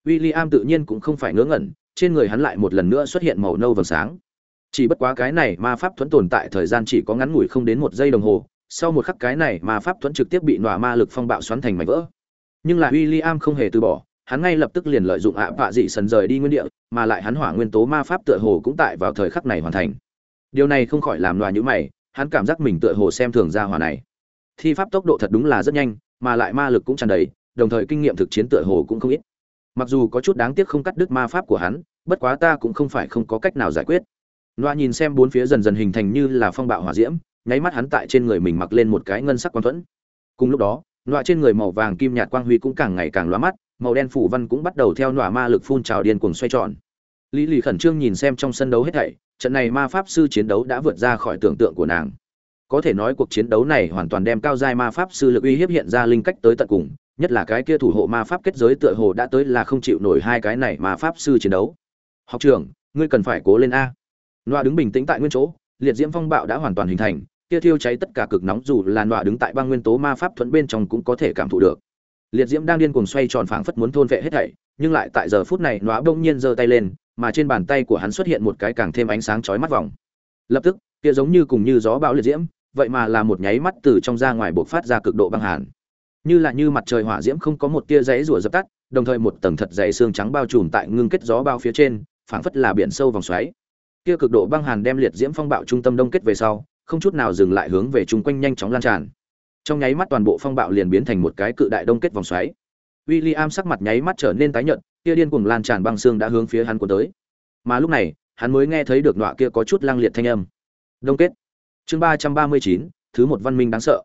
William tự nhiên cũng không phải ngớ ngẩn, trên người hắn lại một lần nữa xuất hiện màu nâu vầng sáng. Chỉ bất quá cái này ma pháp thuẫn tồn tại thời gian chỉ có ngắn ngủi không đến một giây đồng hồ, sau một khắc cái này ma pháp thuẫn trực tiếp bị nọa ma lực phong bạo xoắn thành mảnh vỡ. Nhưng là William không hề từ bỏ, hắn ngay lập tức liền lợi dụng ạ vạ dị sần rời đi nguyên địa, mà lại hắn hỏa nguyên tố ma pháp tựa hồ cũng tại vào thời khắc này hoàn thành. Điều này không khỏi làm nọa nhữ mày, hắn cảm giác mình tựa hồ xem thường ra hỏa này. Thi pháp tốc độ thật đúng là rất nhanh, mà lại ma lực cũng tràn đầy, đồng thời kinh nghiệm thực chiến tựa hồ cũng không ít. Mặc dù có chút đáng tiếc không cắt đứt ma pháp của hắn, bất quá ta cũng không phải không có cách nào giải quyết. Loa nhìn xem bốn phía dần dần hình thành như là phong bạo hỏa diễm, nháy mắt hắn tại trên người mình mặc lên một cái ngân sắc quang thuẫn. Cùng lúc đó, loa trên người màu vàng kim nhạt quang huy cũng càng ngày càng loa mắt, màu đen phủ văn cũng bắt đầu theo nỏa ma lực phun trào điên cuồng xoay tròn. Lý Lì khẩn trương nhìn xem trong sân đấu hết thảy, trận này ma pháp sư chiến đấu đã vượt ra khỏi tưởng tượng của nàng. Có thể nói cuộc chiến đấu này hoàn toàn đem cao giai ma pháp sư lực uy hiếp hiện ra linh cách tới tận cùng, nhất là cái kia thủ hộ ma pháp kết giới tựa hồ đã tới là không chịu nổi hai cái này ma pháp sư chiến đấu. Học trưởng, ngươi cần phải cố lên a. nọa đứng bình tĩnh tại nguyên chỗ, liệt diễm phong bạo đã hoàn toàn hình thành, kia thiêu cháy tất cả cực nóng dù là nọa đứng tại băng nguyên tố ma pháp thuẫn bên trong cũng có thể cảm thụ được. Liệt diễm đang điên cuồng xoay tròn phảng phất muốn thôn vệ hết thảy, nhưng lại tại giờ phút này nó bỗng nhiên giơ tay lên, mà trên bàn tay của hắn xuất hiện một cái càng thêm ánh sáng chói mắt vòng. Lập tức, kia giống như cùng như gió bão liệt diễm, vậy mà là một nháy mắt từ trong ra ngoài bộc phát ra cực độ băng hàn. Như là như mặt trời hỏa diễm không có một tia giấy rủa dập tắt, đồng thời một tầng thật dày xương trắng bao trùm tại ngưng kết gió bao phía trên, phảng phất là biển sâu vòng xoáy kia cực độ băng hàn đem liệt diễm phong bạo trung tâm đông kết về sau không chút nào dừng lại hướng về chung quanh nhanh chóng lan tràn trong nháy mắt toàn bộ phong bạo liền biến thành một cái cự đại đông kết vòng xoáy. William sắc mặt nháy mắt trở nên tái nhợt kia điên cuồng lan tràn băng xương đã hướng phía hắn cuốn tới. Mà lúc này, hắn mới nghe thấy được nọa kia có chút lang liệt thanh âm. Đông kết. Chương ba trăm ba mươi chín, thứ một văn minh đáng sợ.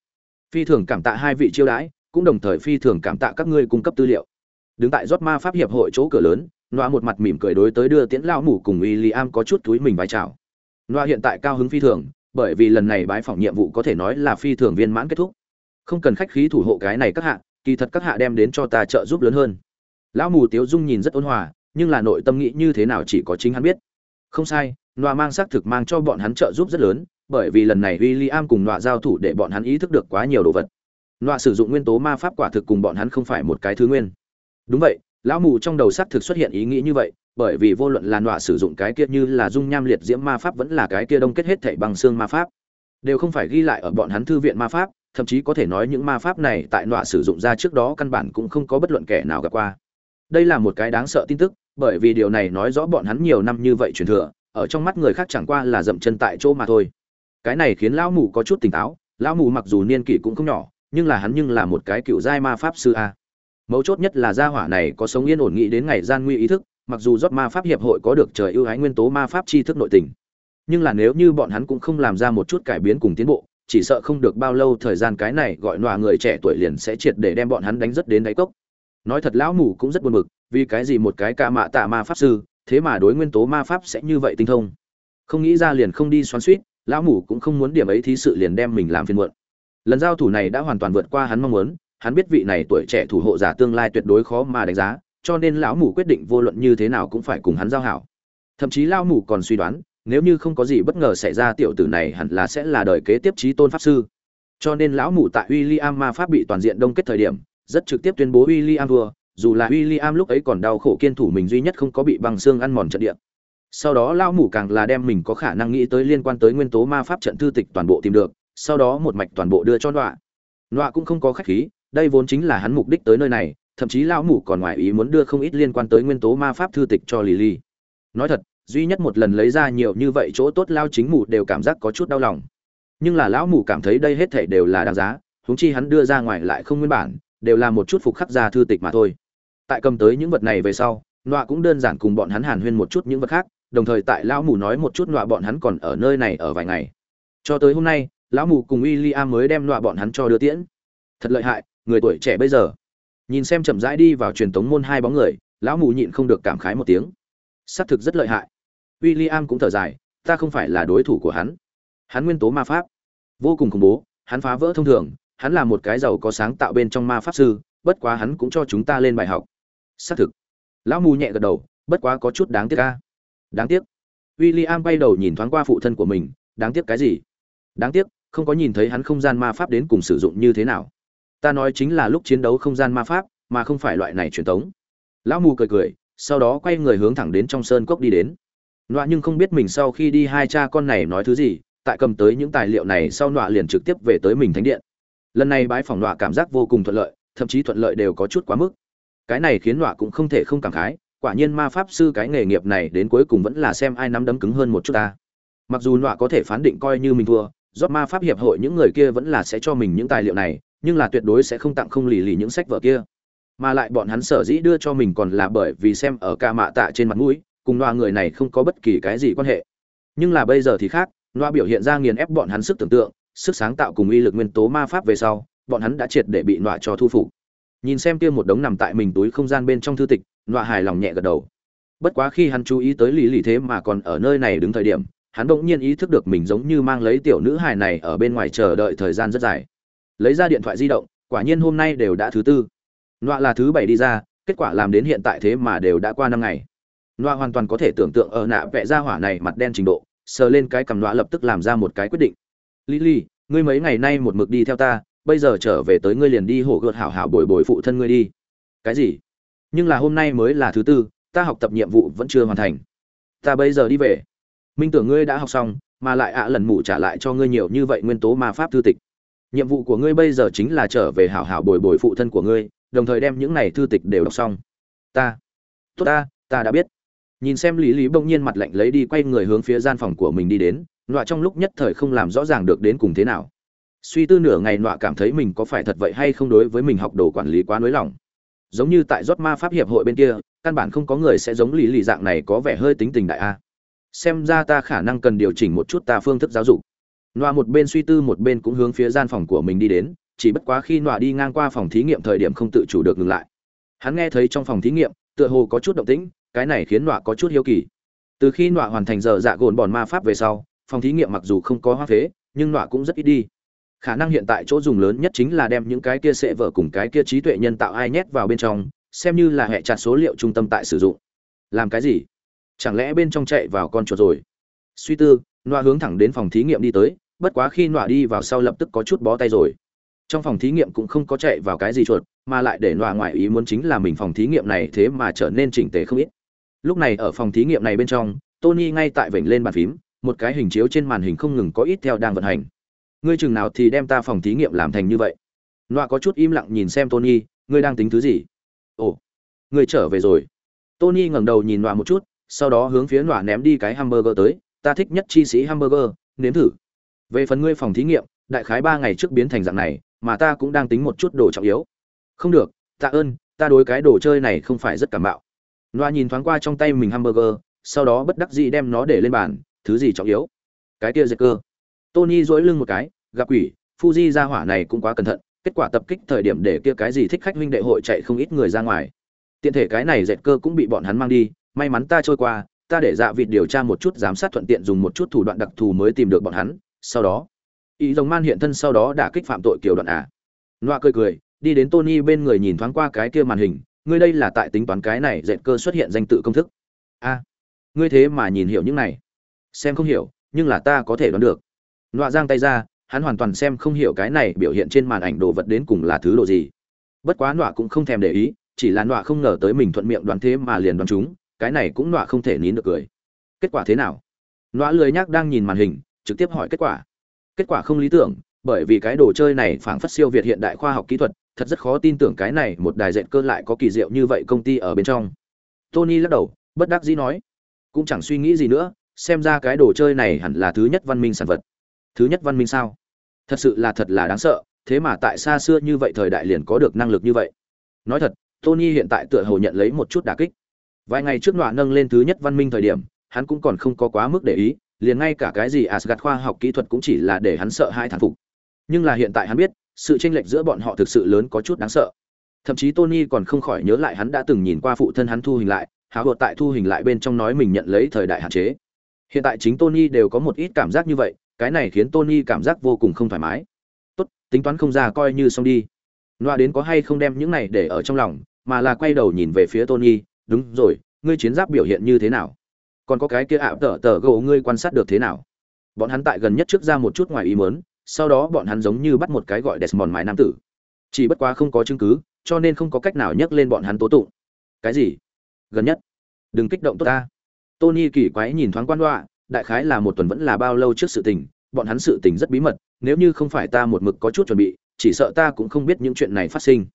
Phi thường cảm tạ hai vị chiêu đãi, cũng đồng thời phi thường cảm tạ các ngươi cung cấp tư liệu. Đứng tại rốt ma pháp hiệp hội chỗ cửa lớn Noa một mặt mỉm cười đối tới đưa tiễn lão mù cùng William có chút túi mình vái chào. loa hiện tại cao hứng phi thường, bởi vì lần này bái phỏng nhiệm vụ có thể nói là phi thường viên mãn kết thúc không cần khách khí thủ hộ cái này các hạ, kỳ thật các hạ đem đến cho ta trợ giúp lớn hơn. Lão mù tiếu dung nhìn rất ôn hòa, nhưng là nội tâm nghĩ như thế nào chỉ có chính hắn biết. Không sai, nọa mang xác thực mang cho bọn hắn trợ giúp rất lớn, bởi vì lần này w i l l i am cùng nọa giao thủ để bọn hắn ý thức được quá nhiều đồ vật. Nọa sử dụng nguyên tố ma pháp quả thực cùng bọn hắn không phải một cái thứ nguyên. Đúng vậy, lão mù trong đầu xác thực xuất hiện ý nghĩ như vậy, bởi vì vô luận là nọa sử dụng cái kia như là dung nham liệt diễm ma pháp vẫn là cái kia đông kết hết thảy bằng xương ma pháp, đều không phải ghi lại ở bọn hắn thư viện ma pháp thậm chí có thể nói những ma pháp này tại nọa sử dụng ra trước đó căn bản cũng không có bất luận kẻ nào gặp qua. Đây là một cái đáng sợ tin tức, bởi vì điều này nói rõ bọn hắn nhiều năm như vậy truyền thừa, ở trong mắt người khác chẳng qua là dậm chân tại chỗ mà thôi. Cái này khiến lão mù có chút tỉnh táo, lão mù mặc dù niên kỷ cũng không nhỏ, nhưng là hắn nhưng là một cái cựu giai ma pháp sư a. Mấu chốt nhất là gia hỏa này có sống yên ổn nghĩ đến ngày gian nguy ý thức, mặc dù rót ma pháp hiệp hội có được trời ưu ái nguyên tố ma pháp tri thức nội tình, nhưng là nếu như bọn hắn cũng không làm ra một chút cải biến cùng tiến bộ chỉ sợ không được bao lâu thời gian cái này gọi nọa người trẻ tuổi liền sẽ triệt để đem bọn hắn đánh rất đến đáy cốc. Nói thật lão mù cũng rất buồn bực, vì cái gì một cái ca mạ tạ ma pháp sư, thế mà đối nguyên tố ma pháp sẽ như vậy tinh thông? Không nghĩ ra liền không đi xoắn suýt, lão mù cũng không muốn điểm ấy thí sự liền đem mình làm phiền muộn. Lần giao thủ này đã hoàn toàn vượt qua hắn mong muốn, hắn biết vị này tuổi trẻ thủ hộ giả tương lai tuyệt đối khó mà đánh giá, cho nên lão mù quyết định vô luận như thế nào cũng phải cùng hắn giao hảo. Thậm chí lão mù còn suy đoán nếu như không có gì bất ngờ xảy ra, tiểu tử này hẳn là sẽ là đời kế tiếp trí tôn pháp sư. Cho nên lão mụ tại William ma pháp bị toàn diện đông kết thời điểm, rất trực tiếp tuyên bố William thua, dù là William lúc ấy còn đau khổ kiên thủ mình duy nhất không có bị băng xương ăn mòn trận địa. Sau đó lão mụ càng là đem mình có khả năng nghĩ tới liên quan tới nguyên tố ma pháp trận thư tịch toàn bộ tìm được, sau đó một mạch toàn bộ đưa cho nọa. Nọa cũng không có khách khí, đây vốn chính là hắn mục đích tới nơi này, thậm chí lão mụ còn ngoài ý muốn đưa không ít liên quan tới nguyên tố ma pháp thư tịch cho lì lì nói thật duy nhất một lần lấy ra nhiều như vậy chỗ tốt lao chính mù đều cảm giác có chút đau lòng. Nhưng là lão mù cảm thấy đây hết thể đều là đáng giá, huống chi hắn đưa ra ngoài lại không nguyên bản, đều là một chút phục khắc ra thư tịch mà thôi. Tại cầm tới những vật này về sau, nọa cũng đơn giản cùng bọn hắn hàn huyên một chút những vật khác, đồng thời tại lão mù nói một chút nọa bọn hắn còn ở nơi này ở vài ngày. Cho tới hôm nay, lão mù cùng w i l l i am mới đem nọa bọn hắn cho đưa tiễn. Thật lợi hại, người tuổi trẻ bây giờ. Nhìn xem chậm rãi đi vào truyền tống môn hai bóng người, lão mù nhịn không được cảm khái một tiếng xác thực rất lợi hại. W i l l i am cũng thở dài, ta không phải là đối thủ của hắn. Hắn nguyên tố ma pháp. Vô cùng khủng bố, hắn phá vỡ thông thường, hắn là một cái giàu có sáng tạo bên trong ma pháp sư, bất quá hắn cũng cho chúng ta lên bài học. Xác thực. Lão mù nhẹ gật đầu, bất quá có chút đáng tiếc ca đáng tiếc? W i l l i am bay đầu nhìn thoáng qua phụ thân của mình, đáng tiếc cái gì? Đáng tiếc, không có nhìn thấy hắn không gian ma pháp đến cùng sử dụng như thế nào. Ta nói chính là lúc chiến đấu không gian ma pháp, mà không phải loại này truyền thống lão mù cười cười sau đó quay người hướng thẳng đến trong sơn cốc đi đến. Nọa nhưng không biết mình sau khi đi hai cha con này nói thứ gì, tại cầm tới những tài liệu này sau nọa liền trực tiếp về tới mình thánh điện. Lần này bái phòng nọa cảm giác vô cùng thuận lợi, thậm chí thuận lợi đều có chút quá mức. Cái này khiến nọa cũng không thể không cảm khái, quả nhiên ma pháp sư cái nghề nghiệp này đến cuối cùng vẫn là xem ai nắm đấm cứng hơn một chút ta. Mặc dù nọa có thể phán định coi như mình thua rót ma pháp hiệp hội những người kia vẫn là sẽ cho mình những tài liệu này, nhưng là tuyệt đối sẽ không tặng không lì lì những sách vở kia mà lại bọn hắn sở dĩ đưa cho mình còn là bởi vì xem ở ca mạ tạ trên mặt mũi, cùng loa người này không có bất kỳ cái gì quan hệ. Nhưng là bây giờ thì khác, loa biểu hiện ra nghiền ép bọn hắn sức tưởng tượng, sức sáng tạo cùng uy lực nguyên tố ma pháp về sau, bọn hắn đã triệt để bị loa cho thu phục. Nhìn xem kia một đống nằm tại mình túi không gian bên trong thư tịch, loa hài lòng nhẹ gật đầu. Bất quá khi hắn chú ý tới lý lì thế mà còn ở nơi này đứng thời điểm, hắn bỗng nhiên ý thức được mình giống như mang lấy tiểu nữ hài này ở bên ngoài chờ đợi thời gian rất dài. Lấy ra điện thoại di động, quả nhiên hôm nay đều đã thứ tư. Nọa là thứ bảy đi ra kết quả làm đến hiện tại thế mà đều đã qua năm ngày. Nọa hoàn toàn có thể tưởng tượng ở nạ vẽ ra hỏa này mặt đen trình độ sờ lên cái cầm nọa lập tức làm ra một cái quyết định. Lý Lý, ngươi mấy ngày nay một mực đi theo ta bây giờ trở về tới ngươi liền đi hổ gợt hảo hảo bồi bồi phụ thân ngươi đi. Cái gì? Nhưng là hôm nay mới là thứ tư ta học tập nhiệm vụ vẫn chưa hoàn thành. Ta bây giờ đi về. Minh tưởng ngươi đã học xong mà lại ạ lần mụ trả lại cho ngươi nhiều như vậy nguyên tố ma pháp thư tịch. Nhiệm vụ của ngươi bây giờ chính là trở về hảo hảo bồi bồi phụ thân của ngươi đồng thời đem những này thư tịch đều đọc xong. Ta, tốt ta ta đã biết. Nhìn xem lý lý bỗng nhiên mặt lạnh lấy đi quay người hướng phía gian phòng của mình đi đến, nọa trong lúc nhất thời không làm rõ ràng được đến cùng thế nào. Suy tư nửa ngày nọa cảm thấy mình có phải thật vậy hay không đối với mình học đồ quản lý quá nới lỏng. Giống như tại rót ma pháp hiệp hội bên kia, căn bản không có người sẽ giống lý lì dạng này có vẻ hơi tính tình đại a. Xem ra ta khả năng cần điều chỉnh một chút ta phương thức giáo dục. Nọa một bên suy tư một bên cũng hướng phía gian phòng của mình đi đến chỉ bất quá khi nọa đi ngang qua phòng thí nghiệm thời điểm không tự chủ được ngừng lại. Hắn nghe thấy trong phòng thí nghiệm, tựa hồ có chút động tĩnh, cái này khiến nọa có chút hiếu kỳ. Từ khi nọa hoàn thành giờ dạ gồn bòn ma pháp về sau, phòng thí nghiệm mặc dù không có hoa phế, nhưng nọa cũng rất ít đi. Khả năng hiện tại chỗ dùng lớn nhất chính là đem những cái kia sệ vở cùng cái kia trí tuệ nhân tạo ai nhét vào bên trong, xem như là hệ chặt số liệu trung tâm tại sử dụng. Làm cái gì? Chẳng lẽ bên trong chạy vào con chuột rồi? Suy tư, nọa hướng thẳng đến phòng thí nghiệm đi tới, bất quá khi nọa đi vào sau lập tức có chút bó tay rồi trong phòng thí nghiệm cũng không có chạy vào cái gì chuột, mà lại để nọa ngoại ý muốn chính là mình phòng thí nghiệm này thế mà trở nên chỉnh tề không ít. Lúc này ở phòng thí nghiệm này bên trong, tony ngay tại vểnh lên bàn phím, một cái hình chiếu trên màn hình không ngừng có ít theo đang vận hành. Ngươi chừng nào thì đem ta phòng thí nghiệm làm thành như vậy? Nọa có chút im lặng nhìn xem tony, ngươi đang tính thứ gì? Ồ, ngươi trở về rồi. Tony ngẩng đầu nhìn nọa một chút, sau đó hướng phía nọa ném đi cái hamburger tới, ta thích nhất chi sĩ hamburger, nếm thử. Về phần ngươi phòng thí nghiệm, đại khái ba ngày trước biến thành dạng này mà ta cũng đang tính một chút đồ trọng yếu. Không được, tạ ơn, ta đối cái đồ chơi này không phải rất cảm bạo loa nhìn thoáng qua trong tay mình hamburger, sau đó bất đắc dĩ đem nó để lên bàn, thứ gì trọng yếu? Cái kia dệt cơ. Tony dỗi lưng một cái, gặp quỷ, fuji ra hỏa này cũng quá cẩn thận, kết quả tập kích thời điểm để kia cái gì thích khách huynh đệ hội chạy không ít người ra ngoài. Tiện thể cái này dệt cơ cũng bị bọn hắn mang đi, may mắn ta trôi qua, ta để dạ vịt điều tra một chút giám sát thuận tiện dùng một chút thủ đoạn đặc thù mới tìm được bọn hắn, sau đó ý rồng man hiện thân sau đó đã kích phạm tội kiểu đoạn à? Loa cười cười, đi đến tony bên người nhìn thoáng qua cái kia màn hình, ngươi đây là tại tính toán cái này dệt cơ xuất hiện danh tự công thức. A, ngươi thế mà nhìn hiểu những này. Xem không hiểu, nhưng là ta có thể đoán được. Loa giang tay ra, hắn hoàn toàn xem không hiểu cái này biểu hiện trên màn ảnh đồ vật đến cùng là thứ đồ gì. Bất quá nọa cũng không thèm để ý, chỉ là nọa không ngờ tới mình thuận miệng đoán thế mà liền đoán chúng, cái này cũng nọa không thể nín được cười. Kết quả thế nào? Nọa lười nhác đang nhìn màn hình, trực tiếp hỏi kết quả kết quả không lý tưởng, bởi vì cái đồ chơi này phảng phất siêu việt hiện đại khoa học kỹ thuật, thật rất khó tin tưởng cái này một đài dệt cơ lại có kỳ diệu như vậy công ty ở bên trong. Tony lắc đầu, bất đắc dĩ nói, cũng chẳng suy nghĩ gì nữa, xem ra cái đồ chơi này hẳn là thứ nhất văn minh sản vật. Thứ nhất văn minh sao? Thật sự là thật là đáng sợ, thế mà tại xa xưa như vậy thời đại liền có được năng lực như vậy. Nói thật, tony hiện tại tựa hồ nhận lấy một chút đà kích. Vài ngày trước nọa nâng lên thứ nhất văn minh thời điểm, hắn cũng còn không có quá mức để ý liền ngay cả cái gì Asgard khoa học kỹ thuật cũng chỉ là để hắn sợ hai thản phục. Nhưng là hiện tại hắn biết, sự chênh lệch giữa bọn họ thực sự lớn có chút đáng sợ. Thậm chí Tony còn không khỏi nhớ lại hắn đã từng nhìn qua phụ thân hắn thu hình lại, háo hột tại thu hình lại bên trong nói mình nhận lấy thời đại hạn chế. Hiện tại chính Tony đều có một ít cảm giác như vậy, cái này khiến Tony cảm giác vô cùng không thoải mái. Tốt, tính toán không ra coi như xong đi. Loa đến có hay không đem những này để ở trong lòng, mà là quay đầu nhìn về phía Tony, đúng rồi, ngươi chiến giáp biểu hiện như thế nào? Còn có cái kia ạ, tờ tờ, gỗ ngươi quan sát được thế nào? Bọn hắn tại gần nhất trước ra một chút ngoài ý mớn sau đó bọn hắn giống như bắt một cái gọi desmond mài nam tử. Chỉ bất quá không có chứng cứ, cho nên không có cách nào nhắc lên bọn hắn tố tụng. Cái gì? Gần nhất. Đừng kích động tốt ta. Tony kỳ quái nhìn thoáng quan đoạ đại khái là một tuần vẫn là bao lâu trước sự tình, bọn hắn sự tình rất bí mật, nếu như không phải ta một mực có chút chuẩn bị, chỉ sợ ta cũng không biết những chuyện này phát sinh.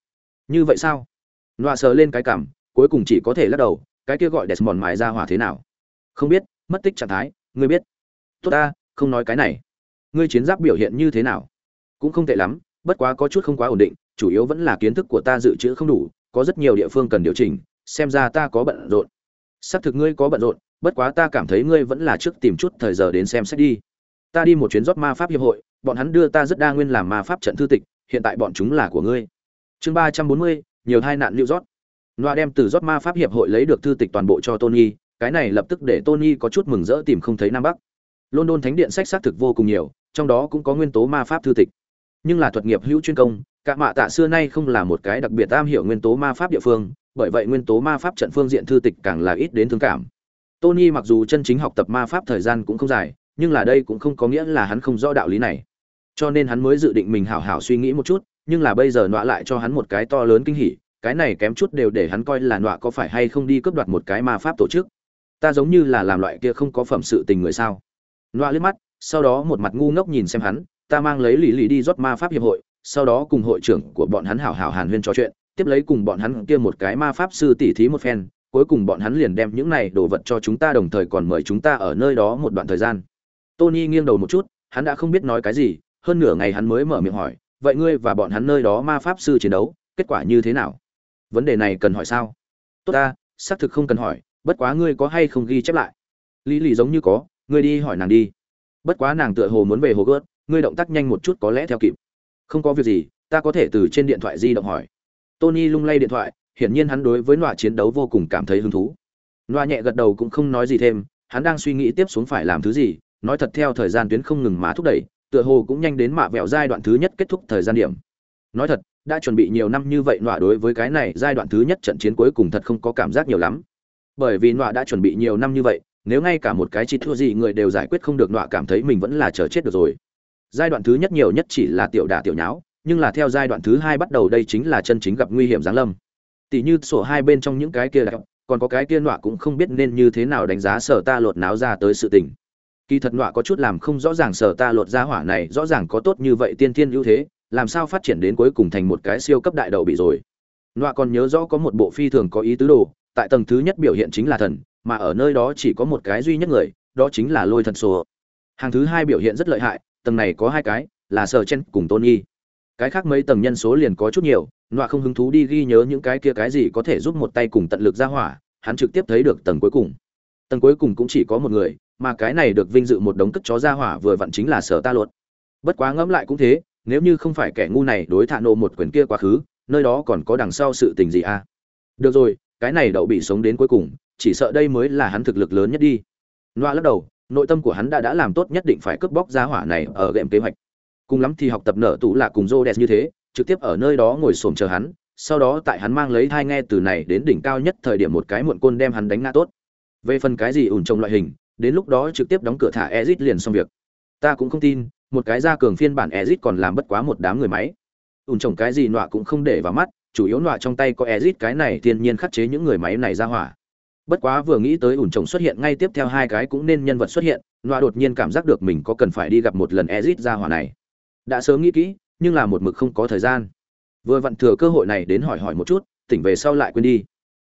Như vậy sao? Nọa sờ lên cái cảm, cuối cùng chỉ có thể lắc đầu, cái kia gọi desmond mài ra hỏa thế nào? Không biết, mất tích trạng thái, ngươi biết. Tốt ta, không nói cái này. Ngươi chiến giáp biểu hiện như thế nào? Cũng không tệ lắm, bất quá có chút không quá ổn định, chủ yếu vẫn là kiến thức của ta dự trữ không đủ, có rất nhiều địa phương cần điều chỉnh, xem ra ta có bận rộn. Xác thực ngươi có bận rộn, bất quá ta cảm thấy ngươi vẫn là trước tìm chút thời giờ đến xem xét đi. Ta đi một chuyến rót ma pháp hiệp hội, bọn hắn đưa ta rất đa nguyên làm ma pháp trận thư tịch, hiện tại bọn chúng là của ngươi. Chương ba trăm bốn mươi, nhiều hai nạn lưu rót. Loa đem từ rót ma pháp hiệp hội lấy được thư tịch toàn bộ cho tony cái này lập tức để Tony có chút mừng rỡ tìm không thấy Nam Bắc. London Thánh điện sách xác thực vô cùng nhiều, trong đó cũng có nguyên tố ma pháp thư tịch. Nhưng là thuật nghiệp hữu chuyên công, cả mạ tạ xưa nay không là một cái đặc biệt am hiểu nguyên tố ma pháp địa phương, bởi vậy nguyên tố ma pháp trận phương diện thư tịch càng là ít đến thương cảm. Tony mặc dù chân chính học tập ma pháp thời gian cũng không dài, nhưng là đây cũng không có nghĩa là hắn không rõ đạo lý này. Cho nên hắn mới dự định mình hảo hảo suy nghĩ một chút, nhưng là bây giờ nọa lại cho hắn một cái to lớn kinh hỉ, cái này kém chút đều để hắn coi là nọa có phải hay không đi cướp đoạt một cái ma pháp tổ chức ta giống như là làm loại kia không có phẩm sự tình người sao? Loa liếc mắt, sau đó một mặt ngu ngốc nhìn xem hắn, ta mang lấy lì lì đi rót ma pháp hiệp hội, sau đó cùng hội trưởng của bọn hắn hảo hảo hàn huyên trò chuyện, tiếp lấy cùng bọn hắn kia một cái ma pháp sư tỉ thí một phen, cuối cùng bọn hắn liền đem những này đồ vật cho chúng ta đồng thời còn mời chúng ta ở nơi đó một đoạn thời gian. Tony nghiêng đầu một chút, hắn đã không biết nói cái gì, hơn nửa ngày hắn mới mở miệng hỏi, vậy ngươi và bọn hắn nơi đó ma pháp sư chiến đấu, kết quả như thế nào? Vấn đề này cần hỏi sao? Tốt ta, xác thực không cần hỏi bất quá ngươi có hay không ghi chép lại? Lý lì giống như có, ngươi đi hỏi nàng đi. Bất quá nàng tựa hồ muốn về hồ gớt ngươi động tác nhanh một chút có lẽ theo kịp. Không có việc gì, ta có thể từ trên điện thoại di động hỏi. Tony lung lay điện thoại, hiển nhiên hắn đối với nọa chiến đấu vô cùng cảm thấy hứng thú. Nọa nhẹ gật đầu cũng không nói gì thêm, hắn đang suy nghĩ tiếp xuống phải làm thứ gì, nói thật theo thời gian tuyến không ngừng mà thúc đẩy, tựa hồ cũng nhanh đến mạ vẹo giai đoạn thứ nhất kết thúc thời gian điểm. Nói thật, đã chuẩn bị nhiều năm như vậy nọa đối với cái này giai đoạn thứ nhất trận chiến cuối cùng thật không có cảm giác nhiều lắm bởi vì nọa đã chuẩn bị nhiều năm như vậy nếu ngay cả một cái chi thua gì người đều giải quyết không được nọa cảm thấy mình vẫn là chờ chết được rồi. Giai đoạn thứ nhất nhiều nhất chỉ là tiểu đả tiểu nháo nhưng là theo giai đoạn thứ hai bắt đầu đây chính là chân chính gặp nguy hiểm giáng lâm. Tỷ như sổ hai bên trong những cái kia đã, còn có cái kia nọa cũng không biết nên như thế nào đánh giá sở ta lột náo ra tới sự tình. Kỳ thật nọa có chút làm không rõ ràng sở ta lột ra hỏa này rõ ràng có tốt như vậy tiên thiên ưu thế làm sao phát triển đến cuối cùng thành một cái siêu cấp đại đầu bị rồi. Nọa còn nhớ rõ có một bộ phi thường có ý tứ đồ tại tầng thứ nhất biểu hiện chính là thần, mà ở nơi đó chỉ có một cái duy nhất người, đó chính là lôi thần sổ. Hàng thứ hai biểu hiện rất lợi hại, tầng này có hai cái, là sở chen cùng tôn y. cái khác mấy tầng nhân số liền có chút nhiều, nọa không hứng thú đi ghi nhớ những cái kia cái gì có thể giúp một tay cùng tận lực ra hỏa, hắn trực tiếp thấy được tầng cuối cùng. Tầng cuối cùng cũng chỉ có một người, mà cái này được vinh dự một đống cất chó ra hỏa vừa vặn chính là sở ta luật. Bất quá ngẫm lại cũng thế, nếu như không phải kẻ ngu này đối thạ nộ một quyền kia quá khứ, nơi đó còn có đằng sau sự tình gì à? Được rồi cái này đậu bị sống đến cuối cùng, chỉ sợ đây mới là hắn thực lực lớn nhất đi. Loa lắc đầu, nội tâm của hắn đã đã làm tốt nhất định phải cướp bóc giá hỏa này ở game kế hoạch. Cùng lắm thì học tập nở tủ là cùng Jodes như thế, trực tiếp ở nơi đó ngồi xổm chờ hắn, sau đó tại hắn mang lấy thai nghe từ này đến đỉnh cao nhất thời điểm một cái muộn côn đem hắn đánh ngã tốt. Về phần cái gì ủn trồng loại hình, đến lúc đó trực tiếp đóng cửa thả Ezit liền xong việc. Ta cũng không tin, một cái gia cường phiên bản Ezit còn làm bất quá một đám người máy. Ủn trồng cái gì nọa cũng không để vào mắt chủ yếu nọa trong tay có Ezit, cái này thiên nhiên khắc chế những người máy này ra hỏa. Bất quá vừa nghĩ tới ủn trồng xuất hiện ngay tiếp theo hai cái cũng nên nhân vật xuất hiện, nọa đột nhiên cảm giác được mình có cần phải đi gặp một lần ezit ra hỏa này. Đã sớm nghĩ kỹ, nhưng là một mực không có thời gian. Vừa vặn thừa cơ hội này đến hỏi hỏi một chút, tỉnh về sau lại quên đi.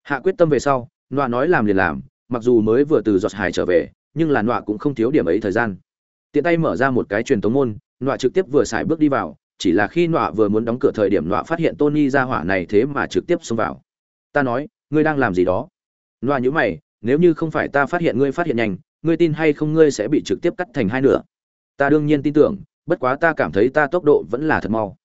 Hạ quyết tâm về sau, nọa nói làm liền làm, mặc dù mới vừa từ giọt hải trở về, nhưng là nọa cũng không thiếu điểm ấy thời gian. Tiện tay mở ra một cái truyền tống môn, nọa trực tiếp vừa xài bước đi vào chỉ là khi nọa vừa muốn đóng cửa thời điểm nọa phát hiện tony ra hỏa này thế mà trực tiếp xông vào. Ta nói, ngươi đang làm gì đó? Nọa nhữ mày, nếu như không phải ta phát hiện ngươi phát hiện nhanh, ngươi tin hay không ngươi sẽ bị trực tiếp cắt thành hai nửa. Ta đương nhiên tin tưởng, bất quá ta cảm thấy ta tốc độ vẫn là thật mau.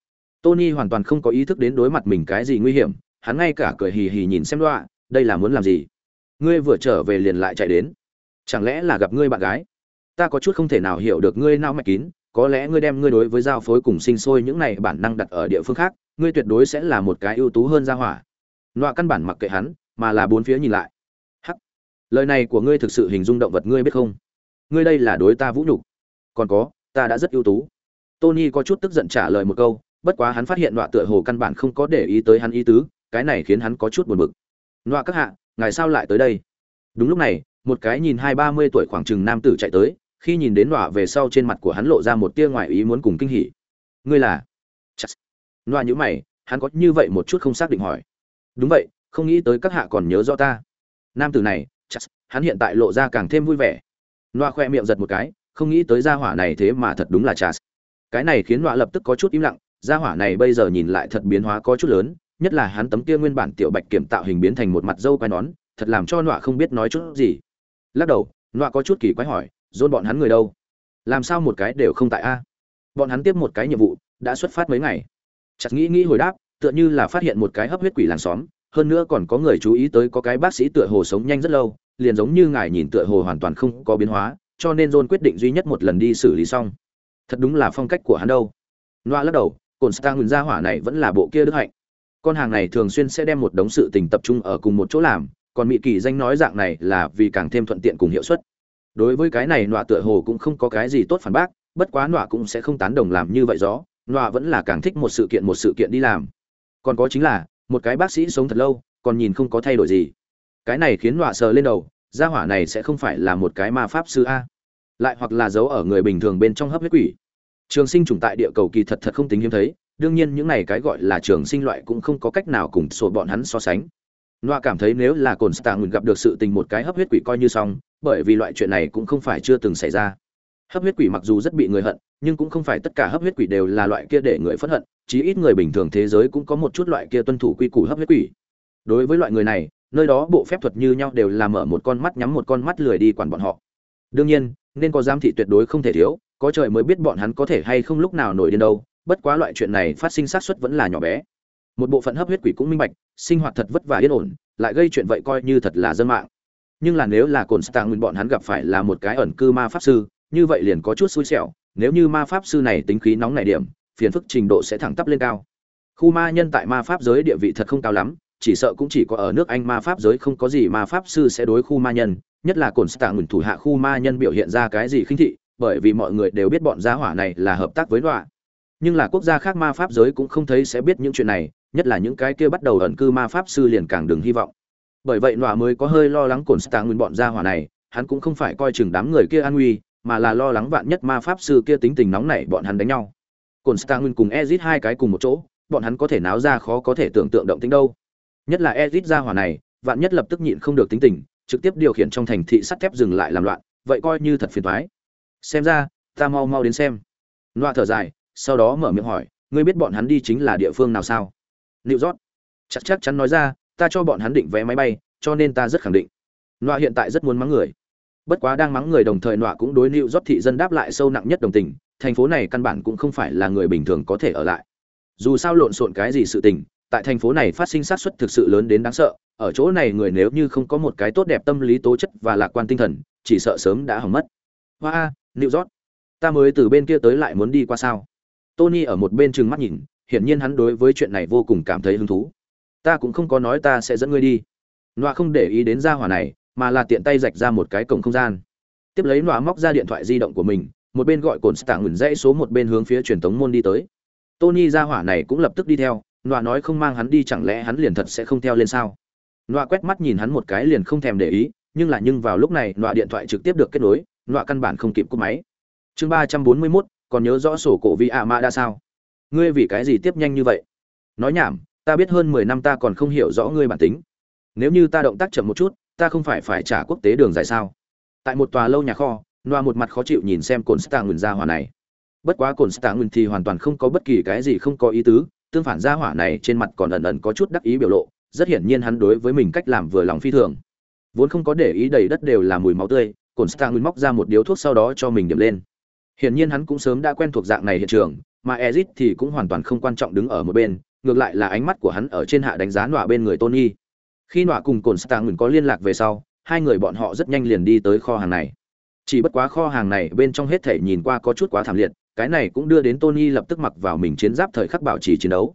Tony hoàn toàn không có ý thức đến đối mặt mình cái gì nguy hiểm, hắn ngay cả cười hì hì nhìn xem nọa, đây là muốn làm gì? Ngươi vừa trở về liền lại chạy đến. Chẳng lẽ là gặp ngươi bạn gái? Ta có chút không thể nào hiểu được ngươi nao mạch kín có lẽ ngươi đem ngươi đối với giao phối cùng sinh sôi những này bản năng đặt ở địa phương khác ngươi tuyệt đối sẽ là một cái ưu tú hơn gia hỏa. Loa căn bản mặc kệ hắn mà là bốn phía nhìn lại. Hắc, lời này của ngươi thực sự hình dung động vật ngươi biết không? Ngươi đây là đối ta vũ nhục. Còn có ta đã rất ưu tú. Tony có chút tức giận trả lời một câu bất quá hắn phát hiện đọa tựa hồ căn bản không có để ý tới hắn ý tứ cái này khiến hắn có chút buồn bực. Đọa các hạ ngài sao lại tới đây? Đúng lúc này một cái nhìn hai ba mươi tuổi khoảng chừng nam tử chạy tới khi nhìn đến nọa về sau trên mặt của hắn lộ ra một tia ngoài ý muốn cùng kinh hỉ. Ngươi là? Chắc nọa nhữ mày, hắn có như vậy một chút không xác định hỏi. Đúng vậy, không nghĩ tới các hạ còn nhớ rõ ta. Nam tử này chắc hắn hiện tại lộ ra càng thêm vui vẻ. Nọa khoe miệng giật một cái, không nghĩ tới gia hỏa này thế mà thật đúng là chas cái này khiến nọa lập tức có chút im lặng, gia hỏa này bây giờ nhìn lại thật biến hóa có chút lớn, nhất là hắn tấm kia nguyên bản tiểu bạch kiểm tạo hình biến thành một mặt dâu quai nón, thật làm cho nọa không biết nói chút gì. Lắc đầu, nọa có chút kỳ quái hỏi dôn bọn hắn người đâu làm sao một cái đều không tại a bọn hắn tiếp một cái nhiệm vụ đã xuất phát mấy ngày chặt nghĩ nghĩ hồi đáp tựa như là phát hiện một cái hấp huyết quỷ làng xóm hơn nữa còn có người chú ý tới có cái bác sĩ tựa hồ sống nhanh rất lâu, liền giống như ngài nhìn tựa hồ hoàn toàn không có biến hóa, cho nên John quyết định duy nhất một lần đi xử lý xong. Thật đúng là phong cách của hắn đâu. Noa lắc đầu, cồn Stang nguyên gia hỏa này vẫn là bộ kia đức hạnh. Con hàng này thường xuyên sẽ đem một đống sự tình tập trung ở cùng một chỗ làm, còn Mỹ Kỳ danh nói dạng này là vì càng thêm thuận tiện cùng hiệu suất. Đối với cái này nọa tựa hồ cũng không có cái gì tốt phản bác, bất quá nọa cũng sẽ không tán đồng làm như vậy rõ, nọa vẫn là càng thích một sự kiện một sự kiện đi làm. Còn có chính là, một cái bác sĩ sống thật lâu còn nhìn không có thay đổi gì. Cái này khiến nọa sờ lên đầu gia hỏa này sẽ không phải là một cái ma pháp sư a. Lại hoặc là giấu ở người bình thường bên trong hấp huyết quỷ. Trường sinh trùng tại địa cầu kỳ thật thật không tính hiếm thấy đương nhiên những này cái gọi là trường sinh loại cũng không có cách nào cùng sổ bọn hắn so sánh. Nọa cảm thấy nếu là cồn Stang gặp được sự tình một cái hấp huyết quỷ coi như xong, bởi vì loại chuyện này cũng không phải chưa từng xảy ra. Hấp huyết quỷ mặc dù rất bị người hận, nhưng cũng không phải tất cả hấp huyết quỷ đều là loại kia để người phẫn hận, chí ít người bình thường thế giới cũng có một chút loại kia tuân thủ quy củ hấp huyết quỷ. Đối với loại người này, nơi đó bộ phép thuật như nhau đều là mở một con mắt nhắm một con mắt lười đi quản bọn họ. Đương nhiên, nên có giám thị tuyệt đối không thể thiếu, có trời mới biết bọn hắn có thể hay không lúc nào nổi điên đâu, bất quá loại chuyện này phát sinh xác suất vẫn là nhỏ bé. Một bộ phận hấp huyết quỷ cũng minh bạch, sinh hoạt thật vất vả yên ổn, lại gây chuyện vậy coi như thật là dân mạng. Nhưng là nếu là cồn Stang bọn hắn gặp phải là một cái ẩn cư ma pháp sư, như vậy liền có chút xui xẻo. Nếu như ma pháp sư này tính khí nóng nảy điểm phiền phức trình độ sẽ thẳng tắp lên cao. Khu ma nhân tại ma pháp giới địa vị thật không cao lắm chỉ sợ cũng chỉ có ở nước anh ma pháp giới không có gì ma pháp sư sẽ đối khu ma nhân nhất là cồn stạng nguyên thủ hạ khu ma nhân biểu hiện ra cái gì khinh thị bởi vì mọi người đều biết bọn gia hỏa này là hợp tác với đọa. Nhưng là quốc gia khác ma pháp giới cũng không thấy sẽ biết những chuyện này nhất là những cái kia bắt đầu ẩn cư ma pháp sư liền càng đừng hy vọng bởi vậy nọa mới có hơi lo lắng cồn stạng nguyên bọn gia hỏa này hắn cũng không phải coi chừng đám người kia an nguy mà là lo lắng vạn nhất ma pháp sư kia tính tình nóng nảy bọn hắn đánh nhau. Cồn stạng nguyên cùng ezit hai cái cùng một chỗ bọn hắn có thể náo ra khó có thể tưởng tượng động tính đâu. Nhất là ezit gia hỏa này vạn nhất lập tức nhịn không được tính tình trực tiếp điều khiển trong thành thị sắt thép dừng lại làm loạn vậy coi như thật phiền toái. Xem ra ta mau mau đến xem. Loa thở dài sau đó mở miệng hỏi ngươi biết bọn hắn đi chính là địa phương nào sao? New rót Chắc chắc chắn nói ra, ta cho bọn hắn định vé máy bay, cho nên ta rất khẳng định. Nọa hiện tại rất muốn mắng người. Bất quá đang mắng người đồng thời Nọa cũng đối lưu rót thị dân đáp lại sâu nặng nhất đồng tình, thành phố này căn bản cũng không phải là người bình thường có thể ở lại. Dù sao lộn xộn cái gì sự tình, tại thành phố này phát sinh sát suất thực sự lớn đến đáng sợ, ở chỗ này người nếu như không có một cái tốt đẹp tâm lý tố chất và lạc quan tinh thần, chỉ sợ sớm đã hỏng mất. Hoa, wow, New Ta mới từ bên kia tới lại muốn đi qua sao? Tony ở một bên trừng mắt nhìn, hiển nhiên hắn đối với chuyện này vô cùng cảm thấy hứng thú. Ta cũng không có nói ta sẽ dẫn ngươi đi. Nọa không để ý đến gia hỏa này, mà là tiện tay rạch ra một cái cổng không gian. Tiếp lấy Nọa móc ra điện thoại di động của mình, một bên gọi cồn stạng ngừng dãy số một bên hướng phía truyền tống môn đi tới. Tony gia hỏa này cũng lập tức đi theo, Nọa nói không mang hắn đi chẳng lẽ hắn liền thật sẽ không theo lên sao? Nọa quét mắt nhìn hắn một cái liền không thèm để ý, nhưng là nhưng vào lúc này Nọa điện thoại trực tiếp được kết nối, Nọa căn bản không kịp cúp máy. Chương ba trăm bốn mươi mốt còn nhớ rõ sổ cổ vi ạ ma đa sao? ngươi vì cái gì tiếp nhanh như vậy nói nhảm ta biết hơn mười năm ta còn không hiểu rõ ngươi bản tính. Nếu như ta động tác chậm một chút ta không phải phải trả quốc tế đường dài sao? Tại một tòa lâu nhà kho noa một mặt khó chịu nhìn xem cồn stạng nguyền ra hỏa này. Bất quá cồn stạng nguyền thì hoàn toàn không có bất kỳ cái gì không có ý tứ tương phản ra hỏa này trên mặt còn ẩn ẩn có chút đắc ý biểu lộ rất hiển nhiên hắn đối với mình cách làm vừa lòng phi thường. Vốn không có để ý đầy đất đều là mùi máu tươi cồn stạng nguyền móc ra một điếu thuốc sau đó cho mình điểm lên. Hiển nhiên hắn cũng sớm đã quen thuộc dạng này hiện trường mà Ezit thì cũng hoàn toàn không quan trọng đứng ở một bên, ngược lại là ánh mắt của hắn ở trên hạ đánh giá nọa bên người Tony. Khi nọa cùng Cổn Stang có liên lạc về sau, hai người bọn họ rất nhanh liền đi tới kho hàng này. Chỉ bất quá kho hàng này bên trong hết thảy nhìn qua có chút quá thảm liệt, cái này cũng đưa đến Tony lập tức mặc vào mình chiến giáp thời khắc bảo trì chiến đấu.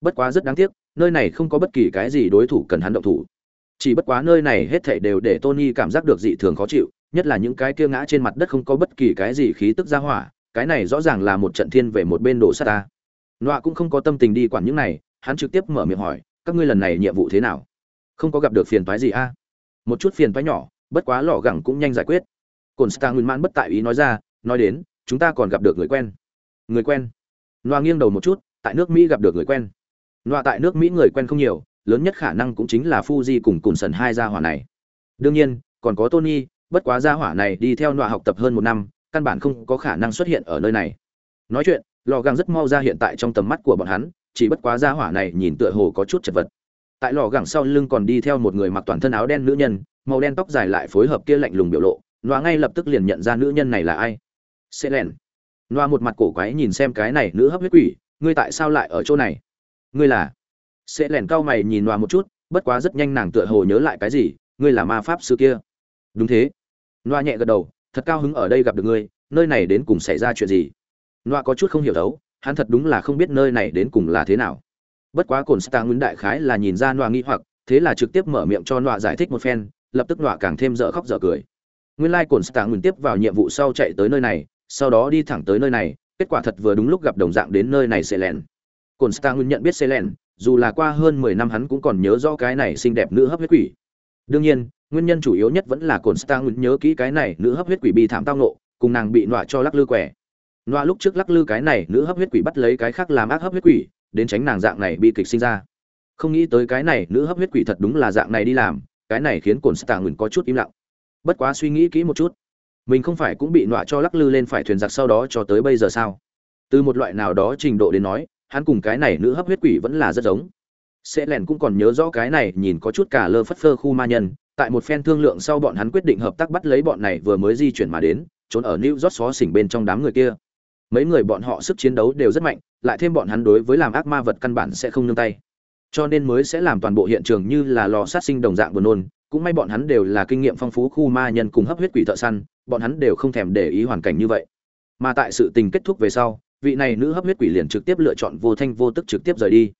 Bất quá rất đáng tiếc, nơi này không có bất kỳ cái gì đối thủ cần hắn động thủ. Chỉ bất quá nơi này hết thảy đều để Tony cảm giác được dị thường khó chịu, nhất là những cái kia ngã trên mặt đất không có bất kỳ cái gì khí tức ra hỏa, cái này rõ ràng là một trận thiên về một bên đổ sát ta nọa cũng không có tâm tình đi quản những này, hắn trực tiếp mở miệng hỏi, các ngươi lần này nhiệm vụ thế nào? Không có gặp được phiền toái gì a một chút phiền toái nhỏ, bất quá lò gẳng cũng nhanh giải quyết. Cồn star nguyên mãn bất tại ý nói ra, nói đến, chúng ta còn gặp được người quen. Người quen? Nọa nghiêng đầu một chút, tại nước mỹ gặp được người quen. Nọa tại nước mỹ người quen không nhiều, lớn nhất khả năng cũng chính là Fuji cùng cùng sần hai gia hỏa này. Đương nhiên, còn có tony, bất quá gia hỏa này đi theo nọa học tập hơn một năm, căn bản không có khả năng xuất hiện ở nơi này. Nói chuyện lò găng rất mau ra hiện tại trong tầm mắt của bọn hắn, chỉ bất quá ra hỏa này nhìn tựa hồ có chút chật vật. Tại lò gẳng sau lưng còn đi theo một người mặc toàn thân áo đen nữ nhân, màu đen tóc dài lại phối hợp kia lạnh lùng biểu lộ loa ngay lập tức liền nhận ra nữ nhân này là ai. Sẽ lẻn loa một mặt cổ quái nhìn xem cái này nữ hấp huyết quỷ, ngươi tại sao lại ở chỗ này? Ngươi là? Sẽ lẻn cau mày nhìn loa một chút, bất quá rất nhanh nàng tựa hồ nhớ lại cái gì, ngươi là ma pháp sư kia. Đúng thế. Loa nhẹ gật đầu, thật cao hứng ở đây gặp được ngươi, nơi này đến cùng xảy ra chuyện gì? Noa có chút không hiểu đấu hắn thật đúng là không biết nơi này đến cùng là thế nào. Bất quá Cổn star nguyên đại khái là nhìn ra noa nghi hoặc thế là trực tiếp mở miệng cho noa giải thích một phen lập tức noa càng thêm dở khóc dở cười. Nguyên lai Cổn star nguyên tiếp vào nhiệm vụ sau chạy tới nơi này sau đó đi thẳng tới nơi này kết quả thật vừa đúng lúc gặp đồng dạng đến nơi này Selen. Cổn Stang star nguyên nhận biết Selen, dù là qua hơn mười năm hắn cũng còn nhớ rõ cái này xinh đẹp nữ hấp huyết quỷ. Đương nhiên nguyên nhân chủ yếu nhất vẫn là Cổn stang nhớ kỹ cái này nữ hấp huyết quỷ bi thảm tao nộ cùng nàng bị nọa cho lắc lư quẻ. Noa lúc trước lắc lư cái này, nữ hấp huyết quỷ bắt lấy cái khác làm ác hấp huyết quỷ, đến tránh nàng dạng này bi kịch sinh ra. Không nghĩ tới cái này, nữ hấp huyết quỷ thật đúng là dạng này đi làm, cái này khiến Cổn Stạ Nguyên có chút im lặng. Bất quá suy nghĩ kỹ một chút, mình không phải cũng bị nọa cho lắc lư lên phải thuyền giặc sau đó cho tới bây giờ sao? Từ một loại nào đó trình độ đến nói, hắn cùng cái này nữ hấp huyết quỷ vẫn là rất giống. Sẽ lẻn cũng còn nhớ rõ cái này, nhìn có chút cả lơ phất phơ khu ma nhân, tại một phen thương lượng sau bọn hắn quyết định hợp tác bắt lấy bọn này vừa mới di chuyển mà đến, trốn ở new york xó xỉnh bên trong đám người kia mấy người bọn họ sức chiến đấu đều rất mạnh, lại thêm bọn hắn đối với làm ác ma vật căn bản sẽ không nương tay. Cho nên mới sẽ làm toàn bộ hiện trường như là lò sát sinh đồng dạng buồn nôn, cũng may bọn hắn đều là kinh nghiệm phong phú khu ma nhân cùng hấp huyết quỷ thợ săn, bọn hắn đều không thèm để ý hoàn cảnh như vậy. Mà tại sự tình kết thúc về sau, vị này nữ hấp huyết quỷ liền trực tiếp lựa chọn vô thanh vô tức trực tiếp rời đi.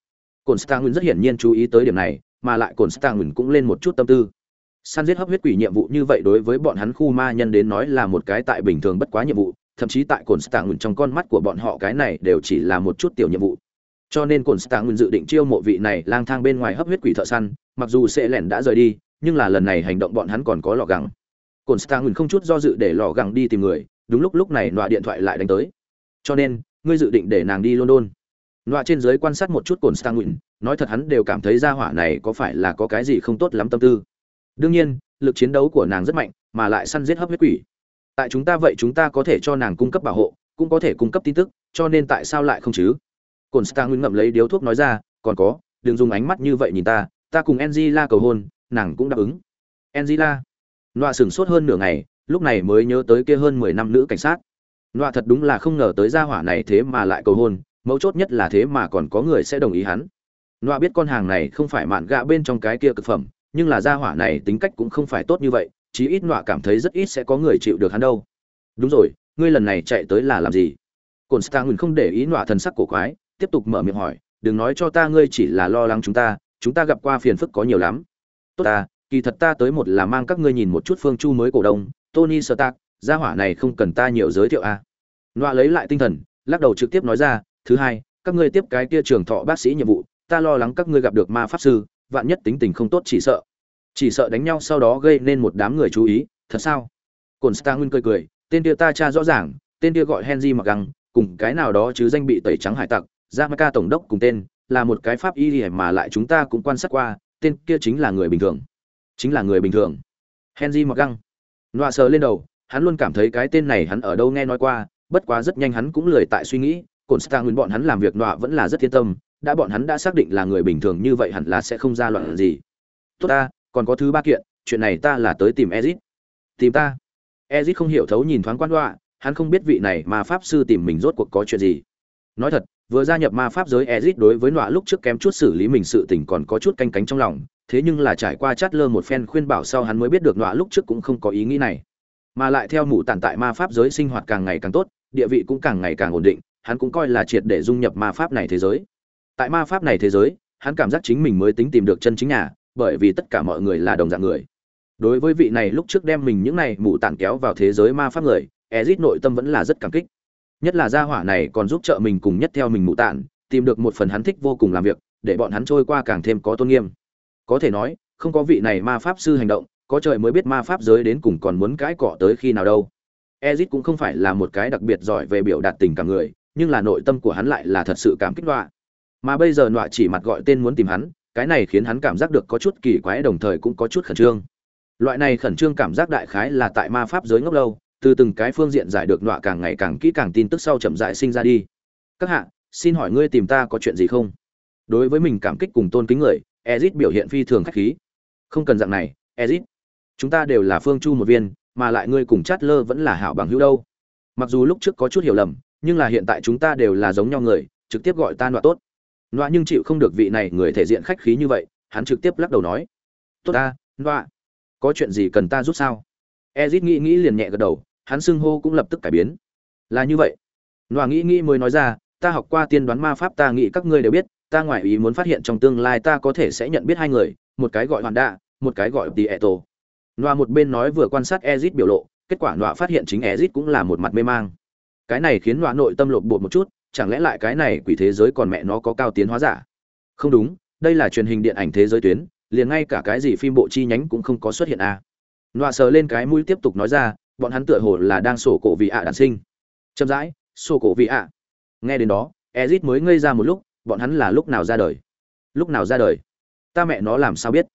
Cồn stang rất hiển nhiên chú ý tới điểm này, mà lại cồn stang cũng lên một chút tâm tư. Săn giết hấp huyết quỷ nhiệm vụ như vậy đối với bọn hắn khu ma nhân đến nói là một cái tại bình thường bất quá nhiệm vụ thậm chí tại cồn stang trong con mắt của bọn họ cái này đều chỉ là một chút tiểu nhiệm vụ. Cho nên cồn stang dự định chiêu mộ vị này lang thang bên ngoài hấp huyết quỷ thợ săn, mặc dù sẽ lẻn đã rời đi, nhưng là lần này hành động bọn hắn còn có lò gắng cồn stang không chút do dự để lò gắng đi tìm người, đúng lúc lúc này nọa điện thoại lại đánh tới. Cho nên, ngươi dự định để nàng đi london. Nọa trên dưới quan sát một chút cồn stang nói thật hắn đều cảm thấy ra hỏa này có phải là có cái gì không tốt lắm tâm tư. Đương nhiên, lực chiến đấu của nàng rất mạnh, mà lại săn giết hấp huyết quỷ tại chúng ta vậy chúng ta có thể cho nàng cung cấp bảo hộ, cũng có thể cung cấp tin tức, cho nên tại sao lại không chứ? Cồn nguyên ngậm lấy điếu thuốc nói ra, còn có, đừng dùng ánh mắt như vậy nhìn ta ta cùng angela cầu hôn, nàng cũng đáp ứng. Angela, nọa sửng sốt hơn nửa ngày, lúc này mới nhớ tới kia hơn mười năm nữ cảnh sát. Nọa thật đúng là không ngờ tới gia hỏa này thế mà lại cầu hôn, mấu chốt nhất là thế mà còn có người sẽ đồng ý hắn. Nọa biết con hàng này không phải mạn gạ bên trong cái kia cực phẩm, nhưng là gia hỏa này tính cách cũng không phải tốt như vậy chí ít nọa cảm thấy rất ít sẽ có người chịu được hắn đâu. Đúng rồi, ngươi lần này chạy tới là làm gì? Cồn stang không để ý nọa thần sắc cổ quái, tiếp tục mở miệng hỏi, đừng nói cho ta ngươi chỉ là lo lắng chúng ta chúng ta gặp qua phiền phức có nhiều lắm. Tốt ta, kỳ thật ta tới một là mang các ngươi nhìn một chút phương chu mới cổ đông, tony stark, gia hỏa này không cần ta nhiều giới thiệu a. À. nọa lấy lại tinh thần, lắc đầu trực tiếp nói ra, thứ hai, các ngươi tiếp cái kia trường thọ bác sĩ nhiệm vụ, ta lo lắng các ngươi gặp được ma pháp sư, vạn nhất tính tình không tốt chỉ sợ chỉ sợ đánh nhau sau đó gây nên một đám người chú ý, thật sao? Cồn star nguyên cười cười, tên kia ta cha rõ ràng, tên kia gọi henry mặc găng, cùng cái nào đó chứ danh bị tẩy trắng hải tặc, jamaica tổng đốc cùng tên, là một cái pháp y mà lại chúng ta cũng quan sát qua, tên kia chính là người bình thường. Chính là người bình thường. Henry mặc găng. Nọa sờ lên đầu, hắn luôn cảm thấy cái tên này hắn ở đâu nghe nói qua, bất quá rất nhanh hắn cũng lười tại suy nghĩ cồn star nguyên bọn hắn làm việc nọa vẫn là rất thiên tâm, đã bọn hắn đã xác định là người bình thường như vậy hẳn là sẽ không ra loạn gì. Tốt ta còn có thứ ba kiện, chuyện này ta là tới tìm ezit. Tìm ta? Ezit không hiểu thấu nhìn thoáng quan đoạ hắn không biết vị này mà pháp sư tìm mình rốt cuộc có chuyện gì. Nói thật, vừa gia nhập ma pháp giới ezit đối với nọa lúc trước kém chút xử lý mình sự tình còn có chút canh cánh trong lòng, thế nhưng là trải qua chát lơ một phen khuyên bảo sau hắn mới biết được nọa lúc trước cũng không có ý nghĩ này. Mà lại theo mụ tàn tại ma pháp giới sinh hoạt càng ngày càng tốt, địa vị cũng càng ngày càng ổn định, hắn cũng coi là triệt để dung nhập ma pháp này thế giới. Tại ma pháp này thế giới, hắn cảm giác chính mình mới tính tìm được chân chính nhà bởi vì tất cả mọi người là đồng dạng người. Đối với vị này lúc trước đem mình những này mù tản kéo vào thế giới ma pháp người, ezit nội tâm vẫn là rất cảm kích. Nhất là gia hỏa này còn giúp trợ mình cùng nhất theo mình mù tản, tìm được một phần hắn thích vô cùng làm việc, để bọn hắn trôi qua càng thêm có tôn nghiêm. Có thể nói, không có vị này ma pháp sư hành động, có trời mới biết ma pháp giới đến cùng còn muốn cãi cọ tới khi nào đâu. Ezit cũng không phải là một cái đặc biệt giỏi về biểu đạt tình cảm người, nhưng là nội tâm của hắn lại là thật sự cảm kích đọa. Mà bây giờ nọa chỉ mặt gọi tên muốn tìm hắn cái này khiến hắn cảm giác được có chút kỳ quái, đồng thời cũng có chút khẩn trương. Loại này khẩn trương cảm giác đại khái là tại ma pháp giới ngốc lâu, từ từng cái phương diện giải được nọa càng ngày càng kỹ càng tin tức sau chậm dại sinh ra đi. Các hạ, xin hỏi ngươi tìm ta có chuyện gì không? Đối với mình cảm kích cùng tôn kính người, ezit biểu hiện phi thường khách khí. Không cần dạng này, ezit. Chúng ta đều là phương chu một viên, mà lại ngươi cùng chát lơ vẫn là hảo bằng hữu đâu. Mặc dù lúc trước có chút hiểu lầm, nhưng là hiện tại chúng ta đều là giống nhau người, trực tiếp gọi ta nọa tốt nọa nhưng chịu không được vị này người thể diện khách khí như vậy, hắn trực tiếp lắc đầu nói. Tốt ta, nọa, có chuyện gì cần ta giúp sao? Ezit nghĩ nghĩ liền nhẹ gật đầu, hắn xưng hô cũng lập tức cải biến. Là như vậy. Nọa nghĩ nghĩ mới nói ra, ta học qua tiên đoán ma pháp, ta nghĩ các ngươi đều biết, ta ngoại ý muốn phát hiện trong tương lai ta có thể sẽ nhận biết hai người, một cái gọi hoàn đạ một cái gọi tì ẹ nọa một bên nói vừa quan sát ezit biểu lộ, kết quả nọa phát hiện chính ezit cũng là một mặt mê mang. Cái này khiến nọa nội tâm lột bột một chút chẳng lẽ lại cái này quỷ thế giới còn mẹ nó có cao tiến hóa giả? Không đúng, đây là truyền hình điện ảnh thế giới tuyến, liền ngay cả cái gì phim bộ chi nhánh cũng không có xuất hiện a à. nọa sờ lên cái mũi tiếp tục nói ra, bọn hắn tựa hồ là đang sổ cổ vị ạ đản sinh. Chậm rãi, sổ cổ vị ạ. Nghe đến đó, ezit mới ngây ra một lúc, bọn hắn là lúc nào ra đời? Lúc nào ra đời? Ta mẹ nó làm sao biết?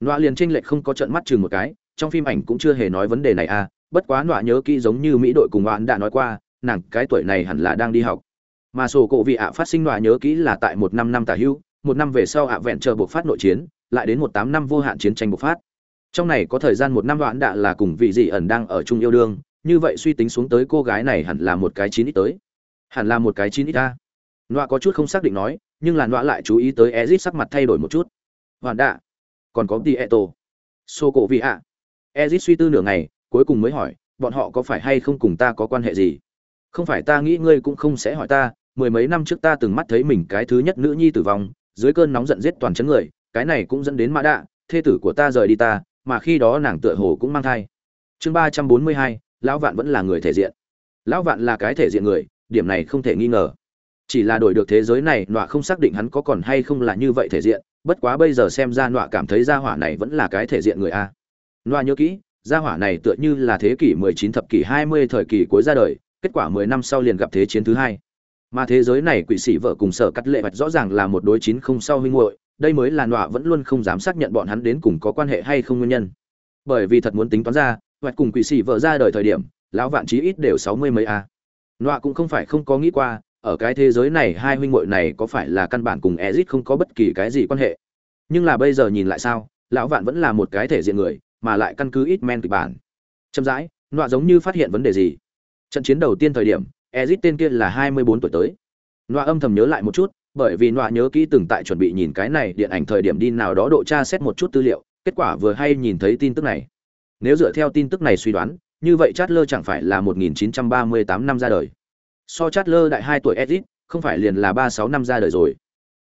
Nọa liền tranh lệch không có trận mắt chừng một cái, trong phim ảnh cũng chưa hề nói vấn đề này à bất quá nọa nhớ kỹ giống như mỹ đội cùng oán đã nói qua, nàng cái tuổi này hẳn là đang đi học mà sổ cổ vị ạ phát sinh loại nhớ kỹ là tại một năm năm tả hưu một năm về sau ạ vẹn chờ buộc phát nội chiến lại đến một tám năm vô hạn chiến tranh bộc phát. Trong này có thời gian một năm đoạn đạ là cùng vị dị ẩn đang ở chung yêu đương như vậy suy tính xuống tới cô gái này hẳn là một cái chín ít tới. Hẳn là một cái chín ít ta nọa có chút không xác định nói nhưng là nọa lại chú ý tới ezit sắc mặt thay đổi một chút. Hoàn đạ còn có đi eto Sô cổ vị ạ. Ezit suy tư nửa ngày, cuối cùng mới hỏi, bọn họ có phải hay không cùng ta có quan hệ gì? Không phải ta nghĩ ngươi cũng không sẽ hỏi ta, mười mấy năm trước ta từng mắt thấy mình cái thứ nhất nữ nhi tử vong, dưới cơn nóng giận giết toàn chấn người, cái này cũng dẫn đến Mã Đạ, thê tử của ta rời đi ta, mà khi đó nàng tựa hồ cũng mang thai. Chương ba trăm bốn mươi hai, lão vạn vẫn là người thể diện. Lão vạn là cái thể diện người, điểm này không thể nghi ngờ. Chỉ là đổi được thế giới này, nọa không xác định hắn có còn hay không là như vậy thể diện, bất quá bây giờ xem ra nọa cảm thấy gia hỏa này vẫn là cái thể diện người a. Nọa nhớ kỹ, gia hỏa này tựa như là thế kỷ 19 thập kỷ 20 thời kỳ cuối ra đời, kết quả 10 năm sau liền gặp thế chiến thứ hai. Mà thế giới này quỷ sĩ vợ cùng sở cắt lệ vạch rõ ràng là một đối chín không sau huynh muội, đây mới là nọa vẫn luôn không dám xác nhận bọn hắn đến cùng có quan hệ hay không nguyên nhân. Bởi vì thật muốn tính toán ra, vạch cùng quỷ sĩ vợ ra đời thời điểm, lão vạn chí ít đều 60 mấy a. Nọa cũng không phải không có nghĩ qua, ở cái thế giới này hai huynh muội này có phải là căn bản cùng ezit không có bất kỳ cái gì quan hệ. Nhưng là bây giờ nhìn lại sao, lão vạn vẫn là một cái thể diện người, mà lại căn cứ ít men kịch bản. Chậm rãi, nọa giống như phát hiện vấn đề gì. Trận chiến đầu tiên thời điểm, Ezit tên kia là 24 tuổi tới. Noa âm thầm nhớ lại một chút, bởi vì Noa nhớ kỹ từng tại chuẩn bị nhìn cái này điện ảnh thời điểm đi nào đó độ tra xét một chút tư liệu, kết quả vừa hay nhìn thấy tin tức này. Nếu dựa theo tin tức này suy đoán, như vậy Chatler chẳng phải là 1938 năm ra đời. So Chatler đại 2 tuổi Ezit, không phải liền là 36 năm ra đời rồi.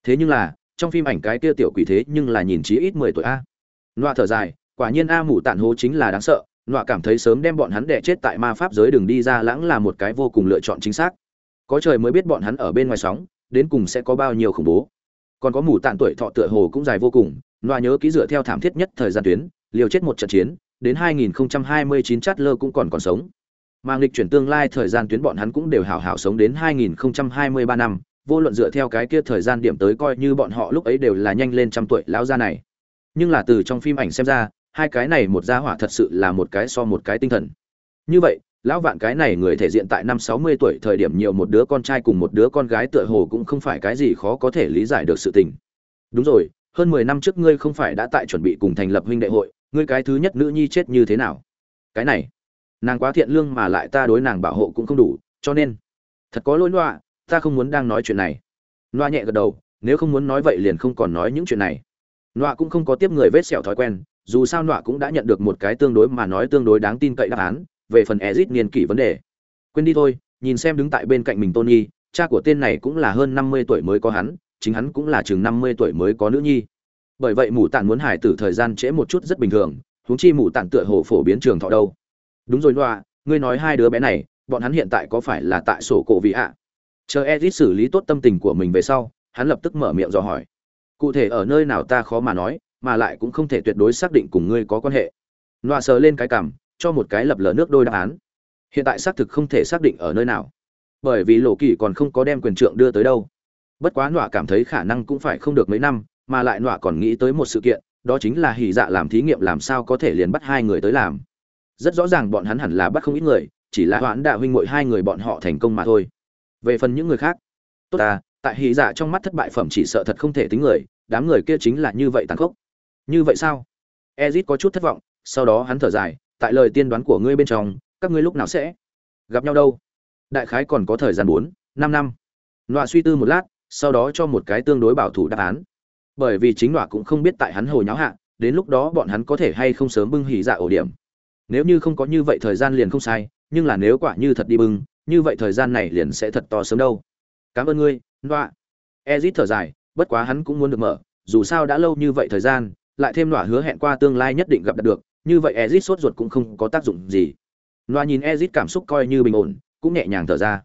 Thế nhưng là, trong phim ảnh cái kia tiểu quỷ thế nhưng là nhìn chí ít 10 tuổi a. Noa thở dài, quả nhiên a mù tạn hố chính là đáng sợ, nọa cảm thấy sớm đem bọn hắn đẻ chết tại ma pháp giới đường đi ra lãng là một cái vô cùng lựa chọn chính xác. Có trời mới biết bọn hắn ở bên ngoài sóng, đến cùng sẽ có bao nhiêu khủng bố. Còn có mù tạn tuổi thọ tựa hồ cũng dài vô cùng, nọa nhớ ký dựa theo thảm thiết nhất thời gian tuyến, liều chết một trận chiến, đến 2029 chát lơ cũng còn còn sống. Mà nghịch chuyển tương lai thời gian tuyến bọn hắn cũng đều hảo hảo sống đến 2023 năm, vô luận dựa theo cái kia thời gian điểm tới coi như bọn họ lúc ấy đều là nhanh lên trăm tuổi lão gia này. Nhưng là từ trong phim ảnh xem ra hai cái này một gia hỏa thật sự là một cái so một cái tinh thần. Như vậy, lão vạn cái này người thể diện tại năm sáu mươi tuổi thời điểm nhiều một đứa con trai cùng một đứa con gái tựa hồ cũng không phải cái gì khó có thể lý giải được sự tình. Đúng rồi, hơn mười năm trước ngươi không phải đã tại chuẩn bị cùng thành lập huynh đệ hội, ngươi cái thứ nhất nữ nhi chết như thế nào? Cái này, nàng quá thiện lương mà lại ta đối nàng bảo hộ cũng không đủ, cho nên, thật có lỗi loa, ta không muốn đang nói chuyện này. Loa nhẹ gật đầu, nếu không muốn nói vậy liền không còn nói những chuyện này. Loa cũng không có tiếp người vết sẹo thói quen dù sao nọa cũng đã nhận được một cái tương đối mà nói tương đối đáng tin cậy đáp án, về phần ezit niên kỷ vấn đề. Quên đi thôi, nhìn xem đứng tại bên cạnh mình tony, cha của tên này cũng là hơn năm mươi tuổi mới có hắn, chính hắn cũng là chừng năm mươi tuổi mới có nữ nhi. Bởi vậy mù tản muốn hải tử thời gian trễ một chút rất bình thường, huống chi mù tản tựa hồ phổ biến trường thọ đâu. Đúng rồi nọa, ngươi nói hai đứa bé này, bọn hắn hiện tại có phải là tại sổ cổ vị ạ? Chờ ezit xử lý tốt tâm tình của mình về sau, hắn lập tức mở miệng dò hỏi. Cụ thể ở nơi nào ta khó mà nói mà lại cũng không thể tuyệt đối xác định cùng ngươi có quan hệ. Nọa sờ lên cái cảm cho một cái lập lờ nước đôi đáp án. Hiện tại xác thực không thể xác định ở nơi nào. Bởi vì lộ kỳ còn không có đem quyền trượng đưa tới đâu. Bất quá nọa cảm thấy khả năng cũng phải không được mấy năm, mà lại nọa còn nghĩ tới một sự kiện, đó chính là hỉ dạ làm thí nghiệm làm sao có thể liền bắt hai người tới làm. Rất rõ ràng bọn hắn hẳn là bắt không ít người, chỉ là hoãn đạo huynh mội hai người bọn họ thành công mà thôi. Về phần những người khác, tốt ta, tại hỉ dạ trong mắt thất bại phẩm chỉ sợ thật không thể tính người, đám người kia chính là như vậy tàn khốc như vậy sao? Ezit có chút thất vọng, sau đó hắn thở dài, tại lời tiên đoán của ngươi bên trong, các ngươi lúc nào sẽ gặp nhau đâu? Đại khái còn có thời gian bốn, năm năm. Nọa suy tư một lát, sau đó cho một cái tương đối bảo thủ đáp án. Bởi vì chính nọa cũng không biết tại hắn hồi nháo hạ, đến lúc đó bọn hắn có thể hay không sớm bưng hỉ dạ ổ điểm. Nếu như không có như vậy thời gian liền không sai, nhưng là nếu quả như thật đi bưng, như vậy thời gian này liền sẽ thật to sớm đâu. Cảm ơn ngươi, nọa. Ezit thở dài, bất quá hắn cũng muốn được mở, dù sao đã lâu như vậy thời gian lại thêm nọa hứa hẹn qua tương lai nhất định gặp được như vậy ezit sốt ruột cũng không có tác dụng gì. Nọa nhìn ezit cảm xúc coi như bình ổn, cũng nhẹ nhàng thở ra.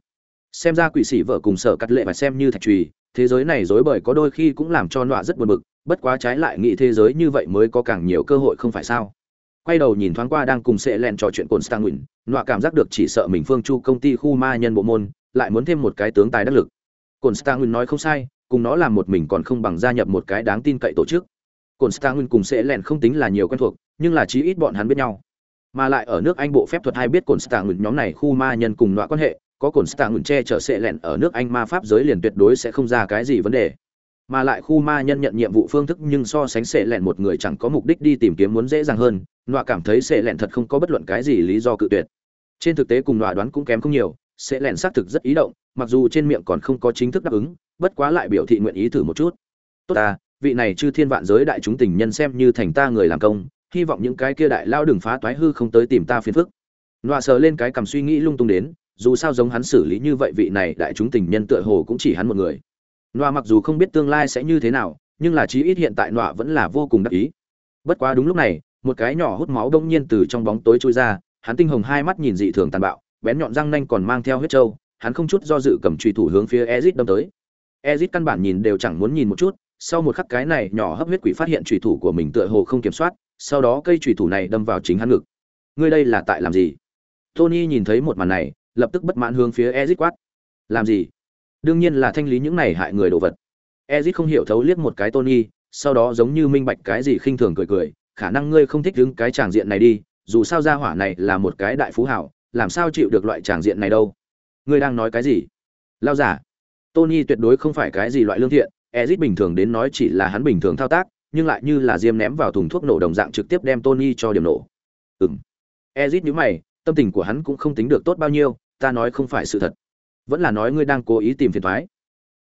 Xem ra quỷ sĩ vợ cùng sở cắt lệ và xem như thạch trùy thế giới này dối bời có đôi khi cũng làm cho nọa rất buồn bực, bất quá trái lại nghĩ thế giới như vậy mới có càng nhiều cơ hội không phải sao. Quay đầu nhìn thoáng qua đang cùng sệ len trò chuyện cồn stanguin nọa cảm giác được chỉ sợ mình phương chu công ty khu ma nhân bộ môn, lại muốn thêm một cái tướng tài đắc lực. Cồn stanguin nói không sai, cùng nó làm một mình còn không bằng gia nhập một cái đáng tin cậy tổ chức cồn Stangun cùng sẽ lẹn không tính là nhiều quen thuộc, nhưng là chí ít bọn hắn biết nhau. Mà lại ở nước Anh bộ phép thuật hay biết cồn Stangun nhóm này khu ma nhân cùng loại quan hệ, có cồn Stangun che chở sẽ lẹn ở nước Anh ma pháp giới liền tuyệt đối sẽ không ra cái gì vấn đề. Mà lại khu ma nhân nhận nhiệm vụ phương thức nhưng so sánh sẽ lẹn một người chẳng có mục đích đi tìm kiếm muốn dễ dàng hơn, nọa cảm thấy sẽ lẹn thật không có bất luận cái gì lý do cự tuyệt. Trên thực tế cùng nọa đoán cũng kém không nhiều, sẽ lẹn xác thực rất ý động, mặc dù trên miệng còn không có chính thức đáp ứng, bất quá lại biểu thị nguyện ý thử một chút. Tốt ta, vị này chư thiên vạn giới đại chúng tình nhân xem như thành ta người làm công, hy vọng những cái kia đại lao đừng phá toái hư không tới tìm ta phiền phức. Nọa sờ lên cái cầm suy nghĩ lung tung đến, dù sao giống hắn xử lý như vậy vị này đại chúng tình nhân tựa hồ cũng chỉ hắn một người. Nọa mặc dù không biết tương lai sẽ như thế nào, nhưng là chí ít hiện tại nọa vẫn là vô cùng đắc ý. Bất quá đúng lúc này, một cái nhỏ hút máu đông nhiên từ trong bóng tối trôi ra, hắn tinh hồng hai mắt nhìn dị thường tàn bạo, bén nhọn răng nanh còn mang theo huyết trâu, hắn không chút do dự cầm trùy thủ hướng phía ezit đâm tới. Ezit căn bản nhìn đều chẳng muốn nhìn một chút sau một khắc cái này nhỏ hấp huyết quỷ phát hiện chủy thủ của mình tựa hồ không kiểm soát, sau đó cây chủy thủ này đâm vào chính hắn ngực. Ngươi đây là tại làm gì? Tony nhìn thấy một màn này, lập tức bất mãn hướng phía Ezic quát. Làm gì? Đương nhiên là thanh lý những này hại người đồ vật. Ezic không hiểu thấu liếc một cái tony, sau đó giống như minh bạch cái gì khinh thường cười cười, khả năng ngươi không thích đứng cái tràng diện này đi, dù sao gia hỏa này là một cái đại phú hảo, làm sao chịu được loại tràng diện này đâu? Ngươi đang nói cái gì? Lao giả. Tony tuyệt đối không phải cái gì loại lương thiện ezit bình thường đến nói chỉ là hắn bình thường thao tác, nhưng lại như là diêm ném vào thùng thuốc nổ đồng dạng trực tiếp đem tony cho điểm nổ Ừm. ezit nhíu mày, tâm tình của hắn cũng không tính được tốt bao nhiêu, ta nói không phải sự thật vẫn là nói ngươi đang cố ý tìm phiền toái.